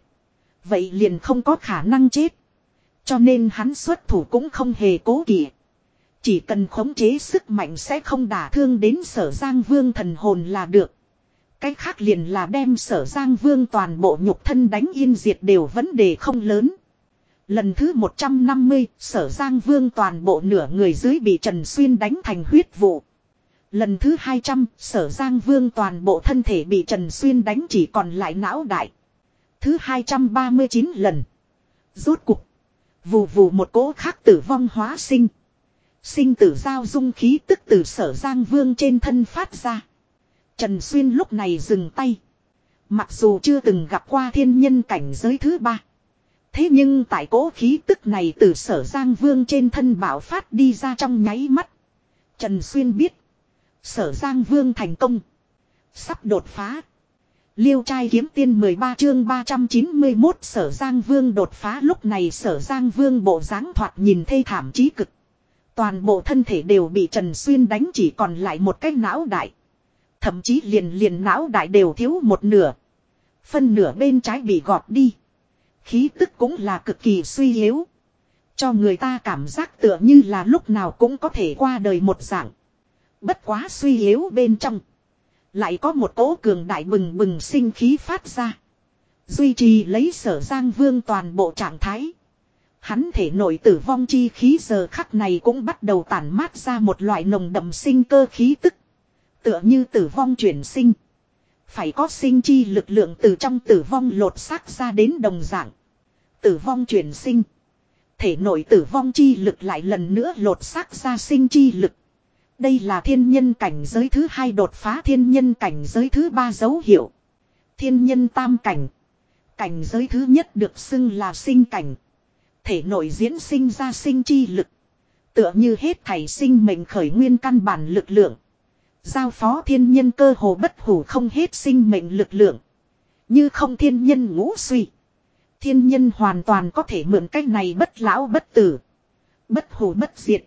Vậy liền không có khả năng chết. Cho nên hắn xuất thủ cũng không hề cố kỵ. Chỉ cần khống chế sức mạnh sẽ không đả thương đến sở Giang Vương thần hồn là được. Cách khác liền là đem sở Giang Vương toàn bộ nhục thân đánh yên diệt đều vấn đề không lớn. Lần thứ 150, sở Giang Vương toàn bộ nửa người dưới bị Trần Xuyên đánh thành huyết vụ. Lần thứ 200, sở Giang Vương toàn bộ thân thể bị Trần Xuyên đánh chỉ còn lại não đại. Thứ 239 lần. Rốt cục. Vù vù một cỗ khác tử vong hóa sinh. Sinh tử giao dung khí tức từ sở Giang Vương trên thân phát ra. Trần Xuyên lúc này dừng tay. Mặc dù chưa từng gặp qua thiên nhân cảnh giới thứ ba. Thế nhưng tại cỗ khí tức này từ sở Giang Vương trên thân bảo phát đi ra trong nháy mắt. Trần Xuyên biết. Sở Giang Vương thành công. Sắp đột phá. Liêu trai kiếm tiên 13 chương 391 sở Giang Vương đột phá lúc này sở Giang Vương bộ dáng thoạt nhìn thê thảm chí cực. Toàn bộ thân thể đều bị Trần Xuyên đánh chỉ còn lại một cái não đại. Thậm chí liền liền não đại đều thiếu một nửa. Phân nửa bên trái bị gọt đi. Khí tức cũng là cực kỳ suy yếu. Cho người ta cảm giác tựa như là lúc nào cũng có thể qua đời một dạng. Bất quá suy yếu bên trong. Lại có một cỗ cường đại bừng bừng sinh khí phát ra. Duy trì lấy sở giang vương toàn bộ trạng thái. Hắn thể nội tử vong chi khí giờ khắc này cũng bắt đầu tản mát ra một loại nồng đậm sinh cơ khí tức. Tựa như tử vong chuyển sinh. Phải có sinh chi lực lượng từ trong tử vong lột xác ra đến đồng dạng. Tử vong chuyển sinh. Thể nội tử vong chi lực lại lần nữa lột xác ra sinh chi lực. Đây là thiên nhân cảnh giới thứ hai đột phá thiên nhân cảnh giới thứ ba dấu hiệu. Thiên nhân tam cảnh. Cảnh giới thứ nhất được xưng là sinh cảnh. Thể nội diễn sinh ra sinh chi lực. Tựa như hết thảy sinh mệnh khởi nguyên căn bản lực lượng. Giao phó thiên nhân cơ hồ bất hủ không hết sinh mệnh lực lượng. Như không thiên nhân ngũ suy. Thiên nhân hoàn toàn có thể mượn cách này bất lão bất tử. Bất hủ bất diệt.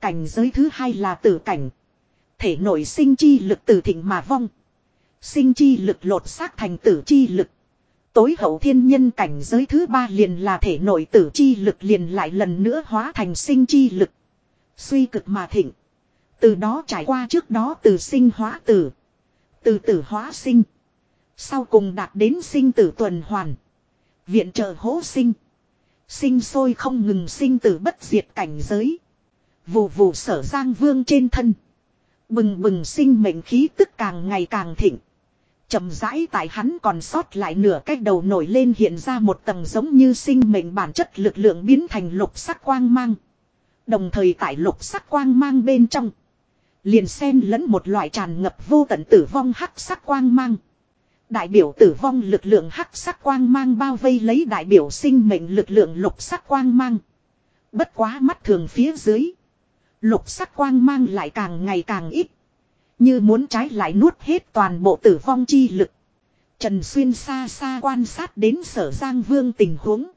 Cảnh giới thứ hai là tử cảnh. Thể nội sinh chi lực tử thịnh mà vong. Sinh chi lực lột xác thành tử chi lực. Tối hậu thiên nhân cảnh giới thứ ba liền là thể nội tử chi lực liền lại lần nữa hóa thành sinh chi lực. Suy cực mà thịnh. Từ đó trải qua trước đó từ sinh hóa tử. Từ tử hóa sinh. Sau cùng đạt đến sinh tử tuần hoàn. Viện trợ hỗ sinh. Sinh sôi không ngừng sinh tử bất diệt cảnh giới. Vù vù sở giang vương trên thân. Bừng bừng sinh mệnh khí tức càng ngày càng thịnh. chậm rãi tại hắn còn sót lại nửa cách đầu nổi lên hiện ra một tầng giống như sinh mệnh bản chất lực lượng biến thành lục sắc quang mang. Đồng thời tại lục sắc quang mang bên trong. Liền xen lẫn một loại tràn ngập vô tận tử vong hắc sắc quang mang. Đại biểu tử vong lực lượng hắc sắc quang mang bao vây lấy đại biểu sinh mệnh lực lượng lục sắc quang mang. Bất quá mắt thường phía dưới. Lục sắc quang mang lại càng ngày càng ít. Như muốn trái lại nuốt hết toàn bộ tử vong chi lực. Trần Xuyên xa xa quan sát đến sở Giang Vương tình huống.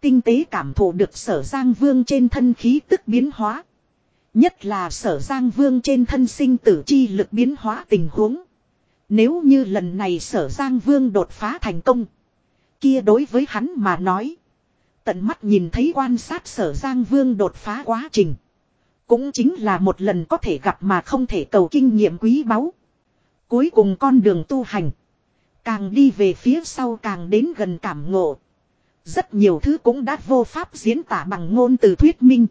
Tinh tế cảm thụ được sở Giang Vương trên thân khí tức biến hóa. Nhất là sở Giang Vương trên thân sinh tử chi lực biến hóa tình huống. Nếu như lần này sở Giang Vương đột phá thành công. Kia đối với hắn mà nói. Tận mắt nhìn thấy quan sát sở Giang Vương đột phá quá trình. Cũng chính là một lần có thể gặp mà không thể cầu kinh nghiệm quý báu. Cuối cùng con đường tu hành. Càng đi về phía sau càng đến gần cảm ngộ. Rất nhiều thứ cũng đã vô pháp diễn tả bằng ngôn từ thuyết minh.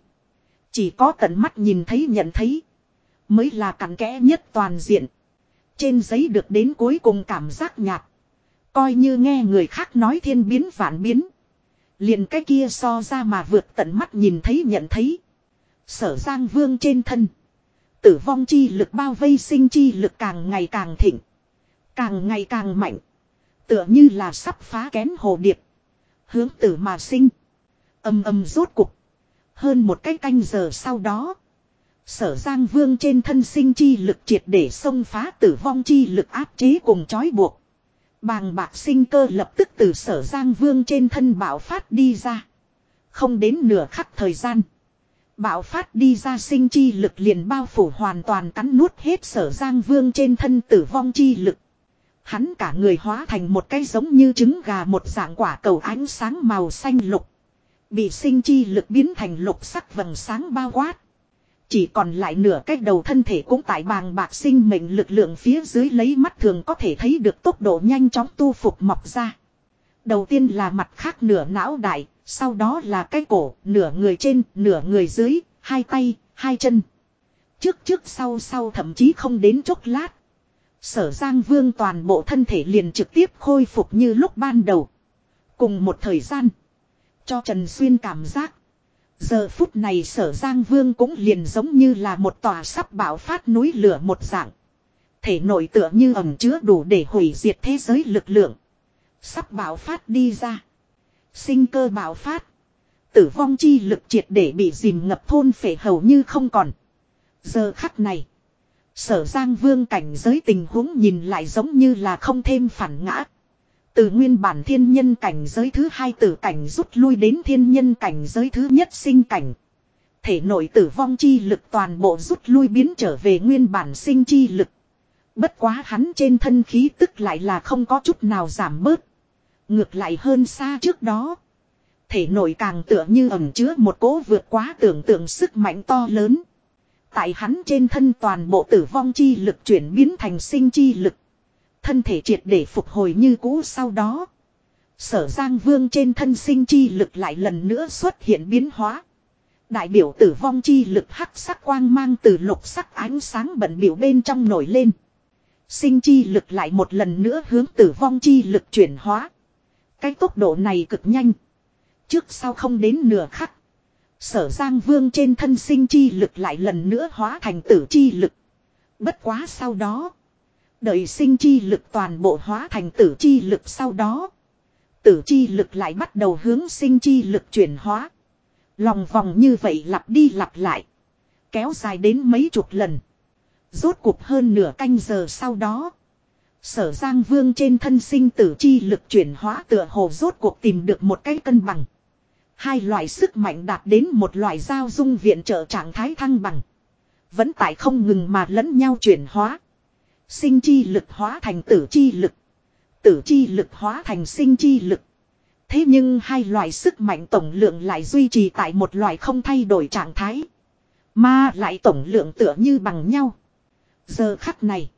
Chỉ có tận mắt nhìn thấy nhận thấy. Mới là cặn kẽ nhất toàn diện. Trên giấy được đến cuối cùng cảm giác nhạt. Coi như nghe người khác nói thiên biến vạn biến. Liền cái kia so ra mà vượt tận mắt nhìn thấy nhận thấy. Sở Giang Vương trên thân. Tử vong chi lực bao vây sinh chi lực càng ngày càng thịnh. Càng ngày càng mạnh. Tựa như là sắp phá kén hồ điệp. Hướng tử mà sinh. Âm âm rốt cục. Hơn một cái canh giờ sau đó. Sở Giang Vương trên thân sinh chi lực triệt để xông phá tử vong chi lực áp chế cùng trói buộc. Bàng bạc sinh cơ lập tức từ sở Giang Vương trên thân bạo phát đi ra. Không đến nửa khắc thời gian. Bạo phát đi ra sinh chi lực liền bao phủ hoàn toàn cắn nuốt hết sở Giang Vương trên thân tử vong chi lực. Hắn cả người hóa thành một cái giống như trứng gà một dạng quả cầu ánh sáng màu xanh lục. Bị sinh chi lực biến thành lục sắc vầng sáng bao quát. Chỉ còn lại nửa cái đầu thân thể cũng tại bàng bạc sinh mệnh lực lượng phía dưới lấy mắt thường có thể thấy được tốc độ nhanh chóng tu phục mọc ra. Đầu tiên là mặt khác nửa não đại, sau đó là cái cổ, nửa người trên, nửa người dưới, hai tay, hai chân. Trước trước sau sau thậm chí không đến chốc lát. Sở Giang Vương toàn bộ thân thể liền trực tiếp khôi phục như lúc ban đầu. Cùng một thời gian. Cho Trần Xuyên cảm giác. Giờ phút này sở Giang Vương cũng liền giống như là một tòa sắp bạo phát núi lửa một dạng. Thể nội tựa như ẩm chứa đủ để hủy diệt thế giới lực lượng. Sắp bạo phát đi ra. Sinh cơ bạo phát. Tử vong chi lực triệt để bị dìm ngập thôn phệ hầu như không còn. Giờ khắc này. Sở Giang Vương cảnh giới tình huống nhìn lại giống như là không thêm phản ngã. Từ nguyên bản thiên nhân cảnh giới thứ hai tử cảnh rút lui đến thiên nhân cảnh giới thứ nhất sinh cảnh. Thể nội tử vong chi lực toàn bộ rút lui biến trở về nguyên bản sinh chi lực. Bất quá hắn trên thân khí tức lại là không có chút nào giảm bớt. Ngược lại hơn xa trước đó. Thể nội càng tựa như ẩm chứa một cố vượt quá tưởng tượng sức mạnh to lớn. Tại hắn trên thân toàn bộ tử vong chi lực chuyển biến thành sinh chi lực. Thân thể triệt để phục hồi như cũ sau đó. Sở Giang Vương trên thân sinh chi lực lại lần nữa xuất hiện biến hóa. Đại biểu tử vong chi lực hắc sắc quang mang từ lục sắc ánh sáng bẩn biểu bên trong nổi lên. Sinh chi lực lại một lần nữa hướng tử vong chi lực chuyển hóa. Cái tốc độ này cực nhanh. Trước sau không đến nửa khắc. Sở Giang Vương trên thân sinh chi lực lại lần nữa hóa thành tử chi lực. Bất quá sau đó. Đợi sinh chi lực toàn bộ hóa thành tử chi lực sau đó. Tử chi lực lại bắt đầu hướng sinh chi lực chuyển hóa. Lòng vòng như vậy lặp đi lặp lại. Kéo dài đến mấy chục lần. Rốt cuộc hơn nửa canh giờ sau đó. Sở Giang Vương trên thân sinh tử chi lực chuyển hóa tựa hồ rốt cuộc tìm được một cái cân bằng. Hai loại sức mạnh đạt đến một loại giao dung viện trợ trạng thái thăng bằng. Vẫn tại không ngừng mà lẫn nhau chuyển hóa. Sinh chi lực hóa thành tử chi lực. Tử chi lực hóa thành sinh chi lực. Thế nhưng hai loại sức mạnh tổng lượng lại duy trì tại một loại không thay đổi trạng thái. Mà lại tổng lượng tựa như bằng nhau. Giờ khắc này.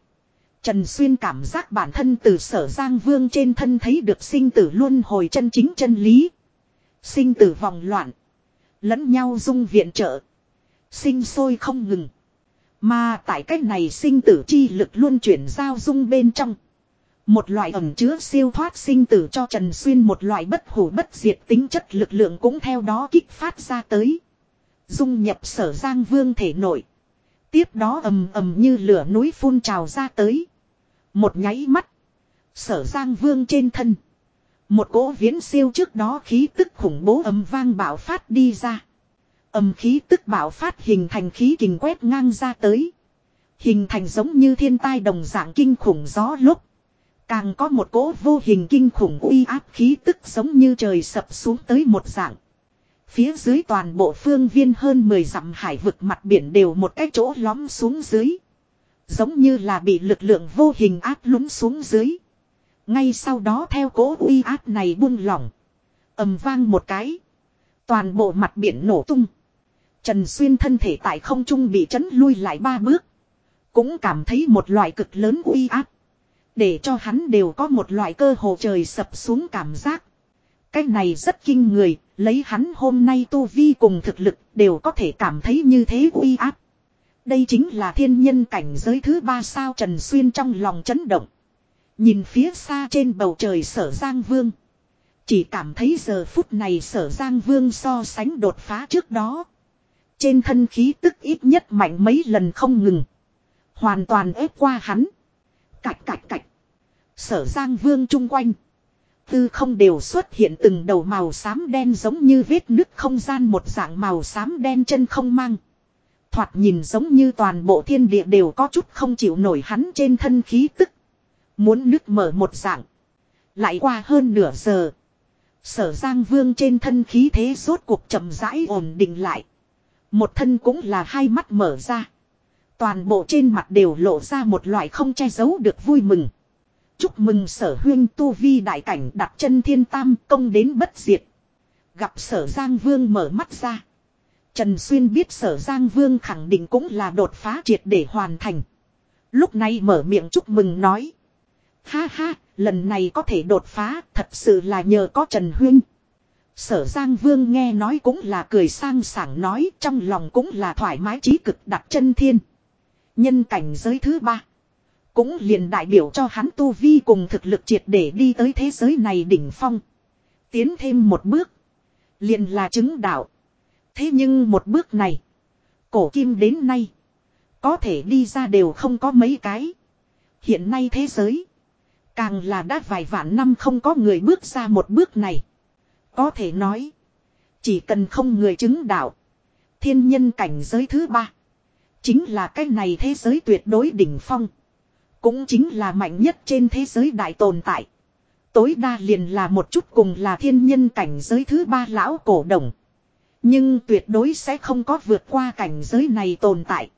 Trần Xuyên cảm giác bản thân từ sở Giang Vương trên thân thấy được sinh tử luôn hồi chân chính chân lý. Sinh tử vòng loạn. Lẫn nhau dung viện trợ. Sinh sôi không ngừng. Mà tại cách này sinh tử chi lực luôn chuyển giao dung bên trong. Một loại ẩm chứa siêu thoát sinh tử cho Trần Xuyên một loại bất hủ bất diệt tính chất lực lượng cũng theo đó kích phát ra tới. Dung nhập sở giang vương thể nội. Tiếp đó ầm ầm như lửa núi phun trào ra tới. Một nháy mắt. Sở giang vương trên thân. Một cỗ viễn siêu trước đó khí tức khủng bố ầm vang bạo phát đi ra âm khí tức bạo phát hình thành khí kình quét ngang ra tới. Hình thành giống như thiên tai đồng dạng kinh khủng gió lúc. Càng có một cỗ vô hình kinh khủng uy áp khí tức giống như trời sập xuống tới một dạng. Phía dưới toàn bộ phương viên hơn 10 dặm hải vực mặt biển đều một cái chỗ lõm xuống dưới. Giống như là bị lực lượng vô hình áp lún xuống dưới. Ngay sau đó theo cỗ uy áp này buông lỏng. ầm vang một cái. Toàn bộ mặt biển nổ tung. Trần Xuyên thân thể tại không trung bị chấn lui lại ba bước. Cũng cảm thấy một loại cực lớn uy áp. Để cho hắn đều có một loại cơ hồ trời sập xuống cảm giác. Cái này rất kinh người, lấy hắn hôm nay tu vi cùng thực lực đều có thể cảm thấy như thế uy áp. Đây chính là thiên nhân cảnh giới thứ ba sao Trần Xuyên trong lòng chấn động. Nhìn phía xa trên bầu trời sở Giang Vương. Chỉ cảm thấy giờ phút này sở Giang Vương so sánh đột phá trước đó. Trên thân khí tức ít nhất mạnh mấy lần không ngừng. Hoàn toàn ép qua hắn. Cạch cạch cạch. Sở Giang Vương chung quanh. Tư không đều xuất hiện từng đầu màu xám đen giống như vết nứt không gian một dạng màu xám đen chân không mang. Thoạt nhìn giống như toàn bộ thiên địa đều có chút không chịu nổi hắn trên thân khí tức. Muốn nứt mở một dạng. Lại qua hơn nửa giờ. Sở Giang Vương trên thân khí thế rốt cuộc chậm rãi ổn định lại. Một thân cũng là hai mắt mở ra. Toàn bộ trên mặt đều lộ ra một loại không che giấu được vui mừng. Chúc mừng sở huyên tu vi đại cảnh đặt chân thiên tam công đến bất diệt. Gặp sở Giang Vương mở mắt ra. Trần Xuyên biết sở Giang Vương khẳng định cũng là đột phá triệt để hoàn thành. Lúc này mở miệng chúc mừng nói. Ha ha, lần này có thể đột phá thật sự là nhờ có Trần Huyên. Sở Giang Vương nghe nói cũng là cười sang sảng nói, trong lòng cũng là thoải mái trí cực đặt chân thiên. Nhân cảnh giới thứ ba. Cũng liền đại biểu cho hắn tu vi cùng thực lực triệt để đi tới thế giới này đỉnh phong. Tiến thêm một bước. Liền là chứng đạo. Thế nhưng một bước này. Cổ kim đến nay. Có thể đi ra đều không có mấy cái. Hiện nay thế giới. Càng là đã vài vạn năm không có người bước ra một bước này. Có thể nói. Chỉ cần không người chứng đạo. Thiên nhân cảnh giới thứ ba. Chính là cái này thế giới tuyệt đối đỉnh phong. Cũng chính là mạnh nhất trên thế giới đại tồn tại. Tối đa liền là một chút cùng là thiên nhân cảnh giới thứ ba lão cổ đồng. Nhưng tuyệt đối sẽ không có vượt qua cảnh giới này tồn tại.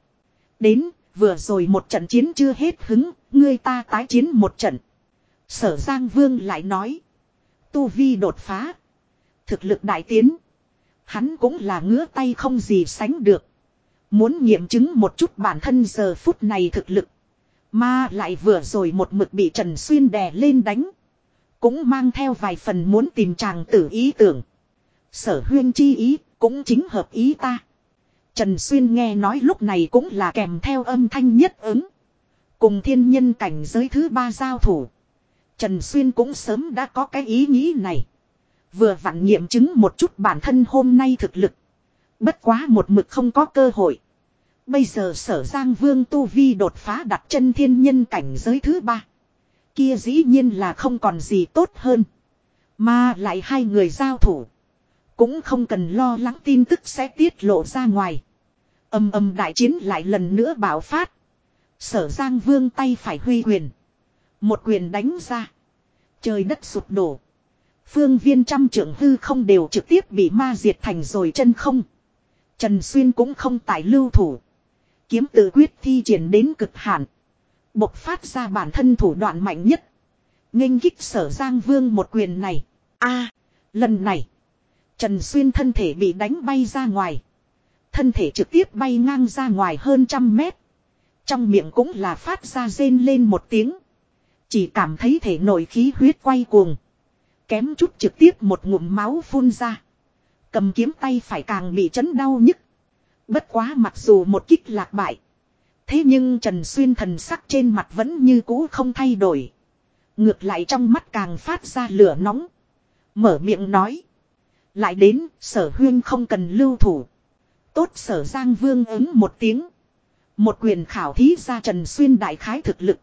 Đến, vừa rồi một trận chiến chưa hết hứng, ngươi ta tái chiến một trận. Sở Giang Vương lại nói. Tu Vi đột phá. Thực lực đại tiến. Hắn cũng là ngứa tay không gì sánh được. Muốn nghiệm chứng một chút bản thân giờ phút này thực lực. Mà lại vừa rồi một mực bị Trần Xuyên đè lên đánh. Cũng mang theo vài phần muốn tìm chàng tử ý tưởng. Sở huyên chi ý cũng chính hợp ý ta. Trần Xuyên nghe nói lúc này cũng là kèm theo âm thanh nhất ứng. Cùng thiên nhân cảnh giới thứ ba giao thủ. Trần Xuyên cũng sớm đã có cái ý nghĩ này. Vừa vặn nghiệm chứng một chút bản thân hôm nay thực lực. Bất quá một mực không có cơ hội. Bây giờ sở Giang Vương Tu Vi đột phá đặt chân thiên nhân cảnh giới thứ ba. Kia dĩ nhiên là không còn gì tốt hơn. Mà lại hai người giao thủ. Cũng không cần lo lắng tin tức sẽ tiết lộ ra ngoài. Âm âm đại chiến lại lần nữa bảo phát. Sở Giang Vương tay phải huy quyền. Một quyền đánh ra. Trời đất sụp đổ. Phương viên trăm trưởng hư không đều trực tiếp bị ma diệt thành rồi chân không. Trần Xuyên cũng không tại lưu thủ. Kiếm tự quyết thi triển đến cực hạn. Bộc phát ra bản thân thủ đoạn mạnh nhất. nghênh kích sở Giang Vương một quyền này. a, lần này. Trần Xuyên thân thể bị đánh bay ra ngoài. Thân thể trực tiếp bay ngang ra ngoài hơn trăm mét. Trong miệng cũng là phát ra rên lên một tiếng. Chỉ cảm thấy thể nội khí huyết quay cuồng. Kém chút trực tiếp một ngụm máu phun ra. Cầm kiếm tay phải càng bị chấn đau nhức. Bất quá mặc dù một kích lạc bại. Thế nhưng Trần Xuyên thần sắc trên mặt vẫn như cũ không thay đổi. Ngược lại trong mắt càng phát ra lửa nóng. Mở miệng nói. Lại đến, sở huyên không cần lưu thủ. Tốt sở Giang Vương ứng một tiếng. Một quyền khảo thí ra Trần Xuyên đại khái thực lực.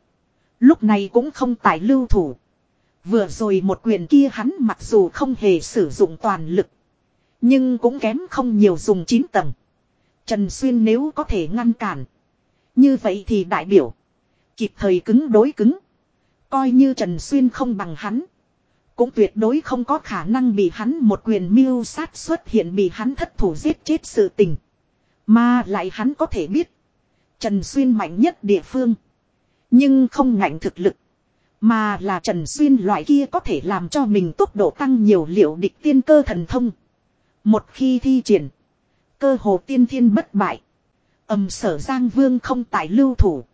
Lúc này cũng không tải lưu thủ. Vừa rồi một quyền kia hắn mặc dù không hề sử dụng toàn lực. Nhưng cũng kém không nhiều dùng 9 tầng. Trần Xuyên nếu có thể ngăn cản. Như vậy thì đại biểu. Kịp thời cứng đối cứng. Coi như Trần Xuyên không bằng hắn. Cũng tuyệt đối không có khả năng bị hắn một quyền miêu sát xuất hiện bị hắn thất thủ giết chết sự tình. Mà lại hắn có thể biết. Trần Xuyên mạnh nhất địa phương. Nhưng không ngạnh thực lực. Mà là Trần Xuyên loại kia có thể làm cho mình tốc độ tăng nhiều liệu địch tiên cơ thần thông. Một khi thi triển. Cơ hồ tiên thiên bất bại. Âm sở Giang Vương không tại lưu thủ.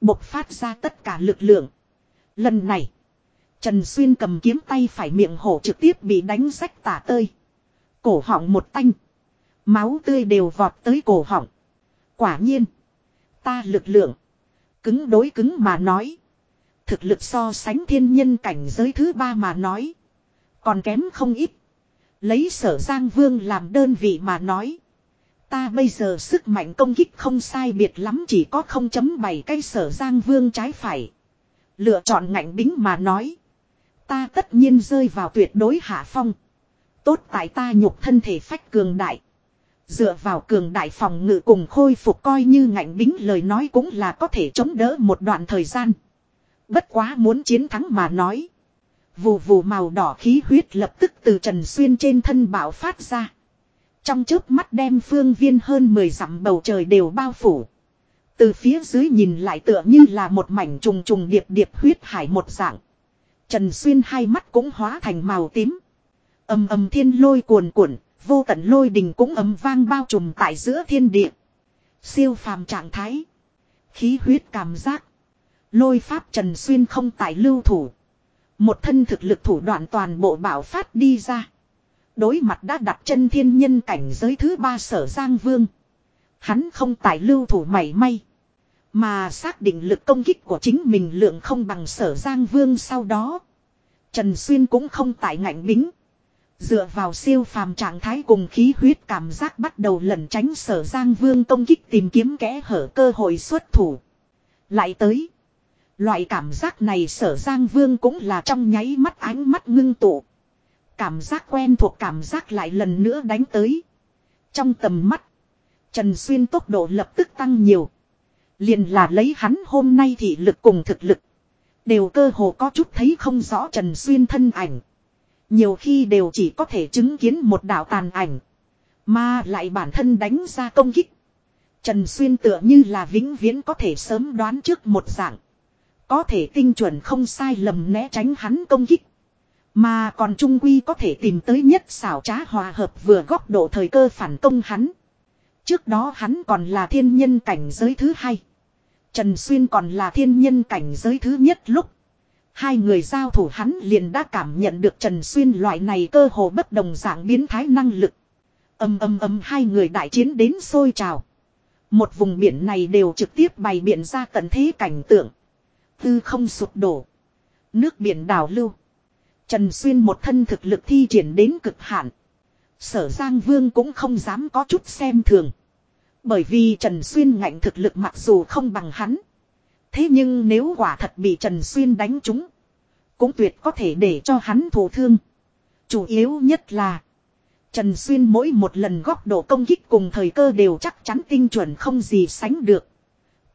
Bộc phát ra tất cả lực lượng. Lần này. Trần Xuyên cầm kiếm tay phải miệng hổ trực tiếp bị đánh rách tả tơi. Cổ họng một tanh. Máu tươi đều vọt tới cổ họng. Quả nhiên. Ta lực lượng. Cứng đối cứng mà nói. Thực lực so sánh thiên nhân cảnh giới thứ ba mà nói. Còn kém không ít. Lấy sở Giang Vương làm đơn vị mà nói. Ta bây giờ sức mạnh công kích không sai biệt lắm chỉ có 0.7 cây sở Giang Vương trái phải. Lựa chọn ngạnh bính mà nói. Ta tất nhiên rơi vào tuyệt đối hạ phong. Tốt tại ta nhục thân thể phách cường đại. Dựa vào cường đại phòng ngự cùng khôi phục coi như ngạnh bính lời nói cũng là có thể chống đỡ một đoạn thời gian. Bất quá muốn chiến thắng mà nói. Vù vù màu đỏ khí huyết lập tức từ Trần Xuyên trên thân bạo phát ra. Trong chớp mắt đem phương viên hơn 10 dặm bầu trời đều bao phủ. Từ phía dưới nhìn lại tựa như là một mảnh trùng trùng điệp điệp huyết hải một dạng. Trần Xuyên hai mắt cũng hóa thành màu tím. Âm âm thiên lôi cuồn cuộn, vô tận lôi đình cũng âm vang bao trùm tại giữa thiên địa. Siêu phàm trạng thái. Khí huyết cảm giác. Lôi pháp Trần Xuyên không tại lưu thủ. Một thân thực lực thủ đoạn toàn bộ bảo phát đi ra. Đối mặt đã đặt chân thiên nhân cảnh giới thứ ba sở Giang Vương. Hắn không tại lưu thủ mảy may. Mà xác định lực công kích của chính mình lượng không bằng sở Giang Vương sau đó. Trần Xuyên cũng không tại ngạnh bính. Dựa vào siêu phàm trạng thái cùng khí huyết cảm giác bắt đầu lẩn tránh sở Giang Vương công kích tìm kiếm kẽ hở cơ hội xuất thủ. Lại tới. Loại cảm giác này sở Giang Vương cũng là trong nháy mắt ánh mắt ngưng tụ. Cảm giác quen thuộc, cảm giác lại lần nữa đánh tới. Trong tầm mắt. Trần Xuyên tốc độ lập tức tăng nhiều. Liền là lấy hắn hôm nay thì lực cùng thực lực. Đều cơ hồ có chút thấy không rõ Trần Xuyên thân ảnh. Nhiều khi đều chỉ có thể chứng kiến một đạo tàn ảnh. Mà lại bản thân đánh ra công kích. Trần Xuyên tựa như là vĩnh viễn có thể sớm đoán trước một dạng. Có thể tinh chuẩn không sai lầm né tránh hắn công kích. Mà còn trung quy có thể tìm tới nhất xảo trá hòa hợp vừa góc độ thời cơ phản công hắn. Trước đó hắn còn là thiên nhân cảnh giới thứ hai. Trần Xuyên còn là thiên nhân cảnh giới thứ nhất lúc. Hai người giao thủ hắn liền đã cảm nhận được Trần Xuyên loại này cơ hồ bất đồng dạng biến thái năng lực. Âm âm âm hai người đại chiến đến sôi trào. Một vùng biển này đều trực tiếp bày biện ra tận thế cảnh tượng. Tư không sụp đổ. Nước biển đảo lưu. Trần Xuyên một thân thực lực thi triển đến cực hạn. Sở Giang Vương cũng không dám có chút xem thường. Bởi vì Trần Xuyên ngạnh thực lực mặc dù không bằng hắn. Thế nhưng nếu quả thật bị Trần Xuyên đánh trúng. Cũng tuyệt có thể để cho hắn thổ thương. Chủ yếu nhất là. Trần Xuyên mỗi một lần góc độ công kích cùng thời cơ đều chắc chắn tinh chuẩn không gì sánh được.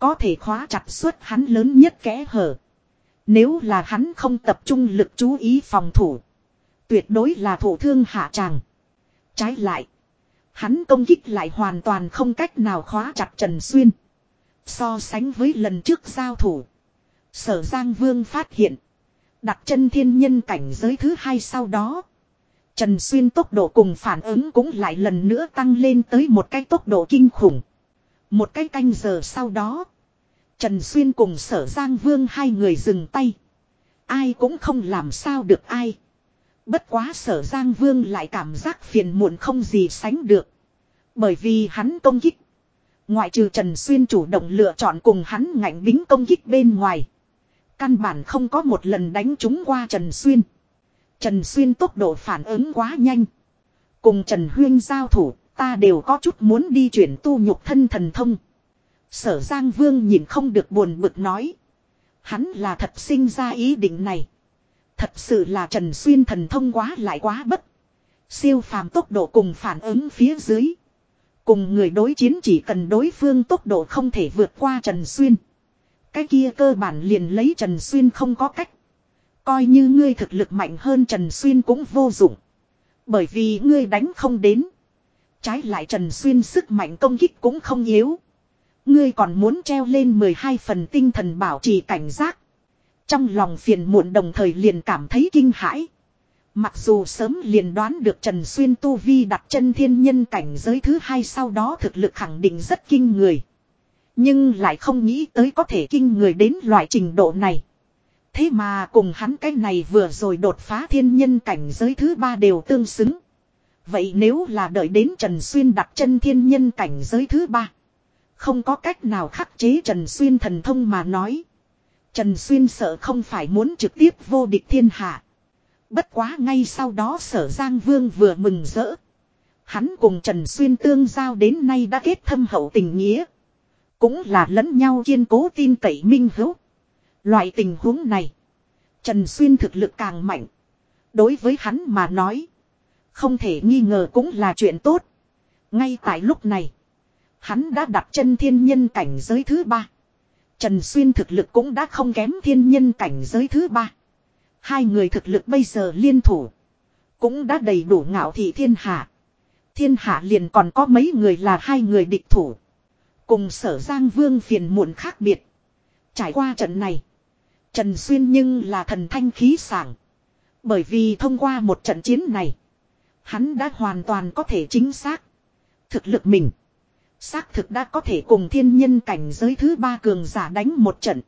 Có thể khóa chặt suốt hắn lớn nhất kẽ hở. Nếu là hắn không tập trung lực chú ý phòng thủ. Tuyệt đối là thủ thương hạ tràng. Trái lại. Hắn công kích lại hoàn toàn không cách nào khóa chặt Trần Xuyên. So sánh với lần trước giao thủ. Sở Giang Vương phát hiện. Đặt chân thiên nhân cảnh giới thứ hai sau đó. Trần Xuyên tốc độ cùng phản ứng cũng lại lần nữa tăng lên tới một cái tốc độ kinh khủng. Một cái canh giờ sau đó. Trần Xuyên cùng sở Giang Vương hai người dừng tay. Ai cũng không làm sao được ai. Bất quá sở Giang Vương lại cảm giác phiền muộn không gì sánh được. Bởi vì hắn công kích. Ngoại trừ Trần Xuyên chủ động lựa chọn cùng hắn ngạnh bính công kích bên ngoài. Căn bản không có một lần đánh chúng qua Trần Xuyên. Trần Xuyên tốc độ phản ứng quá nhanh. Cùng Trần Huyên giao thủ, ta đều có chút muốn đi chuyển tu nhục thân thần thông. Sở Giang Vương nhìn không được buồn bực nói. Hắn là thật sinh ra ý định này. Thật sự là Trần Xuyên thần thông quá lại quá bất. Siêu phàm tốc độ cùng phản ứng phía dưới. Cùng người đối chiến chỉ cần đối phương tốc độ không thể vượt qua Trần Xuyên. Cái kia cơ bản liền lấy Trần Xuyên không có cách. Coi như ngươi thực lực mạnh hơn Trần Xuyên cũng vô dụng. Bởi vì ngươi đánh không đến. Trái lại Trần Xuyên sức mạnh công kích cũng không yếu. Ngươi còn muốn treo lên 12 phần tinh thần bảo trì cảnh giác. Trong lòng phiền muộn đồng thời liền cảm thấy kinh hãi. Mặc dù sớm liền đoán được Trần Xuyên Tu Vi đặt chân thiên nhân cảnh giới thứ hai sau đó thực lực khẳng định rất kinh người. Nhưng lại không nghĩ tới có thể kinh người đến loại trình độ này. Thế mà cùng hắn cái này vừa rồi đột phá thiên nhân cảnh giới thứ ba đều tương xứng. Vậy nếu là đợi đến Trần Xuyên đặt chân thiên nhân cảnh giới thứ ba. Không có cách nào khắc chế Trần Xuyên thần thông mà nói. Trần Xuyên sợ không phải muốn trực tiếp vô địch thiên hạ. Bất quá ngay sau đó sở Giang Vương vừa mừng rỡ. Hắn cùng Trần Xuyên tương giao đến nay đã kết thâm hậu tình nghĩa. Cũng là lẫn nhau kiên cố tin cậy minh hữu. Loại tình huống này. Trần Xuyên thực lực càng mạnh. Đối với hắn mà nói. Không thể nghi ngờ cũng là chuyện tốt. Ngay tại lúc này. Hắn đã đặt chân thiên nhân cảnh giới thứ ba. Trần Xuyên thực lực cũng đã không kém thiên nhân cảnh giới thứ ba. Hai người thực lực bây giờ liên thủ. Cũng đã đầy đủ ngạo thị thiên hạ. Thiên hạ liền còn có mấy người là hai người địch thủ. Cùng sở Giang Vương phiền muộn khác biệt. Trải qua trận này. Trần Xuyên nhưng là thần thanh khí sảng. Bởi vì thông qua một trận chiến này. Hắn đã hoàn toàn có thể chính xác. Thực lực mình. Xác thực đã có thể cùng thiên nhân cảnh giới thứ ba cường giả đánh một trận.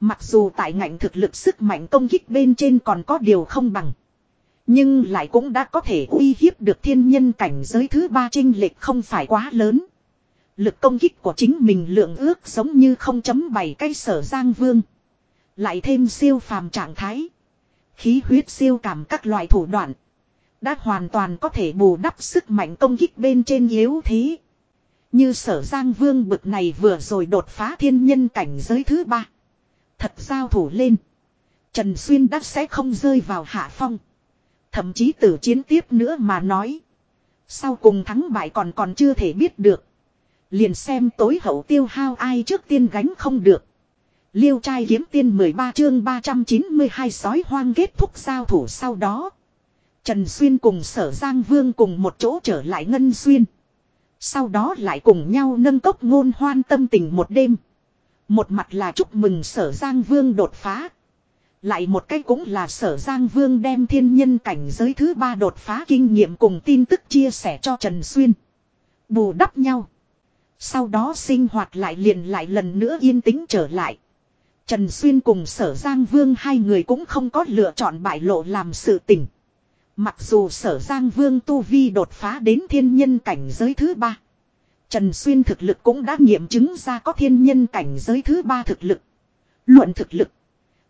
Mặc dù tại ngạnh thực lực sức mạnh công kích bên trên còn có điều không bằng. Nhưng lại cũng đã có thể uy hiếp được thiên nhân cảnh giới thứ ba trinh lệch không phải quá lớn. Lực công kích của chính mình lượng ước giống như 0.7 cây sở giang vương. Lại thêm siêu phàm trạng thái. Khí huyết siêu cảm các loại thủ đoạn. Đã hoàn toàn có thể bù đắp sức mạnh công kích bên trên yếu thế. Như sở giang vương bực này vừa rồi đột phá thiên nhân cảnh giới thứ ba. Thật giao thủ lên. Trần Xuyên đắc sẽ không rơi vào hạ phong. Thậm chí tử chiến tiếp nữa mà nói. Sau cùng thắng bại còn còn chưa thể biết được. Liền xem tối hậu tiêu hao ai trước tiên gánh không được. Liêu trai kiếm tiên 13 chương 392 sói hoang kết thúc giao thủ sau đó. Trần Xuyên cùng sở Giang Vương cùng một chỗ trở lại Ngân Xuyên. Sau đó lại cùng nhau nâng cốc ngôn hoan tâm tình một đêm. Một mặt là chúc mừng sở Giang Vương đột phá. Lại một cách cũng là sở Giang Vương đem thiên nhân cảnh giới thứ ba đột phá kinh nghiệm cùng tin tức chia sẻ cho Trần Xuyên. Bù đắp nhau. Sau đó sinh hoạt lại liền lại lần nữa yên tĩnh trở lại. Trần Xuyên cùng sở Giang Vương hai người cũng không có lựa chọn bại lộ làm sự tình. Mặc dù sở Giang Vương Tu Vi đột phá đến thiên nhân cảnh giới thứ ba. Trần Xuyên thực lực cũng đã nghiệm chứng ra có thiên nhân cảnh giới thứ ba thực lực. Luận thực lực.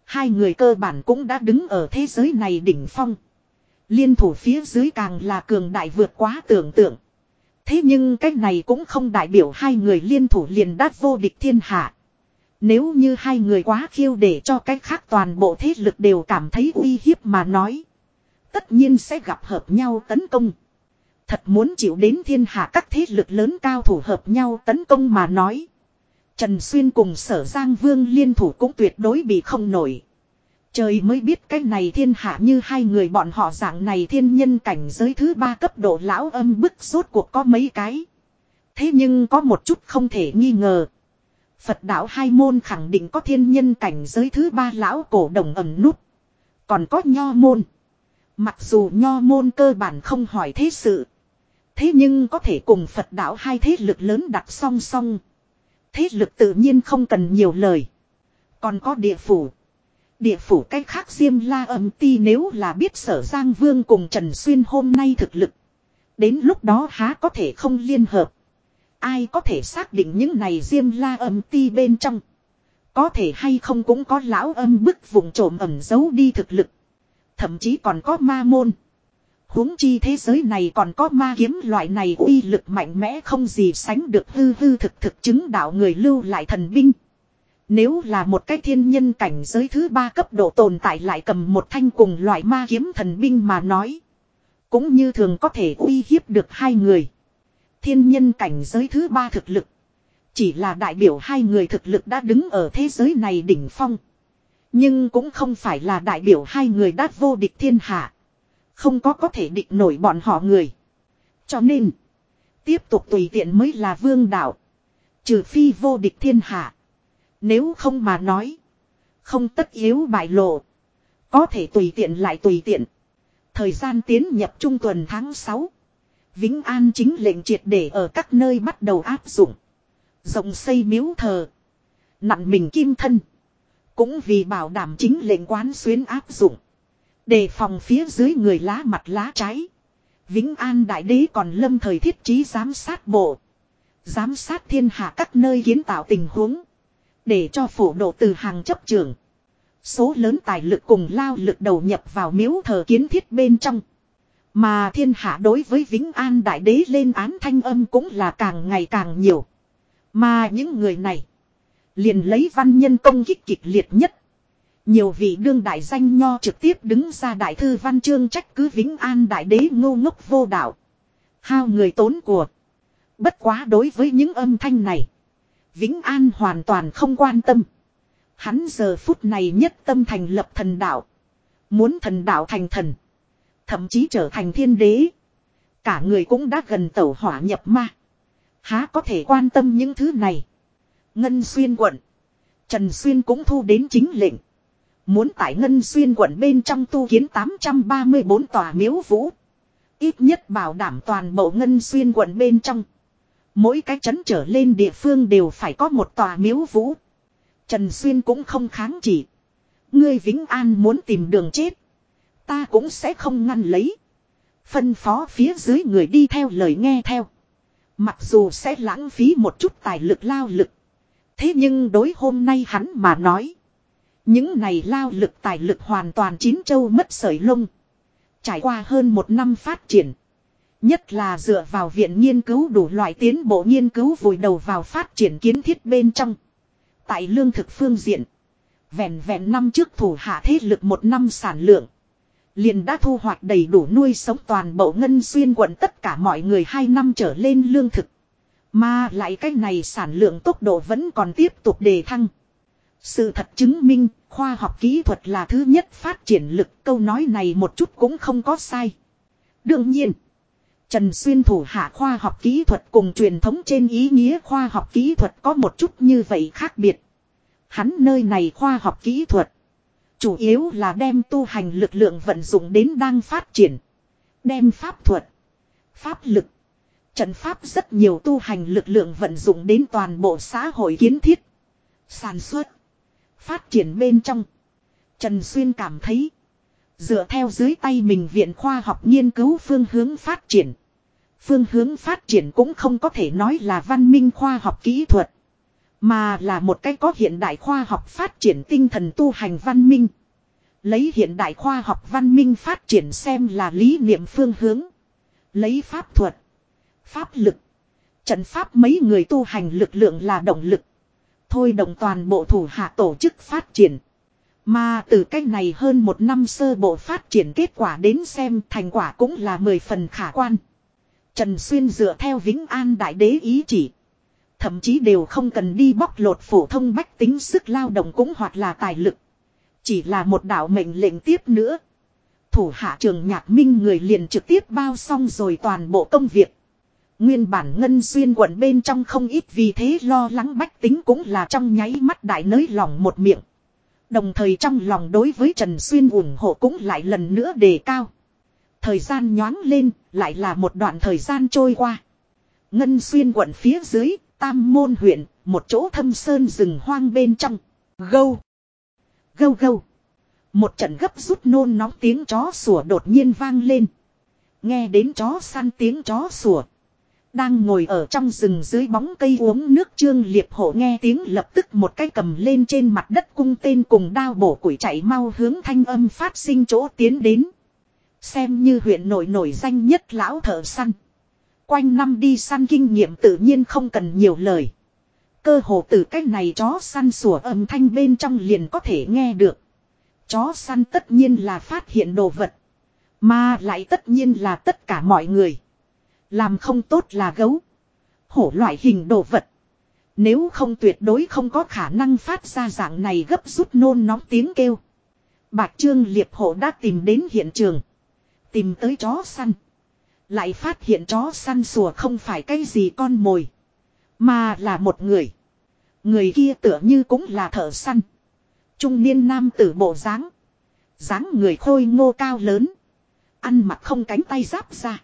Hai người cơ bản cũng đã đứng ở thế giới này đỉnh phong. Liên thủ phía dưới càng là cường đại vượt quá tưởng tượng. Thế nhưng cách này cũng không đại biểu hai người liên thủ liền đát vô địch thiên hạ. Nếu như hai người quá khiêu để cho cách khác toàn bộ thế lực đều cảm thấy uy hiếp mà nói. Tất nhiên sẽ gặp hợp nhau tấn công. Thật muốn chịu đến thiên hạ các thế lực lớn cao thủ hợp nhau tấn công mà nói. Trần Xuyên cùng sở Giang Vương liên thủ cũng tuyệt đối bị không nổi. Trời mới biết cái này thiên hạ như hai người bọn họ dạng này thiên nhân cảnh giới thứ ba cấp độ lão âm bức rốt cuộc có mấy cái. Thế nhưng có một chút không thể nghi ngờ. Phật đạo hai môn khẳng định có thiên nhân cảnh giới thứ ba lão cổ đồng ẩm nút. Còn có nho môn. Mặc dù nho môn cơ bản không hỏi thế sự. Thế nhưng có thể cùng Phật đạo hai thế lực lớn đặt song song. Thế lực tự nhiên không cần nhiều lời. Còn có địa phủ. Địa phủ cách khác Diêm La âm ti nếu là biết sở Giang Vương cùng Trần Xuyên hôm nay thực lực. Đến lúc đó há có thể không liên hợp. ai có thể xác định những này diêm la âm ti bên trong. Có thể hay không cũng có lão âm bức vùng trộm ẩm giấu đi thực lực. Thậm chí còn có ma môn. huống chi thế giới này còn có ma kiếm loại này uy lực mạnh mẽ không gì sánh được hư hư thực thực chứng đạo người lưu lại thần binh. Nếu là một cái thiên nhân cảnh giới thứ ba cấp độ tồn tại lại cầm một thanh cùng loại ma kiếm thần binh mà nói. Cũng như thường có thể uy hiếp được hai người. Thiên nhân cảnh giới thứ ba thực lực. Chỉ là đại biểu hai người thực lực đã đứng ở thế giới này đỉnh phong. Nhưng cũng không phải là đại biểu hai người đã vô địch thiên hạ. Không có có thể địch nổi bọn họ người. Cho nên. Tiếp tục tùy tiện mới là vương đạo. Trừ phi vô địch thiên hạ. Nếu không mà nói. Không tất yếu bại lộ. Có thể tùy tiện lại tùy tiện. Thời gian tiến nhập trung tuần tháng 6. Vĩnh An chính lệnh triệt để ở các nơi bắt đầu áp dụng. Rộng xây miếu thờ. Nặng mình kim thân. Cũng vì bảo đảm chính lệnh quán xuyến áp dụng. Đề phòng phía dưới người lá mặt lá trái. Vĩnh An Đại Đế còn lâm thời thiết trí giám sát bộ. Giám sát thiên hạ các nơi kiến tạo tình huống. Để cho phổ độ từ hàng chấp trường. Số lớn tài lực cùng lao lực đầu nhập vào miếu thờ kiến thiết bên trong. Mà thiên hạ đối với Vĩnh An Đại Đế lên án thanh âm cũng là càng ngày càng nhiều. Mà những người này. Liền lấy văn nhân công kích kịch liệt nhất. Nhiều vị đương đại danh nho trực tiếp đứng ra đại thư văn chương trách cứ Vĩnh An Đại Đế ngô ngốc vô đạo. Hao người tốn của. Bất quá đối với những âm thanh này. Vĩnh An hoàn toàn không quan tâm. Hắn giờ phút này nhất tâm thành lập thần đạo. Muốn thần đạo thành thần. Thậm chí trở thành thiên đế. Cả người cũng đã gần tẩu hỏa nhập ma. Há có thể quan tâm những thứ này. Ngân Xuyên quận. Trần Xuyên cũng thu đến chính lệnh. Muốn tại Ngân Xuyên quận bên trong tu kiến 834 tòa miếu vũ. Ít nhất bảo đảm toàn bộ Ngân Xuyên quận bên trong. Mỗi cái chấn trở lên địa phương đều phải có một tòa miếu vũ. Trần Xuyên cũng không kháng chỉ. Ngươi Vĩnh An muốn tìm đường chết. Ta cũng sẽ không ngăn lấy. Phân phó phía dưới người đi theo lời nghe theo. Mặc dù sẽ lãng phí một chút tài lực lao lực. Thế nhưng đối hôm nay hắn mà nói. Những này lao lực tài lực hoàn toàn chín châu mất sợi lông. Trải qua hơn một năm phát triển. Nhất là dựa vào viện nghiên cứu đủ loại tiến bộ nghiên cứu vùi đầu vào phát triển kiến thiết bên trong. Tại lương thực phương diện. Vẹn vẹn năm trước thủ hạ thế lực một năm sản lượng. Liền đã thu hoạch đầy đủ nuôi sống toàn bộ ngân xuyên quận tất cả mọi người hai năm trở lên lương thực. Mà lại cái này sản lượng tốc độ vẫn còn tiếp tục đề thăng. Sự thật chứng minh, khoa học kỹ thuật là thứ nhất phát triển lực câu nói này một chút cũng không có sai. Đương nhiên, Trần Xuyên thủ hạ khoa học kỹ thuật cùng truyền thống trên ý nghĩa khoa học kỹ thuật có một chút như vậy khác biệt. Hắn nơi này khoa học kỹ thuật. Chủ yếu là đem tu hành lực lượng vận dụng đến đang phát triển. Đem pháp thuật. Pháp lực. Trận pháp rất nhiều tu hành lực lượng vận dụng đến toàn bộ xã hội kiến thiết. Sản xuất. Phát triển bên trong. Trần Xuyên cảm thấy. Dựa theo dưới tay mình viện khoa học nghiên cứu phương hướng phát triển. Phương hướng phát triển cũng không có thể nói là văn minh khoa học kỹ thuật. Mà là một cái có hiện đại khoa học phát triển tinh thần tu hành văn minh. Lấy hiện đại khoa học văn minh phát triển xem là lý niệm phương hướng. Lấy pháp thuật. Pháp lực. Trận pháp mấy người tu hành lực lượng là động lực. Thôi động toàn bộ thủ hạ tổ chức phát triển. Mà từ cách này hơn một năm sơ bộ phát triển kết quả đến xem thành quả cũng là mười phần khả quan. Trần Xuyên dựa theo Vĩnh An Đại Đế ý chỉ. Thậm chí đều không cần đi bóc lột phổ thông bách tính sức lao động cũng hoặc là tài lực. Chỉ là một đạo mệnh lệnh tiếp nữa. Thủ hạ trường nhạc minh người liền trực tiếp bao xong rồi toàn bộ công việc. Nguyên bản ngân xuyên quận bên trong không ít vì thế lo lắng bách tính cũng là trong nháy mắt đại nới lòng một miệng. Đồng thời trong lòng đối với Trần Xuyên ủng hộ cũng lại lần nữa đề cao. Thời gian nhoáng lên, lại là một đoạn thời gian trôi qua. Ngân xuyên quận phía dưới, Tam Môn huyện, một chỗ thâm sơn rừng hoang bên trong. Gâu! Gâu gâu! Một trận gấp rút nôn nóng tiếng chó sủa đột nhiên vang lên. Nghe đến chó săn tiếng chó sủa. Đang ngồi ở trong rừng dưới bóng cây uống nước trương liệp hổ nghe tiếng lập tức một cái cầm lên trên mặt đất cung tên cùng đao bổ củi chạy mau hướng thanh âm phát sinh chỗ tiến đến. Xem như huyện nổi nổi danh nhất lão thợ săn. Quanh năm đi săn kinh nghiệm tự nhiên không cần nhiều lời. Cơ hồ từ cái này chó săn sủa âm thanh bên trong liền có thể nghe được. Chó săn tất nhiên là phát hiện đồ vật. Mà lại tất nhiên là tất cả mọi người. Làm không tốt là gấu. Hổ loại hình đồ vật. Nếu không tuyệt đối không có khả năng phát ra dạng này gấp rút nôn nóng tiếng kêu. Bạch Trương Liệp Hổ đã tìm đến hiện trường. Tìm tới chó săn. Lại phát hiện chó săn sủa không phải cái gì con mồi. Mà là một người. Người kia tựa như cũng là thợ săn. Trung niên nam tử bộ dáng dáng người khôi ngô cao lớn. Ăn mặc không cánh tay giáp ra.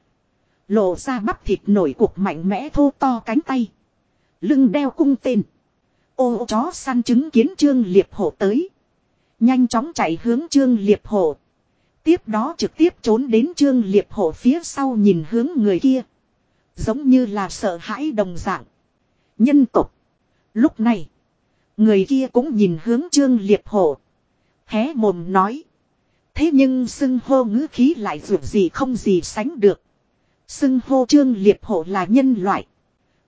Lộ ra bắp thịt nổi cuộc mạnh mẽ thô to cánh tay. Lưng đeo cung tên. Ô chó săn chứng kiến trương liệp hổ tới. Nhanh chóng chạy hướng trương liệp hổ. Tiếp đó trực tiếp trốn đến trương liệp hổ phía sau nhìn hướng người kia. Giống như là sợ hãi đồng dạng. Nhân tục. Lúc này. Người kia cũng nhìn hướng trương liệp hổ. Hé mồm nói. Thế nhưng xưng hô ngữ khí lại dù gì không gì sánh được. Xưng hô trương liệp hổ là nhân loại.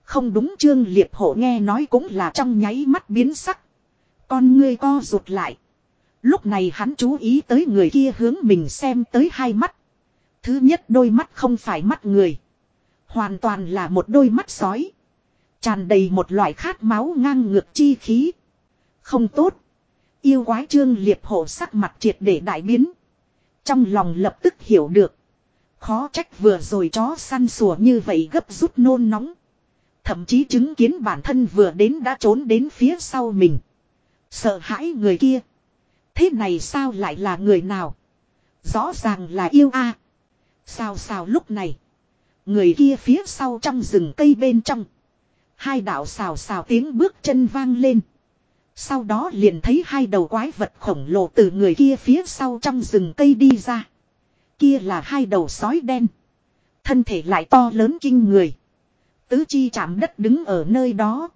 Không đúng trương liệp hổ nghe nói cũng là trong nháy mắt biến sắc. Con ngươi co rụt lại. Lúc này hắn chú ý tới người kia hướng mình xem tới hai mắt. Thứ nhất đôi mắt không phải mắt người. Hoàn toàn là một đôi mắt sói. Tràn đầy một loại khát máu ngang ngược chi khí. Không tốt. Yêu quái trương liệp hộ sắc mặt triệt để đại biến. Trong lòng lập tức hiểu được. Khó trách vừa rồi chó săn sủa như vậy gấp rút nôn nóng. Thậm chí chứng kiến bản thân vừa đến đã trốn đến phía sau mình. Sợ hãi người kia. Thế này sao lại là người nào? Rõ ràng là yêu a. Sao sao lúc này. Người kia phía sau trong rừng cây bên trong. Hai đạo xào xào tiếng bước chân vang lên. Sau đó liền thấy hai đầu quái vật khổng lồ từ người kia phía sau trong rừng cây đi ra. Kia là hai đầu sói đen. Thân thể lại to lớn kinh người. Tứ chi chạm đất đứng ở nơi đó.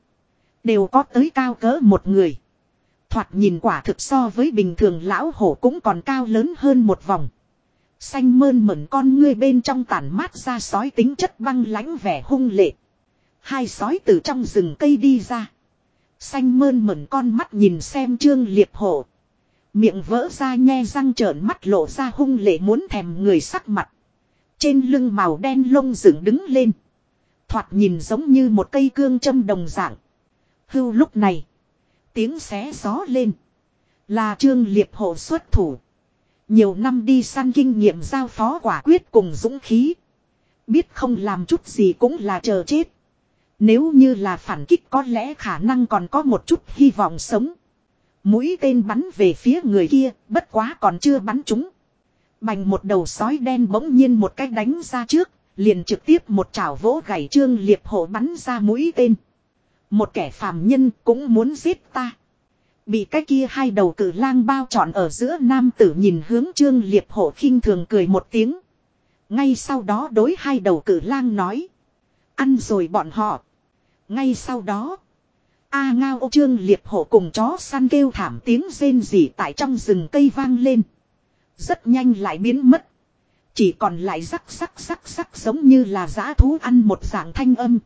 Đều có tới cao cỡ một người. Thoạt nhìn quả thực so với bình thường lão hổ cũng còn cao lớn hơn một vòng. Xanh mơn mẩn con ngươi bên trong tản mát ra sói tính chất băng lãnh vẻ hung lệ. Hai sói từ trong rừng cây đi ra. Xanh mơn mẩn con mắt nhìn xem trương liệp hổ. Miệng vỡ ra nhe răng trợn mắt lộ ra hung lệ muốn thèm người sắc mặt. Trên lưng màu đen lông dựng đứng lên. Thoạt nhìn giống như một cây cương châm đồng dạng. Hưu lúc này. Tiếng xé gió lên. Là trương liệp hộ xuất thủ. Nhiều năm đi săn kinh nghiệm giao phó quả quyết cùng dũng khí. Biết không làm chút gì cũng là chờ chết. Nếu như là phản kích có lẽ khả năng còn có một chút hy vọng sống. Mũi tên bắn về phía người kia, bất quá còn chưa bắn trúng. Bành một đầu sói đen bỗng nhiên một cách đánh ra trước, liền trực tiếp một chảo vỗ gãy trương liệp hộ bắn ra mũi tên. Một kẻ phàm nhân cũng muốn giết ta. Bị cái kia hai đầu cử lang bao trọn ở giữa nam tử nhìn hướng trương liệp hộ khinh thường cười một tiếng. Ngay sau đó đối hai đầu cử lang nói. Ăn rồi bọn họ. Ngay sau đó. A ngao ô trương liệp hổ cùng chó săn kêu thảm tiếng rên rỉ tại trong rừng cây vang lên. Rất nhanh lại biến mất. Chỉ còn lại rắc rắc rắc rắc giống như là giã thú ăn một dạng thanh âm.